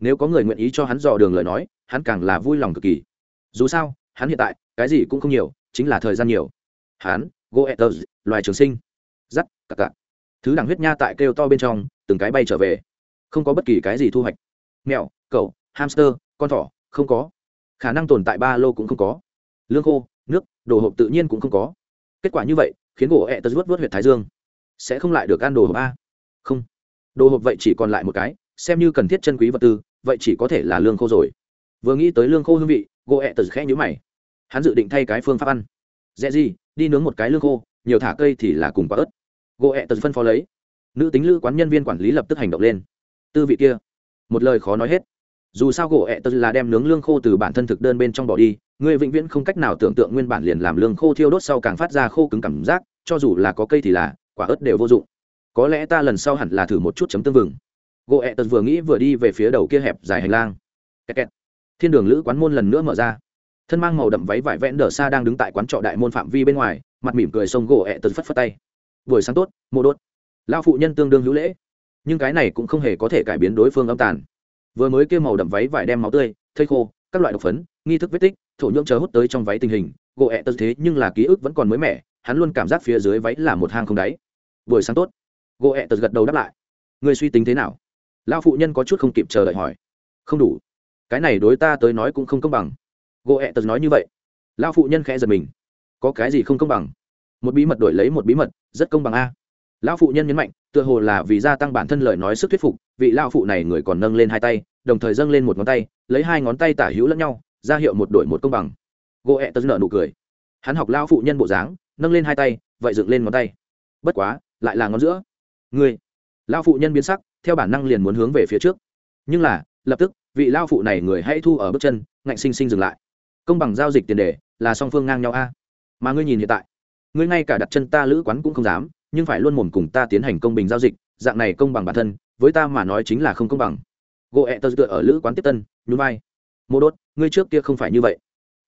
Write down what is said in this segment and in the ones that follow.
nếu có người nguyện ý cho hắn dò đường lời nói, hắn càng là vui lòng cực kỳ. Dù sao, hắn hiện tại, cái gì cũng không nhiều, chính là thời gian nhiều. Hắn goethers loài trường sinh. Giắt cặp cặp thứ đẳng huyết nha tại kêu to bên trong, từng cái bay trở về. Không có bất kỳ cái gì thu hoạch. Mèo cậu hamster, con thỏ, không có. Khả năng tồn tại ba lô cũng không có. Lương khô, nước, đồ hộp tự nhiên cũng không có. Kết quả như vậy, khiến gỗ ẹ tật vớt vớt huyện thái dương. Sẽ không lại được ăn đồ hộp a. Không. Đồ hộp vậy chỉ còn lại một cái, xem như cần thiết chân quý vật tư vậy chỉ có thể là lương khô rồi. Vừa nghĩ tới lương khô hương vị gỗ ẹ tật khẽ nhữ mày. Hắn dự định thay cái phương pháp ăn. Dễ gì, đi nướng một cái lương khô, nhiều thả cây thì là cùng quả ớt. Gỗ ẹ tật phân phó lấy. Nữ tính lữ quán nhân viên quản lý lập tức hành động lên. Tư vị kia, một lời khó nói hết. Dù sao gỗ ẹ tật là đem nướng lương khô từ bản thân thực đơn bên trong bỏ đi, người vĩnh viễn không cách nào tưởng tượng nguyên bản liền làm lương khô thiêu đốt sau càng phát ra khô cứng cảm giác, cho dù là có cây thì là, quả ớt đều vô dụng. Có lẽ ta lần sau hẳn là thử một chút chấm tương vừng gỗ ẹ tật vừa nghĩ vừa đi về phía đầu kia hẹp dài hành lang. Kẹt kẹt. thiên đường lữ quán môn lần nữa mở ra. Thân mang màu đậm váy vải vẽn đờ xa đang đứng tại quán trọ đại môn phạm vi bên ngoài, mặt mỉm cười xông gỗ ẹ tật phất phất tay. Buổi sáng tốt mô đốt. Lao phụ nhân tương đương hữu lễ. Nhưng cái này cũng không hề có thể cải biến đối phương âm tàn. Vừa mới kêu màu đậm váy vải đem máu tươi, thây khô, các loại độc phấn, nghi thức vết tích, thổ nhưỡng chờ hút tới trong váy tình hình, gỗ ẹ tật thế nhưng là ký ức vẫn còn mới mẻ, hắn luôn cảm giác phía dưới váy là một hang không đáy. Buổi sáng tốt. Gỗ ẹ tật gật đầu đáp lại. Người suy tính thế nào? Lão phụ nhân có chút không kịp chờ đợi hỏi. Không đủ. Cái này đối ta tới nói cũng không công bằng. Gỗ ẹ tật nói như vậy. Lão phụ nhân khẽ giật mình. Có cái gì không công bằng? Một bí mật đổi lấy một bí mật, rất công bằng a. Lão phụ nhân nhấn mạnh, tựa hồ là vì gia tăng bản thân lời nói sức thuyết phục, vị lão phụ này người còn nâng lên hai tay, đồng thời dâng lên một ngón tay, lấy hai ngón tay tả hữu lẫn nhau, ra hiệu một đổi một công bằng. Gỗ ẹ tật nợ nụ cười. Hắn học lão phụ nhân bộ dáng, nâng lên hai tay, vậy dựng lên ngón tay. Bất quá, lại là ngón giữa. Người lão phụ nhân biến sắc theo bản năng liền muốn hướng về phía trước. Nhưng là, lập tức, vị lao phụ này người hãy thu ở bước chân, ngạnh sinh sinh dừng lại. Công bằng giao dịch tiền đề, là song phương ngang nhau a. Mà ngươi nhìn hiện tại, ngươi ngay cả đặt chân ta lữ quán cũng không dám, nhưng phải luôn mồm cùng ta tiến hành công bình giao dịch, dạng này công bằng bản thân, với ta mà nói chính là không công bằng. Gỗ ẹ tơ tựa ở lữ quán tiếp tân, nhún vai. Mô đốt, ngươi trước kia không phải như vậy.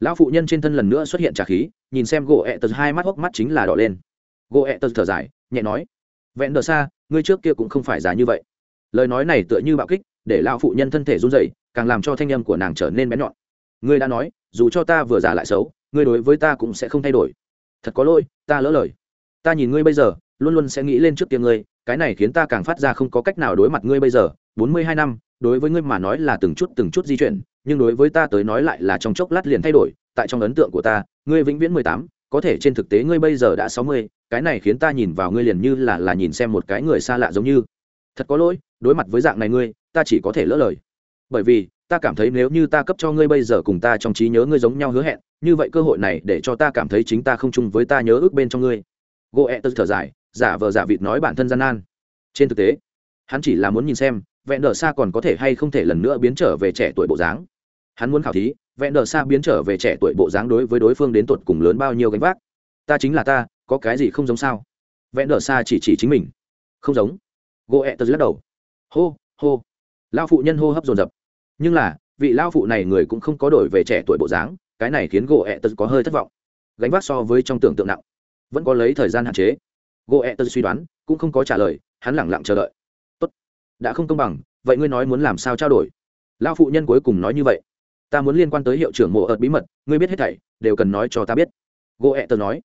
Lão phụ nhân trên thân lần nữa xuất hiện trả khí, nhìn xem gỗ ẹ tơ hai mắt hốc mắt chính là đỏ lên. Gỗ ẹ tơ thở dài, nhẹ nói. Vẹn đờ xa, ngươi trước kia cũng không phải giá như vậy lời nói này tựa như bạo kích, để lão phụ nhân thân thể run rẩy, càng làm cho thanh âm của nàng trở nên bén nhọn. Ngươi đã nói, dù cho ta vừa giả lại xấu, ngươi đối với ta cũng sẽ không thay đổi. Thật có lỗi, ta lỡ lời. Ta nhìn ngươi bây giờ, luôn luôn sẽ nghĩ lên trước tiếng ngươi, cái này khiến ta càng phát ra không có cách nào đối mặt ngươi bây giờ. Bốn mươi hai năm, đối với ngươi mà nói là từng chút từng chút di chuyển, nhưng đối với ta tới nói lại là trong chốc lát liền thay đổi. Tại trong ấn tượng của ta, ngươi vĩnh viễn mười tám, có thể trên thực tế ngươi bây giờ đã sáu mươi, cái này khiến ta nhìn vào ngươi liền như là là nhìn xem một cái người xa lạ giống như. Thật có lỗi đối mặt với dạng này ngươi, ta chỉ có thể lỡ lời. Bởi vì, ta cảm thấy nếu như ta cấp cho ngươi bây giờ cùng ta trong trí nhớ ngươi giống nhau hứa hẹn, như vậy cơ hội này để cho ta cảm thấy chính ta không chung với ta nhớ ước bên trong ngươi. Gỗ ẹ e tớ thở dài, giả vờ giả vịt nói bản thân gian nan. Trên thực tế, hắn chỉ là muốn nhìn xem, vẹn đờ xa còn có thể hay không thể lần nữa biến trở về trẻ tuổi bộ dáng. Hắn muốn khảo thí, vẹn đờ xa biến trở về trẻ tuổi bộ dáng đối với đối phương đến tột cùng lớn bao nhiêu gánh vác. Ta chính là ta, có cái gì không giống sao? Vẹn đờ xa chỉ chỉ chính mình. Không giống. Gỗ ẹ e tớ lắc đầu hô hô. Lao phụ nhân hô hấp dồn dập. Nhưng là, vị lao phụ này người cũng không có đổi về trẻ tuổi bộ dáng, cái này khiến gỗ ẹ tật có hơi thất vọng. Gánh vác so với trong tưởng tượng nặng. Vẫn có lấy thời gian hạn chế. Gỗ ẹ tật suy đoán, cũng không có trả lời, hắn lẳng lặng chờ đợi. Tốt, đã không công bằng, vậy ngươi nói muốn làm sao trao đổi? Lao phụ nhân cuối cùng nói như vậy. Ta muốn liên quan tới hiệu trưởng mộ ợt bí mật, ngươi biết hết thảy, đều cần nói cho ta biết. Gỗ ẹ tật nói.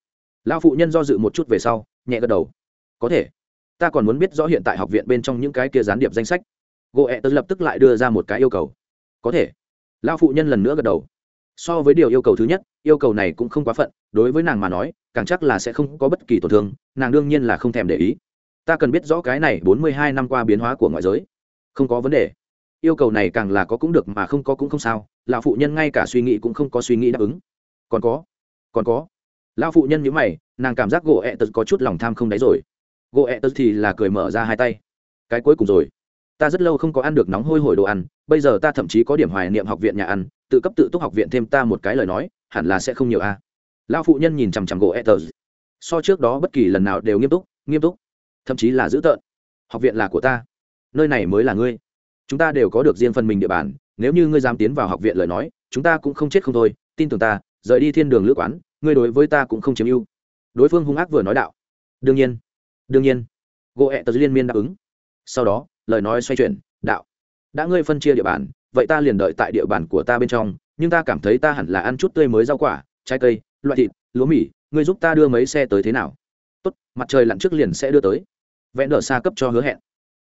Lao phụ nhân do dự một chút về sau, nhẹ gật đầu. Có thể ta còn muốn biết rõ hiện tại học viện bên trong những cái kia gián điệp danh sách. Gỗ ẹ tớ lập tức lại đưa ra một cái yêu cầu. Có thể. Lao phụ nhân lần nữa gật đầu. So với điều yêu cầu thứ nhất, yêu cầu này cũng không quá phận, đối với nàng mà nói, càng chắc là sẽ không có bất kỳ tổn thương, nàng đương nhiên là không thèm để ý. Ta cần biết rõ cái này bốn mươi hai năm qua biến hóa của ngoại giới. Không có vấn đề. Yêu cầu này càng là có cũng được mà không có cũng không sao, lão phụ nhân ngay cả suy nghĩ cũng không có suy nghĩ đáp ứng. Còn có. Còn có. Lão phụ nhân nhớ mày, nàng cảm giác gỗ ẹ tật có chút lòng tham không đáy rồi gỗ ẹ tớ thì là cười mở ra hai tay. Cái cuối cùng rồi. Ta rất lâu không có ăn được nóng hôi hổi đồ ăn, bây giờ ta thậm chí có điểm hoài niệm học viện nhà ăn, tự cấp tự túc học viện thêm ta một cái lời nói, hẳn là sẽ không nhiều a. À. lão phụ nhân nhìn chằm chằm gỗ etters so trước đó bất kỳ lần nào đều nghiêm túc nghiêm túc. Thậm chí là dữ tợn. Học viện là của ta. Nơi này mới là ngươi. Chúng ta đều có được riêng phần mình địa bàn, nếu như ngươi dám tiến vào học viện lời nói, chúng ta cũng không chết không thôi, tin tưởng ta, rời đi thiên đường lữ quán, ngươi đối với ta cũng không chiếm ưu. Đối phương hung ác vừa nói đạo. Đương nhiên đương nhiên, gỗ ẹ tờ liên miên đáp ứng. Sau đó, lời nói xoay chuyển, đạo. Đã ngươi phân chia địa bàn, vậy ta liền đợi tại địa bàn của ta bên trong, nhưng ta cảm thấy ta hẳn là ăn chút tươi mới rau quả, trái cây, loại thịt, lúa mì, ngươi giúp ta đưa mấy xe tới thế nào? Tốt, mặt trời lặn trước liền sẽ đưa tới. Vẽ nở xa cấp cho hứa hẹn.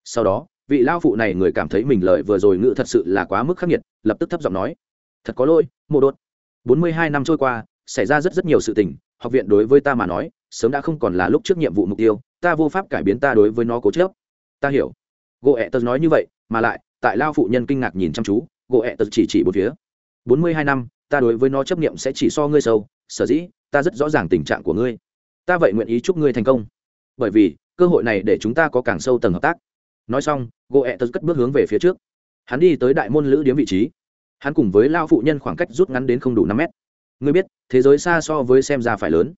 Sau đó, vị lao phụ này người cảm thấy mình lời vừa rồi ngự thật sự là quá mức khắc nghiệt, lập tức thấp giọng nói. Thật có lỗi mô đốt bốn mươi hai năm trôi qua, xảy ra rất rất nhiều sự tình, học viện đối với ta mà nói sớm đã không còn là lúc trước nhiệm vụ mục tiêu, ta vô pháp cải biến ta đối với nó cố chớp ta hiểu. Gỗ ẹ tật nói như vậy, mà lại, tại lao phụ nhân kinh ngạc nhìn chăm chú, gỗ ẹ tật chỉ chỉ một phía. Bốn mươi hai năm, ta đối với nó chấp nghiệm sẽ chỉ so ngươi sâu, sở dĩ, ta rất rõ ràng tình trạng của ngươi. Ta vậy nguyện ý chúc ngươi thành công. Bởi vì, cơ hội này để chúng ta có càng sâu tầng hợp tác. Nói xong, gỗ ẹ tật cất bước hướng về phía trước. Hắn đi tới đại môn lữ điếm vị trí. Hắn cùng với lao phụ nhân khoảng cách rút ngắn đến không đủ năm mét. Ngươi biết, thế giới xa so với xem ra phải lớn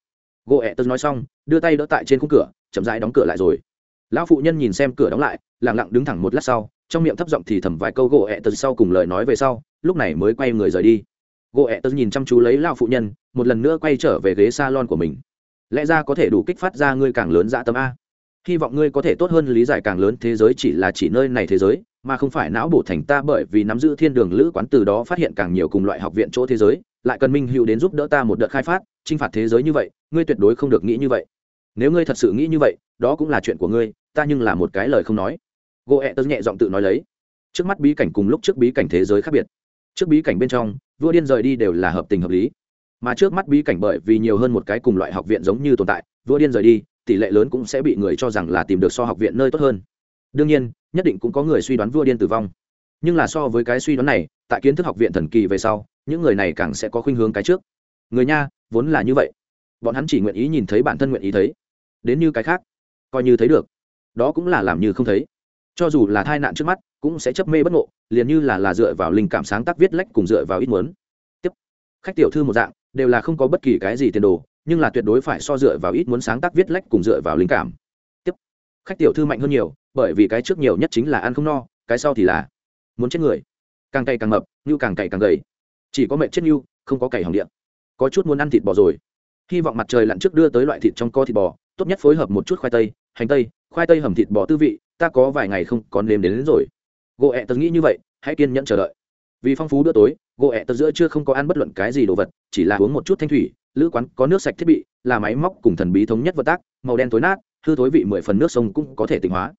gỗ ẹ tật nói xong, đưa tay đỡ tại trên khung cửa, chậm rãi đóng cửa lại rồi. Lão phụ nhân nhìn xem cửa đóng lại lẳng lặng đứng thẳng một lát sau, trong miệng thấp giọng thì thầm vài câu gỗ ẹ tật sau cùng lời nói về sau, lúc này mới quay người rời đi. Gỗ ẹ tật nhìn chăm chú lấy lão phụ nhân, một lần nữa quay trở về ghế s a lon của mình. Lẽ ra có thể đủ kích phát ra ngươi càng lớn dã tâm a. Hy vọng ngươi có thể tốt hơn lý giải càng lớn thế giới chỉ là chỉ nơi này thế giới, mà không phải não bổ thành ta bởi vì nắm giữ thiên đường lữ quán từ đó phát hiện càng nhiều cùng loại học viện chỗ thế giới lại cần minh hữu đến giúp đỡ ta một đợt khai phát t r i n h phạt thế giới như vậy, ngươi tuyệt đối không được nghĩ như vậy. Nếu ngươi thật sự nghĩ như vậy, đó cũng là chuyện của ngươi, ta nhưng là một cái lời không nói. Gỗ ẹ e tớ nhẹ giọng tự nói lấy. Trước mắt bí cảnh cùng lúc trước bí cảnh thế giới khác biệt. Trước bí cảnh bên trong, vua điên rời đi đều là hợp tình hợp lý. Mà trước mắt bí cảnh bởi vì nhiều hơn một cái cùng loại học viện giống như tồn tại, vua điên rời đi, tỷ lệ lớn cũng sẽ bị người cho rằng là tìm được so học viện nơi tốt hơn. Đương nhiên, nhất định cũng có người suy đoán vua điên tử vong. Nhưng là so với cái suy đoán này, tại kiến thức học viện thần kỳ về sau những người này càng sẽ có khuynh hướng cái trước. Người nha, vốn là như vậy. Bọn hắn chỉ nguyện ý nhìn thấy bản thân nguyện ý thấy. Đến như cái khác, coi như thấy được. Đó cũng là làm như không thấy. Cho dù là tai nạn trước mắt, cũng sẽ chấp mê bất ngộ, liền như là là dựa vào linh cảm sáng tác viết lách cùng dựa vào ít muốn. Tiếp. Khách tiểu thư một dạng, đều là không có bất kỳ cái gì tiền đồ, nhưng là tuyệt đối phải so dựa vào ít muốn sáng tác viết lách cùng dựa vào linh cảm. Tiếp. Khách tiểu thư mạnh hơn nhiều, bởi vì cái trước nhiều nhất chính là ăn không no, cái sau thì là muốn chết người. Càng cày càng mập, như càng cày càng gầy chỉ có mẹ chết nhưu, không có cày hỏng điện. Có chút muốn ăn thịt bò rồi. Hy vọng mặt trời lặn trước đưa tới loại thịt trong co thịt bò tốt nhất phối hợp một chút khoai tây hành tây khoai tây hầm thịt bò tư vị ta có vài ngày không còn nếm đến, đến rồi. Gỗ ẹ tật nghĩ như vậy hãy kiên nhẫn chờ đợi. Vì phong phú bữa tối gỗ ẹ tật giữa chưa không có ăn bất luận cái gì đồ vật chỉ là uống một chút thanh thủy lữ quán có nước sạch thiết bị là máy móc cùng thần bí thống nhất vật tác màu đen tối nát hư thối vị mười phần nước sông cũng có thể tịnh hóa.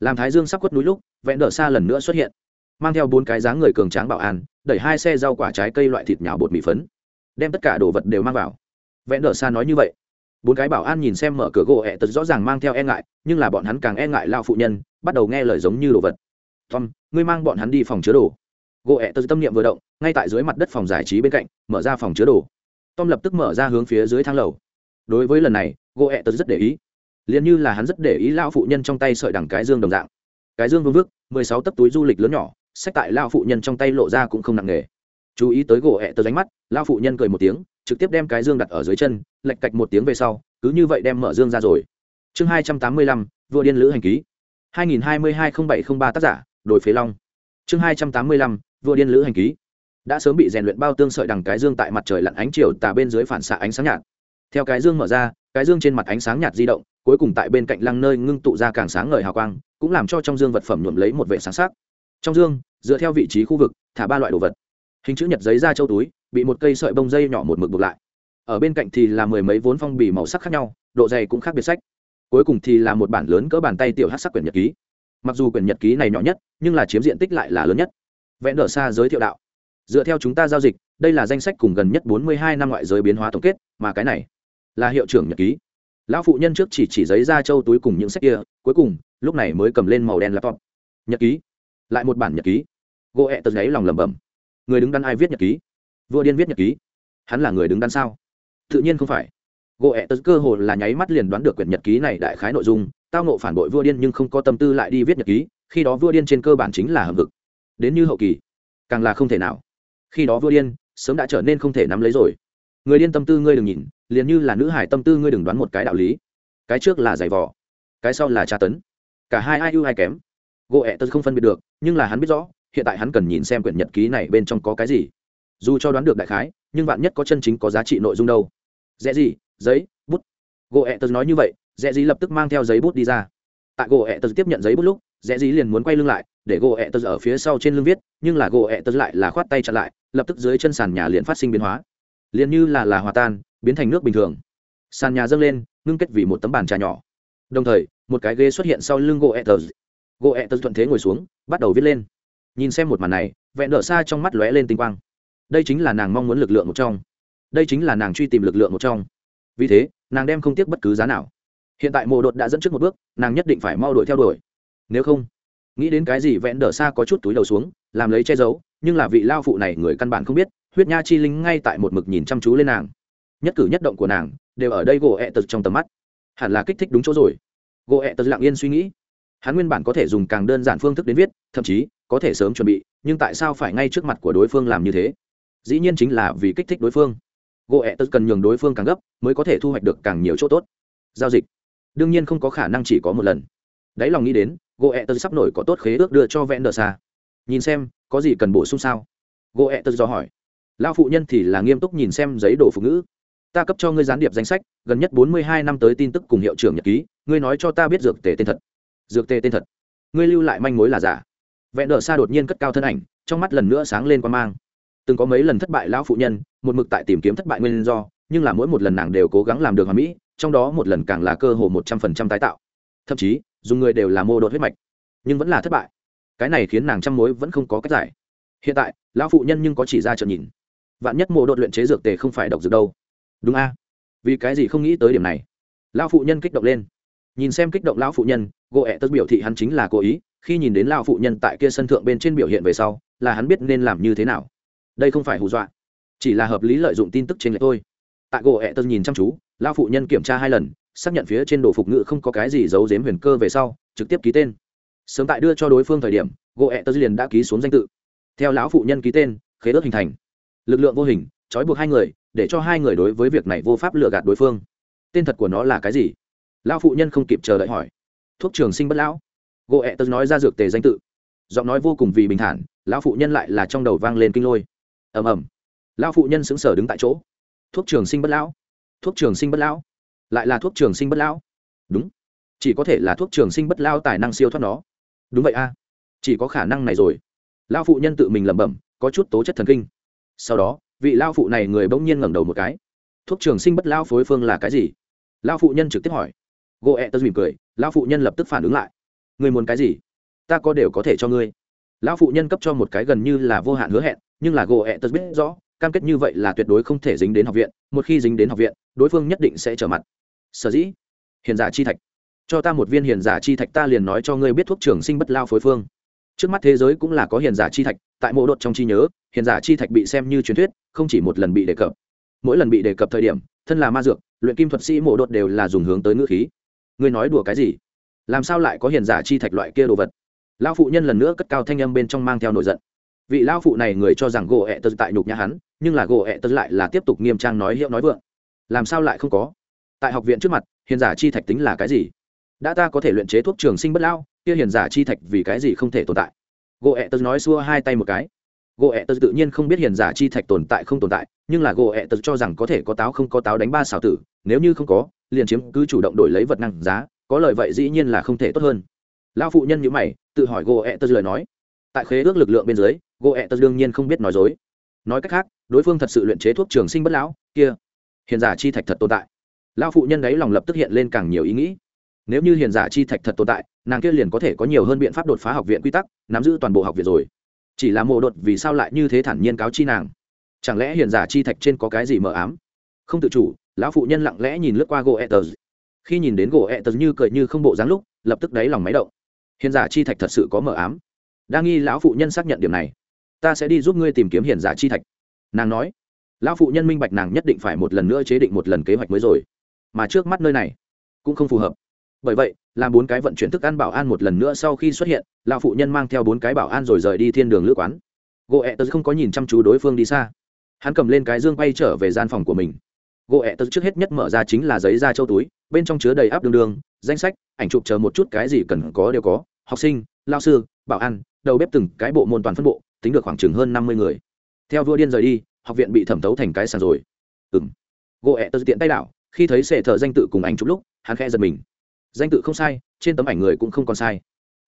Làm thái dương sắp quất núi lúc vẹn đỡ xa lần nữa xuất hiện mang theo bốn cái dáng người cường tráng bảo an, đẩy hai xe rau quả trái cây loại thịt nhào bột mì phấn, đem tất cả đồ vật đều mang vào. Vẹn đờ xa nói như vậy. Bốn cái bảo an nhìn xem mở cửa gỗ ẹ tật rõ ràng mang theo e ngại, nhưng là bọn hắn càng e ngại lao phụ nhân, bắt đầu nghe lời giống như đồ vật. Tom, ngươi mang bọn hắn đi phòng chứa đồ. Gỗ ẹ tật tâm niệm vừa động, ngay tại dưới mặt đất phòng giải trí bên cạnh, mở ra phòng chứa đồ. Tom lập tức mở ra hướng phía dưới thang lầu. Đối với lần này, gỗ ẹ tật rất để ý. Liền như là hắn rất để ý lao phụ nhân trong tay sợi đằng cái dương đồng dạng. Cái dương vương vước mười sáu tấc túi du lịch lớn nhỏ sách tại lao phụ nhân trong tay lộ ra cũng không nặng nề. Chú ý tới gỗ ẹ tờ ránh mắt, lao phụ nhân cười một tiếng, trực tiếp đem cái dương đặt ở dưới chân lạch cạch một tiếng về sau, cứ như vậy đem mở dương ra rồi. Chương hai trăm tám mươi lăm, vua điên lữ hành ký. Hai nghìn hai mươi hai không bảy không ba tác giả đổi phế long. Chương hai trăm tám mươi lăm, vua điên lữ hành ký. Đã sớm bị rèn luyện bao tương sợi đằng cái dương tại mặt trời lặn ánh chiều, tà bên dưới phản xạ ánh sáng nhạt. Theo cái dương mở ra, cái dương trên mặt ánh sáng nhạt di động, cuối cùng tại bên cạnh lăng nơi ngưng tụ ra càng sáng ngời hào quang, cũng làm cho trong dương vật phẩm nhuộm lấy một vệ sáng sắc. Trong dương dựa theo vị trí khu vực, thả ba loại đồ vật. Hình chữ nhật giấy ra châu túi, bị một cây sợi bông dây nhỏ một mực buộc lại. Ở bên cạnh thì là mười mấy vốn phong bì màu sắc khác nhau, độ dày cũng khác biệt sách. Cuối cùng thì là một bản lớn cỡ bàn tay tiểu hát sắc quyển nhật ký. Mặc dù quyển nhật ký này nhỏ nhất, nhưng là chiếm diện tích lại là lớn nhất. Vẽ nở xa giới thiệu đạo. Dựa theo chúng ta giao dịch, đây là danh sách cùng gần nhất bốn mươi hai năm ngoại giới biến hóa tổng kết, mà cái này là hiệu trưởng nhật ký. Lão phụ nhân trước chỉ chỉ giấy ra châu túi cùng những sách kia, cuối cùng, lúc này mới cầm lên màu đen laptop. Nhật ký. Lại một bản nhật ký gỗ ẹ tật gáy lòng lẩm bẩm. Người đứng đắn ai viết nhật ký? Vua điên viết nhật ký. Hắn là người đứng đắn sao? Tự nhiên không phải. Gỗ ẹ tật cơ hồ là nháy mắt liền đoán được quyển nhật ký này đại khái nội dung, tao nộ phản bội vua điên nhưng không có tâm tư lại đi viết nhật ký, khi đó vua điên trên cơ bản chính là hầm vực đến như hậu kỳ, càng là không thể nào. Khi đó vua điên, sớm đã trở nên không thể nắm lấy rồi. Người điên tâm tư ngươi đừng nhìn, liền như là nữ hải tâm tư ngươi đừng đoán một cái đạo lý. Cái trước là giày vò, cái sau là tra tấn. Cả hai ai ưu ai kém. Gỗ ẹ tật không phân biệt được, nhưng là hắn biết rõ hiện tại hắn cần nhìn xem quyển nhật ký này bên trong có cái gì. Dù cho đoán được đại khái, nhưng vạn nhất có chân chính có giá trị nội dung đâu. Dễ gì? Giấy, bút. Gỗ ẹ tớ nói như vậy dễ gì lập tức mang theo giấy bút đi ra. Tại gỗ ẹ tớ tiếp nhận giấy bút lúc dễ gì liền muốn quay lưng lại, để gỗ ẹ tớ ở phía sau trên lưng viết, nhưng là gỗ ẹ tớ lại là khoát tay chặn lại, lập tức dưới chân sàn nhà liền phát sinh biến hóa. Liền như là là hòa tan, biến thành nước bình thường. Sàn nhà dâng lên, ngưng kết vì một tấm bàn trà nhỏ. Đồng thời, một cái ghế xuất hiện sau lưng gỗ ẹ tớ gỗ ẹ tớ thuận thế ngồi xuống, bắt đầu viết lên nhìn xem một màn này, vẹn đỡ xa trong mắt lóe lên tinh quang. Đây chính là nàng mong muốn lực lượng một trong. Đây chính là nàng truy tìm lực lượng một trong. Vì thế, nàng đem không tiếc bất cứ giá nào. Hiện tại mộ đột đã dẫn trước một bước, nàng nhất định phải mau đuổi theo đuổi. Nếu không, nghĩ đến cái gì vẹn đỡ xa có chút túi đầu xuống, làm lấy che giấu, nhưng là vị lao phụ này người căn bản không biết, huyết nha chi linh ngay tại một mực nhìn chăm chú lên nàng. Nhất cử nhất động của nàng đều ở đây gỗ ẹ tật trong tầm mắt. Hẳn là kích thích đúng chỗ rồi. Gỗ ẹ tật lặng yên suy nghĩ. Hắn nguyên bản có thể dùng càng đơn giản phương thức đến viết, thậm chí có thể sớm chuẩn bị, nhưng tại sao phải ngay trước mặt của đối phương làm như thế? Dĩ nhiên chính là vì kích thích đối phương. Gỗ ẹ tật cần nhường đối phương càng gấp, mới có thể thu hoạch được càng nhiều chỗ tốt. Giao dịch. Đương nhiên không có khả năng chỉ có một lần. Đáy lòng nghĩ đến, gỗ ẹ tật sắp nổi có tốt khế ước đưa cho Vẹn đờ xa. Nhìn xem, có gì cần bổ sung sao? Gỗ ẹ tật do hỏi. Lao phụ nhân thì là nghiêm túc nhìn xem giấy đồ phụ ngữ. Ta cấp cho ngươi gián điệp danh sách, gần nhất bốn mươi hai năm tới tin tức cùng hiệu trưởng nhật ký, ngươi nói cho ta biết dược tề tên thật. Dược tề tên thật. Ngươi lưu lại manh mối là giả vẹn đờ xa đột nhiên cất cao thân ảnh, trong mắt lần nữa sáng lên quan mang. Từng có mấy lần thất bại lão phụ nhân, một mực tại tìm kiếm thất bại nguyên do, nhưng là mỗi một lần nàng đều cố gắng làm được hòa mỹ, trong đó một lần càng là cơ hồ một trăm phần trăm tái tạo. Thậm chí, dùng người đều là mô đột huyết mạch, nhưng vẫn là thất bại. Cái này khiến nàng trăm mối vẫn không có cách giải. Hiện tại, lão phụ nhân nhưng có chỉ ra trợ nhìn. Vạn nhất mô đột luyện chế dược tề không phải độc dược đâu. Đúng a. Vì cái gì không nghĩ tới điểm này? Lão phụ nhân kích động lên. Nhìn xem kích động lão phụ nhân gỗ ẹ tất biểu thị hắn chính là cố ý khi nhìn đến lão phụ nhân tại kia sân thượng bên trên biểu hiện về sau, là hắn biết nên làm như thế nào. Đây không phải hù dọa, chỉ là hợp lý lợi dụng tin tức trên lệch thôi. Tại gỗ ẹ tân nhìn chăm chú lao phụ nhân kiểm tra hai lần, xác nhận phía trên đồ phục ngự không có cái gì giấu giếm huyền cơ về sau, trực tiếp ký tên. Sớm tại đưa cho đối phương thời điểm, gỗ ẹ tân liền đã ký xuống danh tự. Theo lão phụ nhân ký tên, khế ước hình thành. Lực lượng vô hình, trói buộc hai người, để cho hai người đối với việc này vô pháp lừa gạt đối phương. Tên thật của nó là cái gì? Lão phụ nhân không kịp chờ đợi hỏi. Thuốc trường sinh bất lão gỗ ẹ tớ nói ra dược tề danh tự. Giọng nói vô cùng vì bình thản, lão phụ nhân lại là trong đầu vang lên kinh lôi. Ầm ầm. Lão phụ nhân sững sờ đứng tại chỗ. Thuốc trường sinh bất lão. Thuốc trường sinh bất lão. Lại là thuốc trường sinh bất lão. Đúng. Chỉ có thể là thuốc trường sinh bất lao tài năng siêu thoát nó. Đúng vậy a. Chỉ có khả năng này rồi. Lao phụ nhân tự mình lẩm bẩm, có chút tố chất thần kinh. Sau đó, vị lao phụ này người bỗng nhiên ngẩng đầu một cái. Thuốc trường sinh bất lao phối phương là cái gì? Lao phụ nhân trực tiếp hỏi. Gỗ ẹ tớ mỉm cười lao phụ nhân lập tức phản ứng lại ngươi muốn cái gì? Ta có đều có thể cho ngươi. Lão phụ nhân cấp cho một cái gần như là vô hạn hứa hẹn, nhưng là gỗ ẹ tật biết rõ, cam kết như vậy là tuyệt đối không thể dính đến học viện. Một khi dính đến học viện, đối phương nhất định sẽ trở mặt. Sở dĩ, hiền giả chi thạch. Cho ta một viên hiền giả chi thạch ta liền nói cho ngươi biết thuốc trường sinh bất lao phối phương. Trước mắt thế giới cũng là có hiền giả chi thạch, tại mộ đột trong chi nhớ, hiền giả chi thạch bị xem như truyền thuyết, không chỉ một lần bị đề cập. Mỗi lần bị đề cập thời điểm, thân là ma dược, luyện kim thuật sĩ mộ đột đều là dùng hướng tới ngữ khí. Ngươi nói đùa cái gì? Làm sao lại có hiền giả chi thạch loại kia đồ vật? Lao phụ nhân lần nữa cất cao thanh âm bên trong mang theo nổi giận. Vị lao phụ này người cho rằng gỗ ẹ tật tại nhục nhà hắn, nhưng là gỗ ẹ tật lại là tiếp tục nghiêm trang nói hiệu nói vượng. Làm sao lại không có? Tại học viện trước mặt, hiền giả chi thạch tính là cái gì? Đã ta có thể luyện chế thuốc trường sinh bất lao kia hiền giả chi thạch vì cái gì không thể tồn tại? Gỗ ẹ tật nói xua hai tay một cái. Gỗ ẹ tật tự nhiên không biết hiền giả chi thạch tồn tại không tồn tại, nhưng là gỗ ẹ tật cho rằng có thể có táo không có táo đánh ba xào tử, nếu như không có, liền chiếm cứ chủ động đổi lấy vật năng giá có lời vậy dĩ nhiên là không thể tốt hơn. Lao phụ nhân như mày, tự hỏi gỗ ẹ tật lời nói. Tại khế ước lực lượng bên dưới gỗ ẹ tật đương nhiên không biết nói dối. Nói cách khác, đối phương thật sự luyện chế thuốc trường sinh bất lão, kia, hiền giả chi thạch thật tồn tại. Lao phụ nhân đấy lòng lập tức hiện lên càng nhiều ý nghĩ. Nếu như hiền giả chi thạch thật tồn tại, nàng kia liền có thể có nhiều hơn biện pháp đột phá học viện quy tắc, nắm giữ toàn bộ học viện rồi. Chỉ là mộ đột vì sao lại như thế thản nhiên cáo chi nàng? Chẳng lẽ hiền giả chi thạch trên có cái gì mờ ám? Không tự chủ, lão phụ nhân lặng lẽ nhìn lướt qua gỗ etters khi nhìn đến gỗ etters như cười như không bộ dáng lúc, lập tức đáy lòng máy động. Hiền giả chi thạch thật sự có mờ ám. Đang nghi lão phụ nhân xác nhận điểm này. Ta sẽ đi giúp ngươi tìm kiếm hiền giả chi thạch. Nàng nói. Lão phụ nhân minh bạch nàng nhất định phải một lần nữa chế định một lần kế hoạch mới rồi. Mà trước mắt nơi này, cũng không phù hợp. Bởi vậy, làm bốn cái vận chuyển thức ăn bảo an một lần nữa sau khi xuất hiện, lão phụ nhân mang theo bốn cái bảo an rồi rời đi thiên đường lữ quán. Gỗ ẹ tớ không có nhìn chăm chú đối phương đi xa. Hắn cầm lên cái dương quay trở về gian phòng của mình gỗ ẹ tật trước hết nhất mở ra chính là giấy da châu túi bên trong chứa đầy áp đường đường danh sách ảnh chụp chờ một chút cái gì cần có đều có học sinh lao sư bảo an đầu bếp từng cái bộ môn toàn phân bộ tính được khoảng chừng hơn năm mươi người. Theo vua điên rời đi học viện bị thẩm thấu thành cái sàn rồi. Ừng gỗ ẹ tật tiện tay đảo khi thấy sệ thợ danh tự cùng ảnh chụp lúc hắn khẽ giật mình. Danh tự không sai trên tấm ảnh người cũng không còn sai.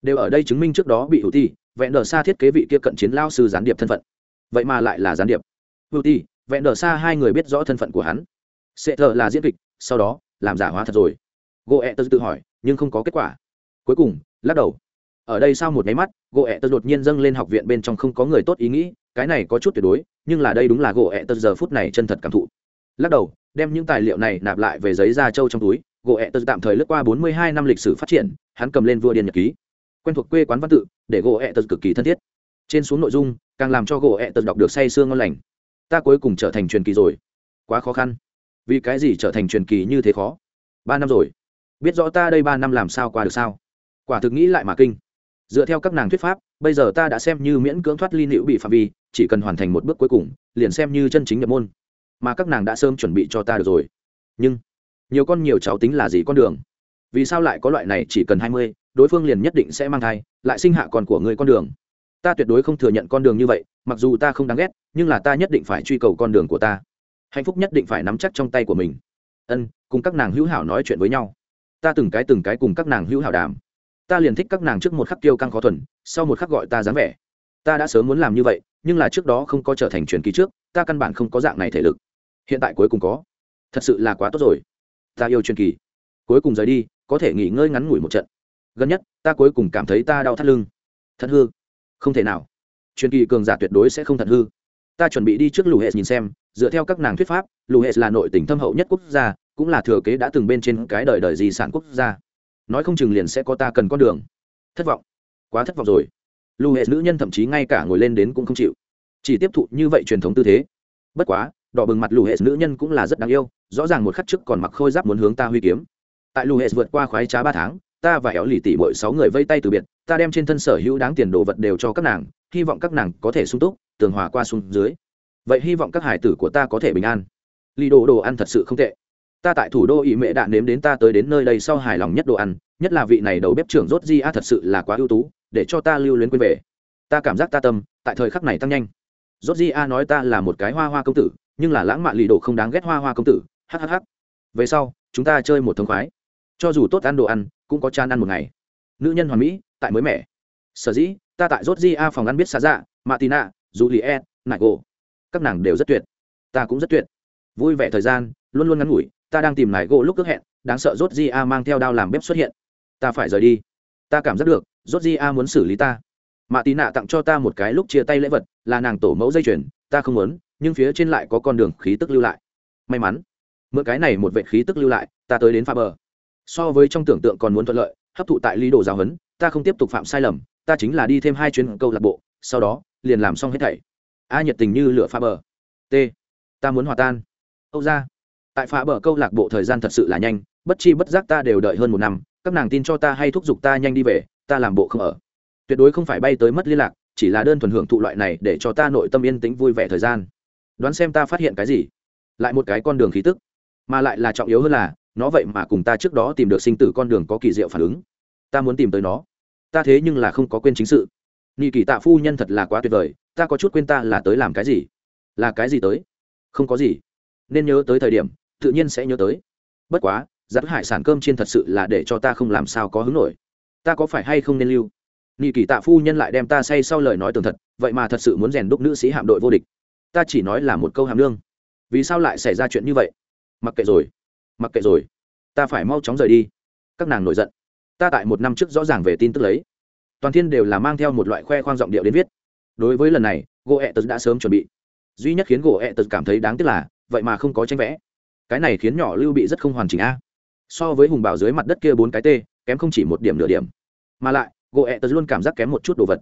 Đều ở đây chứng minh trước đó bị hữu ti vẹn đờ xa thiết kế vị kia cận chiến lao sư gián điệp thân phận. Vậy mà lại là gián điệp. Hữu ti, vẹn đờ xa hai người biết rõ thân phận của hắn sẽ thờ là diễn kịch, sau đó, làm giả hóa thật rồi. Gỗ ẹ tớ tự hỏi, nhưng không có kết quả. Cuối cùng, lắc đầu. Ở đây sau một máy mắt gỗ ẹ tớ đột nhiên dâng lên học viện bên trong không có người tốt ý nghĩ, cái này có chút tuyệt đối, nhưng là đây đúng là gỗ ẹ tớ giờ phút này chân thật cảm thụ. Lắc đầu, đem những tài liệu này nạp lại về giấy da trâu trong túi gỗ ẹ tớ tạm thời lướt qua bốn mươi hai năm lịch sử phát triển, hắn cầm lên vua điền nhật ký. Quen thuộc quê quán văn tự, để gỗ ẹ tớ cực kỳ thân thiết. Trên xuống nội dung, càng làm cho gỗ ẹ tớ đọc được say sương ngon lành. Ta cuối cùng trở thành truyền kỳ rồi. Quá khó khăn vì cái gì trở thành truyền kỳ như thế khó? Ba năm rồi. Biết rõ ta đây ba năm làm sao qua được sao? Quả thực nghĩ lại mà kinh. Dựa theo các nàng thuyết pháp, bây giờ ta đã xem như miễn cưỡng thoát ly nữ bị phạm vi, chỉ cần hoàn thành một bước cuối cùng, liền xem như chân chính nhập môn. Mà các nàng đã sớm chuẩn bị cho ta được rồi. Nhưng, nhiều con nhiều cháu tính là gì con đường? Vì sao lại có loại này chỉ cần hai mươi, đối phương liền nhất định sẽ mang thai, lại sinh hạ con của người con đường? Ta tuyệt đối không thừa nhận con đường như vậy, mặc dù ta không đáng ghét, nhưng là ta nhất định phải truy cầu con đường của ta hạnh phúc nhất định phải nắm chắc trong tay của mình. Ân, cùng các nàng hữu hảo nói chuyện với nhau. Ta từng cái từng cái cùng các nàng hữu hảo đàm. Ta liền thích các nàng trước một khắc tiêu căng khó thuần, sau một khắc gọi ta dáng vẻ. Ta đã sớm muốn làm như vậy, nhưng là trước đó không có trở thành truyền kỳ trước, ta căn bản không có dạng này thể lực. Hiện tại cuối cùng có. Thật sự là quá tốt rồi. Ta yêu truyền kỳ. Cuối cùng rời đi, có thể nghỉ ngơi ngắn ngủi một trận. Gần nhất, ta cuối cùng cảm thấy ta đau thắt lưng. Thật hư. Không thể nào. Truyền kỳ cường giả tuyệt đối sẽ không thật hư. Ta chuẩn bị đi trước lù hệ nhìn xem dựa theo các nàng thuyết pháp, lù hệ là nội tỉnh thâm hậu nhất quốc gia, cũng là thừa kế đã từng bên trên cái đời đời di sản quốc gia. Nói không chừng liền sẽ có ta cần con đường. Thất vọng. Quá thất vọng rồi. Lù hệ nữ nhân thậm chí ngay cả ngồi lên đến cũng không chịu. Chỉ tiếp thụ như vậy truyền thống tư thế. Bất quá, đỏ bừng mặt lù hệ nữ nhân cũng là rất đáng yêu, rõ ràng một khắc trước còn mặc khôi giáp muốn hướng ta huy kiếm. Tại lù hệ vượt qua khoái trá ba tháng, ta và éo lì tỉ bội sáu người vây tay từ biệt, ta đem trên thân sở hữu đáng tiền đồ vật đều cho các nàng, hy vọng các nàng có thể sung túc, tường hòa qua xuống dưới vậy hy vọng các hải tử của ta có thể bình an. Lì đồ đồ ăn thật sự không tệ. Ta tại thủ đô ỵ mệ đạn nếm đến ta tới đến nơi đây sau hài lòng nhất đồ ăn, nhất là vị này đầu bếp trưởng rốt di a thật sự là quá ưu tú, để cho ta lưu luyến quên về. Ta cảm giác ta tâm, tại thời khắc này tăng nhanh. Rốt di a nói ta là một cái hoa hoa công tử, nhưng là lãng mạn lì đồ không đáng ghét hoa hoa công tử. Hhh về sau, chúng ta chơi một thống khoái. Cho dù tốt ăn đồ ăn, cũng có chan ăn một ngày. Nữ nhân hoàn mỹ, tại mới mẻ. Sở dĩ, ta tại rốt di a phòng ăn biết xa dạ mạ tì nạ dù lì e nại gỗ các nàng đều rất tuyệt. Ta cũng rất tuyệt. Vui vẻ thời gian, luôn luôn ngắn ngủi, ta đang tìm nải gỗ lúc ước hẹn, đáng sợ rốt di a mang theo đao làm bếp xuất hiện. Ta phải rời đi. Ta cảm giác được, rốt di a muốn xử lý ta. Mạ tí nạ tặng cho ta một cái lúc chia tay lễ vật, là nàng tổ mẫu dây chuyền, ta không muốn, nhưng phía trên lại có con đường khí tức lưu lại. May mắn, mượn cái này một vệ khí tức lưu lại, ta tới đến pha bờ. So với trong tưởng tượng còn muốn thuận lợi, hấp thụ tại lý đồ giáo huấn, ta không tiếp tục phạm sai lầm, ta chính là đi thêm hai chuyến câu lạc bộ, sau đó, liền làm xong hết thảy a nhiệt tình như lửa pha bờ. T. Ta muốn hòa tan. Âu ra tại phá bờ câu lạc bộ thời gian thật sự là nhanh, bất chi bất giác ta đều đợi hơn một năm, các nàng tin cho ta hay thúc giục ta nhanh đi về, ta làm bộ không ở. Tuyệt đối không phải bay tới mất liên lạc, chỉ là đơn thuần hưởng thụ loại này để cho ta nội tâm yên tĩnh vui vẻ thời gian. Đoán xem ta phát hiện cái gì? Lại một cái con đường khí tức. Mà lại là trọng yếu hơn là, nó vậy mà cùng ta trước đó tìm được sinh tử con đường có kỳ diệu phản ứng. Ta muốn tìm tới nó. Ta thế nhưng là không có quên chính sự nhị kỳ tạ phu nhân thật là quá tuyệt vời, ta có chút quên ta là tới làm cái gì? Là cái gì tới? Không có gì. Nên nhớ tới thời điểm, tự nhiên sẽ nhớ tới. Bất quá giặt hải sản cơm chiên thật sự là để cho ta không làm sao có hứng nổi. Ta có phải hay không nên lưu? Nhị kỳ tạ phu nhân lại đem ta say sau lời nói tường thật, vậy mà thật sự muốn rèn đúc nữ sĩ hạm đội vô địch. Ta chỉ nói là một câu hàm lương. Vì sao lại xảy ra chuyện như vậy? Mặc kệ rồi, mặc kệ rồi. Ta phải mau chóng rời đi. Các nàng nổi giận. Ta tại một năm trước rõ ràng về tin tức lấy toàn thiên đều là mang theo một loại khoe khoang giọng điệu đến viết. Đối với lần này, gỗ ẹ tật đã sớm chuẩn bị. Duy nhất khiến gỗ ẹ tật cảm thấy đáng tiếc là, vậy mà không có tranh vẽ. Cái này khiến nhỏ lưu bị rất không hoàn chỉnh a. So với hùng bảo dưới mặt đất kia bốn cái t kém không chỉ một điểm nửa điểm. Mà lại, gỗ ẹ tật luôn cảm giác kém một chút đồ vật.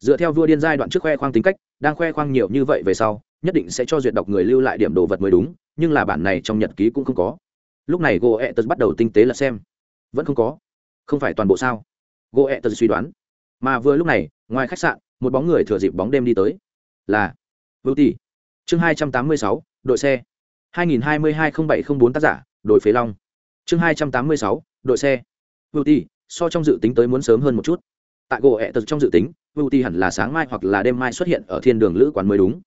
Dựa theo vua điên giai đoạn trước khoe khoang tính cách, đang khoe khoang nhiều như vậy về sau, nhất định sẽ cho duyệt đọc người lưu lại điểm đồ vật mới đúng, nhưng là bản này trong nhật ký cũng không có. Lúc này gỗ ẹ tật bắt đầu tinh tế là xem. Vẫn không có. Không phải toàn bộ sao? Gỗ ẹ tật suy đoán mà vừa lúc này, ngoài khách sạn, một bóng người thừa dịp bóng đêm đi tới, là vưu tỷ. Chương hai trăm tám mươi sáu, đội xe. Hai nghìn hai mươi hai không bảy không bốn tác giả, đội phế long. Chương hai trăm tám mươi sáu, đội xe. Vưu tỷ, so trong dự tính tới muốn sớm hơn một chút. Tại gỗ ẹ tật trong dự tính vưu tỷ hẳn là sáng mai hoặc là đêm mai xuất hiện ở thiên đường lữ quán mới đúng.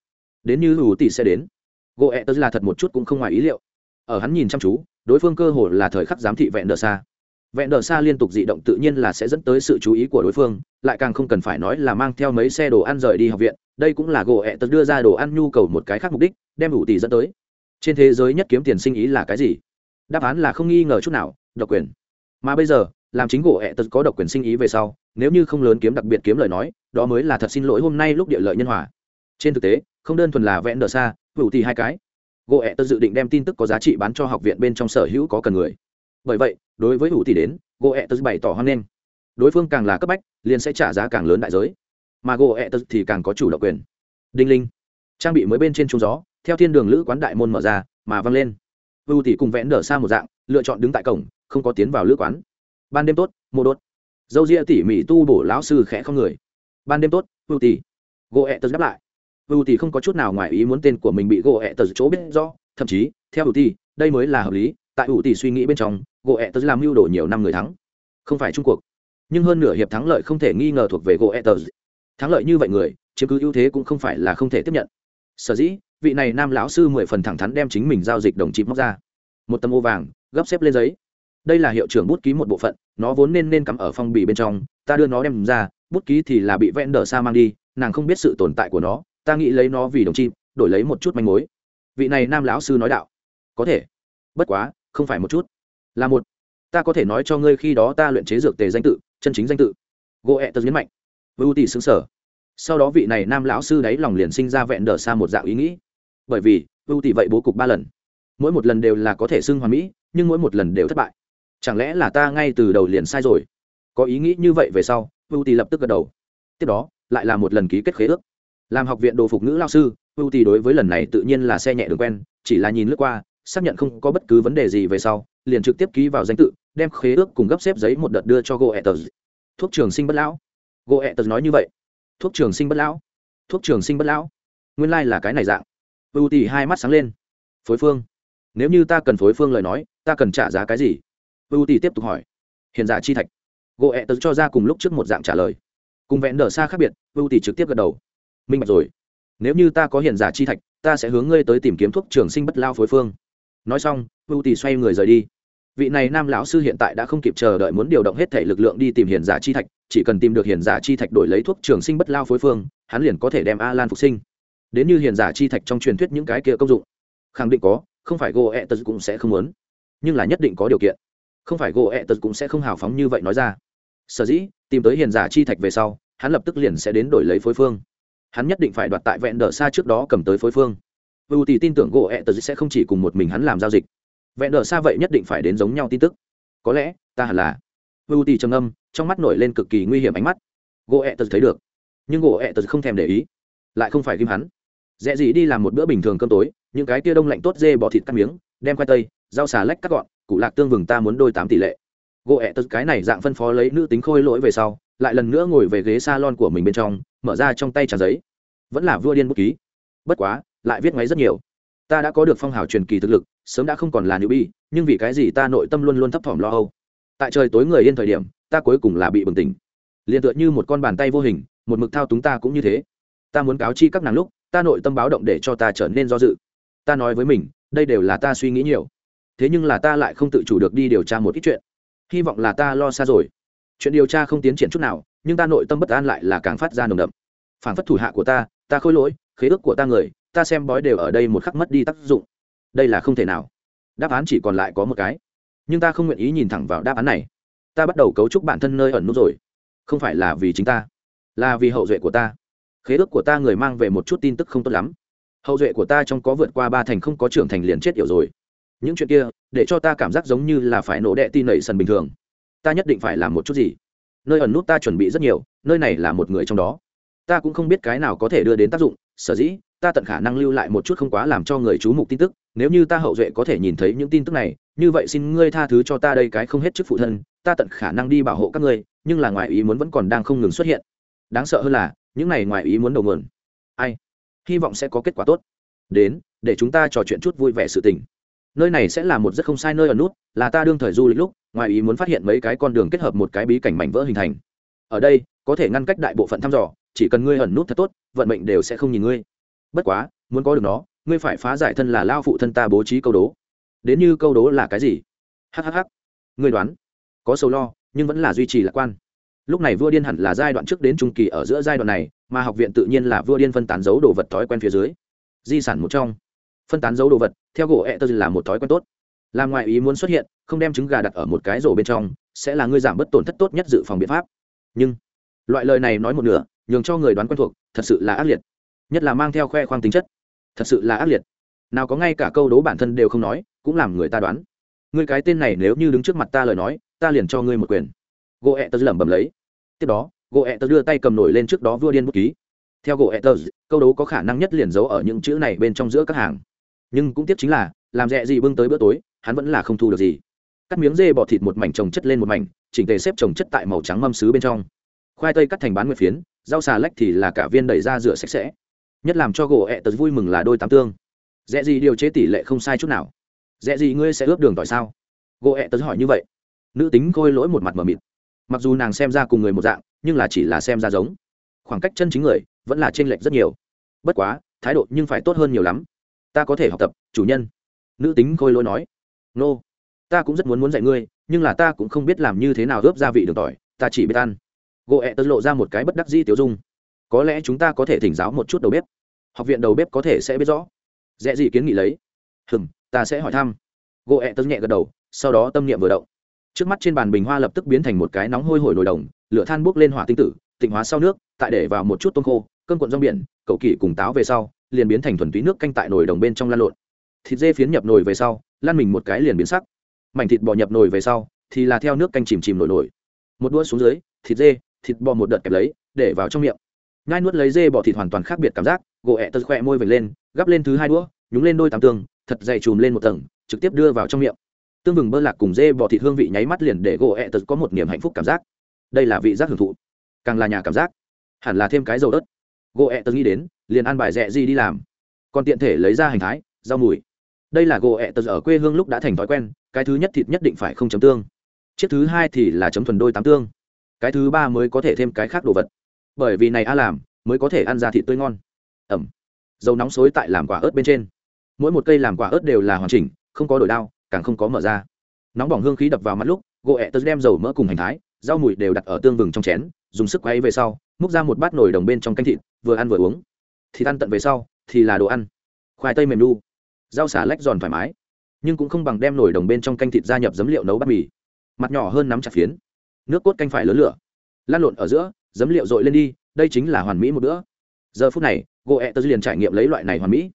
Đến như vưu tỷ sẽ đến. Gỗ ẹ tật là thật một chút cũng không ngoài ý liệu. Ở hắn nhìn chăm chú, đối phương cơ hồ là thời khắc giám thị vẹn đờ xa vẹn đờ xa liên tục dị động tự nhiên là sẽ dẫn tới sự chú ý của đối phương, lại càng không cần phải nói là mang theo mấy xe đồ ăn rời đi học viện, đây cũng là gỗ ẹ tật đưa ra đồ ăn nhu cầu một cái khác mục đích, đem đủ tỷ dẫn tới. Trên thế giới nhất kiếm tiền sinh ý là cái gì? Đáp án là không nghi ngờ chút nào, độc quyền. Mà bây giờ, làm chính gỗ ẹ tật có độc quyền sinh ý về sau, nếu như không lớn kiếm đặc biệt kiếm lời nói, đó mới là thật xin lỗi hôm nay lúc địa lợi nhân hòa. Trên thực tế, không đơn thuần là vẽn đờ xa hữu tỷ hai cái. Gỗ ẹ tật dự định đem tin tức có giá trị bán cho học viện bên trong sở hữu có cần người bởi vậy, đối với hữu tỷ đến gỗ ẹ tật bày tỏ hoan nghênh. Đối phương càng là cấp bách, liền sẽ trả giá càng lớn đại giới. Mà gỗ ẹ tật thì càng có chủ động quyền. Đinh linh. Trang bị mới bên trên trung gió, theo thiên đường lữ quán đại môn mở ra, mà văng lên. Ưu tỷ cùng vẽn đờ xa một dạng, lựa chọn đứng tại cổng, không có tiến vào lữ quán. Ban đêm tốt, mô đốt. Dâu ria tỉ mỉ tu bổ lão sư khẽ không người. Ban đêm tốt ưu tỷ. Gỗ ẹ tật đáp lại. Ưu tỷ không có chút nào ngoài ý muốn tên của mình bị gỗ ẹ tật chỗ biết rõ, thậm chí, theo ưu tỷ, đây mới là hợp lý tại ủ tỷ suy nghĩ bên trong, gỗ ẹ làm mưu đồ nhiều năm người thắng. Không phải trung cuộc. Nhưng hơn nửa hiệp thắng lợi không thể nghi ngờ thuộc về gỗ ẹ thắng lợi như vậy người, chiếm cứ ưu thế cũng không phải là không thể tiếp nhận. Sở dĩ, vị này nam lão sư mười phần thẳng thắn đem chính mình giao dịch đồng chip móc ra. Một tấm ô vàng, gấp xếp lên giấy. Đây là hiệu trưởng bút ký một bộ phận, nó vốn nên nên cắm ở phong bì bên trong, ta đưa nó đem ra, bút ký thì là bị vẽn đờ xa mang đi, nàng không biết sự tồn tại của nó, ta nghĩ lấy nó vì đồng chim đổi lấy một chút manh mối. Vị này nam lão sư nói đạo, có thể. Bất quá không phải một chút. Là một. Ta có thể nói cho ngươi khi đó ta luyện chế dược tề danh tự, chân chính danh tự. Gỗ ẹ tật nhấn mạnh. Vưu tỷ xứng sở sau đó vị này nam lão sư đáy lòng liền sinh ra vẹn đờ xa một dạng ý nghĩ. Bởi vì, vưu tỷ vậy bố cục ba lần. Mỗi một lần đều là có thể xưng hoàn mỹ, nhưng mỗi một lần đều thất bại. Chẳng lẽ là ta ngay từ đầu liền sai rồi? Có ý nghĩ như vậy về sau, vưu tỷ lập tức gật đầu. Tiếp đó, lại là một lần ký kết khế ước. Làm học viện đồ phục ngữ lao sư, vưu tỷ đối với lần này tự nhiên là xe nhẹ đường quen, chỉ là nhìn lướt qua xác nhận không có bất cứ vấn đề gì về sau, liền trực tiếp ký vào danh tự, đem khế ước cùng gấp xếp giấy một đợt đưa cho goethers thuốc trường sinh bất lão. Goethers nói như vậy. Thuốc trường sinh bất lão. Thuốc trường sinh bất lão. Nguyên lai、like、là cái này dạng. Ưu tì hai mắt sáng lên. Phối phương. Nếu như ta cần phối phương lời nói, ta cần trả giá cái gì? Ưu tì tiếp tục hỏi. Hiện giả chi thạch. Gỗ ẹ cho ra cùng lúc trước một dạng trả lời. Cùng vẹn đờ xa khác biệt, ưu tì trực tiếp gật đầu. Minh bạch rồi. Nếu như ta có hiện giả chi thạch, ta sẽ hướng ngươi tới tìm kiếm thuốc trường sinh bất lao phối phương nói xong ưu tỷ xoay người rời đi. Vị này nam lão sư hiện tại đã không kịp chờ đợi muốn điều động hết thể lực lượng đi tìm hiền giả chi thạch, chỉ cần tìm được hiền giả chi thạch đổi lấy thuốc trường sinh bất lao phối phương, hắn liền có thể đem a lan phục sinh. Đến như hiền giả chi thạch trong truyền thuyết những cái kia công dụng. Khẳng định có, không phải gỗ ẹ tật cũng sẽ không muốn. Nhưng là nhất định có điều kiện. Không phải gỗ ẹ tật cũng sẽ không hào phóng như vậy nói ra. Sở dĩ, tìm tới hiền giả chi thạch về sau, hắn lập tức liền sẽ đến đổi lấy phối phương. Hắn nhất định phải đoạt tại vẹn đờ xa trước đó cầm tới phối phương vu tỷ tin tưởng gỗ ẹ tờ sẽ không chỉ cùng một mình hắn làm giao dịch. Vẹn đờ xa vậy nhất định phải đến giống nhau tin tức. Có lẽ, ta hẳn là. Vu tỷ trầm âm trong mắt nổi lên cực kỳ nguy hiểm ánh mắt. Gỗ ẹ tờ thấy được. Nhưng gỗ ẹ tờ không thèm để ý. Lại không phải ghim hắn. Dễ gì đi làm một bữa bình thường cơm tối, những cái tia đông lạnh tốt dê bỏ thịt cắt miếng, đem khoai tây, rau xà lách cắt gọn cụ lạc tương vừng ta muốn đôi tám tỷ lệ. Gỗ ẹ tật cái này dạng phân phó lấy nữ tính khôi lỗi về sau, lại lần nữa ngồi về ghế s a lon của mình bên trong, mở ra trong tay trà giấy. Vẫn là vua điên bút ký. Bất quá lại viết máy rất nhiều. Ta đã có được phong hào truyền kỳ thực lực, sớm đã không còn là nữ bi nhưng vì cái gì ta nội tâm luôn luôn thấp thỏm lo âu? Tại trời tối người yên thời điểm, ta cuối cùng là bị bừng tỉnh. Liền tựa như một con bàn tay vô hình, một mực thao túng ta cũng như thế. Ta muốn cáo chi các nàng lúc, ta nội tâm báo động để cho ta trở nên do dự. Ta nói với mình, đây đều là ta suy nghĩ nhiều. Thế nhưng là ta lại không tự chủ được đi điều tra một ít chuyện. Hy vọng là ta lo xa rồi. Chuyện điều tra không tiến triển chút nào, nhưng ta nội tâm bất an lại là càng phát ra nồng đậm. Phản phất thủ hạ của ta ta khôi lỗi, khế ước của ta người ta xem bói đều ở đây một khắc mất đi tác dụng. Đây là không thể nào. Đáp án chỉ còn lại có một cái. Nhưng ta không nguyện ý nhìn thẳng vào đáp án này. Ta bắt đầu cấu trúc bản thân nơi ẩn nút rồi. Không phải là vì chính ta, là vì hậu duệ của ta. Khế ước của ta người mang về một chút tin tức không tốt lắm. Hậu duệ của ta trong có vượt qua ba thành không có trưởng thành liền chết yểu rồi. Những chuyện kia, để cho ta cảm giác giống như là phải nổ đệ tin nảy sần bình thường. Ta nhất định phải làm một chút gì. Nơi ẩn nút ta chuẩn bị rất nhiều, nơi này là một người trong đó ta cũng không biết cái nào có thể đưa đến tác dụng, sở dĩ, ta tận khả năng lưu lại một chút không quá làm cho người chú mục tin tức, nếu như ta hậu duệ có thể nhìn thấy những tin tức này, như vậy xin ngươi tha thứ cho ta đây cái không hết chức phụ thân, ta tận khả năng đi bảo hộ các ngươi, nhưng là ngoài ý muốn vẫn còn đang không ngừng xuất hiện. Đáng sợ hơn là, những này ngoài ý muốn đầu nguồn. Ai? Hy vọng sẽ có kết quả tốt. Đến, để chúng ta trò chuyện chút vui vẻ sự tình. Nơi này sẽ là một rất không sai nơi ở nút, là ta đương thời du lịch lúc ngoài ý muốn phát hiện mấy cái con đường kết hợp một cái bí cảnh mảnh vỡ hình thành. Ở đây, có thể ngăn cách đại bộ phận thăm dò chỉ cần ngươi ẩn nút thật tốt, vận mệnh đều sẽ không nhìn ngươi. Bất quá, muốn có được nó, ngươi phải phá giải thân là lao phụ thân ta bố trí câu đố. Đến như câu đố là cái gì? Hhh ngươi đoán. Có sầu lo, nhưng vẫn là duy trì lạc quan. Lúc này vua điên hẳn là giai đoạn trước đến trung kỳ ở giữa giai đoạn này, mà học viện tự nhiên là vua điên phân tán dấu đồ vật thói quen phía dưới. Di sản một trong. Phân tán dấu đồ vật, theo gỗ ẹ tơ là một thói quen tốt. Làm ngoại ý muốn xuất hiện, không đem trứng gà đặt ở một cái rổ bên trong, sẽ là ngươi giảm bớt tổn thất tốt nhất dự phòng biện pháp. Nhưng, loại lời này nói một nửa nhường cho người đoán quen thuộc, thật sự là ác liệt. Nhất là mang theo khoe khoang tính chất. Thật sự là ác liệt. Nào có ngay cả câu đố bản thân đều không nói, cũng làm người ta đoán. Ngươi cái tên này nếu như đứng trước mặt ta lời nói, ta liền cho ngươi một quyền. Gỗ ẹ tớ lẩm bẩm lấy. Tiếp đó, gỗ ẹ tớ đưa tay cầm nổi lên trước đó vua điên bút ký. Theo gỗ ẹ tớ câu đố có khả năng nhất liền giấu ở những chữ này bên trong giữa các hàng. Nhưng cũng tiếp chính là, làm rẻ gì bưng tới bữa tối, hắn vẫn là không thu được gì. Cắt miếng dê bỏ thịt một mảnh trồng chất lên một mảnh, chỉnh tề xếp trồng chất tại màu trắng mâm xứ bên trong. Khoai tây cắt thành bán nguyệt phiến rau xà lách thì là cả viên đẩy ra rửa sạch sẽ, nhất làm cho gỗ ẹ tớ vui mừng là đôi tám tương. Dễ gì điều chế tỷ lệ không sai chút nào. Dễ gì ngươi sẽ ướp đường tỏi sao? Gỗ ẹ tớ hỏi như vậy. Nữ tính khôi lỗi một mặt mờ mịt. Mặc dù nàng xem ra cùng người một dạng, nhưng là chỉ là xem ra giống. Khoảng cách chân chính người vẫn là t r ê n lệch rất nhiều. Bất quá, thái độ nhưng phải tốt hơn nhiều lắm. Ta có thể học tập, chủ nhân. Nữ tính khôi lỗi nói. Nô、no. ta cũng rất muốn muốn dạy ngươi, nhưng là ta cũng không biết làm như thế nào ướp gia vị đường tỏi, ta chỉ biết ăn gỗ ẹ tớ lộ ra một cái bất đắc di tiểu dung. Có lẽ chúng ta có thể thỉnh giáo một chút đầu bếp. Học viện đầu bếp có thể sẽ biết rõ. Dễ gì kiến nghị lấy? Hừm, ta sẽ hỏi thăm. Gỗ ẹ tớ nhẹ gật đầu, sau đó tâm niệm vừa động. Trước mắt trên bàn bình hoa lập tức biến thành một cái nóng hôi hổi nồi đồng, lửa than bốc lên hỏa tinh tử, tịnh hóa sau nước, tại để vào một chút tôm khô cơn cuộn rong biển cậu kỳ cùng táo về sau, liền biến thành thuần túy nước canh tại nồi đồng bên trong lan lộn. Thịt dê phiến nhập nồi về sau, lan mình một cái liền biến sắc. Mảnh thịt bò nhập nồi về sau, thì là theo nước canh chìm chìm nổi nổi. Một đũa xuống dưới, thịt dê thịt bò một đợt kẹp lấy, để vào trong miệng. Ngai nuốt lấy dê bò thịt hoàn toàn khác biệt cảm giác, gỗ ẹ tật khỏe môi vệt lên, gắp lên thứ hai đũa, nhúng lên đôi tàm tương thật dày chùm lên một tầng, trực tiếp đưa vào trong miệng. Tương vừng bơ lạc cùng dê bò thịt hương vị nháy mắt liền để gỗ ẹ tật có một niềm hạnh phúc cảm giác. Đây là vị giác hưởng thụ, càng là nhà cảm giác. Hẳn là thêm cái dầu đất. Gỗ ẹ tật nghĩ đến, liền ăn bài rẽ gì đi làm. Còn tiện thể lấy ra hành thái, rau mùi. Đây là gỗ ẹ tật ở quê hương lúc đã thành thói quen, cái thứ nhất thịt nhất định phải không chấm tương. Chiếc thứ hai thì là chấm thuần đôi tám tương cái thứ ba mới có thể thêm cái khác đồ vật. Bởi vì này a làm, mới có thể ăn ra thịt tươi ngon. Ẩm. Dầu nóng xối tại làm quả ớt bên trên. Mỗi một cây làm quả ớt đều là hoàn chỉnh, không có đổi đao, càng không có mở ra. Nóng bỏng hương khí đập vào mắt lúc, gỗ ẹ tớ đem dầu mỡ cùng hành thái, rau mùi đều đặt ở tương vừng trong chén, dùng sức quay về sau, múc ra một bát nồi đồng bên trong canh thịt, vừa ăn vừa uống. Thịt ăn tận về sau, thì là đồ ăn. Khoai tây mềm đu rau xả lách giòn thoải mái. Nhưng cũng không bằng đem nồi đồng bên trong canh thịt gia nhập giấm liệu nấu bát mì. Mặt nhỏ hơn nắm chặt phiến nước cốt canh phải lớn lửa. Lan lộn ở giữa, giấm liệu dội lên đi, đây chính là hoàn mỹ một bữa. Giờ phút này gỗ ẹ tớ liền trải nghiệm lấy loại này hoàn mỹ.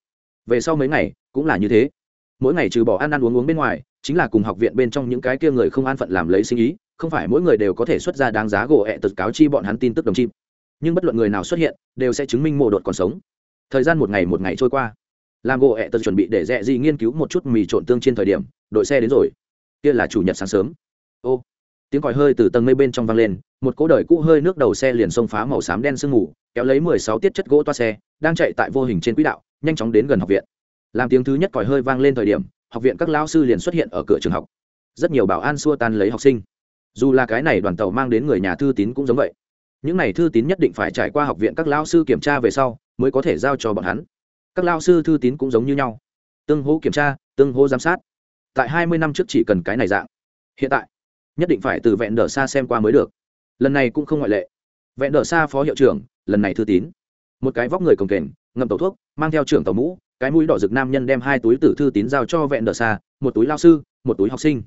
Về sau mấy ngày, cũng là như thế. Mỗi ngày trừ bỏ ăn ăn uống uống bên ngoài, chính là cùng học viện bên trong những cái kia người không an phận làm lấy sinh ý, không phải mỗi người đều có thể xuất ra đáng giá gỗ ẹ tớ cáo chi bọn hắn tin tức đồng chim. Nhưng bất luận người nào xuất hiện, đều sẽ chứng minh mộ đột còn sống. Thời gian một ngày một ngày trôi qua. Làm gỗ ẹ tớ chuẩn bị để rẽ gì nghiên cứu một chút mì trộn tương trên thời điểm, đội xe đến rồi. Kia là chủ nhật sáng sớm. Ô tiếng còi hơi từ tầng mây bên trong vang lên, một cỗ đời cũ hơi nước đầu xe liền xông phá màu xám đen sương mù, kéo lấy mười sáu tiết chất gỗ toa xe, đang chạy tại vô hình trên quỹ đạo, nhanh chóng đến gần học viện. Làm tiếng thứ nhất còi hơi vang lên thời điểm, học viện các lao sư liền xuất hiện ở cửa trường học. Rất nhiều bảo an xua tan lấy học sinh. Dù là cái này đoàn tàu mang đến người nhà thư tín cũng giống vậy. Những này thư tín nhất định phải trải qua học viện các lao sư kiểm tra về sau, mới có thể giao cho bọn hắn. Các lao sư thư tín cũng giống như nhau. Tương hô kiểm tra tương hô giám sát. Tại hai mươi năm trước chỉ cần cái này dạng. Hiện tại nhất định phải từ vẹn đờ xa xem qua mới được. Lần này cũng không ngoại lệ. Vẹn đờ xa phó hiệu trưởng, lần này thư tín. Một cái vóc người cồng kềnh, ngậm tàu thuốc, mang theo trưởng tàu mũ, cái mũi đỏ rực nam nhân đem hai túi tử thư tín giao cho vẹn đờ xa, một túi lao sư, một túi học sinh.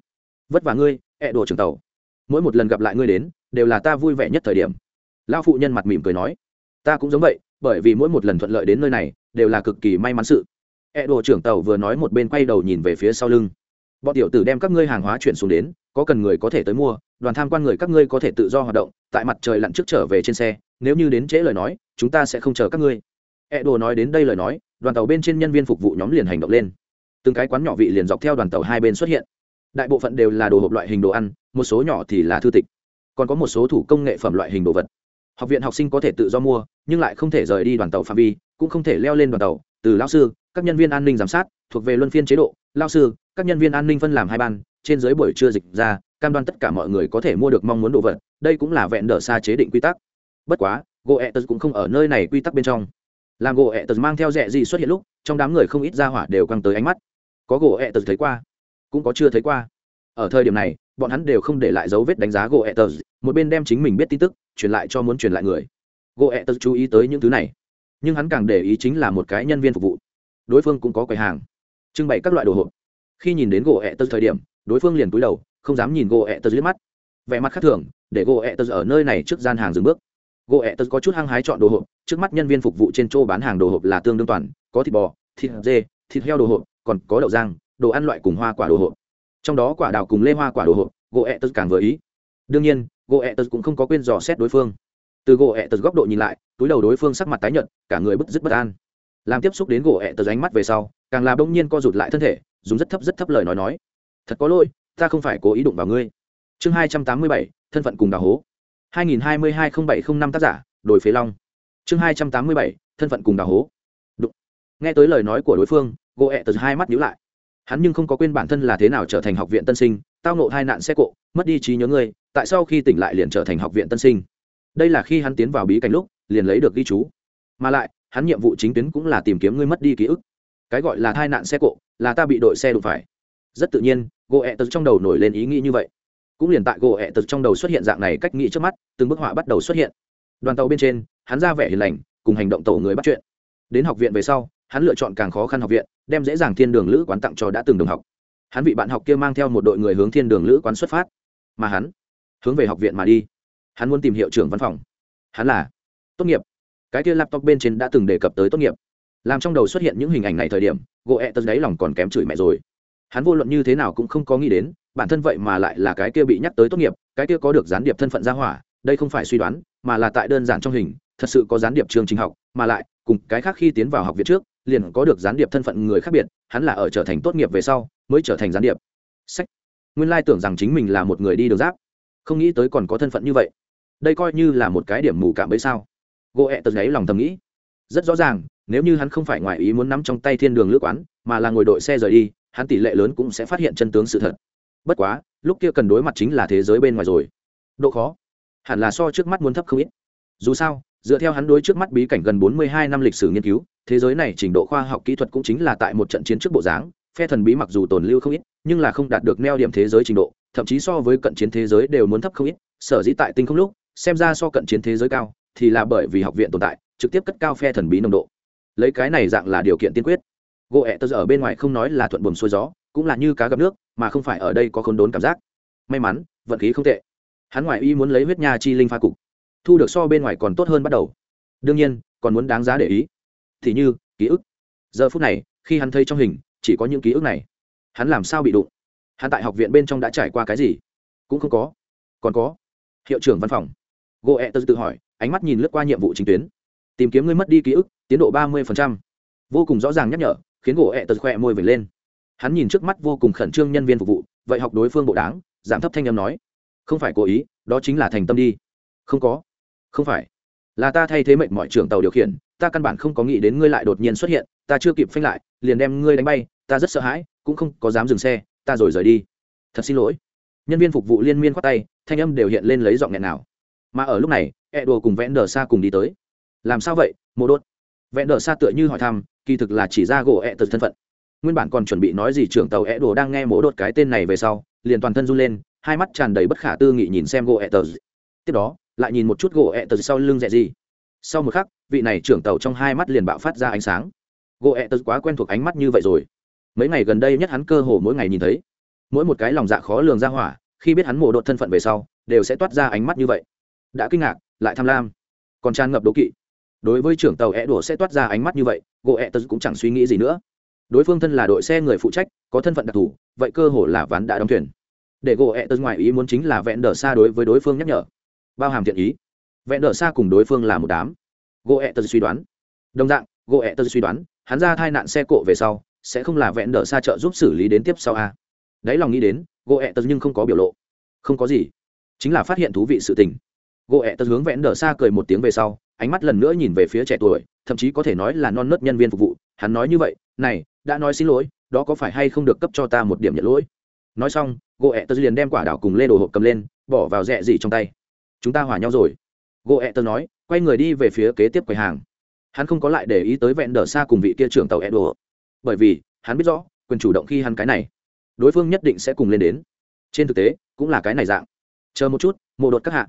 Vất vả ngươi, ẹ đồ trưởng tàu mỗi một lần gặp lại ngươi đến, đều là ta vui vẻ nhất thời điểm. Lao phụ nhân mặt mỉm cười nói. Ta cũng giống vậy, bởi vì mỗi một lần thuận lợi đến nơi này, đều là cực kỳ may mắn sự. Ẹ đồ trưởng tàu vừa nói một bên quay đầu nhìn về phía sau lưng. Bọn tiểu tử đem các ngươi hàng hóa chuyển xuống đến có cần người có thể tới mua, đoàn tham quan người các ngươi có thể tự do hoạt động, tại mặt trời lặn trước trở về trên xe, nếu như đến trễ lời nói, chúng ta sẽ không chờ các ngươi. E đồ nói đến đây lời nói, đoàn tàu bên trên nhân viên phục vụ nhóm liền hành động lên. Từng cái quán nhỏ vị liền dọc theo đoàn tàu hai bên xuất hiện. Đại bộ phận đều là đồ hộp loại hình đồ ăn, một số nhỏ thì là thư tịch. Còn có một số thủ công nghệ phẩm loại hình đồ vật. Học viện học sinh có thể tự do mua, nhưng lại không thể rời đi đoàn tàu phạm vi, cũng không thể leo lên đoàn tàu. Từ lao sư, các nhân viên an ninh giám sát, thuộc về luân phiên chế độ. Lao sư, các nhân viên an ninh phân làm hai ban trên dưới buổi trưa dịch ra, cam đoan tất cả mọi người có thể mua được mong muốn đồ vật, đây cũng là vẹn đỡ xa chế định quy tắc. Bất quá gỗ ẹ tật cũng không ở nơi này quy tắc bên trong. Làm gỗ ẹ tật mang theo rẻ gì xuất hiện lúc, trong đám người không ít ra hỏa đều căng tới ánh mắt. Có gỗ ẹ tật thấy qua, cũng có chưa thấy qua. Ở thời điểm này, bọn hắn đều không để lại dấu vết đánh giá goethers một bên đem chính mình biết tin tức, truyền lại cho muốn truyền lại người. Goethers chú ý tới những thứ này, nhưng hắn càng để ý chính là một cái nhân viên phục vụ. Đối phương cũng có quầy hàng, trưng bày các loại đồ hộp. Khi nhìn đến goethers thời điểm đối phương liền cúi đầu không dám nhìn goethers liếc mắt. Vẻ mặt khác thường để goethers ở nơi này trước gian hàng dừng bước. Goethers có chút hăng hái chọn đồ hộp trước mắt nhân viên phục vụ trên chỗ bán hàng đồ hộp là tương đương toàn có thịt bò thịt dê thịt heo đồ hộp còn có đậu rang, đồ ăn loại cùng hoa quả đồ hộp. Trong đó quả đào cùng lê hoa quả đồ hộp gỗ ẹ tật càng vừa ý. Đương nhiên gỗ ẹ tật cũng không có quên dò xét đối phương. Từ gỗ ẹ tật góc độ nhìn lại túi đầu đối phương sắc mặt tái nhợt cả người bứt dứt bất an. Làm tiếp xúc đến gỗ ẹ tật ánh mắt về sau càng là bỗng nhiên co rụt lại thân thể dùng rất thấp rất thấp lời nói nói thật có lỗi, ta không phải cố ý đụng vào ngươi. Chương hai trăm tám mươi bảy, thân phận cùng đào hố. Hai nghìn hai mươi hai không bảy không năm tác giả đổi phế long. Chương hai trăm tám mươi bảy, thân phận cùng đào hố. Đụng. Nghe tới lời nói của đối phương gỗ ẹ tật hai mắt nhíu lại. Hắn nhưng không có quên bản thân là thế nào trở thành học viện tân sinh, tao nộ hai nạn xe cộ, mất đi trí nhớ ngươi, tại sao khi tỉnh lại liền trở thành học viện tân sinh. Đây là khi hắn tiến vào bí cảnh lúc, liền lấy được ghi chú. Mà lại, hắn nhiệm vụ chính tuyến cũng là tìm kiếm ngươi mất đi ký ức. Cái gọi là tai nạn xe cộ, là ta bị đội xe đụng phải rất tự nhiên, gỗ ẹ tật trong đầu nổi lên ý nghĩ như vậy. Cũng liền tại gỗ ẹ tật trong đầu xuất hiện dạng này cách nghĩ trước mắt, từng bức họa bắt đầu xuất hiện. Đoàn tàu bên trên, hắn ra vẻ hiền lành, cùng hành động tổ người bắt chuyện. Đến học viện về sau, hắn lựa chọn càng khó khăn học viện, đem dễ dàng thiên đường lữ quán tặng cho đã từng đồng học. Hắn vị bạn học kia mang theo một đội người hướng thiên đường lữ quán xuất phát. Mà hắn, hướng về học viện mà đi. Hắn muốn tìm hiệu trưởng văn phòng. Hắn là, tốt nghiệp. Cái kia laptop bên trên đã từng đề cập tới tốt nghiệp. Làm trong đầu xuất hiện những hình ảnh này thời điểm, gỗ ẹ tật đáy lòng còn kém chửi mẹ rồi hắn vô luận như thế nào cũng không có nghĩ đến, bản thân vậy mà lại là cái kia bị nhắc tới tốt nghiệp, cái kia có được gián điệp thân phận ra hỏa, đây không phải suy đoán, mà là tại đơn giản trong hình, thật sự có gián điệp trường trình học, mà lại, cùng cái khác khi tiến vào học viện trước, liền có được gián điệp thân phận người khác biệt, hắn là ở trở thành tốt nghiệp về sau, mới trở thành gián điệp. Sách. Nguyên lai tưởng rằng chính mình là một người đi đường giáp. Không nghĩ tới còn có thân phận như vậy. Đây coi như là một cái điểm mù cảm ấy sao. Gỗ ẹ tật gáy lòng thầm nghĩ. Rất rõ ràng, nếu như hắn không phải ngoài ý muốn nắm trong tay thiên đường lữ quán, mà là ngồi đội xe rời đi hắn tỷ lệ lớn cũng sẽ phát hiện chân tướng sự thật. Bất quá, lúc kia cần đối mặt chính là thế giới bên ngoài rồi. Độ khó, hẳn là so trước mắt muốn thấp không ít. Dù sao, dựa theo hắn đối trước mắt bí cảnh gần bốn mươi hai năm lịch sử nghiên cứu, thế giới này trình độ khoa học kỹ thuật cũng chính là tại một trận chiến trước bộ dáng, phe thần bí mặc dù tồn lưu không ít, nhưng là không đạt được neo điểm thế giới trình độ, thậm chí so với cận chiến thế giới đều muốn thấp không ít, sở dĩ tại tinh không lúc, xem ra so cận chiến thế giới cao, thì là bởi vì học viện tồn tại, trực tiếp cất cao phe thần bí nồng độ. Lấy cái này dạng là điều kiện tiên quyết gỗ ẹ tơ ở bên ngoài không nói là thuận buồm xuôi gió, cũng là như cá gặp nước, mà không phải ở đây có khốn đốn cảm giác. May mắn, vận khí không tệ. Hắn ngoại y muốn lấy huyết nha chi linh pha cục. Thu được so bên ngoài còn tốt hơn bắt đầu. Đương nhiên, còn muốn đáng giá để ý. Thì như, ký ức. Giờ phút này, khi hắn thấy trong hình, chỉ có những ký ức này. Hắn làm sao bị đụng? Hắn tại học viện bên trong đã trải qua cái gì? Cũng không có. Còn có, hiệu trưởng văn phòng. Gỗ ẹ tớ tự hỏi, ánh mắt nhìn lướt qua nhiệm vụ chính tuyến. Tìm kiếm người mất đi ký ức, tiến độ ba mươi vô cùng rõ ràng nhắc nhở khiến gỗ ẹ tật khỏe môi vểnh lên. Hắn nhìn trước mắt vô cùng khẩn trương nhân viên phục vụ, vậy học đối phương bộ đáng, giảm thấp thanh âm nói. Không phải cố ý, đó chính là thành tâm đi. Không có. Không phải. Là ta thay thế mệnh mọi trưởng tàu điều khiển, ta căn bản không có nghĩ đến ngươi lại đột nhiên xuất hiện, ta chưa kịp phanh lại, liền đem ngươi đánh bay, ta rất sợ hãi, cũng không có dám dừng xe, ta rồi rời đi. Thật xin lỗi. Nhân viên phục vụ liên miên khoát tay, thanh âm đều hiện lên lấy giọng nghẹn nào. Mà ở lúc này e đồ cùng vẽn đờ xa cùng đi tới. Làm sao vậy mô đốt? Vẽn đờ xa tựa như hỏi thăm kỳ thực là chỉ ra gỗ ẹ tật thân phận. Nguyên bản còn chuẩn bị nói gì trưởng tàu ẹ đồ đang nghe mổ đột cái tên này về sau, liền toàn thân run lên, hai mắt tràn đầy bất khả tư nghị nhìn xem gỗ ẹ tật. Tiếp đó, lại nhìn một chút gỗ ẹ tật sau lưng dẹ gì. Sau một khắc, vị này trưởng tàu trong hai mắt liền bạo phát ra ánh sáng. Gỗ ẹ tật quá quen thuộc ánh mắt như vậy rồi. Mấy ngày gần đây nhất hắn cơ hồ mỗi ngày nhìn thấy. Mỗi một cái lòng dạ khó lường ra hỏa, khi biết hắn mổ đột thân phận về sau, đều sẽ toát ra ánh mắt như vậy. Đã kinh ngạc, lại tham lam. Còn tràn ngập đố kỵ đối với trưởng tàu é đổ sẽ toát ra ánh mắt như vậy, gỗ ẹ tật cũng chẳng suy nghĩ gì nữa. Đối phương thân là đội xe người phụ trách, có thân phận đặc thù, vậy cơ hồ là ván đã đóng thuyền. Để gỗ ẹ tật ngoài ý muốn chính là vẹn đờ xa đối với đối phương nhắc nhở. Bao hàm thiện ý. Vẹn đờ xa cùng đối phương là một đám. Gỗ ẹ tật suy đoán. Đồng dạng, gỗ ẹ tật suy đoán, hắn ra tai nạn xe cộ về sau, sẽ không là vẹn đờ xa trợ giúp xử lý đến tiếp sau a. Đáy lòng nghĩ đến, gỗ ẹ tật nhưng không có biểu lộ. Không có gì. Chính là phát hiện thú vị sự tình. Gỗ ẹ tật hướng vẹn đờ xa cười một tiếng về sau ánh mắt lần nữa nhìn về phía trẻ tuổi, thậm chí có thể nói là non nớt nhân viên phục vụ. Hắn nói như vậy, này, đã nói xin lỗi, đó có phải hay không được cấp cho ta một điểm nhận lỗi? Nói xong, gỗ ẹ tật liền đem quả đảo cùng lê đồ hộp cầm lên, bỏ vào rẽ gì trong tay. Chúng ta hòa nhau rồi. Gỗ ẹ tơ nói, quay người đi về phía kế tiếp quầy hàng. Hắn không có lại để ý tới vẹn đờ xa cùng vị kia trưởng tàu ẹ đồ bởi vì hắn biết rõ, quyền chủ động khi hắn cái này, đối phương nhất định sẽ cùng lên đến. Trên thực tế, cũng là cái này dạng. Chờ một chút, mộ đột các hạ.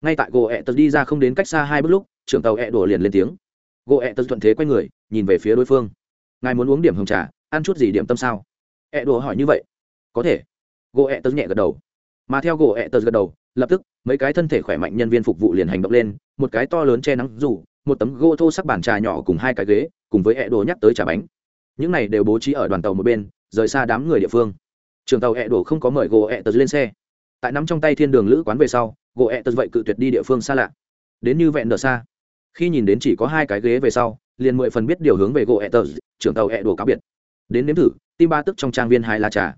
Ngay tại gỗ ẹ tơ đi ra không đến cách xa hai bước lúc trưởng tàu ẹ đổ liền lên tiếng. Gỗ ẹ tật thuận thế quay người, nhìn về phía đối phương. Ngài muốn uống điểm hồng trà, ăn chút gì điểm tâm sao? Ẹ đổ hỏi như vậy. Có thể. Gỗ ẹ tật nhẹ gật đầu. Mà theo gỗ ẹ tật gật đầu, lập tức, mấy cái thân thể khỏe mạnh nhân viên phục vụ liền hành động lên, một cái to lớn che nắng dù, một tấm gỗ thô sắc bàn trà nhỏ cùng hai cái ghế, cùng với ẹ đổ nhắc tới trà bánh. Những này đều bố trí ở đoàn tàu một bên, rời xa đám người địa phương. Trường tàu ẹ đổ không có mời gỗ ẹ tật lên xe. Tại nắm trong tay thiên đường lữ quán về sau, gỗ ẹ tật vậy cự tuyệt đi địa phương xa lạ. Đến như vẹn đờ xa khi nhìn đến chỉ có hai cái ghế về sau, liền mười phần biết điều hướng về gỗ ẹ tờ, trưởng tàu ẹ đổ cáo biệt. Đến nếm thử, tim ba tức trong trang viên hai la trà.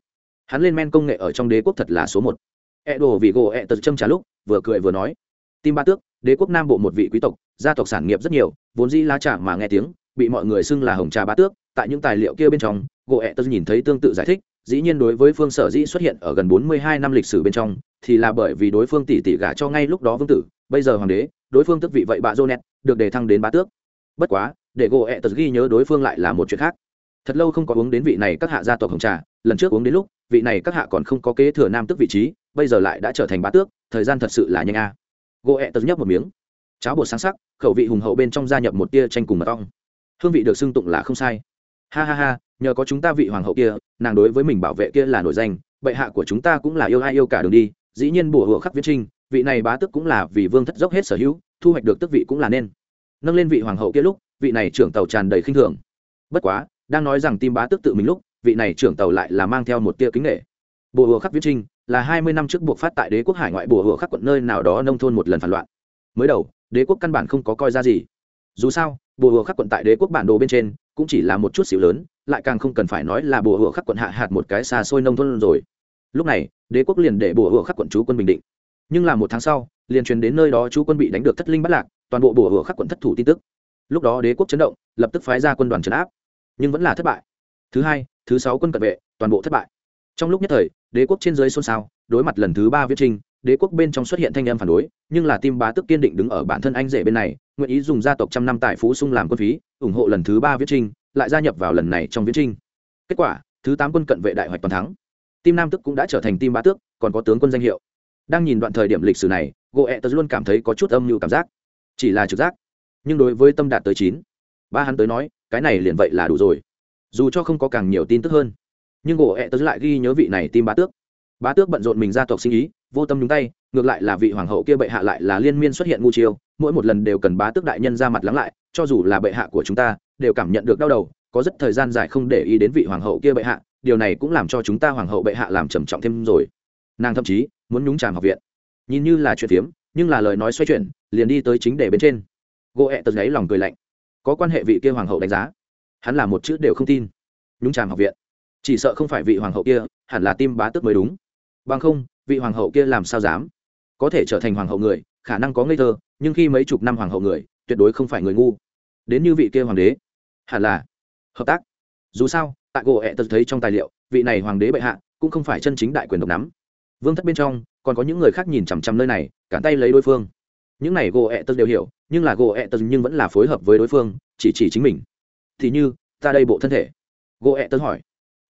Hắn lên men công nghệ ở trong đế quốc thật là số một. Ẹ đổ vì gỗ ẹ tật châm trà lúc, vừa cười vừa nói. Tim ba tước, đế quốc nam bộ một vị quý tộc, gia tộc sản nghiệp rất nhiều, vốn dĩ lá trà mà nghe tiếng, bị mọi người xưng là hồng trà ba tước, tại những tài liệu kia bên trong, gỗ ẹ tật nhìn thấy tương tự giải thích dĩ nhiên đối với phương sở dĩ xuất hiện ở gần bốn mươi hai năm lịch sử bên trong, thì là bởi vì đối phương tỷ tỷ gả cho ngay lúc đó vương tử, bây giờ hoàng đế, đối phương tức vị vậy bà jonet, được đề thăng đến bá tước. Bất quá, để gỗ ẹ tật ghi nhớ đối phương lại là một chuyện khác. Thật lâu không có uống đến vị này các hạ gia tộc hồng trà, lần trước uống đến lúc, vị này các hạ còn không có kế thừa nam tước vị trí, bây giờ lại đã trở thành bá tước, thời gian thật sự là nhanh a. À. gỗ ẹ tật nhấp một miếng. Cháo bột sáng sắc, khẩu vị hùng hậu bên trong gia nhập một tia chanh cùng mật ong. Hương vị được xưng tụng là không sai. Ha ha ha nhờ có chúng ta vị hoàng hậu kia, nàng đối với mình bảo vệ kia là nổi danh, bệ hạ của chúng ta cũng là yêu ai yêu cả đường đi, dĩ nhiên bùa hựa khắc viết trinh, vị này bá tước cũng là vì vương thất dốc hết sở hữu, thu hoạch được tước vị cũng là nên. Nâng lên vị hoàng hậu kia lúc, vị này trưởng tàu tràn đầy khinh thường. Bất quá, đang nói rằng tim bá tước tự mình lúc, vị này trưởng tàu lại là mang theo một tia kính nghệ bùa hựa khắc viết trinh là hai mươi năm trước buộc phát tại đế quốc hải ngoại bùa hựa khắc quận nơi nào đó nông thôn một lần phản loạn. Mới đầu, đế quốc căn bản không có coi ra gì. Dù sao, bùa hựa khắc quận tại đế quốc bản đồ bên trên cũng chỉ là một chút xíu lớn, lại càng không cần phải nói là bùa hựa khắc quận hạ hạt một cái xa xôi nông thôn rồi. Lúc này, đế quốc liền để bùa hựa khắc quận chú quân bình định. Nhưng là một tháng sau, liền truyền đến nơi đó chú quân bị đánh được thất linh bắt lạc, toàn bộ bùa hựa khắc quận thất thủ tin tức. Lúc đó đế quốc chấn động, lập tức phái ra quân đoàn trấn áp. Nhưng vẫn là thất bại. Thứ hai, thứ sáu quân cận vệ, toàn bộ thất bại. Trong lúc nhất thời, đế quốc trên dưới xôn xao, đối mặt lần thứ ba viết trinh đế quốc bên trong xuất hiện thanh âm phản đối, nhưng là tim bá tức kiên định đứng ở bản thân anh rể bên này, nguyện ý dùng gia tộc trăm năm tại phú sung làm quân phí, ủng hộ lần thứ ba viết trinh, lại gia nhập vào lần này trong viết trinh. Kết quả, thứ tám quân cận vệ đại hoạch toàn thắng. Tim nam tức cũng đã trở thành tim bá tước, còn có tướng quân danh hiệu. Đang nhìn đoạn thời điểm lịch sử này gỗ ẹ tật luôn cảm thấy có chút âm mưu cảm giác. Chỉ là trực giác. Nhưng đối với tâm đạt tới chín, ba hắn tới nói, cái này liền vậy là đủ rồi. Dù cho không có càng nhiều tin tức hơn, nhưng gỗ ẹ tật lại ghi nhớ vị này tim bá tước bá tước bận rộn mình gia tộc sinh ý, vô tâm nhúng tay, ngược lại là vị hoàng hậu kia bệ hạ lại là liên miên xuất hiện ngu chiêu mỗi một lần đều cần bá tước đại nhân ra mặt lắng lại, cho dù là bệ hạ của chúng ta, đều cảm nhận được đau đầu, có rất thời gian dài không để ý đến vị hoàng hậu kia bệ hạ, điều này cũng làm cho chúng ta hoàng hậu bệ hạ làm trầm trọng thêm rồi. Nàng thậm chí muốn nhúng tràm học viện. Nhìn như là chuyện phiếm, nhưng là lời nói xoay chuyển, liền đi tới chính đề bên trên. Gỗ ẹ tật gáy lòng cười lạnh. Có quan hệ vị kia hoàng hậu đánh giá. Hắn là một chữ đều không tin. Nhúng tràm học viện. Chỉ sợ không phải vị hoàng hậu kia, hẳn là tim bá tước mới đúng bằng không, vị hoàng hậu kia làm sao dám? Có thể trở thành hoàng hậu người, khả năng có ngây thơ, nhưng khi mấy chục năm hoàng hậu người, tuyệt đối không phải người ngu. Đến như vị kia hoàng đế. Hẳn là hợp tác. Dù sao, tại gỗ ẹ tật thấy trong tài liệu, vị này hoàng đế bệ hạ cũng không phải chân chính đại quyền độc nắm. Vương thất bên trong, còn có những người khác nhìn chằm chằm nơi này cản tay lấy đối phương. Những này gỗ ẹ tật đều hiểu, nhưng là gỗ ẹ tật nhưng vẫn là phối hợp với đối phương, chỉ chỉ chính mình. Thì như, ta đây bộ thân thể. Gỗ ẹ tật hỏi.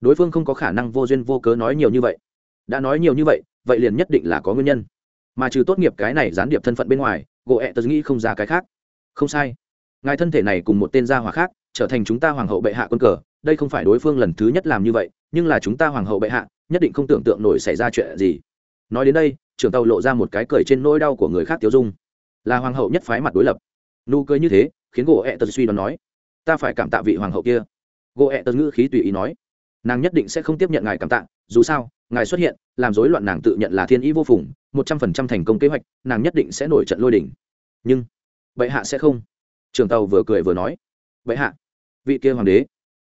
Đối phương không có khả năng vô duyên vô cớ nói nhiều như vậy đã nói nhiều như vậy vậy liền nhất định là có nguyên nhân. Mà trừ tốt nghiệp cái này gián điệp thân phận bên ngoài, gỗ ẹ tớ nghĩ không ra cái khác. Không sai. Ngài thân thể này cùng một tên gia hòa khác, trở thành chúng ta hoàng hậu bệ hạ quân cờ, đây không phải đối phương lần thứ nhất làm như vậy, nhưng là chúng ta hoàng hậu bệ hạ, nhất định không tưởng tượng nổi xảy ra chuyện gì. Nói đến đây, trưởng tàu lộ ra một cái cười trên nỗi đau của người khác tiêu dung. Là hoàng hậu nhất phái mặt đối lập. Nụ cười như thế, khiến gỗ ẹ tớ suy đoán nói, ta phải cảm tạ vị hoàng hậu kia. Gỗ ẹ tớ ngữ khí tùy ý nói nàng nhất định sẽ không tiếp nhận ngài cảm tạ, dù sao, ngài xuất hiện, làm rối loạn nàng tự nhận là thiên ý vô phùng, một trăm phần trăm thành công kế hoạch, nàng nhất định sẽ nổi trận lôi đỉnh nhưng, bệ hạ sẽ không. Trường tàu vừa cười vừa nói, bệ hạ, vị kia hoàng đế,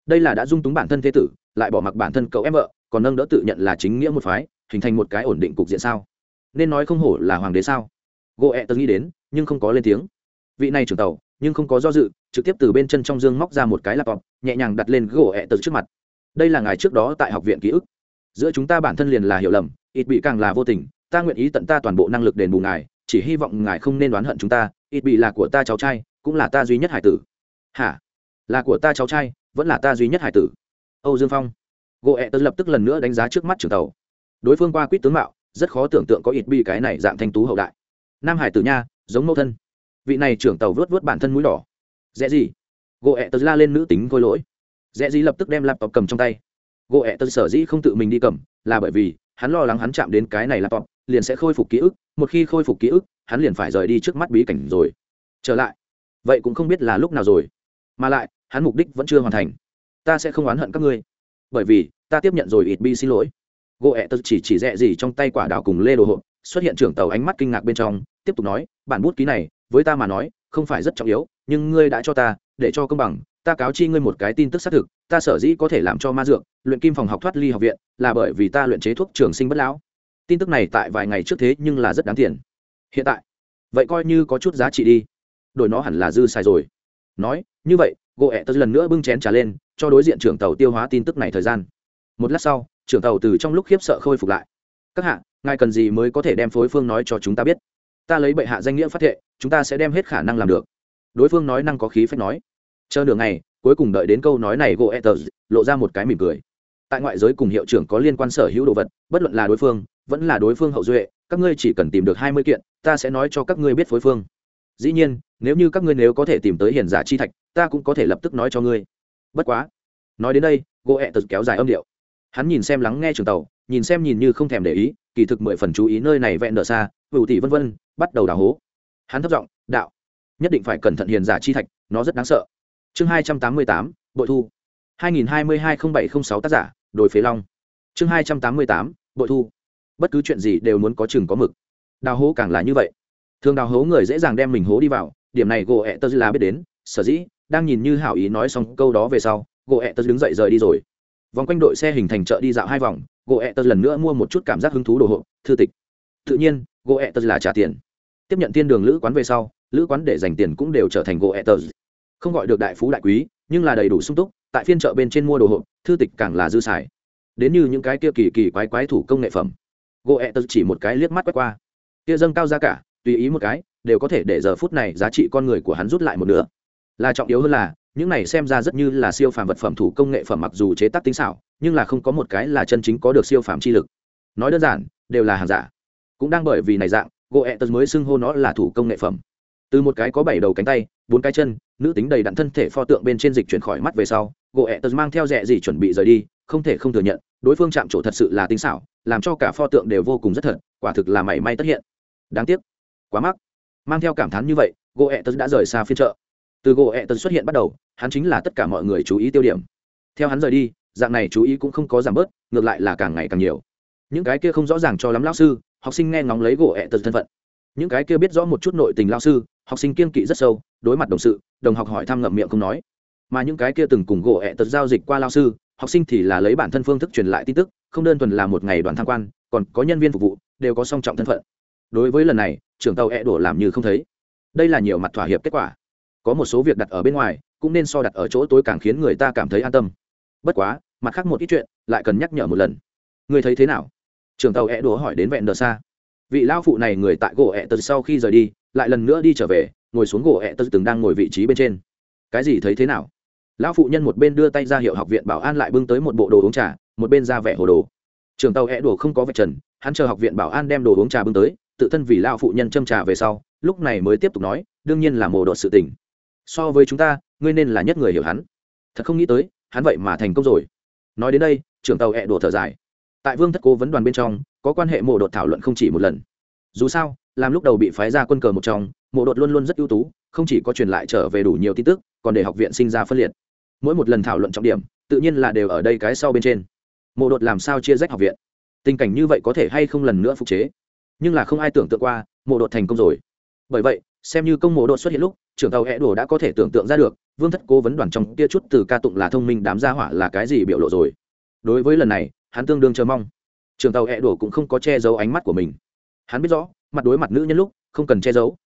đây là đã dung túng bản thân thế tử, lại bỏ mặc bản thân cậu em vợ, còn nâng đỡ tự nhận là chính nghĩa một phái, hình thành một cái ổn định cục diện sao? Nên nói không hổ là hoàng đế sao? Gỗ ẹ tớ nghĩ đến, nhưng không có lên tiếng. Vị này trưởng tàu, nhưng không có do dự, trực tiếp từ bên chân trong dương móc ra một cái laptop, nhẹ nhàng đặt lên gỗ ẹ tớ trước mặt đây là ngài trước đó tại học viện ký ức. Giữa chúng ta bản thân liền là hiểu lầm, ít bị càng là vô tình, ta nguyện ý tận ta toàn bộ năng lực đền bù ngài, chỉ hy vọng ngài không nên đoán hận chúng ta, ít bị là của ta cháu trai, cũng là ta duy nhất hải tử. Hả? Là của ta cháu trai, vẫn là ta duy nhất hải tử. Âu dương phong. Gỗ ẹ tớ lập tức lần nữa đánh giá trước mắt trường tàu. Đối phương qua quýt tướng mạo, rất khó tưởng tượng có ít Bị cái này dạng thanh tú hậu đại. Nam hải tử nha, giống mẫu thân. Vị này trưởng tàu vớt vớt bản thân mũi đỏ. Dễ gì? Gỗ ẹ tớ la lên nữ tính khôi lỗi dễ dĩ lập tức đem laptop cầm trong tay. Gỗ ẹ tớ sở dĩ không tự mình đi cầm, là bởi vì, hắn lo lắng hắn chạm đến cái này laptop, liền sẽ khôi phục ký ức, một khi khôi phục ký ức, hắn liền phải rời đi trước mắt bí cảnh rồi. Trở lại, vậy cũng không biết là lúc nào rồi. Mà lại, hắn mục đích vẫn chưa hoàn thành. Ta sẽ không oán hận các ngươi. Bởi vì, ta tiếp nhận rồi ít bi xin lỗi. Gỗ ẹ tớ chỉ chỉ rẽ gì trong tay quả đào cùng lê đồ hộp, xuất hiện trưởng tàu ánh mắt kinh ngạc bên trong, tiếp tục nói, bản bút ký này, với ta mà nói, không phải rất trọng yếu, nhưng ngươi đã cho ta, để cho công bằng ta cáo chi ngươi một cái tin tức xác thực, ta sở dĩ có thể làm cho ma dược, luyện kim phòng học thoát ly học viện, là bởi vì ta luyện chế thuốc trường sinh bất lão. Tin tức này tại vài ngày trước thế nhưng là rất đáng tiền. Hiện tại, vậy coi như có chút giá trị đi. Đổi nó hẳn là dư xài rồi. Nói, như vậy gỗ ẹ tớ lần nữa bưng chén trả lên, cho đối diện trưởng tàu tiêu hóa tin tức này thời gian. Một lát sau, trưởng tàu từ trong lúc khiếp sợ khôi phục lại. Các hạ, ngài cần gì mới có thể đem phối phương nói cho chúng ta biết? Ta lấy bệ hạ danh nghĩa phát thệ, chúng ta sẽ đem hết khả năng làm được. Đối phương nói năng có khí phách nói chờ nửa ngày, cuối cùng đợi đến câu nói này gỗ ẹ lộ ra một cái mỉm cười. Tại ngoại giới cùng hiệu trưởng có liên quan sở hữu đồ vật, bất luận là đối phương, vẫn là đối phương hậu duệ, các ngươi chỉ cần tìm được hai mươi kiện, ta sẽ nói cho các ngươi biết phối phương. Dĩ nhiên, nếu như các ngươi nếu có thể tìm tới hiền giả chi thạch, ta cũng có thể lập tức nói cho ngươi. Bất quá, nói đến đây gỗ ẹ kéo dài âm điệu. Hắn nhìn xem lắng nghe trường tàu, nhìn xem nhìn như không thèm để ý, kỳ thực mười phần chú ý nơi này vẹn nợ xa hữu tỷ vân vân, bắt đầu đào hố. Hắn thấp giọng, đạo, nhất định phải cẩn thận hiền giả chi thạch, nó rất đáng sợ chương hai trăm tám mươi tám, bội thu. hai nghìn hai mươi hai không bảy không sáu tác giả, đồi phế long. Chương hai trăm tám mươi tám, bội thu. Bất cứ chuyện gì đều muốn có chừng có mực. Đào hố càng là như vậy. Thường đào hố người dễ dàng đem mình hố đi vào, điểm này gỗ ẹ tơ là biết đến, sở dĩ, đang nhìn như hảo ý nói xong câu đó về sau, gỗ ẹ tơ đứng dậy rời đi rồi. Vòng quanh đội xe hình thành chợ đi dạo hai vòng, gỗ ẹ tơ lần nữa mua một chút cảm giác hứng thú đồ hộp, thư tịch. Tự nhiên, gỗ ẹ tơ là trả tiền. Tiếp nhận tiên đường lữ quán về sau, lữ quán để dành tiền cũng đều trở thành gỗ ẹ tơ không gọi được đại phú đại quý, nhưng là đầy đủ sung túc, tại phiên chợ bên trên mua đồ hộp, thư tịch càng là dư xài. Đến như những cái kia kỳ kỳ quái quái thủ công nghệ phẩm. Gỗ ẹ tật chỉ một cái liếc mắt quét qua. Kia dâng cao giá cả, tùy ý một cái, đều có thể để giờ phút này giá trị con người của hắn rút lại một nửa. Là trọng yếu hơn là, những này xem ra rất như là siêu phàm vật phẩm thủ công nghệ phẩm mặc dù chế tác tinh xảo, nhưng là không có một cái là chân chính có được siêu phàm chi lực. Nói đơn giản, đều là hàng giả. Cũng đang bởi vì này dạng, gỗ ẹ tật mới xưng hô nó là thủ công nghệ phẩm từ một cái có bảy đầu cánh tay, bốn cái chân, nữ tính đầy đặn thân thể pho tượng bên trên dịch chuyển khỏi mắt về sau, gỗ ẹ tật mang theo rẻ gì chuẩn bị rời đi, không thể không thừa nhận, đối phương chạm trổ thật sự là tinh xảo, làm cho cả pho tượng đều vô cùng rất thật, quả thực là mảy may tất hiện. Đáng tiếc, quá mắc. Mang theo cảm thán như vậy, gỗ ẹ tật đã rời xa phiên chợ. Từ gỗ ẹ tật xuất hiện bắt đầu, hắn chính là tất cả mọi người chú ý tiêu điểm. Theo hắn rời đi, dạng này chú ý cũng không có giảm bớt, ngược lại là càng ngày càng nhiều. Những cái kia không rõ ràng cho lắm lao sư, học sinh nghe ngóng lấy gỗ ẹ tật thân phận. Những cái kia biết rõ một chút nội tình lao sư học sinh kiên kỵ rất sâu, đối mặt đồng sự, đồng học hỏi thăm ngậm miệng không nói. Mà những cái kia từng cùng gỗ ẹ tật giao dịch qua lao sư, học sinh thì là lấy bản thân phương thức truyền lại tin tức, không đơn thuần là một ngày đoàn tham quan, còn có nhân viên phục vụ, đều có song trọng thân phận. Đối với lần này, trưởng tàu ẹ đổ làm như không thấy. Đây là nhiều mặt thỏa hiệp kết quả. Có một số việc đặt ở bên ngoài, cũng nên so đặt ở chỗ tối càng khiến người ta cảm thấy an tâm. Bất quá, mặt khác một ít chuyện, lại cần nhắc nhở một lần. Người thấy thế nào? Trưởng tàu ẹ đổ hỏi đến vẹn đờ xa. Vị lao phụ này người tại gỗ ẹ tật sau khi rời đi lại lần nữa đi trở về, ngồi xuống gỗ ẹ tớ từng đang ngồi vị trí bên trên. Cái gì thấy thế nào? Lão phụ nhân một bên đưa tay ra hiệu học viện bảo an lại bưng tới một bộ đồ uống trà, một bên ra vẻ hồ đồ. Trường tàu hẹ đồ không có vạch trần, hắn chờ học viện bảo an đem đồ uống trà bưng tới, tự thân vì lão phụ nhân châm trà về sau, lúc này mới tiếp tục nói, đương nhiên là mồ đột sự tình. So với chúng ta, ngươi nên là nhất người hiểu hắn. Thật không nghĩ tới, hắn vậy mà thành công rồi. Nói đến đây trưởng tàu hẹ đồ thở dài. Tại vương thất cố vấn đoàn bên trong, có quan hệ mộ đột thảo luận không chỉ một lần. Dù sao làm lúc đầu bị phái ra quân cờ một trong, mộ đột luôn luôn rất ưu tú, không chỉ có truyền lại trở về đủ nhiều tin tức, còn để học viện sinh ra phân liệt. Mỗi một lần thảo luận trọng điểm, tự nhiên là đều ở đây cái sau bên trên. Mộ đột làm sao chia rách học viện? Tình cảnh như vậy có thể hay không lần nữa phục chế? Nhưng là không ai tưởng tượng qua, mộ đột thành công rồi. Bởi vậy, xem như công mộ đột xuất hiện lúc, trưởng tàu hẹ đồ đã có thể tưởng tượng ra được, vương thất cố vấn đoàn trong kia chút từ ca tụng là thông minh đám gia hỏa là cái gì biểu lộ rồi. Đối với lần này, hắn tương đương chờ mong. Trưởng tàu hẹ đồ cũng không có che giấu ánh mắt của mình. Hắn biết rõ mặt đối mặt nữ nhân lúc không cần che giấu.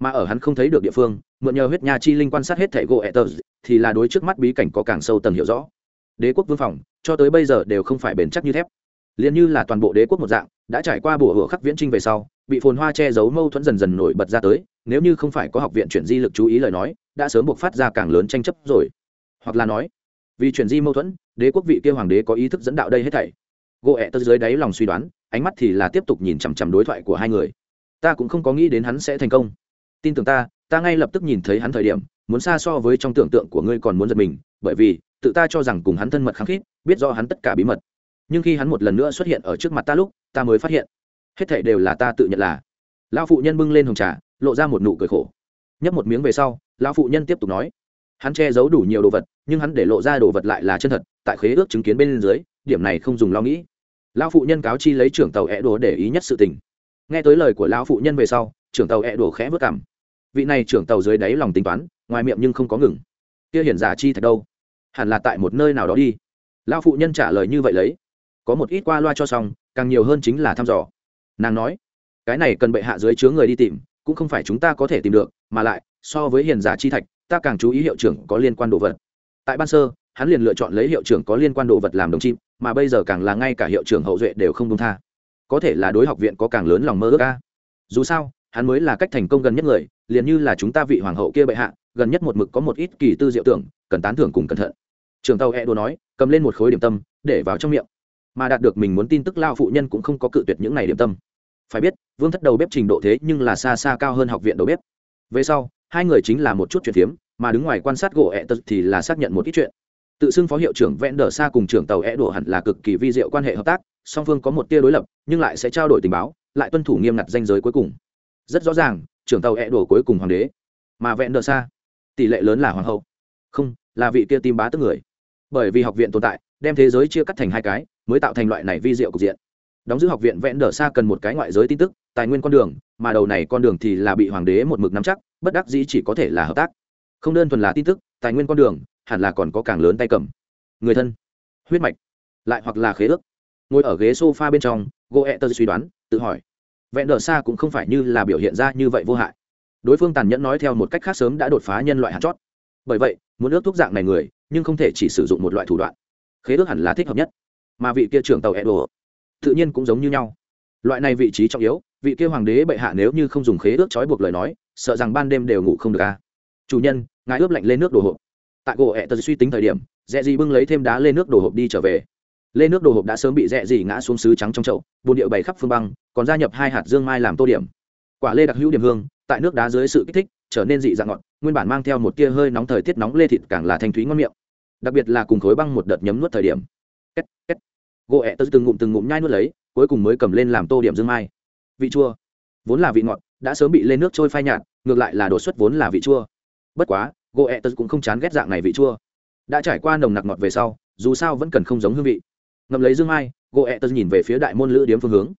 Mà ở hắn không thấy được địa phương, mượn nhờ huyết nha chi linh quan sát hết thẻ gỗ ẹ tờ thì là đối trước mắt bí cảnh có càng sâu tầng hiểu rõ. Đế quốc vương phòng, cho tới bây giờ đều không phải bền chắc như thép. Liền như là toàn bộ đế quốc một dạng, đã trải qua bùa hựa khắc viễn trinh về sau, bị phồn hoa che giấu mâu thuẫn dần dần nổi bật ra tới, nếu như không phải có học viện chuyển di lực chú ý lời nói, đã sớm buộc phát ra càng lớn tranh chấp rồi. Hoặc là nói, vì chuyển di mâu thuẫn, đế quốc vị kia hoàng đế có ý thức dẫn đạo đây hết thảy. Gỗ ẹ tơ dưới đáy lòng suy đoán, ánh mắt thì là tiếp tục nhìn chằm chằm đối thoại của hai người ta cũng không có nghĩ đến hắn sẽ thành công. Tin tưởng ta ta ngay lập tức nhìn thấy hắn thời điểm, muốn xa so với trong tưởng tượng của ngươi còn muốn giật mình, bởi vì, tự ta cho rằng cùng hắn thân mật khăng khít, biết do hắn tất cả bí mật. Nhưng khi hắn một lần nữa xuất hiện ở trước mặt ta lúc, ta mới phát hiện, hết thảy đều là ta tự nhận là. Lão phụ nhân bưng lên hồng trà, lộ ra một nụ cười khổ. Nhấp một miếng về sau, lão phụ nhân tiếp tục nói, hắn che giấu đủ nhiều đồ vật, nhưng hắn để lộ ra đồ vật lại là chân thật, tại khế ước chứng kiến bên dưới, điểm này không dùng lo nghĩ. Lão phụ nhân cáo chi lấy trưởng tàu é đồ để ý nhất sự tình nghe tới lời của lão phụ nhân về sau, trưởng tàu e đồ khẽ vớt cảm vị này trưởng tàu dưới đáy lòng tính toán, ngoài miệng nhưng không có ngừng. Kia hiển giả chi Thạch đâu? Hẳn là tại một nơi nào đó đi. Lão phụ nhân trả lời như vậy lấy. Có một ít qua loa cho xong, càng nhiều hơn chính là thăm dò. Nàng nói, cái này cần bệ hạ dưới chứa người đi tìm, cũng không phải chúng ta có thể tìm được, mà lại, so với hiền giả chi thạch, ta càng chú ý hiệu trưởng có liên quan đồ vật. Tại ban sơ, hắn liền lựa chọn lấy hiệu trưởng có liên quan đồ vật làm đồng chim, mà bây giờ càng là ngay cả hiệu trưởng hậu duệ đều không công tha có thể là đối học viện có càng lớn lòng mơ ước ca dù sao, hắn mới là cách thành công gần nhất người, liền như là chúng ta vị hoàng hậu kia bệ hạ, gần nhất một mực có một ít kỳ tư diệu tưởng, cần tán thưởng cùng cẩn thận. Trường tàu e đồ nói, cầm lên một khối điểm tâm, để vào trong miệng. Mà đạt được mình muốn tin tức lao phụ nhân cũng không có cự tuyệt những này điểm tâm. Phải biết, vương thất đầu bếp trình độ thế nhưng là xa xa cao hơn học viện đầu bếp. Về sau, hai người chính là một chút chuyện phiếm mà đứng ngoài quan sát gỗ ẹ tật thì là xác nhận một ít chuyện tự xưng phó hiệu trưởng vẽn đờ xa cùng trưởng tàu É đổ hẳn là cực kỳ vi diệu quan hệ hợp tác, song phương có một tia đối lập, nhưng lại sẽ trao đổi tình báo, lại tuân thủ nghiêm ngặt danh giới cuối cùng. Rất rõ ràng, trưởng tàu É đổ cuối cùng hoàng đế, mà vẽn đờ xa, tỷ lệ lớn là hoàng hậu. Không, là vị kia tim bá tức người. Bởi vì học viện tồn tại, đem thế giới chia cắt thành hai cái, mới tạo thành loại này vi diệu cục diện. Đóng giữ học viện vẽn đờ xa cần một cái ngoại giới tin tức, tài nguyên con đường, mà đầu này con đường thì là bị hoàng đế một mực nắm chắc, bất đắc dĩ chỉ có thể là hợp tác. Không đơn thuần là tin tức, tài nguyên con đường hẳn là còn có càng lớn tay cầm. Người thân, huyết mạch, lại hoặc là khế ước. Ngồi ở ghế s o f a bên trong, goethe suy đoán, tự hỏi. Vẹn đờ xa cũng không phải như là biểu hiện ra như vậy vô hại. Đối phương tàn nhẫn nói theo một cách khác sớm đã đột phá nhân loại hạt chót. Bởi vậy, muốn ước thuốc dạng này người, nhưng không thể chỉ sử dụng một loại thủ đoạn. Khế ước hẳn là thích hợp nhất. Mà vị kia trưởng tàu edo, tự nhiên cũng giống như nhau. Loại này vị trí trọng yếu, vị kia hoàng đế bệ hạ nếu như không dùng khế ước trói buộc lời nói, sợ rằng ban đêm đều ngủ không được a. Chủ nhân, ngài ướp lạnh lên nước đồ hộp tại gỗ ẹ tật suy tính thời điểm dẹ gì bưng lấy thêm đá lên nước đồ hộp đi trở về. Lên nước đồ hộp đã sớm bị rẽ gì ngã xuống sứ trắng trong chậu, bồn điệu bày khắp phương băng, còn gia nhập hai hạt dương mai làm tô điểm. Quả lê đặc hữu điểm hương, tại nước đá dưới sự kích thích, trở nên dị dạng ngọt, nguyên bản mang theo một tia hơi nóng thời tiết nóng lê thịt càng là thanh thúy ngon miệng. Đặc biệt là cùng khối băng một đợt nhấm nuốt thời điểm. Két két. Gỗ ẹ tớ từng ngụm từng ngụm nhai nuốt lấy, cuối cùng mới cầm lên làm tô điểm dương mai. Vị chua. Vốn là vị ngọt, đã sớm bị lên nước trôi phai nhạt, ngược lại là đột xuất vốn là vị chua. Bất quá gỗ ẹ tật cũng không chán ghét dạng này vị chua. Đã trải qua nồng nặc ngọt về sau, dù sao vẫn cần không giống hương vị. Ngậm lấy dương mai gỗ ẹ tật nhìn về phía đại môn lữ điếm phương hướng.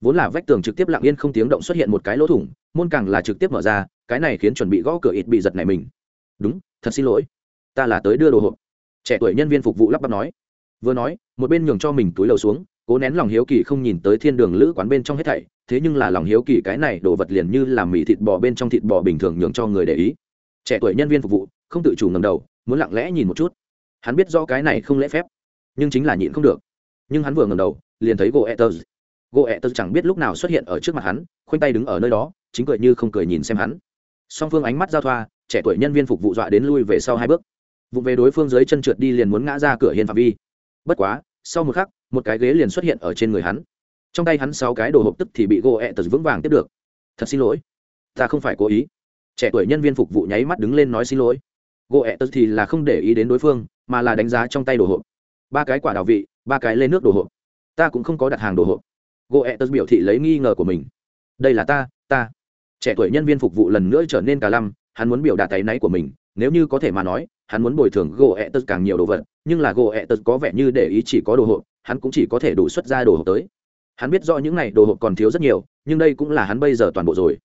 Vốn là vách tường trực tiếp lặng yên không tiếng động xuất hiện một cái lỗ thủng, môn càng là trực tiếp mở ra, cái này khiến chuẩn bị gõ cửa ít bị giật này mình. Đúng, thật xin lỗi, ta là tới đưa đồ hộp. Trẻ tuổi nhân viên phục vụ lắp bắp nói. Vừa nói, một bên nhường cho mình túi lầu xuống, cố nén lòng hiếu kỳ không nhìn tới thiên đường lữ quán bên trong hết thảy, thế nhưng là lòng hiếu kỳ cái này đồ vật liền như làm mì thịt bò bên trong thịt bò bình thường nhường cho người để ý trẻ tuổi nhân viên phục vụ, không tự chủ ngầm đầu, muốn lặng lẽ nhìn một chút. Hắn biết do cái này không lễ phép, nhưng chính là nhịn không được. Nhưng hắn vừa ngầm đầu, liền thấy gỗ etters gỗ etters chẳng biết lúc nào xuất hiện ở trước mặt hắn, khoanh tay đứng ở nơi đó, chính cười như không cười nhìn xem hắn. Song phương ánh mắt giao thoa, trẻ tuổi nhân viên phục vụ dọa đến lui về sau hai bước. Vụ về đối phương dưới chân trượt đi liền muốn ngã ra cửa hiên phạm vi. Bất quá, sau một khắc, một cái ghế liền xuất hiện ở trên người hắn. Trong tay hắn sáu cái đồ hộp tức thì bị gỗ ẹ tật vững vàng tiếp được. Thật xin lỗi, ta không phải cố ý trẻ tuổi nhân viên phục vụ nháy mắt đứng lên nói xin lỗi. Gỗ ẹ tật thì là không để ý đến đối phương, mà là đánh giá trong tay đồ hộp. Ba cái quả đào vị, ba cái lên nước đồ hộp. Ta cũng không có đặt hàng đồ hộp. Gỗ ẹ tật biểu thị lấy nghi ngờ của mình. Đây là ta ta. Trẻ tuổi nhân viên phục vụ lần nữa trở nên cả lăm, hắn muốn biểu đạt tay náy của mình. Nếu như có thể mà nói, hắn muốn bồi thường gỗ ẹ tật càng nhiều đồ vật, nhưng là gỗ ẹ tật có vẻ như để ý chỉ có đồ hộp, hắn cũng chỉ có thể đủ xuất ra đồ hộp tới. Hắn biết rõ những này đồ hộp còn thiếu rất nhiều, nhưng đây cũng là hắn bây giờ toàn bộ rồi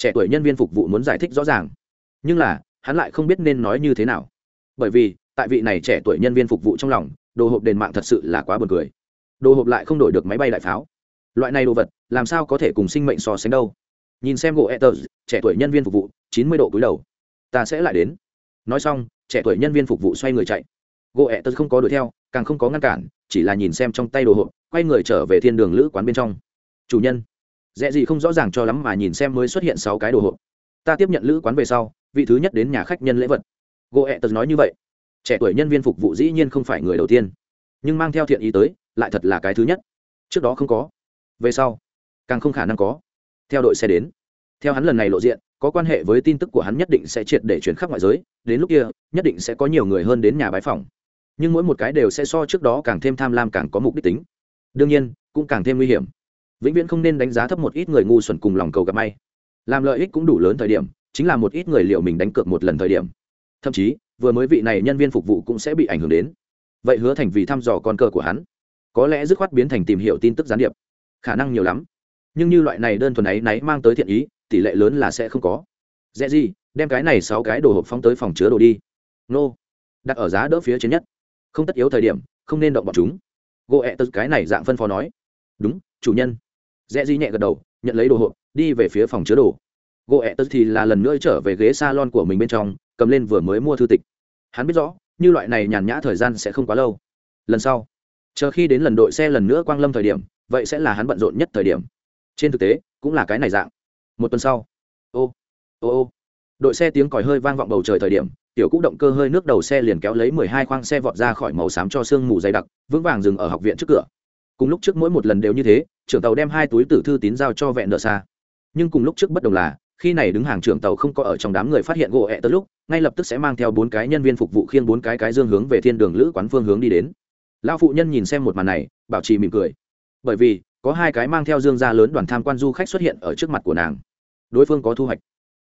trẻ tuổi nhân viên phục vụ muốn giải thích rõ ràng. Nhưng là, hắn lại không biết nên nói như thế nào. Bởi vì, tại vị này trẻ tuổi nhân viên phục vụ trong lòng, đồ hộp đền mạng thật sự là quá buồn cười. Đồ hộp lại không đổi được máy bay đại pháo. Loại này đồ vật, làm sao có thể cùng sinh mệnh so sánh đâu? Nhìn xem gỗ etters trẻ tuổi nhân viên phục vụ, chín mươi độ cúi đầu. Ta sẽ lại đến. Nói xong, trẻ tuổi nhân viên phục vụ xoay người chạy. Gỗ etters không có đuổi theo, càng không có ngăn cản, chỉ là nhìn xem trong tay đồ hộp, quay người trở về thiên đường lữ quán bên trong. Chủ nhân dễ gì không rõ ràng cho lắm mà nhìn xem mới xuất hiện sáu cái đồ hộp. Ta tiếp nhận lữ quán về sau, vị thứ nhất đến nhà khách nhân lễ vật. Gỗ ẹ tật nói như vậy. Trẻ tuổi nhân viên phục vụ dĩ nhiên không phải người đầu tiên. Nhưng mang theo thiện ý tới, lại thật là cái thứ nhất. Trước đó không có. Về sau, càng không khả năng có. Theo đội xe đến. Theo hắn lần này lộ diện, có quan hệ với tin tức của hắn nhất định sẽ triệt để chuyển khắp ngoại giới. Đến lúc kia, nhất định sẽ có nhiều người hơn đến nhà bái phòng nhưng mỗi một cái đều sẽ so trước đó càng thêm tham lam càng có mục đích tính. Đương nhiên, cũng càng thêm nguy hiểm vĩnh viễn không nên đánh giá thấp một ít người ngu xuẩn cùng lòng cầu gặp may. Làm lợi ích cũng đủ lớn thời điểm, chính là một ít người liệu mình đánh cược một lần thời điểm. Thậm chí, vừa mới vị này nhân viên phục vụ cũng sẽ bị ảnh hưởng đến. Vậy hứa thành vì thăm dò con cờ của hắn. Có lẽ dứt khoát biến thành tìm hiểu tin tức gián điệp. Khả năng nhiều lắm. Nhưng như loại này đơn thuần ấy náy mang tới thiện ý, tỷ lệ lớn là sẽ không có. Dễ gì, đem cái này sáu cái đồ hộp phóng tới phòng chứa đồ đi. Nô. Đặt ở giá đỡ phía trên nhất. Không tất yếu thời điểm, không nên động bọn chúng. Gỗ ẹ tật cái này dạng phân phó nói. Đúng, chủ nhân. Rẽ di nhẹ gật đầu, nhận lấy đồ hộp, đi về phía phòng chứa đồ. Gỗ ẹ tật thì là lần nữa trở về ghế s a lon của mình bên trong, cầm lên vừa mới mua thư tịch. Hắn biết rõ, như loại này nhàn nhã thời gian sẽ không quá lâu. Lần sau, chờ khi đến lần đội xe lần nữa quang lâm thời điểm, vậy sẽ là hắn bận rộn nhất thời điểm. Trên thực tế, cũng là cái này dạng. Một tuần sau, ô ô ô. Đội xe tiếng còi hơi vang vọng bầu trời thời điểm, tiểu cũ động cơ hơi nước đầu xe liền kéo lấy mười hai khoang xe vọt ra khỏi màu xám cho sương mù dày đặc, vững vàng dừng ở học viện trước cửa cùng lúc trước mỗi một lần đều như thế, trưởng tàu đem hai túi tử thư tín giao cho vẹn nợ xa. Nhưng cùng lúc trước bất đồng là, khi này đứng hàng trưởng tàu không có ở trong đám người phát hiện gỗ ẹ tới lúc, ngay lập tức sẽ mang theo bốn cái nhân viên phục vụ khiêng bốn cái cái dương hướng về thiên đường lữ quán phương hướng đi đến. Lão phụ nhân nhìn xem một màn này, bảo trì mỉm cười. Bởi vì, có hai cái mang theo dương gia lớn đoàn tham quan du khách xuất hiện ở trước mặt của nàng. Đối phương có thu hoạch.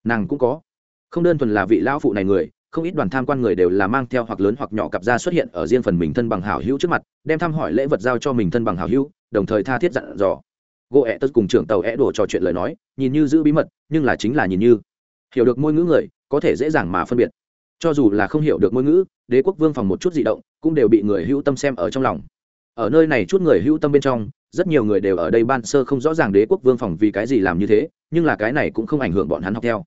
Nàng cũng có. Không đơn thuần là vị lão phụ này người không ít đoàn tham quan người đều là mang theo hoặc lớn hoặc nhỏ cặp ra xuất hiện ở riêng phần mình thân bằng hảo hữu trước mặt, đem thăm hỏi lễ vật giao cho mình thân bằng hảo hữu, đồng thời tha thiết dặn dò. Gỗ ẹ tất cùng trưởng tàu ẹ đổ trò chuyện lời nói, nhìn như giữ bí mật, nhưng là chính là nhìn như. Hiểu được ngôn ngữ người, có thể dễ dàng mà phân biệt. Cho dù là không hiểu được ngôn ngữ, đế quốc vương phòng một chút di động, cũng đều bị người hữu tâm xem ở trong lòng. Ở nơi này chút người hữu tâm bên trong, rất nhiều người đều ở đây ban sơ không rõ ràng đế quốc vương phòng vì cái gì làm như thế, nhưng là cái này cũng không ảnh hưởng bọn hắn học theo.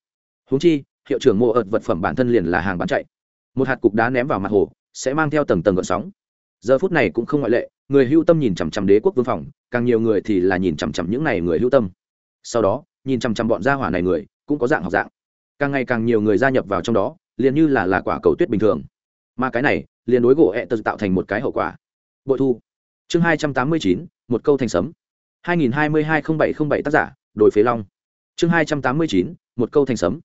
Húng chi hiệu trưởng mộ ợt vật phẩm bản thân liền là hàng bán chạy. Một hạt cục đá ném vào mặt hồ, sẽ mang theo tầng tầng gợn sóng. Giờ phút này cũng không ngoại lệ, người hưu tâm nhìn chằm chằm đế quốc vương phòng, càng nhiều người thì là nhìn chằm chằm những này người hưu tâm. Sau đó, nhìn chằm chằm bọn gia hỏa này người, cũng có dạng học dạng. Càng ngày càng nhiều người gia nhập vào trong đó, liền như là là quả cầu tuyết bình thường. Mà cái này, liền đối gỗ hẹ tật tạo thành một cái hậu quả. Bội thu. Chương hai trăm tám mươi chín, một câu thành sấm. hai nghìn hai mươi hai không bảy không bảy tác giả, đồi phế long. Chương hai trăm tám mươi chín, một câu thành sấm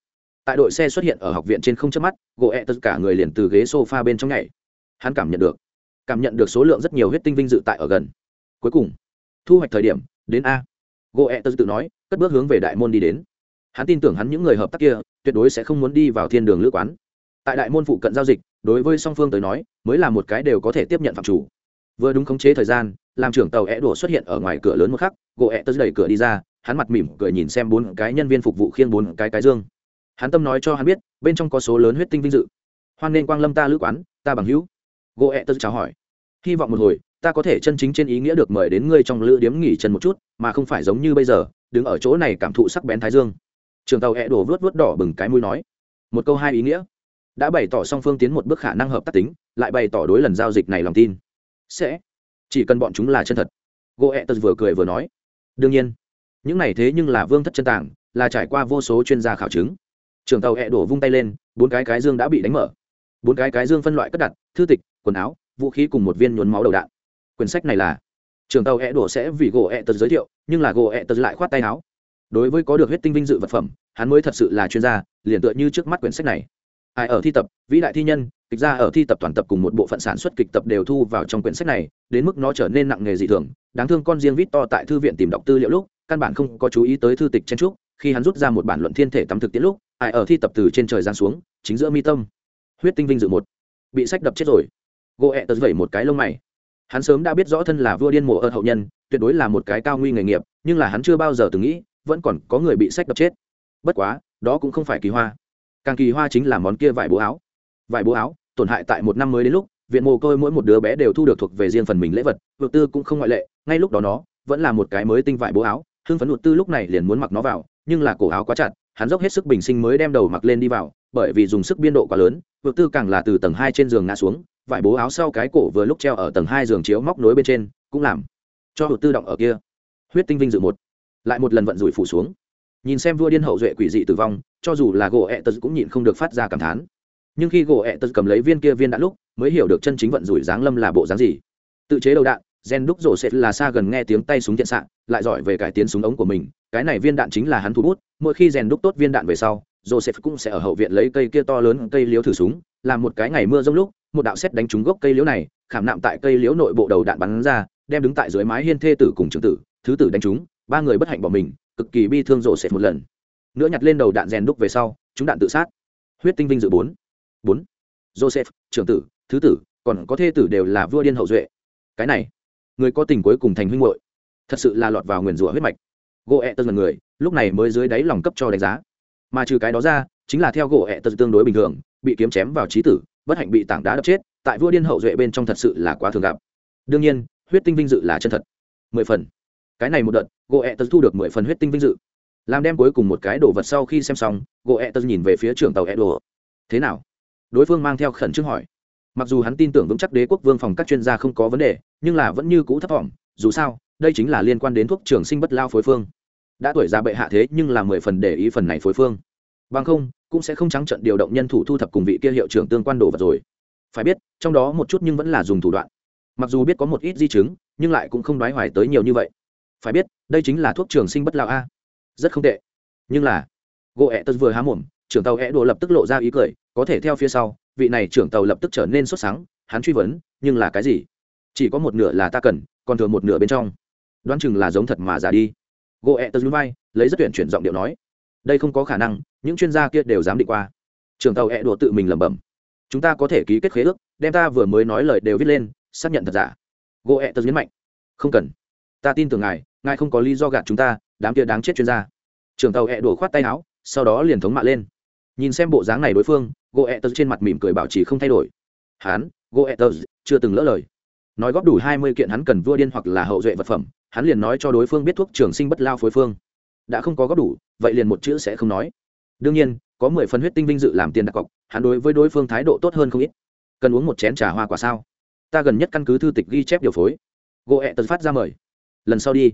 tại đội xe xuất hiện ở học viện trên không chớp mắt, gỗ ẹ tất cả người liền từ ghế sofa bên trong nhảy. Hắn cảm nhận được, cảm nhận được số lượng rất nhiều huyết tinh vinh dự tại ở gần. Cuối cùng, thu hoạch thời điểm, đến a. Gỗ ẹ tất tự nói, cất bước hướng về đại môn đi đến. Hắn tin tưởng hắn những người hợp tác kia, tuyệt đối sẽ không muốn đi vào thiên đường lữ quán. Tại đại môn phụ cận giao dịch, đối với song phương tới nói, mới là một cái đều có thể tiếp nhận phạm chủ. Vừa đúng khống chế thời gian, làm trưởng tàu é đổ xuất hiện ở ngoài cửa lớn một khắc, gỗ ẹ tớ đẩy cửa đi ra, hắn mặt mỉm cười nhìn xem bốn cái nhân viên phục vụ khiêng bốn cái cái dương hắn tâm nói cho hắn biết, bên trong có số lớn huyết tinh vinh dự. Hoan nên quang lâm ta lữ quán, ta bằng hữu. Gỗ ẹ e tớ chào hỏi. Hy vọng một hồi, ta có thể chân chính trên ý nghĩa được mời đến ngươi trong lữ điếm nghỉ chân một chút, mà không phải giống như bây giờ, đứng ở chỗ này cảm thụ sắc bén thái dương. Trường tàu ẹ đổ vớt vớt đỏ bừng cái mũi nói. Một câu hai ý nghĩa. Đã bày tỏ song phương tiến một bước khả năng hợp tác tính, lại bày tỏ đối lần giao dịch này lòng tin. Sẽ. Chỉ cần bọn chúng là chân thật. Gỗ goethe vừa cười vừa nói. Đương nhiên. Những này thế nhưng là vương thất chân tảng là trải qua vô số chuyên gia khảo chứng trường tàu hẹ đổ vung tay lên, bốn cái cái dương đã bị đánh mở. Bốn cái cái dương phân loại cất đặt, thư tịch, quần áo, vũ khí cùng một viên nhuốm máu đầu đạn. Quyển sách này là trường tàu hẹ đổ sẽ vì gỗ hẹ tật giới thiệu, nhưng là gỗ hẹ tật lại khoát tay áo. Đối với có được huyết tinh vinh dự vật phẩm, hắn mới thật sự là chuyên gia, liền tựa như trước mắt quyển sách này. Ai ở thi tập, vĩ đại thi nhân, kịch ra ở thi tập toàn tập cùng một bộ phận sản xuất kịch tập đều thu vào trong quyển sách này, đến mức nó trở nên nặng nghề dị thường. Đáng thương con riêng vít to tại thư viện tìm đọc tư liệu lúc, căn bản không có chú ý tới thư tịch chen trúc khi hắn rút ra một bản luận thiên thể tắm thực tiễn lúc ai ở thi tập từ trên trời giáng xuống, chính giữa mi tâm. Huyết tinh vinh dự một. Bị sách đập chết rồi. Gỗ ẹ tật vẩy một cái lông mày. Hắn sớm đã biết rõ thân là vua điên mộ ợt hậu nhân, tuyệt đối là một cái cao nguy nghề nghiệp, nhưng là hắn chưa bao giờ từng nghĩ, vẫn còn có người bị sách đập chết. Bất quá, đó cũng không phải kỳ hoa. Càng kỳ hoa chính là món kia vải bố áo. Vải bố áo, tổn hại tại một năm mới đến lúc, viện mồ côi mỗi một đứa bé đều thu được thuộc về riêng phần mình lễ vật vượt tư cũng không ngoại lệ, ngay lúc đó nó vẫn là một cái mới tinh vải bố áo, hưng phấn vượt tư lúc này liền muốn mặc nó vào, nhưng là cổ áo quá chặt hắn dốc hết sức bình sinh mới đem đầu mặc lên đi vào, bởi vì dùng sức biên độ quá lớn, vượt tư càng là từ tầng hai trên giường ngã xuống, vải bố áo sau cái cổ vừa lúc treo ở tầng hai giường chiếu móc nối bên trên, cũng làm cho vượt tư động ở kia. Huyết tinh vinh dự một. Lại một lần vận rủi phủ xuống. Nhìn xem vua điên hậu duệ quỷ dị tử vong, cho dù là gỗ ẹ tật cũng nhịn không được phát ra cảm thán. Nhưng khi gỗ ẹ tật cầm lấy viên kia viên đã lúc, mới hiểu được chân chính vận rủi giáng lâm là bộ dáng gì. Tự chế đầu đạn, gen đúc rổ sẽ là xa gần nghe tiếng tay súng thiện xạ, lại giỏi về cải tiến súng ống của mình cái này viên đạn chính là hắn thu bút, mỗi khi rèn đúc tốt viên đạn về sau, joseph cũng sẽ ở hậu viện lấy cây kia to lớn cây liếu thử súng, làm một cái ngày mưa rông lúc, một đạo xét đánh trúng gốc cây liếu này, khảm nạm tại cây liếu nội bộ đầu đạn bắn ra, đem đứng tại dưới mái hiên thê tử cùng trưởng tử, thứ tử đánh trúng, ba người bất hạnh bỏ mình, cực kỳ bi thương Joseph một lần. Nữa nhặt lên đầu đạn rèn đúc về sau, chúng đạn tự sát. Huyết tinh vinh dự bốn. Bốn. Joseph, trưởng tử, thứ tử, còn có thê tử đều là vua điên hậu duệ. Cái này, người có tình cuối cùng thành huynh hội thật sự là lọt vào nguyền rủa huyết mạch gỗ ẹ tật người, lúc này mới dưới đáy lòng cấp cho đánh giá. Mà trừ cái đó ra, chính là theo gỗ ẹ tật tương đối bình thường, bị kiếm chém vào trí tử, bất hạnh bị tảng đá đập chết, tại vua điên hậu duệ bên trong thật sự là quá thường gặp. Đương nhiên, huyết tinh vinh dự là chân thật. Mười phần. Cái này một đợt, gỗ ẹ tật thu được mười phần huyết tinh vinh dự. Làm đem cuối cùng một cái đồ vật sau khi xem xong, gỗ ẹ tật nhìn về phía trưởng tàu ẹ đồ thế nào? Đối phương mang theo khẩn trương hỏi. Mặc dù hắn tin tưởng vững chắc đế quốc vương phòng các chuyên gia không có vấn đề, nhưng là vẫn như cũ thấp thỏm, dù sao đây chính là liên quan đến thuốc trường sinh bất lao phối phương. Đã tuổi già bệ hạ thế nhưng là mười phần để ý phần này phối phương. Bằng không, cũng sẽ không trắng trận điều động nhân thủ thu thập cùng vị kia hiệu trưởng tương quan đồ vật rồi. Phải biết, trong đó một chút nhưng vẫn là dùng thủ đoạn. Mặc dù biết có một ít di chứng, nhưng lại cũng không đoái hoài tới nhiều như vậy. Phải biết, đây chính là thuốc trường sinh bất lao a. Rất không tệ. Nhưng là, gỗ ẹ tật vừa há mồm, trưởng tàu ẹ đồ lập tức lộ ra ý cười, có thể theo phía sau, vị này trưởng tàu lập tức trở nên sốt sáng, hắn truy vấn, nhưng là cái gì? Chỉ có một nửa là ta cần, còn thừa một nửa bên trong đoán chừng là giống thật mà giả đi. Gỗ ẹ tật núi vai, lấy rất tuyển chuyển giọng điệu nói, đây không có khả năng, những chuyên gia kia đều dám định qua. Trường tàu ẹ đùa tự mình lẩm bẩm, chúng ta có thể ký kết khế ước, đem ta vừa mới nói lời đều viết lên, xác nhận thật giả. Gỗ ẹ tật nhấn mạnh, không cần. Ta tin tưởng ngài ngài không có lý do gạt chúng ta, đám kia đáng chết chuyên gia. Trường tàu ẹ đùa khoát tay áo, sau đó liền thống mạ lên. Nhìn xem bộ dáng này đối phương gỗ ẹ tật trên mặt mỉm cười bảo trì không thay đổi. Hán gỗ ẹ tật chưa từng lỡ lời. Nói góp đủ hai mươi kiện hắn cần vua điên hoặc là hậu duệ vật phẩm hắn liền nói cho đối phương biết thuốc trường sinh bất lao phối phương. Đã không có góp đủ, vậy liền một chữ sẽ không nói. Đương nhiên, có mười phần huyết tinh vinh dự làm tiền đặt cọc, hắn đối với đối phương thái độ tốt hơn không ít. Cần uống một chén trà hoa quả sao? Ta gần nhất căn cứ thư tịch ghi chép điều phối. Gỗ ẹ tật phát ra mời. Lần sau đi.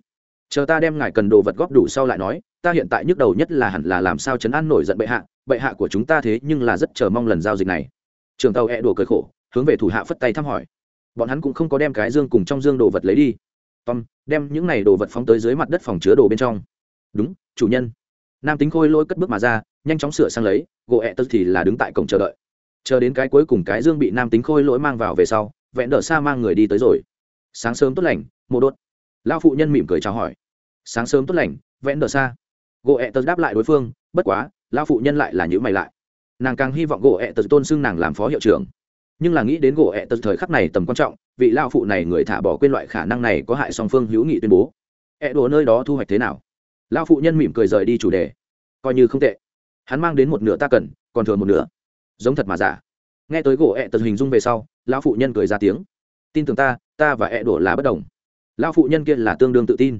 Chờ ta đem ngài cần đồ vật góp đủ sau lại nói, ta hiện tại nhức đầu nhất là hẳn là làm sao chấn an nổi giận bệ hạ bệ hạ của chúng ta thế nhưng là rất chờ mong lần giao dịch này. Trường tàu ẹ đùa cởi khổ, hướng về thủ hạ phất tay thăm hỏi. Bọn hắn cũng không có đem cái dương cùng trong dương đồ vật lấy đi tom, đem những này đồ vật phóng tới dưới mặt đất phòng chứa đồ bên trong. Đúng, chủ nhân. Nam tính khôi lôi cất bước mà ra, nhanh chóng sửa sang lấy, gỗ ẹ tật thì là đứng tại cổng chờ đợi. Chờ đến cái cuối cùng cái dương bị nam tính khôi lỗi mang vào về sau, vẹn đỡ xa mang người đi tới rồi. Sáng sớm tốt lành mô đốt. Lao phụ nhân mỉm cười chào hỏi. Sáng sớm tốt lành, vẹn đỡ xa gỗ ẹ tật đáp lại đối phương, bất quá lao phụ nhân lại là những mày lại. Nàng càng hy vọng gỗ ẹ tật tôn xưng nàng làm phó hiệu trưởng nhưng là nghĩ đến gỗ ẹ tật thời khắc này tầm quan trọng, vị lao phụ này người thả bỏ quên loại khả năng này có hại song phương hữu nghị tuyên bố. Ẹ đồ nơi đó thu hoạch thế nào? Lao phụ nhân mỉm cười rời đi chủ đề. Coi như không tệ. Hắn mang đến một nửa ta cần, còn thừa một nửa. Giống thật mà giả. Nghe tới gỗ ẹ tật hình dung về sau, lão phụ nhân cười ra tiếng. Tin tưởng ta ta và ẹ đổ là bất đồng. Lão phụ nhân kia là tương đương tự tin.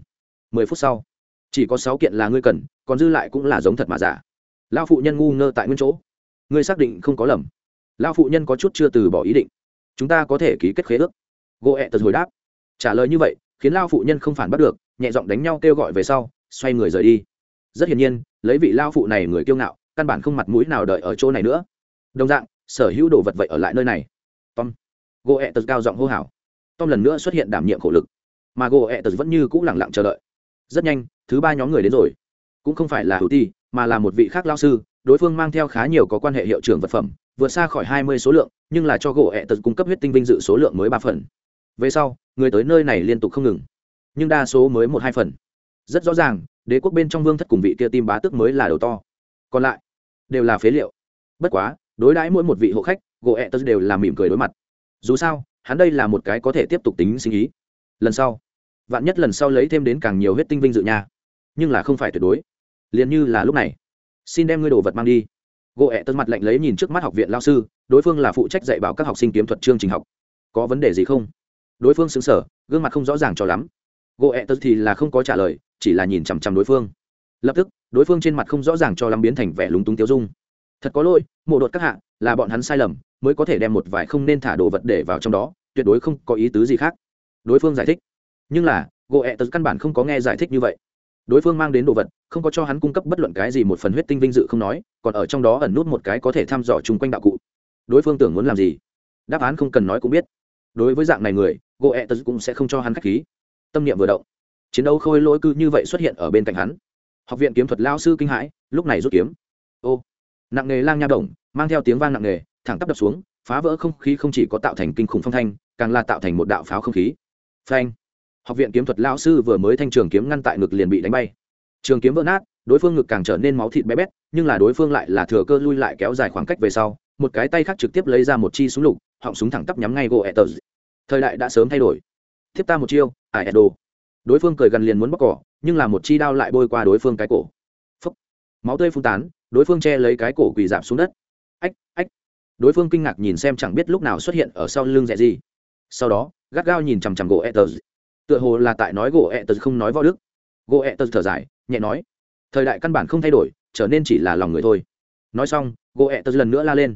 Mười phút sau, chỉ có sáu kiện là ngươi cần, còn dư lại cũng là giống thật mà giả. Lão phụ nhân ngu ngơ tại nguyên chỗ. Ngươi xác định không có lầm lão phụ nhân có chút chưa từ bỏ ý định. Chúng ta có thể ký kết khế ước. Gỗ ẹ tật hồi đáp. Trả lời như vậy, khiến lao phụ nhân không phản bắt được, nhẹ giọng đánh nhau kêu gọi về sau, xoay người rời đi. Rất hiển nhiên, lấy vị lao phụ này người kiêu ngạo, căn bản không mặt mũi nào đợi ở chỗ này nữa. Đồng dạng, sở hữu đồ vật vậy ở lại nơi này. Tom. Gỗ ẹ tật cao giọng hô hào. Tom lần nữa xuất hiện đảm nhiệm khổ lực. Mà gỗ ẹ tật vẫn như c ũ lẳng lặng chờ đợi. Rất nhanh, thứ ba nhóm người đến rồi. Cũng không phải là hữu ti, mà là một vị khác lao sư, đối phương mang theo khá nhiều có quan hệ hiệu trưởng vật phẩm vượt xa khỏi hai mươi số lượng, nhưng là cho gỗ ẹ tật cung cấp huyết tinh vinh dự số lượng mới ba phần. Về sau, người tới nơi này liên tục không ngừng, nhưng đa số mới một hai phần. Rất rõ ràng, đế quốc bên trong vương thất cùng vị kia tim bá tức mới là đầu to. Còn lại, đều là phế liệu. Bất quá, đối đãi mỗi một vị hộ khách, gỗ ẹ tật đều là mỉm cười đối mặt. Dù sao, hắn đây là một cái có thể tiếp tục tính sinh ý. Lần sau, vạn nhất lần sau lấy thêm đến càng nhiều huyết tinh vinh dự nha. Nhưng là không phải tuyệt đối. Liền như là lúc này, xin đem ngươi đồ vật mang đi gỗ ẹ tân mặt lạnh lấy nhìn trước mắt học viện lao sư, đối phương là phụ trách dạy bảo các học sinh kiếm thuật chương trình học. Có vấn đề gì không? Đối phương xứng sở, gương mặt không rõ ràng cho lắm. Gỗ ẹ tân thì là không có trả lời, chỉ là nhìn chằm chằm đối phương. Lập tức, đối phương trên mặt không rõ ràng cho lắm biến thành vẻ lúng túng tiêu dung. Thật có lỗi, mộ đột các hạ, là bọn hắn sai lầm, mới có thể đem một vài không nên thả đồ vật để vào trong đó, tuyệt đối không có ý tứ gì khác. Đối phương giải thích. Nhưng là, gỗ ẹ tật căn bản không có nghe giải thích như vậy đối phương mang đến đồ vật, không có cho hắn cung cấp bất luận cái gì một phần huyết tinh vinh dự không nói, còn ở trong đó ẩn nút một cái có thể thăm dò chung quanh đạo cụ. Đối phương tưởng muốn làm gì? Đáp án không cần nói cũng biết. Đối với dạng này người gỗ ẹ tật cũng sẽ không cho hắn k h á c h khí. Tâm niệm vừa động. Chiến đấu khôi lỗi cư như vậy xuất hiện ở bên cạnh hắn. Học viện kiếm thuật lao sư kinh hãi, lúc này rút kiếm. Ô. Nặng nghề lang nha đồng, mang theo tiếng vang nặng nghề, thẳng tắp đập xuống, phá vỡ không khí không chỉ có tạo thành kinh khủng phong thanh, càng là tạo thành một đạo pháo không khí. Phanh học viện kiếm thuật lao sư vừa mới thanh trường kiếm ngăn tại ngực liền bị đánh bay. Trường kiếm vỡ nát, đối phương ngực càng trở nên máu thịt bé bét, nhưng là đối phương lại là thừa cơ lui lại kéo dài khoảng cách về sau, một cái tay khác trực tiếp lấy ra một chi súng lục, họng súng thẳng tắp nhắm ngay gỗ ẹ tờ thời đại đã sớm thay đổi. Thiếp ta một chiêu, ải ẹ đồ đối phương cười gần liền muốn bóc cỏ, nhưng là một chi đao lại bôi qua đối phương cái cổ. Phốc. máu tươi phun tán, đối phương che lấy cái cổ quỳ giảm xuống đất. Ách ách. Đối phương kinh ngạc nhìn xem chẳng biết lúc nào xuất hiện ở sau lưng rẽ gì. Sau đó, gắt gao nhìn chằm chằm gỗ ẹ tờ tựa hồ là tại nói gỗ ẹ tật không nói võ đức. Gỗ ẹ tật thở dài, nhẹ nói, thời đại căn bản không thay đổi, trở nên chỉ là lòng người thôi. Nói xong, gỗ ẹ tật lần nữa la lên.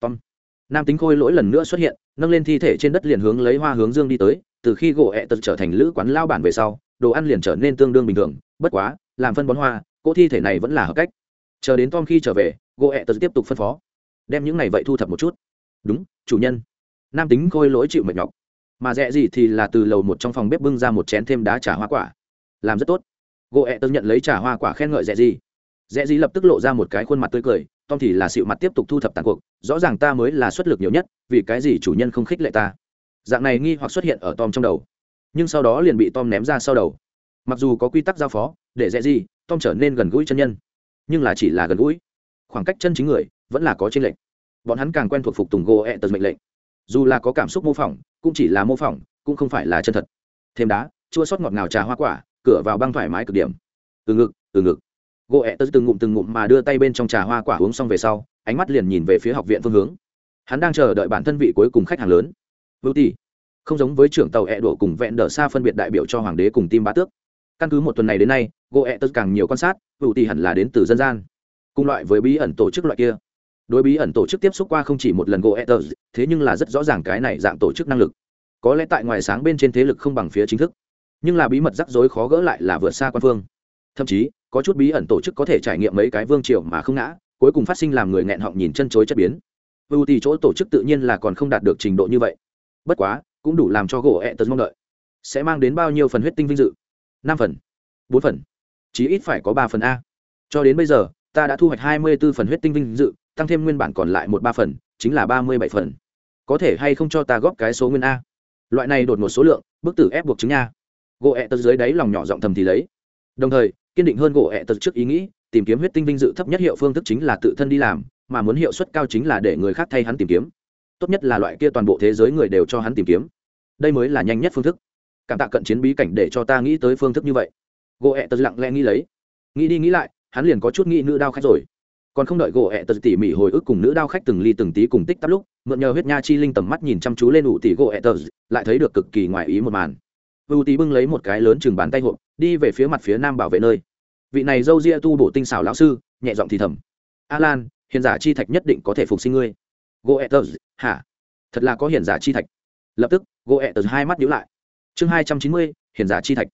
Tom. Nam tính khôi lỗi lần nữa xuất hiện, nâng lên thi thể trên đất liền hướng lấy hoa hướng dương đi tới, từ khi gỗ ẹ tật trở thành lữ quán lao bản về sau, đồ ăn liền trở nên tương đương bình thường, bất quá, làm phân bón hoa, cỗ thi thể này vẫn là hợp cách. Chờ đến tom khi trở về, gỗ ẹ tật tiếp tục phân phó. Đem những này vậy thu thập một chút. Đúng, chủ nhân. Nam tính khôi lỗi chịu mệt nhọc mà rẽ gì thì là từ lầu một trong phòng bếp bưng ra một chén thêm đá trà hoa quả. Làm rất tốt. Gỗ ẹ tớ nhận lấy trà hoa quả khen ngợi rẽ gì. Rẽ gì lập tức lộ ra một cái khuôn mặt tươi cười, tom thì là xịu mặt tiếp tục thu thập tàn cuộc, rõ ràng ta mới là xuất lực nhiều nhất, vì cái gì chủ nhân không khích lệ ta? Dạng này nghi hoặc xuất hiện ở tom trong đầu. Nhưng sau đó liền bị tom ném ra sau đầu. Mặc dù có quy tắc giao phó, để dễ gì, tom trở nên gần gũi chân nhân. Nhưng là chỉ là gần gũi. Khoảng cách chân chính người vẫn là có tranh lệnh bọn hắn càng quen thuộc phục tùng gỗ ẹ tật mệnh lệnh. Dù là có cảm xúc mô phỏng cũng chỉ là mô phỏng, cũng không phải là chân thật. Thêm đá, chua sót ngọt ngào trà hoa quả, cửa vào băng thoải mái cực điểm. Từ ngực từ ngực. Gỗ ẹ tớ từng ngụm từng ngụm mà đưa tay bên trong trà hoa quả uống xong về sau, ánh mắt liền nhìn về phía học viện phương hướng. Hắn đang chờ đợi bản thân vị cuối cùng khách hàng lớn. Vưu tỷ không giống với trưởng tàu ẹ đổ cùng vẹn đỡ xa phân biệt đại biểu cho hoàng đế cùng tim bá tước. Căn cứ một tuần này đến nay, gỗ ẹ tớ càng nhiều quan sát vưu tỷ hẳn là đến từ dân gian. Cùng loại với bí ẩn tổ chức loại kia đối bí ẩn tổ chức tiếp xúc qua không chỉ một lần gỗ etters thế nhưng là rất rõ ràng cái này dạng tổ chức năng lực. Có lẽ tại ngoài sáng bên trên thế lực không bằng phía chính thức. Nhưng là bí mật rắc rối khó gỡ lại là vượt xa quan phương. Thậm chí, có chút bí ẩn tổ chức có thể trải nghiệm mấy cái vương triều mà không ngã, cuối cùng phát sinh làm người nghẹn họng nhìn chân chối chất biến. Ưu thì chỗ tổ chức tự nhiên là còn không đạt được trình độ như vậy. Bất quá, cũng đủ làm cho gỗ ẹ tật mong đợi. Sẽ mang đến bao nhiêu phần huyết tinh vinh dự? Năm phần, bốn phần, chí ít phải có ba phần a. Cho đến bây giờ, ta đã thu hoạch hai mươi b ố phần huyết tinh vinh dự tăng thêm nguyên bản còn lại một ba phần, chính là ba mươi bảy phần. Có thể hay không cho ta góp cái số nguyên a? Loại này đột một số lượng, bức tử ép buộc chứng nha. Gỗ ẹ tật dưới đáy lòng nhỏ giọng thầm thì lấy. Đồng thời, kiên định hơn gỗ ẹ tật trước ý nghĩ, tìm kiếm huyết tinh vinh dự thấp nhất hiệu phương thức chính là tự thân đi làm, mà muốn hiệu suất cao chính là để người khác thay hắn tìm kiếm. Tốt nhất là loại kia toàn bộ thế giới người đều cho hắn tìm kiếm. Đây mới là nhanh nhất phương thức. Cảm tạ cận chiến bí cảnh để cho ta nghĩ tới phương thức như vậy. Gỗ ẹ tật lặng lẽ nghĩ lấy. Nghĩ đi nghĩ lại, hắn liền có chút nghĩ nữ đao khách rồi còn không đợi gỗ ẹ tật tỉ mỉ hồi ức cùng nữ đao khách từng ly từng tí cùng tích tắp lúc, mượn nhờ huyết nha chi linh tầm mắt nhìn chăm chú lên ủ tỉ gỗ ẹ tật, lại thấy được cực kỳ ngoài ý một màn. Ưu tí bưng lấy một cái lớn chừng bàn tay hộp, đi về phía mặt phía nam bảo vệ nơi. Vị này dâu ria tu bổ tinh xảo lão sư, nhẹ giọng thì thầm. Alan, hiền giả chi thạch nhất định có thể phục sinh ngươi. Goethers hả? Thật là có hiền giả chi thạch. Lập tức goethers hai mắt nhíu lại. Chương hai trăm chín mươi, hiền giả chi thạch.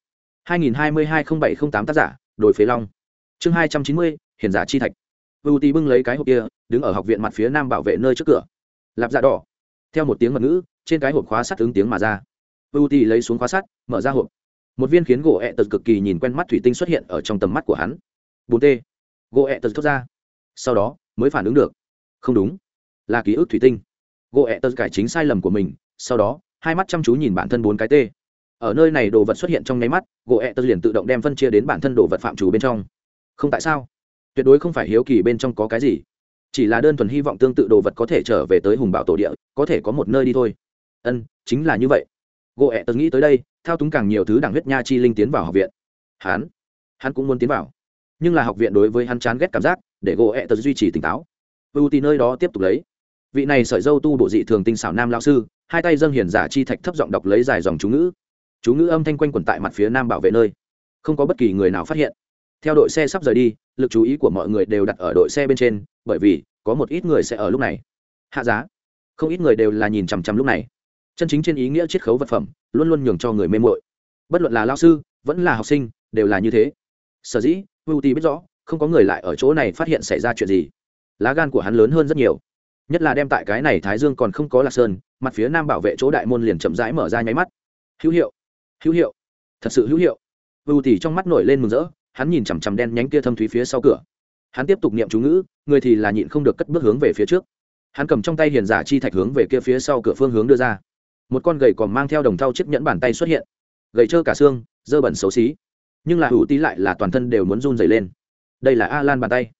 hai nghìn hai mươi hai không bảy không tám tác giả đổi phế long. Chương hai trăm chín mươi, hiền giả chi thạch ưu tì bưng lấy cái hộp kia, đứng ở học viện mặt phía nam bảo vệ nơi trước cửa. Lạp dạ đỏ. Theo một tiếng mật ngữ, trên cái hộp khóa sắt ứng tiếng mà ra. Ưu tì lấy xuống khóa sắt, mở ra hộp. Một viên khiến gỗ ẹ tật cực kỳ nhìn quen mắt thủy tinh xuất hiện ở trong tầm mắt của hắn. Bốn t. Gỗ ẹ tật thốt ra. Sau đó, mới phản ứng được. Không đúng. Là ký ức thủy tinh. Gỗ ẹ tật cải chính sai lầm của mình, sau đó, hai mắt chăm chú nhìn bản thân bốn cái t. Ở nơi này đồ vật xuất hiện trong nháy mắt, gỗ ẹ tật liền tự động đem phân chia đến bản thân đồ vật phạm chủ bên trong. Không tại sao? Tuyệt đối không phải hiếu kỳ bên trong có cái gì. Chỉ là đơn thuần hy vọng tương tự đồ vật có thể trở về tới hùng bảo tổ địa, có thể có một nơi đi thôi. Ân, chính là như vậy. Gỗ ẹ tật nghĩ tới đây, thao túng càng nhiều thứ đảng huyết nha chi linh tiến vào học viện. Hắn hắn cũng muốn tiến vào. Nhưng là học viện đối với hắn chán ghét cảm giác, để gỗ ẹ tật duy trì tỉnh táo. Ưu tì nơi đó tiếp tục lấy. Vị này sợi dâu tu bộ dị thường tinh xảo nam lao sư, hai tay dâng hiền giả chi thạch thấp giọng đọc lấy dài dòng chú ngữ. Chú ngữ âm thanh quanh quẩn tại mặt phía nam bảo vệ nơi. Không có bất kỳ người nào phát hiện theo đội xe sắp rời đi, lực chú ý của mọi người đều đặt ở đội xe bên trên, bởi vì có một ít người sẽ ở lúc này. Hạ giá. Không ít người đều là nhìn chằm chằm lúc này. Chân chính trên ý nghĩa chiết khấu vật phẩm, luôn luôn nhường cho người mê mội bất luận là lao sư, vẫn là học sinh, đều là như thế. Sở dĩ ưu ti biết rõ, không có người lại ở chỗ này phát hiện xảy ra chuyện gì. Lá gan của hắn lớn hơn rất nhiều. Nhất là đem tại cái này thái dương còn không có lạc sơn, mặt phía nam bảo vệ chỗ đại môn liền chậm rãi mở ra nháy mắt. Hữu hiệu. Hữu hiệu. Thật sự hữu hiệu. Ưu trong mắt nổi lên mừng rỡ hắn nhìn chằm chằm đen nhánh kia thâm thúy phía sau cửa. Hắn tiếp tục niệm chú ngữ, người thì là nhịn không được cất bước hướng về phía trước. Hắn cầm trong tay hiền giả chi thạch hướng về kia phía sau cửa phương hướng đưa ra. Một con gậy còn mang theo đồng thau chiếc nhẫn bàn tay xuất hiện. Gậy trơ cả xương, dơ bẩn xấu xí. Nhưng là hữu tí lại là toàn thân đều muốn run dày lên. Đây là a lan bàn tay.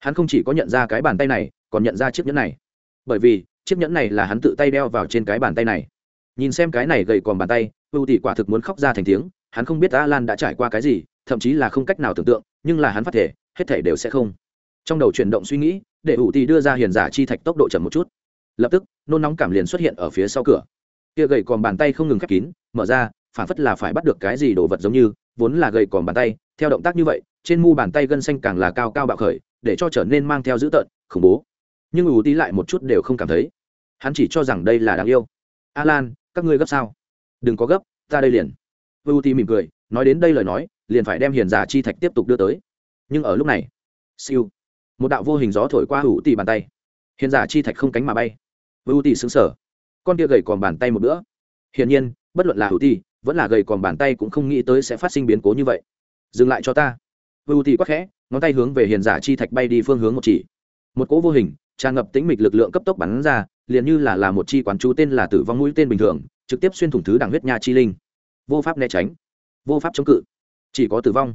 Hắn không chỉ có nhận ra cái bàn tay này, còn nhận ra chiếc nhẫn này. Bởi vì, chiếc nhẫn này là hắn tự tay đeo vào trên cái bàn tay này. Nhìn xem cái này gầy còn bàn tay ưu tỷ quả thực muốn khóc ra thành tiếng, hắn không biết a lan đã trải qua cái gì thậm chí là không cách nào tưởng tượng, nhưng là hắn phát thể, hết thể đều sẽ không. Trong đầu chuyển động suy nghĩ, để ủ tì đưa ra hiền giả chi thạch tốc độ chậm một chút. Lập tức, nôn nóng cảm liền xuất hiện ở phía sau cửa. Kia gầy còn bàn tay không ngừng khép kín, mở ra, phản phất là phải bắt được cái gì đồ vật giống như, vốn là gầy còn bàn tay, theo động tác như vậy, trên mu bàn tay gân xanh càng là cao cao bạo khởi, để cho trở nên mang theo dữ tợn, khủng bố. Nhưng ủ tí lại một chút đều không cảm thấy. Hắn chỉ cho rằng đây là đáng yêu. A lan các ngươi gấp sao? Đừng có gấp, ta đây liền. Ưu tí mỉm cười, nói đến đây lời nói liền phải đem hiền giả chi thạch tiếp tục đưa tới. Nhưng ở lúc này, siêu, một đạo vô hình gió thổi qua hữu tỷ bàn tay. Hiền giả chi thạch không cánh mà bay. Hữu tỷ xứng sở con kia gầy còn bàn tay một bữa. Hiển nhiên, bất luận là hữu tỷ, vẫn là gầy còn bàn tay cũng không nghĩ tới sẽ phát sinh biến cố như vậy. Dừng lại cho ta. Hữu tỷ quắc khẽ, ngón tay hướng về hiền giả chi thạch bay đi phương hướng một chỉ. Một cỗ vô hình, tràn ngập tĩnh mịch lực lượng cấp tốc bắn ra, liền như là là một chi quán chú tên là tử vong mũi tên bình thường, trực tiếp xuyên thủng thứ đẳng huyết nha chi linh. Vô pháp né tránh. Vô pháp chống cự chỉ có tử vong.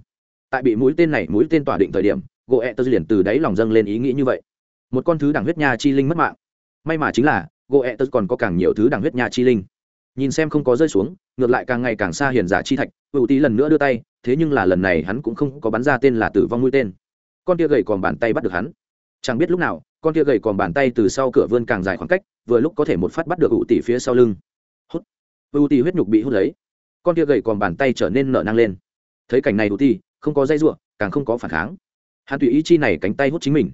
Tại bị mũi tên này, mũi tên tỏa định thời điểm gỗ ẹ tơ liền từ đáy lòng dâng lên ý nghĩ như vậy. Một con thứ đẳng huyết nha chi linh mất mạng. May mà chính là gỗ ẹ tơ còn có càng nhiều thứ đẳng huyết nha chi linh. Nhìn xem không có rơi xuống, ngược lại càng ngày càng xa hiền giả chi thạch, ưu tí lần nữa đưa tay, thế nhưng là lần này hắn cũng không có bắn ra tên là tử vong mũi tên. Con tia gầy còn bàn tay bắt được hắn. Chẳng biết lúc nào, con tia gầy còn bàn tay từ sau cửa vươn càng dài khoảng cách, vừa lúc có thể một phát bắt được ưu tỷ phía sau lưng. Hút. Ưu tỷ huyết nhục bị hút lấy. Con tia gầy còn bàn tay trở nên nở năng lên thấy cảnh này đủ ti không có dây ruộng càng không có phản kháng. Hắn tùy ý chi này cánh tay hút chính mình.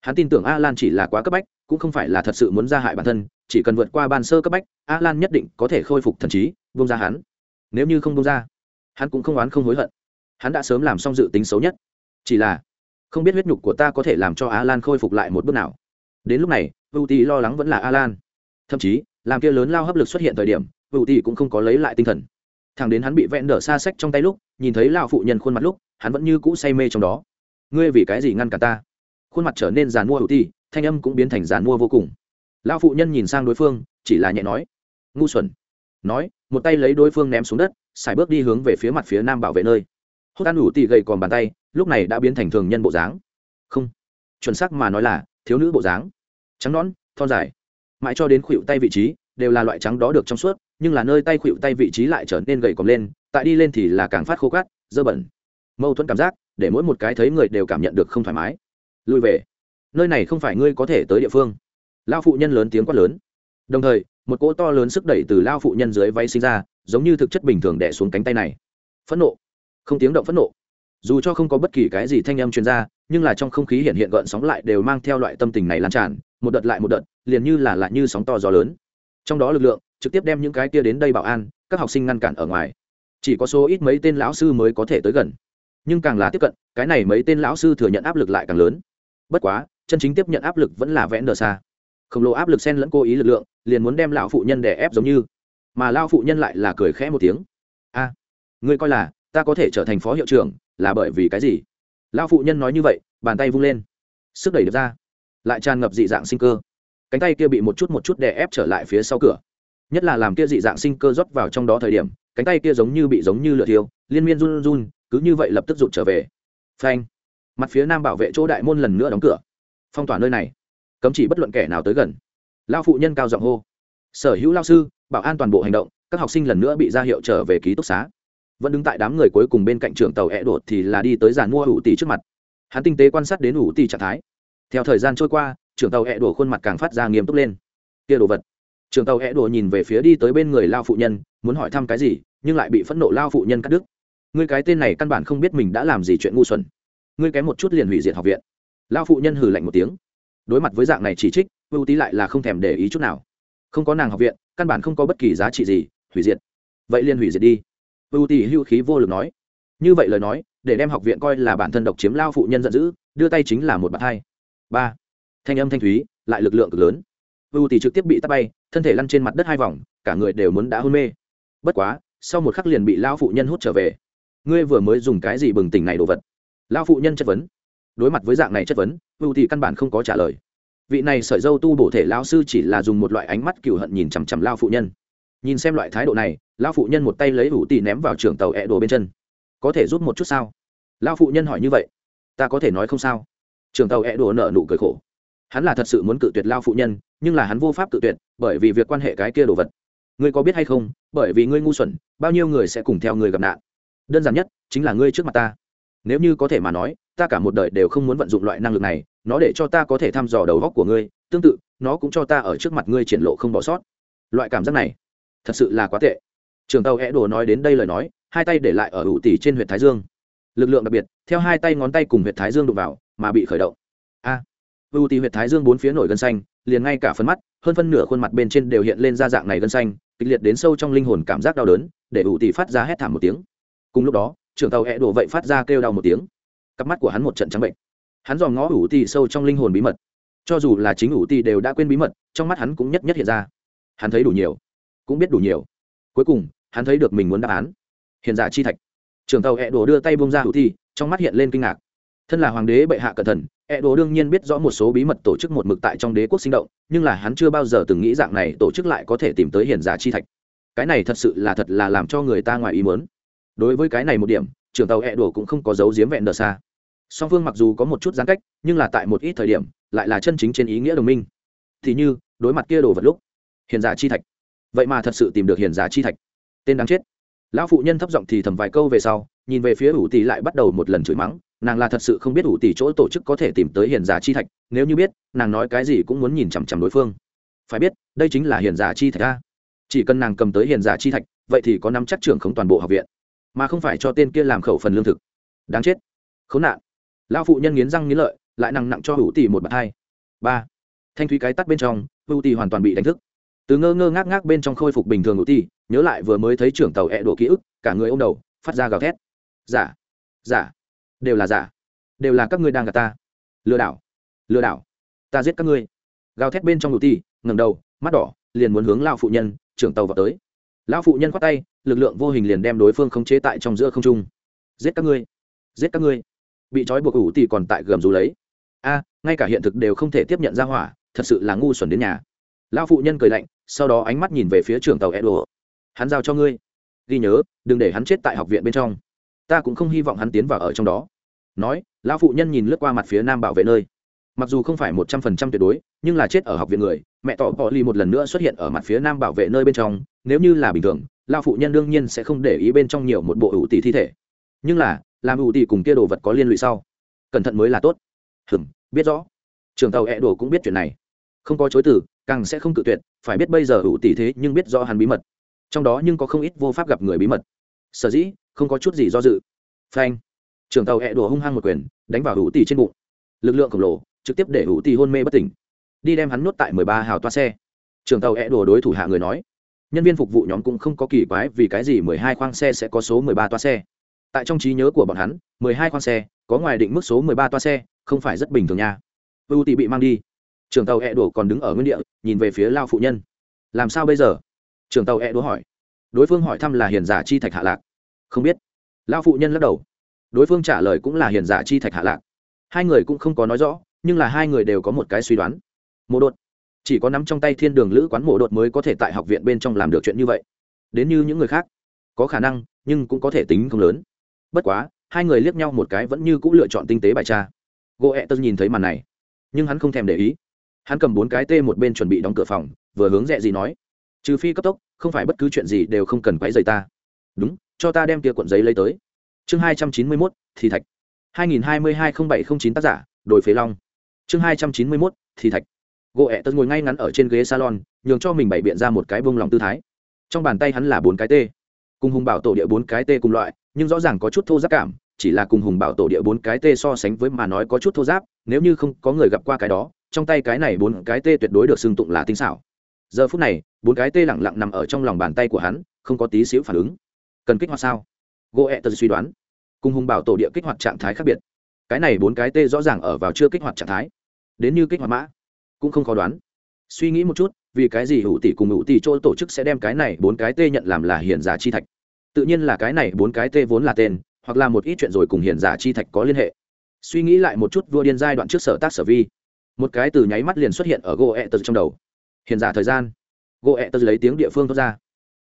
Hắn tin tưởng a lan chỉ là quá cấp bách, cũng không phải là thật sự muốn ra hại bản thân, chỉ cần vượt qua ban sơ cấp bách a lan nhất định có thể khôi phục thần trí bông ra hắn. Nếu như không bông ra, hắn cũng không oán không hối hận. Hắn đã sớm làm xong dự tính xấu nhất. Chỉ là, không biết huyết nhục của ta có thể làm cho a lan khôi phục lại một bước nào. Đến lúc này vưu tì lo lắng vẫn là a lan thậm chí, làm kia lớn lao hấp lực xuất hiện thời điểm vưu tì cũng không có lấy lại tinh thần thằng đến hắn bị vẹn đỡ xa sách trong tay lúc, nhìn thấy lao phụ nhân khuôn mặt lúc, hắn vẫn như cũ say mê trong đó. Ngươi vì cái gì ngăn cả ta? Khuôn mặt trở nên giàn mua hữu ti thanh âm cũng biến thành giàn mua vô cùng. Lao phụ nhân nhìn sang đối phương, chỉ là nhẹ nói, ngu xuẩn. Nói, một tay lấy đối phương ném xuống đất, xài bước đi hướng về phía mặt phía nam bảo vệ nơi. Hốt ăn ủ tỉ gầy còn bàn tay, lúc này đã biến thành thường nhân bộ dáng. Không. Chuẩn xác mà nói là, thiếu nữ bộ dáng. Trắng nón thon dài. Mãi cho đến khuỵu tay vị trí đều là loại trắng đó được trong suốt, nhưng là nơi tay khuỵu tay vị trí lại trở nên gầy còm lên, tại đi lên thì là càng phát khô cát dơ bẩn. Mâu thuẫn cảm giác, để mỗi một cái thấy người đều cảm nhận được không thoải mái. Lùi về. Nơi này không phải ngươi có thể tới địa phương. Lao phụ nhân lớn tiếng quát lớn. Đồng thời, một cỗ to lớn sức đẩy từ lao phụ nhân dưới váy sinh ra, giống như thực chất bình thường đẻ xuống cánh tay này. Phẫn nộ. Không tiếng động phẫn nộ. Dù cho không có bất kỳ cái gì thanh âm chuyên ra, nhưng là trong không khí hiện hiện gợn sóng lại đều mang theo loại tâm tình này lan tràn, một đợt lại một đợt, liền như là lại như sóng to gió lớn trong đó lực lượng trực tiếp đem những cái kia đến đây bảo an, các học sinh ngăn cản ở ngoài. Chỉ có số ít mấy tên lão sư mới có thể tới gần. Nhưng càng là tiếp cận, cái này mấy tên lão sư thừa nhận áp lực lại càng lớn. Bất quá, chân chính tiếp nhận áp lực vẫn là vẽ đờ xa. Khổng lồ áp lực sen lẫn cố ý lực lượng, liền muốn đem lão phụ nhân đè ép giống như. Mà lao phụ nhân lại là cười khẽ một tiếng. A, ngươi coi là, ta có thể trở thành phó hiệu trưởng, là bởi vì cái gì? Lao phụ nhân nói như vậy, bàn tay vung lên. Sức đẩy được ra, lại tràn ngập dị dạng sinh cơ cánh tay kia bị một chút một chút đè ép trở lại phía sau cửa. Nhất là làm kia dị dạng sinh cơ rót vào trong đó thời điểm, cánh tay kia giống như bị giống như lửa thiêu, liên miên run run, cứ như vậy lập tức rụt trở về. Phanh! Mặt phía nam bảo vệ chỗ đại môn lần nữa đóng cửa. Phong tỏa nơi này. Cấm chỉ bất luận kẻ nào tới gần. Lao phụ nhân cao giọng hô. Sở hữu lao sư, bảo an toàn bộ hành động, các học sinh lần nữa bị ra hiệu trở về ký túc xá. Vẫn đứng tại đám người cuối cùng bên cạnh trường tàu hẹ đột thì là đi tới giàn mua ủ tỷ trước mặt. Hắn tinh tế quan sát đến ủ tỷ trạng thái. Theo thời gian trôi qua trường tàu hẹ đổ khuôn mặt càng phát ra nghiêm túc lên. Kia đồ vật. Trường tàu hẹ đổ nhìn về phía đi tới bên người lao phụ nhân, muốn hỏi thăm cái gì, nhưng lại bị phẫn nộ lao phụ nhân cắt đứt. Người cái tên này căn bản không biết mình đã làm gì chuyện ngu xuẩn. Ngươi kém một chút liền hủy diệt học viện. Lao phụ nhân hừ lạnh một tiếng. Đối mặt với dạng này chỉ trích ưu tí lại là không thèm để ý chút nào. Không có nàng học viện, căn bản không có bất kỳ giá trị gì, hủy diệt. Vậy liền hủy diệt đi. Ưu tí hưu khí vô lực nói. Như vậy lời nói, để đem học viện coi là bản thân độc chiếm lao phụ nhân giận dữ, đưa tay chính là một bàn hai. Ba thanh âm thanh thúy, lại lực lượng cực lớn. Vu tỷ trực tiếp bị tắt bay, thân thể lăn trên mặt đất hai vòng, cả người đều muốn đã hôn mê. Bất quá, sau một khắc liền bị lao phụ nhân hút trở về. Ngươi vừa mới dùng cái gì bừng tỉnh này đồ vật? Lao phụ nhân chất vấn. Đối mặt với dạng này chất vấn, vu tỷ căn bản không có trả lời. Vị này sợi dâu tu bổ thể lao sư chỉ là dùng một loại ánh mắt cựu hận nhìn chằm chằm lao phụ nhân. Nhìn xem loại thái độ này lao phụ nhân một tay lấy ủ tì ném vào trường tàu ẹ đồ bên chân. Có thể rút một chút sao? Lao phụ nhân hỏi như vậy. Ta có thể nói không sao. Trường tàu ẹ đồ nợ nụ cười khổ hắn là thật sự muốn cự tuyệt lao phụ nhân, nhưng là hắn vô pháp cự tuyệt, bởi vì việc quan hệ cái kia đồ vật. Ngươi có biết hay không, bởi vì ngươi ngu xuẩn, bao nhiêu người sẽ cùng theo người gặp nạn? Đơn giản nhất, chính là ngươi trước mặt ta. Nếu như có thể mà nói, ta cả một đời đều không muốn vận dụng loại năng lực này, nó để cho ta có thể thăm dò đầu góc của ngươi, tương tự, nó cũng cho ta ở trước mặt ngươi triển lộ không bỏ sót. Loại cảm giác này, thật sự là quá tệ. Trường tàu é đồ nói đến đây lời nói, hai tay để lại ở ủ tỉ trên huyện thái dương. Lực lượng đặc biệt, theo hai tay ngón tay cùng huyện thái dương đụng vào, mà bị khởi động ưu tì huyệt thái dương bốn phía nổi gân xanh, liền ngay cả phần mắt, hơn phân nửa khuôn mặt bên trên đều hiện lên ra dạng này gân xanh, kịch liệt đến sâu trong linh hồn cảm giác đau đớn, để ưu tì phát ra hét thảm một tiếng. Cùng lúc đó, trưởng tàu hẹ đổ vậy phát ra kêu đau một tiếng. Cặp mắt của hắn một trận trắng bệnh. Hắn dòm ngó ưu tì sâu trong linh hồn bí mật. Cho dù là chính ưu tì đều đã quên bí mật, trong mắt hắn cũng nhất nhất hiện ra. Hắn thấy đủ nhiều. Cũng biết đủ nhiều. Cuối cùng, hắn thấy được mình muốn đáp án. Hiện giả chi thạch. Trưởng tàu hẹ đổ đưa tay bông ra ưu tì trong mắt hiện lên kinh ngạc. Thân là hoàng đế bệ hạ cẩn thận E đồ đương nhiên biết rõ một số bí mật tổ chức một mực tại trong đế quốc sinh động, nhưng là hắn chưa bao giờ từng nghĩ dạng này tổ chức lại có thể tìm tới hiền giả chi thạch. Cái này thật sự là thật là làm cho người ta ngoài ý muốn. đối với cái này một điểm, trưởng tàu E đồ cũng không có dấu diếm vẹn đờ xa. Song phương mặc dù có một chút giãn cách, nhưng là tại một ít thời điểm, lại là chân chính trên ý nghĩa đồng minh. Thì như, đối mặt kia đồ vật lúc, hiền giả chi thạch. Vậy mà thật sự tìm được hiền giả chi thạch. Tên đáng chết. Lão phụ nhân thấp giọng thì thầm vài câu về sau, nhìn về phía ủ tỷ lại bắt đầu một lần chửi mắng nàng là thật sự không biết ủ tỷ chỗ tổ chức có thể tìm tới hiền giả chi thạch, nếu như biết, nàng nói cái gì cũng muốn nhìn chằm chằm đối phương. Phải biết, đây chính là hiền giả chi thạch a. Chỉ cần nàng cầm tới hiền giả chi thạch, vậy thì có năm chắc trưởng không toàn bộ học viện. Mà không phải cho tên kia làm khẩu phần lương thực. Đáng chết. Khốn nạn. Lão phụ nhân nghiến răng nghiến lợi, lại nặng nặng cho ủ tỷ một bậc hai ba. Thanh thúy cái tắt bên trong, ủ tỷ hoàn toàn bị đánh thức. Từ ngơ ngơ ngác ngác bên trong khôi phục bình thường ủ tỷ nhớ lại vừa mới thấy trưởng tàu ẹ đổ ký ức, cả người ô m đầu, phát ra gào thét. Giả. Giả đều là giả, đều là các ngươi đang gạt ta. Lừa đảo lừa đảo, ta giết các ngươi. Gào thét bên trong ủ ti ngầm đầu, mắt đỏ, liền muốn hướng lao phụ nhân, trưởng tàu vào tới. Lao phụ nhân khoát tay, lực lượng vô hình liền đem đối phương khống chế tại trong giữa không trung. Giết các ngươi, giết các ngươi. Bị trói buộc ủ tỷ còn tại gầm rú lấy. A, ngay cả hiện thực đều không thể tiếp nhận ra hỏa, thật sự là ngu xuẩn đến nhà. Lao phụ nhân cười lạnh, sau đó ánh mắt nhìn về phía trường tàu edo hắn giao cho ngươi. Ghi nhớ, đừng để hắn chết tại học viện bên trong ta cũng không hy vọng hắn tiến vào ở trong đó. Nói, lão phụ nhân nhìn lướt qua mặt phía nam bảo vệ nơi. Mặc dù không phải một trăm phần trăm tuyệt đối, nhưng là chết ở học viện người, mẹ tỏ bỏ ly một lần nữa xuất hiện ở mặt phía nam bảo vệ nơi bên trong, nếu như là bình thường, lão phụ nhân đương nhiên sẽ không để ý bên trong nhiều một bộ ủ tỷ thi thể. Nhưng là, làm ủ tỷ cùng kia đồ vật có liên lụy sau. Cẩn thận mới là tốt. Hừm biết rõ. Trường tàu hẹ đồ cũng biết chuyện này. Không có chối từ, càng sẽ không cự tuyệt, phải biết bây giờ ủ tỷ thế nhưng biết rõ hắn bí mật. Trong đó nhưng có không ít vô pháp gặp người bí mật. Sở dĩ không có chút gì do dự. Phanh. Trưởng tàu hẹ đùa hung hăng một quyền, đánh vào hữu tỷ trên bụng. Lực lượng khổng lồ, trực tiếp để hữu tỷ hôn mê bất tỉnh. Đi đem hắn nuốt tại mười ba hào toa xe. Trưởng tàu hẹ đùa đối thủ hạ người nói, nhân viên phục vụ nhóm cũng không có kỳ quái vì cái gì mười hai khoang xe sẽ có số mười ba toa xe. Tại trong trí nhớ của bọn hắn, mười hai khoang xe, có ngoài định mức số mười ba toa xe, không phải rất bình thường nha. Hữu tỷ bị mang đi. Trưởng tàu hẹ đùa còn đứng ở nguyên địa, nhìn về phía lao phụ nhân. Làm sao bây giờ? Trưởng tàu hẹ đùa hỏi. Đối phương hỏi thăm là hiền giả chi thạch hạ lạc không biết. Lao phụ nhân lắc đầu. Đối phương trả lời cũng là hiền giả chi thạch hạ lạc. Hai người cũng không có nói rõ, nhưng là hai người đều có một cái suy đoán. Mộ đột. Chỉ có nắm trong tay thiên đường lữ quán mộ đột mới có thể tại học viện bên trong làm được chuyện như vậy. Đến như những người khác. Có khả năng, nhưng cũng có thể tính không lớn. Bất quá, hai người liếc nhau một cái vẫn như cũng lựa chọn tinh tế bài tra. Gỗ ẹ e tớ nhìn thấy màn này, nhưng hắn không thèm để ý. Hắn cầm bốn cái tê một bên chuẩn bị đóng cửa phòng, vừa hướng rẽ gì nói, trừ phi cấp tốc, không phải bất cứ chuyện gì đều không cần quấy rầy ta. Đúng cho ta đem kia cuộn giấy lấy tới. Chương hai trăm chín mươi mốt, thì thạch. hai nghìn hai mươi hai không bảy không chín tác giả, đồi phế long. Chương hai trăm chín mươi mốt, thì thạch. Gỗ ẹ tật ngồi ngay ngắn ở trên ghế salon, nhường cho mình bày biện ra một cái bông lòng tư thái. Trong bàn tay hắn là bốn cái tê. Cùng hùng bảo tổ địa bốn cái tê cùng loại, nhưng rõ ràng có chút thô giáp cảm, chỉ là cùng hùng bảo tổ địa bốn cái tê so sánh với mà nói có chút thô giáp, nếu như không có người gặp qua cái đó, trong tay cái này bốn cái tê tuyệt đối được xưng tụng là tinh xảo. Giờ phút này, bốn cái tê lẳng lặng nằm ở trong lòng bàn tay của hắn, không có tí xíu phản ứng cần kích hoạt sao? Gỗ ẹ tật suy đoán. Cùng hùng bảo tổ địa kích hoạt trạng thái khác biệt. Cái này bốn cái T rõ ràng ở vào chưa kích hoạt trạng thái. Đến như kích hoạt mã, cũng không khó đoán. Suy nghĩ một chút, vì cái gì hữu tỷ cùng hữu tỷ chỗ tổ chức sẽ đem cái này bốn cái T nhận làm là hiền giả chi thạch? Tự nhiên là cái này bốn cái T vốn là tên, hoặc là một ít chuyện rồi cùng hiền giả chi thạch có liên hệ. Suy nghĩ lại một chút vua điên giai đoạn trước sở tác sở vi. Một cái từ nháy mắt liền xuất hiện ở gỗ ẹ tật trong đầu. Hiền giả thời gian. Gỗ ẹ tật lấy tiếng địa phương thoát ra.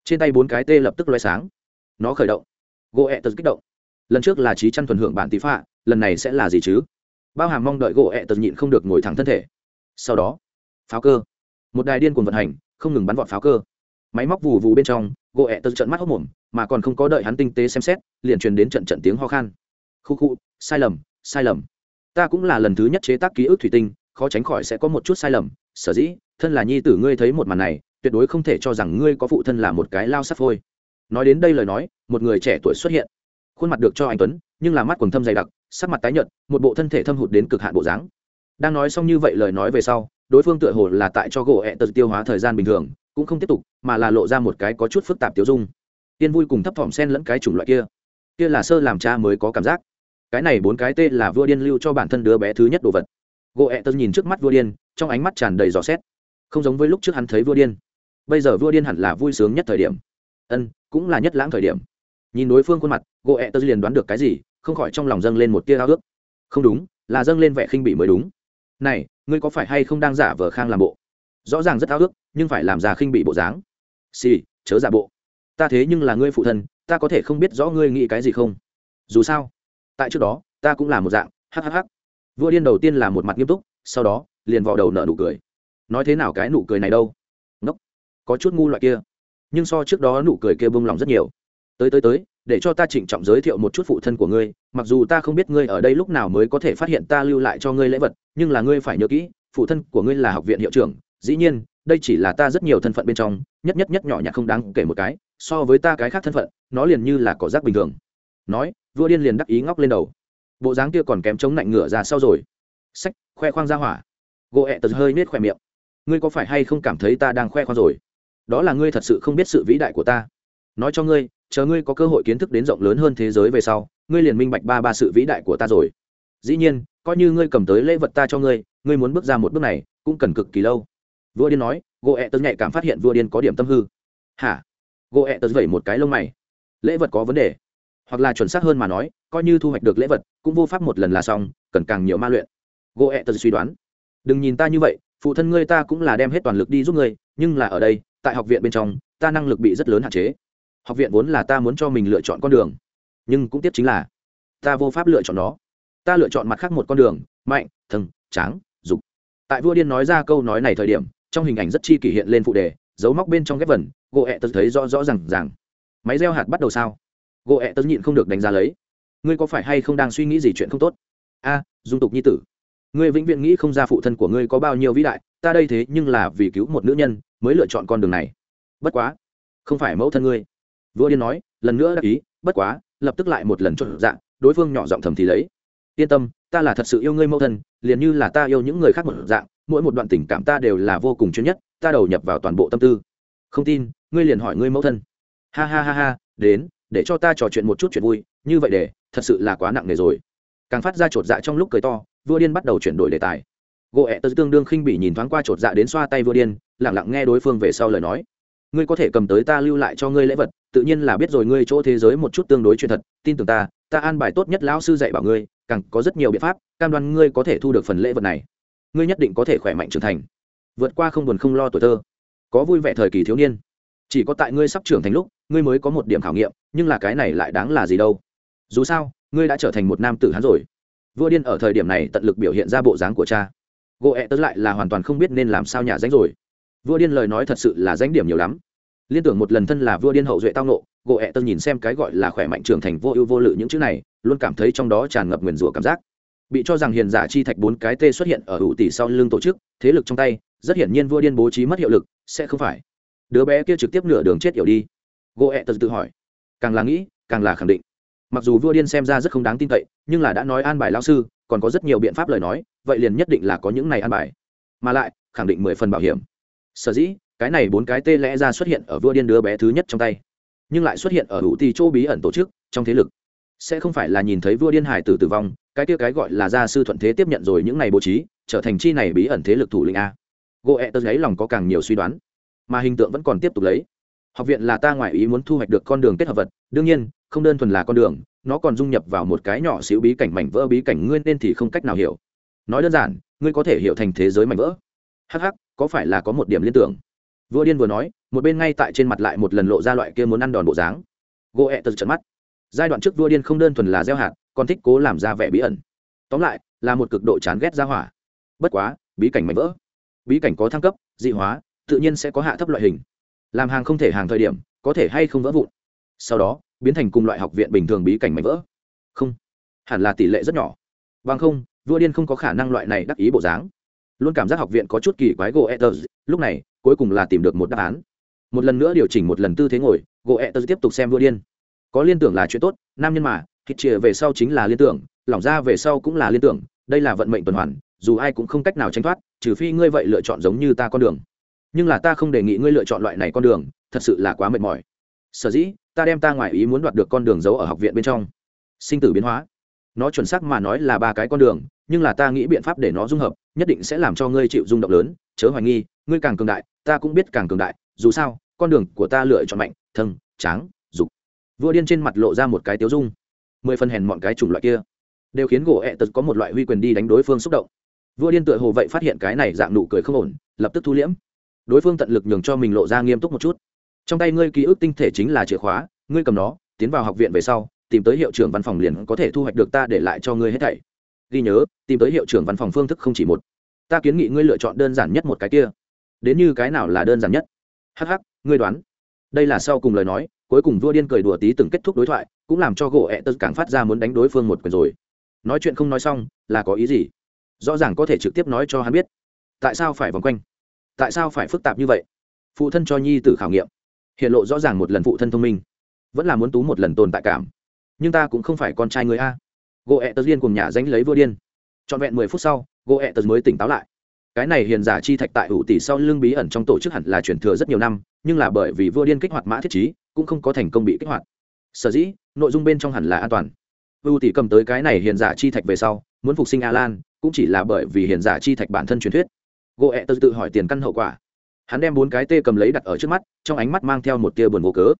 Trên tay bốn cái T lập tức loay sáng nó khởi động. Gỗ ẹ tật kích động. Lần trước là trí chăn thuần hưởng bản tí phạ, lần này sẽ là gì chứ? Bao hàm mong đợi gỗ ẹ tật nhịn không được ngồi thẳng thân thể. Sau đó, pháo cơ. Một đài điên cuồng vận hành, không ngừng bắn vọt pháo cơ. Máy móc vù vù bên trong gỗ ẹ tật trận mắt hốc mồm, mà còn không có đợi hắn tinh tế xem xét, liền truyền đến trận trận tiếng ho khan. Khu khu, sai lầm sai lầm. Ta cũng là lần thứ nhất chế tác ký ức thủy tinh, khó tránh khỏi sẽ có một chút sai lầm. Sở dĩ, thân là nhi tử ngươi thấy một màn này, tuyệt đối không thể cho rằng ngươi có phụ thân là một cái lao sắt phôi nói đến đây lời nói, một người trẻ tuổi xuất hiện. Khuôn mặt được cho anh tuấn, nhưng là mắt quần thâm dày đặc, sắc mặt tái nhợt, một bộ thân thể thâm hụt đến cực hạn bộ dáng. Đang nói xong như vậy lời nói về sau, đối phương tựa hồ là tại cho gỗ ẹ tật tiêu hóa thời gian bình thường, cũng không tiếp tục, mà là lộ ra một cái có chút phức tạp tiêu dung. Tiên vui cùng thấp thỏm sen lẫn cái chủng loại kia. Kia là sơ làm cha mới có cảm giác. Cái này bốn cái tê là vua điên lưu cho bản thân đứa bé thứ nhất đồ vật. Gỗ ẹ tật nhìn trước mắt vua điên, trong ánh mắt tràn đầy dò xét. Không giống với lúc trước hắn thấy vua điên. Bây giờ vua điên hẳn là vui sướng nhất thời điểm ân cũng là nhất lãng thời điểm. Nhìn đối phương khuôn mặt gỗ ẹ tơ liền đoán được cái gì không khỏi trong lòng dâng lên một tia ao ước. Không đúng là dâng lên vẻ khinh bị mới đúng. Này ngươi có phải hay không đang giả vờ khang làm bộ? Rõ ràng rất ao ước nhưng phải làm giả khinh bị bộ dáng. Xì、sì, chớ giả bộ. Ta thế nhưng là ngươi phụ thân ta có thể không biết rõ ngươi nghĩ cái gì không? Dù sao tại trước đó ta cũng là một dạng hhh vua điên đầu tiên là một mặt nghiêm túc sau đó liền vào đầu nợ nụ cười. Nói thế nào cái nụ cười này đâu? Ngốc có chút ngu loại kia nhưng so trước đó nụ cười kia bông lòng rất nhiều. Tới tới tới, để cho ta trịnh trọng giới thiệu một chút phụ thân của ngươi, mặc dù ta không biết ngươi ở đây lúc nào mới có thể phát hiện ta lưu lại cho ngươi lễ vật, nhưng là ngươi phải nhớ kỹ, phụ thân của ngươi là học viện hiệu trưởng, dĩ nhiên, đây chỉ là ta rất nhiều thân phận bên trong, nhất nhất nhất nhỏ nhặt không đáng kể một cái, so với ta cái khác thân phận, nó liền như là cỏ rác bình thường. Nói, vua điên liền đắc ý ngóc lên đầu. Bộ dáng kia còn kém chống lạnh ngửa ra sau rồi. Sách khoe khoang ra hỏa. Gỗ ẹ tật hơi nết khoe miệng. Ngươi có phải hay không cảm thấy ta đang khoe khoang rồi? Đó là ngươi thật sự không biết sự vĩ đại của ta. Nói cho ngươi, chờ ngươi có cơ hội kiến thức đến rộng lớn hơn thế giới về sau, ngươi liền minh bạch ba ba sự vĩ đại của ta rồi. Dĩ nhiên, coi như ngươi cầm tới lễ vật ta cho ngươi ngươi muốn bước ra một bước này, cũng cần cực kỳ lâu. Vua điên nói, gỗ ẹ tớ nhạy cảm phát hiện vua điên có điểm tâm hư. Hả? Gỗ ẹ tớ vẩy một cái lông mày. Lễ vật có vấn đề. Hoặc là chuẩn xác hơn mà nói, coi như thu hoạch được lễ vật, cũng vô pháp một lần là xong, cần càng nhiều ma luyện. Gỗ ẹ tớ suy đoán. Đừng nhìn ta như vậy, phụ thân ngươi ta cũng là đem hết toàn lực đi giúp ngươi, nhưng là ở đây tại học viện bên trong, ta năng lực bị rất lớn hạn chế. Học viện vốn là ta muốn cho mình lựa chọn con đường, nhưng cũng tiếp chính là, ta vô pháp lựa chọn nó. Ta lựa chọn mặt khác một con đường, mạnh thừng tráng, dục. Tại vua điên nói ra câu nói này thời điểm, trong hình ảnh rất chi kỷ hiện lên phụ đề, dấu móc bên trong ghép vần, gỗ ẹ tớ thấy rõ rõ r à n g rằng máy gieo hạt bắt đầu sao? Gỗ ẹ tớ nhịn không được đánh giá lấy. Ngươi có phải hay không đang suy nghĩ gì chuyện không tốt? A, dung tục nhi tử. Ngươi vĩnh viễn nghĩ không ra phụ thân của ngươi có bao nhiêu vĩ đại, ta đây thế nhưng là vì cứu một nữ nhân mới lựa chọn con đường này. Bất quá, không phải mẫu thân ngươi. Vua điên nói, lần nữa đắc ý, bất quá, lập tức lại một lần chốt dạng, đối phương nhỏ giọng thầm thì lấy. Yên tâm, ta là thật sự yêu ngươi mẫu thân, liền như là ta yêu những người khác một dạng, mỗi một đoạn tình cảm ta đều là vô cùng chuyên nhất, ta đầu nhập vào toàn bộ tâm tư. Không tin, ngươi liền hỏi ngươi mẫu thân. Ha ha ha ha, đến, để cho ta trò chuyện một chút chuyện vui, như vậy để, thật sự là quá nặng nề rồi. Càng phát ra chột dạ trong lúc cười to, vua điên bắt đầu chuyển đổi đề tài. Gỗ ẹ tớ tương đương khinh bỉ nhìn thoáng qua chột dạ đến xoa tay vua điên lặng lặng nghe đối phương về sau lời nói. Ngươi có thể cầm tới ta lưu lại cho ngươi lễ vật, tự nhiên là biết rồi ngươi chỗ thế giới một chút tương đối chuyện thật, tin tưởng ta ta an bài tốt nhất lão sư dạy bảo ngươi, càng có rất nhiều biện pháp, cam đoan ngươi có thể thu được phần lễ vật này. Ngươi nhất định có thể khỏe mạnh trưởng thành. Vượt qua không buồn không lo tuổi thơ. Có vui vẻ thời kỳ thiếu niên. Chỉ có tại ngươi sắp trưởng thành lúc, ngươi mới có một điểm khảo nghiệm, nhưng là cái này lại đáng là gì đâu. Dù sao, ngươi đã trở thành một nam tử hắn rồi. Vua điên ở thời điểm này tận lực biểu hiện ra bộ dáng của cha. Gỗ ẹ tớ lại là hoàn toàn không biết nên làm sao nhà ránh rồi vua điên lời nói thật sự là danh điểm nhiều lắm. Liên tưởng một lần thân là vua điên hậu duệ tao nộ, gỗ ẹ tớ nhìn xem cái gọi là khỏe mạnh trưởng thành vô ưu vô lự những chữ này, luôn cảm thấy trong đó tràn ngập nguyền rủa cảm giác. Bị cho rằng hiền giả chi thạch bốn cái tê xuất hiện ở hữu tỷ sau lưng tổ chức, thế lực trong tay, rất hiển nhiên vua điên bố trí mất hiệu lực, sẽ không phải. Đứa bé kia trực tiếp nửa đường chết hiểu đi. Gỗ ẹ tớ tự hỏi. Càng là nghĩ, càng là khẳng định. Mặc dù vua điên xem ra rất không đáng tin cậy, nhưng là đã nói an bài lao sư, còn có rất nhiều biện pháp lời nói, vậy liền nhất định là có những này an bài. Mà lại, khẳng định mười phần bảo hiểm sở dĩ, cái này bốn cái tê lẽ ra xuất hiện ở vua điên đứa bé thứ nhất trong tay, nhưng lại xuất hiện ở hữu tì chỗ bí ẩn tổ chức, trong thế lực. Sẽ không phải là nhìn thấy vua điên hải tử tử vong, cái kia cái gọi là gia sư thuận thế tiếp nhận rồi những ngày bố trí, trở thành chi này bí ẩn thế lực thủ lĩnh a. Gỗ ẹ tớ lấy lòng có càng nhiều suy đoán, mà hình tượng vẫn còn tiếp tục lấy. Học viện là ta ngoại ý muốn thu hoạch được con đường kết hợp vật, đương nhiên, không đơn thuần là con đường, nó còn dung nhập vào một cái nhỏ xíu bí cảnh mảnh vỡ bí cảnh ngươi nên thì không cách nào hiểu. Nói đơn giản, ngươi có thể hiểu thành thế giới mảnh vỡ. Hh có phải là có một điểm liên tưởng? Vua điên vừa nói, một bên ngay tại trên mặt lại một lần lộ ra loại kia muốn ăn đòn bộ dáng. Gỗ ẹ tật trận mắt. Giai đoạn trước vua điên không đơn thuần là gieo hạt, còn thích cố làm ra vẻ bí ẩn. Tóm lại, là một cực độ chán ghét ra hỏa. Bất quá, bí cảnh mảnh vỡ. Bí cảnh có thăng cấp, dị hóa, tự nhiên sẽ có hạ thấp loại hình. Làm hàng không thể hàng thời điểm, có thể hay không vỡ vụn. Sau đó, biến thành cùng loại học viện bình thường bí cảnh mảnh vỡ. Không, hẳn là tỷ lệ rất nhỏ. Bằng không, vua điên không có khả năng loại này đắc ý bộ dáng luôn cảm giác học viện có chút kỳ quái gỗ etters lúc này, cuối cùng là tìm được một đáp án. Một lần nữa điều chỉnh một lần tư thế ngồi gỗ etters tiếp tục xem vua điên. Có liên tưởng là chuyện tốt, nam nhân mà, thịt chìa về sau chính là liên tưởng, lỏng ra về sau cũng là liên tưởng, đây là vận mệnh tuần hoàn, dù ai cũng không cách nào tránh thoát, trừ phi ngươi vậy lựa chọn giống như ta con đường. Nhưng là ta không đề nghị ngươi lựa chọn loại này con đường, thật sự là quá mệt mỏi. Sở dĩ, ta đem ta ngoài ý muốn đoạt được con đường giấu ở học viện bên trong. Sinh tử biến hóa. Nó chuẩn xác mà nói là ba cái con đường nhưng là ta nghĩ biện pháp để nó dung hợp, nhất định sẽ làm cho ngươi chịu rung động lớn, chớ hoài nghi, ngươi càng cường đại, ta cũng biết càng cường đại, dù sao, con đường của ta lựa chọn mạnh thân tráng, dục. Vua điên trên mặt lộ ra một cái tiếu dung. Mười phần hèn mọn cái chủng loại kia. Đều khiến gỗ ẹ tật có một loại huy quyền đi đánh đối phương xúc động. Vua điên tựa hồ vậy phát hiện cái này dạng nụ cười không ổn, lập tức thu liễm. Đối phương tận lực nhường cho mình lộ ra nghiêm túc một chút. Trong tay ngươi ký ức tinh thể chính là chìa khóa, ngươi cầm nó, tiến vào học viện về sau, tìm tới hiệu trưởng văn phòng liền có thể thu hoạch được ta để lại cho ngươi hết thảy ghi nhớ, tìm tới hiệu trưởng văn phòng phương thức không chỉ một. Ta kiến nghị ngươi lựa chọn đơn giản nhất một cái kia. Đến như cái nào là đơn giản nhất? Hh ngươi đoán. Đây là sau cùng lời nói, cuối cùng vua điên cười đùa tí từng kết thúc đối thoại, cũng làm cho gỗ ẹ tật càng phát ra muốn đánh đối phương một quyền rồi. Nói chuyện không nói xong, là có ý gì? Rõ ràng có thể trực tiếp nói cho hắn biết. Tại sao phải vòng quanh? Tại sao phải phức tạp như vậy? Phụ thân cho nhi tử khảo nghiệm. Hiện lộ rõ ràng một lần phụ thân thông minh. Vẫn là muốn tú một lần tồn tại cảm. Nhưng ta cũng không phải con trai người a gỗ ẹ tật liên cùng nhà danh lấy vua điên. Trọn vẹn mười phút sau gỗ ẹ tật mới tỉnh táo lại. Cái này hiền giả chi thạch tại ủ tỷ sau lưng bí ẩn trong tổ chức hẳn là truyền thừa rất nhiều năm, nhưng là bởi vì vua điên kích hoạt mã thiết trí, cũng không có thành công bị kích hoạt. Sở dĩ, nội dung bên trong hẳn là an toàn. Ưu tỷ cầm tới cái này hiền giả chi thạch về sau, muốn phục sinh a lan cũng chỉ là bởi vì hiền giả chi thạch bản thân truyền thuyết. Gỗ ẹ tật tự hỏi tiền căn hậu quả. Hắn đem bốn cái tê cầm lấy đặt ở trước mắt, trong ánh mắt mang theo một tia buồn vô cớ.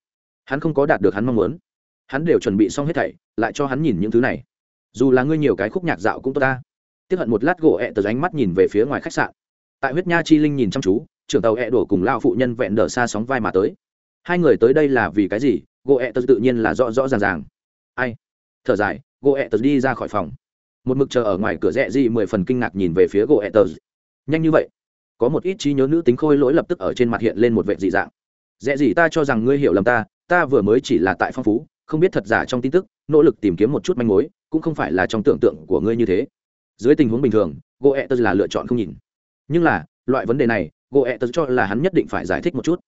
Hắn không có đạt được hắn mong muốn. Hắn đều chuẩn bị xong hết thảy, lại cho hắn nhìn những thứ này dù là ngươi nhiều cái khúc nhạc dạo cũng tốt ta. Tiếp hận một lát gỗ ẹ tờ ánh mắt nhìn về phía ngoài khách sạn. Tại huyết nha chi linh nhìn chăm chú, trưởng tàu ẹ đổ cùng lao phụ nhân vẹn đờ xa sóng vai mà tới. Hai người tới đây là vì cái gì? Gỗ ẹ tờ tự nhiên là rõ rõ ràng ràng. Ai? Thở dài, gỗ ẹ tờ đi ra khỏi phòng. Một mực chờ ở ngoài cửa rẽ di mười phần kinh ngạc nhìn về phía gỗ ẹ tờ. Nhanh như vậy? Có một ít trí nhớ nữ tính khôi lỗi lập tức ở trên mặt hiện lên một vệ dị dạng. Rẽ gì ta cho rằng ngươi hiểu lầm ta ta vừa mới chỉ là tại phong phú, không biết thật giả trong tin tức, nỗ lực tìm kiếm một chút manh mối cũng không phải là trong tưởng tượng của ngươi như thế. Dưới tình huống bình thường gỗ ẹ tớ là lựa chọn không nhìn. Nhưng là, loại vấn đề này gỗ ẹ tớ cho là hắn nhất định phải giải thích một chút.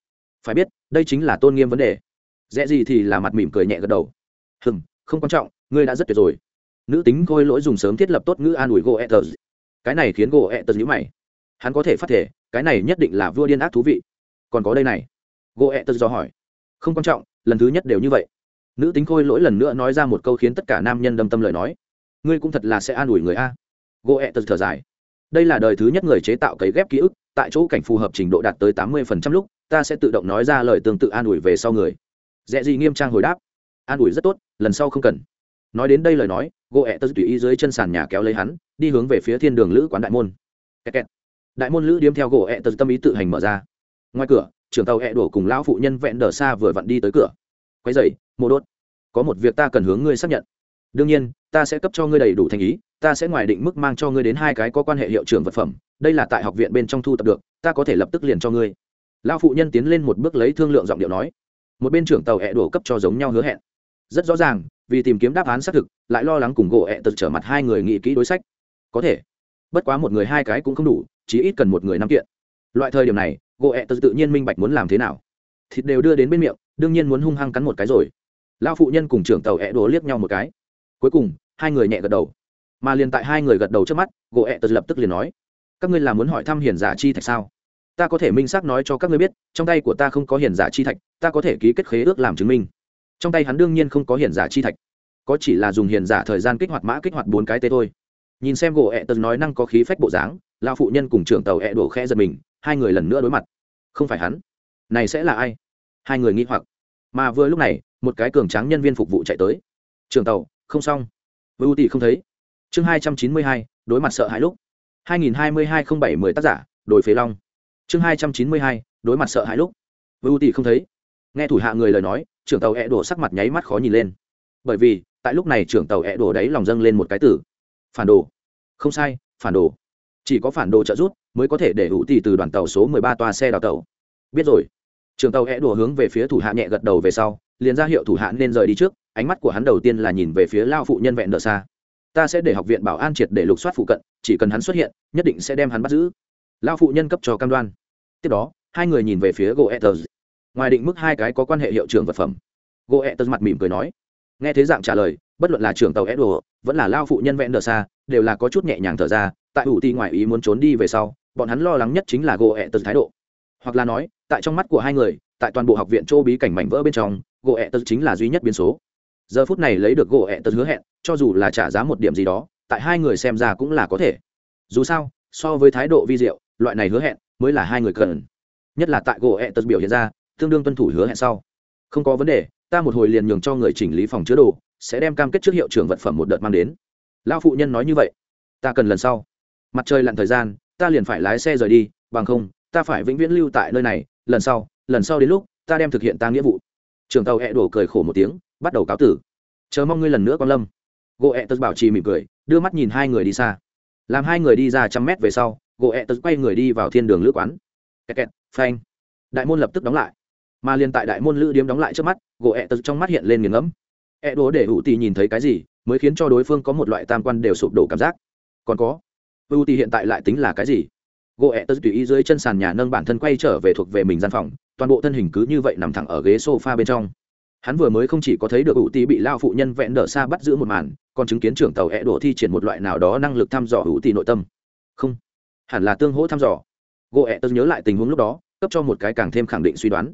Phải biết, đây chính là tôn nghiêm vấn đề. Dễ gì thì là mặt mỉm cười nhẹ gật đầu. Hừm, không quan trọng, ngươi đã rất tuyệt rồi. Nữ tính khôi lỗi dùng sớm thiết lập tốt ngữ an ủi gỗ ẹ tớ cái này khiến gỗ ẹ tớ nhữ mày. Hắn có thể phát thể, cái này nhất định là vua điên ác thú vị. Còn có đây này. Gỗ ẹ tớ do hỏi. Không quan trọng, lần thứ nhất đều như vậy nữ tính khôi lỗi lần nữa nói ra một câu khiến tất cả nam nhân đâm tâm lời nói. Ngươi cũng thật là sẽ an ủi người a. Gỗ ẹ tật thở dài. Đây là đời thứ nhất người chế tạo cấy ghép ký ức, tại chỗ cảnh phù hợp trình độ đạt tới tám mươi phần trăm lúc, ta sẽ tự động nói ra lời tương tự an ủi về sau người. Dễ gì nghiêm trang hồi đáp. An ủi rất tốt, lần sau không cần. Nói đến đây lời nói gỗ ẹ tật tùy ý dưới chân sàn nhà kéo lấy hắn, đi hướng về phía thiên đường lữ quán đại môn. Kẹt kẹt. đại môn lữ điếm theo gỗ ẹ tật tâm ý tự hành mở ra. Ngoài cửa, trưởng tàu ẹ đổ cùng lão phụ nhân vẹn đờ xa vừa vặn đi tới cửa. Quay dậy mô đốt. Có một việc ta cần hướng ngươi xác nhận. Đương nhiên, ta sẽ cấp cho ngươi đầy đủ thành ý, ta sẽ ngoài định mức mang cho ngươi đến hai cái có quan hệ hiệu trưởng vật phẩm, đây là tại học viện bên trong thu tập được, ta có thể lập tức liền cho ngươi. Lao phụ nhân tiến lên một bước lấy thương lượng giọng điệu nói. Một bên trưởng tàu hẹ đổ cấp cho giống nhau hứa hẹn. Rất rõ ràng, vì tìm kiếm đáp án xác thực, lại lo lắng cùng gỗ hẹ tật trở mặt hai người nghĩ kỹ đối sách. Có thể. Bất quá một người hai cái cũng không đủ chỉ ít cần một người năm kiện. Loại thời điểm này, gỗ hẹ tật tự nhiên minh bạch muốn làm thế nào. Thịt đều đưa đến bên miệng, đương nhiên muốn hung hăng cắn một cái rồi lao phụ nhân cùng trưởng tàu ẹ đùa liếc nhau một cái. Cuối cùng, hai người nhẹ gật đầu. Mà liền tại hai người gật đầu trước mắt, gỗ ẹ tật lập tức liền nói, các ngươi là muốn hỏi thăm hiền giả chi thạch sao? Ta có thể minh xác nói cho các ngươi biết, trong tay của ta không có hiền giả chi thạch, ta có thể ký kết khế ước làm chứng minh. Trong tay hắn đương nhiên không có hiền giả chi thạch, có chỉ là dùng hiền giả thời gian kích hoạt mã kích hoạt bốn cái tê thôi. Nhìn xem gỗ ẹ tật nói năng có khí phách bộ dáng lao phụ nhân cùng trưởng tàu ẹ đổ khe giật mình, hai người lần nữa đối mặt. Không phải hắn, này sẽ là ai? Hai người nghi hoặc. Mà vừa lúc này một cái cường tráng nhân viên phục vụ chạy tới. Trường tàu, không xong. Với ưu tỷ không thấy. Chương hai trăm chín mươi hai, đối mặt sợ hãi lúc. Hai nghìn hai mươi hai không bảy mười tác giả đổi phế long. Chương hai trăm chín mươi hai, đối mặt sợ hãi lúc. Với ưu tỷ không thấy. Nghe thủ hạ người lời nói, trưởng tàu ẹ đổ sắc mặt nháy mắt khó nhìn lên. Bởi vì, tại lúc này trưởng tàu ẹ đổ đấy lòng dâng lên một cái tử phản đồ. Không sai, phản đồ. Chỉ có phản đồ trợ rút mới có thể để ưu tỷ từ đoàn tàu số mười ba toa xe đào tàu. Biết rồi. Trưởng tàu ẹ đổ hướng về phía thủ hạ nhẹ gật đầu về sau liền ra hiệu thủ hạ nên rời đi trước, ánh mắt của hắn đầu tiên là nhìn về phía lao phụ nhân vẹn đờ xa. Ta sẽ để học viện bảo an triệt để lục soát phụ cận, chỉ cần hắn xuất hiện, nhất định sẽ đem hắn bắt giữ. Lao phụ nhân cấp cho cam đoan. Tiếp đó, hai người nhìn về phía goethers ngoài định mức hai cái có quan hệ hiệu trưởng vật phẩm goethers mặt mỉm cười nói, nghe thế dạng trả lời, bất luận là trưởng tàu edo vẫn là lao phụ nhân vẹn đờ xa, đều là có chút nhẹ nhàng thở ra, tại ủ ti ngoài ý muốn trốn đi về sau, bọn hắn lo lắng nhất chính là goethers thái độ. Hoặc là nói, tại trong mắt của hai người tại toàn bộ học viện châu bí cảnh mảnh vỡ bên trong, gỗ hẹ tật chính là duy nhất biến số. Giờ phút này lấy được gỗ hẹ tật hứa hẹn, cho dù là trả giá một điểm gì đó, tại hai người xem ra cũng là có thể. Dù sao, so với thái độ vi diệu, loại này hứa hẹn mới là hai người cần. Nhất là tại gỗ ẹ tật biểu hiện ra, tương đương tuân thủ hứa hẹn sau. Không có vấn đề, ta một hồi liền nhường cho người chỉnh lý phòng chứa đồ, sẽ đem cam kết trước hiệu trưởng vật phẩm một đợt mang đến. Lão phụ nhân nói như vậy. Ta cần lần sau. Mặt trời lặn thời gian, ta liền phải lái xe rời đi, bằng không, ta phải vĩnh viễn lưu tại nơi này, lần sau lần sau đến lúc, ta đem thực hiện ta nghĩa vụ. Trường tàu hẹ đổ cười khổ một tiếng, bắt đầu cáo tử. Chờ mong ngươi lần nữa con lâm. Gỗ hẹ tật bảo trì mỉm cười, đưa mắt nhìn hai người đi xa. Làm hai người đi ra trăm mét về sau, gỗ hẹ tật quay người đi vào thiên đường lữ quán. Kẹt kẹt, phanh. Đại môn lập tức đóng lại. Mà liền tại đại môn lữ điếm đóng lại trước mắt, gỗ hẹ tật trong mắt hiện lên nghiền ngẫm. Hẹ đổ để hữu tì nhìn thấy cái gì, mới khiến cho đối phương có một loại tam quan đều sụp đổ cảm giác. Còn có hữu tì hiện tại lại tính là cái gì? Gỗ ẹ tớ tùy ý dưới chân sàn nhà nâng bản thân quay trở về thuộc về mình gian phòng, toàn bộ thân hình cứ như vậy nằm thẳng ở ghế sofa bên trong. Hắn vừa mới không chỉ có thấy được ủ tì bị lao phụ nhân vẹn đỡ xa bắt giữ một màn, còn chứng kiến trưởng tàu ẹ đổ thi triển một loại nào đó năng lực thăm dò ủ tì nội tâm. Không, hẳn là tương hỗ thăm dò. Gỗ ẹ tớ nhớ lại tình huống lúc đó, cấp cho một cái càng thêm khẳng định suy đoán.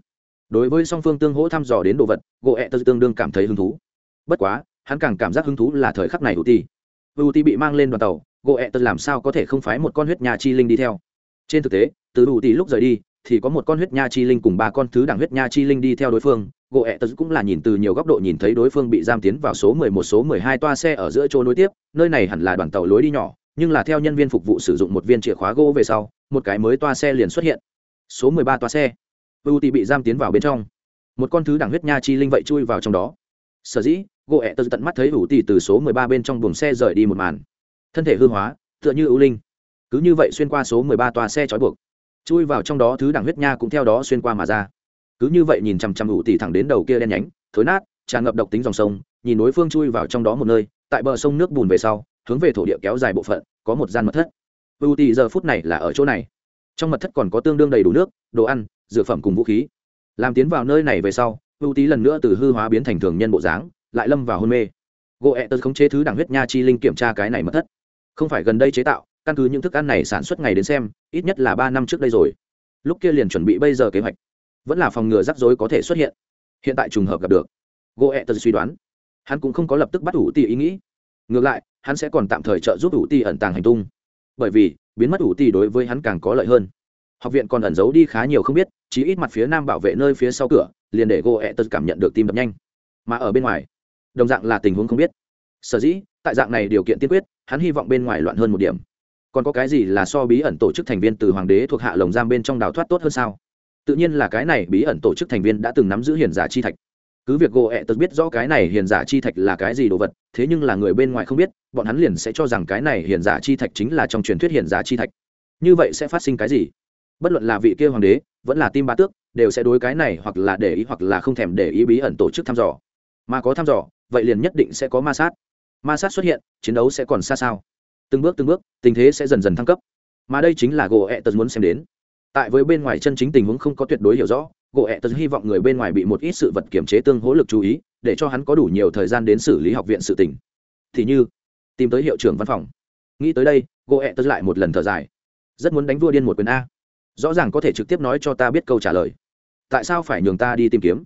Đối với song phương tương hỗ thăm dò đến đồ vật, gỗ ẹ tớ tương đương cảm thấy hứng thú. Bất quá, hắn càng cảm giác hứng thú là thời khắc này ủ ti ủ ti bị mang lên đoàn tàu, gỗ ẹ tớ làm sao có thể không phái một con huyết nhà chi linh đi theo? Trên thực tế, từ đủ tỷ lúc rời đi, thì có một con huyết nha chi linh cùng ba con thứ đảng huyết nha chi linh đi theo đối phương. Gỗ ẹ tớ cũng là nhìn từ nhiều góc độ nhìn thấy đối phương bị giam tiến vào số mười một, số mười hai toa xe ở giữa chỗ nối tiếp. Nơi này hẳn là đoàn tàu lối đi nhỏ, nhưng là theo nhân viên phục vụ sử dụng một viên chìa khóa gỗ về sau, một cái mới toa xe liền xuất hiện. Số mười ba toa xe. Ưu tỷ bị giam tiến vào bên trong. Một con thứ đẳng huyết nha chi linh vậy chui vào trong đó. Sở dĩ, gỗ ẹ tớ tận mắt thấy ưu tỷ từ số mười ba bên trong buồng xe rời đi một màn. Thân thể hư hóa, tựa như ưu linh cứ như vậy xuyên qua số mười ba toa xe trói buộc, chui vào trong đó thứ đẳng huyết nha cũng theo đó xuyên qua mà ra. Cứ như vậy nhìn chằm chằm ủ tỉ thẳng đến đầu kia đen nhánh, thối nát, tràn ngập độc tính dòng sông, nhìn đối phương chui vào trong đó một nơi, tại bờ sông nước bùn về sau, hướng về thổ địa kéo dài bộ phận, có một gian mật thất. Ưu tỉ giờ phút này là ở chỗ này. Trong mật thất còn có tương đương đầy đủ nước, đồ ăn, dược phẩm cùng vũ khí. Làm tiến vào nơi này về sau ưu tý lần nữa từ hư hóa biến thành thường nhân bộ dáng, lại lâm vào hôn mê. Gỗ ẹ tật khống chế thứ đẳng huyết nha chi linh kiểm tra cái này mật thất. Không phải gần đây chế tạo căn cứ những thức ăn này sản xuất ngày đến xem, ít nhất là ba năm trước đây rồi. Lúc kia liền chuẩn bị bây giờ kế hoạch. Vẫn là phòng ngừa rắc rối có thể xuất hiện. Hiện tại trùng hợp gặp được. Gỗ ẹ tật suy đoán. Hắn cũng không có lập tức bắt ủ ti ý nghĩ. Ngược lại, hắn sẽ còn tạm thời trợ giúp ủ ti ẩn tàng hành tung. Bởi vì, biến mất ủ ti đối với hắn càng có lợi hơn. Học viện còn ẩn giấu đi khá nhiều không biết chỉ ít mặt phía nam bảo vệ nơi phía sau cửa, liền để gỗ ẹ tật cảm nhận được tim đập nhanh. Mà ở bên ngoài, đồng dạng là tình huống không biết. Sở dĩ, tại dạng này điều kiện tiên quyết, hắn hy vọng bên ngoài loạn hơn một điểm còn có cái gì là so bí ẩn tổ chức thành viên từ hoàng đế thuộc hạ lồng giam bên trong đào thoát tốt hơn sao? Tự nhiên là cái này bí ẩn tổ chức thành viên đã từng nắm giữ hiền giả chi thạch. Cứ việc gỗ ẹ tật biết rõ cái này hiền giả chi thạch là cái gì đồ vật, thế nhưng là người bên ngoài không biết, bọn hắn liền sẽ cho rằng cái này hiền giả chi thạch chính là trong truyền thuyết hiền giả chi thạch. Như vậy sẽ phát sinh cái gì? Bất luận là vị kia hoàng đế, vẫn là tim ba tước, đều sẽ đối cái này hoặc là để ý hoặc là không thèm để ý bí ẩn tổ chức thăm dò. Mà có thăm dò, vậy liền nhất định sẽ có ma sát. Ma sát xuất hiện, chiến đấu sẽ còn xa sao? Từng bước từng bước, tình thế sẽ dần dần thăng cấp. Mà đây chính là gỗ ẹ tật muốn xem đến. Tại với bên ngoài chân chính tình huống không có tuyệt đối hiểu rõ, gỗ ẹ tật hy vọng người bên ngoài bị một ít sự vật kiểm chế tương hỗ lực chú ý, để cho hắn có đủ nhiều thời gian đến xử lý học viện sự tỉnh thì như, tìm tới hiệu trưởng văn phòng. Nghĩ tới đây, gỗ ẹ tật lại một lần thở dài. Rất muốn đánh vua điên một quyền a. Rõ ràng có thể trực tiếp nói cho ta biết câu trả lời. Tại sao phải nhường ta đi tìm kiếm?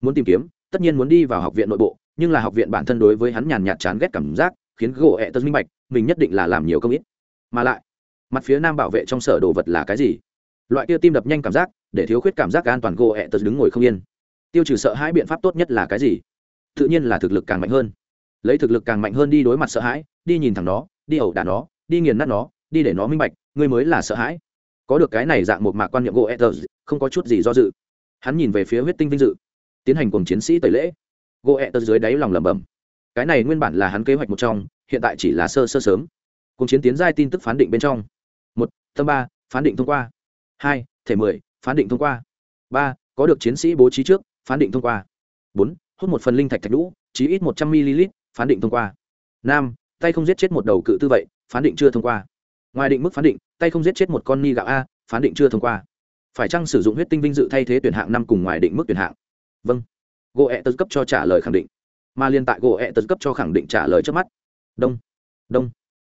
Muốn tìm kiếm, tất nhiên muốn đi vào học viện nội bộ, nhưng là học viện bản thân đối với hắn nhàn nhạt chán ghét cảm giác khiến gỗ ẹ tật minh bạch, mình nhất định là làm nhiều công ít. Mà lại, mặt phía nam bảo vệ trong sở đồ vật là cái gì? Loại kia tim đập nhanh cảm giác, để thiếu khuyết cảm giác an toàn gỗ ẹ tật đứng ngồi không yên. Tiêu trừ sợ hãi biện pháp tốt nhất là cái gì? Tự nhiên là thực lực càng mạnh hơn. Lấy thực lực càng mạnh hơn đi đối mặt sợ hãi, đi nhìn thẳng nó, đi ẩu đả nó, đi nghiền nát nó, đi để nó minh bạch, ngươi mới là sợ hãi. Có được cái này dạng một mạc quan niệm gỗ ether không có chút gì do dự. Hắn nhìn về phía huyết tinh vinh dự, tiến hành cùng chiến sĩ tẩy lễ. Gỗ ether dưới đáy lòng lẩm bẩm cái này nguyên bản là hắn kế hoạch một trong, hiện tại chỉ là sơ sơ sớm. Cùng chiến tiến giai tin tức phán định bên trong. Một tâm ba, phán định thông qua. Hai, thể mười, phán định thông qua. Ba, có được chiến sĩ bố trí trước, phán định thông qua. Bốn, hút một phần linh thạch thạch lũ chí ít một trăm ml, phán định thông qua. Năm, tay không giết chết một đầu cự tư vậy, phán định chưa thông qua. Ngoài định mức phán định, tay không giết chết một con ni gạo a, phán định chưa thông qua. Phải chăng sử dụng huyết tinh vinh dự thay thế tuyển hạng năm cùng ngoài định mức tuyển hạng? Vâng. Gỗ ẹ tớ cấp cho trả lời khẳng định mà liên tại gỗ ẹ tật cấp cho khẳng định trả lời trước mắt. Đông đông.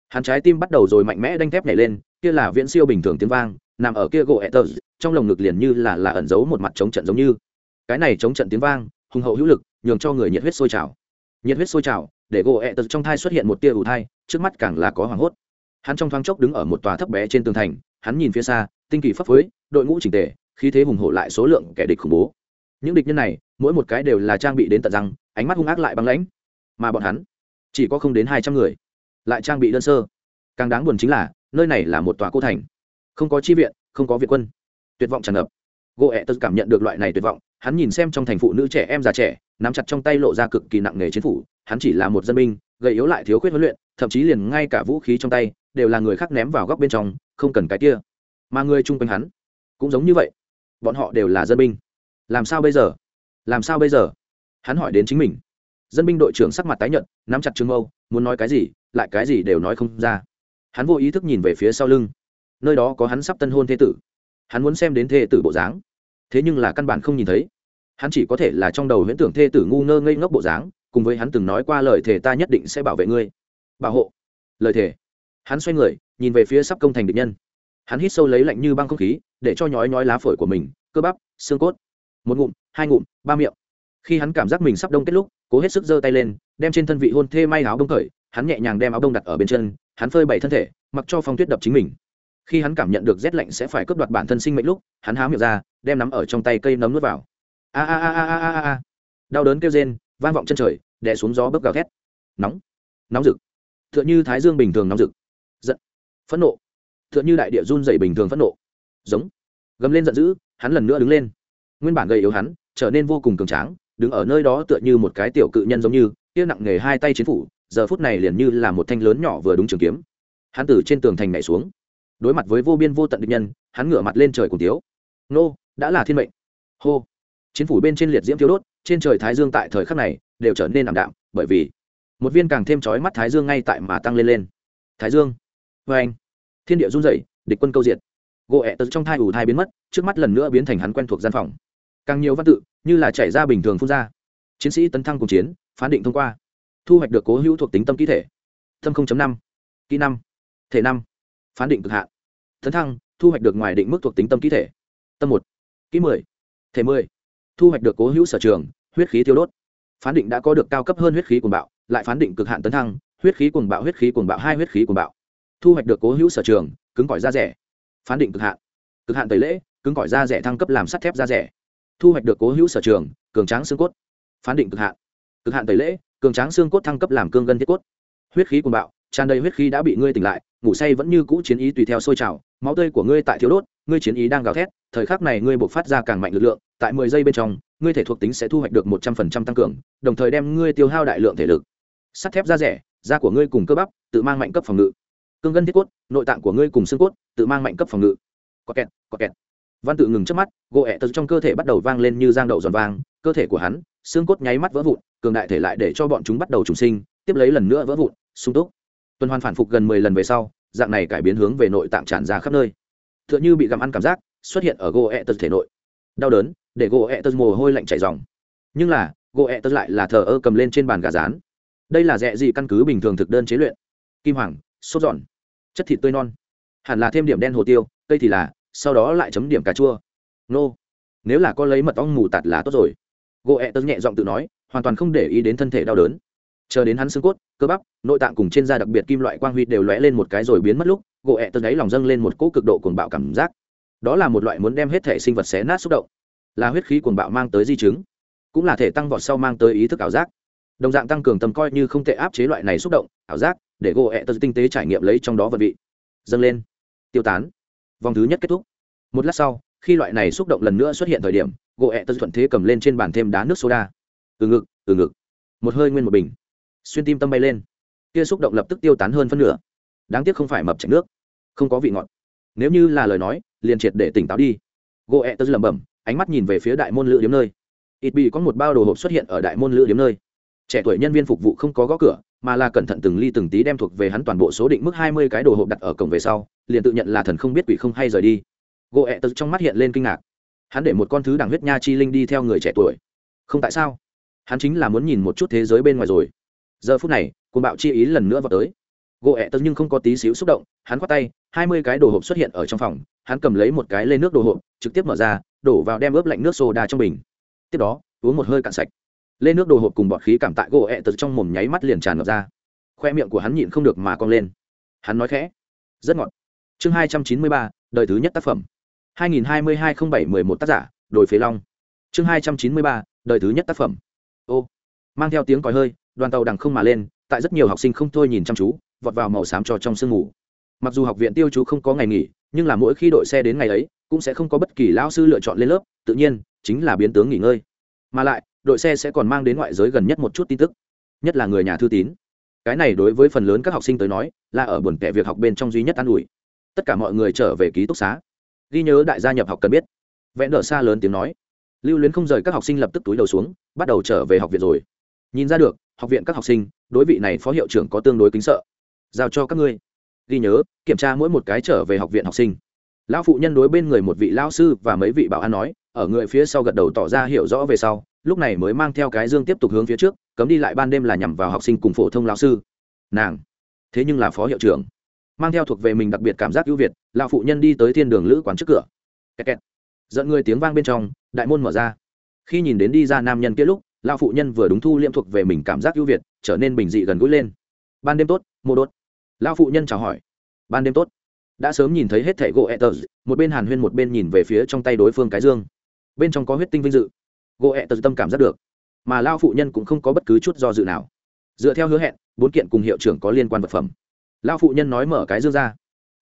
Hắn trái tim bắt đầu rồi mạnh mẽ đanh thép nhảy lên, kia là viễn siêu bình thường tiếng vang, nằm ở kia gỗ ẹ tật trong lồng ngực liền như là là ẩn giấu một mặt chống trận giống như. Cái này chống trận tiếng vang, hùng hậu hữu lực, nhường cho người nhiệt huyết sôi trào. Nhiệt huyết sôi trào, để gỗ ẹ tật trong thai xuất hiện một tia ủ thai, trước mắt càng là có hoảng hốt. Hắn trong thoáng chốc đứng ở một tòa thấp bé trên tường thành, hắn nhìn phía xa, tinh kỳ phấp phới, đội ngũ trình tề, khí thế hùng hổ lại số lượng kẻ địch khủng bố những địch nhân này, mỗi một cái đều là trang bị đến tận răng, ánh mắt hung ác lại băng lãnh. Mà bọn hắn, chỉ có không đến hai trăm người, lại trang bị đơn sơ. Càng đáng buồn chính là, nơi này là một tòa cô thành. Không có chi viện, không có việt quân. Tuyệt vọng tràn ngập. Gỗ ẹ tật cảm nhận được loại này tuyệt vọng, hắn nhìn xem trong thành phụ nữ trẻ em già trẻ, nắm chặt trong tay lộ ra cực kỳ nặng nề chiến phủ, hắn chỉ là một dân binh, gầy yếu lại thiếu khuyết huấn luyện, thậm chí liền ngay cả vũ khí trong tay, đều là người khác ném vào góc bên trong, không cần cái kia. Mà người chung quanh hắn, cũng giống như vậy. Bọn họ đều là dân binh làm sao bây giờ? Làm sao bây giờ? Hắn hỏi đến chính mình. Dân binh đội trưởng sắc mặt tái nhợt, nắm chặt trường âu muốn nói cái gì, lại cái gì đều nói không ra. Hắn vô ý thức nhìn về phía sau lưng. Nơi đó có hắn sắp tân hôn thế tử. Hắn muốn xem đến thê tử bộ dáng. Thế nhưng là căn bản không nhìn thấy. Hắn chỉ có thể là trong đầu huyễn tưởng thê tử ngu ngơ ngây ngốc bộ dáng, cùng với hắn từng nói qua lời thề ta nhất định sẽ bảo vệ ngươi. Bảo hộ. Lời thề. Hắn xoay người, nhìn về phía sắp công thành địch nhân. Hắn hít sâu lấy lạnh như băng không khí, để cho nhói nhói lá phổi của mình, cơ bắp, xương cốt một ngụm, hai ngụm, ba miệng. Khi hắn cảm giác mình sắp đông kết lúc, cố hết sức giơ tay lên, đem trên thân vị hôn thê may áo đông khởi hắn nhẹ nhàng đem áo đông đặt ở bên chân, hắn phơi bày thân thể, mặc cho phong tuyết đập chính mình. Khi hắn cảm nhận được rét lạnh sẽ phải cướp đoạt bản thân sinh mệnh lúc, hắn há miệng ra, đem nắm ở trong tay cây nấm nuốt vào. A a a a a a a. Đau đớn kêu rên, vang vọng chân trời, đè xuống gió bấc gào thét. Nóng. Nóng rực. T h ư ợ n h ư thái dương bình thường nóng rực. Giận. Phẫn nộ. T h ư ợ n h ư đại địa run dày bình thường phẫn nộ. Giống. Gầm lên giận dữ, hắn lần nữa đứng lên nguyên bản gầy yếu hắn, trở nên vô cùng cường tráng, đứng ở nơi đó tựa như một cái tiểu cự nhân giống như, kia nặng nghề hai tay chiến phủ, giờ phút này liền như là một thanh lớn nhỏ vừa đúng trường kiếm. Hắn từ trên tường thành nhảy xuống, đối mặt với vô biên vô tận địch nhân, hắn ngửa mặt lên trời cùng tiếu. Nô, đã là thiên mệnh. Hô. Chiến phủ bên trên liệt diễm thiếu đốt, trên trời thái dương tại thời khắc này đều trở nên ảm đạm, bởi vì một viên càng thêm chói mắt thái dương ngay tại mà tăng lên lên. Thái dương. Vê anh, thiên địa run rẩy, địch quân câu diệt. Gỗ ẹ tật trong thai ủ thai biến mất, trước mắt lần nữa biến thành hắn quen thuộc gian phòng càng nhiều văn tự, như là chảy ra bình thường phun ra. Chiến sĩ tấn thăng cùng chiến, phán định thông qua. Thu hoạch được cố hữu thuộc tính tâm kỹ thể. Tâm năm. Kỹ năm. Thể năm. Phán định cực hạn. Tấn thăng, thu hoạch được ngoài định mức thuộc tính tâm kỹ thể. Tâm một. Kỹ mười. Thể mười. Thu hoạch được cố hữu sở trường, huyết khí tiêu đốt. Phán định đã có được cao cấp hơn huyết khí cuồng bạo, lại phán định cực hạn tấn thăng, huyết khí cuồng bạo, huyết khí cuồng bạo hai, huyết khí cuồng bạo. Thu hoạch được cố hữu sở trường, cứng cỏi da rẻ. Phán định cực hạn. Cực hạn tẩy lễ, cứng cỏi da rẻ thăng cấp làm sắt thép da rẻ thu hoạch được cố hữu sở trường, cường tráng xương cốt. Phán định cực hạn. Cực hạn tẩy lễ, cường tráng xương cốt thăng cấp làm cương gân thiết cốt. Huyết khí cuồng bạo, tràn đầy huyết khí đã bị ngươi tỉnh lại, ngủ say vẫn như cũ chiến ý tùy theo sôi trào, máu tươi của ngươi tại thiếu đốt, ngươi chiến ý đang gào thét, thời khắc này ngươi buộc phát ra càng mạnh lực lượng, tại mười giây bên trong, ngươi thể thuộc tính sẽ thu hoạch được một trăm phần trăm tăng cường, đồng thời đem ngươi tiêu hao đại lượng thể lực. Sắt thép da rẻ, da của ngươi cùng cơ bắp, tự mang mạnh cấp phòng ngự. Cương gân thiết cốt, nội tạng của ngươi cùng xương cốt, tự mang mạnh cấp phòng ngự. Có kẹt có kẹt văn tự ngừng trước mắt, gỗ ẹ tật trong cơ thể bắt đầu vang lên như giang đậu giòn vang, cơ thể của hắn, xương cốt nháy mắt vỡ vụn, cường đại thể lại để cho bọn chúng bắt đầu trùng sinh, tiếp lấy lần nữa vỡ vụn, sung túc. Tuần hoàn phản phục gần mười lần về sau, dạng này cải biến hướng về nội tạng tràn ra khắp nơi. T h ư ợ n h ư bị gặm ăn cảm giác, xuất hiện ở gỗ ẹ tật thể nội. Đau đớn, để gỗ ẹ tật mồ hôi lạnh chảy dòng nhưng là, gỗ ẹ tật lại là thờ ơ cầm lên trên bàn gà rán. Đây là rẻ gì căn cứ bình thường thực đơn chế luyện? Kim hoàng, sốt giòn. Chất thịt tươi non. Hẳn là thêm điểm đen hồ tiêu, cây thì là sau đó lại chấm điểm cà chua. Nô. Nếu là có lấy mật ong mù tạt là tốt rồi. Gỗ ẹ tớ nhẹ giọng tự nói, hoàn toàn không để ý đến thân thể đau đớn. Chờ đến hắn xương cốt, cơ bắp, nội tạng cùng trên da đặc biệt kim loại quang huy đều lóe lên một cái rồi biến mất lúc, gỗ ẹ tật ấy lòng dâng lên một cỗ cực độ cuồng bạo cảm giác. Đó là một loại muốn đem hết thể sinh vật xé nát xúc động. Là huyết khí cuồng bạo mang tới di chứng, cũng là thể tăng vọt sau mang tới ý thức ảo giác. Đồng dạng tăng cường tầm coi như không thể áp chế loại này xúc động, ảo giác, để gỗ ẹ tật tinh tế trải nghiệm lấy trong đó vật vị. Dâng lên. Tiêu tán vòng thứ nhất kết thúc. Một lát sau, khi loại này xúc động lần nữa xuất hiện thời điểm, gỗ ẹ tật thuận thế cầm lên trên bàn thêm đá nước soda. Từ ngực từ ngực. Một hơi nguyên một bình. Xuyên tim tâm bay lên. Kia xúc động lập tức tiêu tán hơn phân nửa. Đáng tiếc không phải mập chảy nước. Không có vị ngọt. Nếu như là lời nói, liền triệt để tỉnh táo đi. Gỗ ẹ tật lẩm bẩm, ánh mắt nhìn về phía đại môn lữ điếm nơi. Ít bị có một bao đồ hộp xuất hiện ở đại môn lữ điếm nơi. Trẻ tuổi nhân viên phục vụ không có gõ cửa mà là cẩn thận từng ly từng tí đem thuộc về hắn toàn bộ số định mức hai mươi cái đồ hộp đặt ở cổng về sau, liền tự nhận là thần không biết quỷ không hay rời đi. Gỗ ẹ tật trong mắt hiện lên kinh ngạc. Hắn để một con thứ đẳng huyết nha chi linh đi theo người trẻ tuổi. Không tại sao? Hắn chính là muốn nhìn một chút thế giới bên ngoài rồi. Giờ phút này côn bạo chi ý lần nữa vào tới. Gỗ ẹ tật nhưng không có tí xíu xúc động, hắn khoát tay, hai mươi cái đồ hộp xuất hiện ở trong phòng, hắn cầm lấy một cái lên nước đồ hộp, trực tiếp mở ra, đổ vào đem ướp lạnh nước soda trong bình. Tiếp đó, uống một hơi cạn sạch lên nước đồ hộp cùng bọt khí cảm tại gỗ ẹ tật trong mồm nháy mắt liền tràn ngập ra. Khoe miệng của hắn nhịn không được mà cong lên. Hắn nói khẽ, rất ngọt. Chương hai trăm chín mươi ba, đời thứ nhất tác phẩm. hai nghìn hai mươi hai không bảy mười một tác giả, đồi phế long. Chương hai trăm chín mươi ba, đời thứ nhất tác phẩm. Ô, mang theo tiếng còi hơi, đoàn tàu đằng không mà lên, tại rất nhiều học sinh không thôi nhìn chăm chú, vọt vào màu xám cho trong sương mù. Mặc dù học viện tiêu chú không có ngày nghỉ, nhưng là mỗi khi đội xe đến ngày ấy, cũng sẽ không có bất kỳ lão sư lựa chọn lên lớp, tự nhiên, chính là biến tướng nghỉ ngơi. Mà lại đội xe sẽ còn mang đến ngoại giới gần nhất một chút tin tức, nhất là người nhà thư tín. Cái này đối với phần lớn các học sinh tới nói, là ở buồn kẻ việc học bên trong duy nhất an ủi. Tất cả mọi người trở về ký túc xá. Ghi nhớ đại gia nhập học cần biết. Vẽ nở xa lớn tiếng nói. Lưu luyến không rời các học sinh lập tức túi đầu xuống, bắt đầu trở về học viện rồi. Nhìn ra được, học viện các học sinh, đối vị này phó hiệu trưởng có tương đối kính sợ. Giao cho các ngươi. Ghi nhớ, kiểm tra mỗi một cái trở về học viện học sinh. Lão phụ nhân đối bên người một vị lão sư và mấy vị bảo an nói ở người phía sau gật đầu tỏ ra hiểu rõ về sau, lúc này mới mang theo cái dương tiếp tục hướng phía trước, cấm đi lại ban đêm là nhằm vào học sinh cùng phổ thông lão sư. Nàng, thế nhưng là phó hiệu trưởng. Mang theo thuộc về mình đặc biệt cảm giác ưu việt, lão phụ nhân đi tới thiên đường lữ quán trước cửa. Kẹt kẹt. giận người tiếng vang bên trong, đại môn mở ra. Khi nhìn đến đi ra nam nhân kia lúc, lão phụ nhân vừa đúng thu liêm thuộc về mình cảm giác ưu việt, trở nên bình dị gần gũi lên. Ban đêm tốt mô đốt. Lão phụ nhân chào hỏi. Ban đêm tốt. Đã sớm nhìn thấy hết thẻ gỗ etters một bên hàn huyên một bên nhìn về phía trong tay đối phương cái dương bên trong có huyết tinh vinh dự. Gỗ etters tâm cảm giác được, mà lao phụ nhân cũng không có bất cứ chút do dự nào. Dựa theo hứa hẹn, bốn kiện cùng hiệu trưởng có liên quan vật phẩm. Lao phụ nhân nói mở cái dương ra,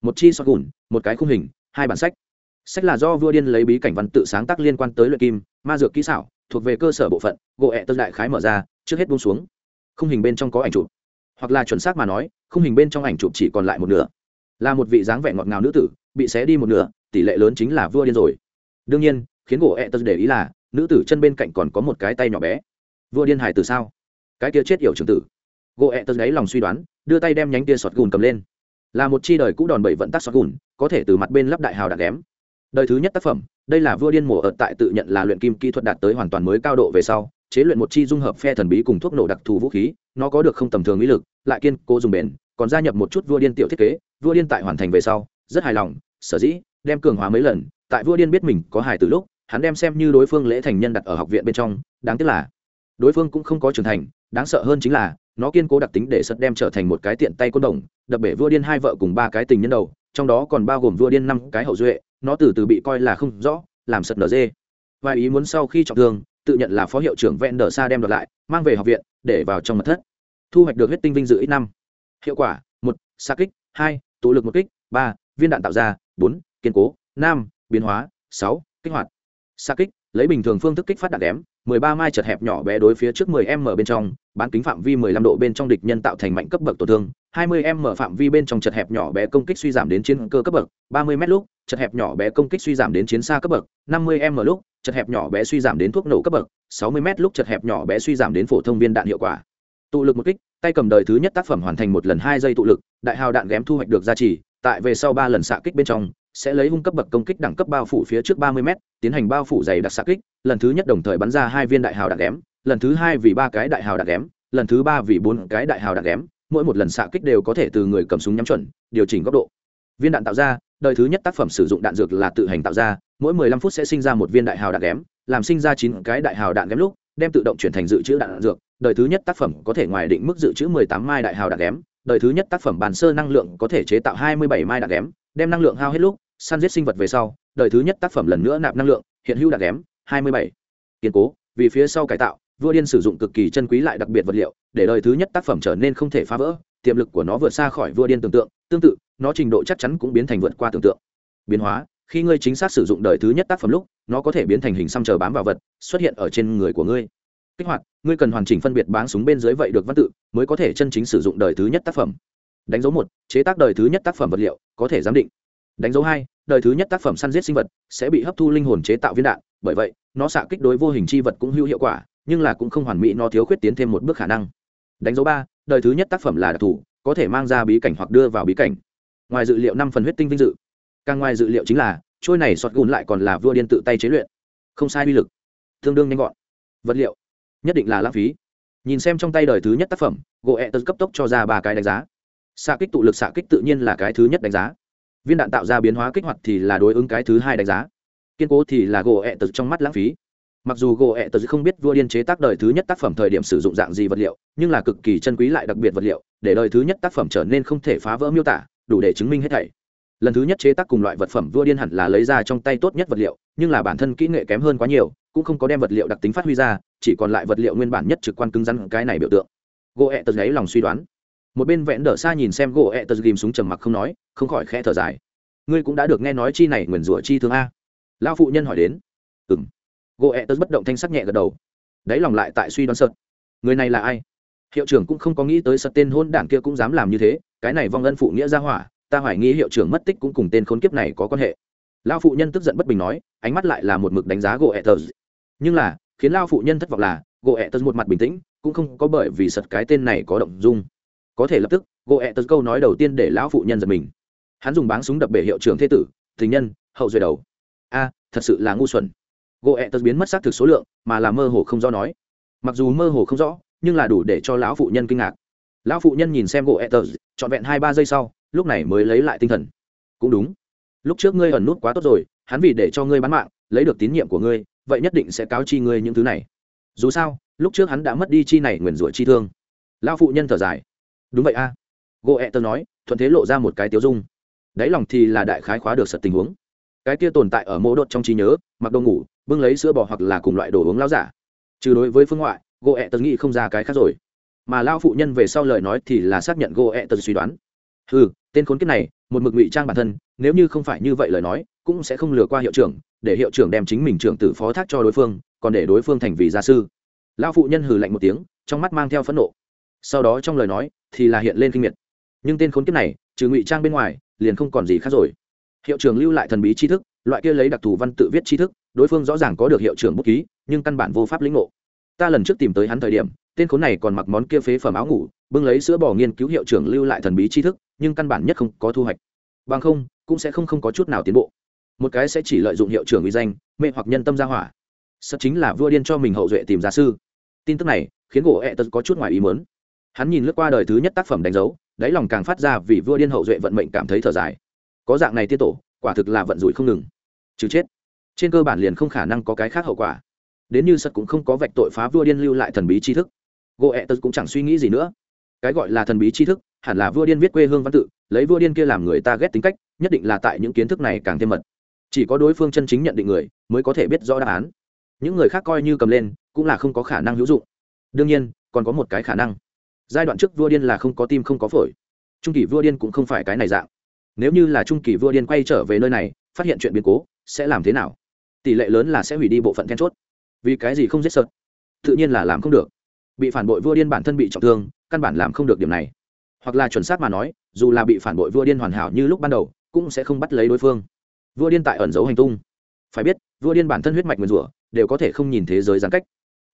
một chi sọt gùn, một cái khung hình, hai bản sách. Sách là do vua điên lấy bí cảnh văn tự sáng tác liên quan tới luyện kim, ma dược kỹ xảo, thuộc về cơ sở bộ phận, gỗ ẹ tật đại khái mở ra, trước hết buông xuống. Khung hình bên trong có ảnh chụp. Hoặc là chuẩn xác mà nói, khung hình bên trong ảnh chụp chỉ còn lại một nửa. Là một vị dáng vẻ ngọt ngào nữ tử, bị xé đi một nửa, tỷ lệ lớn chính là vua điên rồi. Đương nhiên khiến gỗ ẹ tật để ý là, nữ tử chân bên cạnh còn có một cái tay nhỏ bé. Vua điên hải từ sao? Cái kia chết yểu trường tử. Gỗ ẹ tật đáy lòng suy đoán, đưa tay đem nhánh tia sọt gùn cầm lên. Là một chi đời cũ đòn bẩy vận tắc sọt gùn, có thể từ mặt bên lắp đại hào đạn đém đời thứ nhất tác phẩm, đây là vua điên mổ ợt tại tự nhận là luyện kim kỹ thuật đạt tới hoàn toàn mới cao độ về sau, chế luyện một chi dung hợp phe thần bí cùng thuốc nổ đặc thù vũ khí, nó có được không tầm thường ý lực, lại kiên cố dùng bền, còn gia nhập một chút vua điên tiểu thiết kế, vua điên tại hoàn thành về sau, rất hài lòng, sở dĩ, đem cường hóa mấy lần, tại vua điên biết mình có hài từ lúc hắn đem xem như đối phương lễ thành nhân đặt ở học viện bên trong, đáng tiếc là, đối phương cũng không có trưởng thành, đáng sợ hơn chính là, nó kiên cố đặc tính để sật đem trở thành một cái tiện tay côn đồng, đập bể vua điên hai vợ cùng ba cái tình nhân đầu, trong đó còn bao gồm vua điên năm cái hậu duệ, nó từ từ bị coi là không rõ, làm sật nở dê. Và ý muốn sau khi trọng thương, tự nhận là phó hiệu trưởng vẹn đờ xa đem đoạt lại, mang về học viện, để vào trong mật thất. Thu hoạch được huyết tinh vinh dự ít năm. Hiệu quả, một, xa kích, hai, tụ lực một kích, ba, viên đạn tạo ra, bốn, kiên cố, năm, biến hóa, sáu, kích hoạt xa kích, lấy bình thường phương thức kích phát đạn đém, mười ba mai chật hẹp nhỏ bé đối phía trước mười m bên trong, bán kính phạm vi mười lăm độ bên trong địch nhân tạo thành mạnh cấp bậc tổn thương, hai mươi m phạm vi bên trong chật hẹp nhỏ bé công kích suy giảm đến chiến cơ cấp bậc, ba mươi m lúc, chật hẹp nhỏ bé công kích suy giảm đến chiến xa cấp bậc, năm mươi m lúc, chật hẹp nhỏ bé suy giảm đến thuốc nổ cấp bậc, sáu mươi m lúc chật hẹp nhỏ bé suy giảm đến phổ thông viên đạn hiệu quả. Tụ lực một kích, tay cầm đời thứ nhất tác phẩm hoàn thành một lần hai giây tụ lực, đại hào đạn ghém thu hoạch được gia trì, tại về sau ba lần xạ kích bên trong sẽ lấy hung cấp bậc công kích đẳng cấp bao phủ phía trước ba mươi m tiến hành bao phủ dày đặc xạ kích, lần thứ nhất đồng thời bắn ra hai viên đại hào đạn ghém, lần thứ hai vì ba cái đại hào đạn ghém, lần thứ ba vì bốn cái đại hào đạn ghém, mỗi một lần xạ kích đều có thể từ người cầm súng nhắm chuẩn, điều chỉnh góc độ. Viên đạn tạo ra, đời thứ nhất tác phẩm sử dụng đạn dược là tự hành tạo ra, mỗi 15 phút sẽ sinh ra một viên đại hào đạn ghém, làm sinh ra chín cái đại hào đạn ghém lúc, đem tự động chuyển thành dự trữ đạn dược, đời thứ nhất tác phẩm có thể ngoài định mức dự trữ 18 mai đại hào đạn ghém, đời thứ nhất tác phẩm bàn sơ năng lượng có thể chế tạo 27 mai đạn ghém đem năng lượng hao hết lúc, săn giết sinh vật về sau, đời thứ nhất tác phẩm lần nữa nạp năng lượng, hiện hữu đạn ghém 27. kiên cố, vì phía sau cải tạo, vua điên sử dụng cực kỳ chân quý lại đặc biệt vật liệu, để đời thứ nhất tác phẩm trở nên không thể phá vỡ, tiềm lực của nó vượt xa khỏi vua điên tưởng tượng, tương tự, nó trình độ chắc chắn cũng biến thành vượt qua tưởng tượng. Biến hóa, khi ngươi chính xác sử dụng đời thứ nhất tác phẩm lúc, nó có thể biến thành hình xăm chờ bám vào vật, xuất hiện ở trên người của ngươi. Kích hoạt, ngươi cần hoàn chỉnh phân biệt báng súng bên dưới vậy được văn tự, mới có thể chân chính sử dụng đời thứ nhất tác phẩm đánh dấu một, chế tác đời thứ nhất tác phẩm vật liệu, có thể giám định. Đánh dấu hai, đời thứ nhất tác phẩm săn giết sinh vật, sẽ bị hấp thu linh hồn chế tạo viên đạn. Bởi vậy, nó xạ kích đối vô hình chi vật cũng hữu hiệu quả, nhưng là cũng không hoàn mỹ, nó thiếu khuyết tiến thêm một bước khả năng. Đánh dấu ba, đời thứ nhất tác phẩm là đặc thù, có thể mang ra bí cảnh hoặc đưa vào bí cảnh. Ngoài dự liệu năm phần huyết tinh vinh dự, càng ngoài dự liệu chính là, trôi này sọt gùn lại còn là vua điên tự tay chế luyện. Không sai uy lực, tương đương nhanh gọn. Vật liệu, nhất định là lãng phí. Nhìn xem trong tay đời thứ nhất tác phẩm gỗ ẹ tật cấp tốc cho ra ba cái đánh giá xạ kích tụ lực xạ kích tự nhiên là cái thứ nhất đánh giá. Viên đạn tạo ra biến hóa kích hoạt thì là đối ứng cái thứ hai đánh giá. Kiên cố thì là gỗ ẹ tật trong mắt lãng phí. Mặc dù gỗ ẹ tật không biết vua điên chế tác đời thứ nhất tác phẩm thời điểm sử dụng dạng gì vật liệu, nhưng là cực kỳ chân quý lại đặc biệt vật liệu, để đời thứ nhất tác phẩm trở nên không thể phá vỡ miêu tả, đủ để chứng minh hết thảy. Lần thứ nhất chế tác cùng loại vật phẩm vua điên hẳn là lấy ra trong tay tốt nhất vật liệu, nhưng là bản thân kỹ nghệ kém hơn quá nhiều, cũng không có đem vật liệu đặc tính phát huy ra, chỉ còn lại vật liệu nguyên bản nhất trực quan cứng rắn cái này biểu tượng. Gỗ ẹ tật gáy lòng suy đoán một bên vẽn đỡ xa nhìn xem gỗ ẹ tật ghìm súng trầm mặc không nói, không khỏi khẽ thở dài. Ngươi cũng đã được nghe nói chi này nguyền rủa chi thương a. Lao phụ nhân hỏi đến. Ừng gỗ ẹ tật bất động thanh sắc nhẹ gật đầu. Đáy lòng lại tại suy đoán sợt người này là ai? Hiệu trưởng cũng không có nghĩ tới sật tên hôn đảng kia cũng dám làm như thế, cái này vong ân phụ nghĩa ra hỏa, ta hoài nghi hiệu trưởng mất tích cũng cùng tên khốn kiếp này có quan hệ. Lao phụ nhân tức giận bất bình nói, ánh mắt lại là một mực đánh giá gỗ ẹ tật nhưng là, khiến lao phụ nhân thất vọng là, gỗ ẹ tật một mặt bình tĩnh, cũng không có bởi vì sật cái tên này có động dung có thể lập tức gỗ ẹ tật câu nói đầu tiên để lão phụ nhân giật mình. Hắn dùng báng súng đập bể hiệu trưởng thế tử tình nhân, hậu duệ đầu. A, thật sự là ngu xuẩn. Gỗ ẹ tật biến mất xác thực số lượng, mà là mơ hồ không rõ nói. Mặc dù mơ hồ không rõ, nhưng là đủ để cho lão phụ nhân kinh ngạc. Lão phụ nhân nhìn xem gỗ ẹ tật trọn vẹn hai ba giây sau, lúc này mới lấy lại tinh thần. Cũng đúng. Lúc trước ngươi ẩn nút quá tốt rồi, hắn vì để cho ngươi bán mạng, lấy được tín nhiệm của ngươi, vậy nhất định sẽ cáo chi ngươi những thứ này. Dù sao, lúc trước hắn đã mất đi chi này nguyền rủa chi thương. Lão phụ nhân thở dài đúng vậy a. À. gỗ ẹ tơ nói, thuận thế lộ ra một cái tiếu dung. Đáy lòng thì là đại khái khóa được sật tình huống. Cái kia tồn tại ở mô đột trong trí nhớ, mặc đồ ngủ, bưng lấy sữa bò hoặc là cùng loại đồ uống lao giả. Trừ đối với phương ngoại gỗ ẹ tơ nghĩ không ra cái khác rồi. Mà lao phụ nhân về sau lời nói thì là xác nhận gỗ ẹ tơ suy đoán. Ừ tên khốn kiếp này, một mực ngụy trang bản thân, nếu như không phải như vậy lời nói, cũng sẽ không lừa qua hiệu trưởng, để hiệu trưởng đem chính mình trưởng tử phó thác cho đối phương, còn để đối phương thành vì gia sư. Lao phụ nhân hừ lạnh một tiếng, trong mắt mang theo phẫn nộ. Sau đó trong lời nói thì là hiện lên kinh miệt. Nhưng tên khốn kiếp này, trừ ngụy trang bên ngoài, liền không còn gì khác rồi. Hiệu trưởng lưu lại thần bí tri thức, loại kia lấy đặc thù văn tự viết tri thức, đối phương rõ ràng có được hiệu trưởng bút ký, nhưng căn bản vô pháp lĩnh ngộ. Ta lần trước tìm tới hắn thời điểm, tên khốn này còn mặc món kia phế phẩm áo ngủ, bưng lấy sữa bò nghiên cứu hiệu trưởng lưu lại thần bí tri thức, nhưng căn bản nhất không có thu hoạch. Bằng không, cũng sẽ không không có chút nào tiến bộ. Một cái sẽ chỉ lợi dụng hiệu trưởng uy danh, mê hoặc nhân tâm gia hỏa. Sất chính là vua điên cho mình hậu duệ tìm gia sư. Tin tức này, khiến gỗ ẹ tật có chút ngoài ý mớn hắn nhìn lướt qua đời thứ nhất tác phẩm đánh dấu, đáy lòng càng phát ra vì vua điên hậu duệ vận mệnh cảm thấy thở dài. Có dạng này tiết tổ, quả thực là vận rủi không ngừng. Chứ chết, trên cơ bản liền không khả năng có cái khác hậu quả. Đến như sật cũng không có vạch tội phá vua điên lưu lại thần bí tri thức. Gỗ ẹ tật cũng chẳng suy nghĩ gì nữa. Cái gọi là thần bí tri thức, hẳn là vua điên viết quê hương văn tự, lấy vua điên kia làm người ta ghét tính cách, nhất định là tại những kiến thức này càng thêm mật. Chỉ có đối phương chân chính nhận định người, mới có thể biết rõ đáp án. Những người khác coi như cầm lên, cũng là không có khả năng hữu dụng. Đương nhiên, còn có một cái khả năng giai đoạn trước vua điên là không có tim không có phổi. Trung kỳ vua điên cũng không phải cái này dạng. Nếu như là trung kỳ vua điên quay trở về nơi này, phát hiện chuyện biến cố, sẽ làm thế nào? Tỷ lệ lớn là sẽ hủy đi bộ phận then chốt. Vì cái gì không giết sợ tự nhiên là làm không được. Bị phản bội vua điên bản thân bị trọng thương, căn bản làm không được điểm này. Hoặc là chuẩn xác mà nói, dù là bị phản bội vua điên hoàn hảo như lúc ban đầu, cũng sẽ không bắt lấy đối phương. Vua điên tại ẩn giấu hành tung. Phải biết, vua điên bản thân huyết mạch nguyên rủa, đều có thể không nhìn thế giới gián cách.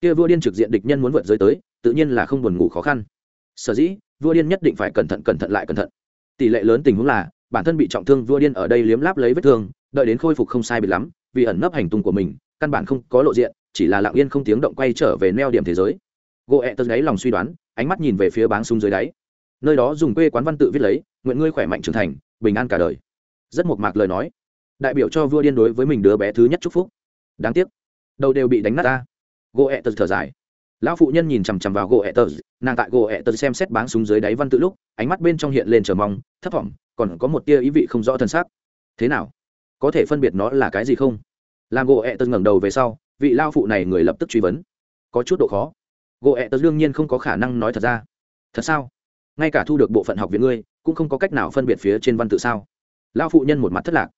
Kia vua điên trực diện địch nhân muốn vượt giới tới, tự nhiên là không buồn ngủ khó khăn sở dĩ, vua điên nhất định phải cẩn thận cẩn thận lại cẩn thận. Tỷ lệ lớn tình huống là, bản thân bị trọng thương, vua điên ở đây liếm láp lấy vết thương, đợi đến khôi phục không sai biệt lắm, vì ẩn nấp hành tung của mình, căn bản không có lộ diện, chỉ là lặng yên không tiếng động quay trở về neo điểm thế giới. Gỗ ẹ tật đáy lòng suy đoán, ánh mắt nhìn về phía báng súng dưới đáy. Nơi đó dùng quê quán văn tự viết lấy, nguyện ngươi khỏe mạnh trưởng thành, bình an cả đời. Rất một mạc lời nói. Đại biểu cho vua điên đối với mình đứa bé thứ nhất chúc phúc. Đáng tiếc. Đầu đều bị đánh nát ta. Gỗ ẹ tật thở dài lão phụ nhân nhìn chằm chằm vào gỗ ẹ tật nàng tại gỗ ẹ tật xem xét báng súng dưới đáy văn tự lúc, ánh mắt bên trong hiện lên chờ mong, thấp thỏm, còn có một tia ý vị không rõ thân xác. Thế nào? Có thể phân biệt nó là cái gì không? Làm gỗ ẹ tật ngẩng đầu về sau, vị lao phụ này người lập tức truy vấn. Có chút độ khó. Gỗ ẹ tớ đương nhiên không có khả năng nói thật ra. Thật sao? Ngay cả thu được bộ phận học viện ngươi, cũng không có cách nào phân biệt phía trên văn tự sao? Lao phụ nhân một mặt thất lạc.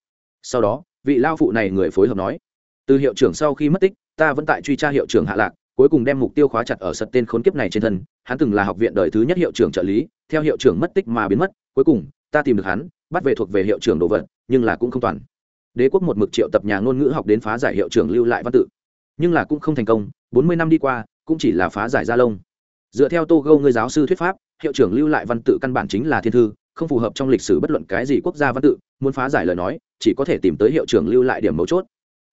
Sau đó, vị lao phụ này người phối hợp nói. Từ hiệu trưởng sau khi mất tích, ta vẫn tại truy tra hiệu trưởng hạ lạc cuối cùng đem mục tiêu khóa chặt ở sật tên khốn kiếp này trên thân, hắn từng là học viện đời thứ nhất hiệu trưởng trợ lý, theo hiệu trưởng mất tích mà biến mất, cuối cùng, ta tìm được hắn, bắt về thuộc về hiệu trưởng đồ vật, nhưng là cũng không toàn. Đế quốc một mực triệu tập nhà ngôn ngữ học đến phá giải hiệu trưởng lưu lại văn tự. Nhưng là cũng không thành công, bốn mươi năm đi qua, cũng chỉ là phá giải gia lông dựa theo tô gâu người giáo sư thuyết pháp, hiệu trưởng lưu lại văn tự căn bản chính là thiên thư, không phù hợp trong lịch sử bất luận cái gì quốc gia văn tự, muốn phá giải lời nói, chỉ có thể tìm tới hiệu trưởng lưu lại điểm mấu chốt.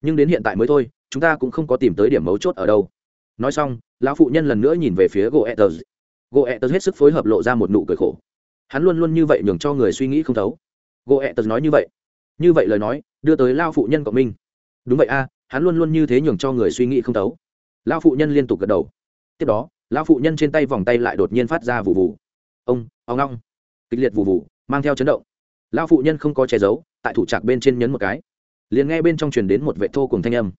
Nhưng đến hiện tại mới thôi, chúng ta cũng không có tìm tới điểm mấu chốt ở đâu nói xong, lão phụ nhân lần nữa nhìn về phía goethez goethez hết sức phối hợp lộ ra một nụ cười khổ. Hắn luôn luôn như vậy nhường cho người suy nghĩ không thấu. Goethez nói như vậy. Như vậy lời nói, đưa tới lao phụ nhân cộng minh đúng vậy a, hắn luôn luôn như thế nhường cho người suy nghĩ không thấu. Lao phụ nhân liên tục gật đầu. Tiếp đó, lão phụ nhân trên tay vòng tay lại đột nhiên phát ra vụ vụ ông ông long kịch liệt vụ vụ mang theo chấn động. Lão phụ nhân không có che giấu, tại thủ trạc bên trên nhấn một cái. Liền nghe bên trong truyền đến một vệ thô cùng thanh âm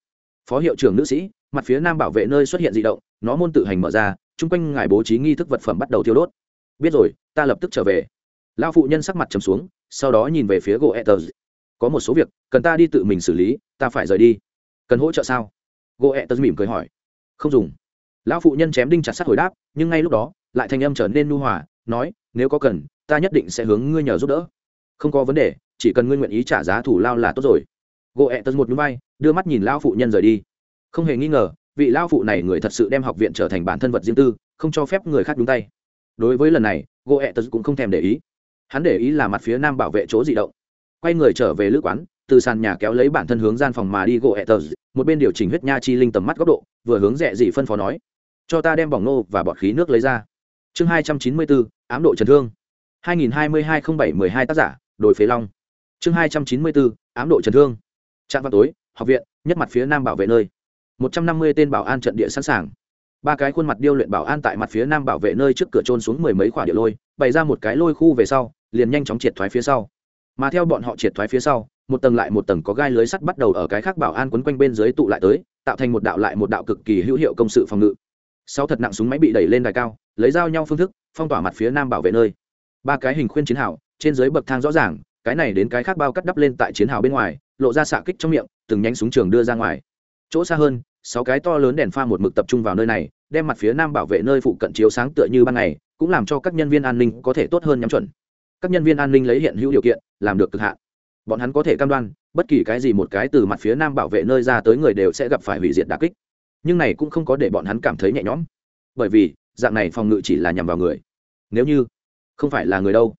phó hiệu trưởng nữ sĩ, mặt phía nam bảo vệ nơi xuất hiện di động, nó môn tự hành mở ra, chung quanh ngài bố trí nghi thức vật phẩm bắt đầu thiêu đốt. Biết rồi, ta lập tức trở về. Lao phụ nhân sắc mặt trầm xuống, sau đó nhìn về phía gỗ etters có một số việc, cần ta đi tự mình xử lý, ta phải rời đi. Cần hỗ trợ sao? Gỗ etters mỉm cười hỏi. Không dùng. Lão phụ nhân chém đinh chặt sắt hồi đáp, nhưng ngay lúc đó, lại thanh âm trở nên nu hòa, nói, nếu có cần, ta nhất định sẽ hướng ngươi nhờ giúp đỡ. Không có vấn đề, chỉ cần ngươi nguyện ý trả giá thủ lao là tốt rồi gỗ ẹ tật một núi bay đưa mắt nhìn lao phụ nhân rời đi. Không hề nghi ngờ, vị lao phụ này người thật sự đem học viện trở thành bản thân vật riêng tư, không cho phép người khác đúng tay. Đối với lần này, gỗ ẹ tật cũng không thèm để ý. Hắn để ý là mặt phía nam bảo vệ chỗ di động. Quay người trở về lữ quán, từ sàn nhà kéo lấy bản thân hướng gian phòng mà đi gỗ ẹ tật một bên điều chỉnh huyết nha chi linh tầm mắt góc độ, vừa hướng rẽ dị phân phó nói. Cho ta đem bỏng nô và bọt khí nước lấy ra. Chương hai trăm chín mươi bốn, ám độ chấn thương. hai nghìn hai mươi hai không bảy mười hai tác giả, đồi phế long. Chương hai trăm chín mươi bốn, ám độ chấn thương trạm vào tối, học viện, nhất mặt phía nam bảo vệ nơi. Một trăm năm mươi tên bảo an trận địa sẵn sàng. Ba cái khuôn mặt điêu luyện bảo an tại mặt phía nam bảo vệ nơi trước cửa trôn xuống mười mấy quả địa lôi, bày ra một cái lôi khu về sau, liền nhanh chóng triệt thoái phía sau. Mà theo bọn họ triệt thoái phía sau, một tầng lại một tầng có gai lưới sắt bắt đầu ở cái khác bảo an quấn quanh bên dưới tụ lại tới, tạo thành một đạo lại một đạo cực kỳ hữu hiệu công sự phòng ngự. Sau thật nặng súng máy bị đẩy lên đài cao, lấy dao nhau phương thức, phong tỏa mặt phía nam bảo vệ nơi. Ba cái hình khuyên chiến hào, trên dưới bậc thang rõ ràng, cái này đến cái khác bao cắt đắp lên tại chiến hào bên ngoài lộ ra xạ kích trong miệng, từng nhánh súng trường đưa ra ngoài. Chỗ xa hơn, sáu cái to lớn đèn pha một mực tập trung vào nơi này, đem mặt phía nam bảo vệ nơi phụ cận chiếu sáng tựa như ban ngày, cũng làm cho các nhân viên an ninh có thể tốt hơn nhắm chuẩn. Các nhân viên an ninh lấy hiện hữu điều kiện, làm được cực hạn. Bọn hắn có thể cam đoan, bất kỳ cái gì một cái từ mặt phía nam bảo vệ nơi ra tới người đều sẽ gặp phải hủy diệt đà kích. Nhưng này cũng không có để bọn hắn cảm thấy nhẹ nhõm. Bởi vì, dạng này phòng ngự chỉ là nhằm vào người. Nếu như không phải là người đâu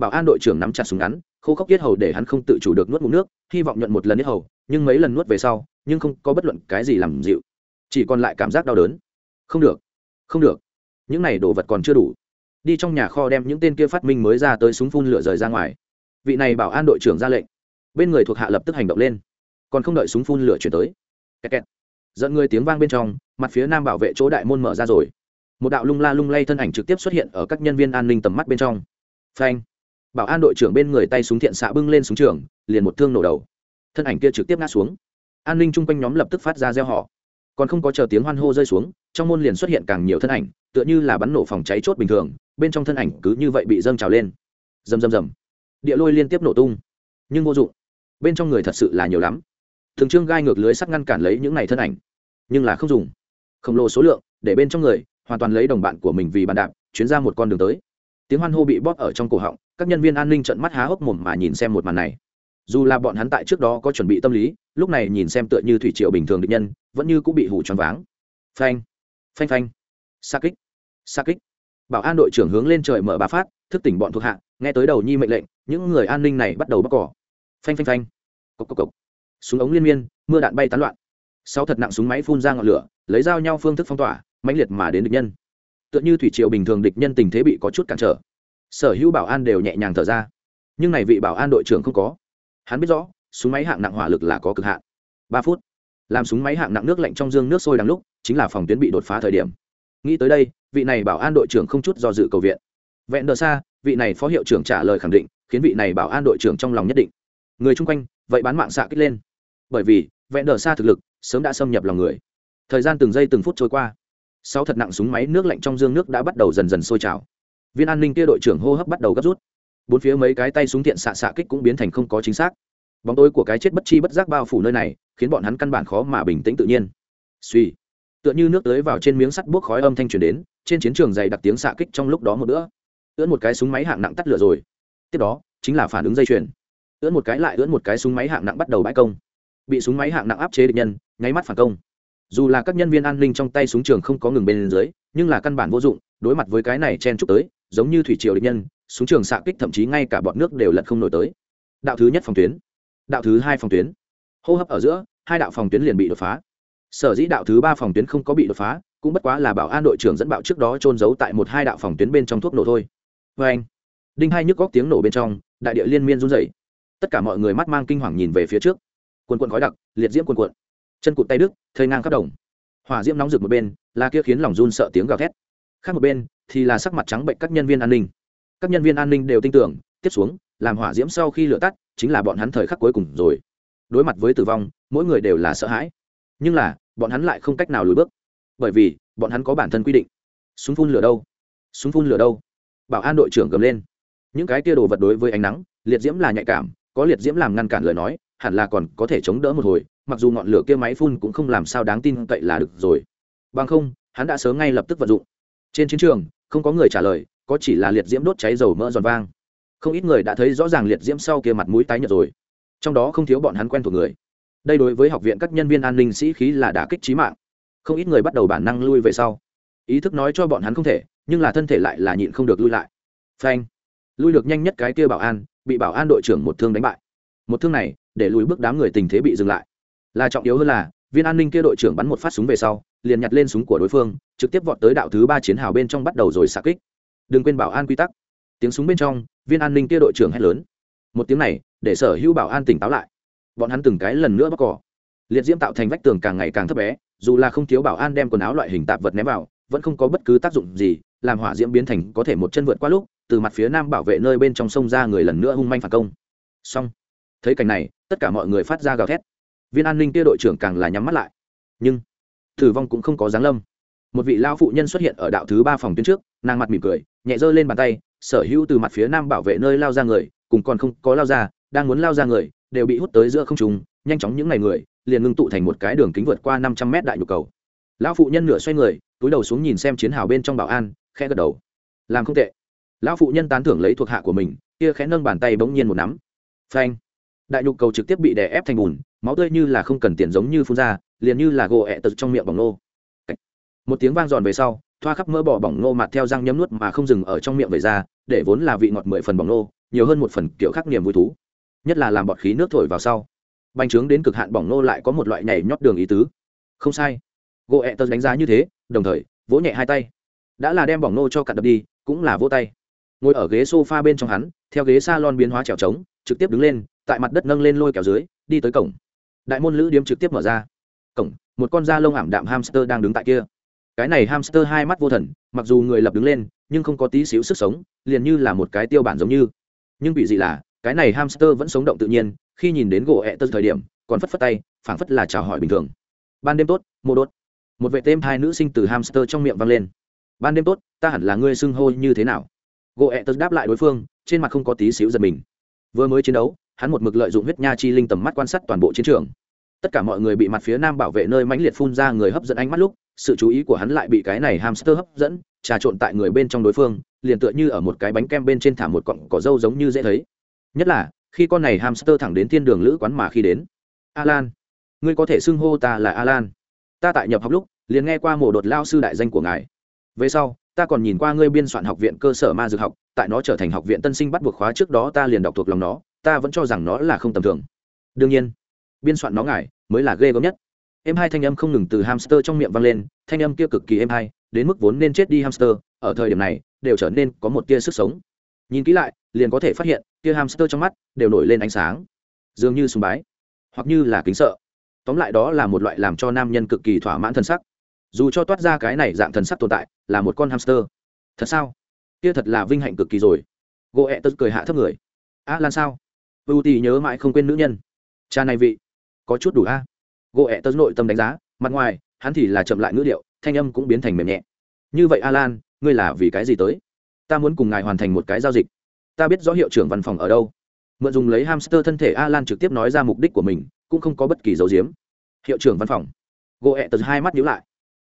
bảo an đội trưởng nắm chặt súng ngắn, khô khốc yết hầu để hắn không tự chủ được nuốt ngụm nước, hy vọng nhuận một lần yết hầu, nhưng mấy lần nuốt về sau, nhưng không có bất luận cái gì làm dịu. Chỉ còn lại cảm giác đau đớn. Không được không được, những này đồ vật còn chưa đủ. Đi trong nhà kho đem những tên kia phát minh mới ra tới súng phun lửa rời ra ngoài. Vị này bảo an đội trưởng ra lệnh. Bên người thuộc hạ lập tức hành động lên. Còn không đợi súng phun lửa chuyển tới. Kẹt kẹt. dẫn người tiếng vang bên trong, mặt phía nam bảo vệ chỗ đại môn mở ra rồi. Một đạo lung la lung lay thân ảnh trực tiếp xuất hiện ở các nhân viên an ninh tầm mắt bên trong. Phanh bảo an đội trưởng bên người tay súng thiện xạ bưng lên súng trường, liền một thương nổ đầu. Thân ảnh kia trực tiếp ngã xuống. An ninh chung quanh nhóm lập tức phát ra gieo họ còn không có chờ tiếng hoan hô rơi xuống, trong môn liền xuất hiện càng nhiều thân ảnh, tựa như là bắn nổ phòng cháy chốt bình thường, bên trong thân ảnh cứ như vậy bị dâng trào lên. Rầm rầm rầm. Địa lôi liên tiếp nổ tung. Nhưng vô dụng. Bên trong người thật sự là nhiều lắm. Thường trương gai ngược lưới sắt ngăn cản lấy những này thân ảnh. Nhưng là không dùng. Khổng lồ số lượng, để bên trong người, hoàn toàn lấy đồng bạn của mình vì bàn đạp, chuyến ra một con đường tới. Tiếng hoan hô bị bóp ở trong cổ họng các nhân viên an ninh trận mắt há hốc mồm mà nhìn xem một màn này. Dù là bọn hắn tại trước đó có chuẩn bị tâm lý, lúc này nhìn xem tựa như thủy triều bình thường định nhân, vẫn như cũng bị hủ tròn váng. Phanh phanh phanh. Xa kích xa kích. Bảo an đội trưởng hướng lên trời mở bá phát, thức tỉnh bọn thuộc hạ, nghe tới đầu nhi mệnh lệnh, những người an ninh này bắt đầu bóc cỏ. Phanh phanh phanh. Cốc cốc cốc. súng ống liên miên, mưa đạn bay tán loạn. Sau thật nặng súng máy phun ra ngọn lửa, lấy dao nhau phương thức phong tỏa, mãnh liệt mà đến địch nhân. Tựa như thủy triều bình thường địch nhân tình thế bị có chút cản trở sở hữu bảo an đều nhẹ nhàng thở ra. Nhưng này vị bảo an đội trưởng không có. Hắn biết rõ, súng máy hạng nặng hỏa lực là có cực hạn. Ba phút. Làm súng máy hạng nặng nước lạnh trong dương nước sôi đằng lúc, chính là phòng tuyến bị đột phá thời điểm. Nghĩ tới đây, vị này bảo an đội trưởng không chút do dự cầu viện. Vẹn đờ xa, vị này phó hiệu trưởng trả lời khẳng định, khiến vị này bảo an đội trưởng trong lòng nhất định. Người chung quanh, vậy bán mạng xạ kích lên. Bởi vì, vẹn đờ xa thực lực, sớm đã xâm nhập lòng người. Thời gian từng giây từng phút trôi qua. Sau thật nặng súng máy nước lạnh trong dương nước đã bắt đầu dần dần sôi trào viên an ninh kia đội trưởng hô hấp bắt đầu gấp rút. Bốn phía mấy cái tay súng tiện xạ xạ kích cũng biến thành không có chính xác. Bóng tối của cái chết bất chi bất giác bao phủ nơi này, khiến bọn hắn căn bản khó mà bình tĩnh tự nhiên. Suy tựa như nước tới vào trên miếng sắt buốc khói âm thanh truyền đến, trên chiến trường dày đặc tiếng xạ kích trong lúc đó một nữa ưỡn một cái súng máy hạng nặng tắt lửa rồi. Tiếp đó, chính là phản ứng dây chuyền. Ưỡn một cái lại ưỡn một cái súng máy hạng nặng bắt đầu bãi công. Bị súng máy hạng nặng áp chế địch nhân, nháy mắt phản công. Dù là các nhân viên an ninh trong tay súng trường không có ngừng bên dưới, nhưng là căn bản vô dụng, đối mặt với cái này chen chúc tới giống như thủy triều địch nhân, súng trường xạ kích thậm chí ngay cả bọn nước đều lật không nổi tới. Đạo thứ nhất phòng tuyến. Đạo thứ hai phòng tuyến. Hô hấp ở giữa, hai đạo phòng tuyến liền bị đột phá. Sở dĩ đạo thứ ba phòng tuyến không có bị đột phá, cũng bất quá là bảo an đội trưởng dẫn bạo trước đó trôn giấu tại một hai đạo phòng tuyến bên trong thuốc nổ thôi. Vê anh, đinh hai nhức góc tiếng nổ bên trong, đại địa liên miên run dày tất cả mọi người mắt mang kinh hoàng nhìn về phía trước. Quần quần khói đặc, liệt diễm quần quận chân cụt tay đức thơi ngang khắp đồng. Hỏa diễm nóng rực một bên, là kia khiến lòng run sợ tiếng gào thét. Khác một bên thì là sắc mặt trắng bệnh các nhân viên an ninh. Các nhân viên an ninh đều tin tưởng, tiếp xuống, làm hỏa diễm sau khi lửa tắt, chính là bọn hắn thời khắc cuối cùng rồi. Đối mặt với tử vong, mỗi người đều là sợ hãi. Nhưng là, bọn hắn lại không cách nào lùi bước. Bởi vì, bọn hắn có bản thân quy định. Súng phun lửa đâu? Súng phun lửa đâu? Bảo an đội trưởng gầm lên. Những cái tia đồ vật đối với ánh nắng, liệt diễm là nhạy cảm, có liệt diễm làm ngăn cản lời nói, hẳn là còn có thể chống đỡ một hồi, mặc dù ngọn lửa kia máy phun cũng không làm sao đáng tin cậy là được rồi. Bằng không, hắn đã sớm ngay lập tức vận dụng. Trên chiến trường không có người trả lời, có chỉ là liệt diễm đốt cháy dầu mỡ giòn vang. Không ít người đã thấy rõ ràng liệt diễm sau kia mặt mũi tái nhợt rồi. Trong đó không thiếu bọn hắn quen thuộc người. Đây đối với học viện các nhân viên an ninh sĩ khí là đả kích trí mạng. Không ít người bắt đầu bản năng lui về sau. Ý thức nói cho bọn hắn không thể, nhưng là thân thể lại là nhịn không được lui lại. Phanh. Lui được nhanh nhất cái kia bảo an, bị bảo an đội trưởng một thương đánh bại. Một thương này, để lùi bước đám người tình thế bị dừng lại. Là trọng yếu hơn là, viên an ninh kia đội trưởng bắn một phát súng về sau liền nhặt lên súng của đối phương, trực tiếp vọt tới đạo thứ ba chiến hào bên trong bắt đầu rồi xạ kích. Đừng quên bảo an quy tắc. Tiếng súng bên trong, viên an ninh kia đội trưởng hét lớn. Một tiếng này, để sở hữu bảo an tỉnh táo lại. Bọn hắn từng cái lần nữa bóc cỏ. Liệt diễm tạo thành vách tường càng ngày càng thấp bé, dù là không thiếu bảo an đem quần áo loại hình tạp vật ném vào, vẫn không có bất cứ tác dụng gì, làm hỏa diễm biến thành có thể một chân vượt qua lúc, từ mặt phía nam bảo vệ nơi bên trong sông ra người lần nữa hung manh phản công. Xong. Thấy cảnh này, tất cả mọi người phát ra gào thét. Viên an ninh kia đội trưởng càng là nhắm mắt lại. Nhưng tử vong cũng không có giáng lâm. Một vị lao phụ nhân xuất hiện ở đạo thứ ba phòng tuyến trước, nàng mặt mỉm cười, nhẹ giơ lên bàn tay, sở hữu từ mặt phía nam bảo vệ nơi lao ra người, cùng còn không có lao ra, đang muốn lao ra người, đều bị hút tới giữa không trùng nhanh chóng những ngày người, liền ngưng tụ thành một cái đường kính vượt qua năm trăm mét đại nhu cầu. Lão phụ nhân nửa xoay người, túi đầu xuống nhìn xem chiến hào bên trong bảo an, khẽ gật đầu. Làm không tệ. Lão phụ nhân tán thưởng lấy thuộc hạ của mình, kia khẽ nâng bàn tay bỗng nhiên một nắm. Phanh. Đại nhu cầu trực tiếp bị đè ép thành bùn, máu tươi như là không cần tiền giống như phun ra liền như là gỗ ẹ tật trong miệng bỏng nô. Một tiếng vang giòn về sau, thoa khắp mỡ bỏ bỏng nô mặt theo răng nhấm nuốt mà không dừng ở trong miệng về ra, để vốn là vị ngọt mười phần bỏng nô, nhiều hơn một phần kiểu khắc niềm vui thú. Nhất là làm bọt khí nước thổi vào sau. Bành trướng đến cực hạn bỏng nô lại có một loại nhảy nhót đường ý tứ. Không sai. Gỗ ẹ tật đánh giá như thế, đồng thời, vỗ nhẹ hai tay. Đã là đem bỏng nô cho cặn đập đi, cũng là vỗ tay. Ngồi ở ghế s o f a bên trong hắn, theo ghế s a lon biến hóa trèo trống, trực tiếp đứng lên, tại mặt đất nâng lên lôi kéo dưới, đi tới cổng. Đại môn lữ điếm trực tiếp mở ra cổng, một con da lông ảm đạm hamster đang đứng tại kia. Cái này hamster hai mắt vô thần, mặc dù người lập đứng lên, nhưng không có tí xíu sức sống, liền như là một cái tiêu bản giống như. Nhưng bị gì là, cái này hamster vẫn sống động tự nhiên, khi nhìn đến gỗ ẹ tơ thời điểm, còn phất phất tay, phảng phất là chào hỏi bình thường. Ban đêm tốt mô đốt. Một vệ têm hai nữ sinh từ hamster trong miệng vang lên. Ban đêm tốt, ta hẳn là ngươi xưng hô như thế nào? Gỗ ẹ tơ đáp lại đối phương, trên mặt không có tí xíu giật mình. Vừa mới chiến đấu, hắn một mực lợi dụng huyết nha chi linh tầm mắt quan sát toàn bộ chiến trường tất cả mọi người bị mặt phía nam bảo vệ nơi mãnh liệt phun ra người hấp dẫn ánh mắt lúc, sự chú ý của hắn lại bị cái này hamster hấp dẫn, trà trộn tại người bên trong đối phương, liền tựa như ở một cái bánh kem bên trên thả một cọng cỏ dâu giống như dễ thấy. Nhất là, khi con này hamster thẳng đến thiên đường lữ quán mà khi đến. Alan, ngươi có thể xưng hô ta là alan. Ta tại nhập học lúc, liền nghe qua mổ đột lao sư đại danh của ngài. Về sau, ta còn nhìn qua ngươi biên soạn học viện cơ sở ma dược học, tại nó trở thành học viện tân sinh bắt buộc khóa trước đó ta liền đọc thuộc lòng nó, ta vẫn cho rằng nó là không tầm thường. Đương nhiên biên soạn nó ngài mới là ghê gớm nhất. Em hai thanh âm không ngừng từ hamster trong miệng vang lên thanh âm kia cực kỳ êm hai đến mức vốn nên chết đi hamster ở thời điểm này đều trở nên có một tia sức sống. Nhìn kỹ lại liền có thể phát hiện tia hamster trong mắt đều nổi lên ánh sáng. Dường như sùng bái hoặc như là kính sợ. Tóm lại đó là một loại làm cho nam nhân cực kỳ thỏa mãn thần sắc. Dù cho toát ra cái này dạng thần sắc tồn tại là một con hamster. Thật sao? Kia thật là vinh hạnh cực kỳ rồi. Gỗ ẹ tật cười hạ thấp người. A à, lan sao? Ưu tì nhớ mãi không quên nữ nhân. Cha này vị có chút đủ a. Gỗ ẹ tớ nội tâm đánh giá, mặt ngoài, hắn thì là chậm lại ngữ điệu, thanh âm cũng biến thành mềm nhẹ. Như vậy alan, ngươi là vì cái gì tới? Ta muốn cùng ngài hoàn thành một cái giao dịch. Ta biết rõ hiệu trưởng văn phòng ở đâu. Mượn dùng lấy hamster thân thể alan trực tiếp nói ra mục đích của mình, cũng không có bất kỳ dấu diếm. Hiệu trưởng văn phòng. Gỗ ẹ tớ hai mắt nhíu lại.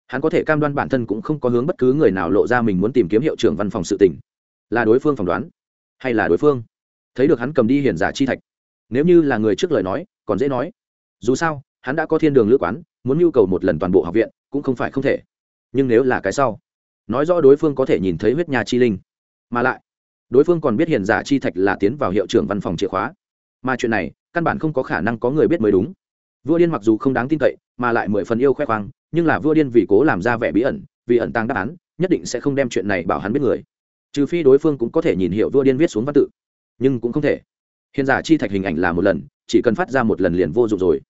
Hắn có thể cam đoan bản thân cũng không có hướng bất cứ người nào lộ ra mình muốn tìm kiếm hiệu trưởng văn phòng sự tình. Là đối phương phỏng đoán, hay là đối phương? Thấy được hắn cầm đi hiền giả chi thạch. Nếu như là người trước lời nói, còn dễ nói dù sao, hắn đã có thiên đường lữ quán, muốn nhu cầu một lần toàn bộ học viện, cũng không phải không thể. Nhưng nếu là cái sau, nói rõ đối phương có thể nhìn thấy huyết nhà chi linh. Mà lại, đối phương còn biết hiền giả chi thạch là tiến vào hiệu trưởng văn phòng chìa khóa. Mà chuyện này, căn bản không có khả năng có người biết mới đúng. Vua điên mặc dù không đáng tin cậy, mà lại mười phần yêu khoe khoang, nhưng là vua điên vì cố làm ra vẻ bí ẩn, vì ẩn tăng đáp án, nhất định sẽ không đem chuyện này bảo hắn biết người. Trừ phi đối phương cũng có thể nhìn hiệu vua điên viết xuống văn tự. Nhưng cũng không thể. Hiền giả chi thạch hình ảnh là một lần, chỉ cần phát ra một lần liền vô dụng rồi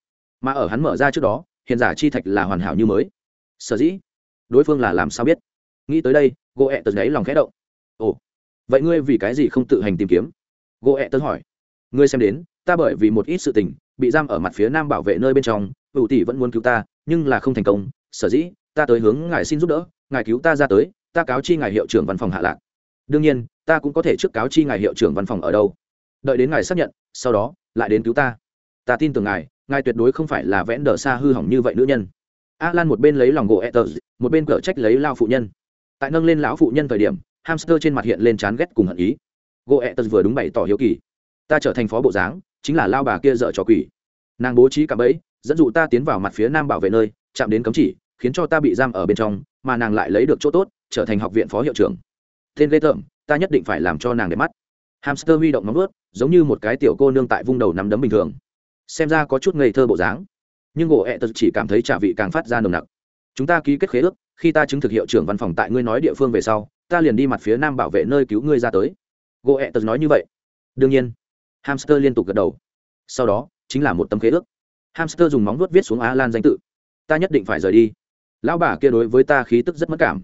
mà ở hắn mở ra trước đó, hiền giả chi thạch là hoàn hảo như mới. Sở dĩ, đối phương là làm sao biết? Nghĩ tới đây gỗ ẹ tật đấy lòng khẽ động. Ồ, vậy ngươi vì cái gì không tự hành tìm kiếm? Gỗ ẹ tật hỏi. Ngươi xem đến, ta bởi vì một ít sự tình, bị giam ở mặt phía nam bảo vệ nơi bên trong ủ tỷ vẫn muốn cứu ta, nhưng là không thành công. Sở dĩ, ta tới hướng ngài xin giúp đỡ, ngài cứu ta ra tới, ta cáo chi ngài hiệu trưởng văn phòng hạ lạc. Đương nhiên, ta cũng có thể trước cáo chi ngài hiệu trưởng văn phòng ở đâu. Đợi đến ngài xác nhận, sau đó, lại đến cứu ta. Ta tin tưởng ngài ngài tuyệt đối không phải là vẽn đờ xa hư hỏng như vậy nữ nhân. A lan một bên lấy lòng gỗ etters một bên cở trách lấy lao phụ nhân. Tại nâng lên lão phụ nhân thời điểm, hamster trên mặt hiện lên chán ghét cùng hận ý. Gỗ etters vừa đúng bày tỏ hiếu kỳ. Ta trở thành phó bộ dáng, chính là lao bà kia dợ trò quỷ. Nàng bố trí cả bẫy, dẫn dụ ta tiến vào mặt phía nam bảo vệ nơi, chạm đến cấm chỉ, khiến cho ta bị giam ở bên trong, mà nàng lại lấy được chỗ tốt, trở thành học viện phó hiệu trưởng. Tên ghê tởm, ta nhất định phải làm cho nàng để mắt. Hamster huy động nóng ướt giống như một cái tiểu cô nương tại vung đầu nắm đấm bình thường xem ra có chút ngây thơ bộ dáng. Nhưng gỗ ẹ tật chỉ cảm thấy trả vị càng phát ra nồng nặc. Chúng ta ký kết khế ước, khi ta chứng thực hiệu trưởng văn phòng tại ngươi nói địa phương về sau, ta liền đi mặt phía nam bảo vệ nơi cứu ngươi ra tới. Gỗ ẹ tật nói như vậy. Đương nhiên, hamster liên tục gật đầu. Sau đó, chính là một tấm khế ước. Hamster dùng móng vuốt viết xuống á lan danh tự. Ta nhất định phải rời đi. Lão bà kia đối với ta khí tức rất mất cảm.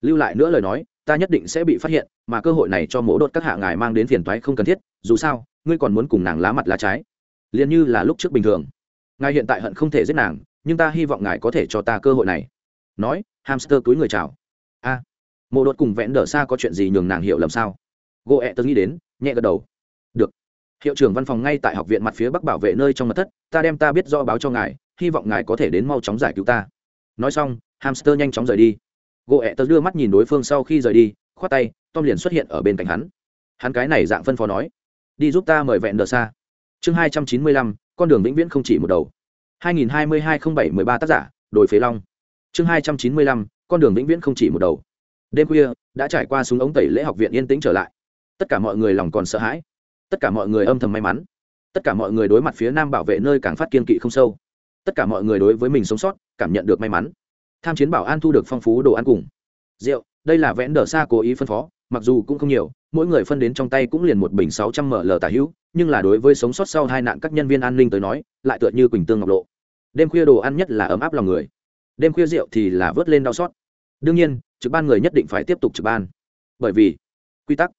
Lưu lại nữa lời nói, ta nhất định sẽ bị phát hiện, mà cơ hội này cho mỗ đột các hạ ngài mang đến phiền toái không cần thiết. Dù sao, ngươi còn muốn cùng nàng lá mặt lá trái liền như là lúc trước bình thường. Ngài hiện tại hận không thể giết nàng nhưng ta hy vọng ngài có thể cho ta cơ hội này. Nói hamster túi người chào. A. À, mộ đột cùng vẽn đờ xa có chuyện gì nhường nàng hiểu lầm sao? Gỗ ẹ tớ nghĩ đến nhẹ gật đầu. Được. Hiệu trưởng văn phòng ngay tại học viện mặt phía bắc bảo vệ nơi trong mật thất ta đem ta biết do báo cho ngài hy vọng ngài có thể đến mau chóng giải cứu ta. Nói xong hamster nhanh chóng rời đi. Gỗ ẹ tớ đưa mắt nhìn đối phương sau khi rời đi khoát tay tom liền xuất hiện ở bên cạnh hắn. Hắn cái này dạng phân phó nói đi giúp ta mời vẹn đờ xa chương hai trăm chín mươi lăm, con đường vĩnh viễn không chỉ một đầu. hai nghìn hai mươi hai không bảy mười ba tác giả đổi phế long. Chương hai trăm chín mươi lăm, con đường vĩnh viễn không chỉ một đầu. Đêm khuya, đã trải qua súng ống tẩy lễ học viện yên tĩnh trở lại. Tất cả mọi người lòng còn sợ hãi. Tất cả mọi người âm thầm may mắn. Tất cả mọi người đối mặt phía nam bảo vệ nơi càng phát kiên kỵ không sâu. Tất cả mọi người đối với mình sống sót, cảm nhận được may mắn. Tham chiến bảo an thu được phong phú đồ ăn cùng. Rượu, đây là vẽn đờ xa cố ý phân phó, mặc dù cũng không nhiều mỗi người phân đến trong tay cũng liền một bình sáu trăm ml tả hữu, nhưng là đối với sống sót sau hai nạn các nhân viên an ninh tới nói, lại tựa như quỳnh tương ngọc lộ. Đêm khuya đồ ăn nhất là ấm áp lòng người. Đêm khuya rượu thì là vớt lên đau xót. Đương nhiên, trực ban người nhất định phải tiếp tục trực ban. Bởi vì, quy tắc,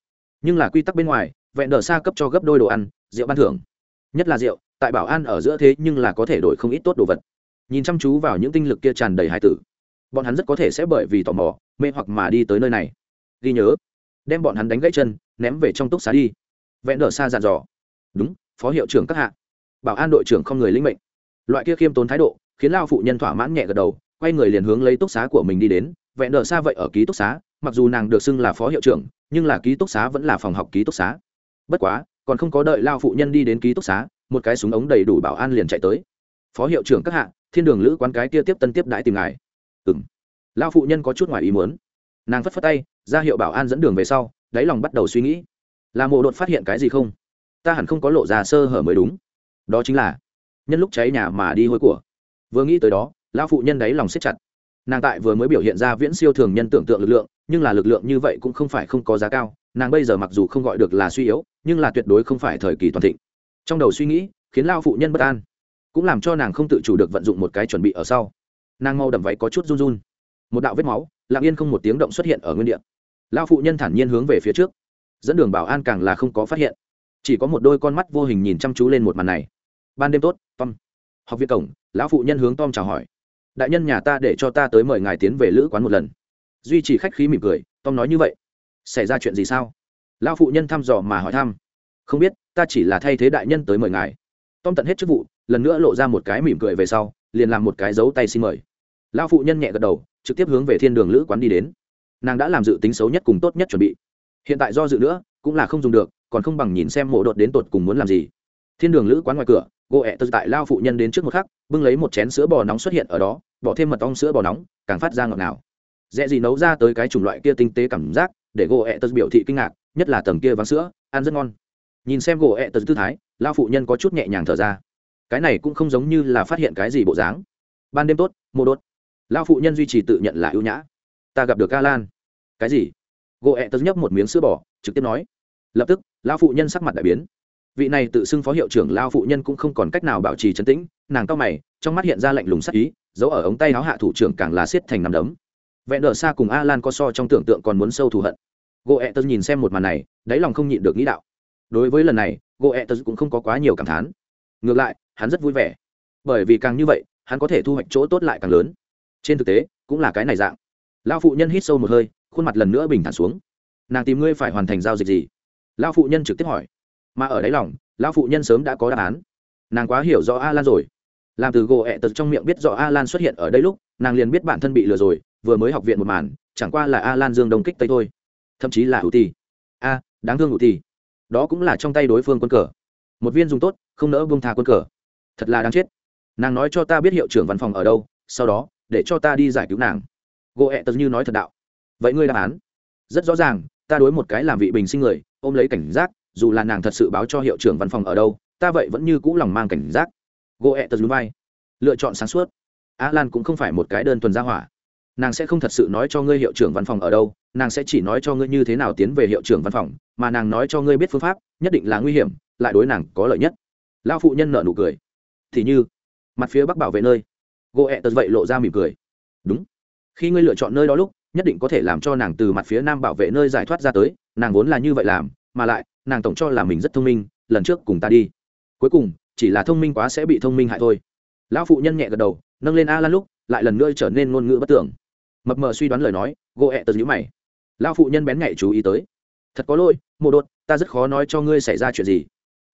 nhưng là quy tắc bên ngoài, vẹn đờ xa cấp cho gấp đôi đồ ăn, rượu ban thưởng. Nhất là rượu, tại bảo an ở giữa thế nhưng là có thể đổi không ít tốt đồ vật. Nhìn chăm chú vào những tinh lực kia tràn đầy hải tử. Bọn hắn rất có thể sẽ bởi vì tò mò, mê hoặc mà đi tới nơi này. Ghi nhớ đem bọn hắn đánh gãy chân, ném về trong túc xá đi. Vẹn đờ xa dàn dò. Đúng, phó hiệu trưởng các hạ. Bảo an đội trưởng không người linh mệnh. Loại kia khiêm tốn thái độ, khiến lao phụ nhân thỏa mãn nhẹ gật đầu, quay người liền hướng lấy túc xá của mình đi đến. Vẹn đờ xa vậy ở ký túc xá, mặc dù nàng được xưng là phó hiệu trưởng, nhưng là ký túc xá vẫn là phòng học ký túc xá. Bất quá, còn không có đợi lao phụ nhân đi đến ký túc xá, một cái súng ống đầy đủ bảo an liền chạy tới. Phó hiệu trưởng các hạ, thiên đường lữ quán cái kia tiếp tân tiếp đãi tìm ngài. Ừng lao phụ nhân có chút ngoài ý muốn. Nàng phất phất tay ra hiệu bảo an dẫn đường về sau, đáy lòng bắt đầu suy nghĩ. Là mộ đột phát hiện cái gì không? Ta hẳn không có lộ ra sơ hở mới đúng. Đó chính là, nhân lúc cháy nhà mà đi hôi của. Vừa nghĩ tới đó lao phụ nhân đáy lòng siết chặt. Nàng tại vừa mới biểu hiện ra viễn siêu thường nhân tưởng tượng lực lượng, nhưng là lực lượng như vậy cũng không phải không có giá cao. Nàng bây giờ mặc dù không gọi được là suy yếu, nhưng là tuyệt đối không phải thời kỳ toàn thịnh. Trong đầu suy nghĩ, khiến lao phụ nhân bất an, cũng làm cho nàng không tự chủ được vận dụng một cái chuẩn bị ở sau. Nàng mau đầm váy có chút run run. Một đạo vết máu, lặng yên không một tiếng động xuất hiện ở nguyên địa lao phụ nhân thản nhiên hướng về phía trước. Dẫn đường bảo an càng là không có phát hiện. Chỉ có một đôi con mắt vô hình nhìn chăm chú lên một màn này. Ban đêm tốt, tom. Học viện cổng, lão phụ nhân hướng tom chào hỏi. Đại nhân nhà ta để cho ta tới mời ngài tiến về lữ quán một lần. Duy trì khách khí mỉm cười, tom nói như vậy. Xảy ra chuyện gì sao? Lão phụ nhân thăm dò mà hỏi thăm. Không biết, ta chỉ là thay thế đại nhân tới mời ngài. Tom tận hết chức vụ, lần nữa lộ ra một cái mỉm cười về sau, liền làm một cái dấu tay xin mời. Lão phụ nhân nhẹ gật đầu, trực tiếp hướng về thiên đường lữ quán đi đến nàng đã làm dự tính xấu nhất cùng tốt nhất chuẩn bị. Hiện tại do dự nữa, cũng là không dùng được, còn không bằng nhìn xem mộ đột đến tột cùng muốn làm gì. Thiên đường lữ quán ngoài cửa, gỗ ẹ tật tại lao phụ nhân đến trước một khắc, bưng lấy một chén sữa bò nóng xuất hiện ở đó, bỏ thêm mật ong sữa bò nóng, càng phát ra ngọt nào dễ gì nấu ra tới cái chủng loại kia tinh tế cảm giác, để gỗ ẹ tật biểu thị kinh ngạc, nhất là tầng kia vắng sữa, ăn rất ngon. Nhìn xem gỗ ẹ tật tư thái, lao phụ nhân có chút nhẹ nhàng thở ra. Cái này cũng không giống như là phát hiện cái gì bộ dáng. Ban đêm tốt mô đốt lao phụ nhân duy trì tự nhận là ưu nhã. Ta gặp được ca lan cái gì? Gỗ ẹ tớ nhấp một miếng sữa bò, trực tiếp nói. Lập tức lao phụ nhân sắc mặt đại biến. Vị này tự xưng phó hiệu trưởng lao phụ nhân cũng không còn cách nào bảo trì trấn tĩnh, nàng cao mày, trong mắt hiện ra lạnh lùng sắc ý, giấu ở ống tay áo hạ thủ trưởng càng là siết thành nằm đấm. Vẹn đờ xa cùng a lan có so trong tưởng tượng còn muốn sâu thù hận. Gỗ ẹ tớ nhìn xem một màn này, đáy lòng không nhịn được nghĩ đạo. Đối với lần này, gỗ ẹ tớ cũng không có quá nhiều cảm thán. Ngược lại, hắn rất vui vẻ. Bởi vì càng như vậy, hắn có thể thu hoạch chỗ tốt lại càng lớn. Trên thực tế, cũng là cái này dạng. Lao phụ nhân hít sâu một hơi khuôn mặt lần nữa bình thản xuống. Nàng tìm ngươi phải hoàn thành giao dịch gì? Lao phụ nhân trực tiếp hỏi. Mà ở đáy lòng lao phụ nhân sớm đã có đáp án. Nàng quá hiểu rõ a lan rồi. Làm từ gỗ ẹ tật trong miệng biết rõ a lan xuất hiện ở đây lúc, nàng liền biết bản thân bị lừa rồi, vừa mới học viện một màn, chẳng qua là a lan dương đông kích tây thôi. Thậm chí là ủ ti a, đáng thương ủ ti đó cũng là trong tay đối phương quân cờ. Một viên dùng tốt, không nỡ bông tha quân cờ. Thật là đáng chết. Nàng nói cho ta biết hiệu trưởng văn phòng ở đâu, sau đó, để cho ta đi giải cứu nàng. Gỗ ẹ tật như nói thật đạo vậy ngươi đáp án? Rất rõ ràng, ta đối một cái làm vị bình sinh người, ôm lấy cảnh giác, dù là nàng thật sự báo cho hiệu trưởng văn phòng ở đâu, ta vậy vẫn như cũ lòng mang cảnh giác. Gỗ ẹ tật núi vai. Lựa chọn sáng suốt. Á lan cũng không phải một cái đơn thuần gia hỏa. Nàng sẽ không thật sự nói cho ngươi hiệu trưởng văn phòng ở đâu, nàng sẽ chỉ nói cho ngươi như thế nào tiến về hiệu trưởng văn phòng, mà nàng nói cho ngươi biết phương pháp, nhất định là nguy hiểm, lại đối nàng có lợi nhất. Lao phụ nhân nợ nụ cười. Thì như, mặt phía bắc bảo vệ nơi. Gỗ ẹ tật vậy lộ ra mỉm cười. Đúng. Khi ngươi lựa chọn nơi đó lúc nhất định có thể làm cho nàng từ mặt phía nam bảo vệ nơi giải thoát ra tới, nàng vốn là như vậy làm, mà lại, nàng tổng cho là mình rất thông minh, lần trước cùng ta đi. Cuối cùng, chỉ là thông minh quá sẽ bị thông minh hại thôi. Lão phụ nhân nhẹ gật đầu, nâng lên a lan lúc, lại lần nữa trở nên ngôn ngữ bất tưởng mập mờ suy đoán lời nói, gỗ ẹ tật nhữ mày. Lão phụ nhân bén nhạy chú ý tới. Thật có lỗi, mộ đột, ta rất khó nói cho ngươi xảy ra chuyện gì.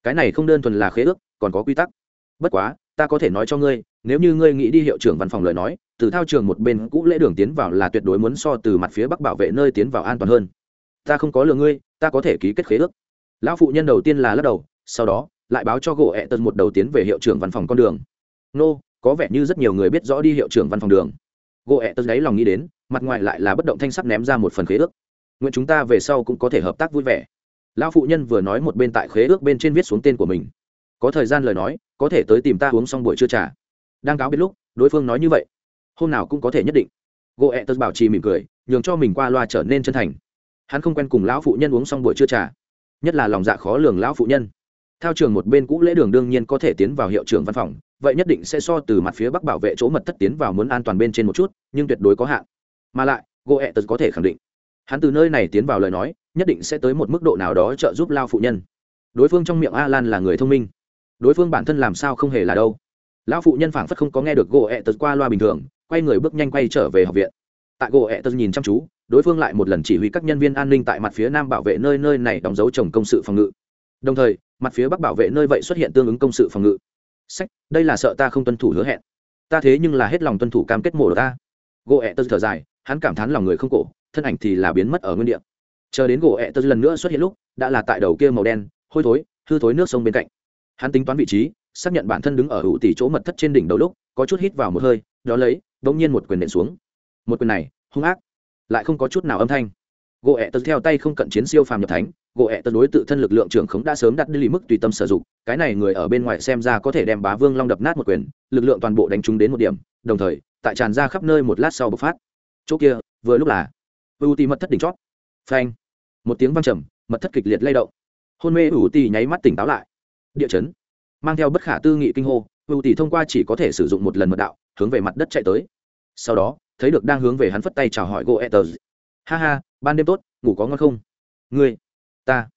Cái này không đơn thuần là khế ước, còn có quy tắc. Bất quá, ta có thể nói cho ngươi nếu như ngươi nghĩ đi hiệu trưởng văn phòng lời nói, từ thao trường một bên cũ lễ đường tiến vào là tuyệt đối muốn so từ mặt phía bắc bảo vệ nơi tiến vào an toàn hơn. Ta không có lừa ngươi, ta có thể ký kết khế ước. Lão phụ nhân đầu tiên là lắc đầu, sau đó, lại báo cho gỗ ẹ tân một đầu tiến về hiệu trưởng văn phòng con đường. Nô, có vẻ như rất nhiều người biết rõ đi hiệu trưởng văn phòng đường. Gỗ ẹ tân đáy lòng nghĩ đến, mặt ngoài lại là bất động thanh sắc ném ra một phần khế ước. Nguyện chúng ta về sau cũng có thể hợp tác vui vẻ. Lão phụ nhân vừa nói một bên tại khế ước bên trên viết xuống tên của mình. Có thời gian lời nói, có thể tới tìm ta uống xong buổi trưa trà đang cáo biết lúc, đối phương nói như vậy. Hôm nào cũng có thể nhất định. Gỗ ẹ tật bảo trì mỉm cười, nhường cho mình qua loa trở nên chân thành. Hắn không quen cùng lão phụ nhân uống xong buổi trưa trà. Nhất là lòng dạ khó lường lão phụ nhân. Theo trường một bên cũ lễ đường đương nhiên có thể tiến vào hiệu trưởng văn phòng, vậy nhất định sẽ so từ mặt phía bắc bảo vệ chỗ mật thất tiến vào muốn an toàn bên trên một chút, nhưng tuyệt đối có hạn. Mà lại gỗ ẹ tật có thể khẳng định, hắn từ nơi này tiến vào lời nói, nhất định sẽ tới một mức độ nào đó trợ giúp lao phụ nhân. Đối phương trong miệng a lan là người thông minh. Đối phương bản thân làm sao không hề là đâu lão phụ nhân phảng phất không có nghe được gỗ ẹ tật qua loa bình thường, quay người bước nhanh quay trở về học viện. Tại gỗ ẹ tật nhìn chăm chú, đối phương lại một lần chỉ huy các nhân viên an ninh tại mặt phía nam bảo vệ nơi nơi này đóng dấu trồng công sự phòng ngự. Đồng thời, mặt phía bắc bảo vệ nơi vậy xuất hiện tương ứng công sự phòng ngự. Sách, đây là sợ ta không tuân thủ hứa hẹn. Ta thế nhưng là hết lòng tuân thủ cam kết mổ ta. Gỗ ẹ tật thở dài, hắn cảm thán lòng người không cổ, thân ảnh thì là biến mất ở nguyên địa. Chờ đến gỗ ẹ tật lần nữa xuất hiện lúc, đã là tại đầu kia màu đen, hôi thối, hư thối nước sông bên cạnh. Hắn tính toán vị trí xác nhận bản thân đứng ở hữu tỷ chỗ mật thất trên đỉnh đầu lúc, có chút hít vào một hơi, đó lấy, bỗng nhiên một quyền nện xuống. Một quyền này, hung ác, lại không có chút nào âm thanh. Gỗ ẹ tật theo tay không cận chiến siêu phàm nhập thánh, gỗ ẹ tật đối tự thân lực lượng trưởng khống đã sớm đặt đi lì mức tùy tâm sử dụng, cái này người ở bên ngoài xem ra có thể đem bá vương long đập nát một quyền, lực lượng toàn bộ đánh trúng đến một điểm, đồng thời, tại tràn ra khắp nơi một lát sau bộc phát. Chỗ kia, vừa lúc là ưu tì mật thất đỉnh chót. Phanh, một tiếng văng trầm, mật thất kịch liệt lay động. Hôn mê ưu tì nháy mắt tỉnh táo lại. Địa chấn mang theo bất khả tư nghị kinh hô hữu tỷ thông qua chỉ có thể sử dụng một lần mật đạo, hướng về mặt đất chạy tới. Sau đó, thấy được đang hướng về hắn phất tay chào hỏi goethers ha ha, ban đêm tốt, ngủ có ngon không? Ngươi, ta.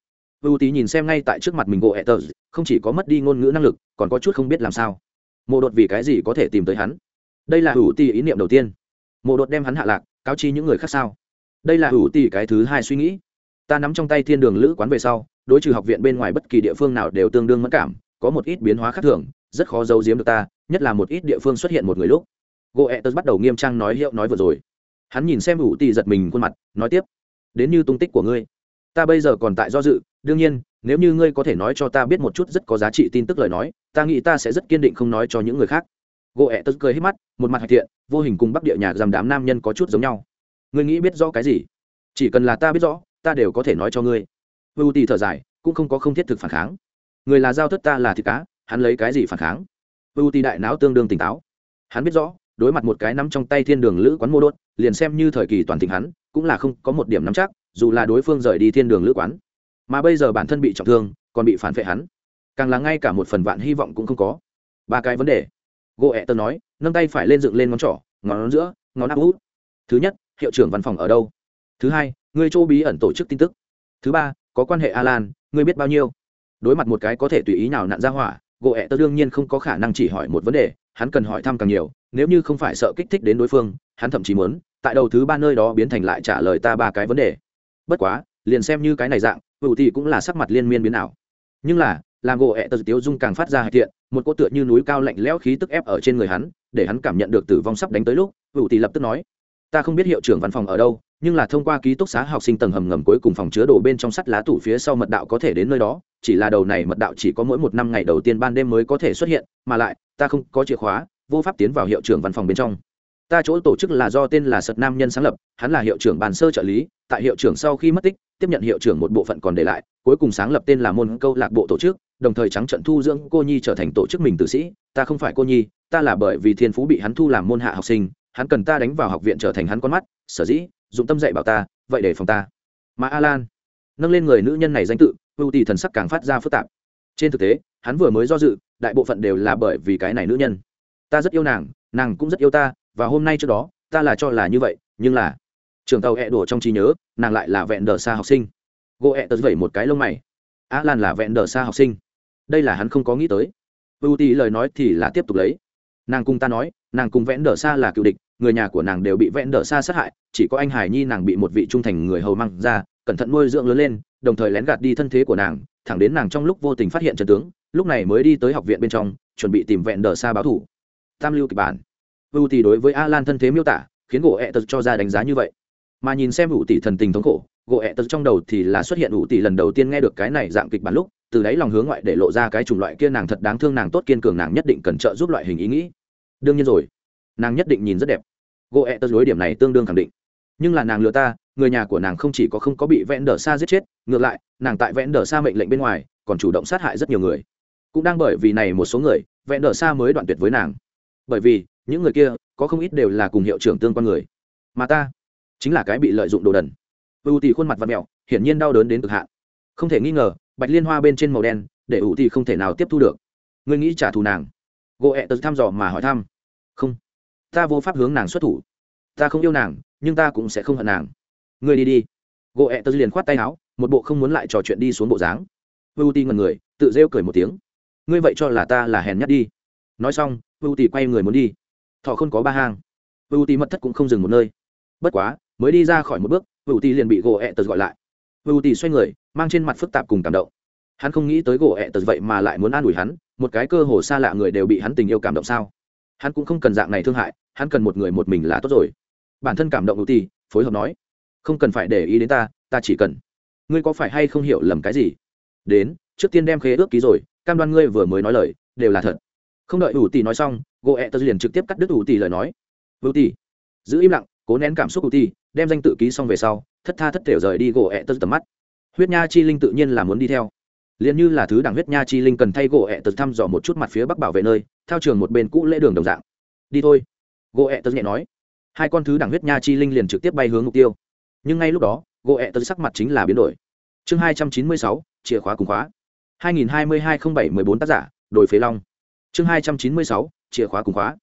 Hữu tỷ nhìn xem ngay tại trước mặt mình goethers không chỉ có mất đi ngôn ngữ năng lực, còn có chút không biết làm sao. Mộ đột vì cái gì có thể tìm tới hắn? Đây là hữu tỷ ý niệm đầu tiên. Mộ đột đem hắn hạ lạc, cáo chi những người khác sao? Đây là hữu tỷ cái thứ hai suy nghĩ. Ta nắm trong tay thiên đường lữ quán về sau, đối trừ học viện bên ngoài bất kỳ địa phương nào đều tương đương mất cảm có một ít biến hóa khác thường, rất khó giấu giếm được ta, nhất là một ít địa phương xuất hiện một người lúc. Goethe bắt đầu nghiêm trang nói hiệu nói vừa rồi. Hắn nhìn xem ủ tỷ giật mình khuôn mặt, nói tiếp. Đến như tung tích của ngươi. Ta bây giờ còn tại do dự, đương nhiên, nếu như ngươi có thể nói cho ta biết một chút rất có giá trị tin tức lời nói, ta nghĩ ta sẽ rất kiên định không nói cho những người khác. Gỗ ẹ tớ cười hết mắt, một mặt hạch thiện, vô hình cùng bắc địa nhà giam đám nam nhân có chút giống nhau. Ngươi nghĩ biết rõ cái gì? Chỉ cần là ta biết rõ, ta đều có thể nói cho ngươi. Ưu tì thở dài, cũng không có không thiết thực phản kháng người là giao thất ta là thịt cá, hắn lấy cái gì phản kháng? Ưu ti đại não tương đương tỉnh táo. Hắn biết rõ, đối mặt một cái nắm trong tay thiên đường lữ quán mô đốt, liền xem như thời kỳ toàn thịnh hắn, cũng là không có một điểm nắm chắc, dù là đối phương rời đi thiên đường lữ quán. Mà bây giờ bản thân bị trọng thương, còn bị phản vệ hắn. Càng là ngay cả một phần vạn hy vọng cũng không có. Ba cái vấn đề. Gỗ ẹ Tơ nói, nâng tay phải lên dựng lên ngón trỏ, ngón giữa, ngón áp út. Thứ nhất, hiệu trưởng văn phòng ở đâu? Thứ hai, người châu bí ẩn tổ chức tin tức. Thứ ba, có quan hệ alan ngươi biết bao nhiêu? Đối mặt một cái có thể tùy ý nào nặn ra hỏa, gỗ ẹ tơ đương nhiên không có khả năng chỉ hỏi một vấn đề, hắn cần hỏi thăm càng nhiều, nếu như không phải sợ kích thích đến đối phương, hắn thậm chí muốn, tại đầu thứ ba nơi đó biến thành lại trả lời ta ba cái vấn đề. Bất quá, liền xem như cái này dạng ủ thì cũng là sắc mặt liên miên biến ảo. Nhưng là, làm gỗ ẹ tơ tiếu dung càng phát ra hạch thiện, một cỗ tựa như núi cao lạnh lẽo khí tức ép ở trên người hắn, để hắn cảm nhận được tử vong sắp đánh tới lúc ủ thì lập tức nói, ta không biết hiệu trưởng văn phòng ở đâu nhưng là thông qua ký túc xá học sinh tầng hầm ngầm cuối cùng phòng chứa đồ bên trong sắt lá tủ phía sau mật đạo có thể đến nơi đó, chỉ là đầu này mật đạo chỉ có mỗi một năm ngày đầu tiên ban đêm mới có thể xuất hiện, mà lại, ta không có chìa khóa, vô pháp tiến vào hiệu trưởng văn phòng bên trong. Ta chỗ tổ chức là do tên là sật nam nhân sáng lập, hắn là hiệu trưởng bàn sơ trợ lý, tại hiệu trưởng sau khi mất tích, tiếp nhận hiệu trưởng một bộ phận còn để lại, cuối cùng sáng lập tên là môn câu lạc bộ tổ chức, đồng thời trắng trận thu dưỡng cô nhi trở thành tổ chức mình tử sĩ. Ta không phải cô nhi, ta là bởi vì thiên phú bị hắn thu làm môn hạ học sinh, hắn cần ta đánh vào học viện trở thành hắn con mắt, sở dĩ dụng tâm dạy bảo ta, vậy để phòng ta. Mà alan, nâng lên người nữ nhân này danh tự, ưu tỷ thần sắc càng phát ra phức tạp. Trên thực tế, hắn vừa mới do dự, đại bộ phận đều là bởi vì cái này nữ nhân. Ta rất yêu nàng nàng cũng rất yêu ta, và hôm nay trước đó, ta là cho là như vậy, nhưng là, trường tàu hẹ đổ trong trí nhớ, nàng lại là vẹn đờ xa học sinh. Gỗ hẹ、e、tật vẩy một cái lông mày. Á lan là vẹn đờ xa học sinh. Đây là hắn không có nghĩ tới. Ưu tí lời nói thì là tiếp tục lấy. Nàng cùng ta nói, nàng cùng vẽn đờ xa là cựu địch người nhà của nàng đều bị vẽn đờ xa sát hại, chỉ có anh hải nhi nàng bị một vị trung thành người hầu mang ra, cẩn thận nuôi dưỡng lớn lên, đồng thời lén gạt đi thân thế của nàng, thẳng đến nàng trong lúc vô tình phát hiện trần tướng, lúc này mới đi tới học viện bên trong, chuẩn bị tìm vẹn đờ xa báo thủ. Tam lưu kịch bản. Ưu tỷ đối với a lan thân thế miêu tả, khiến gỗ ẹ tật cho ra đánh giá như vậy. Mà nhìn xem ủ tỷ thần tình thống khổ, gỗ ẹ tật trong đầu thì là xuất hiện ủ tỷ lần đầu tiên nghe được cái này dạng kịch bản lúc, từ đáy lòng hướng ngoại để lộ ra cái chủng loại kia nàng thật đáng thương, nàng tốt kiên cường, nàng nhất định cần trợ giúp loại hình ý nghĩ. Đương nhiên rồi nàng nhất định nhìn rất đẹp. Gỗ ẹ tật đối điểm này tương đương khẳng định. Nhưng là nàng lừa ta, người nhà của nàng không chỉ có không có bị vẽn đờ xa giết chết, ngược lại, nàng tại vẽn đờ xa mệnh lệnh bên ngoài, còn chủ động sát hại rất nhiều người. Cũng đang bởi vì này một số người vẽn đờ xa mới đoạn tuyệt với nàng. Bởi vì, những người kia, có không ít đều là cùng hiệu trưởng tương quan người. Mà ta, chính là cái bị lợi dụng đồ đần. Ưu tỷ khuôn mặt và mẹo, hiển nhiên đau đớn đến cực hạn. Không thể nghi ngờ, bạch liên hoa bên trên màu đen, để ưu tỷ không thể nào tiếp thu được. Ngươi nghĩ trả thù nàng? Gỗ ẹ tớ thăm dò mà hỏi thăm. Không ta vô pháp hướng nàng xuất thủ. Ta không yêu nàng, nhưng ta cũng sẽ không hận nàng. Ngươi đi đi. Gỗ ẹ tớ liền khoát tay áo, một bộ không muốn lại trò chuyện đi xuống bộ dáng. Ưu tỷ ngần người, tự rêu cười một tiếng. Ngươi vậy cho là ta là hèn nhát đi. Nói xong ưu tỷ quay người muốn đi. Thọ không có ba hang. Ưu tỷ mật thất cũng không dừng một nơi. Bất quá, mới đi ra khỏi một bước ưu tỷ liền bị gỗ ẹ tớ gọi lại. Ưu tỷ xoay người, mang trên mặt phức tạp cùng cảm động. Hắn không nghĩ tới gỗ ẹ tớ vậy mà lại muốn an ủi hắn, một cái cơ hồ xa lạ người đều bị hắn tình yêu cảm động sao? Hắn cũng không cần dạng này thương hại, hắn cần một người một mình là tốt rồi. Bản thân cảm động ưu tỷ phối hợp nói, không cần phải để ý đến ta ta chỉ cần. Ngươi có phải hay không hiểu lầm cái gì? Đến, trước tiên đem khế ước ký rồi, cam đoan ngươi vừa mới nói lời, đều là thật. Không đợi ủ tỷ nói xong gỗ ẹ e tật liền trực tiếp cắt đứt ủ tỷ lời nói. Ủ tỷ giữ im lặng, cố nén cảm xúc ủ tỷ đem danh tự ký xong về sau, thất tha thất thể rời đi gỗ ẹ e tật tầm mắt. Huyết nha chi linh tự nhiên là muốn đi theo liền như là thứ đảng huyết nha chi linh cần thay gỗ ẹ tật thăm dò một chút mặt phía bắc bảo vệ nơi theo trường một bên cũ lễ đường đồng dạng. Đi thôi. Gỗ ẹ tật nhẹ nói. Hai con thứ đảng huyết nha chi linh liền trực tiếp bay hướng mục tiêu. Nhưng ngay lúc đó, gỗ ẹ tật sắc mặt chính là biến đổi. Chương hai trăm chín mươi sáu, chìa khóa cùng khóa. Hai nghìn hai mươi hai không bảy mười bốn tác giả đổi phế long. Chương hai trăm chín mươi sáu, chìa khóa cùng khóa.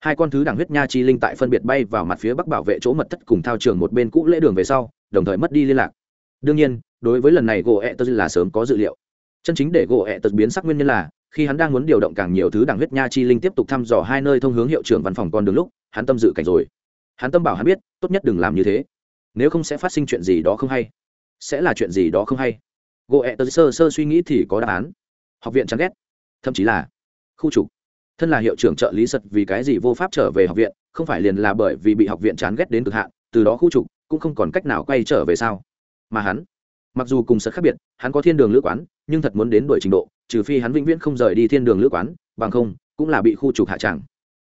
Hai con thứ đảng huyết nha chi linh tại phân biệt bay vào mặt phía bắc bảo vệ chỗ mật thất cùng thao trường một bên cũ lễ đường về sau, đồng thời mất đi liên lạc. Đương nhiên, đối với lần này gỗ ẹ tật là sớm có dự liệu chân chính để gỗ ẹ tật biến sắc nguyên nhân là, khi hắn đang muốn điều động càng nhiều thứ đảng huyết nha chi linh tiếp tục thăm dò hai nơi thông hướng hiệu trưởng văn phòng con đường lúc, hắn tâm dự cảnh rồi. Hắn tâm bảo hắn biết, tốt nhất đừng làm như thế. Nếu không sẽ phát sinh chuyện gì đó không hay. Sẽ là chuyện gì đó không hay. Gỗ ẹ tật sơ sơ suy nghĩ thì có đáp án. Học viện chán ghét. Thậm chí là, khu trục. Thân là hiệu trưởng trợ lý sật vì cái gì vô pháp trở về học viện, không phải liền là bởi vì bị học viện chán ghét đến cực hạn, từ đó khu trục cũng không còn cách nào quay trở về sao? Mà hắn, mặc dù cùng sật khác biệt, hắn có thiên đường lữ quán nhưng thật muốn đến đuổi trình độ, trừ phi hắn vĩnh viễn không rời đi thiên đường lữ quán, bằng không, cũng là bị khu trục hạ tràng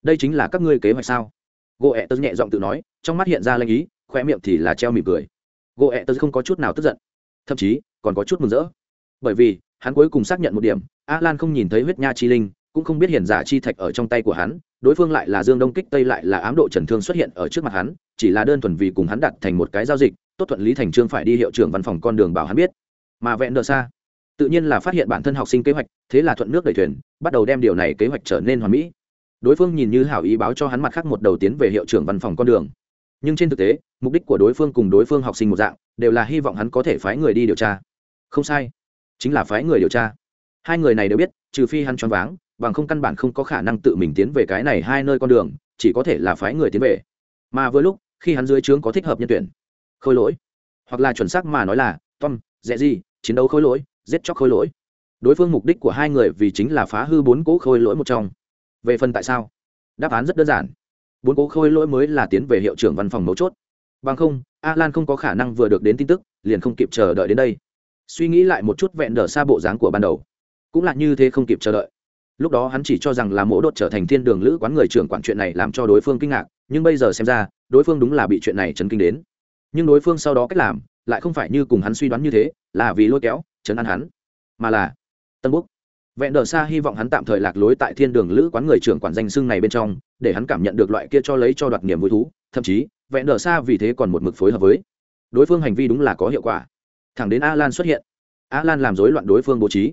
đây chính là các ngươi kế hoạch sao? Gỗ ẹ tớ nhẹ giọng tự nói, trong mắt hiện ra lanh ý khoe miệng thì là treo mỉm cười. Gỗ ẹ tớ không có chút nào tức giận, thậm chí còn có chút mừng rỡ. Bởi vì, hắn cuối cùng xác nhận một điểm a lan không nhìn thấy huyết nha chi linh, cũng không biết hiền giả chi thạch ở trong tay của hắn, đối phương lại là dương đông kích tây lại là ám độ trần thương xuất hiện ở trước mặt hắn, chỉ là đơn thuần vì cùng hắn đặt thành một cái giao dịch, tốt thuận lý thành trương phải đi hiệu trưởng văn phòng con đường bảo hắn biết. Mà vẹn đờ xa tự nhiên là phát hiện bản thân học sinh kế hoạch, thế là thuận nước đẩy thuyền, bắt đầu đem điều này kế hoạch trở nên hoàn mỹ. Đối phương nhìn như hảo ý báo cho hắn mặt khác một đầu tiến về hiệu trưởng văn phòng con đường. Nhưng trên thực tế, mục đích của đối phương cùng đối phương học sinh một dạng, đều là hy vọng hắn có thể phái người đi điều tra. Không sai, chính là phái người điều tra. Hai người này đều biết, trừ phi hắn choáng váng, bằng không căn bản không có khả năng tự mình tiến về cái này hai nơi con đường, chỉ có thể là phái người tiến về. Mà với lúc, khi hắn dưới trướng có thích hợp nhân tuyển, khôi lỗi, hoặc là chuẩn xác mà nói là, tom dễ gì chiến đấu khôi lỗi giết chóc khôi lỗi. Đối phương mục đích của hai người vì chính là phá hư bốn cỗ khôi lỗi một trong. Về phần tại sao? Đáp án rất đơn giản. Bốn cỗ khôi lỗi mới là tiến về hiệu trưởng văn phòng mấu chốt. Bằng không a lan không có khả năng vừa được đến tin tức, liền không kịp chờ đợi đến đây. Suy nghĩ lại một chút vẹn đờ xa bộ dáng của ban đầu. Cũng là như thế không kịp chờ đợi. Lúc đó hắn chỉ cho rằng là mỗ đột trở thành thiên đường lữ quán người trưởng quản chuyện này làm cho đối phương kinh ngạc, nhưng bây giờ xem ra, đối phương đúng là bị chuyện này chấn kinh đến. Nhưng đối phương sau đó cách làm, lại không phải như cùng hắn suy đoán như thế, là vì lôi kéo chấn an hắn, mà là tân búc. Vẹn đờ xa hy vọng hắn tạm thời lạc lối tại thiên đường lữ quán người trưởng quản danh xưng này bên trong, để hắn cảm nhận được loại kia cho lấy cho đoạt niềm vui thú, thậm chí, vẹn đờ xa vì thế còn một mực phối hợp với đối phương hành vi đúng là có hiệu quả. Thẳng đến a lan xuất hiện a lan làm rối loạn đối phương bố trí.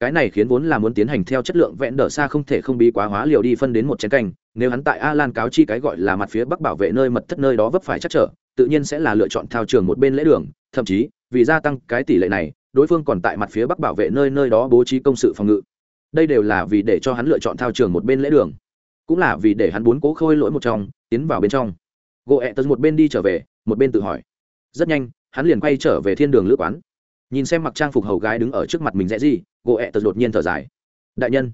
Cái này khiến vốn là muốn tiến hành theo chất lượng vẹn đờ xa không thể không bí quá hóa liều đi phân đến một chén canh, nếu hắn tại a lan cáo chi cái gọi là mặt phía bắc bảo vệ nơi mật thất nơi đó vấp phải chắc trở, tự nhiên sẽ là lựa chọn thao trường một bên lễ đường, thậm chí, vì gia tăng cái tỷ lệ này đối phương còn tại mặt phía bắc bảo vệ nơi nơi đó bố trí công sự phòng ngự. Đây đều là vì để cho hắn lựa chọn thao trường một bên lễ đường, cũng là vì để hắn bốn cố khôi lỗi một trong, tiến vào bên trong. Gỗ ẹ tật một bên đi trở về, một bên tự hỏi. Rất nhanh, hắn liền quay trở về thiên đường lữ quán. Nhìn xem mặc trang phục hầu gái đứng ở trước mặt mình rẽ gì gỗ ẹ tật đột nhiên thở dài. Đại nhân.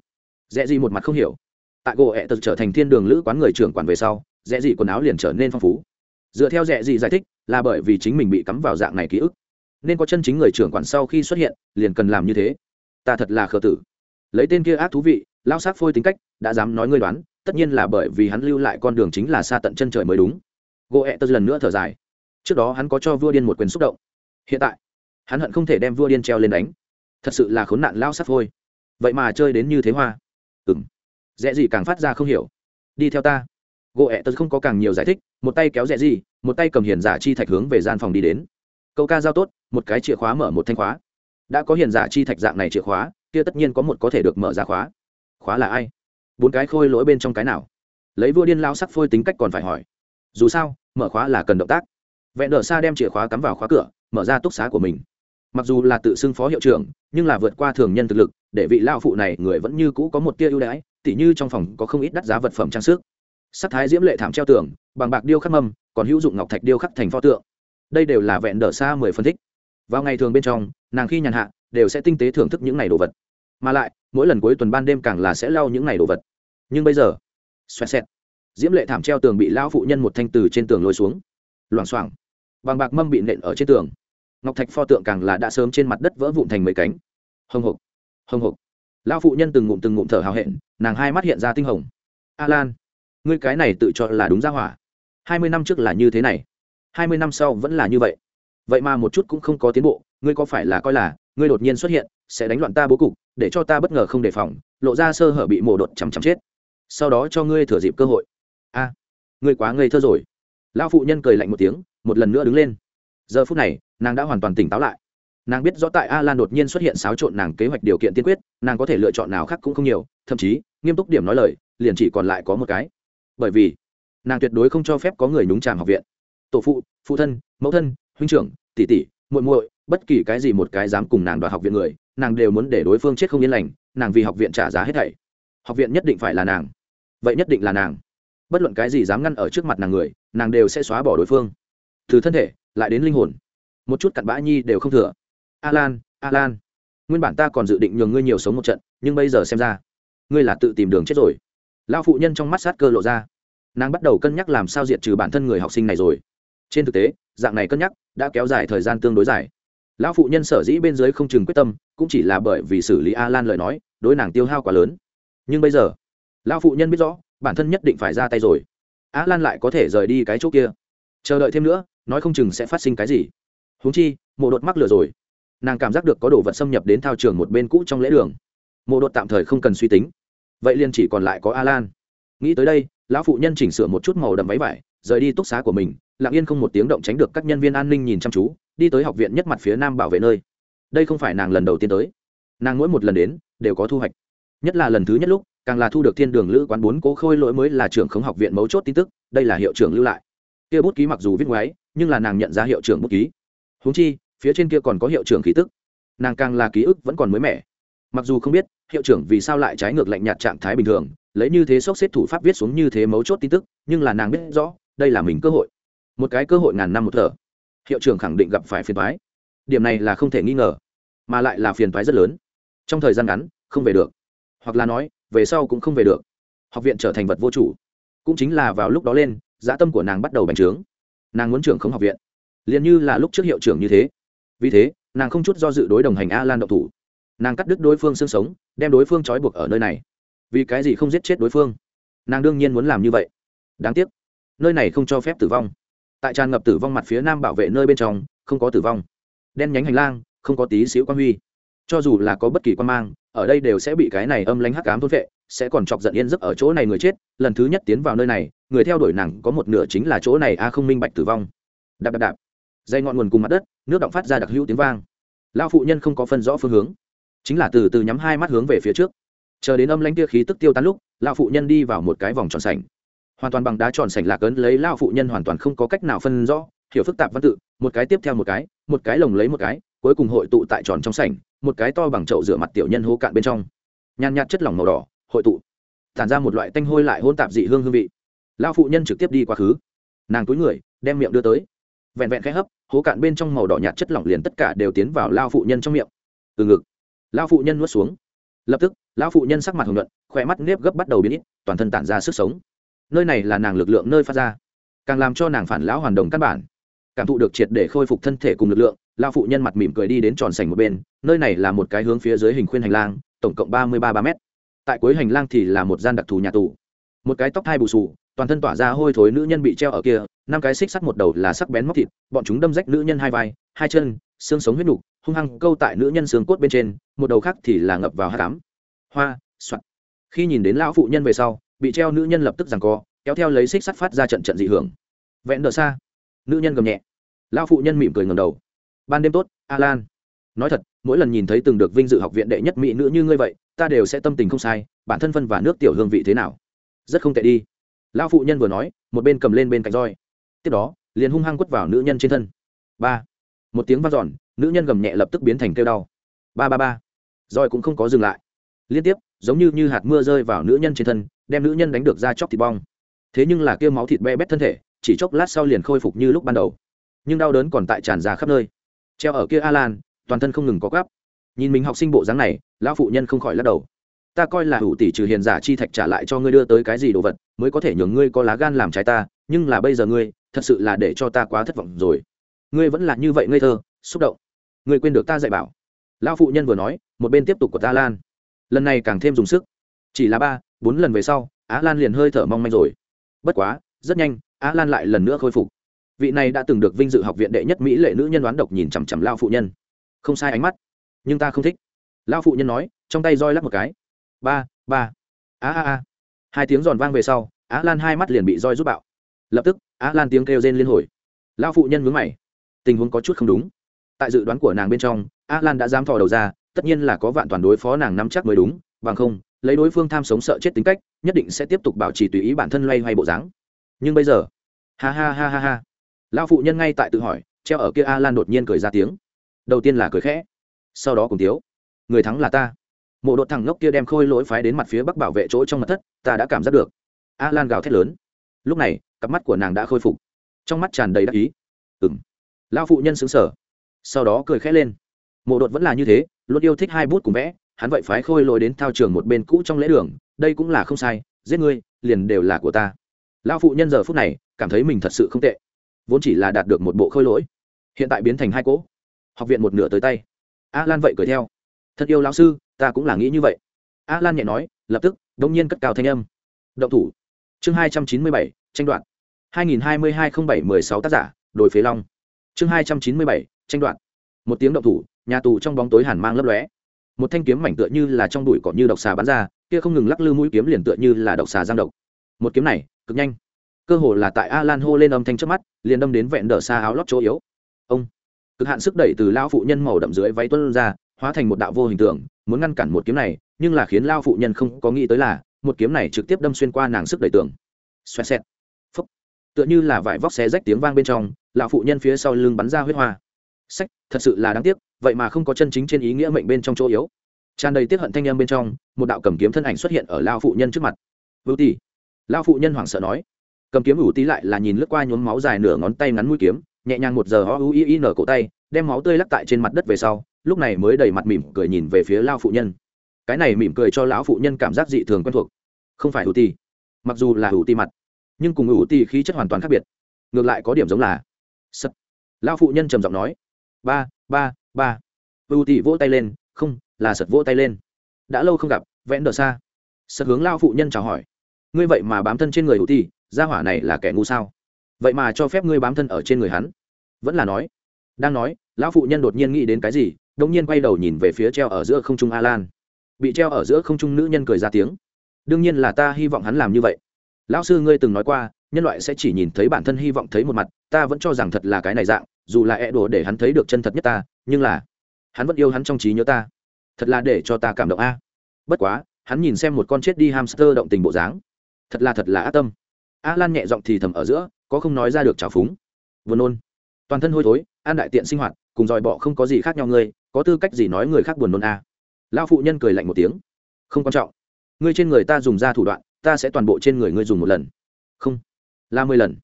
Rẽ gì một mặt không hiểu. Tại gỗ ẹ tật trở thành thiên đường lữ quán người trưởng quản về sau, rẽ gì quần áo liền trở nên phong phú. Dựa theo rẽ gì giải thích, là bởi vì chính mình bị cắm vào dạng này ký ức nên có chân chính người trưởng quản sau khi xuất hiện, liền cần làm như thế. Ta thật là khờ tử. Lấy tên kia ác thú vị lao sát phôi tính cách, đã dám nói ngươi đoán, tất nhiên là bởi vì hắn lưu lại con đường chính là xa tận chân trời mới đúng. Gỗ ẹ tớ lần nữa thở dài. Trước đó hắn có cho vua điên một quyền xúc động. Hiện tại, hắn hận không thể đem vua điên treo lên đánh. Thật sự là khốn nạn lao sát phôi. Vậy mà chơi đến như thế hoa. Ừng dễ gì càng phát ra không hiểu. Đi theo ta. Gỗ ẹ tớ không có càng nhiều giải thích, một tay kéo dễ gì, một tay cầm hiền giả chi thạch hướng về gian phòng đi đến câu ca giao tốt, một cái chìa khóa mở một thanh khóa. Đã có hiền giả chi thạch dạng này chìa khóa, kia tất nhiên có một có thể được mở ra khóa. Khóa là ai? Bốn cái khôi lỗi bên trong cái nào? Lấy vua điên lao sắc phôi tính cách còn phải hỏi. Dù sao, mở khóa là cần động tác. Vẹn đờ xa đem chìa khóa cắm vào khóa cửa, mở ra túc xá của mình. Mặc dù là tự xưng phó hiệu trưởng, nhưng là vượt qua thường nhân thực lực, để vị lao phụ này người vẫn như cũ có một tia ưu đãi, tỉ như trong phòng có không ít đắt giá vật phẩm trang sức. Sắc thái diễm lệ thảm treo tường, bằng bạc điêu khắc mâm, còn hữu dụng ngọc thạch điêu khắc thành pho tượng đây đều là vẹn đở xa mười phân tích vào ngày thường bên trong, nàng khi nhàn hạ, đều sẽ tinh tế thưởng thức những ngày đồ vật. Mà lại, mỗi lần cuối tuần ban đêm càng là sẽ lau những ngày đồ vật. Nhưng bây giờ, xoẹt xẹt. Diễm lệ thảm treo tường bị lão phụ nhân một thanh từ trên tường lôi xuống. Loảng xoảng. Bằng bạc mâm bị nện ở trên tường. Ngọc thạch pho tượng càng là đã sớm trên mặt đất vỡ vụn thành mấy cánh. Hồng hộc hồng hộc lão phụ nhân từng ngụm từng ngụm thở hào hẹn, nàng hai mắt hiện ra tinh hồng. A lan ngươi cái này tự cho là đúng ra hỏa. Hai mươi năm trước là như thế này hai mươi năm sau vẫn là như vậy. Vậy mà một chút cũng không có tiến bộ, ngươi có phải là coi là, ngươi đột nhiên xuất hiện, sẽ đánh loạn ta bố cục, để cho ta bất ngờ không đề phòng, lộ ra sơ hở bị mổ đột chằm chằm chết. Sau đó cho ngươi thừa dịp cơ hội. A, ngươi quá ngây thơ rồi. Lão phụ nhân cười lạnh một tiếng, một lần nữa đứng lên. Giờ phút này, nàng đã hoàn toàn tỉnh táo lại. Nàng biết rõ tại a lan đột nhiên xuất hiện xáo trộn nàng kế hoạch điều kiện tiên quyết, nàng có thể lựa chọn nào khác cũng không nhiều, thậm chí, nghiêm túc điểm nói lời, liền chỉ còn lại có một cái. Bởi vì, nàng tuyệt đối không cho phép có người nhúng chàm học viện tổ phụ phụ thân, mẫu thân, huynh trưởng, tỷ tỷ, muội muội, bất kỳ cái gì một cái dám cùng nàng đoạt học viện người, nàng đều muốn để đối phương chết không yên lành, nàng vì học viện trả giá hết thảy. Học viện nhất định phải là nàng. Vậy nhất định là nàng. Bất luận cái gì dám ngăn ở trước mặt nàng người, nàng đều sẽ xóa bỏ đối phương. Từ thân thể, lại đến linh hồn. Một chút cặn bã nhi đều không thừa. A lan a lan nguyên bản ta còn dự định nhường ngươi nhiều sống một trận, nhưng bây giờ xem ra, ngươi là tự tìm đường chết rồi. Lao phụ nhân trong mắt sát cơ lộ ra. Nàng bắt đầu cân nhắc làm sao diệt trừ bản thân người học sinh này rồi trên thực tế, dạng này cân nhắc đã kéo dài thời gian tương đối dài. Lão phụ nhân sở dĩ bên dưới không chừng quyết tâm, cũng chỉ là bởi vì xử lý a lan lời nói, đối nàng tiêu hao quá lớn. Nhưng bây giờ, lão phụ nhân biết rõ, bản thân nhất định phải ra tay rồi. A lan lại có thể rời đi cái chỗ kia. Chờ đợi thêm nữa, nói không chừng sẽ phát sinh cái gì. Húng chi, mộ đột mắc lừa rồi. Nàng cảm giác được có đồ vật xâm nhập đến thao trường một bên cũ trong lễ đường. Mộ đột tạm thời không cần suy tính. Vậy liền chỉ còn lại có a lan. Nghĩ tới đây, lão phụ nhân chỉnh sửa một chút màu đầm váy vải, rời đi túc xá của mình lặng yên không một tiếng động tránh được các nhân viên an ninh nhìn chăm chú, đi tới học viện nhất mặt phía nam bảo vệ nơi. Đây không phải nàng lần đầu tiên tới. Nàng mỗi một lần đến, đều có thu hoạch. Nhất là lần thứ nhất lúc, càng là thu được thiên đường lữ quán bốn cố khôi lỗi mới là trưởng khống học viện mấu chốt tin tức, đây là hiệu trưởng lưu lại. Kia bút ký mặc dù viết ngoáy, nhưng là nàng nhận ra hiệu trưởng bút ký. Húng chi, phía trên kia còn có hiệu trưởng khí tức. Nàng càng là ký ức vẫn còn mới mẻ. Mặc dù không biết, hiệu trưởng vì sao lại trái ngược lạnh nhạt trạng thái bình thường, lấy như thế sốc xếp thủ pháp viết xuống như thế mấu chốt tin tức, nhưng là nàng biết rõ, đây là mình cơ hội một cái cơ hội ngàn năm một thở. Hiệu trưởng khẳng định gặp phải phiền thoái điểm này là không thể nghi ngờ, mà lại là phiền thoái rất lớn. Trong thời gian ngắn, không về được. Hoặc là nói, về sau cũng không về được. Học viện trở thành vật vô chủ. Cũng chính là vào lúc đó lên, dã tâm của nàng bắt đầu bành trướng. Nàng muốn trưởng không học viện. Liền như là lúc trước hiệu trưởng như thế. Vì thế, nàng không chút do dự đối đồng hành a lan độc thủ. Nàng cắt đứt đối phương xương sống, đem đối phương trói buộc ở nơi này. Vì cái gì không giết chết đối phương? Nàng đương nhiên muốn làm như vậy. Đáng tiếc, nơi này không cho phép tử vong tại tràn ngập tử vong mặt phía nam bảo vệ nơi bên trong, không có tử vong. Đen nhánh hành lang, không có tí xíu quan huy. Cho dù là có bất kỳ quan mang, ở đây đều sẽ bị cái này âm lánh hắc cám thôn vệ, sẽ còn chọc giận yên giấc ở chỗ này người chết. Lần thứ nhất tiến vào nơi này, người theo đuổi nàng có một nửa chính là chỗ này, a, không minh bạch tử vong. Đạp đạp đạp. Dây ngọn nguồn cùng mặt đất, nước động phát ra đặc hữu tiếng vang. Lao phụ nhân không có phân rõ phương hướng, chính là từ từ nhắm hai mắt hướng về phía trước. Chờ đến âm lãnh kia khí tức tiêu tan lúc lao phụ nhân đi vào một cái vòng tròn sảnh hoàn toàn bằng đá tròn sảnh lạc ấn lấy lao phụ nhân hoàn toàn không có cách nào phân rõ, hiểu phức tạp văn tự, một cái tiếp theo một cái một cái lồng lấy một cái, cuối cùng hội tụ tại tròn trong sảnh, một cái to bằng chậu rửa mặt tiểu nhân hố cạn bên trong. Nhàn nhạt chất lỏng màu đỏ, hội tụ, tản ra một loại tanh hôi lại hôn tạp dị hương hương vị. Lao phụ nhân trực tiếp đi quá khứ. Nàng túi người, đem miệng đưa tới. Vẹn vẹn khẽ hấp, hố cạn bên trong màu đỏ nhạt chất lỏng liền tất cả đều tiến vào lao phụ nhân trong miệng. Từ ngực, lao phụ nhân nuốt xuống. Lập tức, lao phụ nhân sắc mặt hồng luận khỏe mắt nếp gấp bắt đầu biến ít, toàn thân tản ra sức sống nơi này là nàng lực lượng nơi phát ra, càng làm cho nàng phản lão hoàn đồng căn bản. Cảm thụ được triệt để khôi phục thân thể cùng lực lượng lao phụ nhân mặt mỉm cười đi đến tròn sành một bên, nơi này là một cái hướng phía dưới hình khuyên hành lang, tổng cộng ba mươi ba ba m tại cuối hành lang thì là một gian đặc thù nhà tù. Một cái tóc thai bù sù toàn thân tỏa ra hôi thối nữ nhân bị treo ở kia, năm cái xích sắt một đầu là sắc bén móc thịt, bọn chúng đâm rách nữ nhân hai vai, hai chân, xương sống huyết nục, hung hăng câu tại nữ nhân xương cốt bên trên, một đầu khác thì là ngập vào hát cám. Hoa soạn khi nhìn đến lão phụ nhân về sau bị treo nữ nhân lập tức giằng co, kéo theo lấy xích sắt phát ra trận trận dị hưởng. Vẹn đỡ xa, nữ nhân gầm nhẹ. Lão phụ nhân mỉm cười ngầm đầu. Ban đêm tốt, alan. Nói thật, mỗi lần nhìn thấy từng được vinh dự học viện đệ nhất mỹ nữ như ngươi vậy, ta đều sẽ tâm tình không sai, bản thân phân và nước tiểu hương vị thế nào? Rất không tệ đi. Lão phụ nhân vừa nói, một bên cầm lên bên cạnh roi. Tiếp đó, liền hung hăng quất vào nữ nhân trên thân. Ba. Một tiếng vang dọn, nữ nhân gầm nhẹ lập tức biến thành kêu đau. Ba ba ba. Roi cũng không có dừng lại. Liên tiếp giống như như hạt mưa rơi vào nữ nhân trên thân, đem nữ nhân đánh được ra chóc thịt bong. Thế nhưng là kêu máu thịt be bét thân thể, chỉ chốc lát sau liền khôi phục như lúc ban đầu. Nhưng đau đớn còn tại tràn ra khắp nơi. Treo ở kia alan, toàn thân không ngừng có gắp nhìn mình học sinh bộ dáng này, lão phụ nhân không khỏi lắc đầu. Ta coi là hữu tỷ trừ hiền giả chi thạch trả lại cho ngươi đưa tới cái gì đồ vật, mới có thể nhường ngươi có lá gan làm trái ta, nhưng là bây giờ ngươi, thật sự là để cho ta quá thất vọng rồi. Ngươi vẫn là như vậy ngây thơ, xúc động. Ngươi quên được ta dạy bảo. Lão phụ nhân vừa nói, một bên tiếp tục của ta lan lần này càng thêm dùng sức. Chỉ là ba, bốn lần về sau, á lan liền hơi thở mong manh rồi. Bất quá, rất nhanh, á lan lại lần nữa khôi phục. Vị này đã từng được vinh dự học viện đệ nhất mỹ lệ nữ nhân đoán độc nhìn chằm chằm lao phụ nhân. Không sai ánh mắt. Nhưng ta không thích. Lao phụ nhân nói, trong tay roi lắc một cái. Ba ba. A a a. Hai tiếng giòn vang về sau, á lan hai mắt liền bị roi rút bạo. Lập tức, á lan tiếng kêu rên liên hồi. Lao phụ nhân vướng mày. Tình huống có chút không đúng. Tại dự đoán của nàng bên trong, á lan đã dám thò đầu ra tất nhiên là có vạn toàn đối phó nàng nắm chắc mới đúng, bằng không, lấy đối phương tham sống sợ chết tính cách, nhất định sẽ tiếp tục bảo trì tùy ý bản thân loay hoay bộ dáng. Nhưng bây giờ, ha ha ha ha ha. Lao phụ nhân ngay tại tự hỏi, treo ở kia a lan đột nhiên cười ra tiếng. Đầu tiên là cười khẽ, sau đó cùng tiếu. Người thắng là ta. Mộ đột thằng ngốc kia đem khôi lỗi phái đến mặt phía bắc bảo vệ chỗ trong mặt thất, ta đã cảm giác được. A lan gào thét lớn. Lúc này, cặp mắt của nàng đã khôi phục. Trong mắt tràn đầy đắc ý. Ừng lao phụ nhân xứng sở sau đó cười khẽ lên. Mộ đột vẫn là như thế luôn yêu thích hai bút cùng vẽ, hắn vậy phái khôi lỗi đến thao trường một bên cũ trong lễ đường, đây cũng là không sai, giết ngươi, liền đều là của ta. Lao phụ nhân giờ phút này, cảm thấy mình thật sự không tệ. Vốn chỉ là đạt được một bộ khôi lỗi, hiện tại biến thành hai cỗ. Học viện một nửa tới tay. A lan vậy cười theo. Thật yêu lão sư, ta cũng là nghĩ như vậy. A lan nhẹ nói, lập tức, đông nhiên cất cao thanh âm. Động thủ. Chương hai trăm chín mươi bảy, tranh đoạn hai nghìn hai mươi hai không bảy mười sáu tác giả, đồi phế long. Chương hai trăm chín mươi bảy, tranh đoạn một tiếng động thủ nhà tù trong bóng tối hàn mang lấp lóe. Một thanh kiếm mảnh tựa như là trong đùi cỏ như độc xà bắn ra, kia không ngừng lắc lư mũi kiếm liền tựa như là độc xà giang độc. Một kiếm này, cực nhanh. Cơ hồ là tại a lan hô lên âm thanh trước mắt, liền đâm đến vẹn đờ xa áo lót chỗ yếu. Ông! Cực hạn sức đẩy từ lao phụ nhân màu đậm dưới váy tuân ra, hóa thành một đạo vô hình tượng, muốn ngăn cản một kiếm này, nhưng là khiến lao phụ nhân không có nghĩ tới là, một kiếm này trực tiếp đâm xuyên qua nàng sức đẩy tường. Xoẹt xẹt. Phấp tựa như là vải vóc xé rách tiếng vang bên trong, lão phụ nhân phía sau lưng bắn ra huyết hoa. Sách thật sự là đáng tiếc vậy mà không có chân chính trên ý nghĩa mệnh bên trong chỗ yếu. Tràn đầy tiết hận thanh em bên trong, một đạo cầm kiếm thân ảnh xuất hiện ở lao phụ nhân trước mặt. Ưu tỷ. Lao phụ nhân hoảng sợ nói. Cầm kiếm ủ tí lại là nhìn lướt qua nhuốm máu dài nửa ngón tay ngắn mũi kiếm, nhẹ nhàng một giờ o u i n cổ tay, đem máu tươi lắc tại trên mặt đất về sau, lúc này mới đầy mặt mỉm cười nhìn về phía lao phụ nhân. Cái này mỉm cười cho lão phụ nhân cảm giác dị thường quen thuộc. Không phải ủ ti mặc dù là ủ ti mặt, nhưng cùng ủ ti khí chất hoàn toàn khác biệt. Ngược lại có điểm giống là. Sật lao phụ nhân trầm giọng nói. Ba ba ba. Ưu ti vỗ tay lên, không, là sật vỗ tay lên. Đã lâu không gặp, vẽn đờ xa. Sật hướng lao phụ nhân chào hỏi. Ngươi vậy mà bám thân trên người ưu tỷ gia hỏa này là kẻ ngu sao? Vậy mà cho phép ngươi bám thân ở trên người hắn? Vẫn là nói. Đang nói, lão phụ nhân đột nhiên nghĩ đến cái gì đông nhiên quay đầu nhìn về phía treo ở giữa không trung a lan bị treo ở giữa không trung nữ nhân cười ra tiếng. Đương nhiên là ta hy vọng hắn làm như vậy. Lão sư ngươi từng nói qua, nhân loại sẽ chỉ nhìn thấy bản thân hy vọng thấy một mặt, ta vẫn cho rằng thật là cái này dạng, dù là e đồ để hắn thấy được chân thật nhất ta nhưng là hắn vẫn yêu hắn trong trí nhớ ta. Thật là để cho ta cảm động a. Bất quá, hắn nhìn xem một con chết đi hamster động tình bộ dáng. Thật là thật là ác tâm. A lan nhẹ giọng thì thầm ở giữa, có không nói ra được trào phúng. Vừa nôn. Toàn thân hôi thối, an đại tiện sinh hoạt, cùng dòi bọ không có gì khác nhau ngươi, có tư cách gì nói người khác buồn nôn a? À. lao phụ nhân cười lạnh một tiếng. Không quan trọng. Ngươi trên người ta dùng ra thủ đoạn, ta sẽ toàn bộ trên người ngươi dùng một lần. Không. Là mười lần.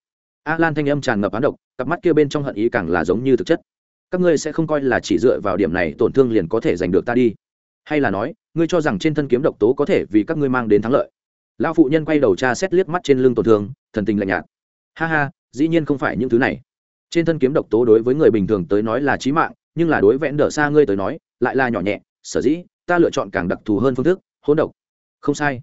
A lan thanh âm tràn ngập á độc, cặp mắt kia bên trong hận ý càng là giống như thực chất các ngươi sẽ không coi là chỉ dựa vào điểm này tổn thương liền có thể giành được ta đi. Hay là nói, ngươi cho rằng trên thân kiếm độc tố có thể vì các ngươi mang đến thắng lợi? Lao phụ nhân quay đầu tra xét liếc mắt trên lưng tổn thương, thần tình lạnh nhạt. Ha ha, dĩ nhiên không phải những thứ này. Trên thân kiếm độc tố đối với người bình thường tới nói là trí mạng, nhưng là đối vẽn đỡ xa ngươi tới nói, lại là nhỏ nhẹ, sở dĩ, ta lựa chọn càng đặc thù hơn phương thức, hỗn độc. Không sai.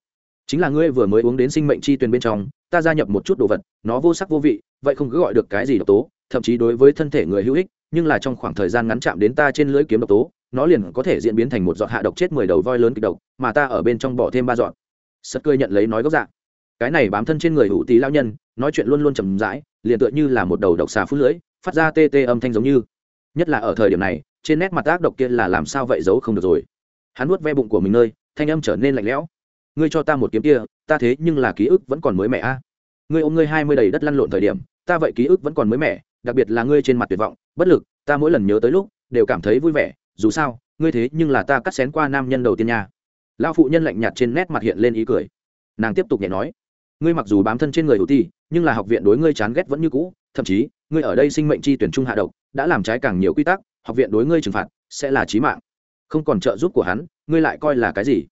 Chính là ngươi vừa mới uống đến sinh mệnh chi tuyền bên trong, ta gia nhập một chút đồ vật, nó vô sắc vô vị, vậy không cứ gọi được cái gì độc tố thậm chí đối với thân thể người hữu ích, nhưng là trong khoảng thời gian ngắn chạm đến ta trên lưỡi kiếm độc tố, nó liền có thể diễn biến thành một giọt hạ độc chết mười đầu voi lớn kịch độc, mà ta ở bên trong bỏ thêm ba giọt. Sật cười nhận lấy nói gốc dạ. Cái này bám thân trên người hữu tí lao nhân, nói chuyện luôn luôn chầm rãi, liền tựa như là một đầu độc xà phút lưỡi, phát ra tê tê âm thanh giống như. Nhất là ở thời điểm này, trên nét mặt ác độc kia là làm sao vậy giấu không được rồi. Hắn nuốt ve bụng của mình nơi, thanh âm trở nên lạnh lẽo. Ngươi cho ta một kiếm kia, ta thế nhưng là ký ức vẫn còn mới mẻ a. Ngươi ôm ngươi hai mươi đầy đất lăn lộn thời điểm, ta vậy ký ức vẫn còn mới mẻ đặc biệt là ngươi trên mặt tuyệt vọng, bất lực, ta mỗi lần nhớ tới lúc, đều cảm thấy vui vẻ, dù sao, ngươi thế nhưng là ta cắt xén qua nam nhân đầu tiên nha. Lao phụ nhân lạnh nhạt trên nét mặt hiện lên ý cười. Nàng tiếp tục nhẹ nói, ngươi mặc dù bám thân trên người hữu ti, nhưng là học viện đối ngươi chán ghét vẫn như cũ, thậm chí, ngươi ở đây sinh mệnh chi tuyển trung hạ độc, đã làm trái càng nhiều quy tắc, học viện đối ngươi trừng phạt, sẽ là trí mạng. Không còn trợ giúp của hắn, ngươi lại coi là cái gì?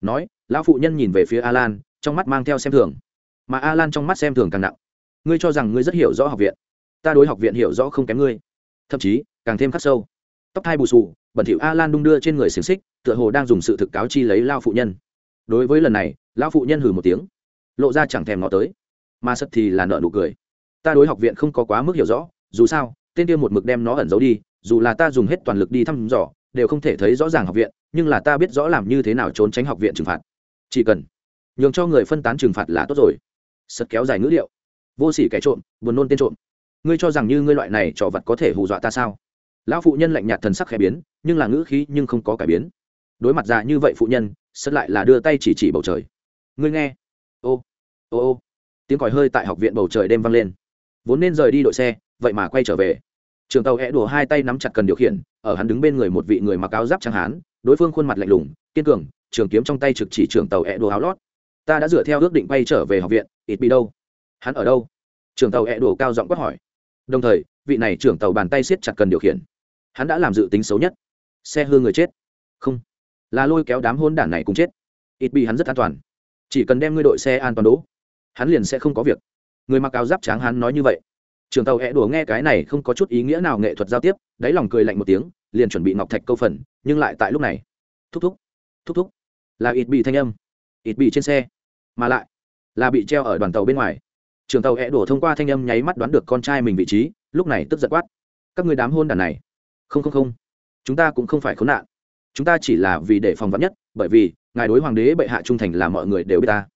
Nói, lão phụ nhân nhìn về phía alan, trong mắt mang theo xem thường. Mà alan trong mắt xem thường càng nặng. Ngươi cho rằng ngươi rất hiểu rõ học viện ta đối học viện hiểu rõ không kém ngươi. Thậm chí, càng thêm khắc sâu. Tóc thai bù sù bẩn thỉu alan đung đưa trên người xiềng xích, tựa hồ đang dùng sự thực cáo chi lấy lao phụ nhân. Đối với lần này, lao phụ nhân hừ một tiếng, lộ ra chẳng thèm ngó tới. Mà sật thì là nợ nụ cười. Ta đối học viện không có quá mức hiểu rõ, dù sao, tên kia một mực đem nó ẩn giấu đi, dù là ta dùng hết toàn lực đi thăm dò, đều không thể thấy rõ ràng học viện, nhưng là ta biết rõ làm như thế nào trốn tránh học viện trừng phạt. Chỉ cần nhường cho người phân tán trừng phạt là tốt rồi. Sật kéo dài ngữ liệu vô s ỉ kẻ trộm, buồn nôn tên trộm ngươi cho rằng như ngươi loại này trò vật có thể hù dọa ta sao? Lão phụ nhân lạnh nhạt thần sắc khẽ biến, nhưng là ngữ khí nhưng không có cải biến. Đối mặt ra như vậy phụ nhân sất lại là đưa tay chỉ chỉ bầu trời. Ngươi nghe. Ô ô ô. Tiếng còi hơi tại học viện bầu trời đêm vang lên. Vốn nên rời đi đội xe, vậy mà quay trở về. Trường tàu hẹ đùa hai tay nắm chặt cần điều khiển, ở hắn đứng bên người một vị người mặc áo giáp trắng hán, đối phương khuôn mặt lạnh lùng, kiên cường, trường kiếm trong tay trực chỉ trường tàu hẹ đùa áo lót. Ta đã dựa theo ước định quay trở về học viện, ít bị đâu? Hắn ở đâu? Trường tàu hẹ đùa cao giọng quát hỏi đồng thời, vị này trưởng tàu bàn tay siết chặt cần điều khiển. Hắn đã làm dự tính xấu nhất. Xe hư người chết. Không. Là lôi kéo đám hôn đản này cũng chết. Ít bị hắn rất an toàn. Chỉ cần đem ngươi đội xe an toàn đỗ, hắn liền sẽ không có việc. Người mặc áo giáp tráng hắn nói như vậy. Trường tàu hẹ đùa nghe cái này không có chút ý nghĩa nào nghệ thuật giao tiếp, đáy lòng cười lạnh một tiếng, liền chuẩn bị ngọc thạch câu phần, nhưng lại tại lúc này. Thúc thúc. Thúc thúc. Là ít bị thanh âm. Ít bị trên xe. Mà lại, là bị treo ở đoàn tàu bên ngoài trường tàu hẹ đổ thông qua thanh âm nháy mắt đoán được con trai mình vị trí, lúc này tức giận quát. Các người đám hôn đàn này. Không không không. Chúng ta cũng không phải khốn nạn. Chúng ta chỉ là vì để phòng vắn nhất, bởi vì, ngài đối hoàng đế bệ hạ trung thành là mọi người đều biết ta.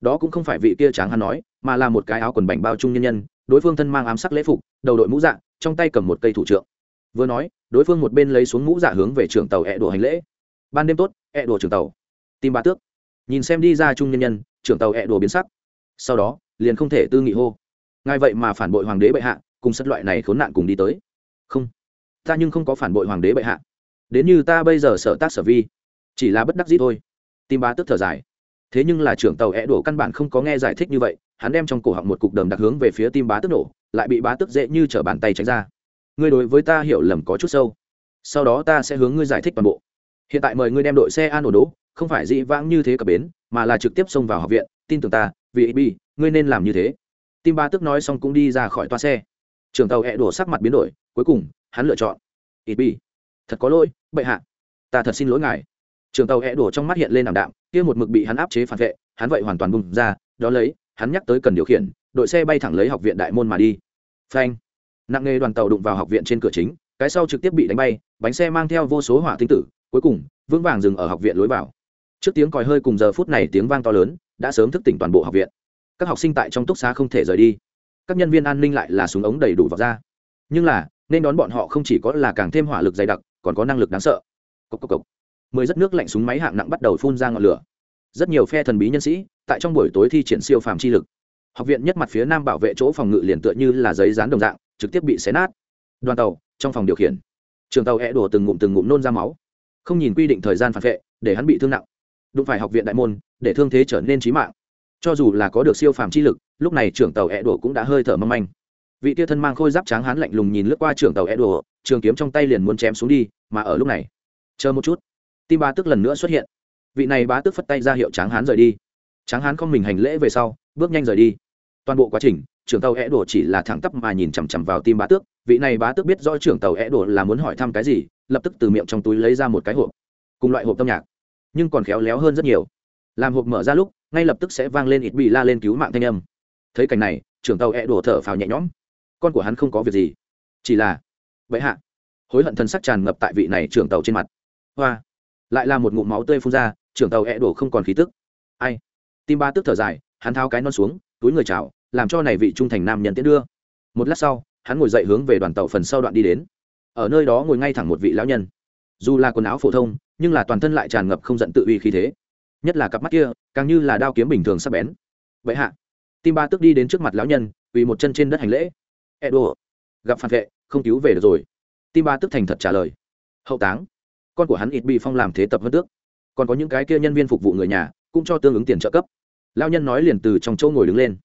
Đó cũng không phải vị kia tráng hắn nói, mà là một cái áo quần bảnh bao trung nhân nhân, đối phương thân mang ám sắc lễ phục, đầu đội mũ dạ trong tay cầm một cây thủ trượng. Vừa nói, đối phương một bên lấy xuống mũ dạ hướng về trường tàu hẹ đổ hành lễ. Ban đêm tốt, hẹ đổ trường tàu. Tim ba tước. Nhìn xem đi ra trung nhân nhân, trưởng tàu hẹ đổ biến sắc. Sau đó liền không thể tư nghị hô. Ngài vậy mà phản bội hoàng đế bệ hạ, cùng sất loại này khốn nạn cùng đi tới. Không, ta nhưng không có phản bội hoàng đế bệ hạ. Đến như ta bây giờ sở tác sở vi, chỉ là bất đắc dĩ thôi. Tim bá tức thở dài. Thế nhưng là trưởng tàu é đổ căn bản không có nghe giải thích như vậy, hắn đem trong cổ họng một cục đầm đặc hướng về phía tim bá tức nổ, lại bị bá tức dễ như t r ở bàn tay tránh ra. Ngươi đối với ta hiểu lầm có chút sâu. Sau đó ta sẽ hướng ngươi giải thích toàn bộ. Hiện tại mời ngươi đem đội xe an ổn đỗ không phải dĩ vãng như thế cả bến, mà là trực tiếp xông vào học viện, tin tưởng ta, vì bi ngươi nên làm như thế. Tim ba tức nói xong cũng đi ra khỏi toa xe. Trưởng tàu hẹ đổ sắc mặt biến đổi, cuối cùng, hắn lựa chọn. Ít bi thật có lỗi, bệ hạ. Ta thật xin lỗi ngài. Trường tàu hẹ đổ trong mắt hiện lên ảm đạm, kia một mực bị hắn áp chế phản vệ, hắn vậy hoàn toàn bùng ra, đó lấy, hắn nhắc tới cần điều khiển, đội xe bay thẳng lấy học viện đại môn mà đi. Phanh. Nặng nghề đoàn tàu đụng vào học viện trên cửa chính, cái sau trực tiếp bị đánh bay, bánh xe mang theo vô số hỏa tinh tử, cuối cùng, vững vàng dừng ở học viện lối vào. Trước tiếng còi hơi cùng giờ phút này tiếng vang to lớn, đã sớm thức tỉnh toàn bộ học viện các học sinh tại trong túc xá không thể rời đi. Các nhân viên an ninh lại là súng ống đầy đủ vào ra. Nhưng là, nên đón bọn họ không chỉ có là càng thêm hỏa lực dày đặc, còn có năng lực đáng sợ. Cốc cốc cốc. mười rất nước lạnh súng máy hạng nặng bắt đầu phun ra ngọn lửa. Rất nhiều phe thần bí nhân sĩ, tại trong buổi tối thi triển siêu phàm chi lực. Học viện nhất mặt phía nam bảo vệ chỗ phòng ngự liền tựa như là giấy dán đồng dạng, trực tiếp bị xé nát. Đoàn tàu, trong phòng điều khiển. Trường tàu hẹ đổ từng ngụm từng ngụm nôn ra máu. Không nhìn quy định thời gian phản vệ, để hắn bị thương nặng. Đụng phải học viện đại môn, để thương thế trở nên trí mạng cho dù là có được siêu phàm chi lực, lúc này trưởng tàu hẹ đổ cũng đã hơi thở mâm anh vị tia thân mang khôi giáp tráng hán lạnh lùng nhìn lướt qua trưởng tàu hẹ đổ trường kiếm trong tay liền muốn chém xuống đi, mà ở lúc này, chờ một chút, tim ba tức lần nữa xuất hiện. Vị này bá tức phất tay ra hiệu tráng hán rời đi. Tráng hán không mình hành lễ về sau, bước nhanh rời đi. Toàn bộ quá trình, trưởng tàu é đổ chỉ là thẳng tắp mà nhìn chằm chằm vào tim bá tước. Vị này bá tước biết rõ trưởng tàu é đổ là muốn hỏi thăm cái gì, lập tức từ miệng trong túi lấy ra một cái hộp, cùng loại hộp tâm nhạc, nhưng còn khéo léo hơn rất nhiều. Làm hộp mở ra lúc ngay lập tức sẽ vang lên ít bị la lên cứu mạng thanh âm. Thấy cảnh này, trưởng tàu e đổ thở phào nhẹ nhõm. Con của hắn không có việc gì. Chỉ là vậy hạ. Hối hận thân sắc tràn ngập tại vị này trưởng tàu trên mặt. Hoa. Lại là một ngụm máu tươi phun ra, trưởng tàu e đổ không còn khí tức. Ai? Tim ba tức thở dài, hắn tháo cái non xuống, túi người chào, làm cho này vị trung thành nam nhân tiến đưa. Một lát sau, hắn ngồi dậy hướng về đoàn tàu phần sau đoạn đi đến. Ở nơi đó ngồi ngay thẳng một vị lão nhân. Dù là quần áo phổ thông, nhưng là toàn thân lại tràn ngập không giận tự uy khí thế. Nhất là cặp mắt kia càng như là đao kiếm bình thường sắp bén. Vậy hạ, tim ba tức đi đến trước mặt lão nhân, vì một chân trên đất hành lễ. Edo, gặp phản vệ, không cứu về được rồi. Tim ba tức thành thật trả lời. Hậu táng, con của hắn ít bị phong làm thế tập hơn tước. Còn có những cái kia nhân viên phục vụ người nhà, cũng cho tương ứng tiền trợ cấp. Lao nhân nói liền từ trong chỗ ngồi đứng lên.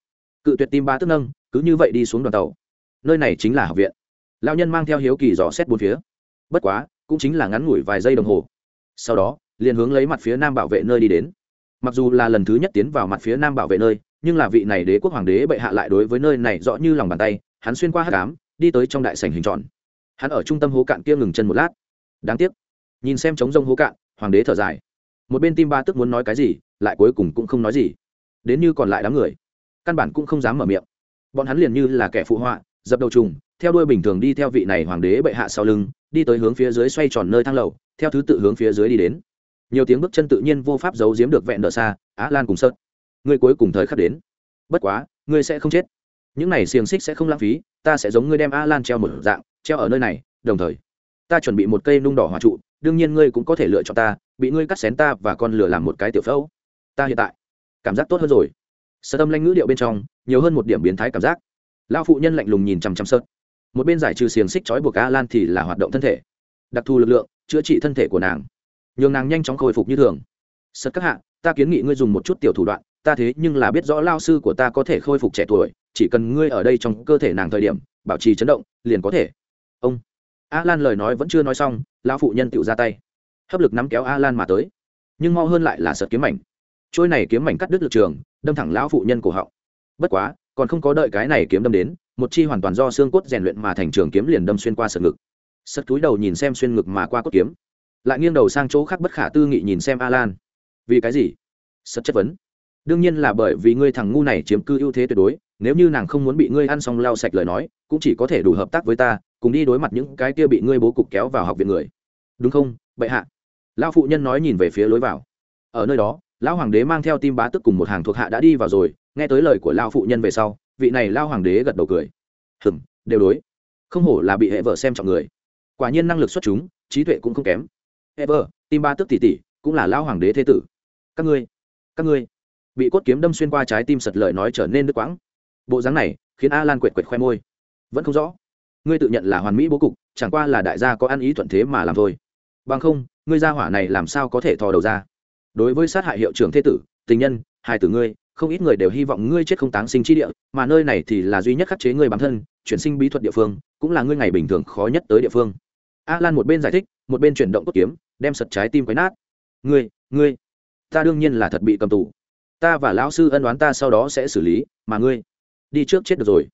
Cự tuyệt tim ba tức nâng, cứ như vậy đi xuống đoàn tàu. Nơi này chính là học viện. Lao nhân mang theo hiếu kỳ dò xét bốn phía. Bất quá, cũng chính là ngắn ngủi vài giây đồng hồ. Sau đó, liền hướng lấy mặt phía nam bảo vệ nơi đi đến mặc dù là lần thứ nhất tiến vào mặt phía nam bảo vệ nơi, nhưng là vị này đế quốc hoàng đế bệ hạ lại đối với nơi này rõ như lòng bàn tay, hắn xuyên qua hát cám đi tới trong đại sảnh hình tròn. Hắn ở trung tâm hố cạn kia ngừng chân một lát. Đáng tiếc. Nhìn xem trống rông hố cạn, hoàng đế thở dài. Một bên tim ba tức muốn nói cái gì, lại cuối cùng cũng không nói gì. Đến như còn lại đám người, căn bản cũng không dám mở miệng. Bọn hắn liền như là kẻ phụ họa, dập đầu trùng, theo đuôi bình thường đi theo vị này hoàng đế bệ hạ sau lưng, đi tới hướng phía dưới xoay tròn nơi thang lầu, theo thứ tự hướng phía dưới đi đến nhiều tiếng bước chân tự nhiên vô pháp giấu giếm được vẹn đỡ xa, á, lan cùng sợt ngươi cuối cùng thời khắc đến. Bất quá, ngươi sẽ không chết. Những này xiềng xích sẽ không lãng phí, ta sẽ giống ngươi đem a lan treo một dạng, treo ở nơi này, đồng thời, ta chuẩn bị một cây nung đỏ hòa trụ, đương nhiên ngươi cũng có thể lựa chọn ta, bị ngươi cắt xén ta và con lửa làm một cái tiểu phẫu. Ta hiện tại, cảm giác tốt hơn rồi. Sơ tâm lanh ngữ điệu bên trong, nhiều hơn một điểm biến thái cảm giác. Lao phụ nhân lạnh lùng nhìn chằm chằm sợt một bên giải trừ xiềng xích trói buộc a lan thì là hoạt động thân thể. Đặc thù lực lượng, chữa trị thân thể của nàng nhường nàng nhanh chóng khôi phục như thường. Sật các hạ, ta kiến nghị ngươi dùng một chút tiểu thủ đoạn, ta thế nhưng là biết rõ lao sư của ta có thể khôi phục trẻ tuổi, chỉ cần ngươi ở đây trong cơ thể nàng thời điểm, bảo trì chấn động, liền có thể. Ông. A lan lời nói vẫn chưa nói xong lao phụ nhân tự ra tay. Hấp lực nắm kéo a lan mà tới. Nhưng mau hơn lại là sật kiếm mảnh. Trôi này kiếm mảnh cắt đứt lực trường, đâm thẳng lão phụ nhân cổ họng. Bất quá, còn không có đợi cái này kiếm đâm đến, một chi hoàn toàn do xương cốt rèn luyện mà thành trường kiếm liền đâm xuyên qua sật ngực. Sật túi đầu nhìn xem xuyên ngực mà qua cốt kiếm lại nghiêng đầu sang chỗ khác bất khả tư nghị nhìn xem Alan. Vì cái gì? Sật chất vấn. Đương nhiên là bởi vì ngươi thằng ngu này chiếm cư ưu thế tuyệt đối, nếu như nàng không muốn bị ngươi ăn xong lau sạch lời nói, cũng chỉ có thể đủ hợp tác với ta, cùng đi đối mặt những cái kia bị ngươi bố cục kéo vào học viện người. Đúng không? Bệ hạ. Lão phụ nhân nói nhìn về phía lối vào. Ở nơi đó, lão hoàng đế mang theo tim bá tức cùng một hàng thuộc hạ đã đi vào rồi, nghe tới lời của lão phụ nhân về sau, vị này lão hoàng đế gật đầu cười. Hừm, đều đối. Không hổ là bị hệ vợ xem trọng người. Quả nhiên năng lực xuất chúng, trí tuệ cũng không kém. Ever, tim ba tức tỷ tỷ cũng là lão hoàng đế thế tử. Các ngươi các ngươi. Bị cốt kiếm đâm xuyên qua trái tim sật lợi nói trở nên đứt quãng. Bộ dáng này khiến a lan quệt quệt khoe môi. Vẫn không rõ. Ngươi tự nhận là hoàn mỹ bố cục chẳng qua là đại gia có ăn ý thuận thế mà làm thôi. Bằng không ngươi gia hỏa này làm sao có thể thò đầu ra? Đối với sát hại hiệu trưởng thế tử tình nhân hai tử ngươi không ít người đều hy vọng ngươi chết không táng sinh chi địa mà nơi này thì là duy nhất khắc chế ngươi bản thân chuyển sinh bí thuật địa phương cũng là ngươi ngày bình thường khó nhất tới địa phương a lan một bên giải thích, một bên chuyển động cốt kiếm, đem sật trái tim quấy nát. Ngươi ngươi, ta đương nhiên là thật bị cầm tù. Ta và lão sư ân đoán ta sau đó sẽ xử lý, mà ngươi, đi trước chết được rồi.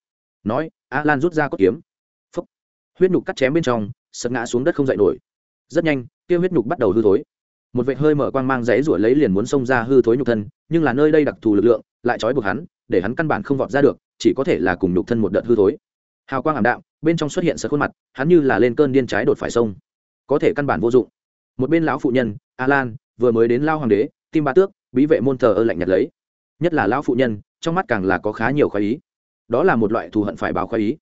Nói a lan rút ra cốt kiếm. Phấp huyết nhục cắt chém bên trong, sật ngã xuống đất không dậy nổi. Rất nhanh, kia huyết nhục bắt đầu hư thối. Một vệt hơi mở quang mang giấy rủa lấy liền muốn xông ra hư thối nhục thân, nhưng là nơi đây đặc thù lực lượng lại trói buộc hắn, để hắn căn bản không vọt ra được, chỉ có thể là cùng nhục thân một đợt hư thối hào quang ảm đạm, bên trong xuất hiện sợ khuôn mặt, hắn như là lên cơn điên trái đột phải sông. Có thể căn bản vô dụng. Một bên lão phụ nhân a lan vừa mới đến lao hoàng đế, tim ba tước, bí vệ môn thờ ơ lạnh nhạt lấy. Nhất là lão phụ nhân, trong mắt càng là có khá nhiều khoái ý. Đó là một loại thù hận phải báo khoái ý.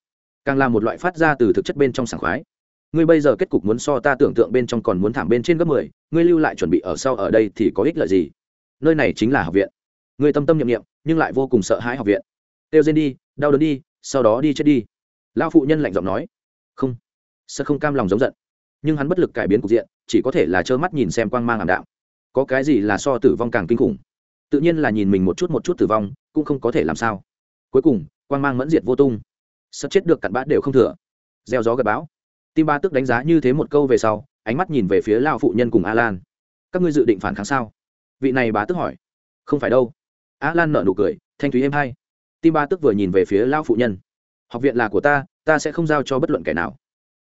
Càng là một loại phát ra từ thực chất bên trong sảng khoái. Ngươi bây giờ kết cục muốn so ta tưởng tượng bên trong còn muốn thảm bên trên gấp mười, ngươi lưu lại chuẩn bị ở sau ở đây thì có ích lợi gì? Nơi này chính là học viện. Ngươi tâm tâm nhiệm niệm, nhưng lại vô cùng sợ hãi học viện. Têu rên đi, đau đớn đi, sau đó đi chết đi lão phụ nhân lạnh giọng nói, không sợ không cam lòng giống giận, nhưng hắn bất lực cải biến cục diện, chỉ có thể là trơ mắt nhìn xem quang mang ảm đạm. Có cái gì là so tử vong càng kinh khủng? Tự nhiên là nhìn mình một chút một chút tử vong, cũng không có thể làm sao. Cuối cùng, quang mang mẫn diệt vô tung. Sắp chết được cặn bã đều không thừa. Gieo gió gặp bão. Tim ba tức đánh giá như thế một câu về sau, ánh mắt nhìn về phía lao phụ nhân cùng a lan các ngươi dự định phản kháng sao? Vị này bá tức hỏi. Không phải đâu. A lan nợ nụ cười, thanh thúy êm hay. Tim ba tức vừa nhìn về phía lao phụ nhân học viện là của ta ta sẽ không giao cho bất luận kẻ nào.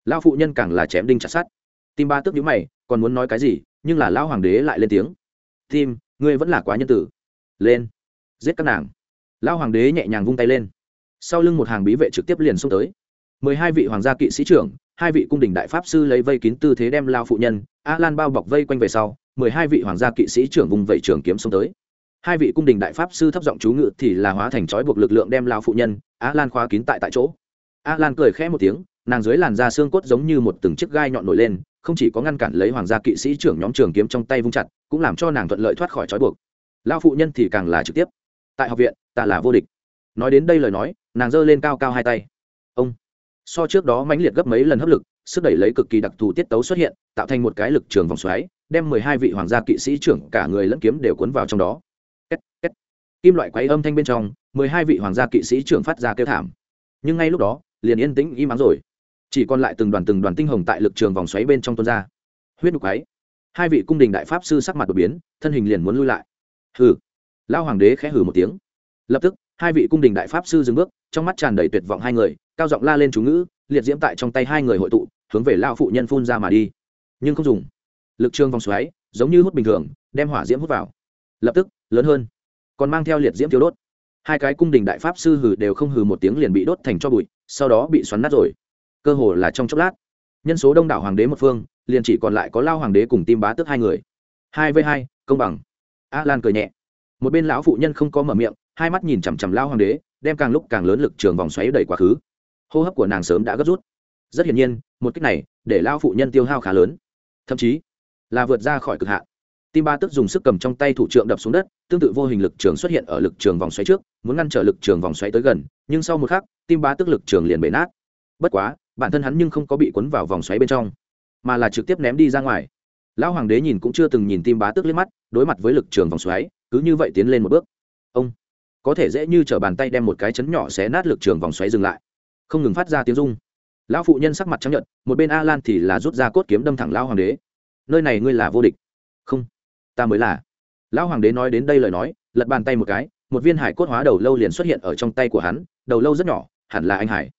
Lao phụ nhân càng là chém đinh chặt sát tim ba tức nhíu mày, còn muốn nói cái gì, nhưng là lao hoàng đế lại lên tiếng. Tim, ngươi vẫn là quá nhân tử. Lên. Giết các nàng. Lao hoàng đế nhẹ nhàng vung tay lên. Sau lưng một hàng bí vệ trực tiếp liền xông tới. Mười hai vị hoàng gia kỵ sĩ trưởng, hai vị cung đình đại pháp sư lấy vây kín tư thế đem lao phụ nhân a lan bao bọc vây quanh về sau, mười hai vị hoàng gia kỵ sĩ trưởng vùng vẩy trường kiếm xông tới hai vị cung đình đại pháp sư thấp giọng chú ngự thì là hóa thành trói buộc lực lượng đem lao phụ nhân, a lan khóa kín tại tại chỗ. A lan cười khẽ một tiếng, nàng dưới làn da xương cốt giống như một từng chiếc gai nhọn nổi lên, không chỉ có ngăn cản lấy hoàng gia kỵ sĩ trưởng nhóm trường kiếm trong tay vung chặt, cũng làm cho nàng thuận lợi thoát khỏi trói buộc. Lao phụ nhân thì càng là trực tiếp. Tại học viện, ta là vô địch. Nói đến đây lời nói, nàng giơ lên cao cao hai tay. Ông. So trước đó mãnh liệt gấp mấy lần hấp lực, sức đẩy lấy cực kỳ đặc thù tiết tấu xuất hiện, tạo thành một cái lực trường vòng xoáy, đem mười hai vị hoàng gia kỵ sĩ trưởng cả người lẫn kiếm đều cuốn vào trong đó. Kết, kết. kim loại quấy âm thanh bên trong mười hai vị hoàng gia kỵ sĩ trưởng phát ra kêu thảm. Nhưng ngay lúc đó liền yên tĩnh im ắng rồi. Chỉ còn lại từng đoàn từng đoàn tinh hồng tại lực trường vòng xoáy bên trong tuôn ra. Huyết đục ấy hai vị cung đình đại pháp sư sắc mặt đột biến thân hình liền muốn lui lại. Hừ. Lao hoàng đế khẽ hừ một tiếng. Lập tức hai vị cung đình đại pháp sư dừng bước trong mắt tràn đầy tuyệt vọng hai người cao giọng la lên chú ngữ liệt diễm tại trong tay hai người hội tụ hướng về lao phụ nhân phun ra mà đi. Nhưng không dùng. Lực trường vòng xoáy giống như hút bình thường đem hỏa diễm hút vào lập tức, lớn hơn. Còn mang theo liệt diễm thiếu đốt. Hai cái cung đình đại pháp sư hừ đều không hừ một tiếng liền bị đốt thành cho bụi, sau đó bị xoắn nát rồi. Cơ hồ là trong chốc lát, nhân số đông đảo hoàng đế một phương, liền chỉ còn lại có lao hoàng đế cùng tim bá tức hai người. Hai v hai, công bằng. A lan cười nhẹ. Một bên lão phụ nhân không có mở miệng, hai mắt nhìn chằm chằm lao hoàng đế, đem càng lúc càng lớn lực trường vòng xoáy đẩy quá khứ. Hô hấp của nàng sớm đã gấp rút. Rất hiển nhiên, một cách này để lao phụ nhân tiêu hao khá lớn. Thậm chí là vượt ra khỏi cực hạn tim ba tức dùng sức cầm trong tay thủ trượng đập xuống đất tương tự vô hình lực trường xuất hiện ở lực trường vòng xoáy trước muốn ngăn trở lực trường vòng xoáy tới gần nhưng sau một khắc tim ba tức lực trường liền bể nát. Bất quá bản thân hắn nhưng không có bị cuốn vào vòng xoáy bên trong mà là trực tiếp ném đi ra ngoài. Lão hoàng đế nhìn cũng chưa từng nhìn tim bá tức liếc mắt đối mặt với lực trường vòng xoáy cứ như vậy tiến lên một bước. Ông có thể dễ như trở bàn tay đem một cái chấn nhỏ xé nát lực trường vòng xoáy dừng lại. Không ngừng phát ra tiếng rung. Lão phụ nhân sắc mặt trắng nhợt, một bên a lan thì là rút ra cốt kiếm đâm thẳng lão hoàng đế. Nơi này ngươi là vô địch. Không ta mới là. Lão hoàng đế nói đến đây lời nói, lật bàn tay một cái, một viên hải cốt hóa đầu lâu liền xuất hiện ở trong tay của hắn, đầu lâu rất nhỏ, hẳn là anh hải.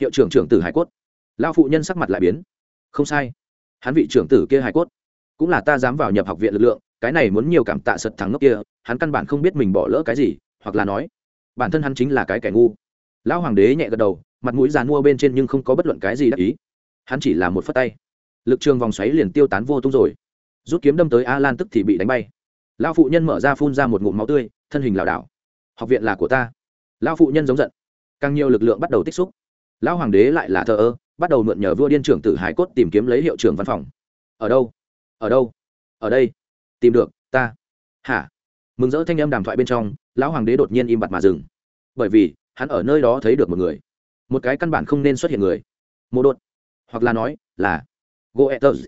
Hiệu trưởng trưởng tử hải cốt. Lão phụ nhân sắc mặt lại biến. Không sai. Hắn vị trưởng tử kia hải cốt. Cũng là ta dám vào nhập học viện lực lượng, cái này muốn nhiều cảm tạ sật thắng ngốc kia, hắn căn bản không biết mình bỏ lỡ cái gì, hoặc là nói, bản thân hắn chính là cái kẻ ngu. Lão hoàng đế nhẹ gật đầu, mặt mũi dàn mua bên trên nhưng không có bất luận cái gì đắc ý. Hắn chỉ là một phất tay. Lực trường vòng xoáy liền tiêu tán vô tung rồi rút kiếm đâm tới a lan tức thì bị đánh bay. Lão phụ nhân mở ra phun ra một ngụm máu tươi, thân hình lảo đảo. Học viện là của ta. Lão phụ nhân giống giận. Càng nhiều lực lượng bắt đầu tích xúc. Lão hoàng đế lại là thờ ơ, bắt đầu mượn nhờ vua điên trưởng tử hải cốt tìm kiếm lấy hiệu trưởng văn phòng. Ở đâu? Ở đâu? Ở đây. Tìm được, ta. Hả? Mừng rỡ thanh âm đàm thoại bên trong, lão hoàng đế đột nhiên im bặt mà dừng. Bởi vì, hắn ở nơi đó thấy được một người. Một cái căn bản không nên xuất hiện người. Mô đột. Hoặc là nói là goethers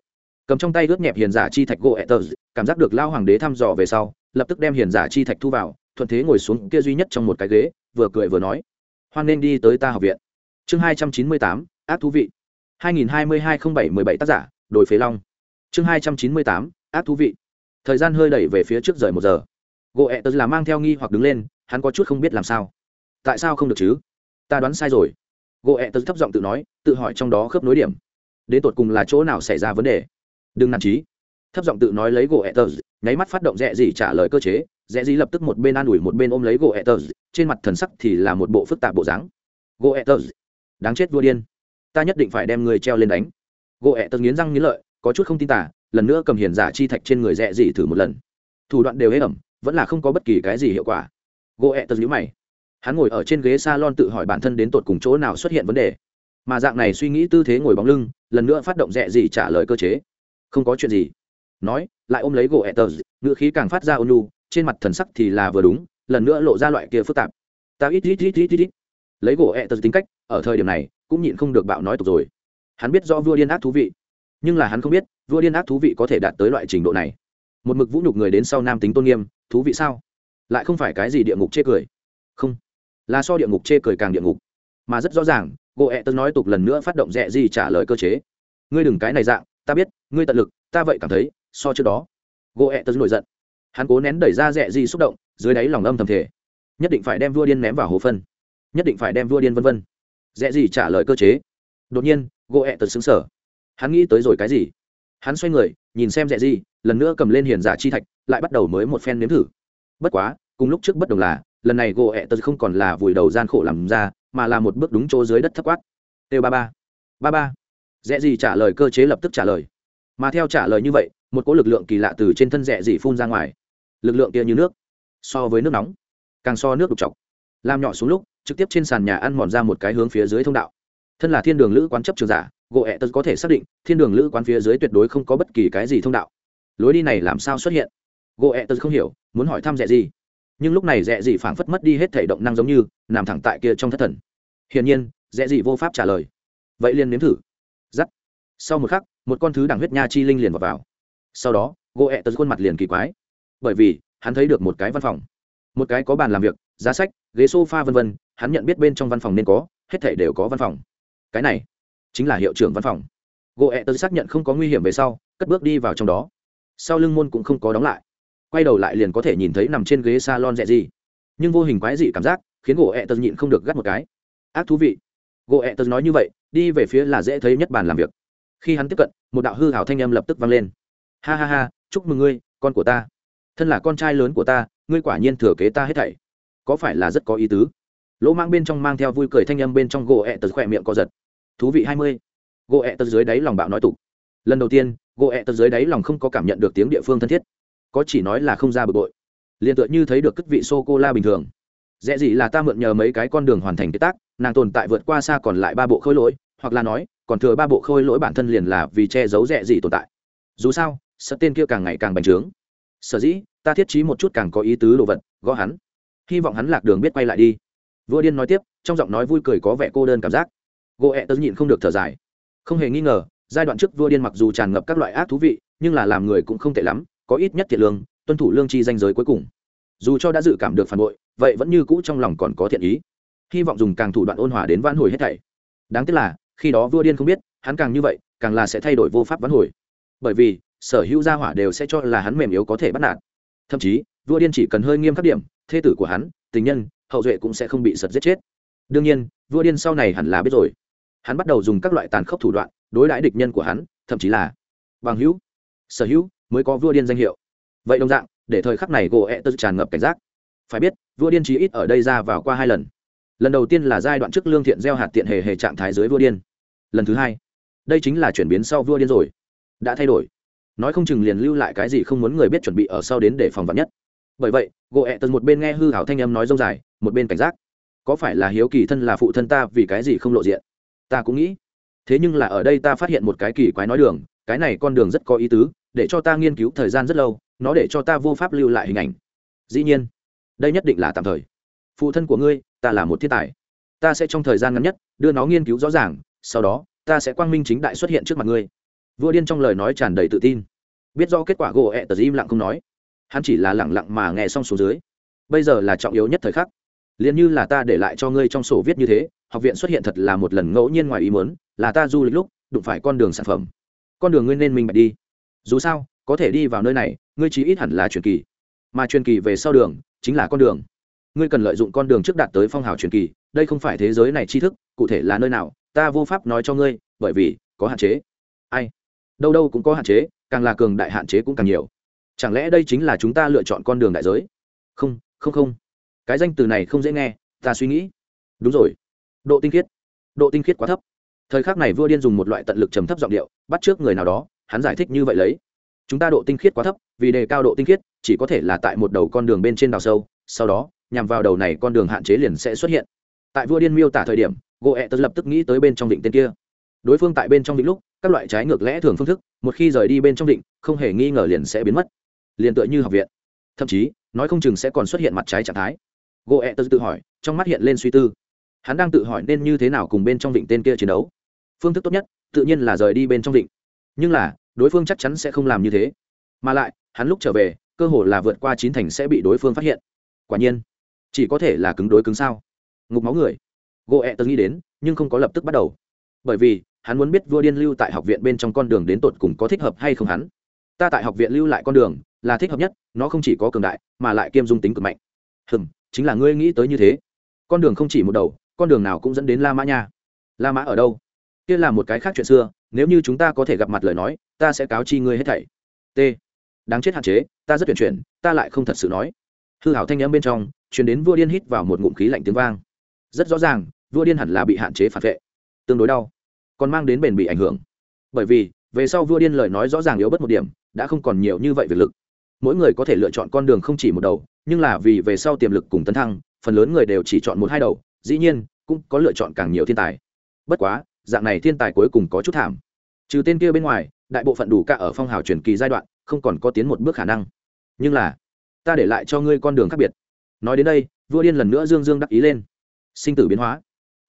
cầm trong tay ướt nhẹp hiền giả chi thạch gỗ etters cảm giác được lao hoàng đế thăm dò về sau, lập tức đem hiền giả chi thạch thu vào, thuận thế ngồi xuống kia duy nhất trong một cái ghế, vừa cười vừa nói, hoan nên đi tới ta học viện. Chương hai trăm chín mươi tám, ác thú vị. hai nghìn hai mươi hai không bảy mười bảy tác giả đổi phế long. Chương hai trăm chín mươi tám, ác thú vị. Thời gian hơi đẩy về phía trước rời một giờ. Gỗ etters là mang theo nghi hoặc đứng lên, hắn có chút không biết làm sao. Tại sao không được chứ? Ta đoán sai rồi. Gỗ goethers thấp giọng tự nói, tự hỏi trong đó khớp nối điểm. Đến tột cùng là chỗ nào xảy ra vấn đề? Đừng nản trí. Thấp giọng tự nói lấy gỗ etters nháy mắt phát động rẽ gì trả lời cơ chế, rẽ gì lập tức một bên an ủi một bên ôm lấy gỗ etters trên mặt thần sắc thì là một bộ phức tạp bộ dáng. Gỗ etters đáng chết vua điên. Ta nhất định phải đem người treo lên đánh. Gỗ etters nghiến răng nghiến lợi, có chút không tin tả, lần nữa cầm hiền giả chi thạch trên người rẽ gì thử một lần. Thủ đoạn đều hế ẩm, vẫn là không có bất kỳ cái gì hiệu quả. Gỗ etters nhíu mày. Hắn ngồi ở trên ghế salon tự hỏi bản thân đến tột cùng chỗ nào xuất hiện vấn đề. Mà dạng này suy nghĩ tư thế ngồi bóng lưng, lần nữa phát động rẽ gì trả lời cơ chế không có chuyện gì. Nói, lại ôm lấy gỗ etters ngựa khí càng phát ra ônu trên mặt thần sắc thì là vừa đúng, lần nữa lộ ra loại kia phức tạp. Ta ít ít ít ít ít ít. Lấy gỗ etters tính cách, ở thời điểm này, cũng nhịn không được bạo nói tục rồi. Hắn biết do vua điên ác thú vị, nhưng là hắn không biết, vua điên ác thú vị có thể đạt tới loại trình độ này. Một mực vũ nhục người đến sau nam tính tôn nghiêm, thú vị sao? Lại không phải cái gì địa ngục chê cười. Không. Là so địa ngục chê cười càng địa ngục. Mà rất rõ ràng, gỗ ẹ tớ nói tục lần nữa phát động rẽ gì trả lời cơ chế. Ngươi đừng cái này dạng ta biết, ngươi tận lực, ta vậy cảm thấy, so trước đó gỗ ẹ tớ nổi giận. Hắn cố nén đẩy ra rẽ gì xúc động, dưới đáy lòng âm thầm thể nhất định phải đem vua điên ném vào hồ phân. Nhất định phải đem vua điên vân vân. Rẽ gì trả lời cơ chế. Đột nhiên gỗ ẹ tớ xứng sở hắn nghĩ tới rồi cái gì? Hắn xoay người, nhìn xem rẽ gì, lần nữa cầm lên hiền giả chi thạch, lại bắt đầu mới một phen nếm thử. Bất quá, cùng lúc trước bất đồng là, lần này gỗ ẹ tớ không còn là vùi đầu gian khổ làm ra, mà là một bước đúng chỗ dưới đất thấp quát. Têu ba ba. Ba ba. Rẽ gì trả lời, cơ chế lập tức trả lời. Mà theo trả lời như vậy, một cỗ lực lượng kỳ lạ từ trên thân rẽ gì phun ra ngoài. Lực lượng kia như nước, so với nước nóng, càng so nước đục chọc. Làm nhỏ xuống lúc, trực tiếp trên sàn nhà ăn mòn ra một cái hướng phía dưới thông đạo. Thân là thiên đường lữ quán chấp trường giả, gỗ ẹ tớ có thể xác định, thiên đường lữ quán phía dưới tuyệt đối không có bất kỳ cái gì thông đạo. Lối đi này làm sao xuất hiện? Gỗ ẹ tớ không hiểu, muốn hỏi thăm rẻ gì. Nhưng lúc này rẽ gì phảng phất mất đi hết thể động năng giống như, nằm thẳng tại kia trong thất thần. Hiển nhiên, rẽ gì vô pháp trả lời. Vậy liền nếm thử giắt. Sau một khắc một con thứ đẳng huyết nha chi linh liền vào, vào. sau đó gỗ ẹ tật khuôn mặt liền kỳ quái. Bởi vì hắn thấy được một cái văn phòng. Một cái có bàn làm việc giá sách ghế s o f a v v hắn nhận biết bên trong văn phòng nên có hết thể đều có văn phòng. Cái này chính là hiệu trưởng văn phòng. Gỗ ẹ tật xác nhận không có nguy hiểm về sau cất bước đi vào trong đó. Sau lưng môn cũng không có đóng lại. Quay đầu lại liền có thể nhìn thấy nằm trên ghế salon dẹ gì. Nhưng vô hình quái dị cảm giác khiến gỗ ẹ tật nhịn không được gắt một cái. Ác thú vị. Gỗ ẹ tật nói như vậy đi về phía là dễ thấy nhất bàn làm việc. Khi hắn tiếp cận, một đạo hư hảo thanh âm lập tức vang lên. Ha ha ha, chúc mừng ngươi, con của ta. Thân là con trai lớn của ta, ngươi quả nhiên thừa kế ta hết thảy. Có phải là rất có ý tứ? Lỗ mang bên trong mang theo vui cười thanh âm bên trong gỗ ẹ tật khỏe miệng có giật. Thú vị hai mươi. Gỗ ẹ tật dưới đáy lòng bạo nói tục. Lần đầu tiên, gỗ ẹ tật dưới đáy lòng không có cảm nhận được tiếng địa phương thân thiết. Có chỉ nói là không ra bực bội. Liền tựa như thấy được cất vị sô cô la bình thường. Dễ gì là ta mượn nhờ mấy cái con đường hoàn thành kế tác nàng tồn tại vượt qua xa còn lại ba bộ khôi lỗi, hoặc là nói, còn thừa ba bộ khôi lỗi bản thân liền là vì che giấu rẻ gì tồn tại. Dù sao, sợ tên kia càng ngày càng bành trướng. Sở dĩ, ta thiết trí một chút càng có ý tứ đồ vật, gõ hắn. Hy vọng hắn lạc đường biết quay lại đi. Vua điên nói tiếp, trong giọng nói vui cười có vẻ cô đơn cảm giác. Gỗ ẹ e tớ nhịn không được thở dài. Không hề nghi ngờ, giai đoạn trước vua điên mặc dù tràn ngập các loại ác thú vị, nhưng là làm người cũng không tệ lắm, có ít nhất thiện lương, tuân thủ lương chi danh giới cuối cùng. Dù cho đã dự cảm được phản bội, vậy vẫn như cũ trong lòng còn có thiện ý hy vọng dùng càng thủ đoạn ôn hòa đến vãn hồi hết thảy. Đáng tiếc là, khi đó vua điên không biết, hắn càng như vậy, càng là sẽ thay đổi vô pháp vãn hồi. Bởi vì, sở hữu gia hỏa đều sẽ cho là hắn mềm yếu có thể bắt nạt. Thậm chí, vua điên chỉ cần hơi nghiêm khắc điểm, thê tử của hắn, tình nhân, hậu duệ cũng sẽ không bị sật giết chết. Đương nhiên, vua điên sau này hẳn là biết rồi. Hắn bắt đầu dùng các loại tàn khốc thủ đoạn, đối đãi địch nhân của hắn, thậm chí là bằng hữu. Sở hữu, mới có vua điên danh hiệu. Vậy đồng dạng, để thời khắc này gỗ ẹ tơ tràn ngập cảnh giác. Phải biết, vua điên chí ít ở đây ra vào qua hai lần lần đầu tiên là giai đoạn trước lương thiện gieo hạt tiện hề hề trạng thái dưới vua điên. Lần thứ hai, đây chính là chuyển biến sau vua điên rồi. Đã thay đổi. Nói không chừng liền lưu lại cái gì không muốn người biết chuẩn bị ở sau đến để phòng vật nhất. Bởi vậy gỗ ẹ tần một bên nghe hư hảo thanh âm nói rông dài, một bên cảnh giác. Có phải là hiếu kỳ thân là phụ thân ta vì cái gì không lộ diện? Ta cũng nghĩ. Thế nhưng là ở đây ta phát hiện một cái kỳ quái nói đường, cái này con đường rất có ý tứ, để cho ta nghiên cứu thời gian rất lâu, nó để cho ta vô pháp lưu lại hình ảnh. Dĩ nhiên, đây nhất định là tạm thời phụ thân của ngươi, ta là một thiên tài. Ta sẽ trong thời gian ngắn nhất đưa nó nghiên cứu rõ ràng, sau đó, ta sẽ quang minh chính đại xuất hiện trước mặt ngươi. Vua điên trong lời nói tràn đầy tự tin. Biết do kết quả gỗ ẹ tờ im lặng không nói. Hắn chỉ là lẳng lặng mà nghe xong số dưới. Bây giờ là trọng yếu nhất thời khắc. Liền như là ta để lại cho ngươi trong sổ viết như thế, học viện xuất hiện thật là một lần ngẫu nhiên ngoài ý muốn, là ta du lịch lúc, đụng phải con đường sản phẩm. Con đường ngươi nên minh bạch đi. Dù sao, có thể đi vào nơi này, ngươi chỉ ít hẳn là truyền kỳ. Mà truyền kỳ về sau đường, chính là con đường ngươi cần lợi dụng con đường trước đạt tới phong hào truyền kỳ, đây không phải thế giới này tri thức, cụ thể là nơi nào, ta vô pháp nói cho ngươi, bởi vì có hạn chế. Ai? Đâu đâu cũng có hạn chế, càng là cường đại hạn chế cũng càng nhiều. Chẳng lẽ đây chính là chúng ta lựa chọn con đường đại giới? Không không không. Cái danh từ này không dễ nghe, ta suy nghĩ. Đúng rồi. Độ tinh khiết. Độ tinh khiết quá thấp. Thời khắc này vua điên dùng một loại tận lực trầm thấp giọng điệu, bắt trước người nào đó, hắn giải thích như vậy lấy. Chúng ta độ tinh khiết quá thấp, vì đề cao độ tinh khiết, chỉ có thể là tại một đầu con đường bên trên đào sâu, sau đó nhằm vào đầu này con đường hạn chế liền sẽ xuất hiện. Tại vua điên miêu tả thời điểm gỗ ẹ tật lập tức nghĩ tới bên trong định tên kia. Đối phương tại bên trong định lúc, các loại trái ngược lẽ thường phương thức, một khi rời đi bên trong định, không hề nghi ngờ liền sẽ biến mất. Liền tựa như học viện. Thậm chí, nói không chừng sẽ còn xuất hiện mặt trái trạng thái. Gỗ ẹ tật tự hỏi, trong mắt hiện lên suy tư. Hắn đang tự hỏi nên như thế nào cùng bên trong định tên kia chiến đấu. Phương thức tốt nhất, tự nhiên là rời đi bên trong định. Nhưng là, đối phương chắc chắn sẽ không làm như thế. Mà lại, hắn lúc trở về, cơ hội là vượt qua chín thành sẽ bị đối phương phát hiện. Quả nhiên chỉ có thể là cứng đối cứng sao? Ngục máu người. Gỗ ẹ e tớ nghĩ đến, nhưng không có lập tức bắt đầu. Bởi vì, hắn muốn biết vua điên lưu tại học viện bên trong con đường đến tột cùng có thích hợp hay không hắn. Ta tại học viện lưu lại con đường, là thích hợp nhất, nó không chỉ có cường đại, mà lại kiêm dung tính cực mạnh. Hừm, chính là ngươi nghĩ tới như thế. Con đường không chỉ một đầu, con đường nào cũng dẫn đến la mã nha. La mã ở đâu? Kia là một cái khác chuyện xưa, nếu như chúng ta có thể gặp mặt lời nói, ta sẽ cáo chi ngươi hết thảy. T. Đáng chết hạn chế, ta rất tuyển chuyển, ta lại không thật sự nói. Hư hảo thanh n m bên trong chuyển đến vua điên hít vào một ngụm khí lạnh tiếng vang. Rất rõ ràng, vua điên hẳn là bị hạn chế phản vệ, tương đối đau, còn mang đến bền bị ảnh hưởng. Bởi vì, về sau vua điên lời nói rõ ràng yếu bất một điểm, đã không còn nhiều như vậy việc lực. Mỗi người có thể lựa chọn con đường không chỉ một đầu, nhưng là vì về sau tiềm lực cùng tấn thăng, phần lớn người đều chỉ chọn một hai đầu, dĩ nhiên, cũng có lựa chọn càng nhiều thiên tài. Bất quá, dạng này thiên tài cuối cùng có chút thảm. Trừ tên kia bên ngoài, đại bộ phận đủ cả ở phong hào truyền kỳ giai đoạn, không còn có tiến một bước khả năng. Nhưng là, ta để lại cho ngươi con đường khác biệt nói đến đây, vua điên lần nữa dương dương đắc ý lên. Sinh tử biến hóa.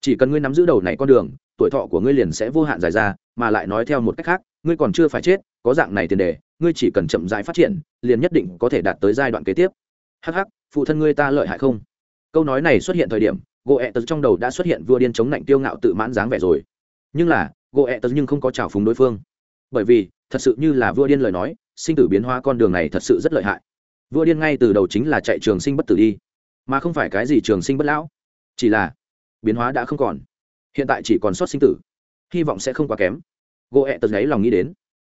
Chỉ cần ngươi nắm giữ đầu này con đường, tuổi thọ của ngươi liền sẽ vô hạn dài ra, mà lại nói theo một cách khác, ngươi còn chưa phải chết, có dạng này tiền đề, ngươi chỉ cần chậm rãi phát triển, liền nhất định có thể đạt tới giai đoạn kế tiếp. Hắc hắc, phụ thân ngươi ta lợi hại không? Câu nói này xuất hiện thời điểm gỗ ẹ tật trong đầu đã xuất hiện vua điên chống lạnh tiêu ngạo tự mãn dáng vẻ rồi. Nhưng là gỗ ẹ tật nhưng không có trào phúng đối phương. Bởi vì, thật sự như là vua điên lời nói, sinh tử biến hóa con đường này thật sự rất lợi hại vua điên ngay từ đầu chính là chạy trường sinh bất tử đi, mà không phải cái gì trường sinh bất lão, chỉ là biến hóa đã không còn, hiện tại chỉ còn sót sinh tử, hy vọng sẽ không quá kém. Gỗ ẹ tật ấy lòng nghĩ đến,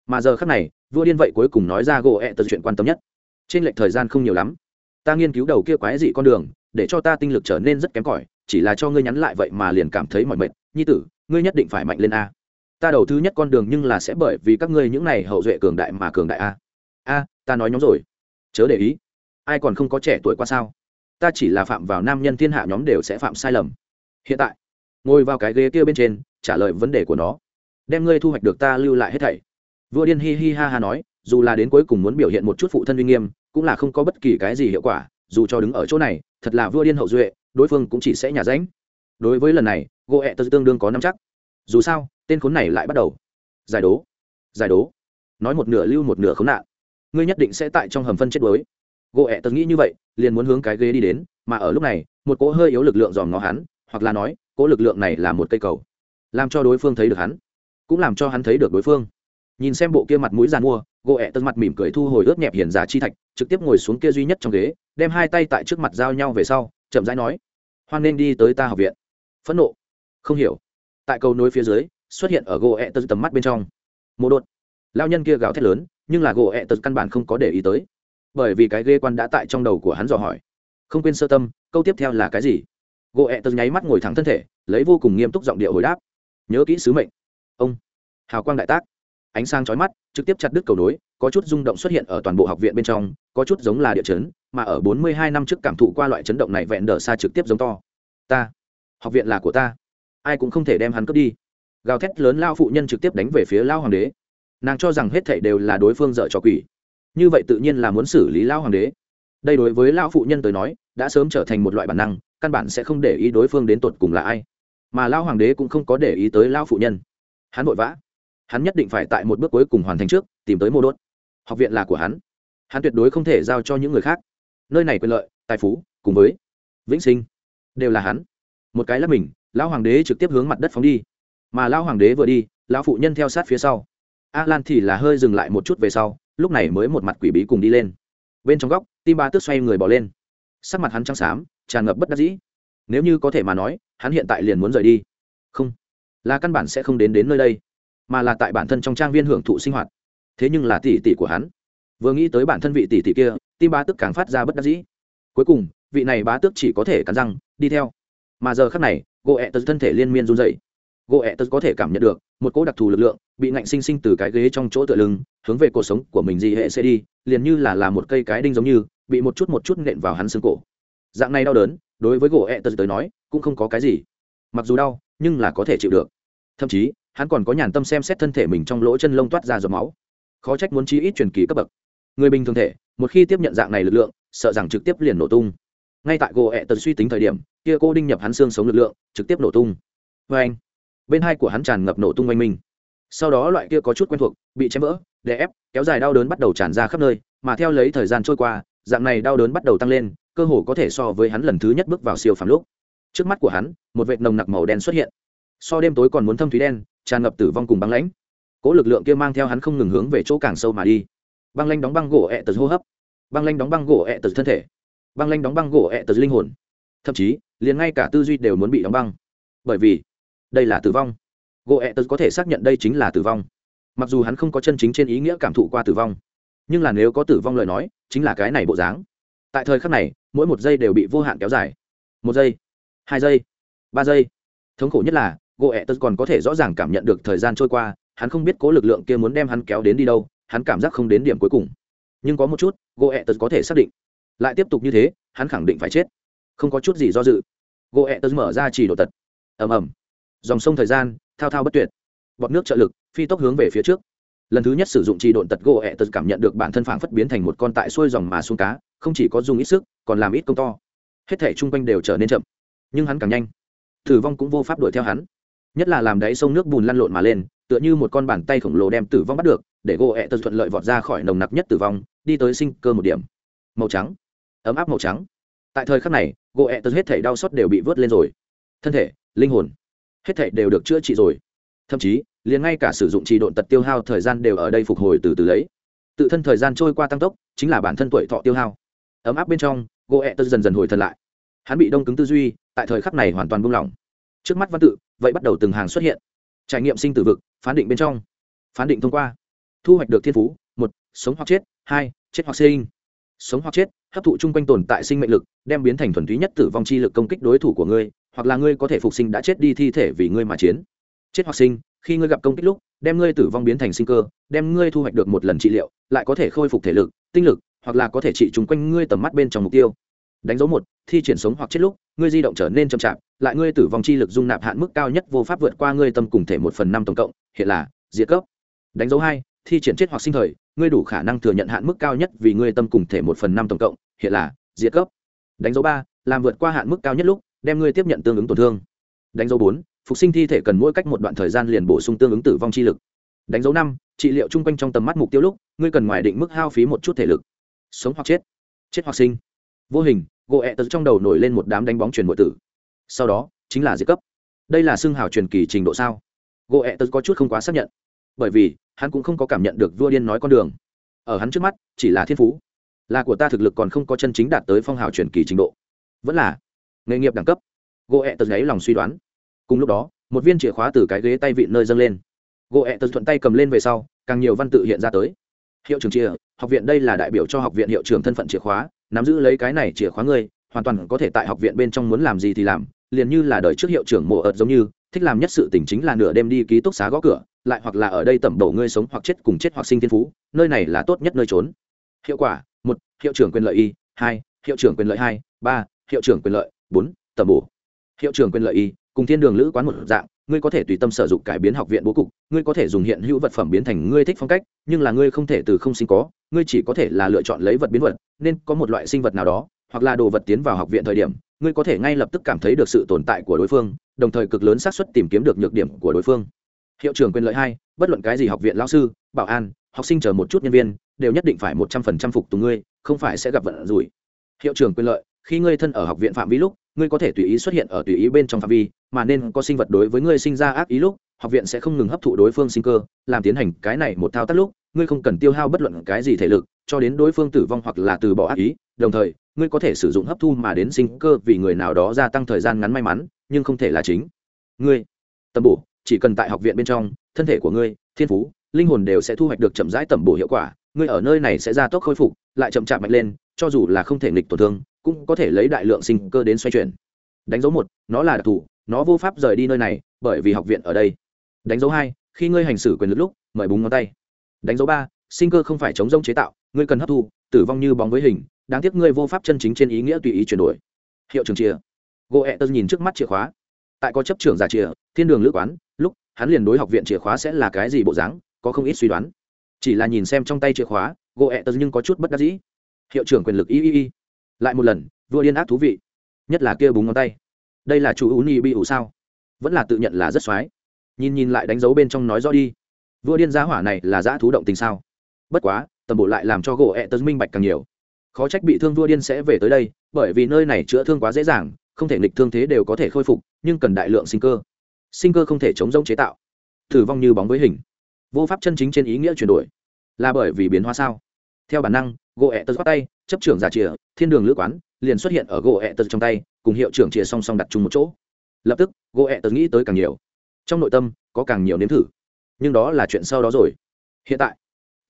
mà giờ khác này, vua điên vậy cuối cùng nói ra gỗ ẹ tật chuyện quan tâm nhất. Trên lệch thời gian không nhiều lắm, ta nghiên cứu đầu kia quái dị con đường, để cho ta tinh lực trở nên rất kém cỏi, chỉ là cho ngươi nhắn lại vậy mà liền cảm thấy mỏi mệt. Nhi tử, ngươi nhất định phải mạnh lên a. Ta đầu thứ nhất con đường nhưng là sẽ bởi vì các ngươi những này hậu duệ cường đại mà cường đại a. A, ta nói nhóm rồi chớ để ý. Ai còn không có trẻ tuổi qua sao? Ta chỉ là phạm vào nam nhân thiên hạ nhóm đều sẽ phạm sai lầm. Hiện tại, ngồi vào cái ghế kia bên trên, trả lời vấn đề của nó. Đem ngươi thu hoạch được ta lưu lại hết thảy. Vua điên hi hi ha ha nói, dù là đến cuối cùng muốn biểu hiện một chút phụ thân uy nghiêm, cũng là không có bất kỳ cái gì hiệu quả, dù cho đứng ở chỗ này, thật là vua điên hậu duệ, đối phương cũng chỉ sẽ nhả ránh. Đối với lần này gỗ ẹ tơ tương đương có năm chắc. Dù sao, tên khốn này lại bắt đầu. Giải đố. Giải đố. Nói một nửa lưu một nửa khốn nạn ngươi nhất định sẽ tại trong hầm phân chết đuối. Gỗ ẹ tật nghĩ như vậy, liền muốn hướng cái ghế đi đến, mà ở lúc này, một cỗ hơi yếu lực lượng dòm ngó hắn, hoặc là nói, cỗ lực lượng này là một cây cầu, làm cho đối phương thấy được hắn, cũng làm cho hắn thấy được đối phương. Nhìn xem bộ kia mặt mũi giàn mua, gỗ ẹ tật mặt mỉm cười thu hồi ướt nhẹp hiền giả chi thạch, trực tiếp ngồi xuống kia duy nhất trong ghế, đem hai tay tại trước mặt giao nhau về sau, chậm rãi nói, hoan nên đi tới ta học viện. Phẫn nộ. Không hiểu. Tại cầu nối phía dưới, xuất hiện ở gỗ ẹ tật tầm mắt bên trong. Mô đột. Lao nhân kia gào thét lớn nhưng là gỗ ẹ tật căn bản không có để ý tới. Bởi vì cái ghê quan đã tại trong đầu của hắn dò hỏi. Không quên sơ tâm, câu tiếp theo là cái gì? Gỗ ẹ tật nháy mắt ngồi thẳng thân thể, lấy vô cùng nghiêm túc giọng điệu hồi đáp. Nhớ kỹ sứ mệnh. Ông, hào quang đại tác. Ánh sáng chói mắt, trực tiếp chặt đứt cầu nối, có chút rung động xuất hiện ở toàn bộ học viện bên trong, có chút giống là địa chấn, mà ở bốn mươi hai năm trước cảm thụ qua loại chấn động này vẹn đờ xa trực tiếp giống to. Ta, học viện là của ta. Ai cũng không thể đem hắn cướp đi. Gào thét lớn lao phụ nhân trực tiếp đánh về phía lao hoàng đế nàng cho rằng hết thảy đều là đối phương dở trò quỷ. Như vậy tự nhiên là muốn xử lý lao hoàng đế. Đây đối với lao phụ nhân tới nói, đã sớm trở thành một loại bản năng, căn bản sẽ không để ý đối phương đến tột cùng là ai. Mà lao hoàng đế cũng không có để ý tới lao phụ nhân. Hắn vội vã. Hắn nhất định phải tại một bước cuối cùng hoàn thành trước, tìm tới mô đốt. Học viện là của hắn. Hắn tuyệt đối không thể giao cho những người khác. Nơi này quyền lợi, tài phú, cùng với vĩnh sinh, đều là hắn. Một cái là mình, lão hoàng đế trực tiếp hướng mặt đất phóng đi. Mà lão hoàng đế vừa đi, lão phụ nhân theo sát phía sau a lan thì là hơi dừng lại một chút về sau, lúc này mới một mặt quỷ bí cùng đi lên. Bên trong góc, tim ba tước xoay người bỏ lên. Sắc mặt hắn trắng xám, tràn ngập bất đắc dĩ. Nếu như có thể mà nói, hắn hiện tại liền muốn rời đi. Không, là căn bản sẽ không đến đến nơi đây, mà là tại bản thân trong trang viên hưởng thụ sinh hoạt. Thế nhưng là tỷ tỷ của hắn. Vừa nghĩ tới bản thân vị tỷ tỷ kia, tim bá tức càng phát ra bất đắc dĩ. Cuối cùng, vị này bá tước chỉ có thể cắn răng, đi theo. Mà giờ khác này gỗ ẹ tật thân thể liên miên run dậy gỗ ẹ tật có thể cảm nhận được một cỗ đặc thù lực lượng bị ngạnh sinh sinh từ cái ghế trong chỗ tựa lưng, hướng về cuộc sống của mình gì hệ sẽ đi, liền như là là một cây cái đinh giống như, bị một chút một chút nện vào hắn xương cổ. Dạng này đau đớn, đối với gỗ ẹ tật tới nói, cũng không có cái gì. Mặc dù đau, nhưng là có thể chịu được. Thậm chí, hắn còn có nhàn tâm xem xét thân thể mình trong lỗ chân lông toát ra giọt máu. Khó trách muốn chi ít truyền kỳ cấp bậc. Người bình thường thể, một khi tiếp nhận dạng này lực lượng, sợ rằng trực tiếp liền nổ tung. Ngay tại gỗ ẹ tật suy tính thời điểm, kia cô đinh nhập hắn xương sống lực lượng, trực tiếp nổ tung. Vê anh bên hai của hắn tràn ngập nổ tung oanh minh. Sau đó loại kia có chút quen thuộc, bị chém vỡ, đè ép, kéo dài đau đớn bắt đầu tràn ra khắp nơi, mà theo lấy thời gian trôi qua, dạng này đau đớn bắt đầu tăng lên, cơ hồ có thể so với hắn lần thứ nhất bước vào siêu phàm lúc. Trước mắt của hắn, một vệt nồng nặc màu đen xuất hiện. So đêm tối còn muốn thâm thúy đen, tràn ngập tử vong cùng băng lãnh. Cỗ lực lượng kia mang theo hắn không ngừng hướng về chỗ càng sâu mà đi. Băng lanh đóng băng gỗ ẹ tật hô hấp. Băng lanh đóng băng gỗ ẹ tật thân thể. Băng lanh đóng băng gỗ ẹ tật linh hồn. Thậm chí, liền ngay cả tư duy đều muốn bị đóng băng. Bởi vì đây là tử vong. Gỗ ẹ tật có thể xác nhận đây chính là tử vong. Mặc dù hắn không có chân chính trên ý nghĩa cảm thụ qua tử vong, nhưng là nếu có tử vong lời nói, chính là cái này bộ dáng. Tại thời khắc này, mỗi một giây đều bị vô hạn kéo dài. Một giây, hai giây, ba giây. Thống khổ nhất là gỗ ẹ tật còn có thể rõ ràng cảm nhận được thời gian trôi qua, hắn không biết cố lực lượng kia muốn đem hắn kéo đến đi đâu, hắn cảm giác không đến điểm cuối cùng. Nhưng có một chút gỗ ẹ tật có thể xác định. Lại tiếp tục như thế, hắn khẳng định phải chết. Không có chút gì do dự. Gỗ ẹ tật mở ra chỉ độ tật. Ầm ầm dòng sông thời gian, thao thao bất tuyệt. Bọt nước trợ lực, phi tốc hướng về phía trước. Lần thứ nhất sử dụng trì độn tật gỗ ẹ tật cảm nhận được bản thân phản phất biến thành một con tại xuôi dòng mà xuống cá, không chỉ có dùng ít sức, còn làm ít công to. Hết thể chung quanh đều trở nên chậm, nhưng hắn càng nhanh. Tử vong cũng vô pháp đuổi theo hắn. Nhất là làm đáy sông nước bùn lăn lộn mà lên, tựa như một con bàn tay khổng lồ đem tử vong bắt được, để gỗ ẹ tật thuận lợi vọt ra khỏi nồng nặc nhất tử vong, đi tới sinh cơ một điểm. Màu trắng. Ấm áp màu trắng. Tại thời khắc này, gỗ ẹ tật hết thể đau xót đều bị vớt lên rồi. Thân thể, linh hồn hết thảy đều được chữa trị rồi. Thậm chí, liền ngay cả sử dụng trì độn tật tiêu hao thời gian đều ở đây phục hồi từ từ lấy. Tự thân thời gian trôi qua tăng tốc, chính là bản thân tuổi thọ tiêu hao. Ấm áp bên trong gỗ ẹ tật dần dần hồi thật lại. Hắn bị đông cứng tư duy, tại thời khắc này hoàn toàn buông lỏng. Trước mắt văn tự, vậy bắt đầu từng hàng xuất hiện. Trải nghiệm sinh tử vực, phán định bên trong. Phán định thông qua. Thu hoạch được thiên phú, một, sống hoặc chết, hai, chết hoặc sinh. Sống hoặc chết, hấp thụ chung quanh tồn tại sinh mệnh lực, đem biến thành thuần túy nhất tử vong chi lực công kích đối thủ của ngươi hoặc là ngươi có thể phục sinh đã chết đi thi thể vì ngươi mà chiến. Chết hoặc sinh, khi ngươi gặp công kích lúc, đem ngươi tử vong biến thành sinh cơ, đem ngươi thu hoạch được một lần trị liệu, lại có thể khôi phục thể lực, tinh lực, hoặc là có thể trị chung quanh ngươi tầm mắt bên trong mục tiêu. Đánh dấu một, thi triển sống hoặc chết lúc, ngươi di động trở nên chậm chạp, lại ngươi tử vong chi lực dung nạp hạn mức cao nhất vô pháp vượt qua ngươi tâm cùng thể một phần năm tổng cộng, hiện là diệt cấp. Đánh dấu hai, thi triển chết hoặc sinh thời, ngươi đủ khả năng thừa nhận hạn mức cao nhất vì ngươi tâm cùng thể một phần năm tổng cộng, hiện là diệt cấp. Đánh dấu ba, làm vượt qua hạn mức cao nhất lúc đem ngươi tiếp nhận tương ứng tổn thương. Đánh dấu bốn, phục sinh thi thể cần mỗi cách một đoạn thời gian liền bổ sung tương ứng tử vong chi lực. Đánh dấu năm, trị liệu chung quanh trong tầm mắt mục tiêu lúc, ngươi cần ngoài định mức hao phí một chút thể lực. Sống hoặc chết. Chết hoặc sinh. Vô hình, gỗ ẹ tật trong đầu nổi lên một đám đánh bóng truyền nội tử. Sau đó, chính là diệt cấp. Đây là xương hào truyền kỳ trình độ sao? Gỗ ẹ tật có chút không quá xác nhận. Bởi vì, hắn cũng không có cảm nhận được vua điên nói con đường. Ở hắn trước mắt, chỉ là thiên phú. Là của ta thực lực còn không có chân chính đạt tới phong hào truyền kỳ trình độ. Vẫn là nghề nghiệp đẳng cấp. Gỗ ẹ tật gáy lòng suy đoán. Cùng lúc đó một viên chìa khóa từ cái ghế tay vịn nơi dâng lên. Gỗ ẹ tật thuận tay cầm lên về sau càng nhiều văn tự hiện ra tới. Hiệu trưởng chìa, học viện đây là đại biểu cho học viện hiệu trưởng thân phận chìa khóa nắm giữ lấy cái này chìa khóa ngươi hoàn toàn có thể tại học viện bên trong muốn làm gì thì làm liền như là đời trước hiệu trưởng mộ ợt giống như thích làm nhất sự tỉnh chính là nửa đêm đi ký túc xá gõ cửa lại hoặc là ở đây tẩm đổ ngươi sống hoặc chết cùng chết hoặc sinh thiên phú nơi này là tốt nhất nơi trốn. Hiệu quả một hiệu trưởng quyền lợi y hai hiệu trưởng quyền lợi hai ba hiệu trưởng quyền lợi bốn, tầm bổ. Hiệu trưởng quyền lợi y, cùng thiên đường lữ quán một dạng, ngươi có thể tùy tâm sử dụng cải biến học viện bố cục, ngươi có thể dùng hiện hữu vật phẩm biến thành ngươi thích phong cách, nhưng là ngươi không thể từ không sinh có, ngươi chỉ có thể là lựa chọn lấy vật biến vật, nên có một loại sinh vật nào đó, hoặc là đồ vật tiến vào học viện thời điểm, ngươi có thể ngay lập tức cảm thấy được sự tồn tại của đối phương, đồng thời cực lớn xác suất tìm kiếm được nhược điểm của đối phương. Hiệu trưởng quyền lợi hai, bất luận cái gì học viện lao sư, bảo an, học sinh chờ một chút nhân viên, đều nhất định phải một trăm phần trăm phục tùng ngươi, không phải sẽ gặp vận rủi. Hiệu trưởng quyền lợi, khi ngươi thân ở học viện phạm vi lúc ngươi có thể tùy ý xuất hiện ở tùy ý bên trong phạm vi, mà nên có sinh vật đối với ngươi sinh ra ác ý lúc, học viện sẽ không ngừng hấp thụ đối phương sinh cơ, làm tiến hành cái này một thao tác lúc, ngươi không cần tiêu hao bất luận cái gì thể lực, cho đến đối phương tử vong hoặc là từ bỏ ác ý, đồng thời, ngươi có thể sử dụng hấp thu mà đến sinh cơ vì người nào đó gia tăng thời gian ngắn may mắn, nhưng không thể là chính. Ngươi, tầm bổ, chỉ cần tại học viện bên trong, thân thể của ngươi, thiên phú, linh hồn đều sẽ thu hoạch được chậm rãi tầm bổ hiệu quả, ngươi ở nơi này sẽ ra tốc khôi phục, lại chậm chạp mạnh lên, cho dù là không thể nghịch tổn thương cũng có thể lấy đại lượng sinh cơ đến xoay chuyển. Đánh dấu một, nó là đặc thù, nó vô pháp rời đi nơi này, bởi vì học viện ở đây. Đánh dấu hai, khi ngươi hành xử quyền lực lúc, mời búng ngón tay. Đánh dấu ba, sinh cơ không phải chống rông chế tạo, ngươi cần hấp thu, tử vong như bóng với hình, đáng tiếc ngươi vô pháp chân chính trên ý nghĩa tùy ý chuyển đổi. Hiệu trường chia gỗ ẹ tơ nhìn trước mắt chìa khóa. Tại có chấp trưởng giả chìa, thiên đường lữ quán, lúc, hắn liền đối học viện chìa khóa sẽ là cái gì bộ dáng, có không ít suy đoán. Chỉ là nhìn xem trong tay chìa khóa gỗ ẹ tơ nhưng có chút bất đắc dĩ. Hiệu trưởng quyền lực y y y lại một lần, vua điên ác thú vị, nhất là kia búng ngón tay. Đây là chủ uni bị ủ sao? Vẫn là tự nhận là rất x nhìn nhìn lại đánh dấu bên trong nói rõ đi. Vua điên giá hỏa này là giã thú động tình sao? Bất quá, tầm bộ lại làm cho gỗ ẹ tớ minh bạch càng nhiều. Khó trách bị thương vua điên sẽ về tới đây, bởi vì nơi này chữa thương quá dễ dàng, không thể nghịch thương thế đều có thể khôi phục, nhưng cần đại lượng sinh cơ. Sinh cơ không thể chống rông chế tạo. Thử vong như bóng với hình. Vô pháp chân chính trên ý nghĩa chuyển đổi. Là bởi vì biến hóa sao? Theo bản năng, gỗ ẹ tớ bắt tay chấp trưởng giả chìa, thiên đường lữ quán, liền xuất hiện ở gỗ ẹ tật trong tay, cùng hiệu trưởng chìa song song đặt chung một chỗ. Lập tức, gỗ ẹ tật nghĩ tới càng nhiều. Trong nội tâm, có càng nhiều nếm thử. Nhưng đó là chuyện sau đó rồi. Hiện tại,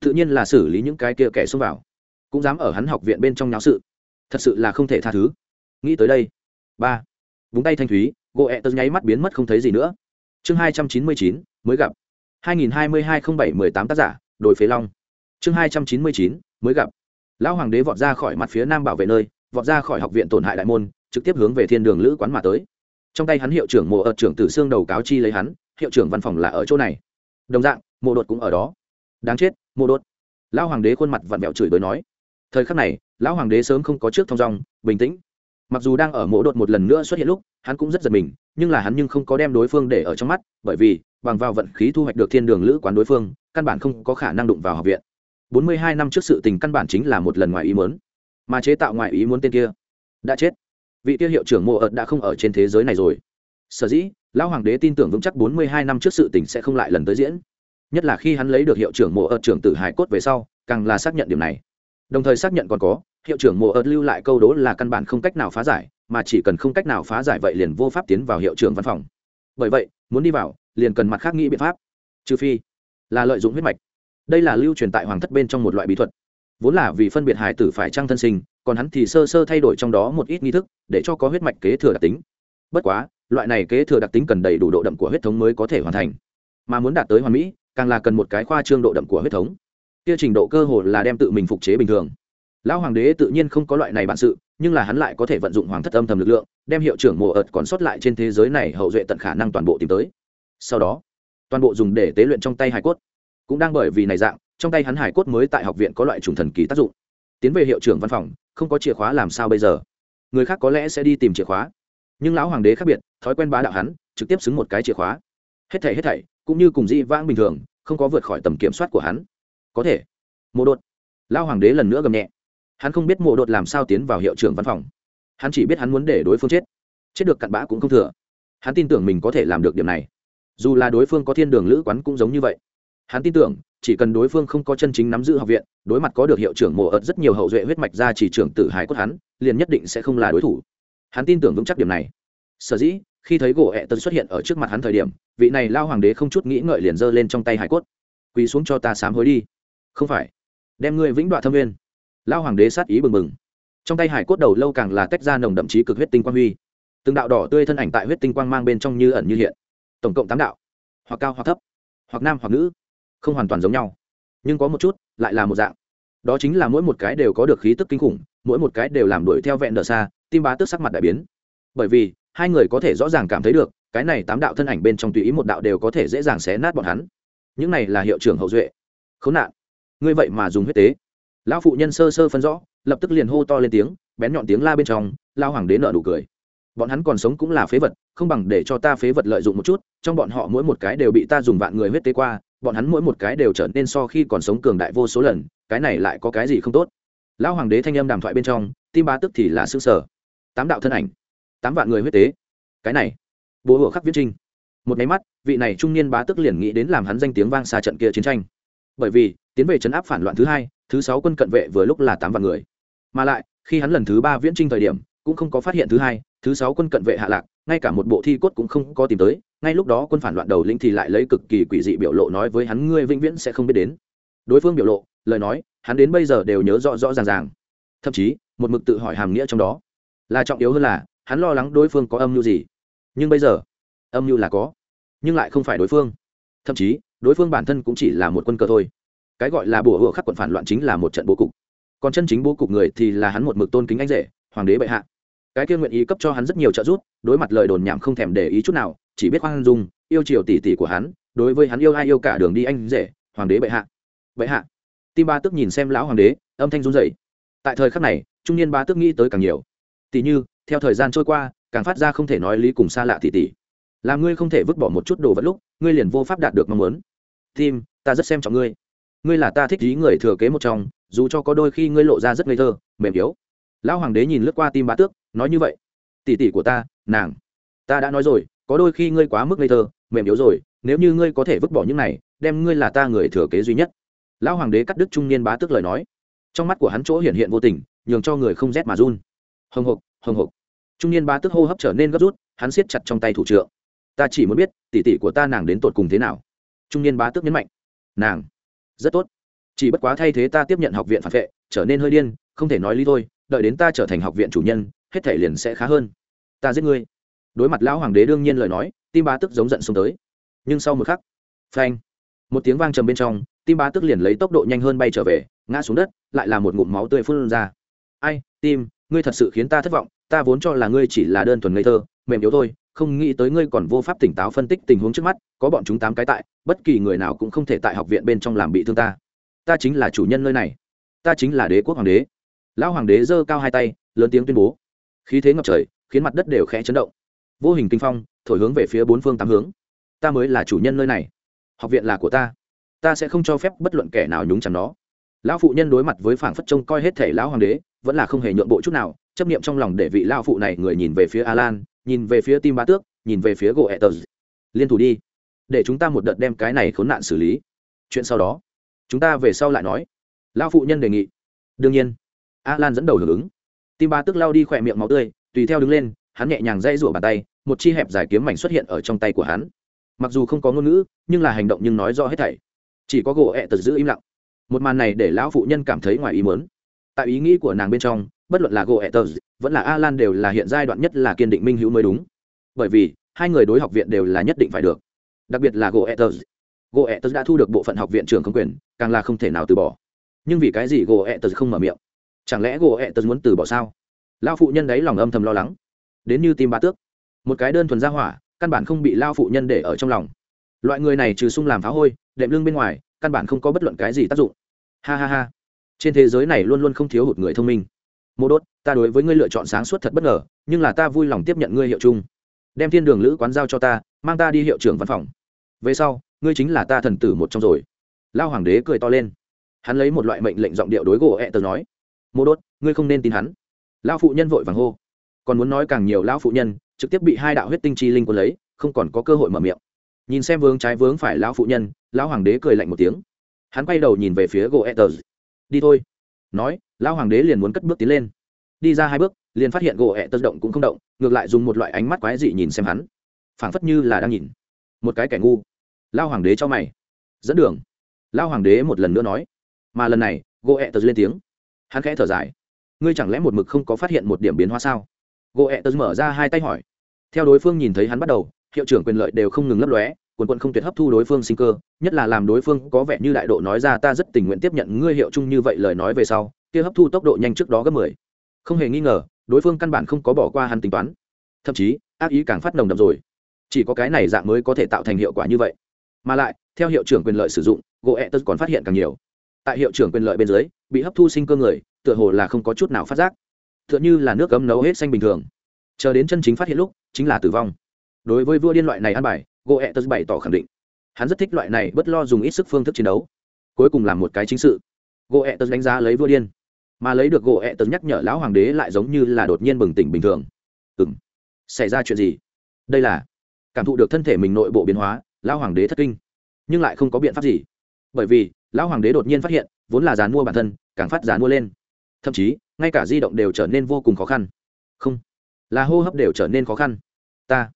tự nhiên là xử lý những cái kia kẻ xông vào. Cũng dám ở hắn học viện bên trong nháo sự. Thật sự là không thể tha thứ. Nghĩ tới đây. Ba. Búng tay thanh thúy, gỗ ẹ tật nháy mắt biến mất không thấy gì nữa. Chương hai trăm chín mươi chín, mới gặp. hai nghìn hai mươi hai không bảy mười tám tác giả đổi phế long. Chương hai trăm chín mươi chín, mới gặp lão hoàng đế vọt ra khỏi mặt phía nam bảo vệ nơi, vọt ra khỏi học viện tổn hại đại môn, trực tiếp hướng về thiên đường lữ quán mà tới. Trong tay hắn hiệu trưởng mộ ợt trưởng tử xương đầu cáo chi lấy hắn, hiệu trưởng văn phòng là ở chỗ này. Đồng dạng, mộ đột cũng ở đó. Đáng chết, mộ đột. Lão hoàng đế khuôn mặt vặn vẹo chửi bới nói. Thời khắc này, lão hoàng đế sớm không có trước thong dong, bình tĩnh. Mặc dù đang ở mộ đột một lần nữa xuất hiện lúc, hắn cũng rất giật mình, nhưng là hắn nhưng không có đem đối phương để ở trong mắt, bởi vì, bằng vào vận khí thu hoạch được thiên đường lữ quán đối phương, căn bản không có khả năng đụng vào học viện bốn mươi hai năm trước sự tình căn bản chính là một lần ngoài ý muốn. Mà chế tạo ngoài ý muốn tên kia, đã chết. Vị tiêu hiệu trưởng mộ ợt đã không ở trên thế giới này rồi. Sở dĩ, lão hoàng đế tin tưởng vững chắc bốn mươi hai năm trước sự tình sẽ không lại lần tới diễn. Nhất là khi hắn lấy được hiệu trưởng mộ ợt trưởng tử hải cốt về sau, càng là xác nhận điểm này. Đồng thời xác nhận còn có, hiệu trưởng mộ ợt lưu lại câu đố là căn bản không cách nào phá giải, mà chỉ cần không cách nào phá giải vậy liền vô pháp tiến vào hiệu trưởng văn phòng. Bởi vậy, muốn đi vào, liền cần mặt khác nghĩ biện pháp. Trừ phi là lợi dụng huyết mạch đây là lưu truyền tại hoàng thất bên trong một loại bí thuật. Vốn là vì phân biệt hài tử phải trăng thân sinh, còn hắn thì sơ sơ thay đổi trong đó một ít nghi thức, để cho có huyết mạch kế thừa đặc tính. Bất quá, loại này kế thừa đặc tính cần đầy đủ độ đậm của huyết thống mới có thể hoàn thành. Mà muốn đạt tới hoàn mỹ, càng là cần một cái khoa trương độ đậm của huyết thống. Kia trình độ cơ hồ là đem tự mình phục chế bình thường. Lão hoàng đế tự nhiên không có loại này bản sự, nhưng là hắn lại có thể vận dụng hoàng thất âm thầm lực lượng, đem hiệu trưởng mộ ợt còn sót lại trên thế giới này hậu duệ tận khả năng toàn bộ tìm tới. Sau đó, toàn bộ dùng để tế luyện trong tay hải cốt cũng đang bởi vì này dạng, trong tay hắn hải cốt mới tại học viện có loại trùng thần kỳ tác dụng. Tiến về hiệu trưởng văn phòng, không có chìa khóa làm sao bây giờ? Người khác có lẽ sẽ đi tìm chìa khóa. Nhưng lão hoàng đế khác biệt, thói quen bá đạo hắn, trực tiếp xứng một cái chìa khóa. Hết thảy hết thảy, cũng như cùng di vãng bình thường, không có vượt khỏi tầm kiểm soát của hắn. Có thể. Mộ đột. Lão hoàng đế lần nữa gầm nhẹ. Hắn không biết mộ đột làm sao tiến vào hiệu trưởng văn phòng. Hắn chỉ biết hắn muốn để đối phương chết. Chết được cặn bã cũng không thừa. Hắn tin tưởng mình có thể làm được điểm này. Dù là đối phương có thiên đường lữ quán cũng giống như vậy hắn tin tưởng, chỉ cần đối phương không có chân chính nắm giữ học viện, đối mặt có được hiệu trưởng mổ ợt rất nhiều hậu duệ huyết mạch ra chỉ trưởng tử hải cốt hắn, liền nhất định sẽ không là đối thủ. Hắn tin tưởng vững chắc điểm này. Sở dĩ, khi thấy gỗ ẹ tân xuất hiện ở trước mặt hắn thời điểm, vị này lao hoàng đế không chút nghĩ ngợi liền giơ lên trong tay hải cốt. Quỳ xuống cho ta sám hối đi. Không phải. Đem ngươi vĩnh đoạn thâm nguyên. lao hoàng đế sát ý bừng bừng. Trong tay hải cốt đầu lâu càng là tách ra nồng đậm chí cực huyết tinh quang huy. Từng đạo đỏ tươi thân ảnh tại huyết tinh quang mang bên trong như ẩn như hiện. Tổng cộng tám đạo. Hoặc cao hoặc thấp. Hoặc nam hoặc nữ không hoàn toàn giống nhau. Nhưng có một chút, lại là một dạng. Đó chính là mỗi một cái đều có được khí tức kinh khủng, mỗi một cái đều làm đuổi theo vẹn đờ xa, tim bá tức sắc mặt đại biến. Bởi vì, hai người có thể rõ ràng cảm thấy được, cái này tám đạo thân ảnh bên trong tùy ý một đạo đều có thể dễ dàng xé nát bọn hắn. Những này là hiệu trưởng hậu duệ. Khốn nạn. Ngươi vậy mà dùng huyết tế. Lão phụ nhân sơ sơ phân rõ, lập tức liền hô to lên tiếng, bén nhọn tiếng la bên trong, lao hoàng đế nợ nụ cười. Bọn hắn còn sống cũng là phế vật, không bằng để cho ta phế vật lợi dụng một chút, trong bọn họ mỗi một cái đều bị ta dùng vạn người huyết tế qua bọn hắn mỗi một cái đều trở nên so khi còn sống cường đại vô số lần, cái này lại có cái gì không tốt? Lão hoàng đế thanh âm đàm thoại bên trong, tim bá tức thì là xương sở tám đạo thân ảnh, tám vạn người huyết tế. Cái này, bố hộ khắc viết trinh. Một máy mắt, vị này trung niên bá tức liền nghĩ đến làm hắn danh tiếng vang xa trận kia chiến tranh. Bởi vì, tiến về chấn áp phản loạn thứ hai, thứ sáu quân cận vệ vừa lúc là tám vạn người. Mà lại, khi hắn lần thứ ba viễn trinh thời điểm, cũng không có phát hiện thứ hai, thứ sáu quân cận vệ hạ lạc, ngay cả một bộ thi cốt cũng không có tìm tới ngay lúc đó quân phản loạn đầu lĩnh thì lại lấy cực kỳ quỷ dị biểu lộ nói với hắn, ngươi vĩnh viễn sẽ không biết đến. Đối phương biểu lộ, lời nói, hắn đến bây giờ đều nhớ rõ rõ ràng ràng. Thậm chí, một mực tự hỏi hàm nghĩa trong đó. Là trọng yếu hơn là, hắn lo lắng đối phương có âm mưu gì. Nhưng bây giờ, âm mưu là có, nhưng lại không phải đối phương. Thậm chí, đối phương bản thân cũng chỉ là một quân cờ thôi. Cái gọi là bùa hựa khắc quận phản loạn chính là một trận bố cục. Còn chân chính bố cục người thì là hắn một mực tôn kính anh rể, hoàng đế bệ hạ. Cái kia nguyện ý cấp cho hắn rất nhiều trợ giúp, đối mặt lời đồn nhảm không thèm để ý chút nào chỉ biết khoan dung, yêu chiều tỷ tỷ của hắn, đối với hắn yêu ai yêu cả đường đi anh rể, hoàng đế bệ hạ. Bệ hạ. Tim ba tức nhìn xem lão hoàng đế, âm thanh run rẩy. Tại thời khắc này, trung niên ba tức nghĩ tới càng nhiều. Tỷ như, theo thời gian trôi qua, càng phát ra không thể nói lý cùng xa lạ tỷ tỷ làm ngươi không thể vứt bỏ một chút đồ vật lúc, ngươi liền vô pháp đạt được mong muốn. Tim, ta rất xem trọng ngươi. Ngươi là ta thích ý người thừa kế một trong, dù cho có đôi khi ngươi lộ ra rất ngây thơ, mềm yếu. Lão hoàng đế nhìn lướt qua tim bá tước, nói như vậy. Tỷ tỷ của ta, nàng. Ta đã nói rồi có đôi khi ngươi quá mức ngây thơ, mềm yếu rồi, nếu như ngươi có thể vứt bỏ những này, đem ngươi là ta người thừa kế duy nhất. Lão hoàng đế cắt đứt trung niên bá tức lời nói. Trong mắt của hắn chỗ hiện hiện vô tình, nhường cho người không rét mà run. Hồng hộc hồng hộc. Trung niên bá tức hô hấp trở nên gấp rút, hắn siết chặt trong tay thủ trượng. Ta chỉ muốn biết, tỷ tỷ của ta nàng đến tột cùng thế nào? Trung niên bá tức nhấn mạnh. Nàng, rất tốt. Chỉ bất quá thay thế ta tiếp nhận học viện phản vệ, trở nên hơi điên, không thể nói lý thôi, đợi đến ta trở thành học viện chủ nhân, hết thể liền sẽ khá hơn. Ta giết ngươi đối mặt lão hoàng đế đương nhiên lời nói, tim bá tức giống giận xuống tới. Nhưng sau một khắc, phanh, một tiếng vang trầm bên trong, tim bá tức liền lấy tốc độ nhanh hơn bay trở về, ngã xuống đất, lại là một ngụm máu tươi phun ra. Ai, tim, ngươi thật sự khiến ta thất vọng, ta vốn cho là ngươi chỉ là đơn thuần ngây thơ, mềm yếu thôi, không nghĩ tới ngươi còn vô pháp tỉnh táo phân tích tình huống trước mắt, có bọn chúng tám cái tại, bất kỳ người nào cũng không thể tại học viện bên trong làm bị thương ta. Ta chính là chủ nhân nơi này. Ta chính là đế quốc hoàng đế. Lão hoàng đế giơ cao hai tay, lớn tiếng tuyên bố. Khí thế ngập trời, khiến mặt đất đều khẽ chấn động vô hình kinh phong, thổi hướng về phía bốn phương tám hướng. Ta mới là chủ nhân nơi này. Học viện là của ta. Ta sẽ không cho phép bất luận kẻ nào nhúng chằm nó. Lão phụ nhân đối mặt với phảng phất trông coi hết thể lão hoàng đế, vẫn là không hề nhượng bộ chút nào, chấp niệm trong lòng để vị lão phụ này người nhìn về phía alan, nhìn về phía tim ba tước, nhìn về phía gỗ etters liên thủ đi. Để chúng ta một đợt đem cái này khốn nạn xử lý. Chuyện sau đó, chúng ta về sau lại nói. Lão phụ nhân đề nghị. Đương nhiên. Alan dẫn đầu hưởng ứng. Tim ba tước lao đi khỏe miệng máu tươi, tùy theo đứng lên, hắn nhẹ nhàng dây rủa bàn tay một chi hẹp dài kiếm mảnh xuất hiện ở trong tay của hắn. Mặc dù không có ngôn ngữ, nhưng là hành động nhưng nói rõ hết thảy. Chỉ có gỗ ẹ tật giữ im lặng. Một màn này để lão phụ nhân cảm thấy ngoài ý mớn tại ý nghĩ của nàng bên trong, bất luận là gỗ ẹ tật, vẫn là a lan đều là hiện giai đoạn nhất là kiên định minh hữu mới đúng. Bởi vì, hai người đối học viện đều là nhất định phải được. Đặc biệt là gỗ ẹ tật. Gỗ ẹ tật đã thu được bộ phận học viện trường không quyền, càng là không thể nào từ bỏ. Nhưng vì cái gì gỗ ẹ tật không mở miệng? Chẳng lẽ gỗ ẹ tật muốn từ bỏ sao? Lão phụ nhân đấy lòng âm thầm lo lắng. Đến như tim ba tước một cái đơn thuần ra hỏa, căn bản không bị lao phụ nhân để ở trong lòng. Loại người này trừ sung làm phá hôi, đệm lưng bên ngoài, căn bản không có bất luận cái gì tác dụng. Ha ha ha. Trên thế giới này luôn luôn không thiếu hụt người thông minh. Mô đốt, ta đối với ngươi lựa chọn sáng suốt thật bất ngờ, nhưng là ta vui lòng tiếp nhận ngươi hiệu chung. Đem thiên đường lữ quán giao cho ta, mang ta đi hiệu trưởng văn phòng. Về sau, ngươi chính là ta thần tử một trong rồi. Lao hoàng đế cười to lên. Hắn lấy một loại mệnh lệnh giọng điệu đối gỗ ẹ、e、tờ nói. Mô đốt, ngươi không nên tin hắn. Lao phụ nhân vội vàng hô. Còn muốn nói càng nhiều lao phụ nhân trực tiếp bị hai đạo huyết tinh chi linh quân lấy, không còn có cơ hội mở miệng. Nhìn xem vướng trái vướng phải lão phụ nhân, lão hoàng đế cười lạnh một tiếng. Hắn quay đầu nhìn về phía gỗ etters đi thôi. Nói, lão hoàng đế liền muốn cất bước tiến lên. Đi ra hai bước, liền phát hiện gỗ etters động cũng không động, ngược lại dùng một loại ánh mắt quái dị nhìn xem hắn. Phảng phất như là đang nhìn một cái kẻ ngu. Lao hoàng đế cho mày. Dẫn đường. Lao hoàng đế một lần nữa nói. Mà lần này gỗ ẹ tớ lên tiếng. Hắn khẽ thở dài. Ngươi chẳng lẽ một mực không có phát hiện một điểm biến hóa sao? Gỗ ẹ tớ mở ra hai tay hỏi. Theo đối phương nhìn thấy hắn bắt đầu, hiệu trưởng quyền lợi đều không ngừng lấp lóe, quần quận không tuyệt hấp thu đối phương sinh cơ, nhất là làm đối phương có vẻ như đại độ nói ra ta rất tình nguyện tiếp nhận ngươi hiệu chung như vậy lời nói về sau, kia hấp thu tốc độ nhanh trước đó gấp mười. Không hề nghi ngờ, đối phương căn bản không có bỏ qua hắn tính toán. Thậm chí, ác ý càng phát nồng đậm rồi. Chỉ có cái này dạng mới có thể tạo thành hiệu quả như vậy. Mà lại, theo hiệu trưởng quyền lợi sử dụng gỗ ẹ tớ còn phát hiện càng nhiều. Tại hiệu trưởng quyền lợi bên dưới, bị hấp thu sinh cơ người, tựa hồ là không có chút nào phát giác tựa như là nước cấm nấu hết xanh bình thường. Chờ đến chân chính phát hiện lúc, chính là tử vong. Đối với vua điên loại này ăn bài gỗ ẹ tớ bày tỏ khẳng định. Hắn rất thích loại này bất lo dùng ít sức phương thức chiến đấu. Cuối cùng làm một cái chính sự. Gỗ ẹ tớ đánh giá lấy vua điên. Mà lấy được gỗ ẹ tớ nhắc nhở lão hoàng đế lại giống như là đột nhiên bừng tỉnh bình thường. Ừ m xảy ra chuyện gì? Đây là cảm thụ được thân thể mình nội bộ biến hóa, lão hoàng đế thất kinh. Nhưng lại không có biện pháp gì. Bởi vì, lão hoàng đế đột nhiên phát hiện, vốn là giàn mua bản thân, càng phát giàn mua lên. Thậm chí ngay cả di động đều trở nên vô cùng khó khăn. Không, là hô hấp đều trở nên khó khăn. Ta,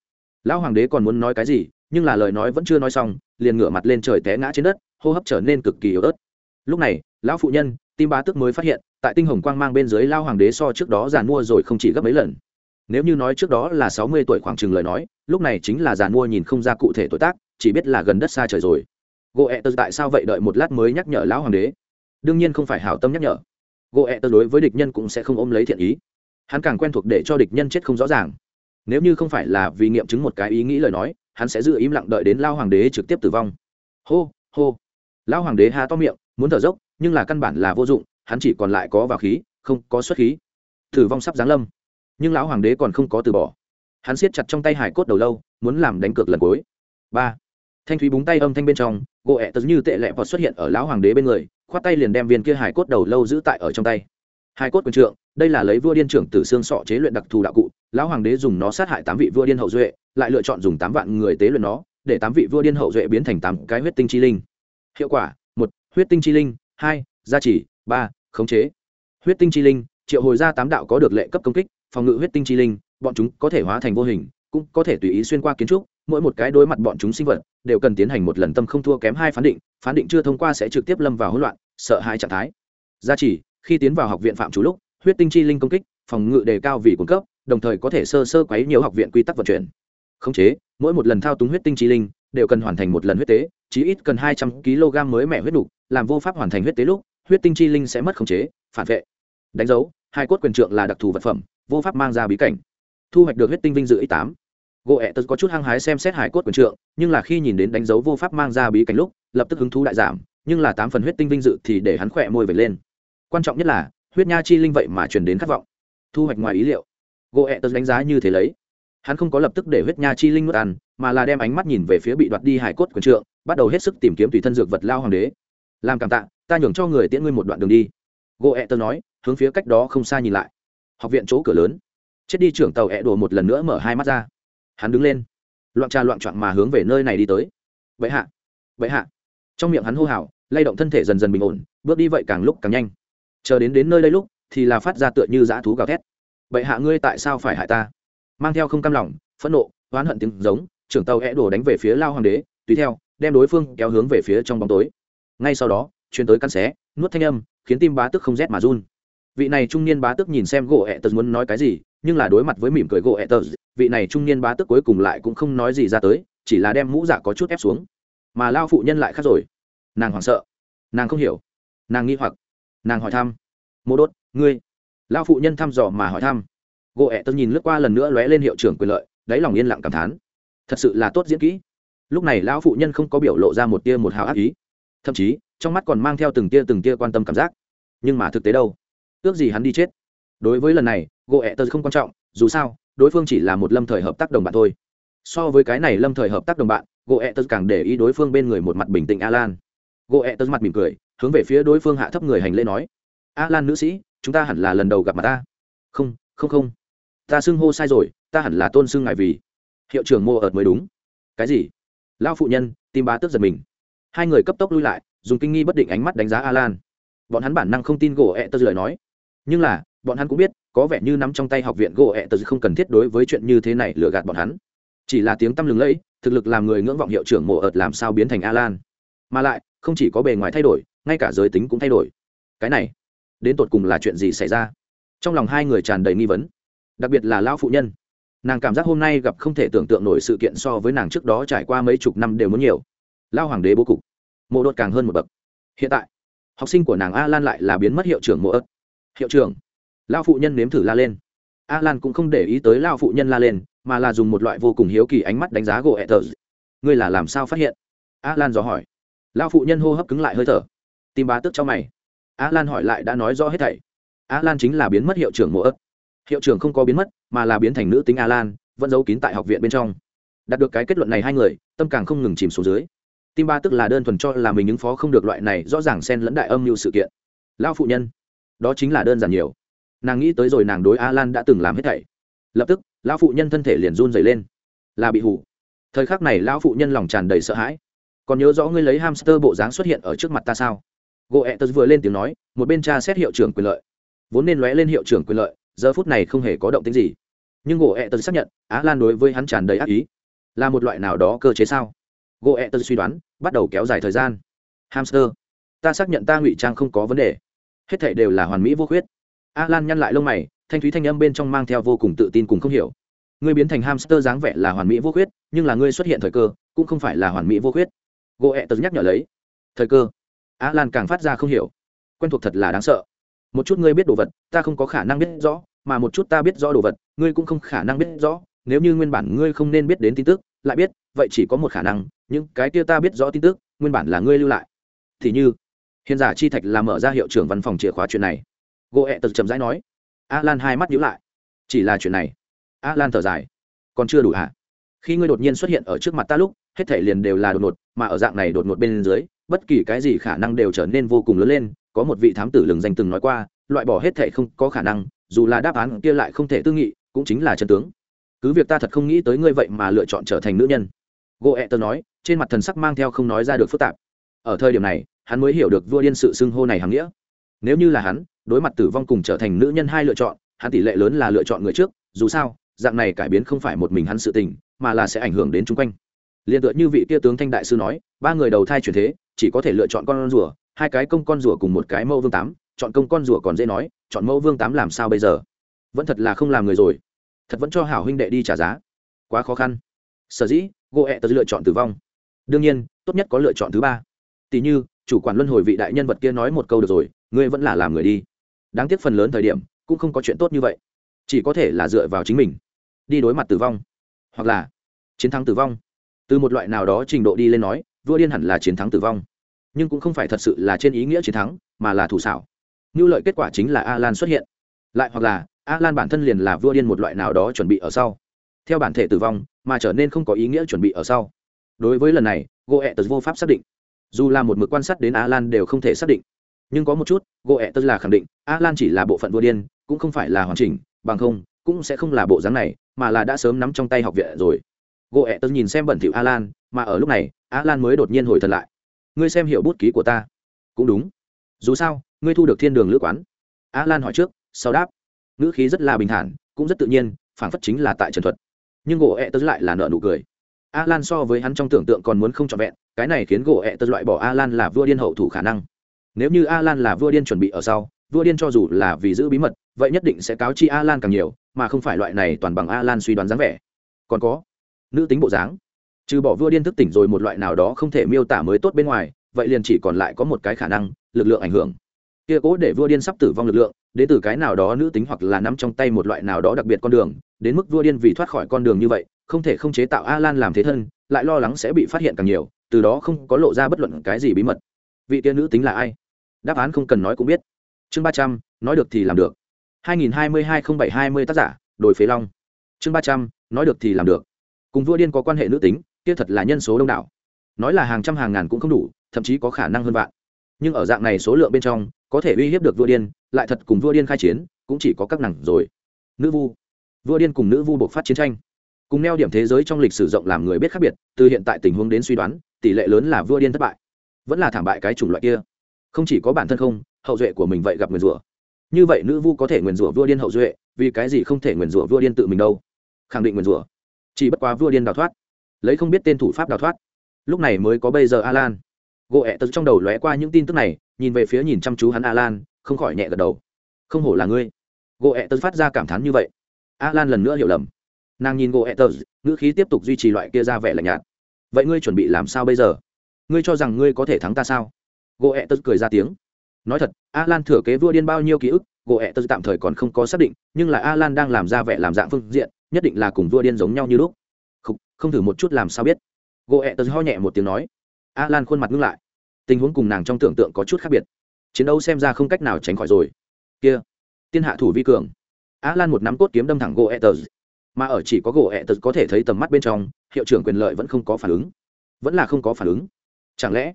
lão hoàng đế còn muốn nói cái gì, nhưng là lời nói vẫn chưa nói xong, liền ngửa mặt lên trời té ngã trên đất, hô hấp trở nên cực kỳ yếu ớt. Lúc này, lão phụ nhân, tim bá tức mới phát hiện, tại tinh hồng quang mang bên dưới lao hoàng đế so trước đó giàn mua rồi không chỉ gấp mấy lần. Nếu như nói trước đó là sáu mươi tuổi khoảng chừng lời nói, lúc này chính là giàn mua nhìn không ra cụ thể tuổi tác, chỉ biết là gần đất xa trời rồi. Gỗ ẹ tơ tại sao vậy đợi một lát mới nhắc nhở lão hoàng đế? Đương nhiên không phải hảo tâm nhắc nhở gỗ ẹ tơ đối với địch nhân cũng sẽ không ôm lấy thiện ý. Hắn càng quen thuộc để cho địch nhân chết không rõ ràng. Nếu như không phải là vì nghiệm chứng một cái ý nghĩ lời nói, hắn sẽ giữ im lặng đợi đến lao hoàng đế trực tiếp tử vong. Hô hô. Lao hoàng đế há to miệng, muốn thở dốc, nhưng là căn bản là vô dụng, hắn chỉ còn lại có vào khí, không có xuất khí. Tử vong sắp giáng lâm. Nhưng lão hoàng đế còn không có từ bỏ. Hắn siết chặt trong tay hải cốt đầu lâu, muốn làm đánh cược lần cuối. Ba. Thanh thúy búng tay âm thanh bên trong gỗ ẹ tớ như tệ lẹ vọt xuất hiện ở lão hoàng đế bên người khoát tay liền đem viên kia hải cốt đầu lâu giữ tại ở trong tay. Hải cốt quyền trượng, đây là lấy vua điên trưởng tử xương sọ chế luyện đặc thù đạo cụ, lão hoàng đế dùng nó sát hại tám vị vua điên hậu duệ, lại lựa chọn dùng tám vạn người tế luyện nó, để tám vị vua điên hậu duệ biến thành tám cái huyết tinh chi linh. Hiệu quả, một, huyết tinh chi linh, hai, gia trì, ba, khống chế. Huyết tinh chi linh, triệu hồi ra tám đạo có được lệ cấp công kích, phòng ngự huyết tinh chi linh, bọn chúng có thể hóa thành vô hình, cũng có thể tùy ý xuyên qua kiến trúc mỗi một cái đối mặt bọn chúng sinh vật đều cần tiến hành một lần tâm không thua kém hai phán định phán định chưa thông qua sẽ trực tiếp lâm vào hỗn loạn sợ hãi trạng thái. Gia trì khi tiến vào học viện phạm chủ lúc huyết tinh chi linh công kích phòng ngự đề cao vì cung cấp đồng thời có thể sơ sơ quấy nhiều học viện quy tắc vận chuyển. Khống chế mỗi một lần thao túng huyết tinh chi linh đều cần hoàn thành một lần huyết tế chí ít cần hai trăm kg mới mẹ huyết đủ, làm vô pháp hoàn thành huyết tế lúc huyết tinh chi linh sẽ mất khống chế phản vệ. Đánh dấu hai cốt quyền trượng là đặc thù vật phẩm vô pháp mang ra bí cảnh. Thu hoạch được huyết tinh vinh dự ít tám gỗ ẹ tật có chút hăng hái xem xét hải cốt quyền trượng, nhưng là khi nhìn đến đánh dấu vô pháp mang ra bí cảnh lúc, lập tức hứng thú đại giảm, nhưng là tám phần huyết tinh vinh dự thì để hắn khỏe môi vệt lên. Quan trọng nhất là, huyết nha chi linh vậy mà truyền đến khát vọng. Thu hoạch ngoài ý liệu. Gỗ ẹ tật đánh giá như thế lấy. Hắn không có lập tức để huyết nha chi linh nuốt ăn, mà là đem ánh mắt nhìn về phía bị đoạt đi hải cốt quyền trượng, bắt đầu hết sức tìm kiếm tùy thân dược vật lao hoàng đế. Làm cảm tạ, ta nhường cho người tiễn ngươi một đoạn đường đi. Gỗ ẹ tật nói, hướng phía cách đó không xa nhìn lại. Học viện chỗ cửa lớn. Chết đi trưởng tàu ẹ đồ một lần nữa mở hai mắt ra hắn đứng lên. Loạn trà loạn trọn mà hướng về nơi này đi tới. Vậy hạ vậy hạ. Trong miệng hắn hô hào, lay động thân thể dần dần bình ổn, bước đi vậy càng lúc càng nhanh. Chờ đến đến nơi đây lúc, thì là phát ra tựa như dã thú gào thét. Vậy hạ ngươi tại sao phải hại ta? Mang theo không cam lòng, phẫn nộ, oán hận tiếng giống, trưởng tàu é đổ đánh về phía lao hoàng đế, tùy theo, đem đối phương kéo hướng về phía trong bóng tối. Ngay sau đó chuyến tới căn xé, nuốt thanh âm, khiến tim bá tức không rét mà run. Vị này trung niên bá tức nhìn xem gỗ ẹ tật muốn nói cái gì nhưng là đối mặt với mỉm cười gỗ ẹ vị này trung niên bá tức cuối cùng lại cũng không nói gì ra tới, chỉ là đem mũ giả có chút ép xuống. Mà lao phụ nhân lại khác rồi. Nàng hoảng sợ. Nàng không hiểu. Nàng nghi hoặc. Nàng hỏi thăm. Mô đốt, ngươi? Lao phụ nhân thăm dò mà hỏi thăm. Gỗ ẹ nhìn lướt qua lần nữa lóe lên hiệu trưởng quyền lợi, đáy lòng yên lặng cảm thán. Thật sự là tốt diễn kỹ. Lúc này lão phụ nhân không có biểu lộ ra một tia một hào ác ý. Thậm chí, trong mắt còn mang theo từng tia từng tia quan tâm cảm giác. Nhưng mà thực tế đâu? Ước gì hắn đi chết? Đối với lần này gỗ ẹ tơ không quan trọng, dù sao, đối phương chỉ là một lâm thời hợp tác đồng bạn thôi. So với cái này lâm thời hợp tác đồng bạn gỗ ẹ tơ càng để ý đối phương bên người một mặt bình tĩnh alan. Gỗ ẹ tơ mặt mỉm cười, hướng về phía đối phương hạ thấp người hành lễ nói, alan nữ sĩ, chúng ta hẳn là lần đầu gặp mặt ta. Không không không. Ta xưng hô sai rồi, ta hẳn là tôn xưng ngài vì hiệu trưởng mô ợt mới đúng. Cái gì? Lão phụ nhân, tim bá tức giật mình. Hai người cấp tốc lui lại, dùng kinh nghi bất định ánh mắt đánh giá alan. Bọn hắn bản năng không tin gỗ ẹ tật lời nói. Nhưng là bọn hắn cũng biết, có vẻ như nắm trong tay học viện gỗ ẹ tờ không cần thiết đối với chuyện như thế này lừa gạt bọn hắn. Chỉ là tiếng tăm lừng lẫy, thực lực làm người ngưỡng vọng hiệu trưởng mộ ợt làm sao biến thành a lan mà lại, không chỉ có bề ngoài thay đổi, ngay cả giới tính cũng thay đổi. Cái này, đến tột cùng là chuyện gì xảy ra? Trong lòng hai người tràn đầy nghi vấn. Đặc biệt là lão phụ nhân. Nàng cảm giác hôm nay gặp không thể tưởng tượng nổi sự kiện so với nàng trước đó trải qua mấy chục năm đều muốn nhiều. Lao hoàng đế bố cục. Mộ đột càng hơn một bậc. Hiện tại, học sinh của nàng a lan lại là biến mất hiệu trưởng mộ ớt hiệu trưởng lao phụ nhân nếm thử la lên. A lan cũng không để ý tới lao phụ nhân la lên, mà là dùng một loại vô cùng hiếu kỳ ánh mắt đánh giá gỗ ẹ tờ ngươi là làm sao phát hiện? A lan dò hỏi. Lao phụ nhân hô hấp cứng lại hơi thở. Tim bá tức cho mày. A lan hỏi lại đã nói rõ hết thảy. A lan chính là biến mất hiệu trưởng mộ ớt hiệu trưởng không có biến mất, mà là biến thành nữ tính a lan vẫn giấu kín tại học viện bên trong. Đạt được cái kết luận này hai người, tâm càng không ngừng chìm xuống dưới. Tim ba tức là đơn thuần cho là mình ứng phó không được loại này, rõ ràng xen lẫn đại âm mưu sự kiện. Lao phụ nhân, đó chính là đơn giản nhiều nàng nghĩ tới rồi nàng đối a lan đã từng làm hết thảy. Lập tức, lão phụ nhân thân thể liền run dày lên. Là bị hủ thời khắc này lão phụ nhân lòng tràn đầy sợ hãi. Còn nhớ rõ ngươi lấy hamster bộ dáng xuất hiện ở trước mặt ta sao? Gỗ ẹ tớ vừa lên tiếng nói, một bên cha xét hiệu trưởng quyền lợi. Vốn nên lóe lên hiệu trưởng quyền lợi, giờ phút này không hề có động tính gì. Nhưng gỗ ẹ tớ xác nhận á lan đối với hắn tràn đầy ác ý. Là một loại nào đó cơ chế sao? Gỗ ẹ tớ suy đoán, bắt đầu kéo dài thời gian. Hamster, ta xác nhận ta ngụy trang không có vấn đề. Hết thể đều là hoàn mỹ vô khuyết a lan nhăn lại lông mày, thanh thúy thanh âm bên trong mang theo vô cùng tự tin cùng không hiểu. Ngươi biến thành hamster dáng vẻ là hoàn mỹ vô khuyết, nhưng là ngươi xuất hiện thời cơ, cũng không phải là hoàn mỹ vô khuyết. Gỗ ẹ tớ nhắc nhở lấy. Thời cơ. A lan càng phát ra không hiểu. Quen thuộc thật là đáng sợ. Một chút ngươi biết đồ vật, ta không có khả năng biết rõ, mà một chút ta biết rõ đồ vật, ngươi cũng không khả năng biết rõ. Nếu như nguyên bản ngươi không nên biết đến tin tức, lại biết, vậy chỉ có một khả năng, những cái kia ta biết rõ tin tức, nguyên bản là ngươi lưu lại. Thì như hiện giả chi thạch là mở ra hiệu trưởng văn phòng chìa khóa chuyện này gỗ ẹ tật chậm rãi nói. A lan hai mắt nhíu lại. Chỉ là chuyện này. A lan thở dài. Còn chưa đủ hả? Khi ngươi đột nhiên xuất hiện ở trước mặt ta lúc, hết thể liền đều là đột ngột, mà ở dạng này đột ngột bên dưới, bất kỳ cái gì khả năng đều trở nên vô cùng lớn lên. Có một vị thám tử lừng danh từng nói qua, loại bỏ hết thể không có khả năng, dù là đáp án kia lại không thể tư nghị, cũng chính là chân tướng. Cứ việc ta thật không nghĩ tới ngươi vậy mà lựa chọn trở thành nữ nhân. Gỗ ẹ tớ nói, trên mặt thần sắc mang theo không nói ra được phức tạp. Ở thời điểm này, hắn mới hiểu được vua điên sự xưng hô này hằng nghĩa. Nếu như là hắn đối mặt tử vong cùng trở thành nữ nhân hai lựa chọn, hắn tỷ lệ lớn là lựa chọn người trước, dù sao, dạng này cải biến không phải một mình hắn sự tình, mà là sẽ ảnh hưởng đến chung quanh. Liền tựa như vị tia tướng thanh đại sư nói, ba người đầu thai chuyển thế, chỉ có thể lựa chọn con rùa, hai cái công con rùa cùng một cái mẫu vương tám, chọn công con rùa còn dễ nói, chọn mẫu vương tám làm sao bây giờ? Vẫn thật là không làm người rồi. Thật vẫn cho hảo huynh đệ đi trả giá. Quá khó khăn. Sở dĩ gỗ ẹ tớ lựa chọn tử vong. Đương nhiên, tốt nhất có lựa chọn thứ ba. Tỷ như, chủ quản luân hồi vị đại nhân vật kia nói một câu được rồi, ngươi vẫn là làm người đi đáng tiếc phần lớn thời điểm, cũng không có chuyện tốt như vậy. Chỉ có thể là dựa vào chính mình. Đi đối mặt tử vong. Hoặc là chiến thắng tử vong. Từ một loại nào đó trình độ đi lên nói, vua điên hẳn là chiến thắng tử vong. Nhưng cũng không phải thật sự là trên ý nghĩa chiến thắng, mà là thủ xảo. Như lợi kết quả chính là a lan xuất hiện. Lại hoặc là a lan bản thân liền là vua điên một loại nào đó chuẩn bị ở sau. Theo bản thể tử vong, mà trở nên không có ý nghĩa chuẩn bị ở sau. Đối với lần này gỗ ẹ tật vô pháp xác định. Dù là một mực quan sát đến a lan đều không thể xác định nhưng có một chút gỗ ẹ tật là khẳng định a lan chỉ là bộ phận vua điên, cũng không phải là hoàn chỉnh, bằng không, cũng sẽ không là bộ dáng này, mà là đã sớm nắm trong tay học viện rồi. Gỗ ẹ tật nhìn xem bẩn thỉu a lan mà ở lúc này a lan mới đột nhiên hồi thật lại. Ngươi xem hiểu bút ký của ta. Cũng đúng. Dù sao, ngươi thu được thiên đường lữ quán. A lan hỏi trước, sau đáp. Ngữ khí rất là bình thản, cũng rất tự nhiên phản phất chính là tại trần thuật. Nhưng gỗ ẹ tớ lại là nợ nụ cười. A lan so với hắn trong tưởng tượng còn muốn không trọn vẹn, cái này khiến gỗ ẹ tớ loại bỏ a lan là vua điên hậu thủ khả năng nếu như Alan là vua điên chuẩn bị ở sau, vua điên cho dù là vì giữ bí mật, vậy nhất định sẽ cáo chi Alan càng nhiều, mà không phải loại này toàn bằng Alan suy đoán dáng vẻ. Còn có, nữ tính bộ dáng. Trừ bỏ vua điên thức tỉnh rồi một loại nào đó không thể miêu tả mới tốt bên ngoài, vậy liền chỉ còn lại có một cái khả năng, lực lượng ảnh hưởng. Kia cố để vua điên sắp tử vong lực lượng, đến từ cái nào đó nữ tính hoặc là nắm trong tay một loại nào đó đặc biệt con đường, đến mức vua điên vì thoát khỏi con đường như vậy, không thể không chế tạo a lan làm thế thân, lại lo lắng sẽ bị phát hiện càng nhiều, từ đó không có lộ ra bất luận cái gì bí mật. Vị tiên nữ tính là ai? Đáp án không cần nói cũng biết. Chương ba trăm, nói được thì làm được. hai nghìn hai mươi hai không bảy hai mươi tác giả, đồi phế long. Chương ba trăm, nói được thì làm được. Cùng vua điên có quan hệ nữ tính, kia thật là nhân số đông đảo. Nói là hàng trăm hàng ngàn cũng không đủ, thậm chí có khả năng hơn vạn. Nhưng ở dạng này số lượng bên trong, có thể uy hiếp được vua điên, lại thật cùng vua điên khai chiến, cũng chỉ có các nàng rồi. Nữ vu. Vua điên cùng nữ vu buộc phát chiến tranh. Cùng neo điểm thế giới trong lịch sử rộng làm người biết khác biệt, từ hiện tại tình huống đến suy đoán, tỷ lệ lớn là vua điên thất bại. Vẫn là thảm bại cái chủng loại kia không chỉ có bản thân không, hậu duệ của mình vậy gặp nguyền rủa. Như vậy nữ vu có thể nguyền rủa vua điên hậu duệ, vì cái gì không thể nguyền rủa vua điên tự mình đâu? Khẳng định nguyền rủa. Chỉ bất quá vua điên đào thoát. Lấy không biết tên thủ pháp đào thoát. Lúc này mới có bây giờ alan. Gỗ ẹ tật trong đầu lóe qua những tin tức này, nhìn về phía nhìn chăm chú hắn alan, không khỏi nhẹ gật đầu. Không hổ là ngươi. Gỗ ẹ tật phát ra cảm thán như vậy. Alan lần nữa hiểu lầm. Nàng nhìn gỗ ẹ tật ngữ khí tiếp tục duy trì loại kia ra vẻ lạnh nhạt. Vậy ngươi chuẩn bị làm sao bây giờ? Ngươi cho rằng ngươi có thể thắng ta sao? Gỗ ẹ tật cười ra tiếng. Nói thật alan thừa kế vua điên bao nhiêu ký ức gỗ ẹ tật tạm thời còn không có xác định nhưng là alan đang làm ra vẻ làm dạng phương diện nhất định là cùng vua điên giống nhau như lúc. Không, không thử một chút làm sao biết. Gỗ ẹ tật ho nhẹ một tiếng nói. Alan khuôn mặt ngưng lại. Tình huống cùng nàng trong tưởng tượng có chút khác biệt. Chiến đấu xem ra không cách nào tránh khỏi rồi. Kia tiên hạ thủ vi cường. Alan một nắm cốt kiếm đâm thẳng gỗ ẹ tật mà ở chỉ có gỗ ẹ tật có thể thấy tầm mắt bên trong hiệu trưởng quyền lợi vẫn không có phản ứng. Vẫn là không có phản ứng. Chẳng lẽ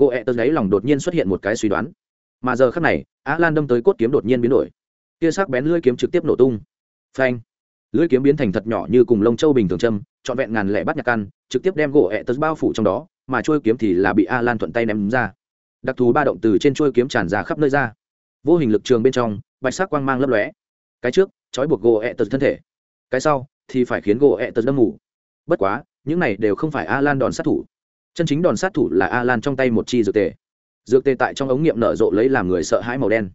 gỗ ẹ tật đáy lòng đột nhiên xuất hiện một cái suy đoán. Mà giờ khắc này, á lan đâm tới cốt kiếm đột nhiên biến đổi. Kia sắc bén lưỡi kiếm trực tiếp nổ tung. Phanh. Lưỡi kiếm biến thành thật nhỏ như cùng lông châu bình thường châm, trọn vẹn ngàn lẻ bắt nhạc căn, trực tiếp đem gỗ ẹ tật bao phủ trong đó, mà trôi kiếm thì là bị a lan thuận tay ném ra. Đặc thù ba động từ trên trôi kiếm tràn ra khắp nơi ra. Vô hình lực trường bên trong, bạch sắc quang mang lấp lóe. Cái trước, trói buộc gỗ ẹ tật thân thể. Cái sau, thì phải khiến gỗ ẹ tật đâm mù. Bất quá, những này đều không phải a lan đòn sát thủ chân chính đòn sát thủ là a lan trong tay một chi dược tề. Dược tề tại trong ống nghiệm nở rộ lấy làm người sợ hãi màu đen.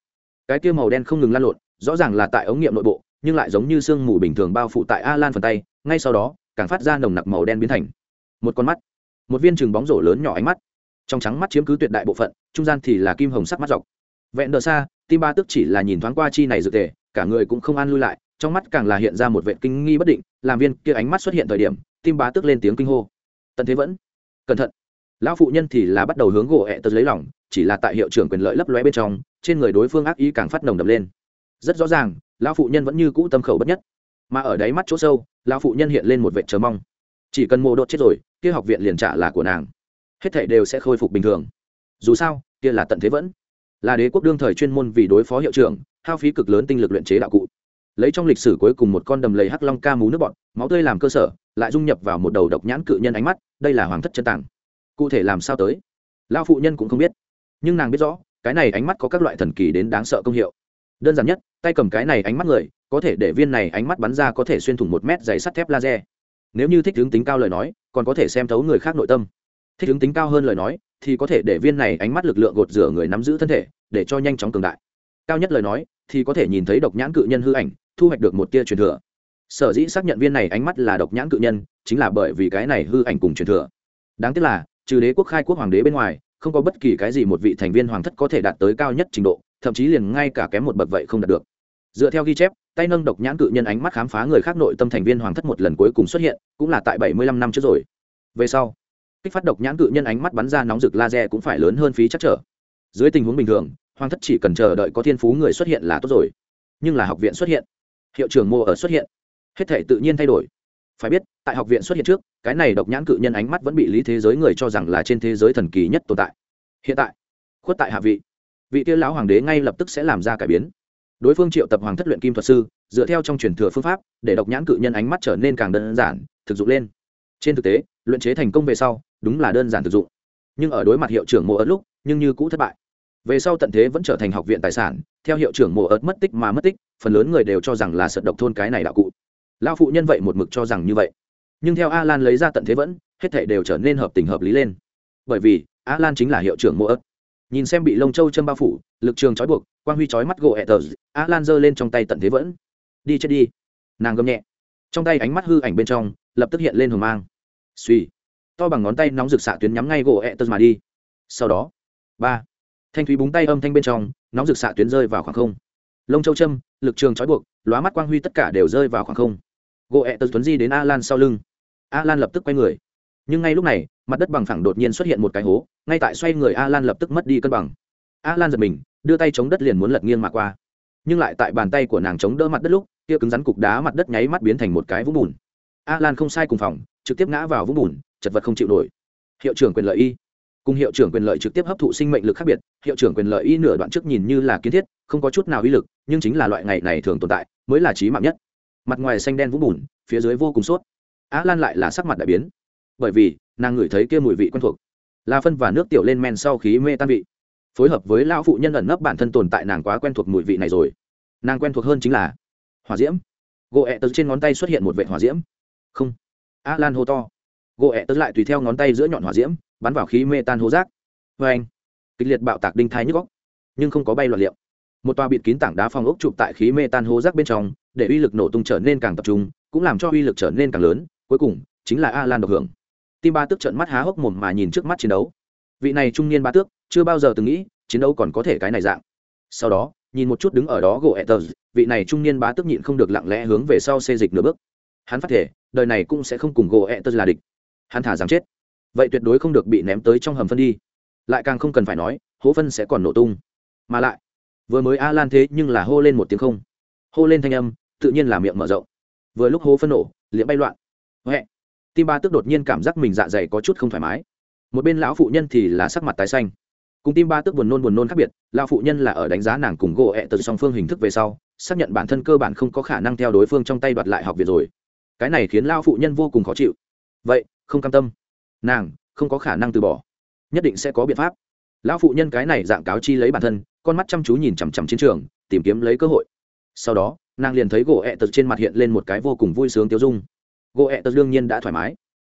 Cái kia màu đen không ngừng lan lộn, rõ ràng là tại ống nghiệm nội bộ, nhưng lại giống như sương mù bình thường bao phủ tại a lan phần tay, ngay sau đó, càng phát ra nồng nặc màu đen biến thành. Một con mắt, một viên chừng bóng rổ lớn nhỏ ánh mắt. Trong trắng mắt chiếm cứ tuyệt đại bộ phận, trung gian thì là kim hồng sắc mắt dọc. Vẹn đờ xa, tim ba tức chỉ là nhìn thoáng qua chi này dược tề, cả người cũng không an lui lại, trong mắt càng là hiện ra một vệ kinh nghi bất định, làm viên kia ánh mắt xuất hiện thời điểm, tim bá tức lên tiếng kinh hô. Tần thế vẫn cẩn thận. Lão phụ nhân thì là bắt đầu hướng gỗ ẹ tật lấy lỏng chỉ là tại hiệu trưởng quyền lợi lấp lóe bên trong, trên người đối phương ác ý càng phát nồng đập lên. Rất rõ ràng, lão phụ nhân vẫn như cũ tâm khẩu bất nhất. Mà ở đáy mắt chỗ sâu, lão phụ nhân hiện lên một vệ chờ mong. Chỉ cần mộ đột chết rồi, kia học viện liền trả là của nàng. Hết thảy đều sẽ khôi phục bình thường. Dù sao, kia là tận thế vẫn. Là đế quốc đương thời chuyên môn vì đối phó hiệu trưởng, hao phí cực lớn tinh lực luyện chế đạo cụ lấy trong lịch sử cuối cùng một con đầm lầy hắc long ca mú nước bọn máu tươi làm cơ sở, lại dung nhập vào một đầu độc nhãn cự nhân ánh mắt, đây là hoàng thất chân tàng. Cụ thể làm sao tới? Lao phụ nhân cũng không biết. Nhưng nàng biết rõ, cái này ánh mắt có các loại thần kỳ đến đáng sợ công hiệu. Đơn giản nhất, tay cầm cái này ánh mắt người, có thể để viên này ánh mắt bắn ra có thể xuyên thủng một mét dày sắt thép laser. Nếu như thích hướng tính cao lời nói, còn có thể xem thấu người khác nội tâm. Thích hướng tính cao hơn lời nói, thì có thể để viên này ánh mắt lực lượng gột rửa người nắm giữ thân thể, để cho nhanh chóng cường đại. Cao nhất lời nói, thì có thể nhìn thấy độc nhãn cự nhân hư ảnh thu hoạch được một tia truyền thừa. Sở dĩ xác nhận viên này ánh mắt là độc nhãn cự nhân, chính là bởi vì cái này hư ảnh cùng truyền thừa. Đáng tiếc là, trừ đế quốc khai quốc hoàng đế bên ngoài, không có bất kỳ cái gì một vị thành viên hoàng thất có thể đạt tới cao nhất trình độ, thậm chí liền ngay cả kém một bậc vậy không đạt được. Dựa theo ghi chép, tay nâng độc nhãn cự nhân ánh mắt khám phá người khác nội tâm thành viên hoàng thất một lần cuối cùng xuất hiện, cũng là tại bảy mươi lăm năm trước rồi. Về sau, kích phát độc nhãn cự nhân ánh mắt bắn ra nóng rực laser cũng phải lớn hơn phí chắc trở. Dưới tình huống bình thường, hoàng thất chỉ cần chờ đợi có thiên phú người xuất hiện là tốt rồi. Nhưng là học viện xuất hiện hiệu trưởng mô ở xuất hiện. Hết thể tự nhiên thay đổi. Phải biết, tại học viện xuất hiện trước, cái này độc nhãn cự nhân ánh mắt vẫn bị lý thế giới người cho rằng là trên thế giới thần kỳ nhất tồn tại. Hiện tại, khuất tại hạ vị vị tiên lão hoàng đế ngay lập tức sẽ làm ra cải biến. Đối phương triệu tập hoàng thất luyện kim thuật sư, dựa theo trong truyền thừa phương pháp, để độc nhãn cự nhân ánh mắt trở nên càng đơn giản, thực dụng lên. Trên thực tế, luyện chế thành công về sau, đúng là đơn giản thực dụng. Nhưng ở đối mặt hiệu trưởng mộ ớt lúc, nhưng như cũ thất bại về sau tận thế vẫn trở thành học viện tài sản, theo hiệu trưởng mộ ớt mất tích mà mất tích, phần lớn người đều cho rằng là sật độc thôn cái này đạo cụ. Lao phụ nhân vậy một mực cho rằng như vậy. Nhưng theo a lan lấy ra tận thế vẫn, hết thể đều trở nên hợp tình hợp lý lên. Bởi vì a lan chính là hiệu trưởng mộ ớt. Nhìn xem bị lông châu châm bao phủ, lực trường trói buộc, quang huy trói mắt gỗ ẹ tờ a lan giơ lên trong tay tận thế vẫn. Đi chết đi. Nàng gầm nhẹ. Trong tay ánh mắt hư ảnh bên trong, lập tức hiện lên hờ mang. Suy to bằng ngón tay nóng rực xạ tuyến nhắm ngay gỗ ẹ tờ mà đi. Sau đó. Ba thanh thúy búng tay âm thanh bên trong, nóng rực xạ tuyến rơi vào khoảng không. Lông châu châm, lực trường trói buộc, lóa mắt quang huy tất cả đều rơi vào khoảng không. Gỗ ẹ tờ tuấn di đến a lan sau lưng. A lan lập tức quay người. Nhưng ngay lúc này, mặt đất bằng phẳng đột nhiên xuất hiện một cái hố, ngay tại xoay người a lan lập tức mất đi cân bằng. A lan giật mình, đưa tay chống đất liền muốn lật nghiêng mà qua. Nhưng lại tại bàn tay của nàng chống đỡ mặt đất lúc, kia cứng rắn cục đá mặt đất nháy mắt biến thành một cái vũng bùn. A lan không sai cùng phòng, trực tiếp ngã vào vũng bùn, chật vật không chịu nổi. Hiệu trưởng quyền lợi y. Cùng hiệu trưởng quyền lợi trực tiếp hấp thụ sinh mệnh lực khác biệt hiệu trưởng quyền lợi y nửa đoạn trước nhìn như là kiến thiết, không có chút nào uy lực, nhưng chính là loại ngày này thường tồn tại, mới là trí mạng nhất. Mặt ngoài xanh đen vũng bùn, phía dưới vô cùng sốt. Á lan lại là sắc mặt đại biến. Bởi vì, nàng ngửi thấy kia mùi vị quen thuộc. Là phân và nước tiểu lên men sau khí mê tan vị. Phối hợp với lão phụ nhân ẩn nấp bản thân tồn tại nàng quá quen thuộc mùi vị này rồi. Nàng quen thuộc hơn chính là hỏa diễm. Gỗ ẹ tớ trên ngón tay xuất hiện một vệ hỏa diễm. Không. A lan hô to. Gỗ ẹ tớ lại tùy theo ngón tay giữa nhọn hỏa diễm, bắn vào khí mê tan hố rác. Vê anh kịch liệt bạo tạc đinh thái nhức góc nhưng không có bay loạn liệu một tòa bịt kín tảng đá phong ốc chụp tại khí mê tan hố rác bên trong, để uy lực nổ tung trở nên càng tập trung, cũng làm cho uy lực trở nên càng lớn, cuối cùng, chính là a lan độc hưởng. Tim ba tước trợn mắt há hốc mồm mà nhìn trước mắt chiến đấu. Vị này trung niên ba tước, chưa bao giờ từng nghĩ, chiến đấu còn có thể cái này dạng. Sau đó, nhìn một chút đứng ở đó gỗ etters vị này trung niên bá tước nhịn không được lặng lẽ hướng về sau xê dịch nửa bước. Hắn phát thể, đời này cũng sẽ không cùng gỗ etters là địch. Hắn thả rằng chết. Vậy tuyệt đối không được bị ném tới trong hầm phân đi lại càng không cần phải nói, hố phân sẽ còn nổ tung. Mà lại, vừa mới a lan thế nhưng là hô lên một tiếng không. Hô lên thanh âm, tự nhiên là miệng mở rộng. Vừa lúc hố phân nổ liễm bay loạn. Huệ, tim ba tức đột nhiên cảm giác mình dạ dày có chút không thoải mái. Một bên lão phụ nhân thì là sắc mặt tái xanh. Cùng tim ba tức buồn nôn buồn nôn khác biệt, lão phụ nhân là ở đánh giá nàng cùng gỗ ẹ từ song phương hình thức về sau, xác nhận bản thân cơ bản không có khả năng theo đối phương trong tay đoạt lại học việc rồi. Cái này khiến lão phụ nhân vô cùng khó chịu. Vậy, không cam tâm. Nàng, không có khả năng từ bỏ nhất định sẽ có biện pháp. Lão phụ nhân cái này dạng cáo chi lấy bản thân, con mắt chăm chú nhìn chằm chằm chiến trường, tìm kiếm lấy cơ hội. Sau đó, nàng liền thấy gỗ ẹ tật trên mặt hiện lên một cái vô cùng vui sướng tiêu dung. Gỗ ẹ tật đương nhiên đã thoải mái.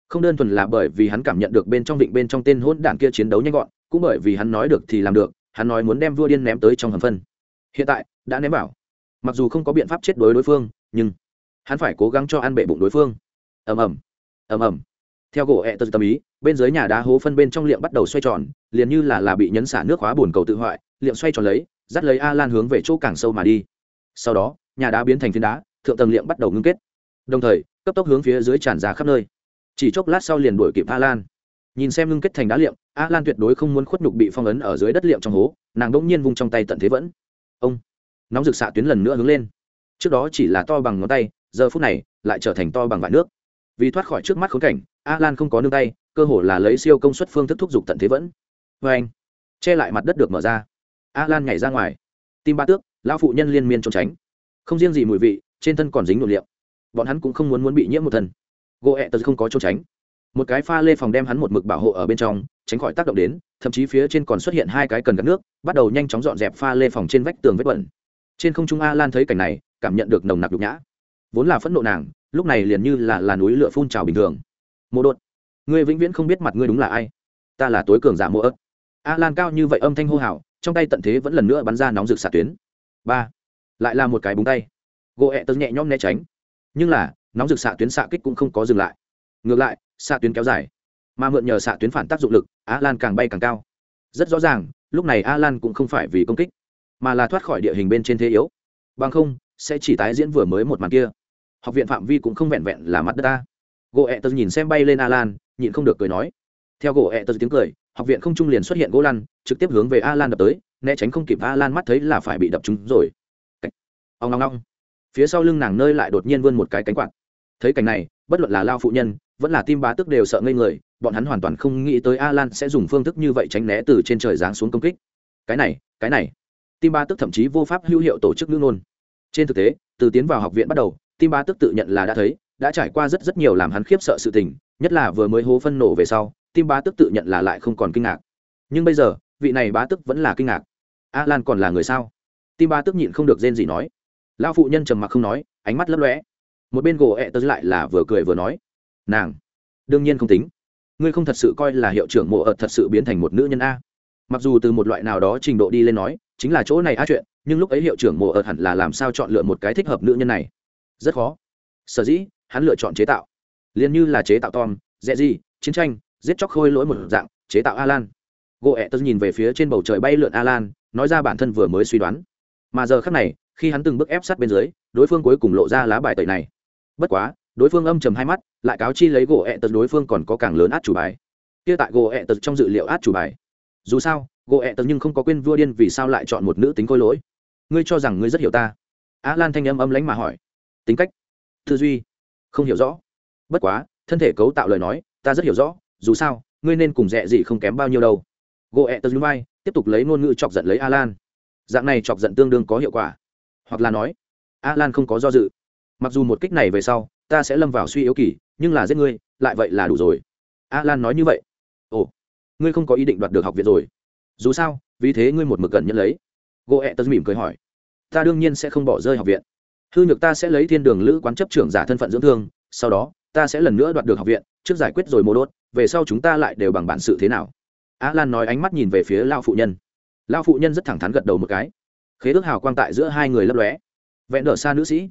Không đơn thuần là bởi vì hắn cảm nhận được bên trong định bên trong tên hôn đảng kia chiến đấu nhanh gọn, cũng bởi vì hắn nói được thì làm được, hắn nói muốn đem vua điên ném tới trong hầm phân. Hiện tại, đã ném bảo mặc dù không có biện pháp chết đối đối phương, nhưng hắn phải cố gắng cho ăn bệ bụng đối phương. Ầm ầm. Ầm ầm theo gỗ ẹ tật tâm ý, bên dưới nhà đá hố phân bên trong liệm bắt đầu xoay tròn, liền như là là bị nhấn xả nước khóa bồn cầu tự hoại, liệm xoay tròn lấy, dắt lấy a lan hướng về chỗ càng sâu mà đi. Sau đó, nhà đá biến thành phiến đá, thượng tầng liệm bắt đầu ngưng kết. Đồng thời, cấp tốc hướng phía dưới tràn ra khắp nơi. Chỉ chốc lát sau liền đuổi kịp a lan nhìn xem ngưng kết thành đá liệm a lan tuyệt đối không muốn khuất nhục bị phong ấn ở dưới đất liệm trong hố, nàng đ nhiên vung trong tay tận thế vẫn. Ông! Nóng rực xạ tuyến lần nữa hướng lên. Trước đó chỉ là to bằng ngón tay, giờ phút này, lại trở thành to bằng vải nước vì thoát khỏi trước mắt khốn cảnh a lan không có nương tay, cơ hồ là lấy siêu công suất phương thức thúc giục tận thế vẫn. Vê anh, che lại mặt đất được mở ra. A lan nhảy ra ngoài. Tim ba tước, lão phụ nhân liên miên trốn tránh. Không riêng gì mùi vị, trên thân còn dính nội liệu. Bọn hắn cũng không muốn muốn bị nhiễm một thân gỗ ẹ tật không có trốn tránh. Một cái pha lê phòng đem hắn một mực bảo hộ ở bên trong, tránh khỏi tác động đến, thậm chí phía trên còn xuất hiện hai cái cần gắt nước, bắt đầu nhanh chóng dọn dẹp pha lê phòng trên vách tường vết bẩn. Trên không trung a lan thấy cảnh này, cảm nhận được nồng nặc nhục nhã vốn là phẫn nộ nàng, lúc này liền như là là núi lửa phun trào bình thường. Mộ đột, ngươi vĩnh viễn không biết mặt ngươi đúng là ai. Ta là tối cường giả mộ ớt. A lan cao như vậy âm thanh hô hào, trong tay tận thế vẫn lần nữa bắn ra nóng rực xạ tuyến. Ba, lại là một cái búng tay. Gỗ ẹ tớ nhẹ nhõm né tránh. Nhưng là, nóng rực xạ tuyến xạ kích cũng không có dừng lại. Ngược lại, xạ tuyến kéo dài. Mà mượn nhờ xạ tuyến phản tác dụng lực, a lan càng bay càng cao. Rất rõ ràng, lúc này a lan cũng không phải vì công kích, mà là thoát khỏi địa hình bên trên thế yếu. Bằng không, sẽ chỉ tái diễn vừa mới một màn kia học viện phạm vi cũng không vẹn vẹn là mặt đất ta. Gỗ ẹ tớ nhìn xem bay lên a lan nhịn không được cười nói. Theo gỗ ẹ tớ tiếng cười, học viện không trung liền xuất hiện gỗ lăn, trực tiếp hướng về a lan đập tới, né tránh không kịp a lan mắt thấy là phải bị đập trúng rồi. Ông long long phía sau lưng nàng nơi lại đột nhiên vươn một cái cánh quạt. Thấy cảnh này, bất luận là lao phụ nhân, vẫn là tim bá tức đều sợ ngây người, bọn hắn hoàn toàn không nghĩ tới a lan sẽ dùng phương thức như vậy tránh né từ trên trời giáng xuống công kích. Cái này cái này. Tim ba tức thậm chí vô pháp hữu hiệu tổ chức ngữ ngôn. Trên thực tế, từ tiến vào học viện bắt đầu tim ba tức tự nhận là đã thấy, đã trải qua rất rất nhiều làm hắn khiếp sợ sự tình, nhất là vừa mới hố phân nổ về sau, tim ba tức tự nhận là lại không còn kinh ngạc. Nhưng bây giờ, vị này bá tức vẫn là kinh ngạc. A lan còn là người sao? Tim ba tức nhịn không được rên gì nói. Lao phụ nhân trầm mặc không nói, ánh mắt lấp lóe. Một bên gỗ ẹ tớ lại là vừa cười vừa nói. Nàng, đương nhiên không tính. Ngươi không thật sự coi là hiệu trưởng mộ ợt thật sự biến thành một nữ nhân a. Mặc dù từ một loại nào đó trình độ đi lên nói, chính là chỗ này a chuyện, nhưng lúc ấy hiệu trưởng mộ ợt hẳn là làm sao chọn lựa một cái thích hợp nữ nhân này rất khó. Sở dĩ, hắn lựa chọn chế tạo. Liền như là chế tạo tom dẹ gì chiến tranh, giết chóc khôi lỗi một dạng, chế tạo alan. Gỗ ẹ tớ nhìn về phía trên bầu trời bay lượn alan, nói ra bản thân vừa mới suy đoán. Mà giờ khác này, khi hắn từng bước ép sát bên dưới, đối phương cuối cùng lộ ra lá bài tẩy này. Bất quá, đối phương âm trầm hai mắt, lại cáo chi lấy gỗ ẹ tật đối phương còn có càng lớn át chủ bài. Kia tại gỗ ẹ tật trong dự liệu át chủ bài. Dù sao, gỗ ẹ tật nhưng không có quên vua điên vì sao lại chọn một nữ tính khôi lỗi. Ngươi cho rằng ngươi rất hiểu ta? Á lan thanh âm âm lánh mà hỏi tính cách, tư duy, không hiểu rõ. Bất quá, thân thể cấu tạo lời nói, ta rất hiểu rõ, dù sao, ngươi nên cùng rẻ gì không kém bao nhiêu đâu. Gỗ ẹ tờ vai, tiếp tục lấy ngôn ngữ chọc giận lấy alan. Dạng này chọc giận tương đương có hiệu quả. Hoặc là nói, alan không có do dự. Mặc dù một kích này về sau, ta sẽ lâm vào suy yếu kỳ, nhưng là giết ngươi, lại vậy là đủ rồi. Alan nói như vậy. Ồ, ngươi không có ý định đoạt được học viện rồi. Dù sao, vì thế ngươi một mực gần nhận lấy. Gỗ ẹ tật mỉm cười hỏi. Ta đương nhiên sẽ không bỏ rơi học viện hư nhược ta sẽ lấy thiên đường lữ quán chấp trưởng giả thân phận dưỡng thương, sau đó, ta sẽ lần nữa đoạt được học viện, trước giải quyết rồi mô đốt, về sau chúng ta lại đều bằng bản sự thế nào? A lan nói ánh mắt nhìn về phía lao phụ nhân. Lao phụ nhân rất thẳng thắn gật đầu một cái. Khế ước hào quang tại giữa hai người lấp lóe. Vẹn đỡ xa nữ sĩ.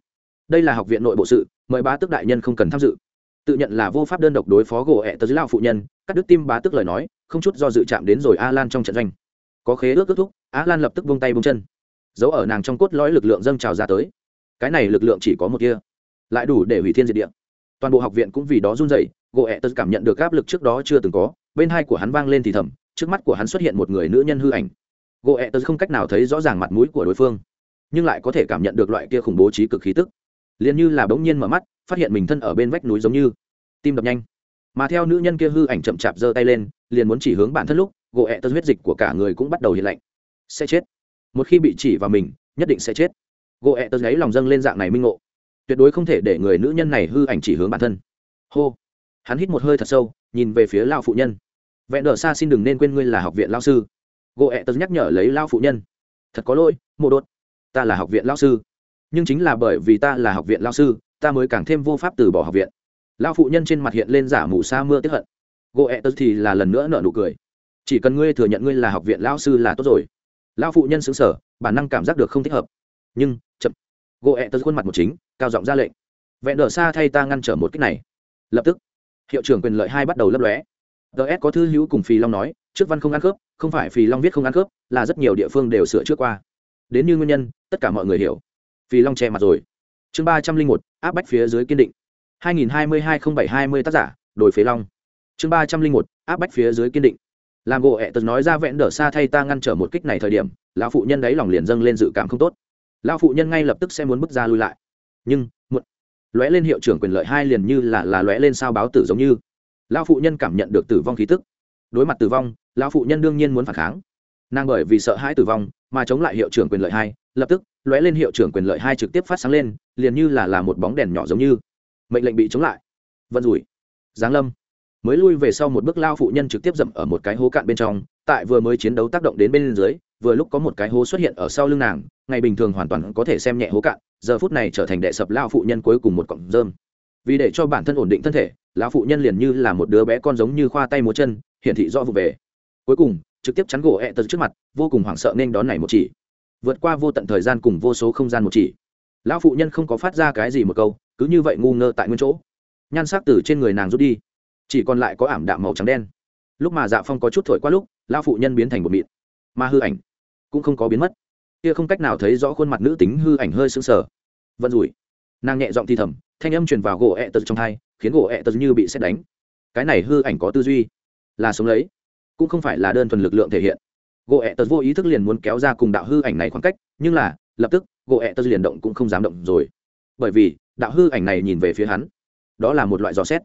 Đây là học viện nội bộ sự, mời bá tước đại nhân không cần tham dự. Tự nhận là vô pháp đơn độc đối phó gỗ ẹ tớ dưới lao phụ nhân, cắt đứt tim bá tước lời nói, không chút do dự chạm đến rồi a lan trong trận doanh. Có khế ước kết thúc a lan lập tức vung tay vung chân. Giấu ở nàng trong cốt lõi lực lượng dâng trào ra tới cái này lực lượng chỉ có một kia. Lại đủ để hủy thiên diệt địa. Toàn bộ học viện cũng vì đó run rẩy gỗ ẹ tớ cảm nhận được áp lực trước đó chưa từng có, bên hai của hắn vang lên thì thầm, trước mắt của hắn xuất hiện một người nữ nhân hư ảnh. Gỗ ẹ tớ không cách nào thấy rõ ràng mặt mũi của đối phương, nhưng lại có thể cảm nhận được loại kia khủng bố trí cực khí tức. Liền như là bỗng nhiên mở mắt, phát hiện mình thân ở bên vách núi giống như. Tim đập nhanh. Mà theo nữ nhân kia hư ảnh chậm chạp giơ tay lên, liền muốn chỉ hướng bản thân lúc gỗ ẹ tớ huyết dịch của cả người cũng bắt đầu hiện lạnh. Sẽ chết. Một khi bị chỉ vào mình, nhất định sẽ chết gỗ ẹ tớ gáy lòng dâng lên dạng này minh ngộ. Tuyệt đối không thể để người nữ nhân này hư ảnh chỉ hướng bản thân. Hô. Hắn hít một hơi thật sâu, nhìn về phía lao phụ nhân. Vẹn đờ xa xin đừng nên quên ngươi là học viện lao sư. Gỗ ẹ tớ nhắc nhở lấy lao phụ nhân. Thật có lỗi, mộ đột. Ta là học viện lao sư. Nhưng chính là bởi vì ta là học viện lao sư, ta mới càng thêm vô pháp từ bỏ học viện. Lao phụ nhân trên mặt hiện lên giả mù sa mưa tiếp hận. Gỗ ẹ tớ thì là lần nữa nợ nụ cười. Chỉ cần ngươi thừa nhận ngươi là học viện lao sư là tốt rồi. Lao phụ nhân xứng sở bản năng cảm giác được không thích hợp. Nhưng gỗ ẹ tớ khuôn mặt một chính, cao giọng ra lệnh. Vẹn đờ xa thay ta ngăn trở một cách này. Lập tức, hiệu trưởng quyền lợi hai bắt đầu lấp lóe. Ts có thư hữu cùng phì long nói, trước văn không ăn khớp, không phải phì long viết không ăn khớp, là rất nhiều địa phương đều sửa trước qua. Đến như nguyên nhân, tất cả mọi người hiểu. Phì long che mặt rồi. Chương ba trăm linh một, áp bách phía dưới kiên định. hai nghìn hai mươi hai không bảy hai mươi tác giả đổi phế long. Chương ba trăm linh một, áp bách phía dưới kiên định. Làm gỗ ẹ tật nói ra vẹn đỡ xa thay ta ngăn trở một kích này thời điểm, lão phụ nhân đấy lòng liền dâng lên dự cảm không tốt lão phụ nhân ngay lập tức sẽ muốn bước ra lui lại. Nhưng một lóe lên hiệu trưởng quyền lợi hai liền như là là lóe lên sao báo tử giống như. Lão phụ nhân cảm nhận được tử vong khí tức. Đối mặt tử vong, lão phụ nhân đương nhiên muốn phản kháng. Nàng bởi vì sợ hãi tử vong mà chống lại hiệu trưởng quyền lợi hai, lập tức lóe lên hiệu trưởng quyền lợi hai trực tiếp phát sáng lên, liền như là là một bóng đèn nhỏ giống như. Mệnh lệnh bị chống lại. Vận rủi. Giáng lâm. Mới lui về sau một bước lao phụ nhân trực tiếp dậm ở một cái hố cạn bên trong, tại vừa mới chiến đấu tác động đến bên dưới vừa lúc có một cái hố xuất hiện ở sau lưng nàng, ngày bình thường hoàn toàn có thể xem nhẹ hố cạn, giờ phút này trở thành đệ sập lao phụ nhân cuối cùng một cọng rơm. Vì để cho bản thân ổn định thân thể, lão phụ nhân liền như là một đứa bé con giống như khoa tay múa chân, hiển thị do vụ về. Cuối cùng, trực tiếp chắn gỗ ẹ tật trước mặt, vô cùng hoảng sợ nên đón này một chỉ. Vượt qua vô tận thời gian cùng vô số không gian một chỉ. Lão phụ nhân không có phát ra cái gì một câu, cứ như vậy ngu ngơ tại nguyên chỗ. Nhan sắc từ trên người nàng rút đi, chỉ còn lại có ảm đạm màu trắng đen. Lúc mà dạ phong có chút thổi qua lúc, lão phụ nhân biến thành một mịn. Mà hư ảnh cũng không có biến mất. Kia không cách nào thấy rõ khuôn mặt nữ tính hư ảnh hơi sững sờ. Vận rủi. Nàng nhẹ giọng thì thầm, thanh âm truyền vào gỗ ẹ tật trong thai khiến gỗ ẹ tật như bị xét đánh. Cái này hư ảnh có tư duy. Là sống lấy. Cũng không phải là đơn thuần lực lượng thể hiện. Gỗ ẹ tật vô ý thức liền muốn kéo ra cùng đạo hư ảnh này khoảng cách, nhưng là, lập tức, gỗ ẹ tật liền động cũng không dám động rồi. Bởi vì, đạo hư ảnh này nhìn về phía hắn. Đó là một loại dò xét.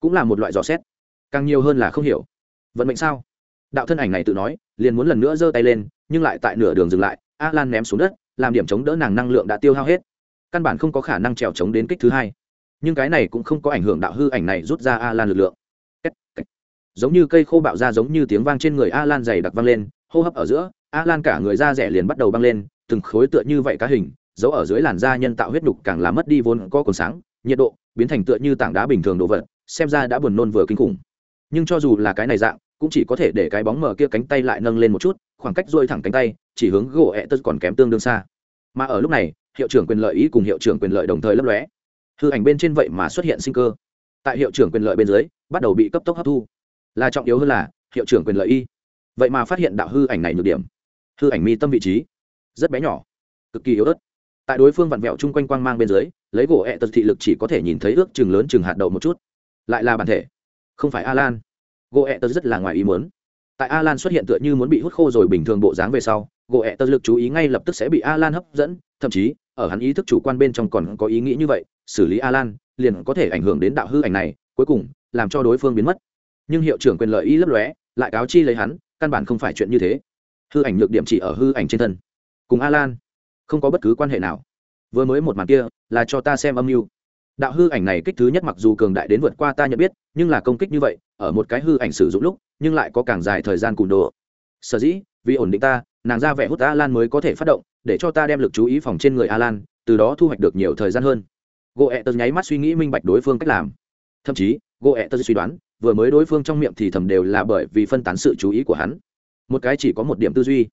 Cũng là một loại dò xét. Càng nhiều hơn là không hiểu. Vận mệnh sao? Đạo thân ảnh này tự nói, liền muốn lần nữa giơ tay lên, nhưng lại tại nửa đường dừng lại a lan ném xuống đất, làm điểm chống đỡ nàng năng lượng đã tiêu hao hết. Căn bản không có khả năng trèo chống đến kích thứ hai. Nhưng cái này cũng không có ảnh hưởng đạo hư ảnh này rút ra a lan lực lượng. Giống như cây khô bạo ra giống như tiếng vang trên người a lan dày đặc vang lên, hô hấp ở giữa a lan cả người da rẻ liền bắt đầu băng lên, từng khối tựa như vậy cá hình giấu ở dưới làn da nhân tạo huyết nhục càng làm mất đi vốn có cồn sáng, nhiệt độ biến thành tựa như tảng đá bình thường đồ vật, xem ra đã buồn nôn vừa kinh khủng. Nhưng cho dù là cái này dạng cũng chỉ có thể để cái bóng mở kia cánh tay lại nâng lên một chút, khoảng cách dôi thẳng cánh tay, chỉ hướng gỗ ẹ tật còn kém tương đương xa. Mà ở lúc này, hiệu trưởng quyền lợi ý cùng hiệu trưởng quyền lợi đồng thời lấp lóe. Hư ảnh bên trên vậy mà xuất hiện sinh cơ. Tại hiệu trưởng quyền lợi bên dưới, bắt đầu bị cấp tốc hấp thu. Là trọng yếu hơn là, hiệu trưởng quyền lợi y. Vậy mà phát hiện đạo hư ảnh này nhược điểm. Hư ảnh mi tâm vị trí, rất bé nhỏ, cực kỳ yếu ớt. Tại đối phương vặn vẹo chung quanh quang mang bên dưới, lấy gỗ ẹ tật thị lực chỉ có thể nhìn thấy ước chừng lớn chừng hạt đậu một chút. Lại là bản thể, không phải a lan gỗ ẹ tớ rất là ngoài ý muốn. Tại Alan xuất hiện tựa như muốn bị hút khô rồi bình thường bộ dáng về sau gỗ ẹ tớ lực chú ý ngay lập tức sẽ bị Alan hấp dẫn, thậm chí, ở hắn ý thức chủ quan bên trong còn có ý nghĩ như vậy, xử lý Alan liền có thể ảnh hưởng đến đạo hư ảnh này, cuối cùng, làm cho đối phương biến mất. Nhưng hiệu trưởng quyền lợi y lấp lóe, lại cáo chi lấy hắn, căn bản không phải chuyện như thế. Hư ảnh nhược điểm chỉ ở hư ảnh trên thân. Cùng Alan, không có bất cứ quan hệ nào. Vừa mới một màn kia, là cho ta xem âm mưu. Đạo hư ảnh này kích thứ nhất mặc dù cường đại đến vượt qua ta nhận biết, nhưng là công kích như vậy ở một cái hư ảnh sử dụng lúc, nhưng lại có càng dài thời gian cùn đồ. Sở dĩ, vì ổn định ta, nàng ra vẻ hút a lan mới có thể phát động, để cho ta đem lực chú ý phòng trên người a lan từ đó thu hoạch được nhiều thời gian hơn. Gỗ ẹ tớ nháy mắt suy nghĩ minh bạch đối phương cách làm. Thậm chí gỗ ẹ tớ suy đoán, vừa mới đối phương trong miệng thì thầm đều là bởi vì phân tán sự chú ý của hắn. Một cái chỉ có một điểm tư duy.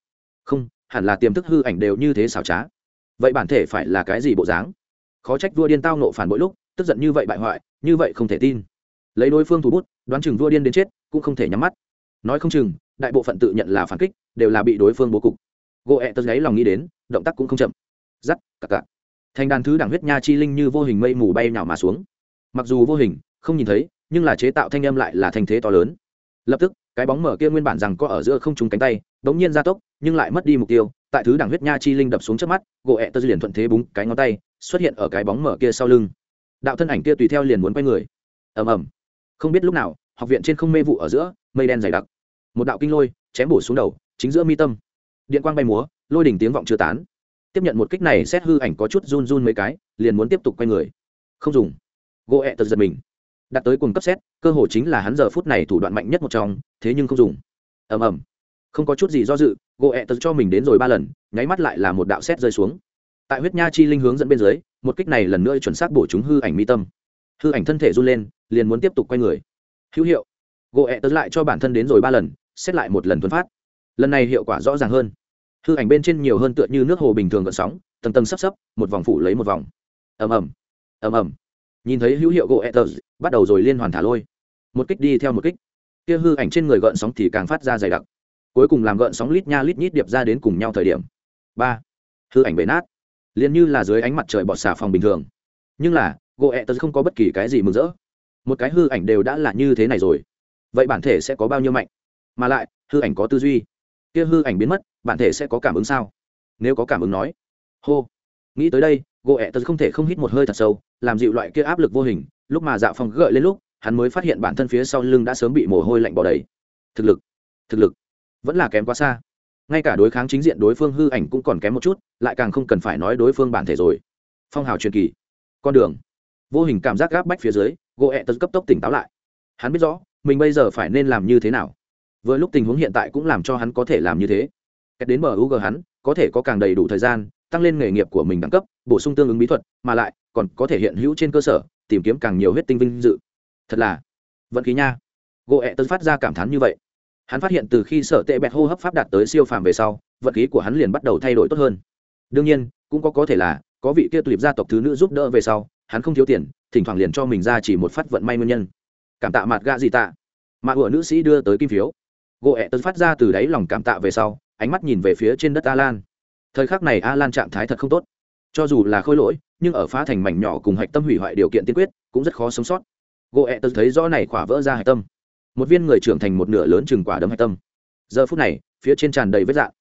Không, hẳn là tiềm thức hư ảnh đều như thế xảo trá. Vậy bản thể phải là cái gì bộ dáng? Khó trách vua điên tao nộ phản bội lúc, tức giận như vậy bại hoại, như vậy không thể tin lấy đối phương thủ bút, đoán chừng vua điên đến chết, cũng không thể nhắm mắt. Nói không chừng, đại bộ phận tự nhận là phản kích, đều là bị đối phương bố cục. Gỗ ẹ tật gáy lòng nghĩ đến, động tác cũng không chậm. Giắt cặc cặc. Thành đàn thứ đẳng huyết nha chi linh như vô hình mây mù bay nhào mà xuống. Mặc dù vô hình, không nhìn thấy, nhưng là chế tạo thanh âm lại là thanh thế to lớn. Lập tức, cái bóng mở kia nguyên bản rằng có ở giữa không trúng cánh tay, bỗng nhiên gia tốc, nhưng lại mất đi mục tiêu. Tại thứ đẳng huyết nha chi linh đập xuống trước mắt, gỗ ẹ tớ liền thuận thế búng cái ngón tay, xuất hiện ở cái bóng mở kia sau lưng. Đạo thân ảnh kia tùy theo liền muốn quay người. Ầm ầm không biết lúc nào, học viện trên không mê vụ ở giữa, mây đen dày đặc. Một đạo kinh lôi chém bổ xuống đầu, chính giữa mi tâm. Điện quang bay múa, lôi đỉnh tiếng vọng chưa tán. Tiếp nhận một kích này, xét hư ảnh có chút run run mấy cái, liền muốn tiếp tục quay người. Không dùng. Gỗ ẹ tật giật mình. Đặt tới cùng cấp xét, cơ hội chính là hắn giờ phút này thủ đoạn mạnh nhất một trong, thế nhưng không dùng. Ầm ầm. Không có chút gì do dự gỗ ẹ tật cho mình đến rồi ba lần, nháy mắt lại là một đạo xét rơi xuống. Tại huyết nha chi linh hướng dẫn bên dưới, một kích này lần nữa chuẩn xác bổ chúng hư ảnh mi tâm hư ảnh thân thể run lên, liền muốn tiếp tục quay người. Hữu hiệu. Gỗ ẹ tớ lại cho bản thân đến rồi ba lần, xét lại một lần thuần phát. Lần này hiệu quả rõ ràng hơn. Hư ảnh bên trên nhiều hơn tựa như nước hồ bình thường gợn sóng, tầng tầng sắp sấp, một vòng phủ lấy một vòng. Ầm ầm. Ầm ầm. Nhìn thấy hữu hiệu gỗ etters bắt đầu rồi liên hoàn thả lôi. Một kích đi theo một kích. Kia hư ảnh trên người gợn sóng thì càng phát ra dày đặc. Cuối cùng làm gợn sóng lít nha lít nhít điệp ra đến cùng nhau thời điểm. Ba. Hư ảnh bể nát. Liền như là dưới ánh mặt trời bọt xà phòng bình thường. Nhưng là gỗ Tớ không có bất kỳ cái gì mừng rỡ. Một cái hư ảnh đều đã là như thế này rồi. Vậy bản thể sẽ có bao nhiêu mạnh? Mà lại, hư ảnh có tư duy. Kia hư ảnh biến mất, bản thể sẽ có cảm ứng sao? Nếu có cảm ứng nói. Hô. Nghĩ tới đây gỗ ẹ tớ không thể không hít một hơi thật sâu, làm dịu loại kia áp lực vô hình. Lúc mà dạo Phong gợi lên lúc, hắn mới phát hiện bản thân phía sau lưng đã sớm bị mồ hôi lạnh bỏ đầy. Thực lực. Thực lực. Vẫn là kém quá xa. Ngay cả đối kháng chính diện đối phương hư ảnh cũng còn kém một chút, lại càng không cần phải nói đối phương bản thể rồi. Phong hào truyền kỳ. Con đường vô hình cảm giác gáp bách phía dưới gỗ ẹ tật cấp tốc tỉnh táo lại. Hắn biết rõ, mình bây giờ phải nên làm như thế nào. Vừa lúc tình huống hiện tại cũng làm cho hắn có thể làm như thế. Cách đến mở u hắn, có thể có càng đầy đủ thời gian, tăng lên nghề nghiệp của mình đẳng cấp, bổ sung tương ứng bí thuật, mà lại, còn có thể hiện hữu trên cơ sở, tìm kiếm càng nhiều huyết tinh vinh dự. Thật là, vận khí nha. Gỗ ẹ tân phát ra cảm thán như vậy. Hắn phát hiện từ khi sở tệ bẹt hô hấp pháp đạt tới siêu phàm về sau, vận khí của hắn liền bắt đầu thay đổi tốt hơn. Đương nhiên, cũng có có thể là, có vị kia tulip gia tộc thứ nữ giúp đỡ về sau hắn không thiếu tiền, thỉnh thoảng liền cho mình ra chỉ một phát vận may nguyên nhân. Cảm tạ mặt gạ gì tạ. Mà ủa nữ sĩ đưa tới kim phiếu. Gỗ ẹ tật phát ra từ đáy lòng cảm tạ về sau, ánh mắt nhìn về phía trên đất a lan thời khắc này a lan trạng thái thật không tốt. Cho dù là khôi lỗi, nhưng ở phá thành mảnh nhỏ cùng hạch tâm hủy hoại điều kiện tiên quyết, cũng rất khó sống sót. Gỗ ẹ tật thấy rõ này khỏa vỡ ra hạch tâm. Một viên người trưởng thành một nửa lớn chừng quả đấm hạch tâm. Giờ phút này, phía trên tràn đầy vết dạng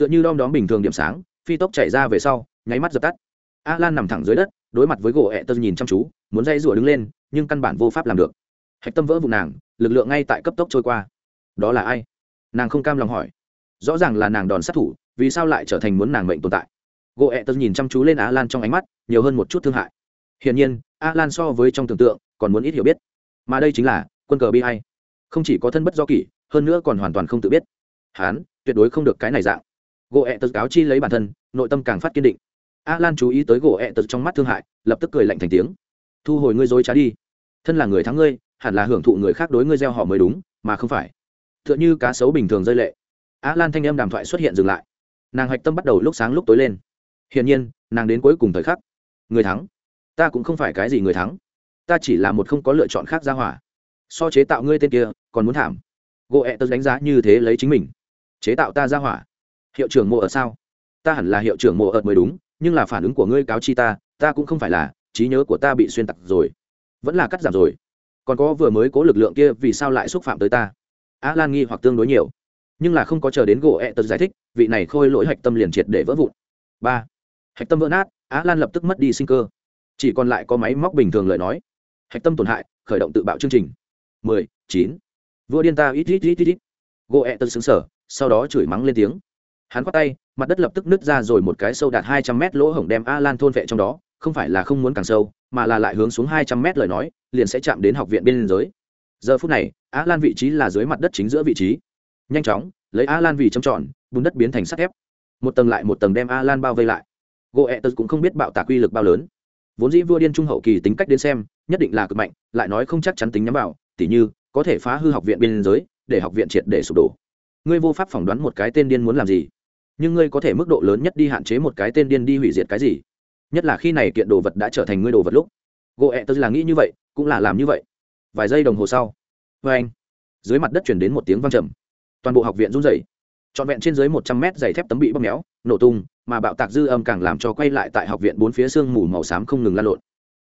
tựa như đom đóm bình thường điểm sáng, phi tốc chảy ra về sau, nháy mắt dập tắt. A lan nằm thẳng dưới đất đối mặt với gỗ ẹ tơ nhìn chăm chú, muốn dây rủa đứng lên, nhưng căn bản vô pháp làm được. Hạch tâm vỡ vụ nàng, lực lượng ngay tại cấp tốc trôi qua. Đó là ai? Nàng không cam lòng hỏi. Rõ ràng là nàng đòn sát thủ, vì sao lại trở thành muốn nàng mệnh tồn tại? Gỗ ẹ tơ nhìn chăm chú lên á lan trong ánh mắt, nhiều hơn một chút thương hại. Hiển nhiên Á lan so với trong tưởng tượng, còn muốn ít hiểu biết. Mà đây chính là, quân cờ bi hay không chỉ có thân bất do kỷ, hơn nữa còn hoàn toàn không tự biết. Hán, tuyệt đối không được cái này dạng. Gỗ ẹ tơ cáo chi lấy bản thân, nội tâm càng phát kiên định a lan chú ý tới gỗ ẹ tật trong mắt thương hại, lập tức cười lạnh thành tiếng. Thu hồi ngươi dối trá đi. Thân là người thắng ngươi, hẳn là hưởng thụ người khác đối ngươi gieo họ mới đúng, mà không phải. Tựa như cá sấu bình thường rơi lệ. A lan thanh âm đàm thoại xuất hiện dừng lại. Nàng hạch tâm bắt đầu lúc sáng lúc tối lên. Hiển nhiên, nàng đến cuối cùng thời khắc. Người thắng. Ta cũng không phải cái gì người thắng. Ta chỉ là một không có lựa chọn khác ra hỏa. So chế tạo ngươi tên kia, còn muốn thảm. Gỗ ẹ tớ đánh giá như thế lấy chính mình. Chế tạo ta ra hỏa. Hiệu trưởng mộ ở sao? Ta hẳn là hiệu trưởng mộ ở mới đúng nhưng là phản ứng của ngươi cáo chi ta ta cũng không phải là, trí nhớ của ta bị xuyên tặc rồi. Vẫn là cắt giảm rồi. Còn có vừa mới cố lực lượng kia, vì sao lại xúc phạm tới ta? A lan nghi hoặc tương đối nhiều. Nhưng là không có chờ đến gỗ ẹ tật giải thích, vị này khôi lỗi hạch tâm liền triệt để vỡ vụn. Ba. Hạch tâm vỡ nát a lan lập tức mất đi sinh cơ. Chỉ còn lại có máy móc bình thường lời nói. Hạch tâm tổn hại, khởi động tự bạo chương trình. Mười, chín. Vua điên ta, ít ít ít ít ít. Gỗ ẹ tật xứng sở sau đó chửi mắng lên tiếng hắn quát tay, mặt đất lập tức nứt ra rồi một cái sâu đạt hai trăm mét lỗ hổng đem a lan thôn vệ trong đó, không phải là không muốn càng sâu, mà là lại hướng xuống hai trăm mét lời nói, liền sẽ chạm đến học viện biên giới giờ phút này a lan vị trí là dưới mặt đất chính giữa vị trí. Nhanh chóng, lấy a lan vì trầm tròn bùn đất biến thành sắt thép. Một tầng lại một tầng đem a lan bao vây lại. Gỗ ẹ tật cũng không biết bạo tạc uy lực bao lớn. Vốn dĩ vua điên trung hậu kỳ tính cách đến xem, nhất định là cực mạnh, lại nói không chắc chắn tính nhắm vào, tỉ như, có thể phá hư học viện biên giới để học viện triệt để sụp đổ. Ngươi vô pháp phỏng đoán một cái tên điên muốn làm gì nhưng ngươi có thể mức độ lớn nhất đi hạn chế một cái tên điên đi hủy diệt cái gì? Nhất là khi này kiện đồ vật đã trở thành ngươi đồ vật lúc. Gỗ ẹ tớ là nghĩ như vậy, cũng là làm như vậy. Vài giây đồng hồ sau. Vê anh. Dưới mặt đất chuyển đến một tiếng văng trầm. Toàn bộ học viện run rẩy. Trọn vẹn trên dưới một trăm mét dày thép tấm bị bóp méo, nổ tung, mà bạo tạc dư âm càng làm cho quay lại tại học viện bốn phía sương mù màu xám không ngừng lan lộn.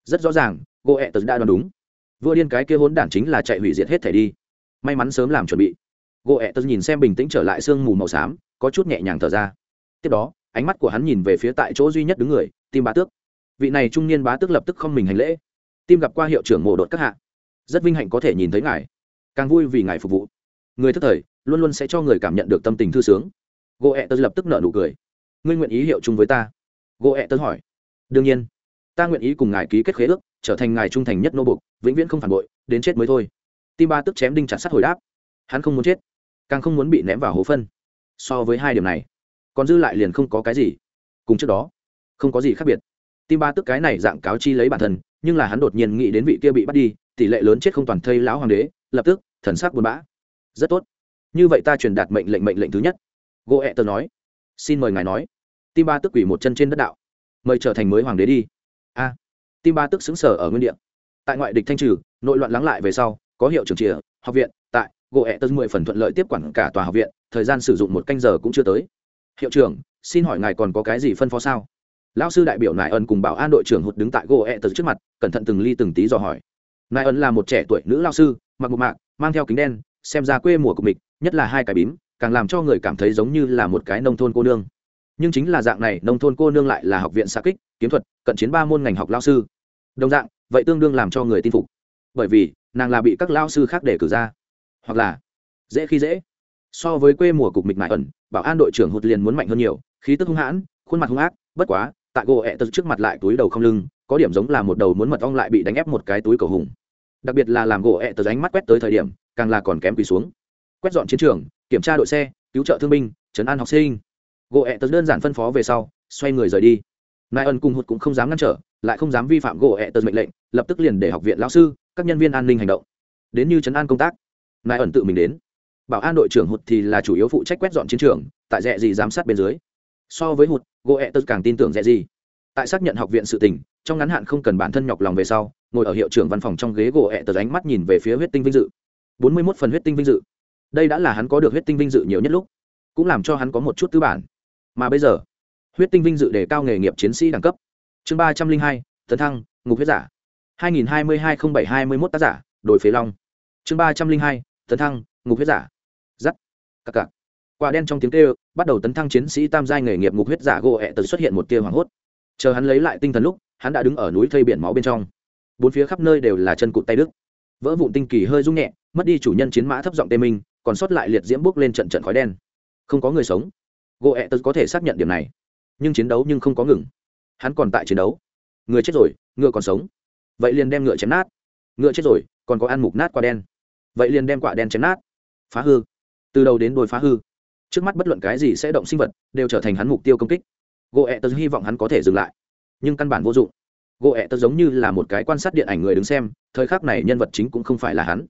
Rất rõ ràng, gỗ ẹ tớ đã đoán đúng. Vua điên cái kia hốn đản chính là chạy hủy diệt hết thể đi. May mắn sớm làm chuẩn bị. Gỗ ẹ tớ nhìn xem bình tĩnh trở lại sương mù màu xám có chút nhẹ nhàng thở ra. Tiếp đó, ánh mắt của hắn nhìn về phía tại chỗ duy nhất đứng người, tim bá tước. Vị này trung niên bá tước lập tức không mình hành lễ. Tim gặp qua hiệu trưởng mộ đột các hạ. Rất vinh hạnh có thể nhìn thấy ngài. Càng vui vì ngài phục vụ. Người thức thời, luôn luôn sẽ cho người cảm nhận được tâm tình thư sướng. Gỗ ẹ tớ lập tức nợ nụ cười. Ngươi nguyện ý hiệu chung với ta? Gỗ ẹ tớ hỏi. Đương nhiên. Ta nguyện ý cùng ngài ký kết khế ước, trở thành ngài trung thành nhất nô bục, vĩnh viễn không phản bội, đến chết mới thôi. Tim ba tức chém đinh chặt sắt hồi đáp. Hắn không muốn chết, càng không muốn bị ném vào hố phân so với hai điểm này, còn dư lại liền không có cái gì. Cùng trước đó, không có gì khác biệt. Tim ba tức cái này dạng cáo chi lấy bản thân, nhưng là hắn đột nhiên nghĩ đến vị kia bị bắt đi, tỷ lệ lớn chết không toàn thây lão hoàng đế, lập tức, thần sắc buồn bã. Rất tốt. Như vậy ta truyền đạt mệnh lệnh mệnh lệnh thứ nhất. Gỗ ẹ tờ nói. Xin mời ngài nói. Tim ba tức quỷ một chân trên đất đạo. Mời trở thành mới hoàng đế đi. A. Tim ba tức xứng sở ở nguyên địa. Tại ngoại địch thanh trừ, nội loạn lắng lại về sau, có hiệu trưởng chìa học viện gỗ ẹ tớ mười phần thuận lợi tiếp quản cả tòa học viện, thời gian sử dụng một canh giờ cũng chưa tới. Hiệu trưởng, xin hỏi ngài còn có cái gì phân phó sao? Lão sư đại biểu nài ân cùng bảo an đội trưởng hụt đứng tại gỗ ẹ tớ trước mặt, cẩn thận từng ly từng tí dò hỏi. Nài ân là một trẻ tuổi nữ lao sư, mặc một mạc, mang theo kính đen, xem ra quê mùa của mình, nhất là hai cái bím, càng làm cho người cảm thấy giống như là một cái nông thôn cô nương. Nhưng chính là dạng này, nông thôn cô nương lại là học viện xa kích, kiếm thuật, cận chiến ba môn ngành học lao sư. Đồng dạng, vậy tương đương làm cho người tin phục. Bởi vì, nàng là bị các lao sư khác để cử ra hoặc là dễ khi dễ. So với quê mùa cục mịch mại ẩn, bảo an đội trưởng hụt liền muốn mạnh hơn nhiều, khí tức hung hãn, khuôn mặt hung ác, bất quá, tại gỗ ẹ tật trước mặt lại túi đầu không lưng, có điểm giống là một đầu muốn mật ong lại bị đánh ép một cái túi cầu hùng. Đặc biệt là làm gỗ ẹ tật ánh mắt quét tới thời điểm, càng là còn kém quỳ xuống. Quét dọn chiến trường, kiểm tra đội xe, cứu trợ thương binh chấn an học sinh. Gỗ ẹ tật đơn giản phân phó về sau, xoay người rời đi. Nại ân cùng hụt cũng không dám ngăn trở, lại không dám vi phạm gỗ ẹ tật mệnh lệnh, lập tức liền để học viện lao sư, các nhân viên an ninh hành động. Đến như chấn an công tác nại ẩn tự mình đến. Bảo an đội trưởng hụt thì là chủ yếu phụ trách quét dọn chiến trường, tại rẽ gì giám sát bên dưới. So với hụt gỗ ẹ tớ càng tin tưởng rẽ gì. Tại xác nhận học viện sự tình, trong ngắn hạn không cần bản thân nhọc lòng về sau, ngồi ở hiệu trưởng văn phòng trong ghế gỗ ẹ tớ ánh mắt nhìn về phía huyết tinh vinh dự. Bốn mươi mốt phần huyết tinh vinh dự. Đây đã là hắn có được huyết tinh vinh dự nhiều nhất lúc, cũng làm cho hắn có một chút tư bản. Mà bây giờ, huyết tinh vinh dự đề cao nghề nghiệp chiến sĩ đẳng cấp. Chương ba trăm linh hai, tấn thăng, ngục huyết giả. hai nghìn hai mươi hai không bảy hai mươi mốt tác giả, đồi phế long. Chương ba trăm linh hai tấn thăng, ngục huyết giả. Giắt. Cặc cặc. Quả đen trong tiếng kêu, bắt đầu tấn thăng chiến sĩ tam giai nghề nghiệp ngục huyết giả gỗ ẹ tật xuất hiện một tia hoảng hốt. Chờ hắn lấy lại tinh thần lúc, hắn đã đứng ở núi thây biển máu bên trong. Bốn phía khắp nơi đều là chân cụt tay đức vỡ vụn tinh kỳ hơi rung nhẹ, mất đi chủ nhân chiến mã thấp giọng tê minh, còn sót lại liệt diễm bước lên trận trận khói đen. Không có người sống. Gỗ ẹ tật có thể xác nhận điểm này. Nhưng chiến đấu nhưng không có ngừng. Hắn còn tại chiến đấu. Người chết rồi, ngựa còn sống. Vậy liền đem ngựa chém nát. Ngựa chết rồi, còn có ăn mục nát qua đen vậy liền đem quả đen chém nát. Phá hư. Từ đầu đến đôi phá hư. Trước mắt bất luận cái gì sẽ động sinh vật, đều trở thành hắn mục tiêu công kích. Gỗ ẹ tật hy vọng hắn có thể dừng lại. Nhưng căn bản vô dụng. Gỗ ẹ tật giống như là một cái quan sát điện ảnh người đứng xem, thời khắc này nhân vật chính cũng không phải là hắn.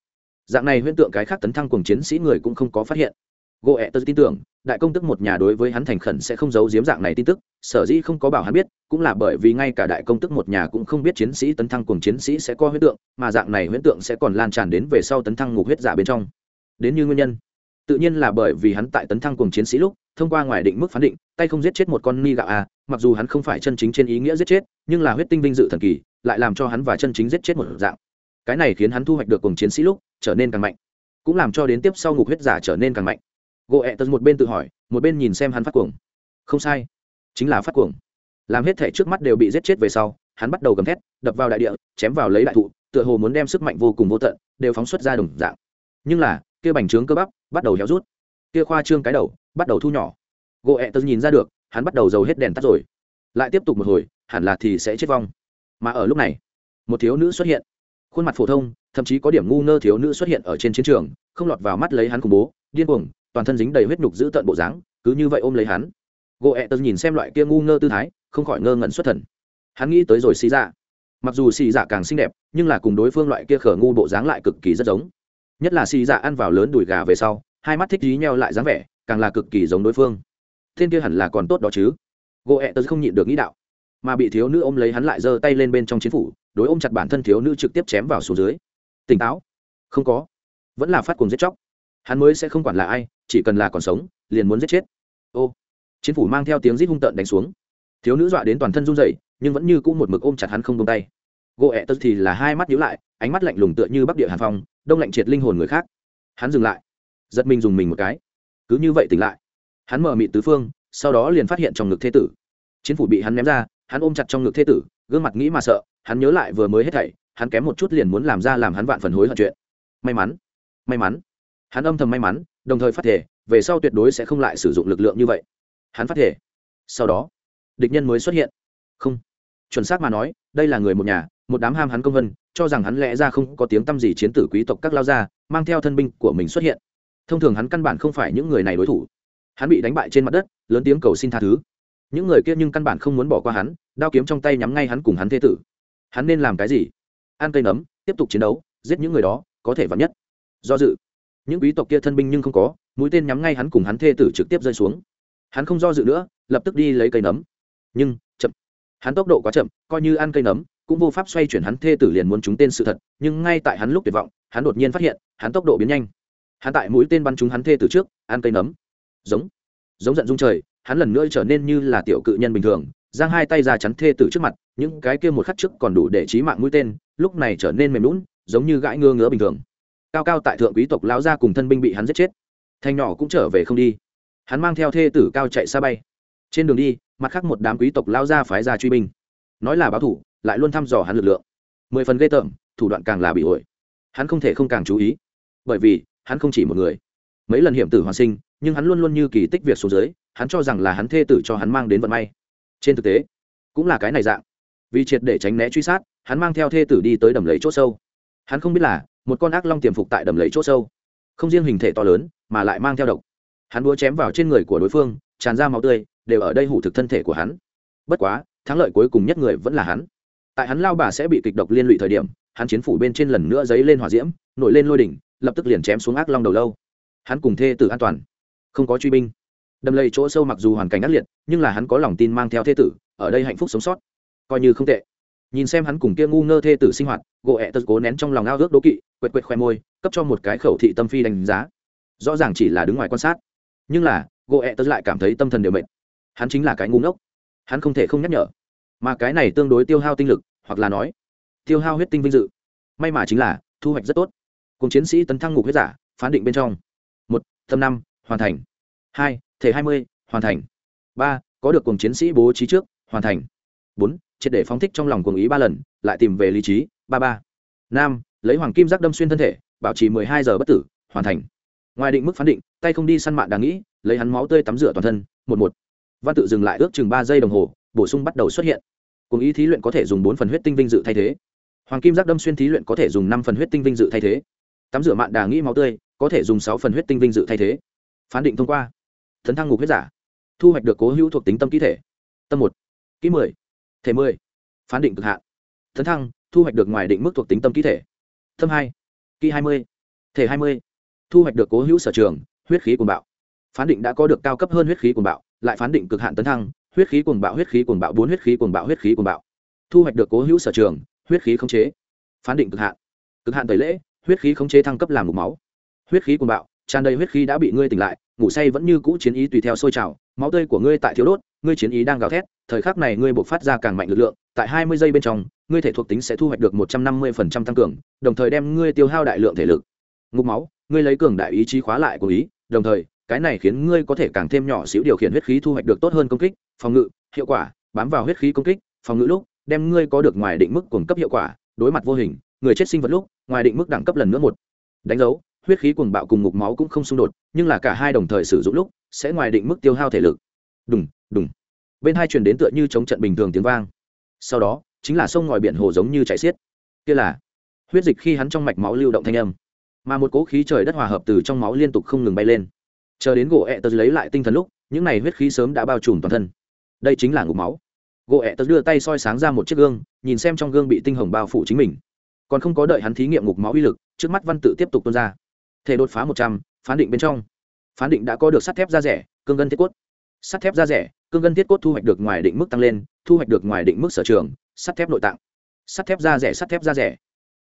Dạng này huyễn tượng cái khác tấn thăng cùng chiến sĩ người cũng không có phát hiện gỗ ẹ tớ tin tưởng, đại công tức một nhà đối với hắn thành khẩn sẽ không giấu giếm dạng này tin tức, sở dĩ không có bảo hắn biết, cũng là bởi vì ngay cả đại công tức một nhà cũng không biết chiến sĩ tấn thăng cùng chiến sĩ sẽ có huyết tượng, mà dạng này huyết tượng sẽ còn lan tràn đến về sau tấn thăng ngục huyết giả bên trong. Đến như nguyên nhân, tự nhiên là bởi vì hắn tại tấn thăng cùng chiến sĩ lúc, thông qua ngoài định mức phán định, tay không giết chết một con ni gạo a, mặc dù hắn không phải chân chính trên ý nghĩa giết chết, nhưng là huyết tinh vinh dự thần kỳ, lại làm cho hắn và chân chính giết chết một dạng. Cái này khiến hắn thu hoạch được cùng chiến sĩ lúc, trở nên càng mạnh, cũng làm cho đến tiếp sau ngục huyết giả trở nên càng mạnh gỗ ẹ tật một bên tự hỏi, một bên nhìn xem hắn phát cuồng. Không sai, chính là phát cuồng. Làm hết thể trước mắt đều bị giết chết về sau, hắn bắt đầu gầm thét, đập vào đại địa, chém vào lấy đại thụ, tựa hồ muốn đem sức mạnh vô cùng vô tận, đều phóng xuất ra đồng dạng. Nhưng là, kia bành trướng cơ bắp, bắt đầu héo rút. Kia khoa trương cái đầu, bắt đầu thu nhỏ. Gỗ ẹ tớ nhìn ra được, hắn bắt đầu dầu hết đèn tắt rồi. Lại tiếp tục một hồi, hẳn là thì sẽ chết vong. Mà ở lúc này, một thiếu nữ xuất hiện. Khuôn mặt phổ thông, thậm chí có điểm ngu ngơ thiếu nữ xuất hiện ở trên chiến trường, không lọt vào mắt lấy hắn khủng bố, điên cuồng toàn thân dính đầy huyết nhục giữ tận bộ dáng, cứ như vậy ôm lấy hắn. Gỗ ẹ tớ nhìn xem loại kia ngu ngơ tư thái, không khỏi ngơ ngẩn xuất thần. Hắn nghĩ tới rồi xì dạ. Mặc dù xì dạ càng xinh đẹp, nhưng là cùng đối phương loại kia khở ngu bộ dáng lại cực kỳ rất giống. Nhất là xì dạ ăn vào lớn đùi gà về sau, hai mắt thích dí nheo lại dáng vẻ, càng là cực kỳ giống đối phương. Thiên kia hẳn là còn tốt đó chứ. Gỗ ẹ tớ không nhịn được nghĩ đạo. Mà bị thiếu nữ ôm lấy hắn lại giơ tay lên bên trong chiến phủ, đối ôm chặt bản thân thiếu nữ trực tiếp chém vào xuống dưới. Tỉnh táo. Không có. Vẫn là phát cùng giết chóc. Hắn mới sẽ không quản là ai chỉ cần là còn sống, liền muốn giết chết. Ô, chiến phủ mang theo tiếng rít hung tợn đánh xuống. Thiếu nữ dọa đến toàn thân run rẩy, nhưng vẫn như cũ một mực ôm chặt hắn không tung tay. Gỗ ẹ tật thì là hai mắt nhíu lại, ánh mắt lạnh lùng tựa như bắc địa hàn phong, đông lạnh triệt linh hồn người khác. Hắn dừng lại, giật mình dùng mình một cái. Cứ như vậy tỉnh lại. Hắn mở mị tứ phương, sau đó liền phát hiện trong ngực thế tử. Chiến phủ bị hắn ném ra, hắn ôm chặt trong ngực thế tử, gương mặt nghĩ mà sợ, hắn nhớ lại vừa mới hết thảy, hắn kém một chút liền muốn làm ra làm hắn vạn phần hối hận chuyện. May mắn may mắn hắn âm thầm may mắn, đồng thời phát thể, về sau tuyệt đối sẽ không lại sử dụng lực lượng như vậy. Hắn phát thể. Sau đó, địch nhân mới xuất hiện. Không. Chuẩn xác mà nói, đây là người một nhà, một đám ham hắn công vân, cho rằng hắn lẽ ra không có tiếng t â m gì chiến tử quý tộc các lao gia, mang theo thân binh của mình xuất hiện. Thông thường hắn căn bản không phải những người này đối thủ. Hắn bị đánh bại trên mặt đất, lớn tiếng cầu xin tha thứ. Những người kia nhưng căn bản không muốn bỏ qua hắn, đao kiếm trong tay nhắm ngay hắn cùng hắn thê tử. Hắn nên làm cái gì? Ăn cây nấm, tiếp tục chiến đấu, giết những người đó, có thể vắn nhất. Do dự những quý tộc kia thân binh nhưng không có, mũi tên nhắm ngay hắn cùng hắn thê tử trực tiếp rơi xuống. Hắn không do dự nữa, lập tức đi lấy cây nấm. Nhưng, chậm. Hắn tốc độ quá chậm, coi như ăn cây nấm, cũng vô pháp xoay chuyển hắn thê tử liền muốn trúng tên sự thật, nhưng ngay tại hắn lúc tuyệt vọng, hắn đột nhiên phát hiện, hắn tốc độ biến nhanh. Hắn tại mũi tên bắn trúng hắn thê tử trước, ăn cây nấm. Giống. Giống giận dung trời, hắn lần nữa trở nên như là tiểu cự nhân bình thường, giang hai tay ra chắn thê tử trước mặt, những cái kia một khắc trước còn đủ để trí mạng mũi tên, lúc này trở nên mềm lún giống như gãi ngơ ngứa bình thường cao cao tại thượng quý tộc lão gia cùng thân binh bị hắn giết chết. Thanh nhỏ cũng trở về không đi. Hắn mang theo thê tử cao chạy xa bay. Trên đường đi, mặt khác một đám quý tộc lão ra phái ra truy binh. Nói là báo thủ, lại luôn thăm dò hắn lực lượng. Mười phần ghê tởm, thủ đoạn càng là bị ổi hắn không thể không càng chú ý. Bởi vì, hắn không chỉ một người. Mấy lần hiểm tử hoàn sinh, nhưng hắn luôn luôn như kỳ tích việc số dưới, hắn cho rằng là hắn thê tử cho hắn mang đến vận may. Trên thực tế, cũng là cái này dạng. Vì triệt để tránh né truy sát, hắn mang theo thê tử đi tới đầm lầy c h ỗ sâu. Hắn không biết là một con ác long tiềm phục tại đầm lầy c h ỗ sâu. Không riêng hình thể to lớn, mà lại mang theo độc. Hắn búa chém vào trên người của đối phương, tràn ra máu tươi, đều ở đây hủ thực thân thể của hắn. Bất quá, thắng lợi cuối cùng nhất người vẫn là hắn. Tại hắn lao bà sẽ bị kịch độc liên lụy thời điểm, hắn chiến phủ bên trên lần nữa giấy lên hỏa diễm, nổi lên lôi đỉnh, lập tức liền chém xuống ác long đầu lâu. Hắn cùng thê tử an toàn. Không có truy binh. Đầm lầy chỗ sâu mặc dù hoàn cảnh ác liệt, nhưng là hắn có lòng tin mang theo thê tử, ở đây hạnh phúc sống sót. Coi như không tệ. Nhìn xem hắn cùng kia ngu ngơ thê tử sinh hoạt, gỗ ẹ tật cố nén trong lòng ao ước đố kỵ quệt quệt khoe môi, cấp cho một cái khẩu thị tâm phi đánh giá. Rõ ràng chỉ là đứng ngoài quan sát. Nhưng là gỗ ẹ tật lại cảm thấy tâm thần đều mệt. Hắn chính là cái ngu ngốc. Hắn không thể không nhắc nhở. Mà cái này tương đối tiêu hao tinh lực, hoặc là nói, tiêu hao huyết tinh vinh dự. May mà chính là, thu hoạch rất tốt. Cùng chiến sĩ tấn thăng ngục huyết giả, phán định bên trong. Một tâm năm, hoàn thành. Hai, thể hai mươi, hoàn thành. Ba, có được cùng chiến sĩ bố trí trước, hoàn thành. Bốn, triệt để phóng thích trong lòng cuồng ý ba lần, lại tìm về lý trí, ba ba. Năm lấy hoàng kim giác đâm xuyên thân thể, bảo trì mười hai giờ bất tử, hoàn thành. Ngoài định mức phán định, tay không đi săn mạng đáng nghĩ, lấy hắn máu tươi tắm rửa toàn thân, một một. Văn tự dừng lại ước chừng ba giây đồng hồ, bổ sung bắt đầu xuất hiện. Cùng ý thí luyện có thể dùng bốn phần huyết tinh vinh dự thay thế. Hoàng kim giác đâm xuyên thí luyện có thể dùng năm phần huyết tinh vinh dự thay thế. Tắm rửa mạng đà nghĩ máu tươi, có thể dùng sáu phần huyết tinh vinh dự thay thế. Phán định thông qua. Thấn thăng ngục huyết giả. Thu hoạch được cố hữu thuộc tính tâm kỹ thể. Tâm một. Kỹ mười. Thể mười. Phán định cực hạn. Thấn thăng, thu hoạch được ngoài định mức thuộc tính tâm kỹ thể. Thâm hai kỹ hai mươi, thể hai mươi. Thu hoạch được cố hữu sở trường, huyết khí cuồng bạo. Phán định đã có được cao cấp hơn huyết khí cuồng bạo, lại phán định cực hạn tấn thăng, huyết khí cuồng bạo, huyết khí cuồng bạo bốn, huyết khí cuồng bạo, huyết khí cuồng bạo. Thu hoạch được cố hữu sở trường, huyết khí khống chế. Phán định cực hạn. Cực hạn tẩy lễ, huyết khí khống chế thăng cấp làm mục máu. Huyết khí cuồng bạo, tràn đầy huyết khí đã bị ngươi tỉnh lại, ngủ say vẫn như cũ chiến ý tùy theo sôi trào, máu tươi của ngươi tại thiếu đốt, ngươi chiến ý đang gào thét, thời khắc này ngươi buộc phát ra càng mạnh lực lượng tại hai mươi giây bên trong, ngươi thể thuộc tính sẽ thu hoạch được một trăm năm mươi phần trăm tăng cường, đồng thời đem ngươi tiêu hao đại lượng thể lực. Ngục máu, ngươi lấy cường đại ý chí khóa lại của ý, đồng thời, cái này khiến ngươi có thể càng thêm nhỏ xíu điều khiển huyết khí thu hoạch được tốt hơn công kích, phòng ngự, hiệu quả, bám vào huyết khí công kích, phòng ngự lúc, đem ngươi có được ngoài định mức cường cấp hiệu quả, đối mặt vô hình, người chết sinh vật lúc, ngoài định mức đẳng cấp lần nữa một. Đánh dấu, huyết khí cuồng bạo cùng ngục máu cũng không xung đột, nhưng là cả hai đồng thời sử dụng lúc, sẽ ngoài định mức tiêu hao thể lực. Đùng đùng. Bên hai truyền đến tựa như chống trận bình thường tiếng vang sau đó chính là sông ngòi biển hồ giống như chảy xiết. Kia là huyết dịch khi hắn trong mạch máu lưu động thanh âm, mà một cỗ khí trời đất hòa hợp từ trong máu liên tục không ngừng bay lên. Chờ đến gỗ ẹ tớ lấy lại tinh thần lúc, những này huyết khí sớm đã bao trùm toàn thân. Đây chính là ngục máu. Gỗ ẹ tớ đưa tay soi sáng ra một chiếc gương, nhìn xem trong gương bị tinh hồng bao phủ chính mình. Còn không có đợi hắn thí nghiệm ngục máu uy lực, trước mắt văn tự tiếp tục tuôn ra. Thể đột phá một trăm, phán định bên trong. Phán định đã có được sắt thép da rẻ, cương ngân thiết cốt. Sắt thép da rẻ cương ngân thiết cốt thu hoạch được ngoài định mức tăng lên, thu hoạch được ngoài định mức sở trường, sắt thép nội tạng. Sắt thép da rẻ, sắt thép da rẻ.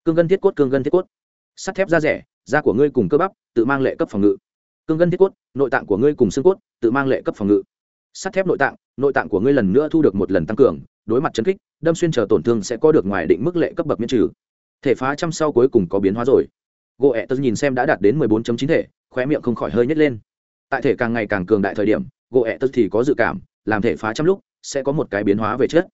Cương ngân thiết cốt, cương ngân thiết cốt. Sắt thép da rẻ, da của ngươi cùng cơ bắp, tự mang lệ cấp phòng ngự. Cương ngân thiết cốt, nội tạng của ngươi cùng xương cốt, tự mang lệ cấp phòng ngự. Sắt thép nội tạng nội tạng của ngươi lần nữa thu được một lần tăng cường, đối mặt chấn kích, đâm xuyên chờ tổn thương sẽ có được ngoài định mức lệ cấp bậc miễn trừ. Thể phá trăm sau cuối cùng có biến hóa rồi. Gỗ ẹ tớ nhìn xem đã đạt đến mười bốn chín thể, khóe miệng không khỏi hơi nhét lên. Tại thể càng ngày càng cường đại thời điểm gỗ ẹ tớ thì có dự cảm làm thể phá trăm lúc, sẽ có một cái biến hóa về chết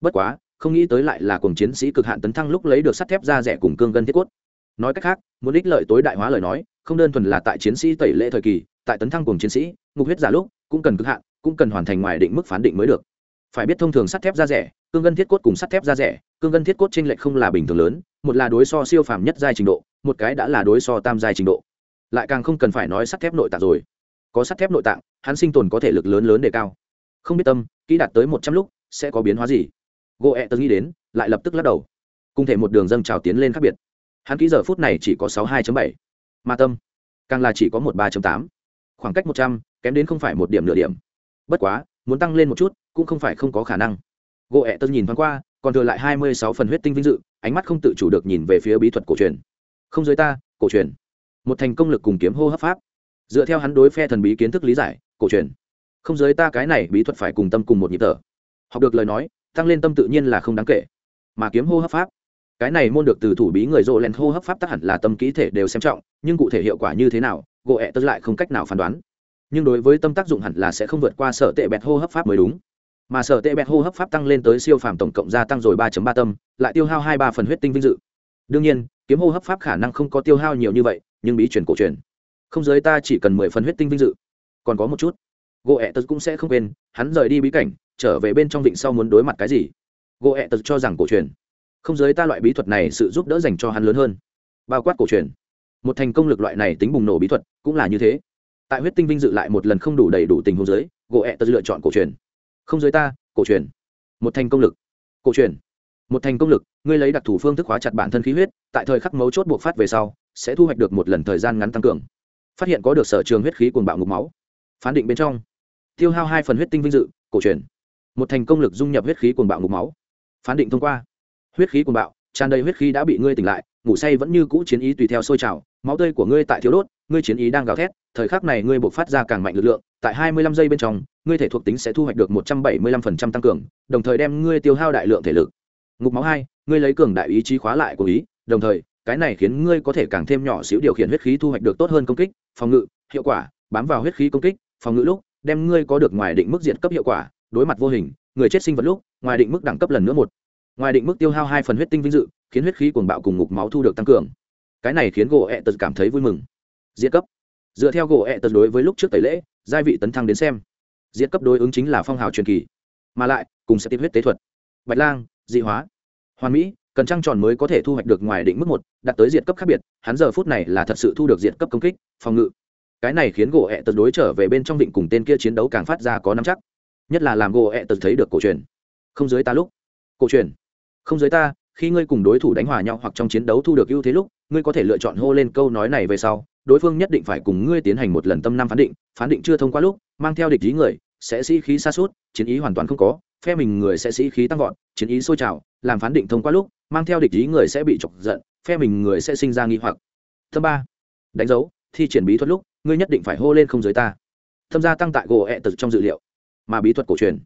bất quá, không nghĩ tới lại là cùng chiến sĩ cực hạn tấn thăng lúc lấy được sắt thép ra rẻ cùng cương gân thiết cốt. Nói cách khác, muốn ích lợi tối đại hóa lời nói, không đơn thuần là tại chiến sĩ tẩy lệ thời kỳ, tại tấn thăng cùng chiến sĩ, ngục huyết giả lúc, cũng cần cực hạn, cũng cần hoàn thành ngoài định mức phán định mới được. Phải biết thông thường sắt thép ra rẻ, cương ngân thiết cốt cùng sắt thép ra rẻ, cương ngân thiết cốt t r ê n lệch không là bình thường lớn, một là đối so siêu phàm nhất giai trình độ, một cái đã là đối so tam giai trình độ. Lại càng không cần phải nói sắt thép nội tạng rồi. Có sắt thép nội tạng, hắn sinh tồn có thể lực lớn lớn đề cao không biết tâm, kỹ đạt tới một trăm lúc, sẽ có biến hóa gì? Gỗ ẹ tớ nghĩ đến, lại lập tức lắc đầu. Cùng thể một đường dâng trào tiến lên khác biệt. Hắn kỹ giờ phút này chỉ có sáu hai bảy. Mà tâm. Càng là chỉ có một ba tám. Khoảng cách một trăm, kém đến không phải một điểm nửa điểm. Bất quá, muốn tăng lên một chút, cũng không phải không có khả năng. Gỗ ẹ tớ nhìn thoáng qua, còn thừa lại hai mươi sáu phần huyết tinh vinh dự, ánh mắt không tự chủ được nhìn về phía bí thuật cổ truyền. Không dưới ta, cổ truyền. Một thành công lực cùng kiếm hô hấp pháp. Dựa theo hắn đối phe thần bí kiến thức lý giải, cổ truyền không giới ta cái này bí thuật phải cùng tâm cùng một nhịp thở. Học được lời nói, tăng lên tâm tự nhiên là không đáng kể. Mà kiếm hô hấp pháp, cái này môn được từ thủ bí người rộ len hô hấp pháp tắc hẳn là tâm kỹ thể đều xem trọng, nhưng cụ thể hiệu quả như thế nào gộ ẹ tớ lại không cách nào phán đoán. Nhưng đối với tâm tác dụng hẳn là sẽ không vượt qua sở tệ bẹt hô hấp pháp mới đúng. Mà sở tệ bẹt hô hấp pháp tăng lên tới siêu phàm tổng cộng gia tăng rồi ba ba tâm, lại tiêu hao hai ba phần huyết tinh vinh dự. Đương nhiên, kiếm hô hấp pháp khả năng không có tiêu hao nhiều như vậy, nhưng bí truyền cổ truyền. Không giới ta chỉ cần mười phần huyết tinh vinh dự. Còn có một chút gỗ ẹ tật cũng sẽ không quên, hắn rời đi bí cảnh, trở về bên trong vịnh sau muốn đối mặt cái gì? Gỗ ẹ tật cho rằng cổ truyền. Không giới ta loại bí thuật này sự giúp đỡ dành cho hắn lớn hơn. Bao quát cổ truyền. Một thành công lực loại này tính bùng nổ bí thuật cũng là như thế. Tại huyết tinh vinh dự lại một lần không đủ đầy đủ tình huống giới gỗ ẹ tật lựa chọn cổ truyền. Không giới ta, cổ truyền. Một thành công lực. Cổ truyền. Một thành công lực, ngươi lấy đặc thủ phương thức hóa chặt bản thân khí huyết, tại thời khắc mấu chốt buộc phát về sau, sẽ thu hoạch được một lần thời gian ngắn tăng cường. Phát hiện có được sở trường huyết khí cuồng bạo ngục máu. Phán định bên trong tiêu hao hai phần huyết tinh vinh dự, cổ truyền. Một thành công lực dung nhập huyết khí cuồng bạo ngục máu. Phán định thông qua. Huyết khí cuồng bạo, tràn đầy huyết khí đã bị ngươi tỉnh lại, ngủ say vẫn như cũ chiến ý tùy theo sôi trào, máu tươi của ngươi tại thiếu đốt, ngươi chiến ý đang gào thét, thời khắc này ngươi buộc phát ra càng mạnh lực lượng, tại hai mươi lăm giây bên trong, ngươi thể thuộc tính sẽ thu hoạch được một trăm bảy mươi lăm phần trăm tăng cường, đồng thời đem ngươi tiêu hao đại lượng thể lực. Ngục máu hai, ngươi lấy cường đại ý chí khóa lại của ý, đồng thời, cái này khiến ngươi có thể càng thêm nhỏ xíu điều khiển huyết khí thu hoạch được tốt hơn công kích, phòng ngự, hiệu quả, bám vào huyết khí công kích, phòng ngự lúc đem ngươi có được ngoài định mức diện cấp hiệu quả, đối mặt vô hình, người chết sinh vật lúc, ngoài định mức đẳng cấp lần nữa một. Ngoài định mức tiêu hao hai phần huyết tinh vinh dự, khiến huyết khí cuồng bạo cùng ngục máu thu được tăng cường. Cái này khiến gỗ ẹ tật cảm thấy vui mừng. Diện cấp. Dựa theo gỗ ẹ tật đối với lúc trước tẩy lễ, giai vị tấn thăng đến xem. Diện cấp đối ứng chính là phong hào truyền kỳ. Mà lại, cùng sẽ tiếp huyết tế thuật. Bạch lang, dị hóa. Hoàn mỹ, cần trăng tròn mới có thể thu hoạch được ngoài định mức một, đạt tới diện cấp khác biệt, hắn giờ phút này là thật sự thu được diện cấp công kích, phòng ngự cái này khiến gỗ ẹ tật đối trở về bên trong định cùng tên kia chiến đấu càng phát ra có nắm chắc. Nhất là làm gỗ ẹ tật thấy được cổ truyền. Không dưới ta lúc. Cổ truyền. Không dưới ta, khi ngươi cùng đối thủ đánh hòa nhau hoặc trong chiến đấu thu được ưu thế lúc, ngươi có thể lựa chọn hô lên câu nói này về sau, đối phương nhất định phải cùng ngươi tiến hành một lần tâm năm phán định phán định chưa thông qua lúc, mang theo địch ý người, sẽ sĩ khí xa suốt chiến ý hoàn toàn không có, phe mình người sẽ sĩ khí tăng vọt, chiến ý sôi trào, làm phán định thông qua lúc, mang theo địch ý người sẽ bị chọc giận, phe mình người sẽ sinh ra nghi hoặc. Thứ ba, đánh dấu, thi triển bí thuật lúc ngươi nhất định phải hô lên không giới ta. Thâm gia tăng tại gỗ ẹ tật trong dự liệu, mà bí thuật cổ truyền.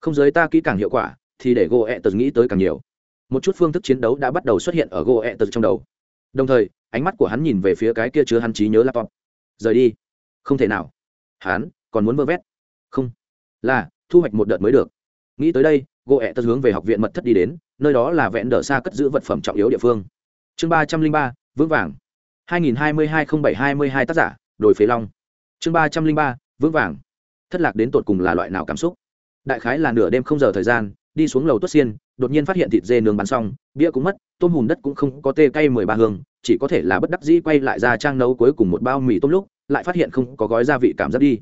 Không giới ta kỹ càng hiệu quả, thì để gỗ ẹ tật nghĩ tới càng nhiều. Một chút phương thức chiến đấu đã bắt đầu xuất hiện ở gỗ ẹ tật trong đầu. Đồng thời, ánh mắt của hắn nhìn về phía cái kia chứa hắn trí nhớ laptop. Rời đi. Không thể nào. Hắn còn muốn vơ vét. Không. Là, thu hoạch một đợt mới được. Nghĩ tới đây, gỗ ẹ tật hướng về học viện mật thất đi đến, nơi đó là vẹn đỡ xa cất giữ vật phẩm trọng yếu địa phương. Chương ba trăm linh ba, vững vàng. 2022-07-22 tác giả đổi phế long. Chương ba trăm linh ba, vững vàng. Thất lạc đến tột cùng là loại nào cảm xúc? Đại khái là nửa đêm không giờ thời gian, đi xuống lầu tuất xiên, đột nhiên phát hiện thịt dê nướng bắn xong, bia cũng mất, tôm hùm đất cũng không có tê cay mười ba hương, chỉ có thể là bất đắc dĩ quay lại ra trang nấu cuối cùng một bao mì tôm lúc, lại phát hiện không có gói gia vị cảm giác đi.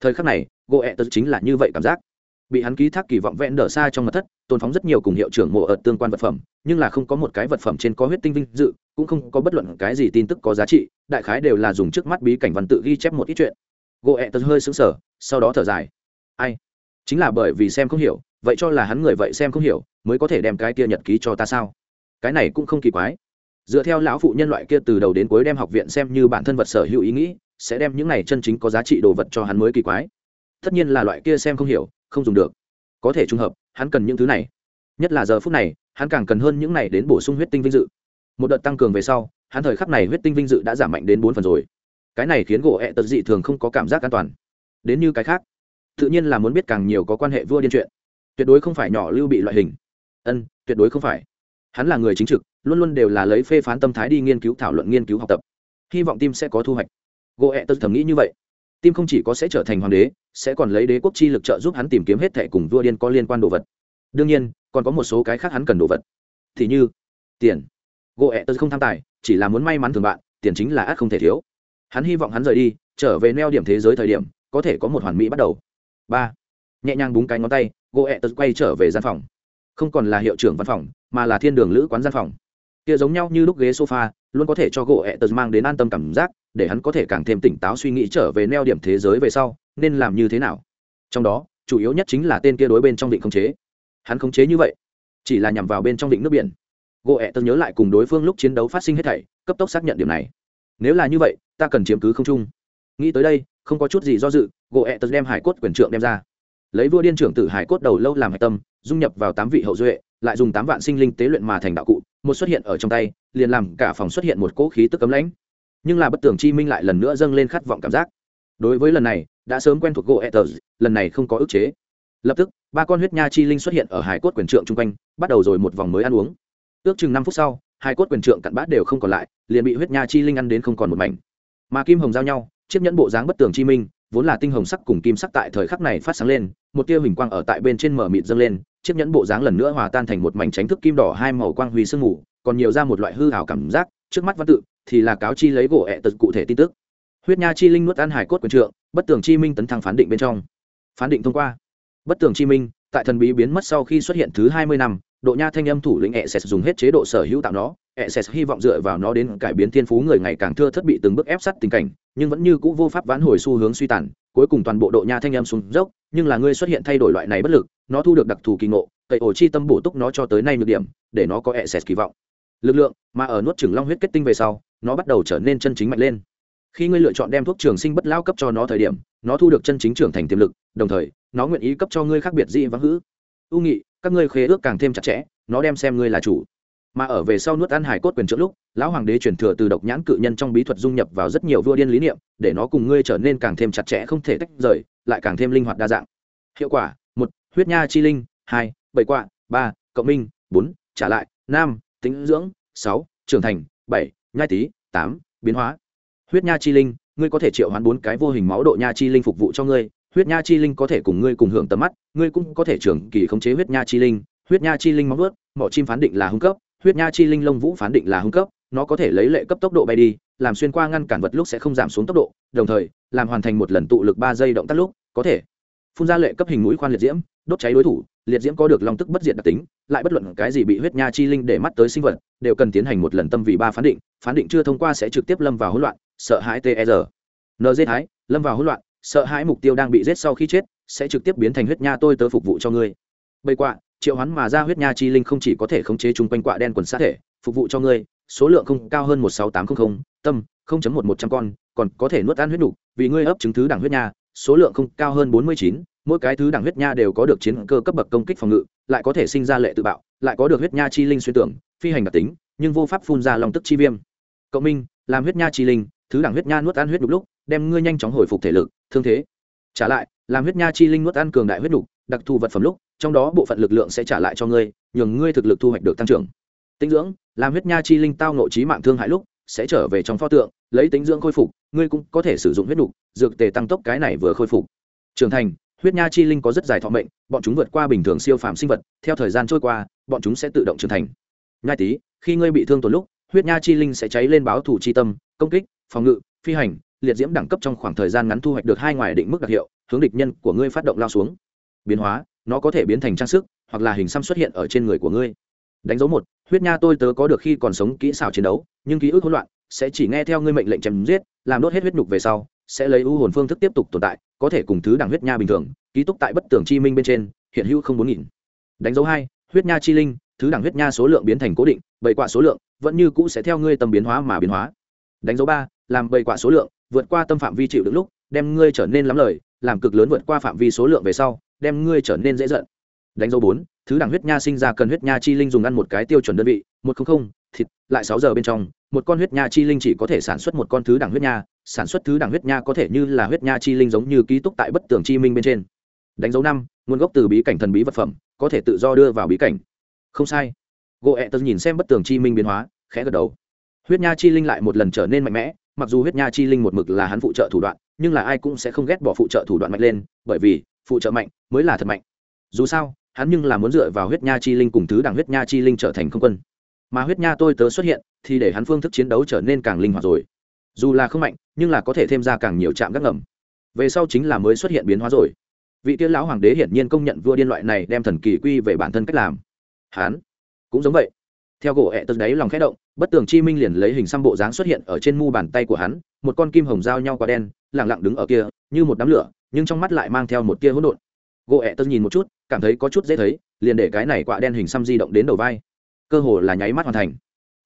Thời khắc này gỗ ẹ tật chính là như vậy cảm giác bị hắn ký thác kỳ vọng vẹn đờ xa trong mặt thất tôn phóng rất nhiều cùng hiệu trưởng mộ ở tương quan vật phẩm, nhưng là không có một cái vật phẩm trên có huyết tinh vinh dự, cũng không có bất luận cái gì tin tức có giá trị, đại khái đều là dùng trước mắt bí cảnh văn tự ghi chép một ít chuyện. Gỗ ẹ tật hơi xứng sở sau đó thở dài. Ai? Chính là bởi vì xem không hiểu, vậy cho là hắn người vậy xem không hiểu, mới có thể đem cái kia nhật ký cho ta sao? Cái này cũng không kỳ quái. Dựa theo lão phụ nhân loại kia từ đầu đến cuối đem học viện xem như bản thân vật sở hữu ý nghĩ, sẽ đem những này chân chính có giá trị đồ vật cho hắn mới kỳ quái. Tất nhiên là loại kia xem không hiểu không dùng được. Có thể trùng hợp, hắn cần những thứ này. Nhất là giờ phút này, hắn càng cần hơn những này đến bổ sung huyết tinh vinh dự. Một đợt tăng cường về sau, hắn thời khắc này huyết tinh vinh dự đã giảm mạnh đến bốn phần rồi. Cái này khiến gỗ ẹ tật dị thường không có cảm giác an toàn. Đến như cái khác, tự nhiên là muốn biết càng nhiều có quan hệ vua điên chuyện. Tuyệt đối không phải nhỏ lưu bị loại hình. Ân, tuyệt đối không phải. Hắn là người chính trực, luôn luôn đều là lấy phê phán tâm thái đi nghiên cứu, thảo luận nghiên cứu học tập. Hy vọng tim sẽ có thu hoạch. Gỗ ẹ tật thầm nghĩ như vậy tim không chỉ có sẽ trở thành hoàng đế, sẽ còn lấy đế quốc chi lực trợ giúp hắn tìm kiếm hết thẻ cùng vua điên có liên quan đồ vật. Đương nhiên, còn có một số cái khác hắn cần đồ vật. Thì như, tiền. Gỗ ẹ tớ không tham tài, chỉ là muốn may mắn thường bạn, tiền chính là ác không thể thiếu. Hắn hy vọng hắn rời đi, trở về neo điểm thế giới thời điểm, có thể có một hoàn mỹ bắt đầu. Ba, nhẹ nhàng búng cái ngón tay, gỗ ẹ tớ quay trở về gian phòng. Không còn là hiệu trưởng văn phòng, mà là thiên đường lữ quán gian phòng. Kia giống nhau như lúc ghế sofa, luôn có thể cho gỗ ẹ tớ mang đến an tâm cảm giác để hắn có thể càng thêm tỉnh táo suy nghĩ trở về neo điểm thế giới về sau, nên làm như thế nào. Trong đó, chủ yếu nhất chính là tên kia đối bên trong định khống chế. Hắn khống chế như vậy, chỉ là nhằm vào bên trong định nước biển. Gỗ ẹ tớ nhớ lại cùng đối phương lúc chiến đấu phát sinh hết thảy, cấp tốc xác nhận điểm này. Nếu là như vậy, ta cần chiếm cứ không trung. Nghĩ tới đây, không có chút gì do dự gỗ ẹ tớ đem hải cốt quyền trượng đem ra. Lấy vua điên trưởng tử hải cốt đầu lâu làm hạch tâm, dung nhập vào tám vị hậu duệ, lại dùng tám vạn sinh linh tế luyện mà thành đạo cụ, một xuất hiện ở trong tay, liền làm cả phòng xuất hiện một cỗ khí tức cấm lãnh nhưng là bất tường chi minh lại lần nữa dâng lên khát vọng cảm giác. Đối với lần này, đã sớm quen thuộc gỗ ether lần này không có ức chế. Lập tức, ba con huyết nha chi linh xuất hiện ở hải cốt quyền trượng chung quanh, bắt đầu rồi một vòng mới ăn uống. Ước chừng năm phút sau hai cốt quyền trượng cặn bát đều không còn lại, liền bị huyết nha chi linh ăn đến không còn một mảnh. Mà kim hồng giao nhau, chiếc nhẫn bộ dáng bất tường chi minh, vốn là tinh hồng sắc cùng kim sắc tại thời khắc này phát sáng lên, một tia hình quang ở tại bên trên mở mịt dâng lên, chiếc nhẫn bộ dáng lần nữa hòa tan thành một mảnh tránh thức kim đỏ hai màu quang huy sương mù, còn nhiều ra một loại hư hảo cảm giác trước mắt văn tự thì là cáo chi lấy gỗ ẹ tật cụ thể tin tức. Huyết nha chi linh nuốt ăn hải cốt quyền trượng, bất tường chi minh tấn thăng phán định bên trong. Phán định thông qua. Bất tường chi minh, tại thần bí biến mất sau khi xuất hiện thứ hai mươi năm, độ nha thanh âm thủ lĩnh ẹ s dùng hết chế độ sở hữu tạo nó. Ẹ s hy vọng dựa vào nó đến cải biến thiên phú người ngày càng thưa thất bị từng bước ép sát tình cảnh, nhưng vẫn như cũ vô pháp vãn hồi xu hướng suy tàn. Cuối cùng toàn bộ độ nha thanh âm xuống dốc, nhưng là ngươi xuất hiện thay đổi loại này bất lực, nó thu được đặc thù kỳ ngộ cậy ổ chi tâm bổ túc nó cho tới nay nhược điểm, để nó có ẹ s kỳ vọng lực lượng, mà ở nuốt trừng long huyết kết tinh về sau, nó bắt đầu trở nên chân chính mạnh lên. Khi ngươi lựa chọn đem thuốc trường sinh bất lao cấp cho nó thời điểm, nó thu được chân chính trưởng thành tiềm lực, đồng thời, nó nguyện ý cấp cho ngươi khác biệt dị vắng hữ ưu nghị, các ngươi khế ước càng thêm chặt chẽ, nó đem xem ngươi là chủ. Mà ở về sau nuốt ăn hải cốt quyền trước lúc, lão hoàng đế chuyển thừa từ độc nhãn cự nhân trong bí thuật dung nhập vào rất nhiều vua điên lý niệm, để nó cùng ngươi trở nên càng thêm chặt chẽ không thể tách rời, lại càng thêm linh hoạt đa dạng. Hiệu quả, một, huyết nha chi linh, hai, bảy quạ, ba, cộng minh, bốn, trả lại, năm tính dưỡng, sáu, trưởng thành, bảy, nhai tý, tám, biến hóa. Huyết nha chi linh, ngươi có thể triệu hoán bốn cái vô hình máu độ nha chi linh phục vụ cho ngươi. Huyết nha chi linh có thể cùng ngươi cùng hưởng tầm mắt, ngươi cũng có thể trưởng kỳ khống chế huyết nha chi linh. Huyết nha chi linh móng ướt mỏ chim phán định là hung cấp, huyết nha chi linh lông vũ phán định là hung cấp, nó có thể lấy lệ cấp tốc độ bay đi, làm xuyên qua ngăn cản vật lúc sẽ không giảm xuống tốc độ, đồng thời, làm hoàn thành một lần tụ lực ba giây động tác lúc, có thể phun ra lệ cấp hình mũi khoan liệt diễm, đốt cháy đối thủ liệt diễm có được long tức bất diệt đặc tính lại bất luận cái gì bị huyết nha chi linh để mắt tới sinh vật đều cần tiến hành một lần tâm vị ba phán định phán định chưa thông qua sẽ trực tiếp lâm vào hỗn loạn sợ hãi ter giết thái lâm vào hỗn loạn sợ hãi mục tiêu đang bị giết sau khi chết sẽ trực tiếp biến thành huyết nha tôi tớ phục vụ cho ngươi. Bây quạ triệu hoán mà ra huyết nha chi linh không chỉ có thể khống chế chung quanh quạ đen quần sát thể phục vụ cho ngươi số lượng không cao hơn một sáu tám trăm linh tâm một một trăm con còn có thể nuốt ăn huyết đủ, vì ngươi ấp chứng thứ đẳng huyết nha số lượng không cao hơn bốn mươi chín mỗi cái thứ đẳng huyết nha đều có được chiến cơ cấp bậc công kích phòng ngự, lại có thể sinh ra lệ tự bạo, lại có được huyết nha chi linh xuyên tưởng, phi hành đặc tính, nhưng vô pháp phun ra lòng tức chi viêm. Cộng minh, làm huyết nha chi linh, thứ đẳng huyết nha nuốt ăn huyết đục lúc, đem ngươi nhanh chóng hồi phục thể lực, thương thế. Trả lại, làm huyết nha chi linh nuốt ăn cường đại huyết đục đặc thù vật phẩm lúc, trong đó bộ phận lực lượng sẽ trả lại cho ngươi, nhường ngươi thực lực thu hoạch được tăng trưởng. Tinh dưỡng, làm huyết nha chi linh tao nộ trí mạng thương hại lúc, sẽ trở về trong pho tượng, lấy tính dưỡng khôi phục, ngươi cũng có thể sử dụng huyết đục dược tề tăng tốc cái này vừa khôi phục. Trưởng thành huyết nha chi linh có rất dài thọ mệnh bọn chúng vượt qua bình thường siêu phàm sinh vật theo thời gian trôi qua bọn chúng sẽ tự động trưởng thành. Nhai Tý, khi ngươi bị thương tổn lúc huyết nha chi linh sẽ cháy lên báo thủ chi tâm công kích phòng ngự phi hành liệt diễm đẳng cấp trong khoảng thời gian ngắn thu hoạch được hai ngoài định mức đặc hiệu hướng địch nhân của ngươi phát động lao xuống. Biến hóa nó có thể biến thành trang sức hoặc là hình xăm xuất hiện ở trên người của ngươi. Đánh dấu một huyết nha tôi tớ có được khi còn sống kỹ xảo chiến đấu nhưng ký ức hỗn loạn sẽ chỉ nghe theo ngươi mệnh lệnh chém giết làm đốt hết huyết nhục về sau sẽ lấy u hồn phương thức tiếp tục tồn tại, có thể cùng thứ đẳng huyết nha bình thường, ký túc tại bất tường chi minh bên trên, hiện hữu không bốn nghìn. Đánh dấu hai, huyết nha chi linh, thứ đẳng huyết nha số lượng biến thành cố định bảy quạ số lượng vẫn như cũ sẽ theo ngươi tầm biến hóa mà biến hóa. Đánh dấu ba, làm bảy quạ số lượng vượt qua tâm phạm vi chịu đựng lúc, đem ngươi trở nên lắm lời, làm cực lớn vượt qua phạm vi số lượng về sau, đem ngươi trở nên dễ giận. Đánh dấu bốn, thứ đẳng huyết nha sinh ra cần huyết nha chi linh dùng ăn một cái tiêu chuẩn đơn vị, một trăm linh thịt, lại sáu giờ bên trong, một con huyết nha chi linh chỉ có thể sản xuất một con thứ đẳng huyết nha, sản xuất thứ đẳng huyết nha có thể như là huyết nha chi linh giống như ký túc tại bất tường chi minh bên trên. Đánh dấu năm, nguồn gốc từ bí cảnh thần bí vật phẩm, có thể tự do đưa vào bí cảnh. Không sai. Gỗ ẹ tớ nhìn xem bất tường chi minh biến hóa, khẽ gật đầu. Huyết nha chi linh lại một lần trở nên mạnh mẽ, mặc dù huyết nha chi linh một mực là hắn phụ trợ thủ đoạn, nhưng là ai cũng sẽ không ghét bỏ phụ trợ thủ đoạn mạnh lên, bởi vì, phụ trợ mạnh mới là thật mạnh. Dù sao, hắn nhưng là muốn dựa vào huyết nha chi linh cùng thứ đẳng huyết nha chi linh trở thành không quân mà huyết nha tôi tớ xuất hiện, thì để hắn phương thức chiến đấu trở nên càng linh hoạt rồi. Dù là không mạnh, nhưng là có thể thêm ra càng nhiều trạm gác ngầm. Về sau chính là mới xuất hiện biến hóa rồi. Vị tiên lão hoàng đế hiển nhiên công nhận vua điên loại này đem thần kỳ quy về bản thân cách làm. Hán cũng giống vậy. Theo gỗ ẹ tật đáy lòng khẽ động, bất tường chi minh liền lấy hình xăm bộ dáng xuất hiện ở trên mu bàn tay của hắn, một con kim hồng dao nhau quả đen lẳng lặng đứng ở kia, như một đám lửa, nhưng trong mắt lại mang theo một tia hỗn độn. Gỗ ẹ tật nhìn một chút, cảm thấy có chút dễ thấy, liền để cái này quả đen hình xăm di động đến đầu vai cơ hồ là nháy mắt hoàn thành.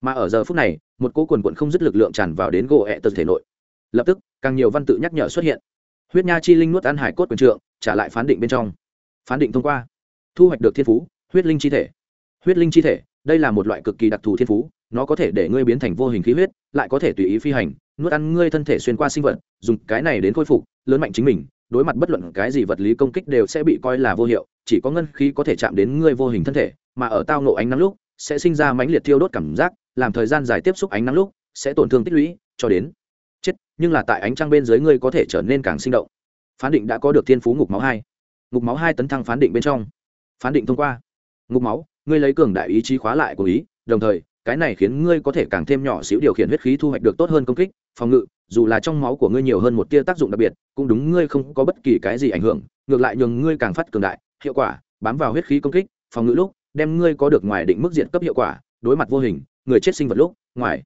Mà ở giờ phút này, một cỗ quần quận không dứt lực lượng tràn vào đến gỗ ẹ tật thể nội. Lập tức, càng nhiều văn tự nhắc nhở xuất hiện. Huyết nha chi linh nuốt ăn hải cốt quyền trượng, trả lại phán định bên trong. Phán định thông qua. Thu hoạch được thiên phú, huyết linh chi thể. Huyết linh chi thể, đây là một loại cực kỳ đặc thù thiên phú, nó có thể để ngươi biến thành vô hình khí huyết, lại có thể tùy ý phi hành, nuốt ăn ngươi thân thể xuyên qua sinh vật, dùng cái này đến khôi phục, lớn mạnh chính mình, đối mặt bất luận cái gì vật lý công kích đều sẽ bị coi là vô hiệu, chỉ có ngân khí có thể chạm đến ngươi vô hình thân thể, mà ở tao nộ ánh nắng lúc sẽ sinh ra mãnh liệt thiêu đốt cảm giác, làm thời gian dài tiếp xúc ánh nắng lúc, sẽ tổn thương tích lũy cho đến. Chết, nhưng là tại ánh trăng bên dưới ngươi có thể trở nên càng sinh động. Phán định đã có được thiên phú ngục máu hai. Ngục máu hai tấn thăng phán định bên trong. Phán định thông qua. Ngục máu, ngươi lấy cường đại ý chí khóa lại của ý, đồng thời, cái này khiến ngươi có thể càng thêm nhỏ xíu điều khiển huyết khí thu hoạch được tốt hơn công kích, phòng ngự, dù là trong máu của ngươi nhiều hơn một tia tác dụng đặc biệt, cũng đúng ngươi không có bất kỳ cái gì ảnh hưởng, ngược lại nhường ngươi càng phát cường đại, hiệu quả, bám vào huyết khí công kích, phòng ngự lúc đem ngươi có được ngoài định mức diện cấp hiệu quả, đối mặt vô hình, người chết sinh vật lúc, ngoài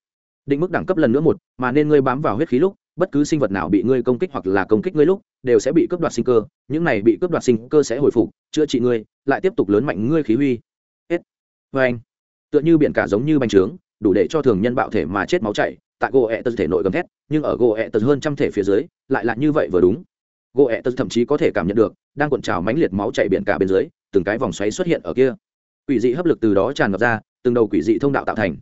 định mức đẳng cấp lần nữa một, mà nên ngươi bám vào huyết khí lúc, bất cứ sinh vật nào bị ngươi công kích hoặc là công kích ngươi lúc, đều sẽ bị cướp đoạt sinh cơ, những này bị cướp đoạt sinh cơ sẽ hồi phục, chữa trị ngươi, lại tiếp tục lớn mạnh ngươi khí huy. Hết. Vê anh, tựa như biển cả giống như bành trướng, đủ để cho thường nhân bạo thể mà chết máu chảy, tại gỗ ẹ tật thể nội gầm thét, nhưng ở gỗ ẹ tật hơn trăm thể phía dưới, lại là như vậy vừa đúng. Gỗ ẹ tật thậm chí có thể cảm nhận được, đang cuộn trào mãnh liệt máu chảy biển cả bên dưới, từng cái vòng xoáy xuất hiện ở kia quỷ dị hấp lực từ đó tràn ngập ra, từng đầu quỷ dị thông đạo tạo thành.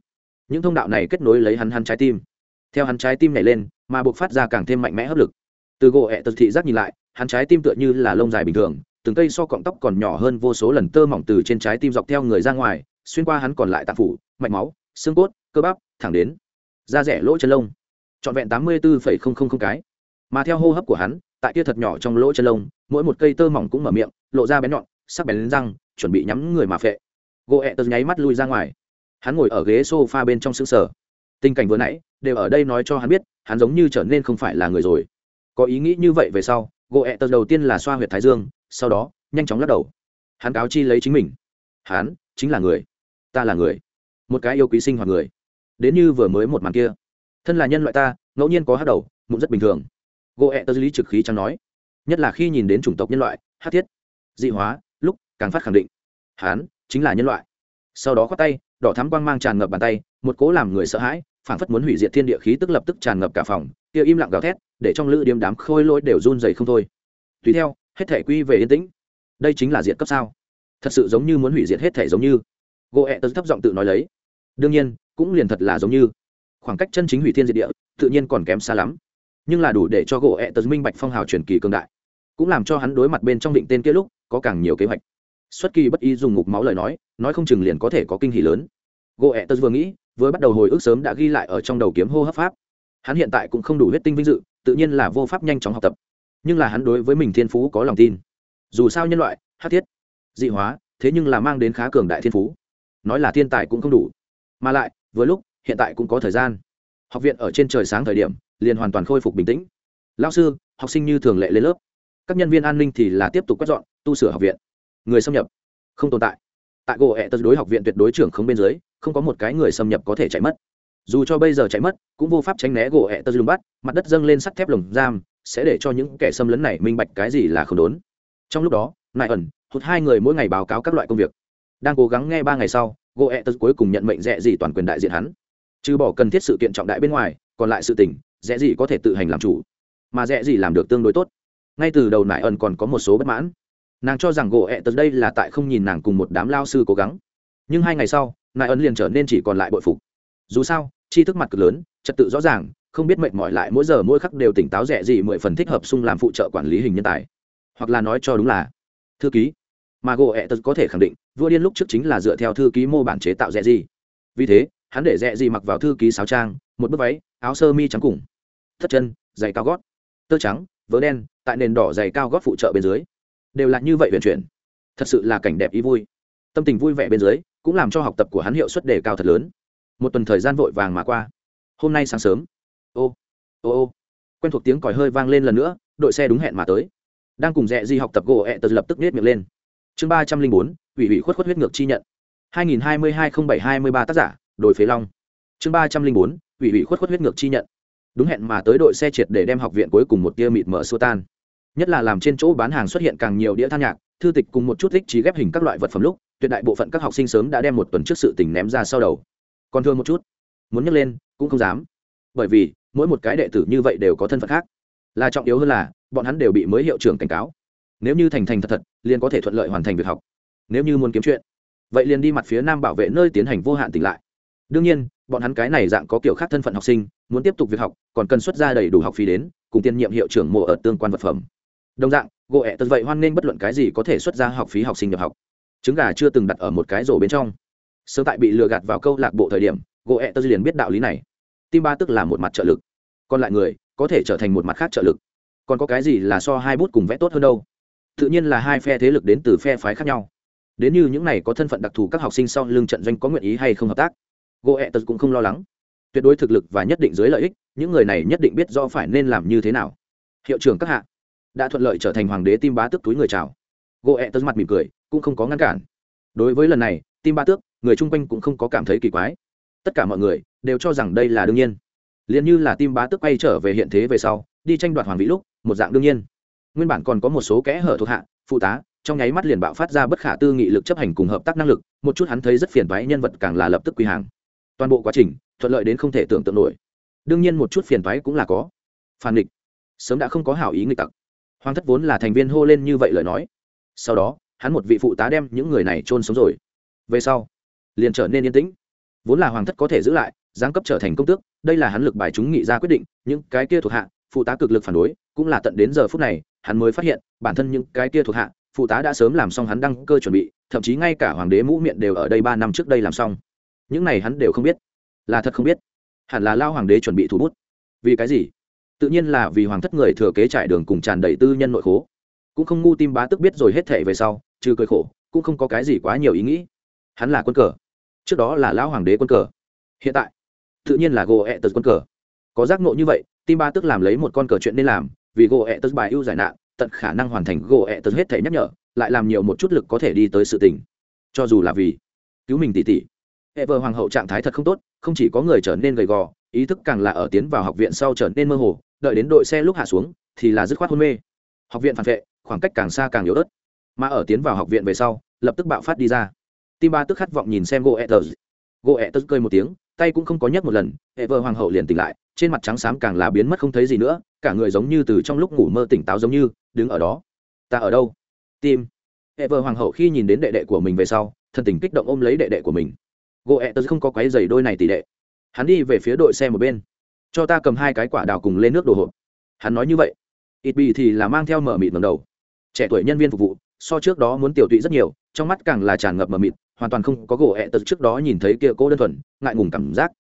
Những thông đạo này kết nối lấy hắn hắn trái tim. Theo hắn trái tim này lên, mà buộc phát ra càng thêm mạnh mẽ hấp lực. Từ gỗ ẹ tật thị giác nhìn lại, hắn trái tim tựa như là lông dài bình thường, từng cây so cọng tóc còn nhỏ hơn vô số lần tơ mỏng từ trên trái tim dọc theo người ra ngoài, xuyên qua hắn còn lại tạp phủ, mạch máu, xương cốt, cơ bắp, thẳng đến da rẻ lỗ chân lông. Trọn vẹn tám mươi bốn cái. Mà theo hô hấp của hắn, tại kia thật nhỏ trong lỗ chân lông, mỗi một cây tơ mỏng cũng mở miệng, lộ ra bén nhọn, sắc bén lên răng, chuẩn bị nhắm người mà phệ gỗ ẹ tật nháy mắt lui ra ngoài. Hắn ngồi ở ghế s o f a bên trong xứ sở tình cảnh vừa nãy, đều ở đây nói cho hắn biết, hắn giống như trở nên không phải là người rồi. Có ý nghĩ như vậy về sau, gỗ ẹ tật đầu tiên là xoa h u y ệ t thái dương, sau đó, nhanh chóng lắc đầu. Hắn cáo chi lấy chính mình. Hắn, chính là người. Ta là người. Một cái yêu quý sinh hoạt người. Đến như vừa mới một màn kia. Thân là nhân loại ta, ngẫu nhiên có hát đầu, mụn rất bình thường. Gỗ ẹ tật lý trực khí chẳng nói. Nhất là khi nhìn đến chủng tộc nhân loại, hát thiết, dị hóa, lúc càng phát khẳng định. Hắn chính là nhân loại. Sau đó khoác tay, đỏ thắm quang mang tràn ngập bàn tay, một cố làm người sợ hãi, phảng phất muốn hủy diệt thiên địa khí tức lập tức tràn ngập cả phòng, kia im lặng gào thét, để trong lữ điếm đám khôi lỗi đều run dày không thôi. Tùy theo, hết thể quy về yên tĩnh. Đây chính là diệt cấp sao? Thật sự giống như muốn hủy diệt hết thể giống như. Gỗ ẹ tớ thấp giọng tự nói lấy. Đương nhiên, cũng liền thật là giống như. Khoảng cách chân chính hủy thiên diệt địa, tự nhiên còn kém xa lắm. Nhưng là đủ để cho gỗ ẹ tớ minh bạch phong hào truyền kỳ cương đại. Cũng làm cho hắn đối mặt bên trong định tên kia lúc, có càng nhiều kế hoạch xuất kỳ bất ý dùng ngục máu lời nói nói không chừng liền có thể có kinh hỷ lớn. Gỗ ẹ tớ vừa nghĩ, vừa bắt đầu hồi ức sớm đã ghi lại ở trong đầu kiếm hô hấp pháp. Hắn hiện tại cũng không đủ huyết tinh vinh dự, tự nhiên là vô pháp nhanh chóng học tập. Nhưng là hắn đối với mình thiên phú có lòng tin. Dù sao nhân loại, hát thiết, dị hóa, thế nhưng là mang đến khá cường đại thiên phú. Nói là thiên tài cũng không đủ. Mà lại với lúc, hiện tại cũng có thời gian. Học viện ở trên trời sáng thời điểm, liền hoàn toàn khôi phục bình tĩnh. Lao sư, học sinh như thường lệ lên lớp. Các nhân viên an ninh thì là tiếp tục quét dọn, tu sửa học viện người xâm nhập không tồn tại. Tại gỗ ẹ tật đối học viện tuyệt đối trưởng không bên dưới, không có một cái người xâm nhập có thể chạy mất. Dù cho bây giờ chạy mất, cũng vô pháp tránh né gỗ ẹ tật lùng bắt, mặt đất dâng lên sắt thép lồng giam, sẽ để cho những kẻ xâm lấn này minh bạch cái gì là không đốn. Trong lúc đó, nại ẩn, hụt hai người mỗi ngày báo cáo các loại công việc. Đang cố gắng nghe ba ngày sau, gỗ ẹ tật cuối cùng nhận mệnh rẽ gì toàn quyền đại diện hắn. Trừ bỏ cần thiết sự kiện trọng đại bên ngoài, còn lại sự tình rẽ gì có thể tự hành làm chủ. Mà rẽ gì làm được tương đối tốt. Ngay từ đầu nại ẩn còn có một số bất mãn nàng cho rằng gỗ ẹ tật đây là tại không nhìn nàng cùng một đám lao sư cố gắng. Nhưng hai ngày sau, nại ấn liền trở nên chỉ còn lại bội phục. Dù sao chi thức mặt cực lớn, trật tự rõ ràng, không biết mệt mỏi lại mỗi giờ mỗi khắc đều tỉnh táo rẻ gì mười phần thích hợp sung làm phụ trợ quản lý hình nhân tài. Hoặc là nói cho đúng là, thư ký. Mà gỗ ẹ tật có thể khẳng định, vua điên lúc trước chính là dựa theo thư ký mô bản chế tạo rẻ gì. Vì thế, hắn để rẻ gì mặc vào thư ký sáo trang, một bức váy, áo sơ mi trắng cùng. Thất chân, giày cao gót. Tơ trắng, vớ đen, tại nền đỏ giày cao gót phụ trợ bên dưới đều là như vậy huyền chuyển. Thật sự là cảnh đẹp ý vui. Tâm tình vui vẻ bên dưới, cũng làm cho học tập của hắn hiệu suất đề cao thật lớn. Một tuần thời gian vội vàng mà qua. Hôm nay sáng sớm. Ô ô ô. Quen thuộc tiếng còi hơi vang lên lần nữa, đội xe đúng hẹn mà tới. Đang cùng rẽ di học tập gỗ ẹ tật lập tức nết miệng lên. Chương ba trăm linh bốn, ủy ủy khuất khuất huyết ngược chi nhận. hai nghìn hai mươi hai không bảy hai mươi ba tác giả, đồi phế long. Chương ba trăm linh bốn, ủy ủy khuất khuất huyết ngược chi nhận. Đúng hẹn mà tới đội xe triệt để đem học viện cuối cùng một tia mịt mở xua tan nhất là làm trên chỗ bán hàng xuất hiện càng nhiều đĩa than nhạc, thư tịch cùng một chút thích trí ghép hình các loại vật phẩm lúc, tuyệt đại bộ phận các học sinh sớm đã đem một tuần trước sự tình ném ra sau đầu. Còn thương một chút, muốn nhấc lên, cũng không dám. Bởi vì, mỗi một cái đệ tử như vậy đều có thân phận khác. Là trọng yếu hơn là, bọn hắn đều bị mới hiệu trưởng cảnh cáo. Nếu như thành thành thật thật, liền có thể thuận lợi hoàn thành việc học. Nếu như muốn kiếm chuyện, vậy liền đi mặt phía nam bảo vệ nơi tiến hành vô hạn tỉnh lại. Đương nhiên, bọn hắn cái này dạng có kiểu khác thân phận học sinh, muốn tiếp tục việc học, còn cần xuất ra đầy đủ học phí đến, cùng tiên nhiệm hiệu trưởng mộ ở tương quan vật phẩm đồng dạng, gỗ ẹ tật vậy hoan nghênh bất luận cái gì có thể xuất ra học phí học sinh nhập học. Trứng gà chưa từng đặt ở một cái rổ bên trong. Sớm tại bị lừa gạt vào câu lạc bộ thời điểm, gỗ ẹ tật liền biết đạo lý này. Tim ba tức là một mặt trợ lực. Còn lại người, có thể trở thành một mặt khác trợ lực. Còn có cái gì là so hai bút cùng vẽ tốt hơn đâu? Tự nhiên là hai phe thế lực đến từ phe phái khác nhau. Đến như những này có thân phận đặc thù các học sinh sau lưng trận doanh có nguyện ý hay không hợp tác, gỗ ẹ tật cũng không lo lắng. Tuyệt đối thực lực và nhất định dưới lợi ích, những người này nhất định biết do phải nên làm như thế nào. Hiệu trưởng các hạ đã thuận lợi trở thành hoàng đế tim bá tước túi người chào. Gỗ ẹ tớt mặt mỉm cười, cũng không có ngăn cản. Đối với lần này, tim bá tước, người chung quanh cũng không có cảm thấy kỳ quái. Tất cả mọi người đều cho rằng đây là đương nhiên. Liền như là tim bá tước quay trở về hiện thế về sau, đi tranh đoạt hoàng vĩ lúc, một dạng đương nhiên. Nguyên bản còn có một số kẽ hở thuộc hạ, phụ tá, trong nháy mắt liền bạo phát ra bất khả tư nghị lực chấp hành cùng hợp tác năng lực, một chút hắn thấy rất phiền toái nhân vật càng là lập tức quy hàng. Toàn bộ quá trình, thuận lợi đến không thể tưởng tượng nổi. Đương nhiên một chút phiền toái cũng là có. Phản nghịch sớm đã không có hảo ý nghịch tặc hoàng thất vốn là thành viên hô lên như vậy lời nói. Sau đó, hắn một vị phụ tá đem những người này trôn sống rồi. Về sau, liền trở nên yên tĩnh. Vốn là hoàng thất có thể giữ lại, giáng cấp trở thành công tước, đây là hắn lực bài chúng nghị ra quyết định, những cái kia thuộc hạ, phụ tá cực lực phản đối, cũng là tận đến giờ phút này, hắn mới phát hiện, bản thân những cái kia thuộc hạ, phụ tá đã sớm làm xong hắn đăng cơ chuẩn bị, thậm chí ngay cả hoàng đế mũ miệng đều ở đây ba năm trước đây làm xong. Những này hắn đều không biết. Là thật không biết. Hẳn là lao hoàng đế chuẩn bị thủ bút. Vì cái gì? Tự nhiên là vì hoàng thất người thừa kế trải đường cùng tràn đầy tư nhân nội khố. Cũng không ngu tim bá tức biết rồi hết thể về sau, trừ cười khổ, cũng không có cái gì quá nhiều ý nghĩ. Hắn là quân cờ. Trước đó là lão hoàng đế quân cờ. Hiện tại, tự nhiên là gỗ ẹ tật quân cờ. Có giác nộ như vậy, tim ba tức làm lấy một con cờ chuyện nên làm, vì gỗ ẹ tật bài ưu giải nạn, tận khả năng hoàn thành gỗ ẹ tật hết thể nhắc nhở, lại làm nhiều một chút lực có thể đi tới sự tình. Cho dù là vì cứu mình tỉ tỉ hệ vợ hoàng hậu trạng thái thật không tốt, không chỉ có người trở nên gầy gò, ý thức càng là ở tiến vào học viện sau trở nên mơ hồ đợi đến đội xe lúc hạ xuống, thì là dứt khoát hôn mê. Học viện phản vệ, khoảng cách càng xa càng yếu ớt. Mà ở tiến vào học viện về sau, lập tức bạo phát đi ra. Tim ba tức khát vọng nhìn xem gỗ ẹ tờ gỗ ẹ tớ cười một tiếng, tay cũng không có nhấc một lần hệ vợ hoàng hậu liền tỉnh lại, trên mặt trắng xám càng là biến mất không thấy gì nữa, cả người giống như từ trong lúc ngủ mơ tỉnh táo giống như, đứng ở đó. Ta ở đâu? Tim. Hệ vợ hoàng hậu khi nhìn đến đệ đệ của mình về sau thần tình kích động ôm lấy đệ đệ của mình. Gỗ ẹ tớ không có quái giày đôi này tỷ đệ. Hắn đi về phía đội xe một bên cho ta cầm hai cái quả đào cùng lên nước đồ hộp. Hắn nói như vậy. Ít bị thì là mang theo mở mịt ngầm đầu. Trẻ tuổi nhân viên phục vụ, so trước đó muốn tiểu tụy rất nhiều, trong mắt càng là tràn ngập mờ mịt, hoàn toàn không có gỗ ẹ tật trước đó nhìn thấy kia cô đơn thuần, ngại ngùng cảm giác.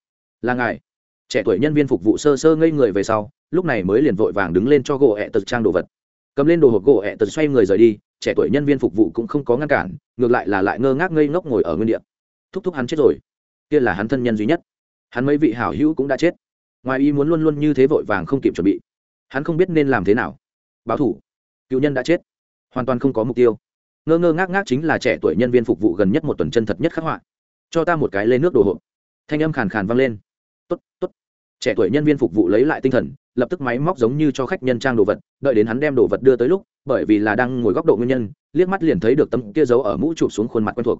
Là ngài. Trẻ tuổi nhân viên phục vụ sơ sơ ngây người về sau, lúc này mới liền vội vàng đứng lên cho gỗ ẹ tật trang đồ vật. Cầm lên đồ hộp gỗ ẹ tật xoay người rời đi, trẻ tuổi nhân viên phục vụ cũng không có ngăn cản, ngược lại là lại ngơ ngác ngây ngốc ngồi ở nguyên địa. Thúc thúc hắn chết rồi. Kia là hắn thân nhân duy nhất. Hắn mấy vị hảo hữu cũng đã chết ngoài ý muốn luôn luôn như thế vội vàng không kịp chuẩn bị. Hắn không biết nên làm thế nào. Báo thủ. Cựu nhân đã chết. Hoàn toàn không có mục tiêu. Ngơ ngơ ngác ngác chính là trẻ tuổi nhân viên phục vụ gần nhất một tuần chân thật nhất khắc họa. Cho ta một cái lên nước đồ hộp. Thanh âm khàn khàn vang lên. Tốt tốt. Trẻ tuổi nhân viên phục vụ lấy lại tinh thần, lập tức máy móc giống như cho khách nhân trang đồ vật, đợi đến hắn đem đồ vật đưa tới lúc, bởi vì là đang ngồi góc độ nguyên nhân, liếc mắt liền thấy được tấm kia giấu ở mũ chụp xuống khuôn mặt quen thuộc.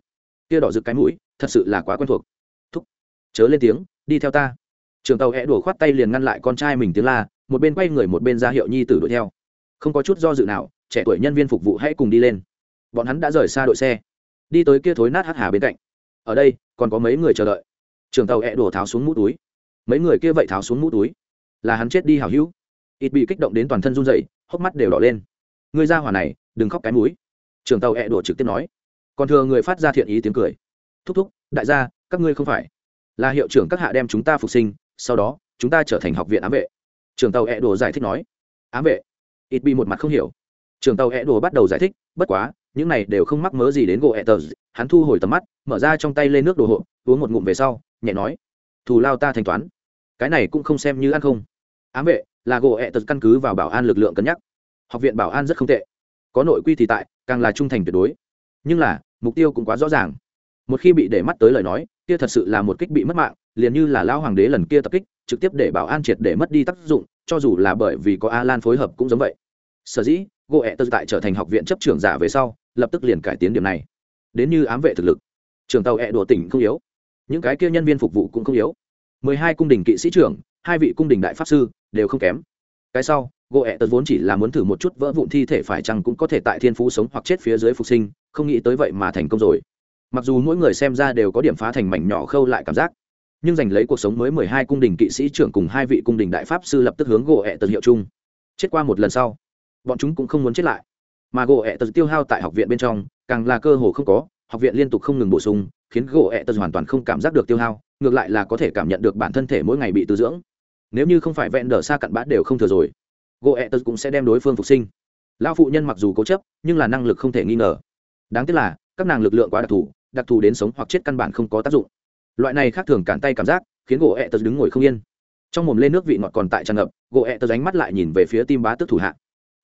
Kia đỏ rực cái mũi, thật sự là quá quen thuộc. Thúc. Chớ lên tiếng, đi theo ta trường tàu hẹ đổ khoát tay liền ngăn lại con trai mình tiếng la, một bên quay người một bên ra hiệu nhi tử đuổi theo. Không có chút do dự nào, trẻ tuổi nhân viên phục vụ hãy cùng đi lên. Bọn hắn đã rời xa đội xe. Đi tới kia thối nát hắc hà bên cạnh. Ở đây, còn có mấy người chờ đợi. Trường tàu hẹ đổ tháo xuống mũ túi. Mấy người kia vậy tháo xuống mũ túi. Là hắn chết đi hào hữu. Ít bị kích động đến toàn thân run dậy hốc mắt đều đỏ lên. Người ra hỏa này, đừng khóc cái mũi. Trường tàu hẹ đổ trực tiếp nói. Còn thừa người phát ra thiện ý tiếng cười. Thúc thúc, đại gia, các ngươi không phải là hiệu trưởng các hạ đem chúng ta phục sinh sau đó, chúng ta trở thành học viện ám vệ. Trường tàu e đồ giải thích nói. Ám vệ? Ít bị một mặt không hiểu. Trường tàu e đồ bắt đầu giải thích, bất quá, những này đều không mắc mớ gì đến gỗ e tờ hắn thu hồi tầm mắt, mở ra trong tay lên nước đồ hộ uống một ngụm về sau, nhẹ nói, thù lao ta thanh toán. Cái này cũng không xem như ăn không. Ám vệ là gỗ hẹ tật căn cứ vào bảo an lực lượng cân nhắc. Học viện bảo an rất không tệ. Có nội quy thì tại, càng là trung thành tuyệt đối. Nhưng là, mục tiêu cũng quá rõ ràng. Một khi bị để mắt tới lời nói, kia thật sự là một kích bị mất mạng liền như là Lão hoàng đế lần kia tập kích, trực tiếp để bảo an triệt để mất đi tác dụng, cho dù là bởi vì có a lan phối hợp cũng giống vậy. Sở dĩ gỗ ẹ tơ tại trở thành học viện chấp trưởng giả về sau, lập tức liền cải tiến điểm này. Đến như ám vệ thực lực, trường tàu ẹ đùa tỉnh không yếu. Những cái kia nhân viên phục vụ cũng không yếu. Mười hai cung đình kỵ sĩ trưởng, hai vị cung đình đại pháp sư, đều không kém. Cái sau gỗ ẹ tật vốn chỉ là muốn thử một chút vỡ vụn thi thể phải chăng cũng có thể tại thiên phú sống hoặc chết phía dưới phục sinh, không nghĩ tới vậy mà thành công rồi. Mặc dù mỗi người xem ra đều có điểm phá thành mảnh nhỏ khâu lại cảm giác nhưng giành lấy cuộc sống mới mười hai cung đình kỵ sĩ trưởng cùng hai vị cung đình đại pháp sư lập tức hướng gỗ ẹ tật hiệu chung. Chết qua một lần sau, bọn chúng cũng không muốn chết lại. Mà gỗ ẹ tật tiêu hao tại học viện bên trong, càng là cơ hồ không có, học viện liên tục không ngừng bổ sung, khiến gỗ ẹ tật hoàn toàn không cảm giác được tiêu hao, ngược lại là có thể cảm nhận được bản thân thể mỗi ngày bị tư dưỡng. Nếu như không phải vẹn đỡ xa cặn bã đều không thừa rồi, gỗ ẹ tật cũng sẽ đem đối phương phục sinh. Lao phụ nhân mặc dù cố chấp, nhưng là năng lực không thể nghi ngờ. Đáng tiếc là, các nàng lực lượng quá đặc thù đặc thù đến sống hoặc chết căn bản không có tác dụng loại này khác thường cản tay cảm giác, khiến gỗ ẹ tật đứng ngồi không yên. Trong mồm lên nước vị ngọt còn tại tràn ngập, gỗ ẹ tật ánh mắt lại nhìn về phía tim bá tức thủ hạ.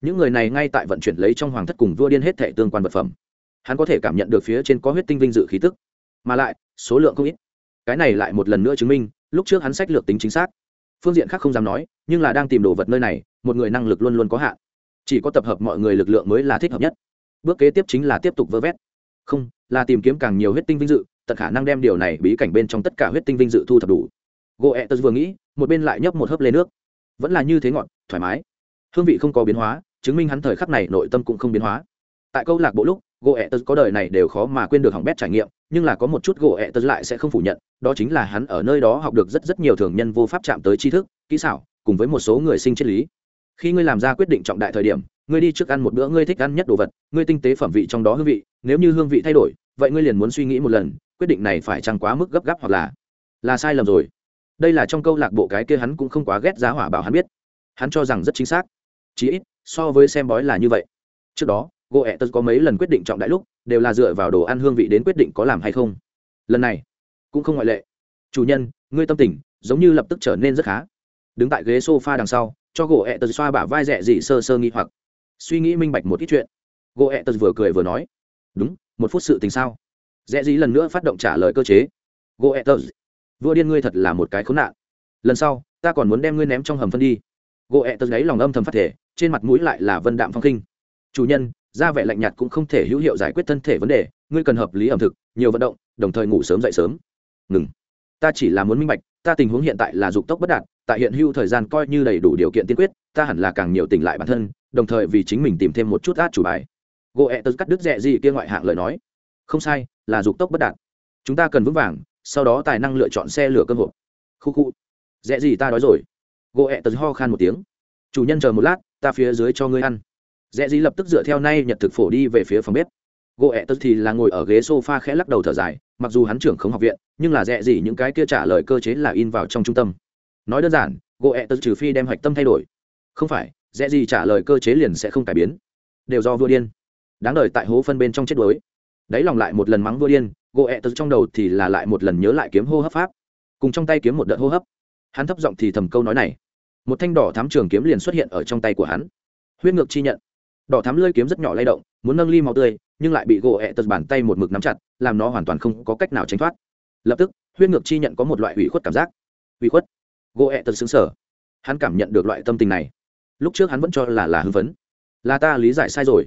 Những người này ngay tại vận chuyển lấy trong hoàng thất cùng vua điên hết thẻ tương quan vật phẩm. Hắn có thể cảm nhận được phía trên có huyết tinh vinh dự khí tức. Mà lại, số lượng không ít. Cái này lại một lần nữa chứng minh, lúc trước hắn sách lược tính chính xác. Phương diện khác không dám nói, nhưng là đang tìm đồ vật nơi này, một người năng lực luôn luôn có hạn. Chỉ có tập hợp mọi người lực lượng mới là thích hợp nhất. Bước kế tiếp chính là tiếp tục vơ vét. Không, là tìm kiếm càng nhiều huyết tinh vinh dự tận khả năng đem điều này bí cảnh bên trong tất cả huyết tinh vinh dự thu thập đủ. Gỗ ẹ tật vừa nghĩ, một bên lại nhấp một hớp lên nước. Vẫn là như thế ngọt, thoải mái. Hương vị không có biến hóa, chứng minh hắn thời khắc này nội tâm cũng không biến hóa. Tại câu lạc bộ lúc gỗ ẹ tật có đời này đều khó mà quên được hỏng bét trải nghiệm, nhưng là có một chút gỗ ẹ tật lại sẽ không phủ nhận, đó chính là hắn ở nơi đó học được rất rất nhiều thường nhân vô pháp chạm tới tri thức, kỹ xảo, cùng với một số người sinh triết lý. Khi ngươi làm ra quyết định trọng đại thời điểm, ngươi đi trước ăn một bữa ngươi thích ăn nhất đồ vật, ngươi tinh tế phẩm vị trong đó hương vị, nếu như hương vị thay đổi, vậy ngươi liền muốn suy nghĩ một lần quyết định này phải chăng quá mức gấp gáp hoặc là là sai lầm rồi? Đây là trong câu lạc bộ cái kia hắn cũng không quá ghét giá hỏa bảo hắn biết. Hắn cho rằng rất chính xác. Chí ít, so với xem bói là như vậy. Trước đó gỗ ẹ tật có mấy lần quyết định trọng đại lúc, đều là dựa vào đồ ăn hương vị đến quyết định có làm hay không. Lần này, cũng không ngoại lệ. Chủ nhân, ngươi tâm tình, giống như lập tức trở nên rất khá. Đứng tại ghế s o f a đằng sau, cho gỗ ẹ tật xoa bả vai rẻ dị sơ sơ nghi hoặc. Suy nghĩ minh bạch một ít chuyện. Gỗ ẹ tật vừa cười vừa nói, đúng, một phút sự tình sao? Rẽ dĩ lần nữa phát động trả lời cơ chế. Gỗ ẹ vua điên ngươi thật là một cái khốn nạn. Lần sau, ta còn muốn đem ngươi ném trong hầm phân đi. Gỗ ẹ gáy lòng âm thầm phát thể, trên mặt mũi lại là vân đạm phong khinh. Chủ nhân ra vẻ lạnh nhạt cũng không thể hữu hiệu giải quyết thân thể vấn đề, ngươi cần hợp lý ẩm thực, nhiều vận động, đồng thời ngủ sớm dậy sớm. Ngừng. Ta chỉ là muốn minh bạch, ta tình huống hiện tại là dục tốc bất đạt, tại hiện hữu thời gian coi như đầy đủ điều kiện tiên quyết, ta hẳn là càng nhiều tỉnh lại bản thân, đồng thời vì chính mình tìm thêm một chút át chủ bài. Gỗ ẹ tớ cắt đứt rẽ gì kia ngoại hạng lời nói. Không sai là dục tốc bất đạt. Chúng ta cần vững vàng, sau đó tài năng lựa chọn xe lửa cơm hộp. Khu khu. Dễ gì ta đói rồi? Gỗ ẹ tớ ho khan một tiếng. Chủ nhân chờ một lát, ta phía dưới cho ngươi ăn. Dễ gì lập tức dựa theo nay nhật thực phổ đi về phía phòng bếp. Gỗ ẹ tật thì là ngồi ở ghế s o f a khẽ lắc đầu thở dài, mặc dù hắn trưởng không học viện, nhưng là dễ gì những cái kia trả lời cơ chế là in vào trong trung tâm. Nói đơn giản, gỗ ẹ tật trừ phi đem hạch tâm thay đổi. Không phải dễ gì trả lời cơ chế liền sẽ không cải biến. Đều do vua điên. Đáng đời tại hố phân bên trong chết đuối đáy lòng lại một lần mắng vua điên, gỗ ẹ tật trong đầu thì là lại một lần nhớ lại kiếm hô hấp pháp. Cùng trong tay kiếm một đợt hô hấp. Hắn thấp giọng thì thầm câu nói này. Một thanh đỏ thám trường kiếm liền xuất hiện ở trong tay của hắn. Huyết ngược chi nhận. Đỏ thám lơi kiếm rất nhỏ lay động, muốn nâng ly máu tươi, nhưng lại bị gỗ ẹ tật bàn tay một mực nắm chặt, làm nó hoàn toàn không có cách nào tránh thoát. Lập tức, huyết ngược chi nhận có một loại ủy khuất cảm giác. Ủy khuất? Gỗ ẹ tật xứng sở hắn cảm nhận được loại tâm tình này. Lúc trước hắn vẫn cho là là hưng phấn. Là ta lý giải sai rồi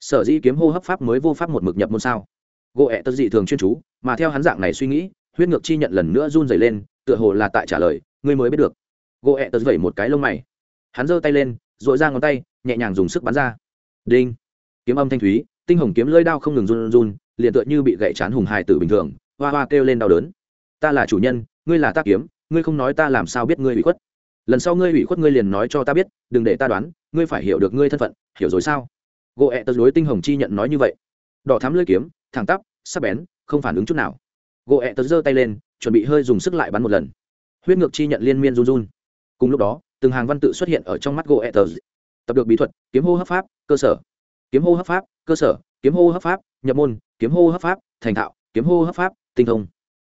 sở dĩ kiếm hô hấp pháp mới vô pháp một mực nhập môn sao? Gỗ ẹ tật dị thường chuyên chú, mà theo hắn dạng này suy nghĩ, huyết ngược chi nhận lần nữa run dày lên, tựa hồ là tại trả lời, ngươi mới biết được. Gỗ ẹ tật vẩy một cái lông mày. Hắn giơ tay lên dội ra ngón tay, nhẹ nhàng dùng sức bắn ra. Đinh. Kiếm âm thanh thúy, tinh hồng kiếm lưỡi đao không ngừng run run liền tựa như bị gậy chán hùng hài tử bình thường, hoa hoa kêu lên đau đớn. Ta là chủ nhân, ngươi là ta kiếm, ngươi không nói ta làm sao biết ngươi bị khuất. Lần sau ngươi bị khuất ngươi liền nói cho ta biết, đừng để ta đoán, ngươi phải hiểu được ngươi thân phận, hiểu rồi sao? Gỗ ẹ tật lối tinh hồng chi nhận nói như vậy. Đỏ thắm lưỡi kiếm, thẳng tắp, sắc bén, không phản ứng chút nào. Gỗ ẹ tật giơ tay lên, chuẩn bị hơi dùng sức lại bắn một lần. Huyết ngược chi nhận liên miên run run. Cùng lúc đó, từng hàng văn tự xuất hiện ở trong mắt gỗ ẹ tật tập được bí thuật, kiếm hô hấp pháp, cơ sở. Kiếm hô hấp pháp, cơ sở, kiếm hô hấp pháp, nhập môn, kiếm hô hấp pháp, thành thạo, kiếm hô hấp pháp, tinh thông.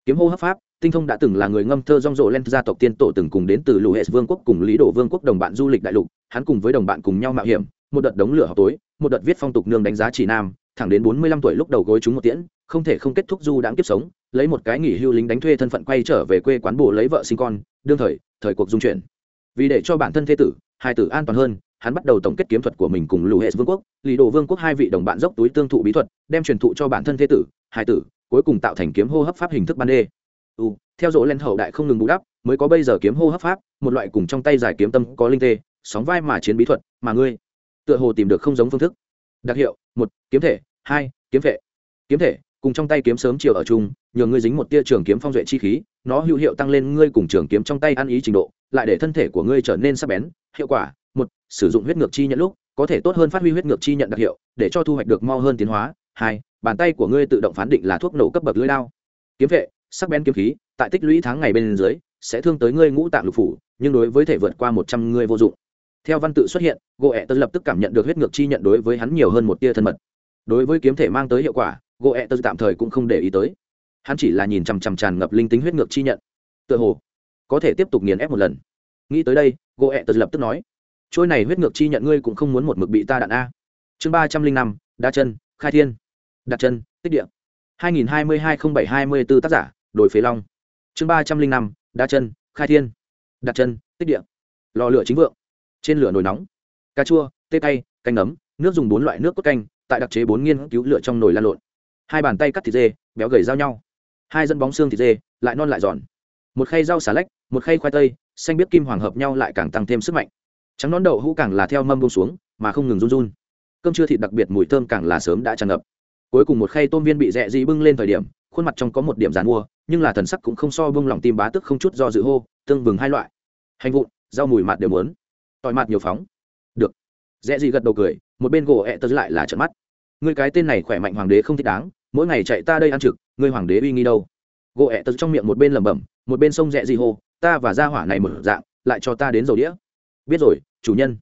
Kiếm hô hấp pháp, tinh thông đã từng là người ngâm thơ rong rộ lên gia tộc tiên tổ từng cùng đến từ lũ hệ vương quốc cùng lý đồ vương quốc đồng bạn du lịch đại lục, hắn cùng với đồng bạn cùng nhau mạo hiểm, một đợt đống lửa học tối một đợt viết phong tục nương đánh giá chỉ nam, thẳng đến bốn mươi lăm tuổi lúc đầu gối chúng một tiễn, không thể không kết thúc du đãng kiếp sống, lấy một cái nghỉ hưu lính đánh thuê thân phận quay trở về quê quán bộ lấy vợ sinh con, đương thời thời cuộc dung chuyển. Vì để cho bản thân thế tử, hai tử an toàn hơn, hắn bắt đầu tổng kết kiếm thuật của mình cùng lù hệ vương quốc. Lì đồ vương quốc hai vị đồng bạn dốc túi tương thụ bí thuật, đem truyền thụ cho bản thân thế tử, hai tử, cuối cùng tạo thành kiếm hô hấp pháp hình thức ban đê. U theo dỗ lên hậu đại không ngừng bù đắp, mới có bây giờ kiếm hô hấp pháp, một loại cùng trong tay giải kiếm tâm có linh tê, sóng vai mà chiến bí thuật, mà ngươi tựa hồ tìm được không giống phương thức. Đặc hiệu, một, kiếm thể, hai, kiếm vệ. Kiếm thể, cùng trong tay kiếm sớm chiều ở chung, nhờ ngươi dính một tia trường kiếm phong duệ chi khí, nó hữu hiệu tăng lên ngươi cùng trường kiếm trong tay ăn ý trình độ, lại để thân thể của ngươi trở nên sắc bén, hiệu quả, một, sử dụng huyết ngược chi nhận lúc, có thể tốt hơn phát huy huyết ngược chi nhận đặc hiệu, để cho thu hoạch được mau hơn tiến hóa. Hai, bàn tay của ngươi tự động phán định là thuốc nổ cấp bậc lưỡi lao kiếm vệ, sắc bén kiếm khí, tại tích lũy tháng ngày bên dưới, sẽ thương tới ngươi ngũ tạng lục phủ, nhưng đối với thể vượt qua một trăm ngươi vô dụng theo văn tự xuất hiện gỗ ẹ tật lập tức cảm nhận được huyết ngược chi nhận đối với hắn nhiều hơn một tia thân mật. Đối với kiếm thể mang tới hiệu quả gỗ ẹ tật tạm thời cũng không để ý tới. Hắn chỉ là nhìn chằm chằm tràn ngập linh tính huyết ngược chi nhận. Tựa hồ, có thể tiếp tục nghiền ép một lần. Nghĩ tới đây gỗ ẹ tật lập tức nói, trôi này huyết ngược chi nhận ngươi cũng không muốn một mực bị ta đạn a. Chương ba trăm linh năm, đa chân, khai thiên. Đặt chân, tích địa. hai nghìn hai mươi hai không bảy hai mươi b ố tác giả, đồi phế long. Chương ba trăm linh năm, đa chân, khai thiên. Đặt chân, tích địa. Lò lửa chính vượng trên lửa nồi nóng. Cà chua tê tay canh nấm, nước dùng bốn loại nước cốt canh tại đặc chế bốn nghiên cứu lửa trong nồi lan lộn. Hai bàn tay cắt thịt dê béo gầy giao nhau. Hai dẫn bóng xương thịt dê lại non lại giòn. Một khay rau xà lách một khay khoai tây xanh biết kim hoàng hợp nhau lại càng tăng thêm sức mạnh. Trắng nón đậu hũ càng là theo mâm bông xuống mà không ngừng run run. Cơm chưa thịt đặc biệt mùi thơm càng là sớm đã tràn ngập. Cuối cùng một khay tôm viên bị rẽ dị bưng lên thời điểm khuôn mặt trong có một điểm dàn mua nhưng là thần sắc cũng không so bông lòng tim bá tức không chút do dự hô tương bừng hai loại. Hành vụn rau mùi mạt đều muốn tỏi mặt nhiều phóng. Được. Rẽ dị gật đầu cười, một bên gỗ ẹ tớ lại là trận mắt. Người cái tên này khỏe mạnh hoàng đế không thích đáng, mỗi ngày chạy ta đây ăn trực, ngươi hoàng đế uy nghi đâu? Gỗ ẹ tớ trong miệng một bên lẩm bẩm, một bên sông rẽ dị hô, ta và gia hỏa này mở dạng, lại cho ta đến dầu đĩa. Biết rồi, chủ nhân.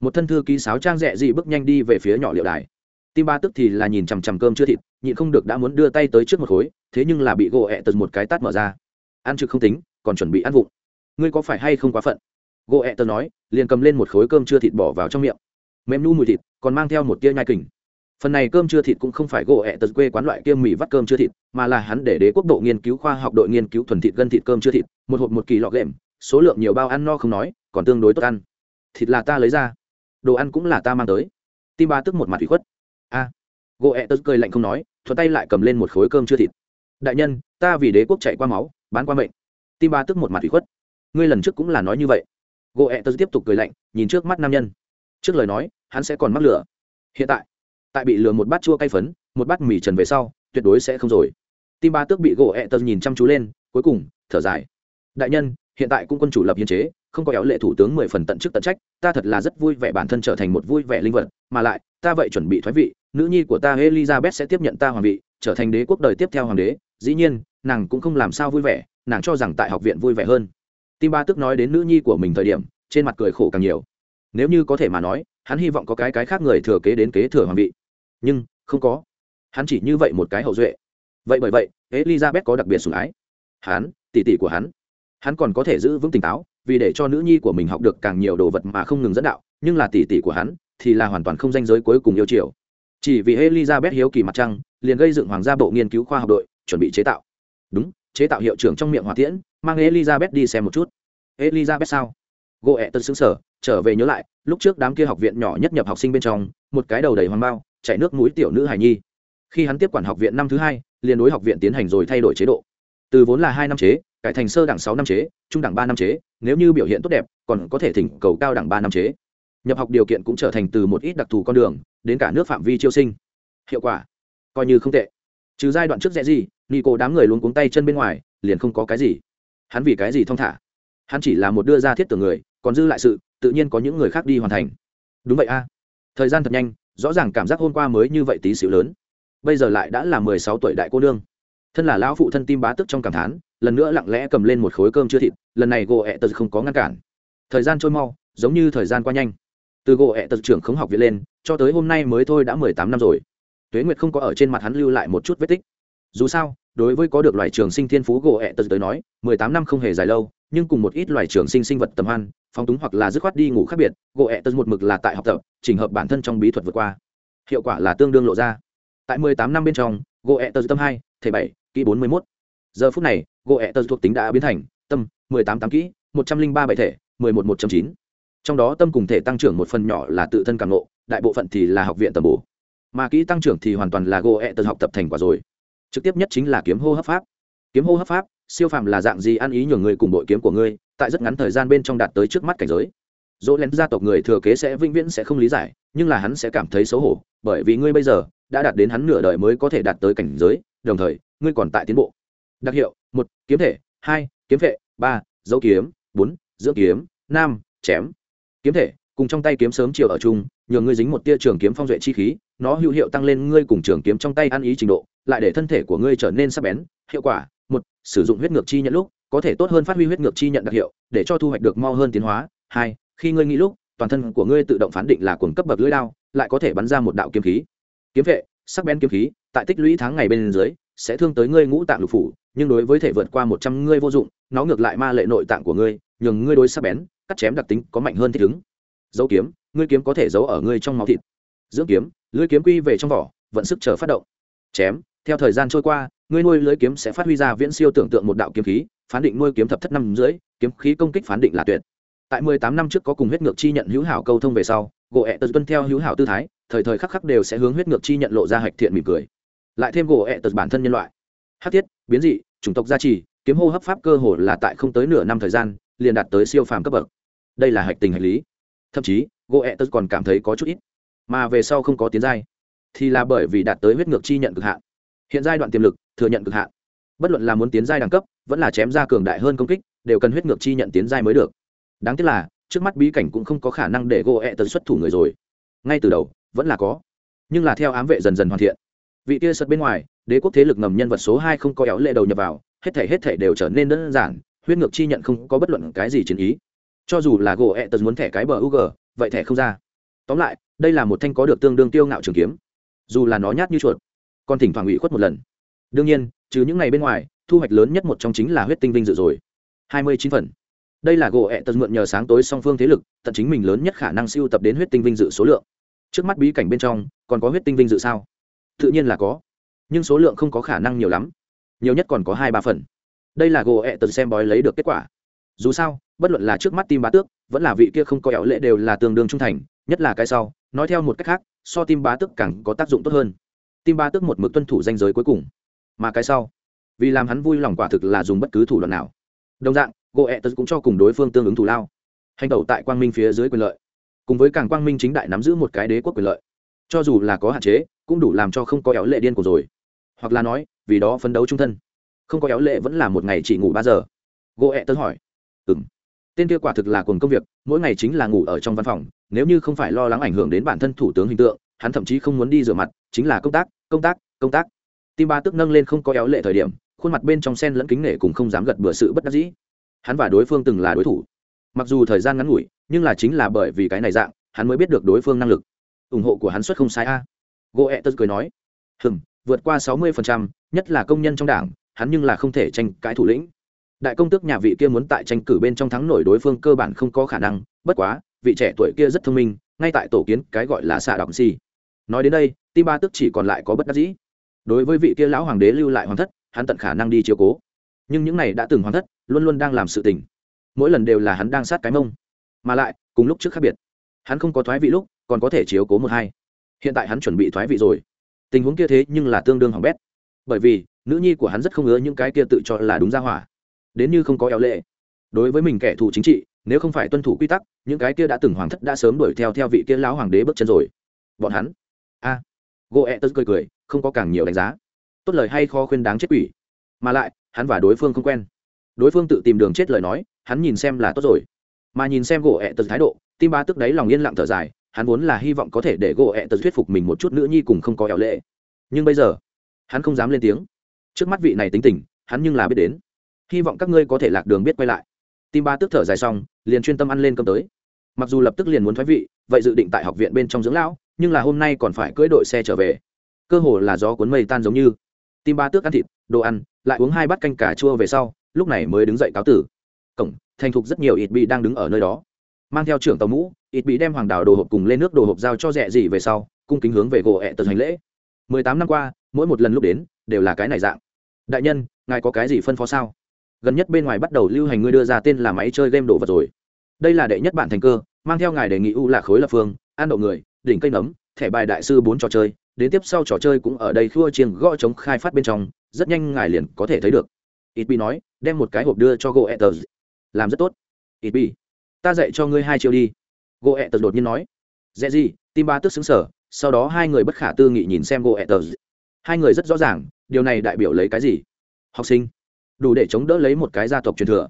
Một thân thư ký sáo trang rẽ dị bước nhanh đi về phía nhỏ liệu đài. Tim ba tức thì là nhìn chằm chằm cơm chưa thịt, nhịn không được đã muốn đưa tay tới trước một khối, thế nhưng là bị gỗ ẹ tật một cái tát mở ra. Ăn trực không tính, còn chuẩn bị ăn vụng. Ngươi có phải hay không quá phận? Gỗ ẹ tờ nói, liền cầm lên một khối cơm chưa thịt bỏ vào trong miệng. Mềm nu mùi thịt, còn mang theo một tia nhai kình. Phần này cơm chưa thịt cũng không phải gỗ ẹ tật quê quán loại kia mì vắt cơm chưa thịt, mà là hắn để đế quốc độ nghiên cứu khoa học, đội nghiên cứu thuần thịt gân thịt cơm chưa thịt, một hộp một kỳ lọ ghệm số lượng nhiều bao ăn no không nói, còn tương đối tốt ăn. Thịt là ta lấy ra, đồ ăn cũng là ta mang tới. Tim ba tức một mặt thủy khuất. A. Gỗ ẹ tật cười lạnh không nói, thuận tay lại cầm lên một khối cơm chưa thịt. Đại nhân, ta vì đế quốc chạy qua máu, bán qua mệnh. Tim ba tức một mặt thủy khuất. Ngươi lần trước cũng là nói như vậy gỗ ẹ tớ tiếp tục cười lạnh, nhìn trước mắt nam nhân. Trước lời nói, hắn sẽ còn mắc lửa. Hiện tại tại bị lừa một bát chua cay phấn, một bát mì trần về sau, tuyệt đối sẽ không rồi. Tim ba tước bị gỗ ẹ tớ nhìn chăm chú lên, cuối cùng, thở dài. Đại nhân, hiện tại cũng quân chủ lập hiến chế, không có éo lệ thủ tướng mười phần tận chức tận trách, ta thật là rất vui vẻ bản thân trở thành một vui vẻ linh vật, mà lại, ta vậy chuẩn bị thoái vị, nữ nhi của ta elizabeth sẽ tiếp nhận ta hoàng vị, trở thành đế quốc đời tiếp theo hoàng đế. Dĩ nhiên, nàng cũng không làm sao vui vẻ, nàng cho rằng tại học viện vui vẻ hơn tim ba tức nói đến nữ nhi của mình thời điểm, trên mặt cười khổ càng nhiều. Nếu như có thể mà nói, hắn hy vọng có cái cái khác người thừa kế đến kế thừa hoàng vị. Nhưng, không có. Hắn chỉ như vậy một cái hậu duệ. Vậy bởi vậy, elizabeth có đặc biệt sủng ái. Hắn, tỷ tỷ của hắn. Hắn còn có thể giữ vững tỉnh táo, vì để cho nữ nhi của mình học được càng nhiều đồ vật mà không ngừng dẫn đạo, nhưng là tỷ tỷ của hắn, thì là hoàn toàn không danh giới cuối cùng yêu chiều. Chỉ vì elizabeth hiếu kỳ mặt trăng, liền gây dựng hoàng gia bộ nghiên cứu khoa học đội, chuẩn bị chế tạo. Đúng chế tạo hiệu trưởng trong miệng hỏa tiễn, mang elizabeth đi xem một chút. Elizabeth sao? Gỗ ẹ tân xứng sở trở về nhớ lại, lúc trước đám kia học viện nhỏ nhất nhập học sinh bên trong, một cái đầu đầy hoàng bao chạy nước mũi tiểu nữ hài nhi. Khi hắn tiếp quản học viện năm thứ hai, liền đối học viện tiến hành rồi thay đổi chế độ. Từ vốn là hai năm chế, cải thành sơ đẳng sáu năm chế, trung đẳng ba năm chế, nếu như biểu hiện tốt đẹp, còn có thể thỉnh cầu cao đẳng ba năm chế. Nhập học điều kiện cũng trở thành từ một ít đặc thù con đường, đến cả nước phạm vi chiêu sinh. Hiệu quả, coi như không tệ trừ giai đoạn trước rẽ gì, nico đám người luôn cuống tay chân bên ngoài, liền không có cái gì. Hắn vì cái gì thong thả? Hắn chỉ là một đưa ra thiết tưởng người, còn dư lại sự, tự nhiên có những người khác đi hoàn thành. Đúng vậy a. Thời gian thật nhanh, rõ ràng cảm giác hôm qua mới như vậy tí xíu lớn. Bây giờ lại đã là mười sáu tuổi đại cô nương. Thân là lão phụ thân tim bá tức trong cảm thán, lần nữa lặng lẽ cầm lên một khối cơm chưa thịt, lần này gỗ ẹ tật không có ngăn cản. Thời gian trôi mau, giống như thời gian qua nhanh. Từ gỗ ẹ tật trưởng không học viện lên, cho tới hôm nay mới thôi đã mười tám năm rồi tuế nguyệt không có ở trên mặt hắn lưu lại một chút vết tích. Dù sao đối với có được loài trường sinh thiên phú gỗ ẹ tật tới nói mười tám năm không hề dài lâu nhưng cùng một ít loài trường sinh sinh vật tầm hoan phóng túng hoặc là dứt khoát đi ngủ khác biệt gỗ ẹ tật một mực là tại học tập chỉnh hợp bản thân trong bí thuật vượt qua. Hiệu quả là tương đương lộ ra. Tại mười tám năm bên trong gỗ ẹ tật tâm hai thể bảy kỹ bốn mươi mốt. Giờ phút này gỗ ẹ tật thuộc tính đã biến thành tâm mười tám tám kỹ một trăm linh ba bảy thể mười một một chín. Trong đó tâm cùng thể tăng trưởng một phần nhỏ là tự thân càng ngộ, đại bộ phận thì là học viện tầm bổ mà kỹ tăng trưởng thì hoàn toàn là gỗ ẹ tật học tập thành quả rồi. Trực tiếp nhất chính là kiếm hô hấp pháp. Kiếm hô hấp pháp, siêu phàm là dạng gì ăn ý nhường người cùng đội kiếm của ngươi, tại rất ngắn thời gian bên trong đạt tới trước mắt cảnh giới. Dỗ lén gia tộc người thừa kế sẽ vĩnh viễn sẽ không lý giải, nhưng là hắn sẽ cảm thấy xấu hổ, bởi vì ngươi bây giờ đã đạt đến hắn nửa đời mới có thể đạt tới cảnh giới, đồng thời, ngươi còn tại tiến bộ. Đặc hiệu, một, kiếm thể, hai, kiếm vệ, ba, dấu kiếm, bốn, dưỡng kiếm, năm, chém. Kiếm thể, cùng trong tay kiếm sớm chiều ở chung nhờ ngươi dính một tia trường kiếm phong duệ chi khí, nó hữu hiệu tăng lên ngươi cùng trường kiếm trong tay ăn ý trình độ, lại để thân thể của ngươi trở nên sắc bén, hiệu quả, một, sử dụng huyết ngược chi nhận lúc, có thể tốt hơn phát huy huyết ngược chi nhận đặc hiệu, để cho thu hoạch được mau hơn tiến hóa, hai, khi ngươi nghĩ lúc, toàn thân của ngươi tự động phán định là cuồng cấp bậc lưỡi đao, lại có thể bắn ra một đạo kiếm khí. Kiếm vệ, sắc bén kiếm khí, tại tích lũy tháng ngày bên dưới, sẽ thương tới ngươi ngũ tạng lục phủ, nhưng đối với thể vượt qua một trăm ngươi vô dụng, nó ngược lại ma lệ nội tạng của ngươi, nhường ngươi đối sắc bén, cắt chém đặc tính có mạnh hơn thích ứng. Dấu kiếm ngươi kiếm có thể giấu ở ngươi trong máu thịt. Dưỡng kiếm, lưỡi kiếm quy về trong vỏ, vận sức chờ phát động. Chém, theo thời gian trôi qua, ngươi nuôi lưỡi kiếm sẽ phát huy ra viễn siêu tưởng tượng một đạo kiếm khí, phán định nuôi kiếm thập thất năm dưới, kiếm khí công kích phán định là tuyệt. Tại mười tám năm trước có cùng huyết ngược chi nhận hữu hảo câu thông về sau, gỗ ẹ tật tuân theo hữu hảo tư thái, thời thời khắc khắc đều sẽ hướng huyết ngược chi nhận lộ ra hạch thiện mỉm cười. Lại thêm gỗ ẹ tật bản thân nhân loại. Hát thiết, biến dị, chủng tộc gia trì, kiếm hô hấp pháp cơ hồ là tại không tới nửa năm thời gian, liền đạt tới siêu phàm cấp bậc. Đây là hạch tình hạch lý. Thậm chí gỗ ẹ tật còn cảm thấy có chút ít, mà về sau không có tiến giai, thì là bởi vì đạt tới huyết ngược chi nhận cực hạn. Hiện giai đoạn tiềm lực, thừa nhận cực hạn. Bất luận là muốn tiến giai đẳng cấp, vẫn là chém ra cường đại hơn công kích, đều cần huyết ngược chi nhận tiến giai mới được. Đáng tiếc là, trước mắt bí cảnh cũng không có khả năng để gỗ ẹ tật xuất thủ người rồi. Ngay từ đầu, vẫn là có. Nhưng là theo ám vệ dần dần hoàn thiện. Vị kia sật bên ngoài, đế quốc thế lực ngầm nhân vật số hai không có éo lệ đầu nhập vào, hết thể hết thể đều trở nên đơn giản, huyết ngược chi nhận không có bất luận cái gì chiến ý. Cho dù là gỗ ẹ tật muốn thẻ cái bờ u g vậy thẻ không ra. Tóm lại, đây là một thanh có được tương đương tiêu ngạo trường kiếm. Dù là nó nhát như chuột, còn thỉnh thoảng ủy khuất một lần. Đương nhiên, trừ những ngày bên ngoài, thu hoạch lớn nhất một trong chính là huyết tinh vinh dự rồi. Hai mươi chín phần. Đây là gỗ ẹ tật mượn nhờ sáng tối song phương thế lực, tận chính mình lớn nhất khả năng siêu tập đến huyết tinh vinh dự số lượng. Trước mắt bí cảnh bên trong, còn có huyết tinh vinh dự sao? Tự nhiên là có. Nhưng số lượng không có khả năng nhiều lắm. Nhiều nhất còn có hai ba phần. Đây là gỗ ẹ tật xem bói lấy được kết quả. Dù sao bất luận là trước mắt tim bá tước, vẫn là vị kia không có ẻo lệ đều là tương đương trung thành, nhất là cái sau, nói theo một cách khác, so tim bá tước càng có tác dụng tốt hơn. Tim bá tước một mực tuân thủ danh giới cuối cùng, mà cái sau, vì làm hắn vui lòng quả thực là dùng bất cứ thủ đoạn nào. Đồng dạng gỗ ẹ tật cũng cho cùng đối phương tương ứng thủ lao, hành tẩu tại quang minh phía dưới quyền lợi, cùng với càng quang minh chính đại nắm giữ một cái đế quốc quyền lợi. Cho dù là có hạn chế, cũng đủ làm cho không có éo lệ điên của rồi. Hoặc là nói, vì đó phấn đấu trung thân. Không có éo lệ vẫn là một ngày chỉ ngủ ba giờ. Gỗ ẹ tớ hỏi. Ừng tên kia quả thực là cùng công việc mỗi ngày chính là ngủ ở trong văn phòng nếu như không phải lo lắng ảnh hưởng đến bản thân thủ tướng hình tượng hắn thậm chí không muốn đi rửa mặt chính là công tác công tác công tác. Tim ba tức nâng lên không có éo lệ thời điểm khuôn mặt bên trong sen lẫn kính nể cùng không dám gật bừa sự bất đắc dĩ. Hắn và đối phương từng là đối thủ. Mặc dù thời gian ngắn ngủi nhưng là chính là bởi vì cái này dạng hắn mới biết được đối phương năng lực. Ủng hộ của hắn xuất không sai a. Gỗ ẹ tật cười nói hừm vượt qua sáu mươi phần trăm, nhất là công nhân trong đảng hắn nhưng là không thể tranh cãi thủ lĩnh đại công tước nhà vị kia muốn tại tranh cử bên trong thắng nổi đối phương cơ bản không có khả năng, bất quá, vị trẻ tuổi kia rất thông minh, ngay tại tổ kiến cái gọi là xạ đọng si nói đến đây tim ba tức chỉ còn lại có bất đắc dĩ. Đối với vị kia lão hoàng đế lưu lại hoàng thất, hắn tận khả năng đi chiếu cố. Nhưng những này đã từng hoàng thất, luôn luôn đang làm sự tình. Mỗi lần đều là hắn đang sát cái mông. Mà lại, cùng lúc trước khác biệt. Hắn không có thoái vị lúc, còn có thể chiếu cố một hai. Hiện tại hắn chuẩn bị thoái vị rồi. Tình huống kia thế nhưng là tương đương hỏng bét. Bởi vì, nữ nhi của hắn rất không ngứa những cái kia tự cho là đúng ra hỏa đến như không có éo lệ. Đối với mình kẻ thù chính trị nếu không phải tuân thủ quy tắc những cái kia đã từng hoàng thất đã sớm đuổi theo theo vị kia lão hoàng đế bước chân rồi. Bọn hắn? A. À, gỗ ẹ tớ cười cười không có càng nhiều đánh giá. Tốt lời hay khó khuyên đáng chết quỷ. Mà lại hắn và đối phương không quen. Đối phương tự tìm đường chết lời nói hắn nhìn xem là tốt rồi. Mà nhìn xem gỗ ẹ tớ thái độ tim ba tức đấy lòng yên lặng thở dài hắn vốn là hy vọng có thể để gỗ ẹ tớ thuyết phục mình một chút nữa nhi cùng không có éo lệ. Nhưng bây giờ hắn không dám lên tiếng. Trước mắt vị này tính tình hắn nhưng là biết đến hy vọng các ngươi có thể lạc đường biết quay lại. Tim ba tức thở dài xong, liền chuyên tâm ăn lên cơm tới. Mặc dù lập tức liền muốn thoái vị, vậy dự định tại học viện bên trong dưỡng lão, nhưng là hôm nay còn phải cưỡi đội xe trở về. Cơ hồ là gió cuốn mây tan giống như. Tim ba tước ăn thịt, đồ ăn, lại uống hai bát canh cà chua về sau, lúc này mới đứng dậy cáo tử. Cổng, thành thục rất nhiều ít bị đang đứng ở nơi đó. Mang theo trưởng tàu mũ ít bị đem hoàng đào đồ hộp cùng lên nước đồ hộp giao cho rẻ gì về sau, cung kính hướng về gỗ ẹ tờ hành lễ. Mười tám năm qua, mỗi một lần lúc đến, đều là cái này dạng. Đại nhân, ngài có cái gì phân phó sao? Gần nhất bên ngoài bắt đầu lưu hành ngươi đưa ra tên là máy chơi game đồ vật rồi. Đây là đệ nhất bản thành cơ, mang theo ngài đề nghị u là khối lập phương, an độ người, đỉnh cây nấm, thẻ bài đại sư bốn trò chơi, đến tiếp sau trò chơi cũng ở đây khua chiêng gõ chống khai phát bên trong, rất nhanh ngài liền có thể thấy được. Ít bị nói, đem một cái hộp đưa cho goethez làm rất tốt. Ít bị ta dạy cho ngươi hai triệu đi. Goethez đột nhiên nói, dễ gì, tim ba tức xứng sở. Sau đó hai người bất khả tư nghị nhìn xem goethez hai người rất rõ ràng, điều này đại biểu lấy cái gì? Học sinh đủ để chống đỡ lấy một cái gia tộc truyền thừa.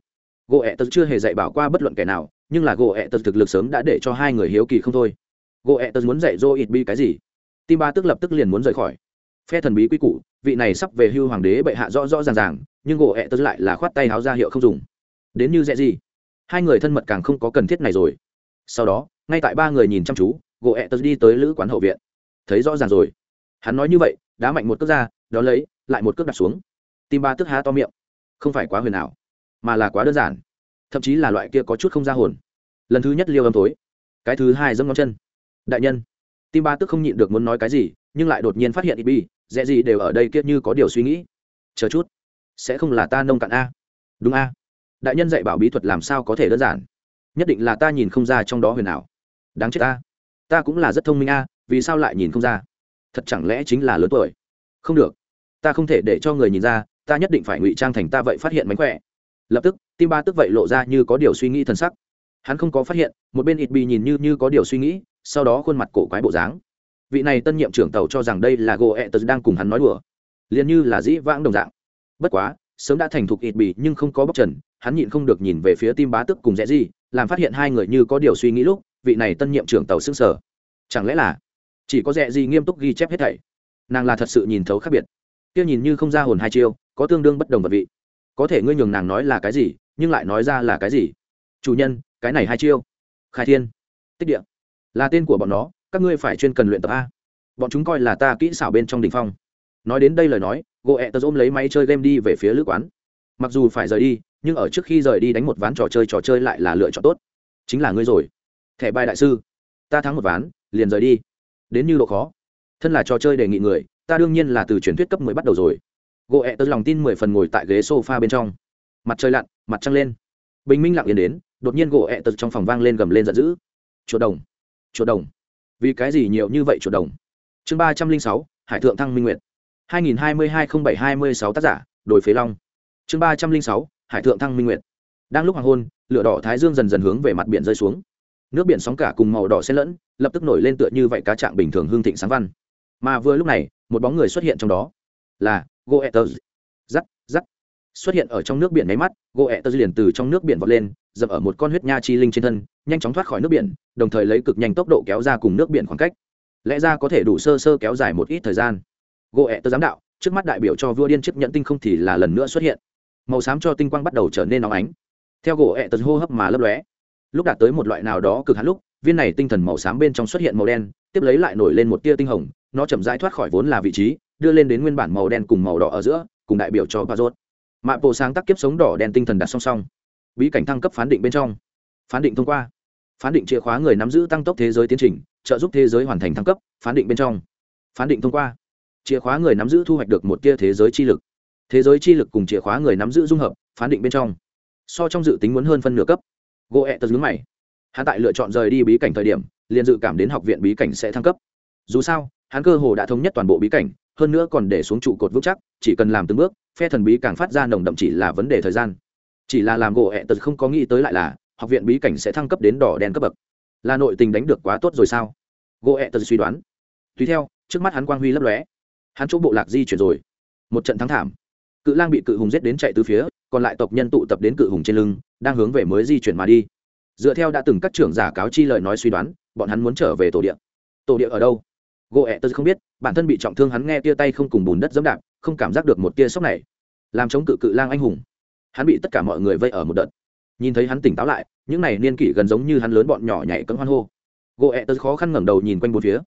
Gỗ ẹ tật chưa hề dạy bảo qua bất luận kẻ nào, nhưng là gỗ ẹ tật thực lực sớm đã để cho hai người hiếu kỳ không thôi. Gỗ ẹ tật muốn dạy dô ít bi cái gì? Tim ba tức lập tức liền muốn rời khỏi. Phe thần bí quy củ, vị này sắp về hưu hoàng đế bệ hạ rõ rõ ràng ràng, nhưng gỗ ẹ tật lại là khoát tay háo ra hiệu không dùng. Đến như dễ gì? Hai người thân mật càng không có cần thiết này rồi. Sau đó, ngay tại ba người nhìn chăm chú, gỗ ẹ tật đi tới lữ quán hậu viện. Thấy rõ ràng rồi. Hắn nói như vậy, đá mạnh một cước ra đó lấy, lại một cước đặt xuống. Tim ba tức há to miệng không phải quá huyền ảo, mà là quá đơn giản, thậm chí là loại kia có chút không ra hồn. Lần thứ nhất liêu âm tối cái thứ hai dẫm ngón chân. Đại nhân, tim ba tức không nhịn được muốn nói cái gì, nhưng lại đột nhiên phát hiện bi dễ gì đều ở đây kia như có điều suy nghĩ. Chờ chút, sẽ không là ta nông cạn a. Đúng a. Đại nhân dạy bảo bí thuật làm sao có thể đơn giản? Nhất định là ta nhìn không ra trong đó huyền ảo. Đáng chết ta ta cũng là rất thông minh a, vì sao lại nhìn không ra? Thật chẳng lẽ chính là lớn tuổi? Không được. Ta không thể để cho người nhìn ra ta nhất định phải ngụy trang thành ta vậy phát hiện mánh khỏe. Lập tức, tim ba tức vậy lộ ra như có điều suy nghĩ thân sắc. Hắn không có phát hiện, một bên ít bì nhìn như như có điều suy nghĩ, sau đó khuôn mặt cổ quái bộ dáng. Vị này tân nhiệm trưởng tàu cho rằng đây là gỗ ẹ tật đang cùng hắn nói đùa. Liền như là dĩ vãng đồng dạng. Bất quá, sớm đã thành thục ít bì nhưng không có bóc trần, hắn nhịn không được nhìn về phía tim bá tức cùng rẽ gì, làm phát hiện hai người như có điều suy nghĩ lúc, vị này tân nhiệm trưởng tàu xưng sở chẳng lẽ là chỉ có rẽ gì nghiêm túc ghi chép hết thảy? Nàng là thật sự nhìn thấu khác biệt. Kia nhìn như không ra hồn hai chiêu có tương đương bất đồng vật vị. Có thể ngươi nhường nàng nói là cái gì, nhưng lại nói ra là cái gì. Chủ nhân, cái này hai chiêu. Khai thiên. Tích địa. Là tên của bọn nó, các ngươi phải chuyên cần luyện tập a. Bọn chúng coi là ta kỹ xảo bên trong đ ỉ n h phong. Nói đến đây lời nói gỗ ẹ tớ ôm lấy máy chơi game đi về phía lữ quán. Mặc dù phải rời đi, nhưng ở trước khi rời đi đánh một ván trò chơi trò chơi lại là lựa chọn tốt. Chính là ngươi rồi. Thẻ bài đại sư, ta thắng một ván, liền rời đi. Đến như độ khó. Thân là trò chơi đề nghị người, ta đương nhiên là từ truyền thuyết cấp mới bắt đầu rồi gỗ ẹ tớ lòng tin mười phần ngồi tại ghế s o f a bên trong. Mặt trời lặn, mặt trăng lên. Bình minh lặng yên đến, đột nhiên gỗ ẹ tớ trong phòng vang lên gầm lên giận dữ. Chuột đồng chuột đồng. Vì cái gì nhiều như vậy chuột đồng? Chương ba trăm linh sáu, hải thượng thăng minh nguyệt. hai nghìn hai mươi hai n h ì n bảy hai mươi sáu tác giả Đổi phế long. Chương ba trăm linh sáu, hải thượng thăng minh nguyệt. Đang lúc hoàng hôn, lửa đỏ thái dương dần dần hướng về mặt biển rơi xuống. Nước biển sóng cả cùng màu đỏ xen lẫn, lập tức nổi lên tựa như vậy cá trạng bình thường hương thịnh sáng văn. Mà vừa lúc này, một bóng người xuất hiện trong đó. Là goethers giắt giắt xuất hiện ở trong nước biển máy mắt gỗ liền từ trong nước biển vọt lên, dập ở một con huyết nha chi linh trên thân, nhanh chóng thoát khỏi nước biển, đồng thời lấy cực nhanh tốc độ kéo ra cùng nước biển khoảng cách. Lẽ ra có thể đủ sơ sơ kéo dài một ít thời gian. Gỗ giám đạo, trước mắt đại biểu cho vua điên chiếc nhận tinh không thì là lần nữa xuất hiện. Màu xám cho tinh quang bắt đầu trở nên nóng ánh. Theo gỗ hô hấp mà lấp lóe. Lúc đạt tới một loại nào đó cực hạn lúc, viên này tinh thần màu xám bên trong xuất hiện màu đen, tiếp lấy lại nổi lên một tia tinh hồng, nó chậm rãi thoát khỏi vốn là vị trí đưa lên đến nguyên bản màu đen cùng màu đỏ ở giữa, cùng đại biểu cho ba rốt. Mạ bộ sáng tác kiếp sống đỏ đen tinh thần đặt song song. Bí cảnh thăng cấp phán định bên trong. Phán định thông qua. Phán định chìa khóa người nắm giữ tăng tốc thế giới tiến trình, trợ giúp thế giới hoàn thành thăng cấp, phán định bên trong. Phán định thông qua. Chìa khóa người nắm giữ thu hoạch được một tia thế giới chi lực. Thế giới chi lực cùng chìa khóa người nắm giữ dung hợp, phán định bên trong. So trong dự tính muốn hơn phân nửa cấp. Gỗ ẹ tật nhướng mày. Hắn tại lựa chọn rời đi bí cảnh thời điểm, liền dự cảm đến học viện bí cảnh sẽ thăng cấp. Dù sao, hắn cơ hồ đã thống nhất toàn bộ bí cảnh hơn nữa còn để xuống trụ cột vững chắc, chỉ cần làm từng bước, phe thần bí càng phát ra nồng đậm chỉ là vấn đề thời gian. Chỉ là làm gỗ ẹ tật không có nghĩ tới lại là, học viện bí cảnh sẽ thăng cấp đến đỏ đen cấp bậc. Là nội tình đánh được quá tốt rồi sao? Gỗ ẹ tật suy đoán. Tùy theo, trước mắt hắn quang huy lấp lóe. Hắn chỗ bộ lạc di chuyển rồi. Một trận thắng thảm. Cự lang bị cự hùng giết đến chạy từ phía, còn lại tộc nhân tụ tập đến cự hùng trên lưng, đang hướng về mới di chuyển mà đi. Dựa theo đã từng các trưởng giả cáo chi lời nói suy đoán, bọn hắn muốn trở về tổ địa. Tổ địa ở đâu? Gỗ ẹ tớ không biết, bản thân bị trọng thương hắn nghe tia tay không cùng bùn đất dẫm đạp, không cảm giác được một tia sốc này. Làm chống cự cự lang anh hùng. Hắn bị tất cả mọi người vây ở một đợt. Nhìn thấy hắn tỉnh táo lại, những này niên kỷ gần giống như hắn lớn bọn nhỏ nhảy cấm hoan hô. Gỗ ẹ tớ khó khăn ngẩng đầu nhìn quanh bốn phía.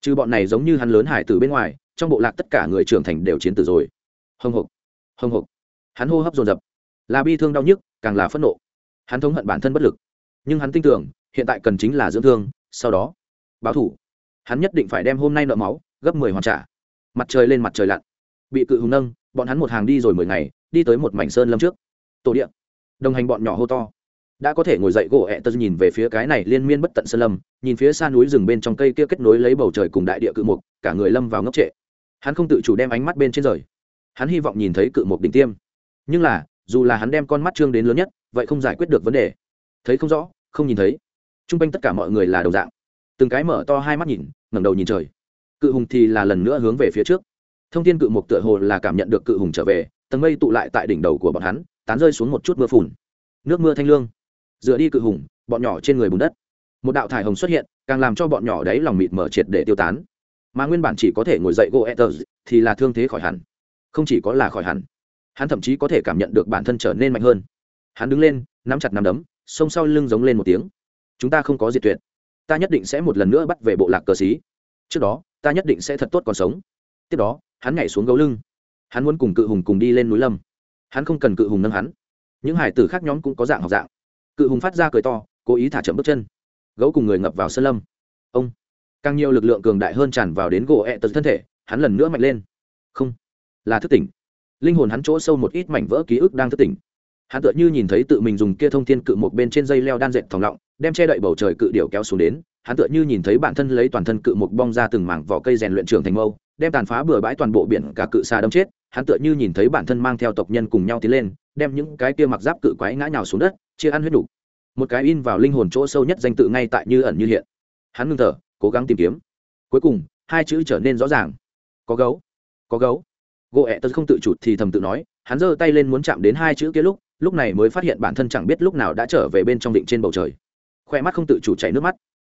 Trừ bọn này giống như hắn lớn hải từ bên ngoài, trong bộ lạc tất cả người trưởng thành đều chiến tử rồi. Hồng hộc hồng hộc hắn hô hấp dồn dập. Là bi thương đau nhức, càng là phẫn nộ. Hắn thống hận bản thân bất lực. Nhưng hắn tin tưởng, hiện tại cần chính là dưỡng thương, sau đó, báo thủ hắn nhất định phải đem hôm nay nợ máu, gấp mười hoàn trả. Mặt trời lên mặt trời lặn. Bị cự hùng nâng, bọn hắn một hàng đi rồi mười ngày, đi tới một mảnh sơn lâm trước. Tổ điện đồng hành bọn nhỏ hô to. Đã có thể ngồi dậy gỗ ẹ tơ nhìn về phía cái này liên miên bất tận sơn lâm, nhìn phía xa núi rừng bên trong cây kia kết nối lấy bầu trời cùng đại địa cự mục, cả người lâm vào ngốc trệ. Hắn không tự chủ đem ánh mắt bên trên rời. Hắn hy vọng nhìn thấy cự mục đỉnh tiêm. Nhưng là, dù là hắn đem con mắt trương đến lớn nhất, vậy không giải quyết được vấn đề. Thấy không rõ, không nhìn thấy. T r u n g quanh tất cả mọi người là đầu dạng từng cái mở to hai mắt nhìn, ngẩng đầu nhìn trời. Cự hùng thì là lần nữa hướng về phía trước. Thông tin cự mục tựa hồ là cảm nhận được cự hùng trở về, tầng mây tụ lại tại đỉnh đầu của bọn hắn, tán rơi xuống một chút mưa phùn. Nước mưa thanh lương. Dựa đi cự hùng, bọn nhỏ trên người bùn đất. Một đạo thải hồng xuất hiện, càng làm cho bọn nhỏ đấy lòng mịt mở triệt để tiêu tán. Mà nguyên bản chỉ có thể ngồi dậy gỗ etters thì là thương thế khỏi hẳn. Không chỉ có là khỏi hẳn, hắn thậm chí có thể cảm nhận được bản thân trở nên mạnh hơn. Hắn đứng lên, nắm chặt nắm đấm xông sau lưng giống lên một tiếng. Chúng ta không có diệt tuyệt ta nhất định sẽ một lần nữa bắt về bộ lạc cờ xí. Trước đó, ta nhất định sẽ thật tốt còn sống. Tiếp đó, hắn nhảy xuống gấu lưng. Hắn muốn cùng cự hùng cùng đi lên núi lâm. Hắn không cần cự hùng nâng hắn. Những hải tử khác nhóm cũng có dạng học dạng. Cự hùng phát ra cười to, cố ý thả chậm bước chân. Gấu cùng người ngập vào sân lâm. Ông. Càng nhiều lực lượng cường đại hơn tràn vào đến gỗ ẹ tật thân thể, hắn lần nữa mạnh lên. Không. Là thức tỉnh. Linh hồn hắn chỗ sâu một ít mảnh vỡ ký ức đang thức tỉnh hắn tựa như nhìn thấy tự mình dùng kia thông thiên cự một bên trên dây leo đan dệt thòng lọng, đem che đậy bầu trời cự điều kéo xuống đến. Hắn tựa như nhìn thấy bản thân lấy toàn thân cự một bong ra từng mảng vỏ cây rèn luyện trường thành mâu, đem tàn phá bừa bãi toàn bộ biển cả cự xa đâm chết. Hắn tựa như nhìn thấy bản thân mang theo tộc nhân cùng nhau tiến lên, đem những cái kia mặc giáp cự quái ngã nhào xuống đất, chia ăn huyết đủ. Một cái in vào linh hồn chỗ sâu nhất danh tự ngay tại như ẩn như hiện. Hắn ngưng thở, cố gắng tìm kiếm. Cuối cùng, hai chữ trở nên rõ ràng. Có gấu có gấu. Gỗ ẹ tật không tự chủ thì thầm tự nói, hắn giơ tay lên muốn chạm đến hai chữ kia lúc lúc này mới phát hiện bản thân chẳng biết lúc nào đã trở về bên trong định trên bầu trời. Khoe mắt không tự chủ chảy nước mắt.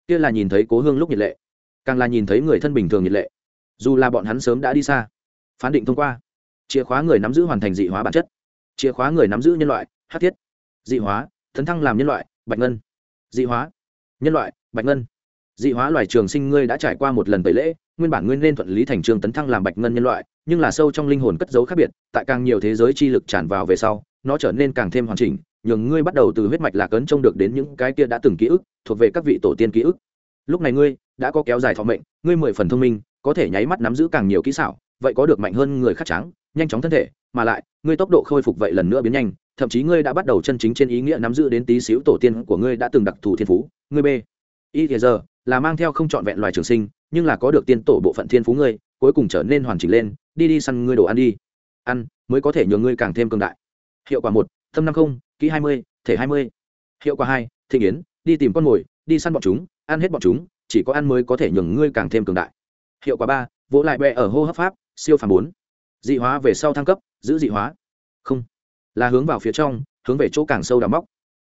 Kia là nhìn thấy cố hương lúc nhiệt lệ, càng là nhìn thấy người thân bình thường nhiệt lệ. Dù là bọn hắn sớm đã đi xa, phán định thông qua, chìa khóa người nắm giữ hoàn thành dị hóa bản chất. Chìa khóa người nắm giữ nhân loại, hát thiết. Dị hóa thấn thăng làm nhân loại, bạch ngân. Dị hóa, nhân loại, bạch ngân. Dị hóa loài trường sinh ngươi đã trải qua một lần tẩy lễ, nguyên bản nguyên nên thuận lý thành trường tấn thăng làm bạch ngân nhân loại, nhưng là sâu trong linh hồn cất dấu khác biệt, tại càng nhiều thế giới chi lực tràn vào về sau nó trở nên càng thêm hoàn chỉnh nhường ngươi bắt đầu từ huyết mạch lạc ấn trông được đến những cái kia đã từng ký ức, thuộc về các vị tổ tiên ký ức. Lúc này ngươi đã có kéo dài thọ mệnh, ngươi mười phần thông minh, có thể nháy mắt nắm giữ càng nhiều kỹ xảo, vậy có được mạnh hơn người khác trắng nhanh chóng thân thể, mà lại, ngươi tốc độ khôi phục vậy lần nữa biến nhanh, thậm chí ngươi đã bắt đầu chân chính trên ý nghĩa nắm giữ đến tí xíu tổ tiên của ngươi đã từng đặc thù thiên phú, ngươi b y thì giờ, là mang theo không trọn vẹn loài trường sinh, nhưng là có được tiên tổ bộ phận thiên phú ngươi, cuối cùng trở nên hoàn chỉnh lên, đi đi săn ngươi đồ ăn đi. Ăn, mới có thể nhường ngươi càng thêm cường đại hiệu quả một, thâm năm không, kỹ hai mươi, thể hai mươi. Hiệu quả hai thị yến, đi tìm con mồi, đi săn bọn chúng, ăn hết bọn chúng, chỉ có ăn mới có thể nhường ngươi càng thêm cường đại. Hiệu quả ba, vỗ lại bẹ ở hô hấp pháp, siêu phàm bốn. Dị hóa về sau thăng cấp, giữ dị hóa. Không. Là hướng vào phía trong, hướng về chỗ càng sâu đào móc.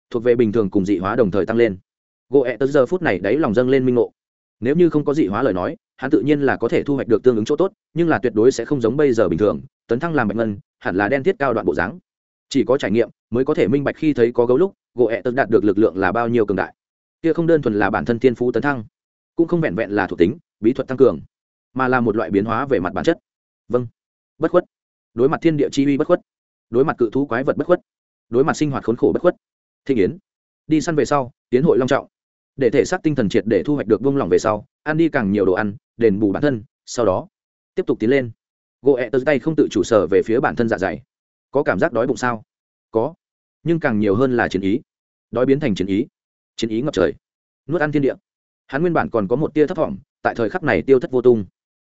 Thuộc về bình thường cùng dị hóa đồng thời tăng lên. Gỗ ẹ tới giờ phút này đáy lòng dâng lên minh ngộ. Nếu như không có dị hóa lời nói, hắn tự nhiên là có thể thu hoạch được tương ứng chỗ tốt, nhưng là tuyệt đối sẽ không giống bây giờ bình thường, tấn thăng làm bạch ngân, hẳn là đen thiết cao đoạn bộ dáng chỉ có trải nghiệm mới có thể minh bạch khi thấy có gấu lúc, gỗ ẹ tật đạt được lực lượng là bao nhiêu cường đại. Kia không đơn thuần là bản thân thiên phú tấn thăng, cũng không vẹn vẹn là thuộc tính, bí thuật tăng cường, mà là một loại biến hóa về mặt bản chất. Vâng. Bất khuất. Đối mặt thiên địa chi uy bất khuất. Đối mặt cự thú quái vật bất khuất. Đối mặt sinh hoạt khốn khổ bất khuất. Thị yến. Đi săn về sau tiến hội long trọng. Để thể xác tinh thần triệt để thu hoạch được vung lòng về sau, ăn đi càng nhiều đồ ăn, đền bù bản thân, sau đó, tiếp tục tiến lên. Gỗ ẹ tớ tay không tự chủ sở về phía bản thân dạ dày có cảm giác đói bụng sao? Có. Nhưng càng nhiều hơn là chiến ý. Đói biến thành chiến ý. Chiến ý ngập trời. Nuốt ăn thiên địa. Hắn nguyên bản còn có một tia thấp thỏm tại thời khắc này tiêu thất vô tung.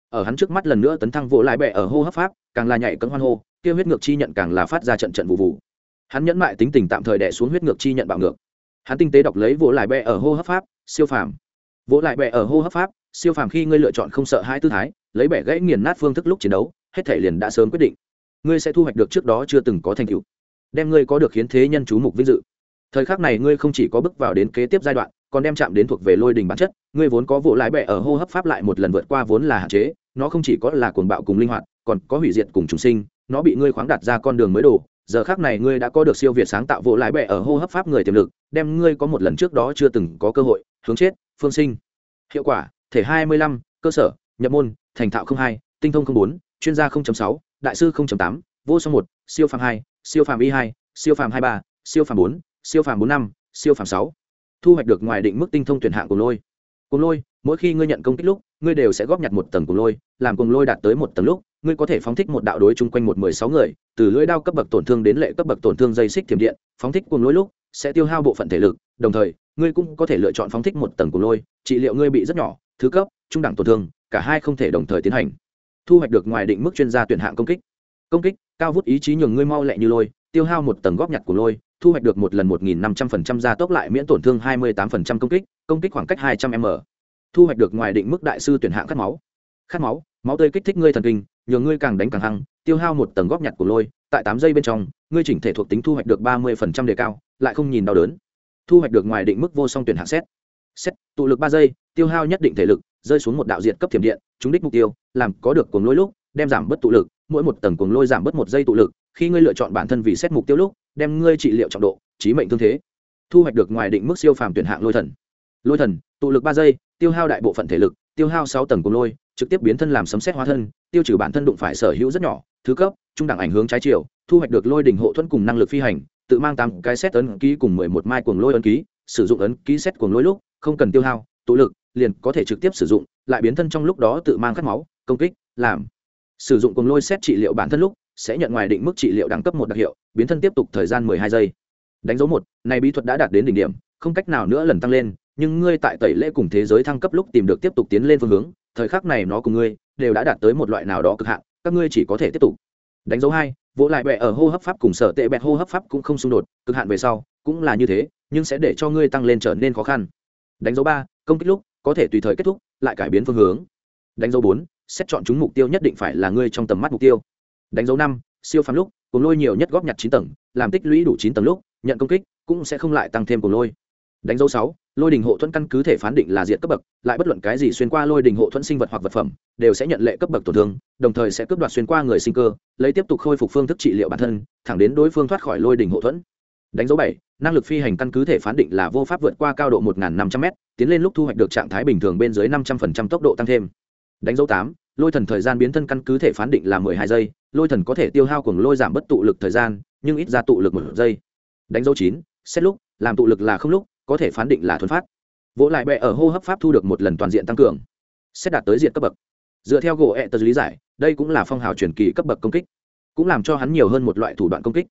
Ở hắn trước mắt lần nữa tấn thăng vỗ lại bẹ ở hô hấp pháp, càng là nhảy cấm hoan hô, kia huyết ngược chi nhận càng là phát ra trận trận vụ vụ. Hắn nhẫn mại tính tình tạm thời đẻ xuống huyết ngược chi nhận bạo ngược. Hắn tinh tế đọc lấy vỗ lại bẹ ở hô hấp pháp, siêu phàm. Vỗ lại bẹ ở hô hấp pháp, siêu phàm khi ngươi lựa chọn không sợ hai tư thái, lấy bẻ gãy nghiền nát phương thức lúc chiến đấu, hết thể liền đã sớm quyết định ngươi sẽ thu hoạch được trước đó chưa từng có thành tựu, đem ngươi có được khiến thế nhân chú mục vinh dự. Thời khắc này ngươi không chỉ có bước vào đến kế tiếp giai đoạn, còn đem chạm đến thuộc về lôi đình bản chất, ngươi vốn có vụ lái bẹ ở hô hấp pháp lại một lần vượt qua vốn là hạn chế, nó không chỉ có là cuồng bạo cùng linh hoạt, còn có hủy diệt cùng trùng sinh, nó bị ngươi khoáng đặt ra con đường mới đổ giờ khác này ngươi đã có được siêu việt sáng tạo vụ lái bẹ ở hô hấp pháp người tiềm lực, đem ngươi có một lần trước đó chưa từng có cơ hội, hướng chết, phương sinh. Hiệu quả, thể hai mươi lăm, cơ sở, nhập môn, thành thạo không hai, tinh thông không bốn, chuyên gia không sáu đại sư không tám vô số 1, siêu phàm 2, siêu phàm Y2, siêu phàm hai ba siêu phàm 4, siêu phàm bốn năm siêu phàm 6. thu hoạch được ngoài định mức tinh thông tuyển hạng của lôi cùng lôi mỗi khi ngươi nhận công kích lúc ngươi đều sẽ góp nhặt một tầng cùng lôi làm cùng lôi đạt tới một tầng lúc ngươi có thể phóng thích một đạo đối chung quanh một mười sáu người từ lưỡi đao cấp bậc tổn thương đến lệ cấp bậc tổn thương dây xích thiểm điện phóng thích cùng lôi lúc sẽ tiêu hao bộ phận thể lực đồng thời ngươi cũng có thể lựa chọn phóng thích một tầng cùng lôi trị liệu ngươi bị rất nhỏ thứ cấp trung đẳng tổn thương cả hai không thể đồng thời tiến hành thu hoạch được ngoài định mức chuyên gia tuyển hạng công kích. Công kích, cao vút ý chí nhường ngươi mau lẹ như lôi, tiêu hao một tầng góp nhặt của lôi, thu hoạch được một lần một nghìn năm trăm phần trăm gia tốc lại miễn tổn thương hai mươi tám phần trăm công kích công kích khoảng cách hai trăm m. Thu hoạch được ngoài định mức đại sư tuyển hạng khát máu. Khát máu máu tươi kích thích ngươi thần kinh, nhường ngươi càng đánh càng hăng, tiêu hao một tầng góp nhặt của lôi, tại tám giây bên trong, ngươi chỉnh thể thuộc tính thu hoạch được ba mươi phần trăm đề cao, lại không nhìn đau đớn. Thu hoạch được ngoài định mức vô song tuyển hạng xét xét, tụ lực ba giây, tiêu hao nhất định thể lực, rơi xuống một đạo diện cấp thiểm điện, trúng đích mục tiêu, làm có được cuồng lôi lúc, đem giảm bớt tụ lực, mỗi một tầng cuồng lôi giảm bớt một giây tụ lực, khi ngươi lựa chọn bản thân vì xét mục tiêu lúc, đem ngươi trị liệu trọng độ, trí mệnh thương thế. Thu hoạch được ngoài định mức siêu phàm tuyển hạng lôi thần. Lôi thần, tụ lực ba giây, tiêu hao đại bộ phận thể lực, tiêu hao sáu tầng cuồng lôi, trực tiếp biến thân làm sấm xét hóa thân, tiêu trừ bản thân đụng phải sở hữu rất nhỏ, thứ cấp, trung đẳng ảnh hướng trái chiều, thu hoạch được lôi đỉnh hộ thuẫn cùng năng lực phi hành, tự mang tám cái xét ấn ký cùng mười một mai cuồng lôi ấn ký, sử dụng ấn ký xét cuồng lôi lúc không cần tiêu hao, tụ lực, liền có thể trực tiếp sử dụng, lại biến thân trong lúc đó tự mang cắt máu, công kích, làm. Sử dụng cùng lôi xét trị liệu bản thân lúc, sẽ nhận ngoài định mức trị liệu đẳng cấp một đặc hiệu, biến thân tiếp tục thời gian mười hai giây. Đánh dấu một, này bí thuật đã đạt đến đỉnh điểm, không cách nào nữa lần tăng lên, nhưng ngươi tại tẩy lễ cùng thế giới thăng cấp lúc tìm được tiếp tục tiến lên phương hướng, thời khắc này nó cùng ngươi, đều đã đạt tới một loại nào đó cực hạn, các ngươi chỉ có thể tiếp tục. Đánh dấu hai, vỗ lại bẹ ở hô hấp pháp cùng sở tệ bẹt hô hấp pháp cũng không xung đột, cực hạn về sau, cũng là như thế, nhưng sẽ để cho ngươi tăng lên trở nên khó khăn đánh dấu ba, công kích lúc, có thể tùy thời kết thúc, lại cải biến phương hướng. Đánh dấu bốn, xét chọn chúng mục tiêu nhất định phải là ngươi trong tầm mắt mục tiêu. Đánh dấu năm, siêu phàm lúc, cùng lôi nhiều nhất góp nhặt chín tầng, làm tích lũy đủ chín tầng lúc, nhận công kích, cũng sẽ không lại tăng thêm cùng lôi. Đánh dấu sáu, lôi đình hộ thuẫn căn cứ thể phán định là diện cấp bậc, lại bất luận cái gì xuyên qua lôi đình hộ thuẫn sinh vật hoặc vật phẩm, đều sẽ nhận lệ cấp bậc tổn thương, đồng thời sẽ cướp đoạt xuyên qua người sinh cơ, lấy tiếp tục khôi phục phương thức trị liệu bản thân, thẳng đến đối phương thoát khỏi lôi đình hộ thuẫn đánh dấu bảy, năng lực phi hành căn cứ thể phán định là vô pháp vượt qua cao độ một năm trăm m tiến lên lúc thu hoạch được trạng thái bình thường bên dưới năm trăm linh tốc độ tăng thêm. Đánh dấu tám, lôi thần thời gian biến thân căn cứ thể phán định là mười hai giây, lôi thần có thể tiêu hao cùng lôi giảm bất tụ lực thời gian, nhưng ít ra tụ lực một giây. Đánh dấu chín, xét lúc, làm tụ lực là không lúc, có thể phán định là thuần phát. Vỗ lại bẹ ở hô hấp pháp thu được một lần toàn diện tăng cường. Xét đạt tới diện cấp bậc. Dựa theo gỗ ẹ tật lý giải, đây cũng là phong hào truyền kỳ cấp bậc công kích, cũng làm cho hắn nhiều hơn một loại thủ đoạn công kích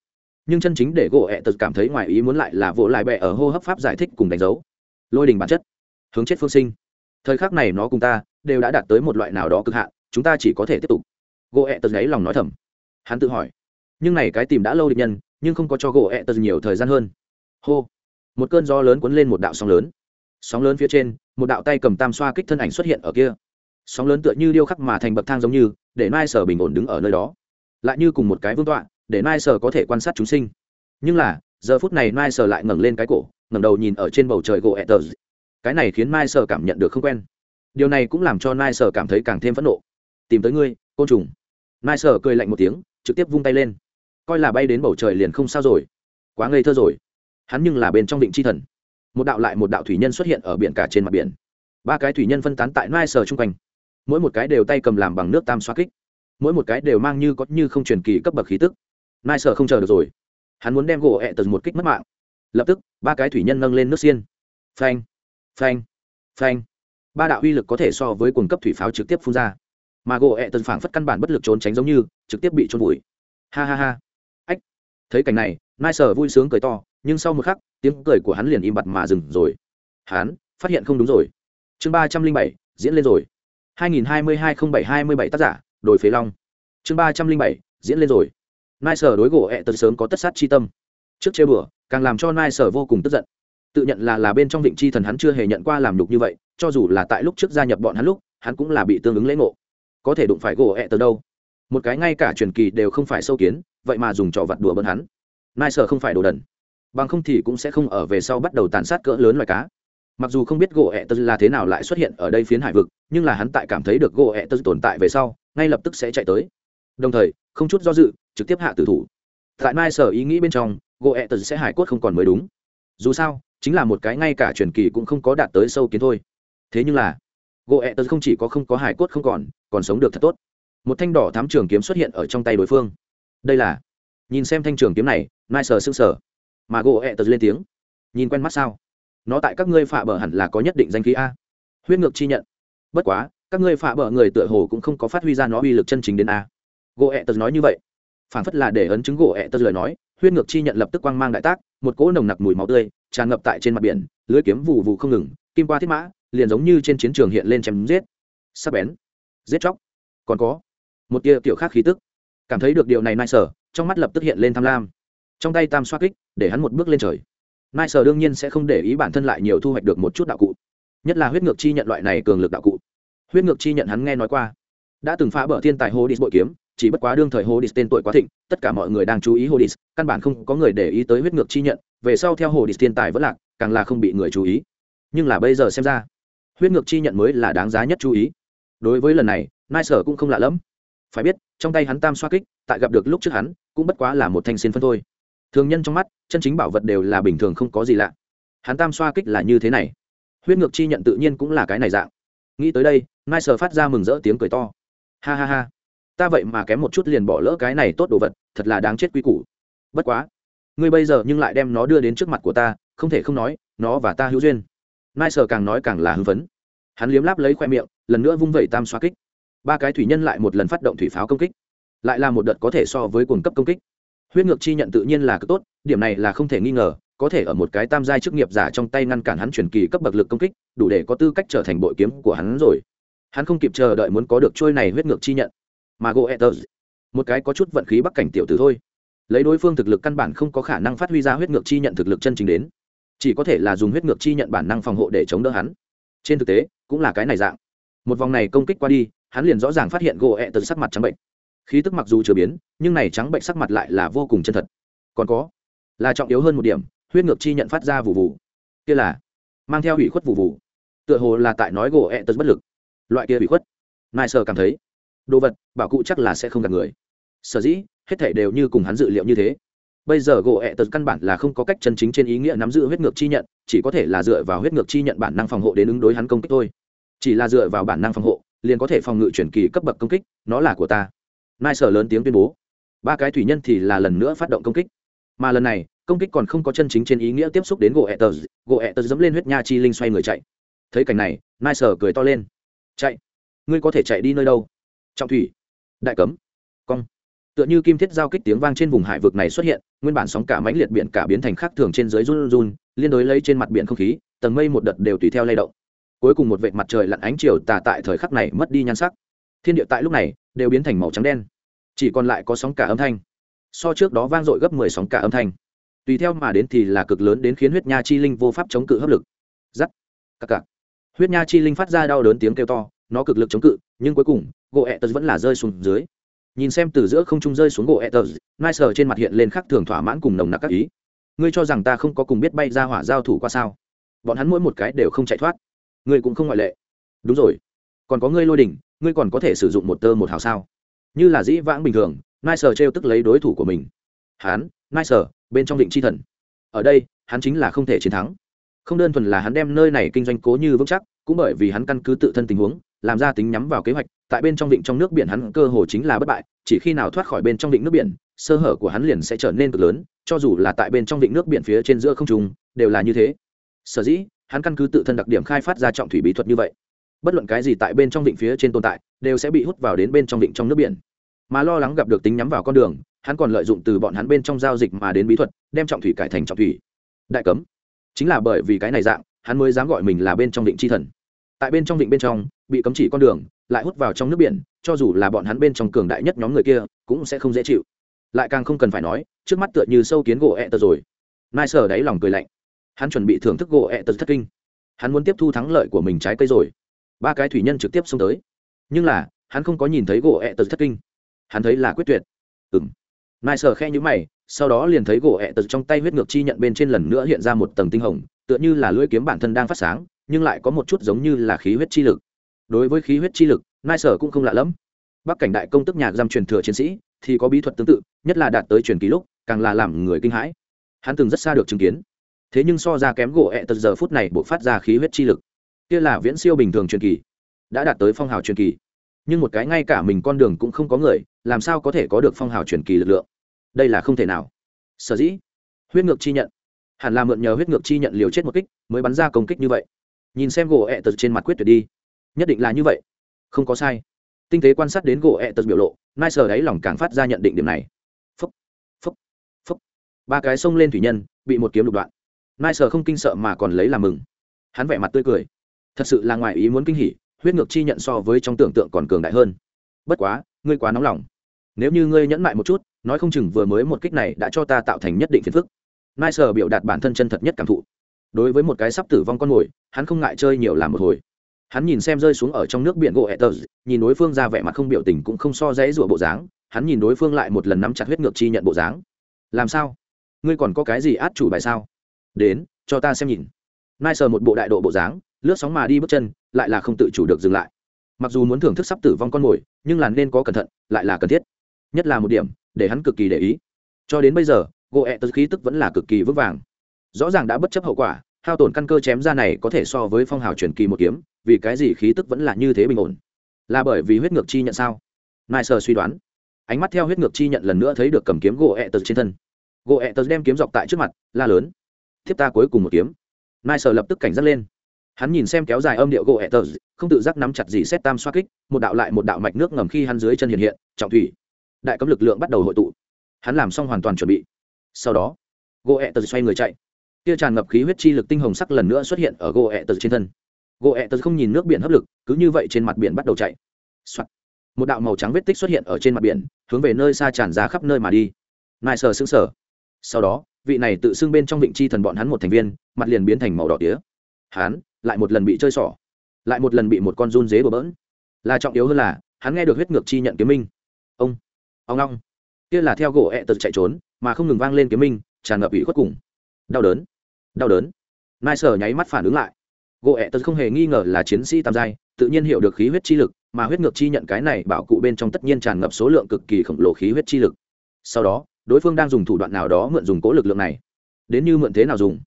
nhưng chân chính để gỗ ẹ tật cảm thấy ngoài ý muốn lại là vỗ lại bẹ ở hô hấp pháp giải thích cùng đánh dấu. Lôi đình bản chất. Hướng chết phương sinh. Thời khắc này nó cùng ta đều đã đạt tới một loại nào đó cực hạn, chúng ta chỉ có thể tiếp tục. Gỗ ẹ tật gáy lòng nói thầm. Hắn tự hỏi. Nhưng này cái tìm đã lâu địch nhân, nhưng không có cho gỗ ẹ tật nhiều thời gian hơn. Hô. Một cơn gió lớn cuốn lên một đạo sóng lớn. Sóng lớn phía trên, một đạo tay cầm tam xoa kích thân ảnh xuất hiện ở kia. Sóng lớn tựa như điêu khắc mà thành bậc thang giống như, để mai sở bình ổn đứng ở nơi đó. Lại như cùng một cái vương tọa để mai sở có thể quan sát chúng sinh. Nhưng là, giờ phút này mai sở lại ngẩng lên cái cổ, ngẩng đầu nhìn ở trên bầu trời gỗ ẹ tờ cái này khiến mai sở cảm nhận được không quen. Điều này cũng làm cho mai sở cảm thấy càng thêm phẫn nộ. Tìm tới ngươi, côn trùng. Mai sở cười lạnh một tiếng, trực tiếp vung tay lên. Coi là bay đến bầu trời liền không sao rồi. Quá ngây thơ rồi. Hắn nhưng là bên trong định chi thần. Một đạo lại một đạo thủy nhân xuất hiện ở biển cả trên mặt biển. Ba cái thủy nhân phân tán tại mai sở chung quanh. Mỗi một cái đều tay cầm làm bằng nước tam xoa kích. Mỗi một cái đều mang như có như không truyền kỳ cấp bậc khí tức. Nai Sợ không chờ được rồi. Hắn muốn đem gỗ ẹ tật một kích mất mạng. Lập tức, ba cái thủy nhân nâng lên nước xiên. Phanh phanh phanh. Ba đạo uy lực có thể so với cuồng cấp thủy pháo trực tiếp phun ra. Mà gỗ ẹ tật phảng phất căn bản bất lực trốn tránh giống như, trực tiếp bị trôn vùi. Ha ha ha. Ách. Thấy cảnh này nai sở vui sướng cười to, nhưng sau một khắc, tiếng cười của hắn liền im bặt mà dừng rồi. Hắn, phát hiện không đúng rồi. Chương ba trăm linh bảy, diễn lên rồi. hai nghìn hai mươi hai không bảy hai mươi bảy tác giả đổi phế long. Chương ba trăm linh bảy, diễn lên rồi nai sở đối gỗ ẹ tật sớm có tất sát chi tâm. Trước chơi bừa càng làm cho nai sở vô cùng tức giận. Tự nhận là là bên trong vịnh chi thần hắn chưa hề nhận qua làm đục như vậy, cho dù là tại lúc trước gia nhập bọn hắn lúc, hắn cũng là bị tương ứng lễ ngộ. Có thể đụng phải gỗ ẹ tật đâu? Một cái ngay cả truyền kỳ đều không phải sâu kiến, vậy mà dùng trò vặt đùa bỡn hắn. Nai sở không phải đồ đần. Bằng không thì cũng sẽ không ở về sau bắt đầu tàn sát cỡ lớn loài cá. Mặc dù không biết gỗ ẹ tật là thế nào lại xuất hiện ở đây phiến hải vực, nhưng là hắn tại cảm thấy được gỗ ẹ tật tồn tại về sau, ngay lập tức sẽ chạy tới. Đồng thời, không chút do dự trực tiếp hạ tử thủ. Tại mai sở ý nghĩ bên trong gỗ ẹ tật sẽ hải cốt không còn mới đúng. Dù sao chính là một cái ngay cả truyền kỳ cũng không có đạt tới sâu kiến thôi. Thế nhưng là gỗ ẹ tật không chỉ có không có hải cốt không còn còn sống được thật tốt. Một thanh đỏ thám trường kiếm xuất hiện ở trong tay đối phương. Đây là nhìn xem thanh trường kiếm này mai sở sưng sở, mà gỗ ẹ tật lên tiếng. Nhìn quen mắt sao? Nó tại các ngươi phạ bờ hẳn là có nhất định danh khí a. Huyết ngược chi nhận. Bất quá các ngươi phạ bờ người tựa hồ cũng không có phát huy ra nó uy lực chân chính đến a. Gỗ ẹ tật nói như vậy phản phất là để ấn chứng gỗ ẹ tật lời nói, huyết ngược chi nhận lập tức quang mang đại tác, một cỗ nồng nặc mùi máu tươi tràn ngập tại trên mặt biển, lưới kiếm vụ vụ không ngừng, kim qua thiết mã, liền giống như trên chiến trường hiện lên chém giết. Sắp bén. Giết chóc. Còn có. Một tia tiểu khác khí tức. Cảm thấy được điều này nai sở, trong mắt lập tức hiện lên tham lam. Trong tay tam xoa kích, để hắn một bước lên trời. Nai sở đương nhiên sẽ không để ý bản thân lại nhiều thu hoạch được một chút đạo cụ. Nhất là huyết ngược chi nhận loại này cường lực đạo cụ. Huyết ngược chi nhận hắn nghe nói qua. Đã từng phá bờ thiên tài hồ đi bội kiếm chỉ bất quá đương thời hồ tên tuổi quá thịnh, tất cả mọi người đang chú ý hồ căn bản không có người để ý tới huyết ngược chi nhận, về sau theo hồ đi thiên tài vẫn lạc, càng là không bị người chú ý. Nhưng là bây giờ xem ra, huyết ngược chi nhận mới là đáng giá nhất chú ý. Đối với lần này, nai sở cũng không lạ lẫm. Phải biết, trong tay hắn tam xoa kích, tại gặp được lúc trước hắn, cũng bất quá là một thanh xiên phân thôi. Thường nhân trong mắt, chân chính bảo vật đều là bình thường không có gì lạ. Hắn tam xoa kích là như thế này. Huyết ngược chi nhận tự nhiên cũng là cái này dạng. Nghĩ tới đây, nai sở phát ra mừng rỡ tiếng cười to. Ha ha ha ta vậy mà kém một chút liền bỏ lỡ cái này tốt đồ vật, thật là đáng chết quy củ. Bất quá, ngươi bây giờ nhưng lại đem nó đưa đến trước mặt của ta, không thể không nói, nó và ta hữu duyên. Nai sờ càng nói càng là hưng phấn. Hắn liếm láp lấy khoe miệng, lần nữa vung vẩy tam xoa kích. Ba cái thủy nhân lại một lần phát động thủy pháo công kích. Lại là một đợt có thể so với cuồng cấp công kích. Huyết ngược chi nhận tự nhiên là cực tốt, điểm này là không thể nghi ngờ, có thể ở một cái tam giai chức nghiệp giả trong tay ngăn cản hắn truyền kỳ cấp bậc lực công kích, đủ để có tư cách trở thành bội kiếm của hắn rồi. Hắn không kịp chờ đợi muốn có được trôi này huyết ngược chi nhận mà goethez một cái có chút vận khí bắc cảnh tiểu tử thôi. Lấy đối phương thực lực căn bản không có khả năng phát huy ra huyết ngược chi nhận thực lực chân chính đến. Chỉ có thể là dùng huyết ngược chi nhận bản năng phòng hộ để chống đỡ hắn. Trên thực tế, cũng là cái này dạng. Một vòng này công kích qua đi, hắn liền rõ ràng phát hiện gỗ ẹ sắc mặt trắng bệnh. Khí tức mặc dù chưa biến, nhưng này trắng bệnh sắc mặt lại là vô cùng chân thật. Còn có, là trọng yếu hơn một điểm, huyết ngược chi nhận phát ra vụ vụ kia là, mang theo hủy khuất vụ vụ tựa hồ là tại nói gỗ ẹ tật bất lực. Loại kia hủy khuất. Nai sơ cảm thấy đồ vật, bảo cụ chắc là sẽ không gặp người. Sở dĩ, hết thể đều như cùng hắn dự liệu như thế. Bây giờ gỗ ẹ tật căn bản là không có cách chân chính trên ý nghĩa nắm giữ huyết ngược chi nhận, chỉ có thể là dựa vào huyết ngược chi nhận bản năng phòng hộ đến ứng đối hắn công kích thôi. Chỉ là dựa vào bản năng phòng hộ, liền có thể phòng ngự chuyển kỳ cấp bậc công kích, nó là của ta. Nai sở lớn tiếng tuyên bố. Ba cái thủy nhân thì là lần nữa phát động công kích. Mà lần này, công kích còn không có chân chính trên ý nghĩa tiếp xúc đến gỗ ẹ tờ gỗ ẹ tờ dẫm lên huyết nha chi linh xoay người chạy. Thấy cảnh này, nai sở cười to lên. Chạy. Ngươi có thể chạy đi nơi đâu? Trọng thủy, đại cấm, cong. Tựa như kim thiết giao kích tiếng vang trên vùng hải vực này xuất hiện, nguyên bản sóng cả mãnh liệt biển cả biến thành khác thường trên dưới run run, liên đối lấy trên mặt biển không khí, tầng mây một đợt đều tùy theo lay động. Cuối cùng một vệt mặt trời lặn ánh chiều tà tại thời khắc này mất đi nhan sắc. Thiên địa tại lúc này đều biến thành màu trắng đen. Chỉ còn lại có sóng cả âm thanh. So trước đó vang dội gấp mười sóng cả âm thanh. Tùy theo mà đến thì là cực lớn đến khiến huyết nha chi linh vô pháp chống cự hấp lực. Giắt. Cặc cặc huyết nha chi linh phát ra đau đớn tiếng kêu to, nó cực lực chống cự nhưng cuối cùng gỗ ẹ tật vẫn là rơi xuống dưới. Nhìn xem từ giữa không trung rơi xuống gỗ ẹ tật nai Sờ trên mặt hiện lên khắc thường thỏa mãn cùng nồng nặc các ý. Ngươi cho rằng ta không có cùng biết bay ra hỏa giao thủ qua sao? Bọn hắn mỗi một cái đều không chạy thoát. Ngươi cũng không ngoại lệ. Đúng rồi. Còn có ngươi lôi đỉnh ngươi còn có thể sử dụng một tơ một hào sao? Như là dĩ vãng bình thường nai Sờ trêu tức lấy đối thủ của mình. Hắn nai Sờ, bên trong định chi thần. Ở đây hắn chính là không thể chiến thắng. Không đơn thuần là hắn đem nơi này kinh doanh cố như vững chắc cũng bởi vì hắn căn cứ tự thân tình huống làm ra tính nhắm vào kế hoạch, tại bên trong vịnh trong nước biển hắn cơ hồ chính là bất bại, chỉ khi nào thoát khỏi bên trong vịnh nước biển, sơ hở của hắn liền sẽ trở nên cực lớn, cho dù là tại bên trong vịnh nước biển phía trên giữa không trung, đều là như thế. Sở dĩ, hắn căn cứ tự thân đặc điểm khai phát ra trọng thủy bí thuật như vậy. Bất luận cái gì tại bên trong vịnh phía trên tồn tại, đều sẽ bị hút vào đến bên trong vịnh trong nước biển. Mà lo lắng gặp được tính nhắm vào con đường, hắn còn lợi dụng từ bọn hắn bên trong giao dịch mà đến bí thuật, đem trọng thủy cải thành trọng thủy. Đại cấm. Chính là bởi vì cái này dạng, hắn mới dám gọi mình là bên trong định chi thần tại bên trong vịnh bên trong, bị cấm chỉ con đường, lại hút vào trong nước biển, cho dù là bọn hắn bên trong cường đại nhất nhóm người kia, cũng sẽ không dễ chịu. Lại càng không cần phải nói, trước mắt tựa như sâu kiến gỗ ẹ tật rồi. Nai sờ đáy lòng cười lạnh. Hắn chuẩn bị thưởng thức gỗ ẹ tật thất kinh. Hắn muốn tiếp thu thắng lợi của mình trái cây rồi. Ba cái thủy nhân trực tiếp xông tới. Nhưng là, hắn không có nhìn thấy gỗ ẹ tật thất kinh. Hắn thấy là quyết tuyệt. Ừng nai sờ khe nhữ mày, sau đó liền thấy gỗ ẹ tật trong tay huyết ngược chi nhận bên trên lần nữa hiện ra một tầng tinh hồng, tựa như là lưỡi kiếm bản thân đang phát sáng nhưng lại có một chút giống như là khí huyết chi lực. Đối với khí huyết chi lực, nai sở cũng không lạ lẫm. Bắc cảnh đại công tức nhà giam truyền thừa chiến sĩ thì có bí thuật tương tự, nhất là đạt tới truyền kỳ lúc, càng là làm người kinh hãi. Hắn từng rất xa được chứng kiến. Thế nhưng so ra kém gỗ ẹ tật giờ phút này buộc phát ra khí huyết chi lực. Kia là viễn siêu bình thường truyền kỳ, đã đạt tới phong hào truyền kỳ. Nhưng một cái ngay cả mình con đường cũng không có người, làm sao có thể có được phong hào truyền kỳ lực lượng? Đây là không thể nào. Sở dĩ, huyết ngược chi nhận. Hẳn là mượn nhờ huyết ngược chi nhận liều chết một kích mới bắn ra công kích như vậy nhìn xem gỗ ẹ tật trên mặt quyết tuyệt đi. Nhất định là như vậy. Không có sai. Tinh tế quan sát đến gỗ ẹ tật biểu lộ, nai sờ đáy lòng càng phát ra nhận định điểm này. Phúc phúc phúc. Ba cái xông lên thủy nhân, bị một kiếm lục đoạn. Nai sờ không kinh sợ mà còn lấy làm mừng. Hắn vẻ mặt tươi cười. Thật sự là ngoài ý muốn kinh hỉ, huyết ngược chi nhận so với trong tưởng tượng còn cường đại hơn. Bất quá, ngươi quá nóng lòng. Nếu như ngươi nhẫn mại một chút, nói không chừng vừa mới một kích này đã cho ta tạo thành nhất định phiền phức. Nai sờ biểu đạt bản thân chân thật nhất cảm thụ đối với một cái sắp tử vong con mồi, hắn không ngại chơi nhiều làm một hồi. Hắn nhìn xem rơi xuống ở trong nước biển gỗ etters nhìn đối phương ra vẻ mặt không biểu tình cũng không so dễ rủa bộ dáng, hắn nhìn đối phương lại một lần nắm chặt huyết ngược chi nhận bộ dáng. Làm sao? Ngươi còn có cái gì át chủ bài sao? Đến, cho ta xem nhìn. Nai sờ một bộ đại độ bộ dáng, lướt sóng mà đi bước chân, lại là không tự chủ được dừng lại. Mặc dù muốn thưởng thức sắp tử vong con mồi, nhưng là nên có cẩn thận, lại là cần thiết. Nhất là một điểm, để hắn cực kỳ để ý. Cho đến bây giờ, gỗ ẹ tờ khí tức vẫn là cực kỳ vững vàng rõ ràng đã bất chấp hậu quả, hao tổn căn cơ chém ra này có thể so với phong hào truyền kỳ một kiếm, vì cái gì khí tức vẫn là như thế bình ổn? Là bởi vì huyết ngược chi nhận sao? Nai sơ suy đoán. Ánh mắt theo huyết ngược chi nhận lần nữa thấy được cầm kiếm gỗ ẹ tật trên thân. Gỗ ẹ tật đem kiếm dọc tại trước mặt, la lớn. Thiếp ta cuối cùng một kiếm. Nai sơ lập tức cảnh giác lên. Hắn nhìn xem kéo dài âm điệu gỗ ẹ tật, không tự giác nắm chặt gì xét tam xoa kích, một đạo lại một đạo mạch nước ngầm khi hắn dưới chân hiện hiện, trọng thủy. Đại cấm lực lượng bắt đầu hội tụ. Hắn làm xong hoàn toàn chuẩn bị. Sau đó, gỗ ẹ tật xoay người chạy kia tràn ngập khí huyết chi lực tinh hồng sắc lần nữa xuất hiện ở gỗ ẹ tật trên thân. Gỗ ẹ tật không nhìn nước biển hấp lực, cứ như vậy trên mặt biển bắt đầu chạy、Soạn. một đạo màu trắng vết tích xuất hiện ở trên mặt biển, hướng về nơi xa tràn ra khắp nơi mà đi. Nài sờ xứng sở sau đó, vị này tự xưng bên trong vịnh chi thần bọn hắn một thành viên, mặt liền biến thành màu đỏ tía. Hắn lại một lần bị chơi xỏ, lại một lần bị một con run dế bừa bỡn. Là trọng yếu hơn là, hắn nghe được huyết ngược chi nhận kiếm minh. Ông ông long. Kia là theo gỗ ẹ tật chạy trốn, mà không ngừng vang lên kiếm minh, tràn ngập ủy khuất cùng. Đau đớn đau đớn. Nai sở nháy mắt phản ứng lại. Gỗ ẹ tật không hề nghi ngờ là chiến sĩ tam giai, tự nhiên hiểu được khí huyết chi lực, mà huyết ngược chi nhận cái này bảo cụ bên trong tất nhiên tràn ngập số lượng cực kỳ khổng lồ khí huyết chi lực. Sau đó, đối phương đang dùng thủ đoạn nào đó mượn dùng cố lực lượng này. Đến như mượn thế nào dùng?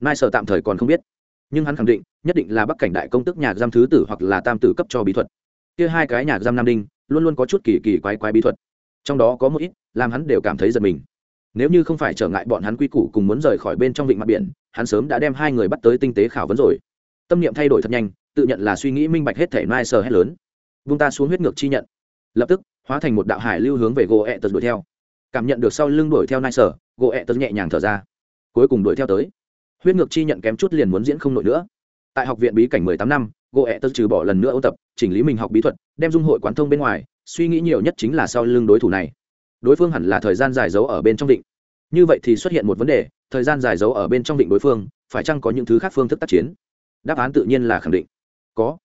Nai sở tạm thời còn không biết. Nhưng hắn khẳng định, nhất định là bắc cảnh đại công tức nhà giam thứ tử hoặc là tam tử cấp cho bí thuật. Kia hai cái nhà giam nam đinh, luôn luôn có chút kỳ kỳ quái quái bí thuật. Trong đó có một ít, làm hắn đều cảm thấy giật mình nếu như không phải trở ngại bọn hắn quy củ cùng muốn rời khỏi bên trong vịnh mặt biển, hắn sớm đã đem hai người bắt tới tinh tế khảo vấn rồi. Tâm niệm thay đổi thật nhanh, tự nhận là suy nghĩ minh bạch hết thể mai sờ hết lớn. Vung ta xuống huyết ngược chi nhận. Lập tức, hóa thành một đạo hải lưu hướng về gỗ ẹ tật đuổi theo. Cảm nhận được sau lưng đuổi theo nai sở gỗ ẹ tật nhẹ nhàng thở ra. Cuối cùng đuổi theo tới. Huyết ngược chi nhận kém chút liền muốn diễn không nổi nữa. Tại học viện bí cảnh mười tám năm gỗ ẹ tật trừ bỏ lần nữa ôn tập, chỉnh lý mình học bí thuật, đem dung hội quán thông bên ngoài, suy nghĩ nhiều nhất chính là sau lưng đối thủ này đối phương hẳn là thời gian dài giấu ở bên trong định. như vậy thì xuất hiện một vấn đề, thời gian dài giấu ở bên trong định đối phương, phải chăng có những thứ khác phương thức tác chiến? Đáp án tự nhiên là khẳng định. Có.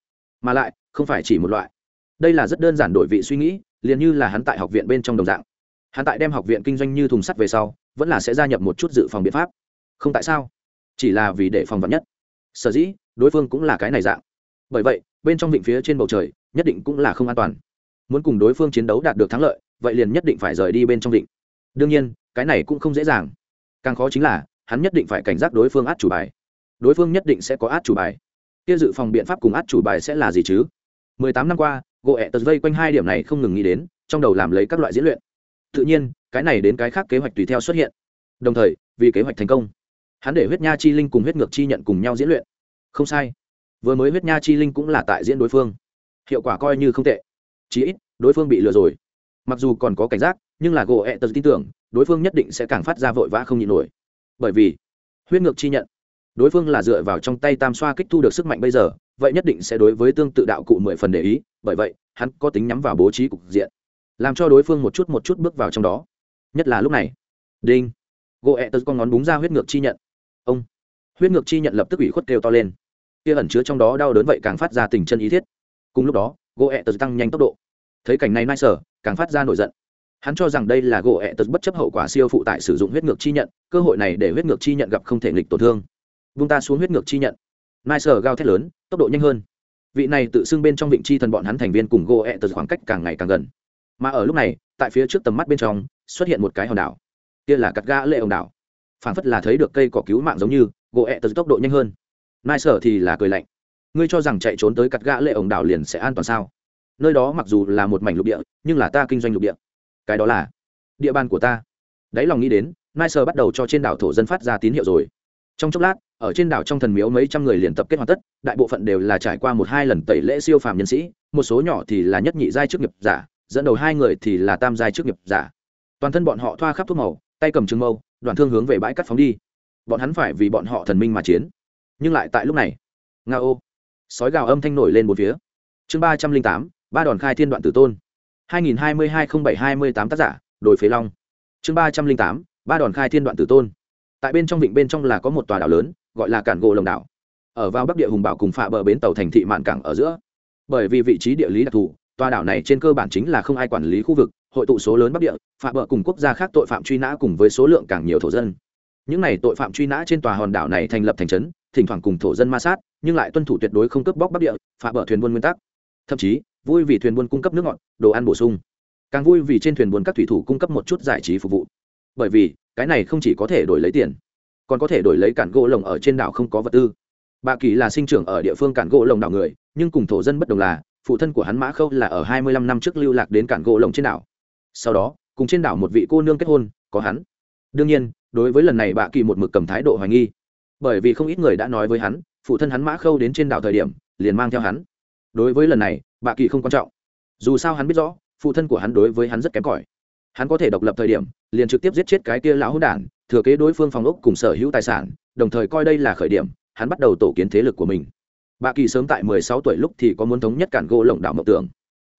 Mà lại, không phải chỉ một loại. Đây là rất đơn giản đổi vị suy nghĩ, liền như là hắn tại học viện bên trong đồng dạng. Hắn tại đem học viện kinh doanh như thùng sắt về sau, vẫn là sẽ gia nhập một chút dự phòng biện pháp. Không tại sao? Chỉ là vì để phòng vật nhất. Sở dĩ, đối phương cũng là cái này dạng. Bởi vậy, bên trong vịnh phía trên bầu trời, nhất định cũng là không an toàn. Muốn cùng đối phương chiến đấu đạt được thắng lợi vậy liền nhất định phải rời đi bên trong định. Đương nhiên, cái này cũng không dễ dàng. Càng khó chính là, hắn nhất định phải cảnh giác đối phương át chủ bài. Đối phương nhất định sẽ có át chủ bài. Kia dự phòng biện pháp cùng át chủ bài sẽ là gì chứ? Mười tám năm qua, gỗ ẹ tật vây quanh hai điểm này không ngừng nghĩ đến, trong đầu làm lấy các loại diễn luyện. Tự nhiên, cái này đến cái khác kế hoạch tùy theo xuất hiện. Đồng thời, vì kế hoạch thành công, hắn để huyết nha chi linh cùng huyết ngược chi nhận cùng nhau diễn luyện. Không sai. Vừa mới huyết nha chi linh cũng là tại diễn đối phương. Hiệu quả coi như không tệ. Chí ít, đối phương bị lừa rồi mặc dù còn có cảnh giác, nhưng là gỗ ẹ tật tin tưởng, đối phương nhất định sẽ càng phát ra vội vã không nhịn nổi. Bởi vì, huyết ngược chi nhận, đối phương là dựa vào trong tay tam xoa kích thu được sức mạnh bây giờ, vậy nhất định sẽ đối với tương tự đạo cụ mười phần để ý, bởi vậy, hắn có tính nhắm vào bố trí cục diện, làm cho đối phương một chút một chút bước vào trong đó. Nhất là lúc này, đinh gỗ ẹ tật con ngón búng ra huyết ngược chi nhận. Ông, huyết ngược chi nhận lập tức ủy khuất kêu to lên. Kia ẩn chứa trong đó đau đớn vậy càng phát ra tình chân ý thiết. Cùng lúc đó gỗ ẹ tật tăng nhanh tốc độ. Thấy cảnh này, nai sở càng phát ra nổi giận. Hắn cho rằng đây là gỗ ẹ tật bất chấp hậu quả siêu phụ tại sử dụng huyết ngược chi nhận, cơ hội này để huyết ngược chi nhận gặp không thể nghịch tổn thương. Vung ta xuống huyết ngược chi nhận. Nai sờ gao thét lớn, tốc độ nhanh hơn. Vị này tự xưng bên trong vịnh chi thần bọn hắn thành viên cùng gỗ ẹ tật khoảng cách càng ngày càng gần. Mà ở lúc này, tại phía trước tầm mắt bên trong, xuất hiện một cái hòn đảo. Kia là cắt gã lệ ông đảo. Phảng phất là thấy được cây cỏ cứu mạng giống như, gỗ ẹ tật tốc độ nhanh hơn. Nai sở thì là cười lạnh. Ngươi cho rằng chạy trốn tới cắt gã lệ ông đảo liền sẽ an toàn sao? Nơi đó mặc dù là một mảnh lục địa, nhưng là ta kinh doanh lục địa. Cái đó là địa bàn của ta. Đáy lòng nghĩ đến nai sơ bắt đầu cho trên đảo thổ dân phát ra tín hiệu rồi. Trong chốc lát, ở trên đảo trong thần miếu mấy trăm người liền tập kết hoàn tất, đại bộ phận đều là trải qua một hai lần tẩy lễ siêu phàm nhân sĩ, một số nhỏ thì là nhất nhị giai chức nghiệp giả, dẫn đầu hai người thì là tam giai chức nghiệp giả. Toàn thân bọn họ thoa khắp thuốc màu, tay cầm trường mâu, đoàn thương hướng về bãi cắt phóng đi. Bọn hắn phải vì bọn họ thần minh mà chiến. Nhưng lại tại lúc này nga ô sói gào âm thanh nổi lên một phía. Chương ba trăm linh tám ba đòn khai thiên đoạn tử tôn. hai nghìn hai mươi hai không bảy hai mươi tám tác giả, đồi phế long. Chương ba trăm linh tám, ba đòn khai thiên đoạn tử tôn. Tại bên trong vịnh bên trong là có một tòa đảo lớn, gọi là cản gỗ lồng đảo. Ở vào bắc địa hùng bảo cùng phạ bờ bến tàu thành thị mạn cảng ở giữa. Bởi vì vị trí địa lý đặc thù, tòa đảo này trên cơ bản chính là không ai quản lý khu vực, hội tụ số lớn bắc địa, phạ bờ cùng quốc gia khác tội phạm truy nã cùng với số lượng càng nhiều thổ dân. Những n à y tội phạm truy nã trên tòa hòn đảo này thành lập thành trấn, thỉnh thoảng cùng thổ dân ma sát, nhưng lại tuân thủ tuyệt đối không cướp bóc bắc địa, phạ bờ thuyền buôn nguyên tắc. Thậm chí vui vì thuyền buôn cung cấp nước ngọt, đồ ăn bổ sung. Càng vui vì trên thuyền buôn các thủy thủ cung cấp một chút giải trí phục vụ. Bởi vì, cái này không chỉ có thể đổi lấy tiền, còn có thể đổi lấy cản gỗ lồng ở trên đảo không có vật tư. Bà kỳ là sinh trưởng ở địa phương cản gỗ lồng đảo người, nhưng cùng thổ dân bất đồng là, phụ thân của hắn mã khâu là ở hai mươi lăm năm trước lưu lạc đến cản gỗ lồng trên đảo. Sau đó, cùng trên đảo một vị cô nương kết hôn, có hắn. Đương nhiên, đối với lần này bà kỳ một mực cầm thái độ hoài nghi. Bởi vì không ít người đã nói với hắn, phụ thân hắn mã khâu đến trên đảo thời điểm, liền mang theo hắn. Đối với lần này bà kỳ không quan trọng. Dù sao hắn biết rõ, phụ thân của hắn đối với hắn rất kém cỏi. Hắn có thể độc lập thời điểm, liền trực tiếp giết chết cái kia lão hôn đản, thừa kế đối phương phòng ốc cùng sở hữu tài sản, đồng thời coi đây là khởi điểm, hắn bắt đầu tổ kiến thế lực của mình. Bà kỳ sớm tại mười sáu tuổi lúc thì có muốn thống nhất cản gỗ lồng đảo mộng tưởng.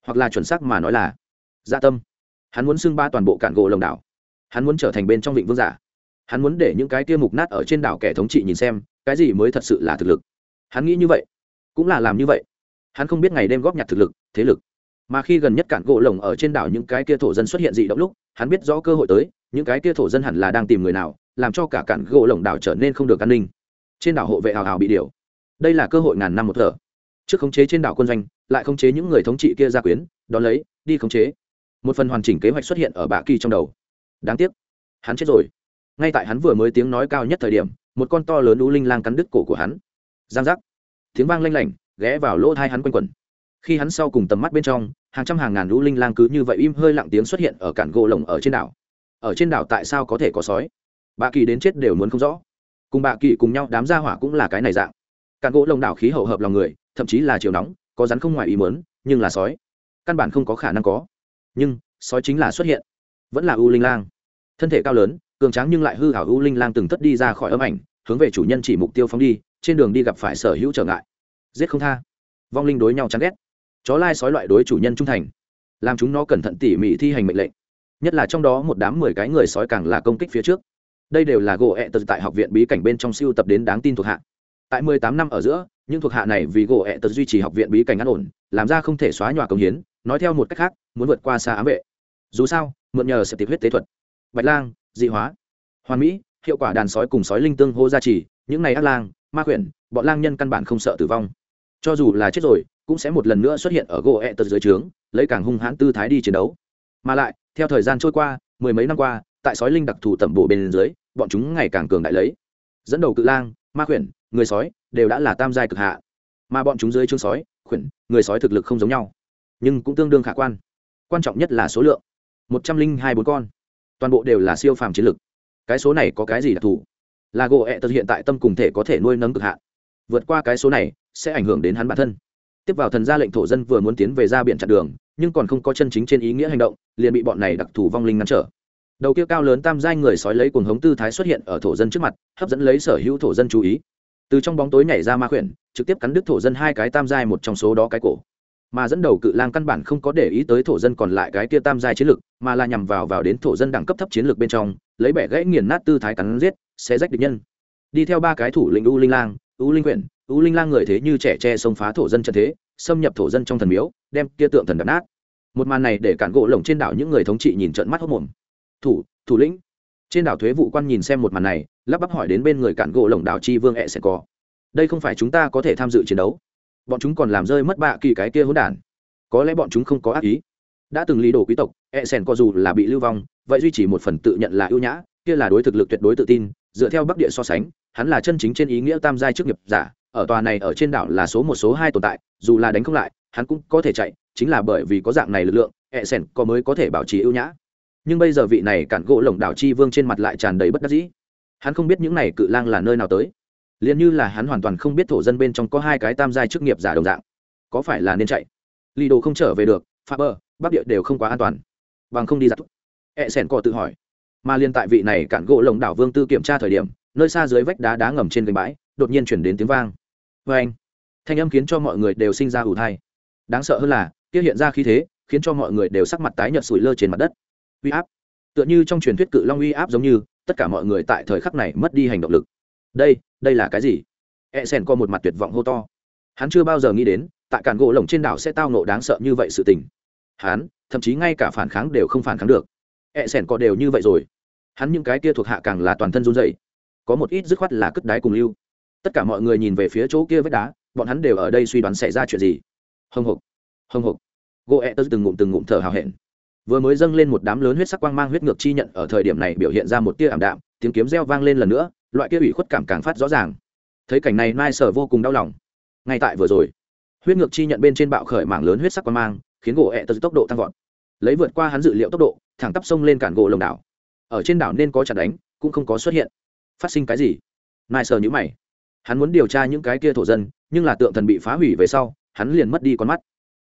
Hoặc là chuẩn xác mà nói là dạ tâm. Hắn muốn xưng ba toàn bộ cản gỗ lồng đảo. Hắn muốn trở thành bên trong vịnh vương giả. Hắn muốn để những cái kia mục nát ở trên đảo kẻ thống trị nhìn xem, cái gì mới thật sự là thực lực. Hắn nghĩ như vậy, cũng là làm như vậy hắn không biết ngày đêm góp nhặt thực lực, thế lực. Mà khi gần nhất cản gỗ lồng ở trên đảo những cái kia thổ dân xuất hiện dị động lúc, hắn biết rõ cơ hội tới, những cái kia thổ dân hẳn là đang tìm người nào, làm cho cả cản gỗ lồng đảo trở nên không được an ninh. Trên đảo hộ vệ hào hào bị điều đây là cơ hội ngàn năm một thở. Trước khống chế trên đảo quân doanh, lại khống chế những người thống trị kia gia quyến, đón lấy, đi khống chế. Một phần hoàn chỉnh kế hoạch xuất hiện ở bạ kỳ trong đầu. Đáng tiếc, hắn chết rồi. Ngay tại hắn vừa mới tiếng nói cao nhất thời điểm, một con to lớn u linh lang cắn đứt cổ của hắn. Giang giác. Tiếng vang lanh lảnh ghé vào lỗ thai hắn quanh quẩn. Khi hắn sau cùng tầm mắt bên trong, hàng trăm hàng ngàn lũ linh lang cứ như vậy im hơi lặng tiếng xuất hiện ở cản gỗ lồng ở trên đảo. Ở trên đảo tại sao có thể có sói? Bà kỳ đến chết đều muốn không rõ. Cùng bà kỳ cùng nhau đám gia hỏa cũng là cái này dạng. Cản gỗ lồng đảo khí hậu hợp lòng người, thậm chí là chiều nóng, có rắn không ngoài ý mớn nhưng là sói. Căn bản không có khả năng có. Nhưng, sói chính là xuất hiện. Vẫn là u linh lang. Thân thể cao lớn, cường tráng nhưng lại hư hảo u linh lang từng thất đi ra khỏi âm ảnh, hướng về chủ nhân chỉ mục tiêu phóng đi, trên đường đi gặp phải sở hữu trở ngại giết không tha. Vong linh đối nhau chán ghét. Chó lai sói loại đối chủ nhân trung thành. Làm chúng nó cẩn thận tỉ mỉ thi hành mệnh lệnh. Nhất là trong đó một đám mười cái người sói càng là công kích phía trước. Đây đều là gỗ ẹ tật tại học viện bí cảnh bên trong siêu tập đến đáng tin thuộc hạ. Tại mười tám năm ở giữa, những thuộc hạ này vì gỗ ẹ tật duy trì học viện bí cảnh an ổn, làm ra không thể xóa nhòa công hiến, nói theo một cách khác, muốn vượt qua xa ám vệ. Dù sao, mượn nhờ sẽ tiệp huyết tế thuật. Bạch lang, dị hóa. Hoàn mỹ, hiệu quả đàn sói cùng sói linh tương hô gia trì, những này ác lang, ma khuyển, bọn lang nhân căn bản không sợ tử vong cho dù là chết rồi, cũng sẽ một lần nữa xuất hiện ở gỗ ẹ tật dưới trướng, lấy càng hung hãn tư thái đi chiến đấu. Mà lại, theo thời gian trôi qua, mười mấy năm qua, tại sói linh đặc thù tẩm bổ bên dưới, bọn chúng ngày càng cường đại lấy. Dẫn đầu cự lang, ma khuyển, người sói đều đã là tam giai cực hạ. Mà bọn chúng dưới chương sói, khuyển, người sói thực lực không giống nhau, nhưng cũng tương đương khả quan. Quan trọng nhất là số lượng. Một trăm linh hai bốn con. Toàn bộ đều là siêu phàm chiến lực. Cái số này có cái gì đặc thù? Là gỗ ẹ tật hiện tại tâm cùng thể có thể nuôi nấng cực hạn vượt qua cái số này, sẽ ảnh hưởng đến hắn bản thân. Tiếp vào thần gia lệnh thổ dân vừa muốn tiến về ra biển chặn đường, nhưng còn không có chân chính trên ý nghĩa hành động, liền bị bọn này đặc thù vong linh ngăn trở. Đầu kia cao lớn tam giai người sói lấy cuồng hống tư thái xuất hiện ở thổ dân trước mặt, hấp dẫn lấy sở hữu thổ dân chú ý. Từ trong bóng tối nhảy ra ma khuyển, trực tiếp cắn đứt thổ dân hai cái tam giai một trong số đó cái cổ. Mà dẫn đầu cự lang căn bản không có để ý tới thổ dân còn lại cái kia tam giai chiến lực, mà là nhằm vào vào đến thổ dân đẳng cấp thấp chiến lược bên trong, lấy bẻ gãy nghiền nát tư thái cắn giết, xé rách địch nhân. Đi theo ba cái thủ lĩnh u linh lang u linh quyển, u linh lang người thế như trẻ tre xông phá thổ dân chân thế, xâm nhập thổ dân trong thần miếu, đem kia tượng thần đập nát. Một màn này để cản gỗ lồng trên đảo những người thống trị nhìn trận mắt hốc mồm. Thủ thủ lĩnh. Trên đảo thuế vụ quan nhìn xem một màn này, lắp bắp hỏi đến bên người cản gỗ lồng đảo chi vương ẹ sẽ có. Đây không phải chúng ta có thể tham dự chiến đấu. Bọn chúng còn làm rơi mất bạ kỳ cái kia hỗn đản. Có lẽ bọn chúng không có ác ý. Đã từng lý đồ quý tộc, ẹ sẹn có dù là bị lưu vong, vậy duy trì một phần tự nhận là ưu nhã, kia là đối thực lực tuyệt đối tự tin, dựa theo bắc địa so sánh hắn là chân chính trên ý nghĩa tam giai chức nghiệp giả, ở tòa này ở trên đảo là số một, số hai tồn tại, dù là đánh không lại, hắn cũng có thể chạy, chính là bởi vì có dạng này lực lượng ẹ sẻn có mới có thể bảo trì ưu nhã. Nhưng bây giờ vị này cản gỗ lồng đảo chi vương trên mặt lại tràn đầy bất đắc dĩ. Hắn không biết những này cự lang là nơi nào tới. Liền như là hắn hoàn toàn không biết thổ dân bên trong có hai cái tam giai chức nghiệp giả đồng dạng. Có phải là nên chạy? Lì đồ không trở về được pha bờ, bắc địa đều không quá an toàn. Bằng không đi giặt ẹ e sẻn cò tự hỏi. Mà liên tại vị này cản gỗ lồng đảo vương tư kiểm tra thời điểm nơi xa dưới vách đá đá ngầm trên gành bãi, đột nhiên chuyển đến tiếng vang. Vê anh, thanh âm khiến cho mọi người đều sinh ra ủ thai. Đáng sợ hơn là, kia hiện ra khí thế, khiến cho mọi người đều sắc mặt tái nhợt sủi lơ trên mặt đất. Uy áp. Tựa như trong truyền thuyết cự long uy áp giống như, tất cả mọi người tại thời khắc này mất đi hành động lực. Đây đây là cái gì? E sen có một mặt tuyệt vọng hô to. Hắn chưa bao giờ nghĩ đến, tại cản gỗ lồng trên đảo sẽ tao nộ đáng sợ như vậy sự tình. Hắn, thậm chí ngay cả phản kháng đều không phản kháng được. E sen có đều như vậy rồi. Hắn những cái kia thuộc hạ càng là toàn thân run dậy có một ít dứt khoát là cất đái cùng lưu. Tất cả mọi người nhìn về phía chỗ kia vách đá, bọn hắn đều ở đây suy đoán xảy ra chuyện gì. Hồng hộc hồng hộc gỗ ẹ e tớ từng ngụm từng ngụm thở hào hẹn. Vừa mới dâng lên một đám lớn huyết sắc quang mang huyết ngược chi nhận ở thời điểm này biểu hiện ra một tia ảm đạm, tiếng kiếm reo vang lên lần nữa, loại kia ủy khuất cảm càng phát rõ ràng. Thấy cảnh này mai sở vô cùng đau lòng. Ngay tại vừa rồi, huyết ngược chi nhận bên trên bạo khởi mảng lớn huyết sắc quang mang, khiến gỗ ẹ e tớ tốc độ tăng vọt. Lấy vượt qua hắn dự liệu tốc độ, thẳng tắp sông lên cản gỗ lồng đảo. Ở trên đảo nên có chặt đánh, cũng không có xuất hiện phát sinh cái gì? Nài sờ nhữ mày. Hắn muốn điều tra những cái kia thổ dân nhưng là tượng thần bị phá hủy về sau hắn liền mất đi con mắt.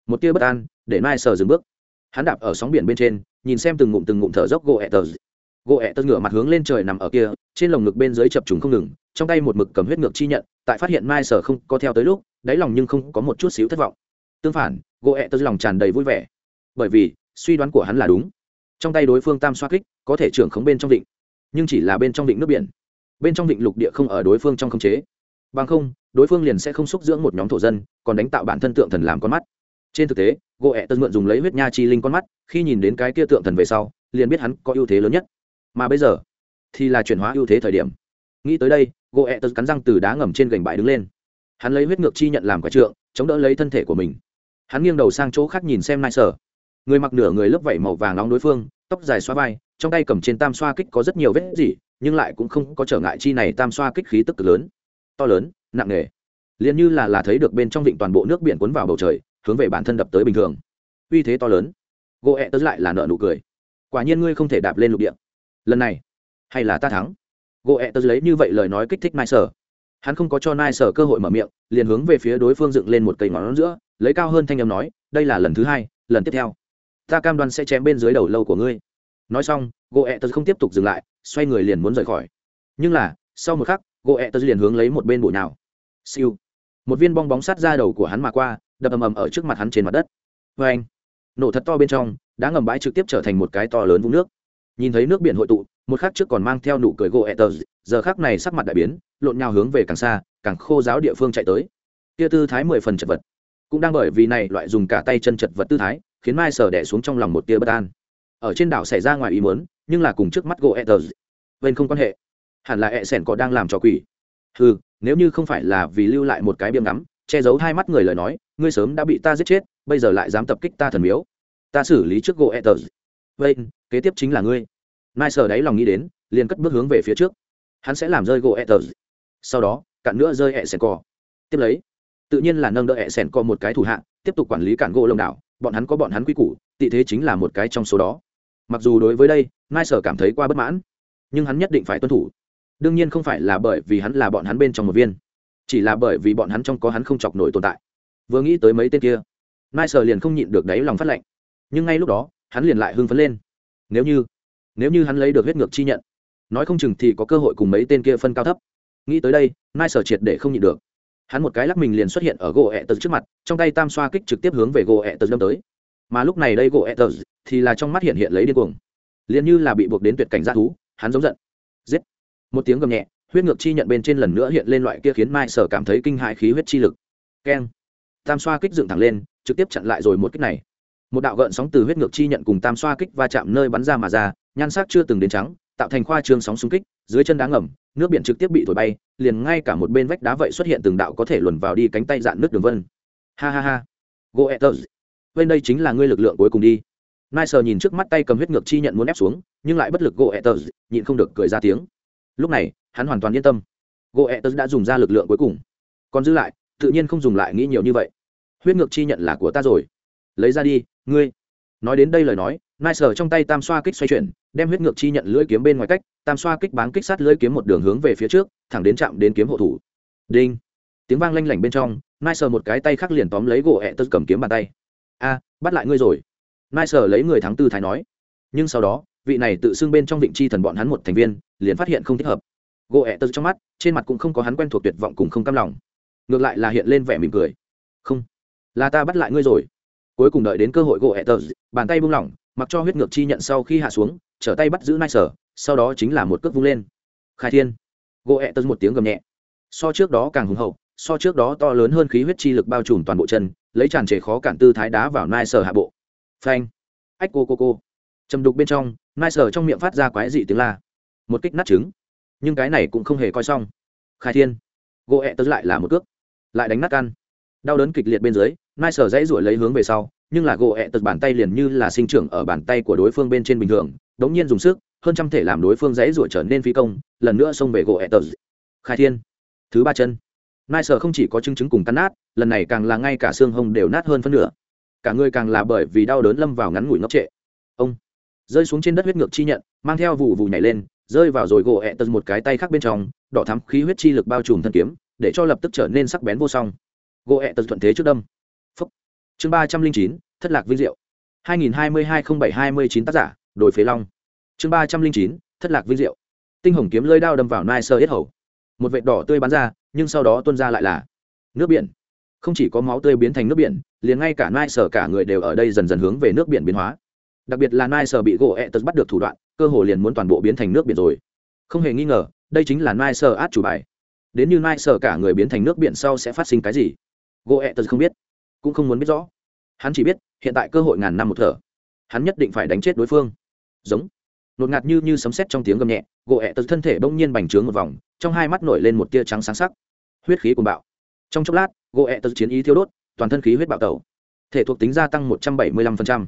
Một tia bất an để nai sờ dừng bước. Hắn đạp ở sóng biển bên trên nhìn xem từng ngụm từng ngụm thở dốc gỗ ẹ tờ gỗ ẹ tờ ngửa mặt hướng lên trời nằm ở kia trên lồng ngực bên dưới chập trùng không ngừng trong tay một mực cầm huyết ngược chi nhận tại phát hiện mai sở không có theo tới lúc đáy lòng nhưng không có một chút xíu thất vọng. Tương phản gỗ ẹ tờ lòng tràn đầy vui vẻ. Bởi vì suy đoán của hắn là đúng. Trong tay đối phương tam xoa kích có thể trưởng khống bên trong định, nhưng chỉ là bên trong định nước biển bên trong vịnh lục địa không ở đối phương trong khống chế. Bằng không, đối phương liền sẽ không xúc dưỡng một nhóm thổ dân, còn đánh tạo bản thân tượng thần làm con mắt. Trên thực tế gỗ ẹ tân mượn dùng lấy huyết nha chi linh con mắt, khi nhìn đến cái kia tượng thần về sau, liền biết hắn có ưu thế lớn nhất. Mà bây giờ, thì là chuyển hóa ưu thế thời điểm. Nghĩ tới đây gỗ ẹ tân cắn răng từ đá ngầm trên gành bãi đứng lên. Hắn lấy huyết ngược chi nhận làm quả trượng, chống đỡ lấy thân thể của mình. Hắn nghiêng đầu sang chỗ khác nhìn xem nai sở. Người mặc nửa người lớp vảy màu vàng nóng đối phương, tóc dài xoa vai, trong tay cầm trên tam xoa kích có rất nhiều vết dỉ nhưng lại cũng không có trở ngại chi này tam xoa kích khí tức cực lớn. To lớn, nặng nề. Liền như là là thấy được bên trong vịnh toàn bộ nước biển cuốn vào bầu trời, hướng về bản thân đập tới bình thường. Uy thế to lớn. Gỗ ẹ e tớ lại là nợ nụ cười. Quả nhiên ngươi không thể đạp lên lục địa. Lần này, hay là ta thắng? Gỗ ẹ e tớ lấy như vậy lời nói kích thích nai sở. Hắn không có cho nai sở cơ hội mở miệng, liền hướng về phía đối phương dựng lên một cây ngón giữa, lấy cao hơn thanh âm nói, đây là lần thứ hai, lần tiếp theo. Ta cam đoan sẽ chém bên dưới đầu lâu của ngươi nói xong gỗ ẹ tật không tiếp tục dừng lại, xoay người liền muốn rời khỏi. Nhưng là, sau một khắc gỗ ẹ tật liền hướng lấy một bên bụi nào. Siêu. Một viên bong bóng sát ra đầu của hắn mà qua, đập ầm ầm ở trước mặt hắn trên mặt đất. Vê anh, nổ thật to bên trong, đã ngầm bãi trực tiếp trở thành một cái to lớn vũng nước. Nhìn thấy nước biển hội tụ, một khắc trước còn mang theo nụ cười gỗ ẹ tật giờ khắc này sắc mặt đại biến, lộn nhào hướng về càng xa, càng khô giáo địa phương chạy tới. Tia tư thái mười phần chật vật. Cũng đang bởi vì này, loại dùng cả tay chân chật vật tư thái, khiến mai sở đẻ xuống trong lòng một tia bất an ở trên đảo xảy ra ngoài ý muốn nhưng là cùng trước mắt gỗ etters bên không quan hệ. Hẳn là e sẻn có đang làm trò quỷ. Ừ nếu như không phải là vì lưu lại một cái biếm ngắm che giấu hai mắt người lời nói ngươi sớm đã bị ta giết chết bây giờ lại dám tập kích ta thần miếu. Ta xử lý trước gỗ etters vậy kế tiếp chính là ngươi. Nai sờ đáy lòng nghĩ đến liền cất bước hướng về phía trước. Hắn sẽ làm rơi gỗ etters sau đó cạn nữa rơi e sẻn cò. Tiếp lấy tự nhiên là nâng đỡ e sẻn cò một cái thủ hạng, tiếp tục quản lý cản gỗ lồng đảo bọn hắn có bọn hắn quy củ, tị thế chính là một cái trong số đó. Mặc dù đối với đây, nai sở cảm thấy qua bất mãn, nhưng hắn nhất định phải tuân thủ. Đương nhiên không phải là bởi vì hắn là bọn hắn bên trong một viên, chỉ là bởi vì bọn hắn trong có hắn không chọc nổi tồn tại. Vừa nghĩ tới mấy tên kia, nai sở liền không nhịn được đáy lòng phát lệnh. Nhưng ngay lúc đó, hắn liền lại hưng phấn lên. Nếu như nếu như hắn lấy được huyết ngược chi nhận, nói không chừng thì có cơ hội cùng mấy tên kia phân cao thấp. Nghĩ tới đây, nai sở triệt để không nhịn được hắn một cái lắc mình liền xuất hiện ở gỗ ẹ tật trước mặt, trong tay tam xoa kích trực tiếp hướng về gỗ ẹ tật đâm tới. Mà lúc này đây gỗ ẹ tật thì là trong mắt hiện hiện lấy điên cuồng. Liền như là bị buộc đến tuyệt cảnh g thú, hắn giống giận. Giết. Một tiếng gầm nhẹ, huyết ngược chi nhận bên trên lần nữa hiện lên loại kia khiến mai sở cảm thấy kinh hại khí huyết chi lực. Keng. Tam xoa kích dựng thẳng lên, trực tiếp chặn lại rồi một kích này. Một đạo gợn sóng từ huyết ngược chi nhận cùng tam xoa kích va chạm nơi bắn ra mà ra, nhan sắc chưa từng đến trắng, tạo thành khoa trương sóng xung kích, dưới chân đá ngầm nước biển trực tiếp bị thổi bay, liền ngay cả một bên vách đá vậy xuất hiện từng đạo có thể luồn vào đi cánh tay dạn nước đường vân. Ha ha ha. Goethers bên đây chính là ngươi lực lượng cuối cùng đi. Nai sờ nhìn trước mắt tay cầm huyết ngược chi nhận muốn ép xuống, nhưng lại bất lực goethers nhịn không được cười ra tiếng. Lúc này, hắn hoàn toàn yên tâm. Goethers đã dùng ra lực lượng cuối cùng. Còn giữ lại, tự nhiên không dùng lại nghĩ nhiều như vậy. Huyết ngược chi nhận là của ta rồi. Lấy ra đi, ngươi. Nói đến đây lời nói nai sờ trong tay tam xoa kích xoay chuyển đem huyết ngược chi nhận lưỡi kiếm bên ngoài cách, tam xoa kích báng kích sát lưỡi kiếm một đường hướng về phía trước, thẳng đến chạm đến kiếm hộ thủ. Đinh. Tiếng vang lanh lảnh bên trong, nai sờ một cái tay khác liền tóm lấy gỗ ẹ tật cầm kiếm bàn tay. A, bắt lại ngươi rồi. Nai sờ lấy người thắng tư thái nói. Nhưng sau đó, vị này tự xưng bên trong vịnh chi thần bọn hắn một thành viên, liền phát hiện không thích hợp. Gỗ ẹ tật trong mắt, trên mặt cũng không có hắn quen thuộc tuyệt vọng cùng không cam lòng. Ngược lại là hiện lên vẻ mỉm cười. Không, là ta bắt lại ngươi rồi. Cuối cùng đợi đến cơ hội gỗ ẹ tật bàn tay buông lỏng, mặc cho huyết ngược chi nhận sau khi hạ xuống trở tay bắt giữ nai sở, sau đó chính là một cước vung lên. Khai thiên. Gỗ ẹ tật một tiếng gầm nhẹ. So trước đó càng hùng hậu, so trước đó to lớn hơn khí huyết chi lực bao trùm toàn bộ chân, lấy tràn trề khó cản tư thái đá vào nai sở hạ bộ. Phanh. Ách cô cô cô. Chầm đục bên trong, nai sở trong miệng phát ra quái dị tiếng la. Một kích nát trứng. Nhưng cái này cũng không hề coi xong. Khai thiên. Gỗ ẹ tật lại là một cước. Lại đánh nát căn đau đớn kịch liệt bên dưới, nai sở dãy ruổi lấy hướng về sau, nhưng là gỗ ẹ tật bàn tay liền như là sinh trưởng ở bàn tay của đối phương bên trên bình thường đống nhiên dùng sức, hơn trăm thể làm đối phương dãy ruổi trở nên phi công, lần nữa xông về gỗ ẹ tật khai thiên. Thứ ba chân. Nai sở không chỉ có chứng chứng cùng cắn nát, lần này càng là ngay cả xương hông đều nát hơn phân nửa. Cả người càng là bởi vì đau đớn lâm vào ngắn ngủi ngốc trệ. Ông. Rơi xuống trên đất huyết ngược chi nhận, mang theo vụ vụ nhảy lên, rơi vào rồi gỗ ẹ tật một cái tay khác bên trong, đỏ thắm khí huyết chi lực bao trùm thân kiếm, để cho lập tức trở nên sắc bén vô song. Gỗ ẹ tật thuận thế trước đâm. Phúc. chương ba trăm linh chín, thất lạc vinh diệu. hai nghìn hai mươi hai không bảy hai mươi chín tác giả đồi phế long. Chương ba trăm linh chín, thất lạc vinh diệu. Tinh hồng kiếm lơi đao đâm vào nai sơ hết hầu. Một vệt đỏ tươi bắn ra, nhưng sau đó tuôn ra lại là nước biển. Không chỉ có máu tươi biến thành nước biển, liền ngay cả nai sở cả người đều ở đây dần dần hướng về nước biển biến hóa. Đặc biệt là nai sở bị gỗ ẹ tật bắt được thủ đoạn, cơ hồ liền muốn toàn bộ biến thành nước biển rồi. Không hề nghi ngờ, đây chính là nai sở át chủ bài. Đến như nai sở cả người biến thành nước biển sau sẽ phát sinh cái gì? Gỗ ẹ tật không biết, cũng không muốn biết rõ. Hắn chỉ biết, hiện tại cơ hội ngàn năm một thở. Hắn nhất định phải đánh chết đối phương giống. Nột ngạt như như sấm sét trong tiếng gầm nhẹ, gỗ ẹ tật thân thể bỗng nhiên bành trướng một vòng, trong hai mắt nổi lên một tia trắng sáng sắc. Huyết khí cuồng bạo. Trong chốc lát, gỗ ẹ tật chiến ý thiêu đốt, toàn thân khí huyết bạo tẩu. Thể thuộc tính gia tăng một trăm bảy mươi lăm phần trăm.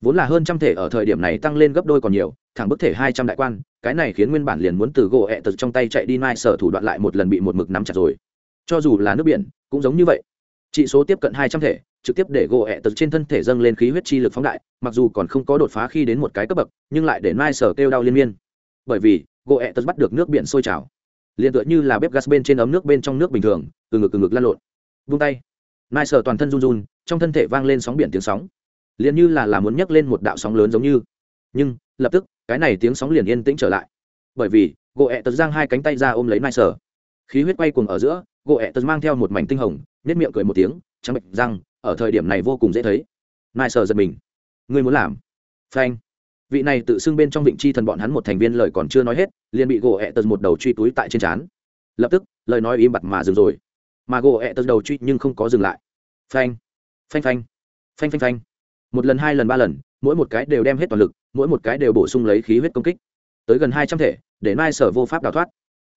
Vốn là hơn trăm thể ở thời điểm này tăng lên gấp đôi còn nhiều, thẳng bức thể hai trăm đại quan, cái này khiến nguyên bản liền muốn từ gỗ ẹ tật trong tay chạy đi mai sở thủ đoạn lại một lần bị một mực nắm chặt rồi. Cho dù là nước biển, cũng giống như vậy. Trị số tiếp cận hai trăm thể trực tiếp để gỗ ẹ tật trên thân thể dâng lên khí huyết chi lực phóng đại, mặc dù còn không có đột phá khi đến một cái cấp bậc, nhưng lại để mai sở kêu đau liên miên. Bởi vì, gỗ ẹ tật bắt được nước biển sôi trào. Liền tựa như là bếp gas bên trên ấm nước bên trong nước bình thường, từ ngực từ ngực lăn lộn. Vung tay. Mai sở toàn thân run run, trong thân thể vang lên sóng biển tiếng sóng. Liền như là là muốn nhấc lên một đạo sóng lớn giống như. Nhưng, lập tức, cái này tiếng sóng liền yên tĩnh trở lại. Bởi vì, gỗ ẹ tật giang hai cánh tay ra ôm lấy mai sở. Khí huyết quay cuồng ở giữa, gỗ ẹ tật mang theo một mảnh tinh hồng nếp miệng cười một tiếng, trắng bệnh răng ở thời điểm này vô cùng dễ thấy. Mai sở giật mình. Ngươi muốn làm? Phanh. Vị này tự xưng bên trong vịnh chi thần bọn hắn một thành viên lời còn chưa nói hết, liền bị gỗ ẹ tật một đầu truy túi tại trên trán. Lập tức, lời nói im bặt mà dừng rồi. Mà gỗ ẹ tật đầu truy nhưng không có dừng lại. Phanh. Phanh phanh. Phanh phanh phanh. Một lần, hai lần, ba lần, mỗi một cái đều đem hết toàn lực, mỗi một cái đều bổ sung lấy khí huyết công kích. Tới gần hai trăm thể, để mai sở vô pháp đào thoát.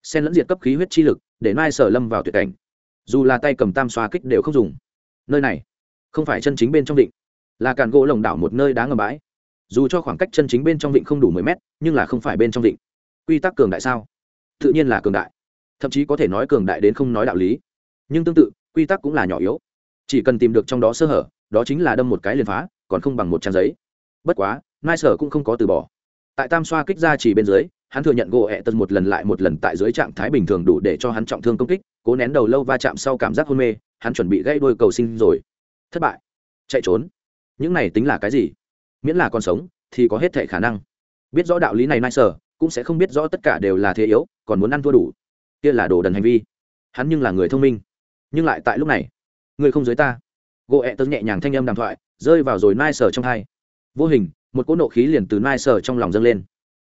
Xen lẫn diệt cấp khí huyết chi lực, để mai sở lâm vào tuyệt cảnh. Dù là tay cầm tam xoa kích đều không dùng. Nơi này không phải chân chính bên trong vịnh là càn gỗ lồng đảo một nơi đá ngầm bãi. Dù cho khoảng cách chân chính bên trong vịnh không đủ mười mét, nhưng là không phải bên trong vịnh quy tắc cường đại sao? Tự nhiên là cường đại. Thậm chí có thể nói cường đại đến không nói đạo lý. Nhưng tương tự, quy tắc cũng là nhỏ yếu. Chỉ cần tìm được trong đó sơ hở, đó chính là đâm một cái liền phá, còn không bằng một trang giấy. Bất quá nai sở cũng không có từ bỏ. Tại tam xoa kích ra chỉ bên dưới, hắn thừa nhận gỗ ẹ tật một lần lại một lần tại dưới trạng thái bình thường đủ để cho hắn trọng thương công kích, cố nén đầu lâu va chạm sau cảm giác hôn mê, hắn chuẩn bị gãy đôi cầu sinh rồi thất bại. Chạy trốn. Những này tính là cái gì? Miễn là còn sống, thì có hết thể khả năng. Biết rõ đạo lý này nai sở, cũng sẽ không biết rõ tất cả đều là thế yếu, còn muốn ăn thua đủ. Kia là đồ đần hành vi. Hắn nhưng là người thông minh. Nhưng lại tại lúc này, người không giới ta. Gỗ ẹ tớ nhẹ nhàng thanh âm đàm thoại, rơi vào rồi nai sở trong hai. Vô hình, một cỗ nộ khí liền từ nai sở trong lòng dâng lên.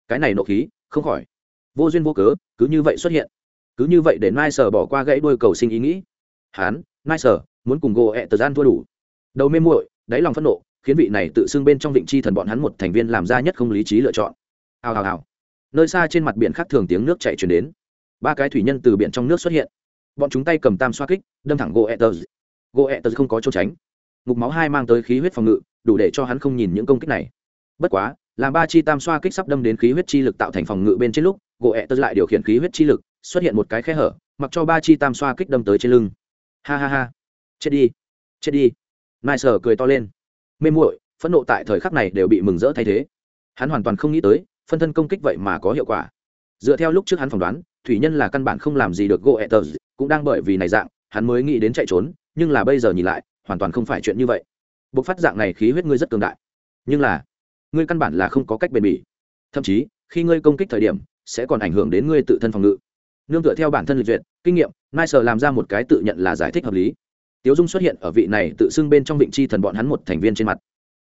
Cái này nộ khí, không khỏi. Vô duyên vô cớ, cứ như vậy xuất hiện. Cứ như vậy để nai sở bỏ qua gãy đuôi cầu sinh ý nghĩ. Hán nai sở, muốn cùng gỗ ẹ tớ gian thua đủ đầu mê muội, đáy lòng phẫn nộ, khiến vị này tự xưng bên trong vịnh chi thần bọn hắn một thành viên làm ra nhất không lý trí lựa chọn. Hào hào hào. Nơi xa trên mặt biển khác thường tiếng nước chạy chuyển đến. Ba cái thủy nhân từ biển trong nước xuất hiện. Bọn chúng tay cầm tam xoa kích, đâm thẳng gỗ etters gỗ etters không có chỗ tránh. Ngục máu hai mang tới khí huyết phòng ngự, đủ để cho hắn không nhìn những công kích này. Bất quá, làm ba chi tam xoa kích sắp đâm đến khí huyết chi lực tạo thành phòng ngự bên trên lúc, gỗ etters lại điều khiển khí huyết chi lực, xuất hiện một cái khe hở, mặc cho ba chi tam xoa kích đâm tới trên lưng. Ha ha ha. Chết đi. Chết đi nai sở cười to lên. Mê muội, phẫn nộ tại thời khắc này đều bị mừng rỡ thay thế. Hắn hoàn toàn không nghĩ tới, phân thân công kích vậy mà có hiệu quả. Dựa theo lúc trước hắn phỏng đoán, thủy nhân là căn bản không làm gì được goethers cũng đang bởi vì này dạng, hắn mới nghĩ đến chạy trốn, nhưng là bây giờ nhìn lại, hoàn toàn không phải chuyện như vậy. Bộc phát dạng này khí huyết ngươi rất cường đại. Nhưng là, ngươi căn bản là không có cách bền bỉ. Thậm chí, khi ngươi công kích thời điểm, sẽ còn ảnh hưởng đến ngươi tự thân phòng ngự. Nương tựa theo bản thân lịch duyệt, kinh nghiệm nai sờ làm ra một cái tự nhận là giải thích hợp lý tiếu dung xuất hiện ở vị này tự xưng bên trong vịnh chi thần bọn hắn một thành viên trên mặt.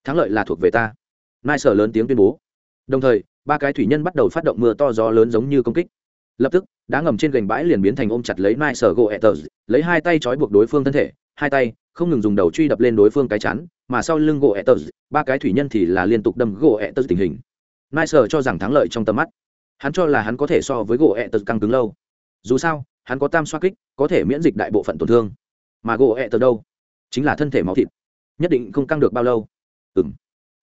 Thắng lợi là thuộc về ta. Nai sở lớn tiếng tuyên bố. Đồng thời, ba cái thủy nhân bắt đầu phát động mưa to gió lớn giống như công kích. Lập tức, đá ngầm trên gành bãi liền biến thành ôm chặt lấy nai sở gỗ etters lấy hai tay trói buộc đối phương thân thể, hai tay không ngừng dùng đầu truy đập lên đối phương cái chắn mà sau lưng gỗ etters ba cái thủy nhân thì là liên tục đâm gỗ etters tình hình. Nai sở cho rằng thắng lợi trong tầm mắt. Hắn cho là hắn có thể so với gỗ etters căng cứng lâu. Dù sao, hắn có tam xoa kích, có thể miễn dịch đại bộ phận tổn thương mà gỗ etters đâu? Chính là thân thể máu thịt. Nhất định không căng được bao lâu? Ừ m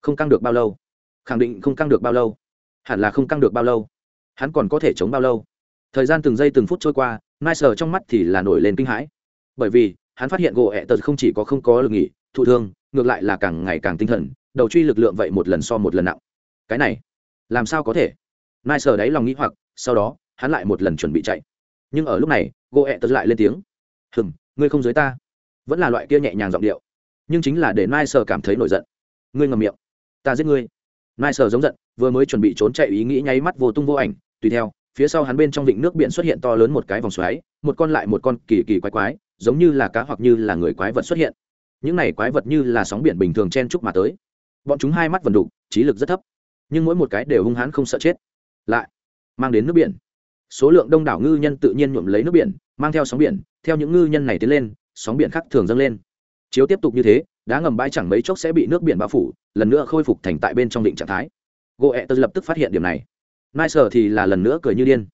không căng được bao lâu? Khẳng định không căng được bao lâu? Hẳn là không căng được bao lâu? Hắn còn có thể chống bao lâu? Thời gian từng giây từng phút trôi qua, nai sờ trong mắt thì là nổi lên kinh hãi. Bởi vì, hắn phát hiện gỗ ẹ tật không chỉ có không có lực nghỉ, thụ thương, ngược lại là càng ngày càng tinh thần, đầu truy lực lượng vậy một lần so một lần nặng. Cái này, làm sao có thể? Nai sờ đáy lòng nghĩ hoặc, sau đó, hắn lại một lần chuẩn bị chạy. Nhưng ở lúc này, gỗ ẹ tật lại lên tiếng. Hừng ngươi không dưới ta. Vẫn là loại kia nhẹ nhàng giọng điệu. Nhưng chính là để nai sờ cảm thấy nổi giận. Ngươi ngầm miệng. Ta giết ngươi. Nai sờ giống giận, vừa mới chuẩn bị trốn chạy ý nghĩ nháy mắt vô tung vô ảnh. Tùy theo, phía sau hắn bên trong vịnh nước biển xuất hiện to lớn một cái vòng xoáy, một con lại một con kỳ kỳ quái quái, giống như là cá hoặc như là người quái vật xuất hiện. Những này quái vật như là sóng biển bình thường chen chúc mà tới. Bọn chúng hai mắt vần đục, trí lực rất thấp. Nhưng mỗi một cái đều hung hãn không sợ chết. Lại, mang đến nước biển. Số lượng đông đảo ngư nhân tự nhiên nhuộm lấy nước biển, mang theo sóng biển theo những ngư nhân này tiến lên, sóng biển khác thường dâng lên. Chiếu tiếp tục như thế, đá ngầm bãi chẳng mấy chốc sẽ bị nước biển bao phủ, lần nữa khôi phục thành tại bên trong định trạng thái. Gỗ ẹ tật lập tức phát hiện điểm này. Nai sở thì là lần nữa cười như điên.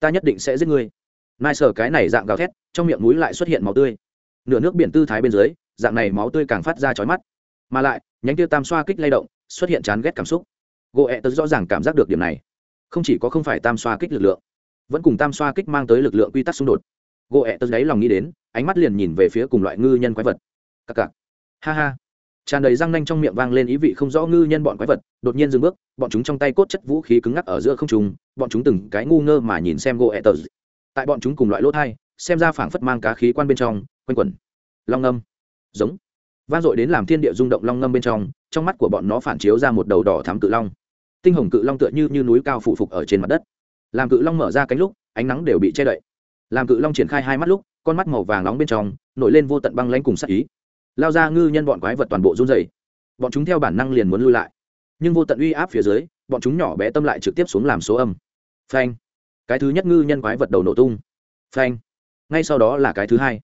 Ta nhất định sẽ giết ngươi. Nai sở cái này dạng gào thét, trong miệng núi lại xuất hiện máu tươi. Nửa nước biển tư thái bên dưới, dạng này máu tươi càng phát ra chói mắt. Mà lại, nhánh tiêu tam xoa kích lay động, xuất hiện chán ghét cảm xúc. Gỗ ẹ tật rõ ràng cảm giác được điểm này. Không chỉ có không phải tam xoa kích lực lượng, vẫn cùng tam xoa kích mang tới lực lượng quy tắc xung đột gỗ ẹ tật đáy lòng nghĩ đến ánh mắt liền nhìn về phía cùng loại ngư nhân quái vật. Cặc cặc. Ha ha. Tràn đầy răng nanh trong miệng vang lên ý vị không rõ ngư nhân bọn quái vật đột nhiên dừng bước bọn chúng trong tay cốt chất vũ khí cứng ngắc ở giữa không trùng bọn chúng từng cái ngu ngơ mà nhìn xem gỗ ẹ tờ tại bọn chúng cùng loại lỗ thai xem ra phảng phất mang cá khí quan bên trong quanh quẩn. Long ngâm. Giống. Vang dội đến làm thiên địa rung động long ngâm bên trong trong mắt của bọn nó phản chiếu ra một đầu đỏ thám cự long. Tinh hồng cự long tựa như, như núi cao phụ phục ở trên mặt đất. Làm cự long mở ra cánh lúc ánh nắng đều bị che đậy làm cự long triển khai hai mắt lúc, con mắt màu vàng nóng bên trong, nổi lên vô tận băng lánh cùng sắc ý. Lao ra ngư nhân bọn quái vật toàn bộ run dày bọn chúng theo bản năng liền muốn lui lại. Nhưng vô tận uy áp phía dưới, bọn chúng nhỏ bé tâm lại trực tiếp xuống làm số âm. Phanh. Cái thứ nhất ngư nhân quái vật đầu nổ tung. Phanh. Ngay sau đó là cái thứ hai.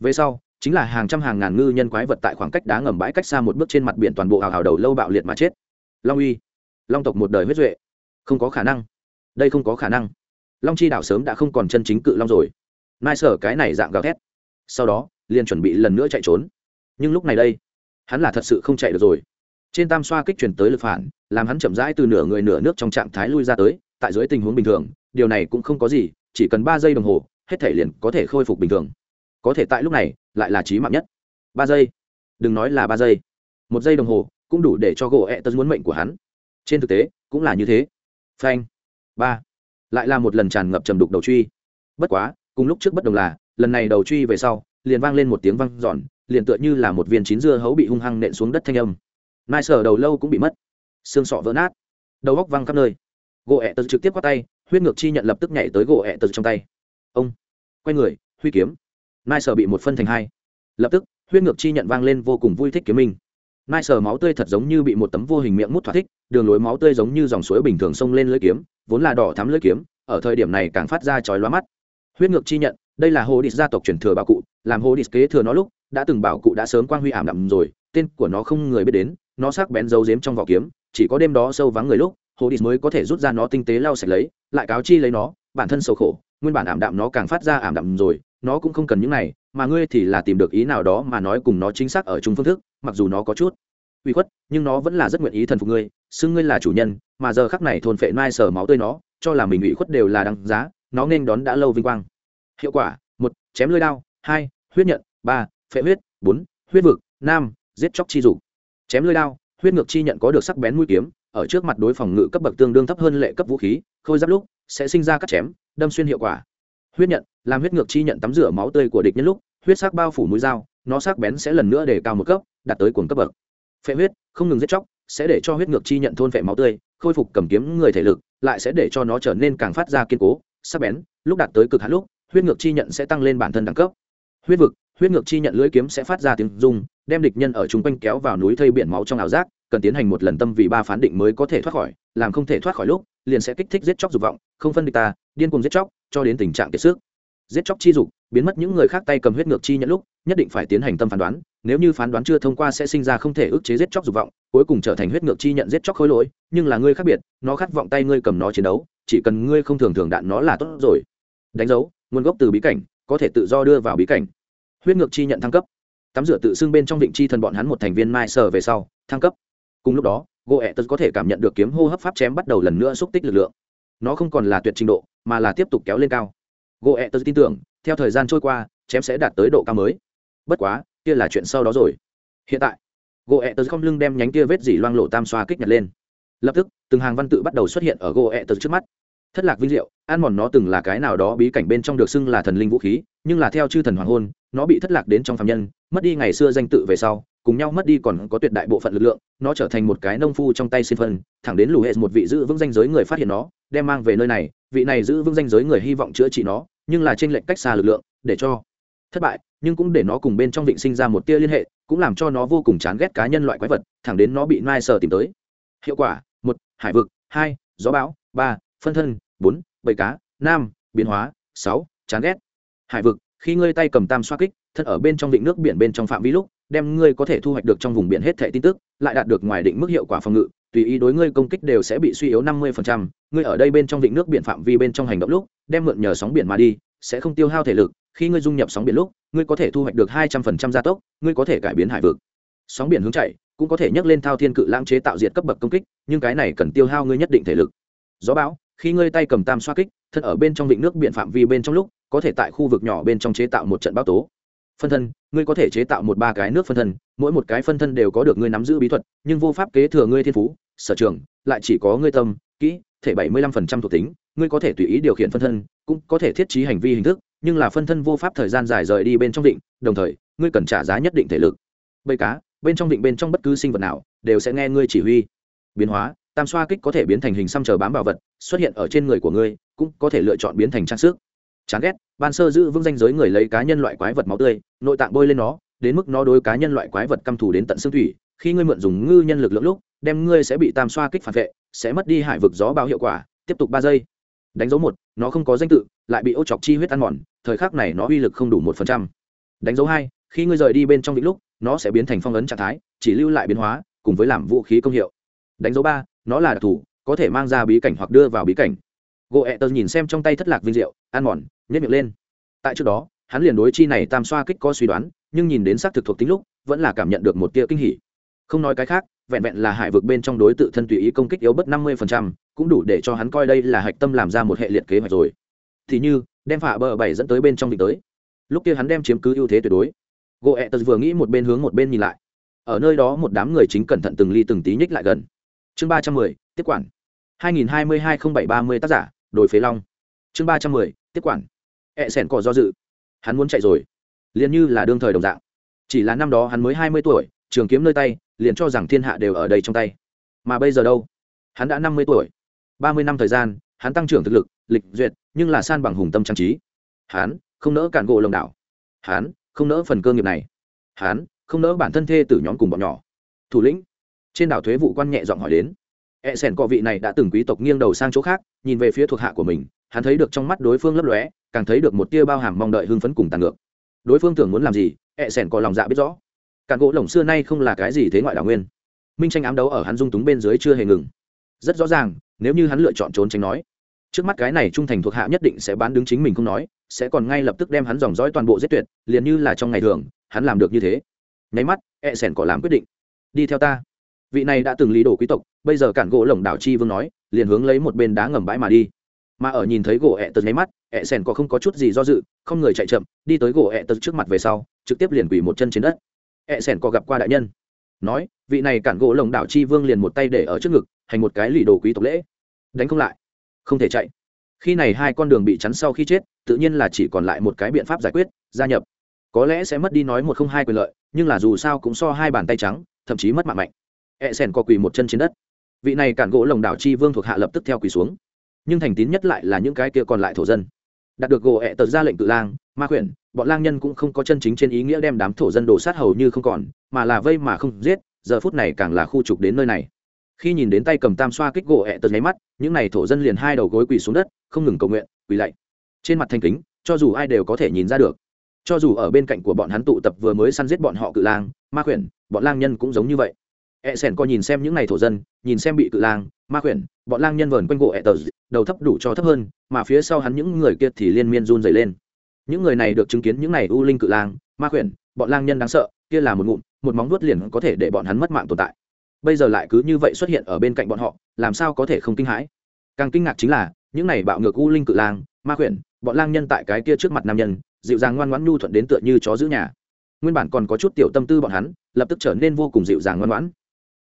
Về sau, chính là hàng trăm hàng ngàn ngư nhân quái vật tại khoảng cách đá ngầm bãi cách xa một bước trên mặt biển toàn bộ hào hào đầu lâu bạo liệt mà chết. Long uy. Long tộc một đời huyết duệ. Không có khả năng. Đây không có khả năng long chi đảo sớm đã không còn chân chính cự long rồi. Nai sở cái này dạng gào thét. Sau đó, liền chuẩn bị lần nữa chạy trốn. Nhưng lúc này đây, hắn là thật sự không chạy được rồi. Trên tam xoa kích chuyển tới lực phản, làm hắn chậm rãi từ nửa người nửa nước trong trạng thái lui ra tới, tại dưới tình huống bình thường, điều này cũng không có gì, chỉ cần ba giây đồng hồ, hết thể liền có thể khôi phục bình thường. Có thể tại lúc này, lại là trí mạng nhất. Ba giây. Đừng nói là ba giây. Một giây đồng hồ, cũng đủ để cho gỗ ẹ tật muốn mệnh của hắn. Trên thực tế, cũng là như thế. Phanh. Ba lại là một lần tràn ngập trầm đục đầu truy. Bất quá, cùng lúc trước bất đồng là, lần này đầu truy về sau, liền vang lên một tiếng vang giòn liền tựa như là một viên chín dưa hấu bị hung hăng nện xuống đất thanh âm. Nai sở đầu lâu cũng bị mất. Xương sọ vỡ nát. Đầu góc văng khắp nơi. Gỗ ẹ tật trực tiếp qua tay, huyết ngược chi nhận lập tức nhảy tới gỗ ẹ tật trong tay. Ông, quay người, huy kiếm. Nai sở bị một phân thành hai. Lập tức, huyết ngược chi nhận vang lên vô cùng vui thích kiếm minh nai sờ máu tươi thật giống như bị một tấm vô hình miệng mút thỏa thích, đường lối máu tươi giống như dòng suối bình thường xông lên lưỡi kiếm, vốn là đỏ thắm lưỡi kiếm, ở thời điểm này càng phát ra chói lóa mắt. Huyết ngược chi nhận, đây là hồ địch gia tộc truyền thừa bảo cụ, làm hồ địch kế thừa nó lúc, đã từng bảo cụ đã sớm quang huy ảm đạm rồi, tên của nó không người biết đến, nó sắc bén giấu giếm trong vỏ kiếm, chỉ có đêm đó sâu vắng người lúc, hồ địch mới có thể rút ra nó tinh tế lau sạch lấy, lại cáo chi lấy nó, bản thân sầu khổ, nguyên bản ảm đạm nó càng phát ra ảm đạm rồi, nó cũng không cần những này, mà ngươi thì là tìm được ý nào đó mà nói cùng nó chính xác ở chung phương thức, mặc dù nó có chút uy khuất, nhưng nó vẫn là rất nguyện ý thần phục ngươi, xưng ngươi là chủ nhân, mà giờ khắc này thôn phệ mai sở máu tươi nó, cho là mình ủy khuất đều là đăng giá, nó nên đón đã lâu vinh quang. Hiệu quả, một, chém lưỡi đao, hai, huyết nhận, ba, phệ huyết, bốn, huyết vực, năm, giết chóc chi dục. Chém lưỡi đao, huyết ngược chi nhận có được sắc bén mũi kiếm, ở trước mặt đối phòng ngự cấp bậc tương đương thấp hơn lệ cấp vũ khí, khôi giáp lúc, sẽ sinh ra cắt chém, đâm xuyên hiệu quả. Huyết nhận, làm huyết ngược chi nhận tắm rửa máu tươi của địch nhân lúc, huyết sắc bao phủ mũi dao, nó sắc bén sẽ lần nữa để cao một cấp, đạt tới cuồng cấp bậc phệ huyết, không ngừng giết chóc, sẽ để cho huyết ngược chi nhận thôn phệ máu tươi, khôi phục cầm kiếm người thể lực, lại sẽ để cho nó trở nên càng phát ra kiên cố, sắc bén, lúc đạt tới cực hạn lúc, huyết ngược chi nhận sẽ tăng lên bản thân đẳng cấp. Huyết vực, huyết ngược chi nhận lưỡi kiếm sẽ phát ra tiếng rung, đem địch nhân ở chung quanh kéo vào núi thây biển máu trong ảo giác, cần tiến hành một lần tâm vì ba phán định mới có thể thoát khỏi, làm không thể thoát khỏi lúc, liền sẽ kích thích giết chóc dục vọng, không phân địch ta, điên cuồng giết chóc, cho đến tình trạng kiệt sức. Giết chóc chi dục, biến mất những người khác tay cầm huyết ngược chi nhận lúc nhất định phải tiến hành tâm phán đoán, nếu như phán đoán chưa thông qua sẽ sinh ra không thể ức chế giết chóc dục vọng, cuối cùng trở thành huyết ngược chi nhận giết chóc khối lỗi, nhưng là ngươi khác biệt, nó khát vọng tay ngươi cầm nó chiến đấu, chỉ cần ngươi không thường thường đạn nó là tốt rồi. Đánh dấu, nguồn gốc từ bí cảnh, có thể tự do đưa vào bí cảnh. Huyết ngược chi nhận thăng cấp. Tắm rửa tự xưng bên trong định chi thần bọn hắn một thành viên mai sờ về sau, thăng cấp. Cùng lúc đó gỗ ẹ tật có thể cảm nhận được kiếm hô hấp pháp chém bắt đầu lần nữa xúc tích lực lượng. Nó không còn là tuyệt trình độ, mà là tiếp tục kéo lên cao. Gỗ ẹ tật tin tưởng, theo thời gian trôi qua, chém sẽ đạt tới độ cao mới bất quá, kia là chuyện sau đó rồi. Hiện tại gỗ ẹ tờ không lưng đem nhánh kia vết dỉ loang lộ tam xoa kích nhặt lên. Lập tức, từng hàng văn tự bắt đầu xuất hiện ở gỗ ẹ tờ trước mắt. Thất lạc vinh diệu, ăn mòn nó từng là cái nào đó bí cảnh bên trong được xưng là thần linh vũ khí, nhưng là theo chư thần hoàng hôn, nó bị thất lạc đến trong phạm nhân, mất đi ngày xưa danh tự về sau, cùng nhau mất đi còn có tuyệt đại bộ phận lực lượng, nó trở thành một cái nông phu trong tay xin phân, thẳng đến lù hệ một vị giữ vững danh giới người phát hiện nó, đem mang về nơi này, vị này giữ vững danh giới người hy vọng chữa trị nó, nhưng là trên lệnh cách xa lực lượng, để cho thất bại nhưng cũng để nó cùng bên trong vịnh sinh ra một tia liên hệ, cũng làm cho nó vô cùng chán ghét cá nhân loại quái vật, thẳng đến nó bị nai sờ tìm tới. Hiệu quả, một, hải vực, hai, gió bão, ba, phân thân, bốn, bầy cá, năm, biến hóa, sáu, chán ghét. Hải vực, khi ngươi tay cầm tam xoa kích, thân ở bên trong vịnh nước biển bên trong phạm vi lúc, đem ngươi có thể thu hoạch được trong vùng biển hết thẻ tin tức, lại đạt được ngoài định mức hiệu quả phòng ngự, tùy ý đối ngươi công kích đều sẽ bị suy yếu năm mươi ngươi ở đây bên trong vịnh nước biển phạm vi bên trong hành động lúc, đem mượn nhờ sóng biển mà đi, sẽ không tiêu hao thể lực khi ngươi dung nhập sóng biển lúc, ngươi có thể thu hoạch được hai trăm phần trăm gia tốc, ngươi có thể cải biến hải vực. Sóng biển hướng chạy, cũng có thể nhấc lên thao thiên cự lãng chế tạo diệt cấp bậc công kích, nhưng cái này cần tiêu hao ngươi nhất định thể lực. Gió bão, khi ngươi tay cầm tam xoa kích, thân ở bên trong vịnh nước biển phạm vi bên trong lúc, có thể tại khu vực nhỏ bên trong chế tạo một trận bão tố. Phân thân, ngươi có thể chế tạo một ba cái nước phân thân, mỗi một cái phân thân đều có được ngươi nắm giữ bí thuật, nhưng vô pháp kế thừa ngươi thiên phú, sở trường, lại chỉ có ngươi tâm, kỹ, thể bảy mươi lăm phần trăm thuộc tính, ngươi có thể tùy ý điều khiển phân thân, cũng có thể thiết trí hành vi hình thức nhưng là phân thân vô pháp thời gian dài rời đi bên trong định, đồng thời, ngươi cần trả giá nhất định thể lực. Bầy cá, bên trong định bên trong bất cứ sinh vật nào, đều sẽ nghe ngươi chỉ huy. Biến hóa, tam xoa kích có thể biến thành hình xăm chờ bám bảo vật, xuất hiện ở trên người của ngươi, cũng có thể lựa chọn biến thành trang sức. Chán ghét, ban sơ giữ vững danh giới người lấy cá nhân loại quái vật máu tươi, nội tạng bôi lên nó, đến mức nó đối cá nhân loại quái vật căm thù đến tận xương thủy. Khi ngươi mượn dùng ngư nhân lực lượng lúc, đem ngươi sẽ bị tam xoa kích phản vệ, sẽ mất đi hải vực gió bao hiệu quả. Tiếp tục ba giây đánh dấu một, nó không có danh tự, lại bị ô chọc chi huyết ăn mòn, thời khắc này nó uy lực không đủ một phần trăm. Đánh dấu hai, khi ngươi rời đi bên trong vĩnh lúc, nó sẽ biến thành phong ấn trạng thái, chỉ lưu lại biến hóa, cùng với làm vũ khí công hiệu. Đánh dấu ba, nó là đặc thù, có thể mang ra bí cảnh hoặc đưa vào bí cảnh. Gỗ ẹ tờ nhìn xem trong tay thất lạc vinh diệu, ăn mòn nhét miệng lên. Tại trước đó, hắn liền đối chi này tam xoa kích có suy đoán, nhưng nhìn đến xác thực thuộc tính lúc, vẫn là cảm nhận được một tia kinh hỉ. Không nói cái khác, vẹn vẹn là hải vực bên trong đối tự thân tùy ý công kích yếu bất năm mươi cũng đủ để cho hắn coi đây là hạch tâm làm ra một hệ liệt kế hoạch rồi. Thì như, đem phả bờ bảy dẫn tới bên trong địch tới. Lúc kia hắn đem chiếm cứ ưu thế tuyệt đối. Gỗ ẹ tật vừa nghĩ một bên hướng một bên nhìn lại. Ở nơi đó một đám người chính cẩn thận từng ly từng tí nhích lại gần. Chương ba trăm mười, tiếp quản. hai nghìn hai mươi hai không bảy ba mươi tác giả đổi phế long. Chương ba trăm mười, tiếp quản. Ẹ sẻn cỏ do dự. Hắn muốn chạy rồi. Liền như là đương thời đồng dạng. Chỉ là năm đó hắn mới hai mươi tuổi, trường kiếm nơi tay, liền cho rằng thiên hạ đều ở đây trong tay. Mà bây giờ đâu? Hắn đã năm mươi tuổi ba mươi năm thời gian, hắn tăng trưởng thực lực, lịch duyệt, nhưng là san bằng hùng tâm trang trí. Hắn, không nỡ cản gỗ lồng đảo. Hắn, không nỡ phần cơ nghiệp này. Hắn, không nỡ bản thân thê tử nhóm cùng bọn nhỏ. Thủ lĩnh, trên đảo thuế vụ quan nhẹ giọng hỏi đến. E sẻn cọ vị này đã từng quý tộc nghiêng đầu sang chỗ khác, nhìn về phía thuộc hạ của mình, hắn thấy được trong mắt đối phương lấp lóe, càng thấy được một tia bao hàm mong đợi hưng phấn cùng tàn ngược. Đối phương tưởng muốn làm gì e sẻn cọ lòng dạ biết rõ. Cản gỗ lồng xưa nay không là cái gì thế ngoại đảo nguyên. Minh tranh ám đấu ở hắn dung túng bên dưới chưa hề ngừng rất rõ ràng, nếu như hắn lựa chọn trốn tránh nói, trước mắt cái này trung thành thuộc hạ nhất định sẽ bán đứng chính mình không nói, sẽ còn ngay lập tức đem hắn dòng dõi toàn bộ giết tuyệt, liền như là trong ngày thường, hắn làm được như thế. Nháy mắt e sẻn cỏ làm quyết định. Đi theo ta. Vị này đã từng lý đồ quý tộc, bây giờ cản gỗ lồng đảo chi vương nói, liền hướng lấy một bên đá ngầm bãi mà đi. Mà ở nhìn thấy gỗ ẹ tật nháy mắt ẹ sẻn có không có chút gì do dự, không người chạy chậm, đi tới gỗ ẹ tật trước mặt về sau, trực tiếp liền quỳ một chân trên đất. Ẹ sẻn có gặp qua đại nhân, nói, vị này cản gỗ lồng đảo chi vương liền một tay để ở trước ngực hành một cái lì đồ quý tộc lễ. Đánh không lại. Không thể chạy. Khi này hai con đường bị chắn sau khi chết, tự nhiên là chỉ còn lại một cái biện pháp giải quyết, gia nhập. Có lẽ sẽ mất đi nói một không hai quyền lợi, nhưng là dù sao cũng so hai bàn tay trắng, thậm chí mất mạng mạnh. E sen co quỳ một chân trên đất. Vị này cản gỗ lồng đảo chi vương thuộc hạ lập tức theo quỳ xuống. Nhưng thành tín nhất lại là những cái kia còn lại thổ dân. Đạt được gỗ ẹ tật ra lệnh tự lang, ma khuyển, bọn lang nhân cũng không có chân chính trên ý nghĩa đem đám thổ dân đổ sát hầu như không còn, mà là vây mà không giết, giờ phút này càng là khu trục đến nơi này khi nhìn đến tay cầm tam xoa kích gỗ ẹ tật nháy mắt, những n à y thổ dân liền hai đầu gối quỳ xuống đất, không ngừng cầu nguyện, quỳ lạy. Trên mặt thanh kính, cho dù ai đều có thể nhìn ra được. Cho dù ở bên cạnh của bọn hắn tụ tập vừa mới săn giết bọn họ cự lang, ma khuyển, bọn lang nhân cũng giống như vậy. Ẹ sẻn coi nhìn xem những n à y thổ dân, nhìn xem bị cự lang, ma khuyển, bọn lang nhân vờn quanh gỗ ẹ tờ đầu thấp đủ cho thấp hơn, mà phía sau hắn những người kia thì liên miên run dày lên. Những người này được chứng kiến những n à y u linh cự lang, ma khuyển, bọn lang nhân đáng sợ, kia là một ngụm, một móng vuốt liền có thể để bọn hắn mất mạng tồn tại bây giờ lại cứ như vậy xuất hiện ở bên cạnh bọn họ, làm sao có thể không kinh hãi? Càng kinh ngạc chính là, những này bạo ngược u linh cự lang, ma khuyển, bọn lang nhân tại cái kia trước mặt nam nhân, dịu dàng ngoan ngoãn nhu thuận đến tựa như chó giữ nhà. Nguyên bản còn có chút tiểu tâm tư bọn hắn, lập tức trở nên vô cùng dịu dàng ngoan ngoãn.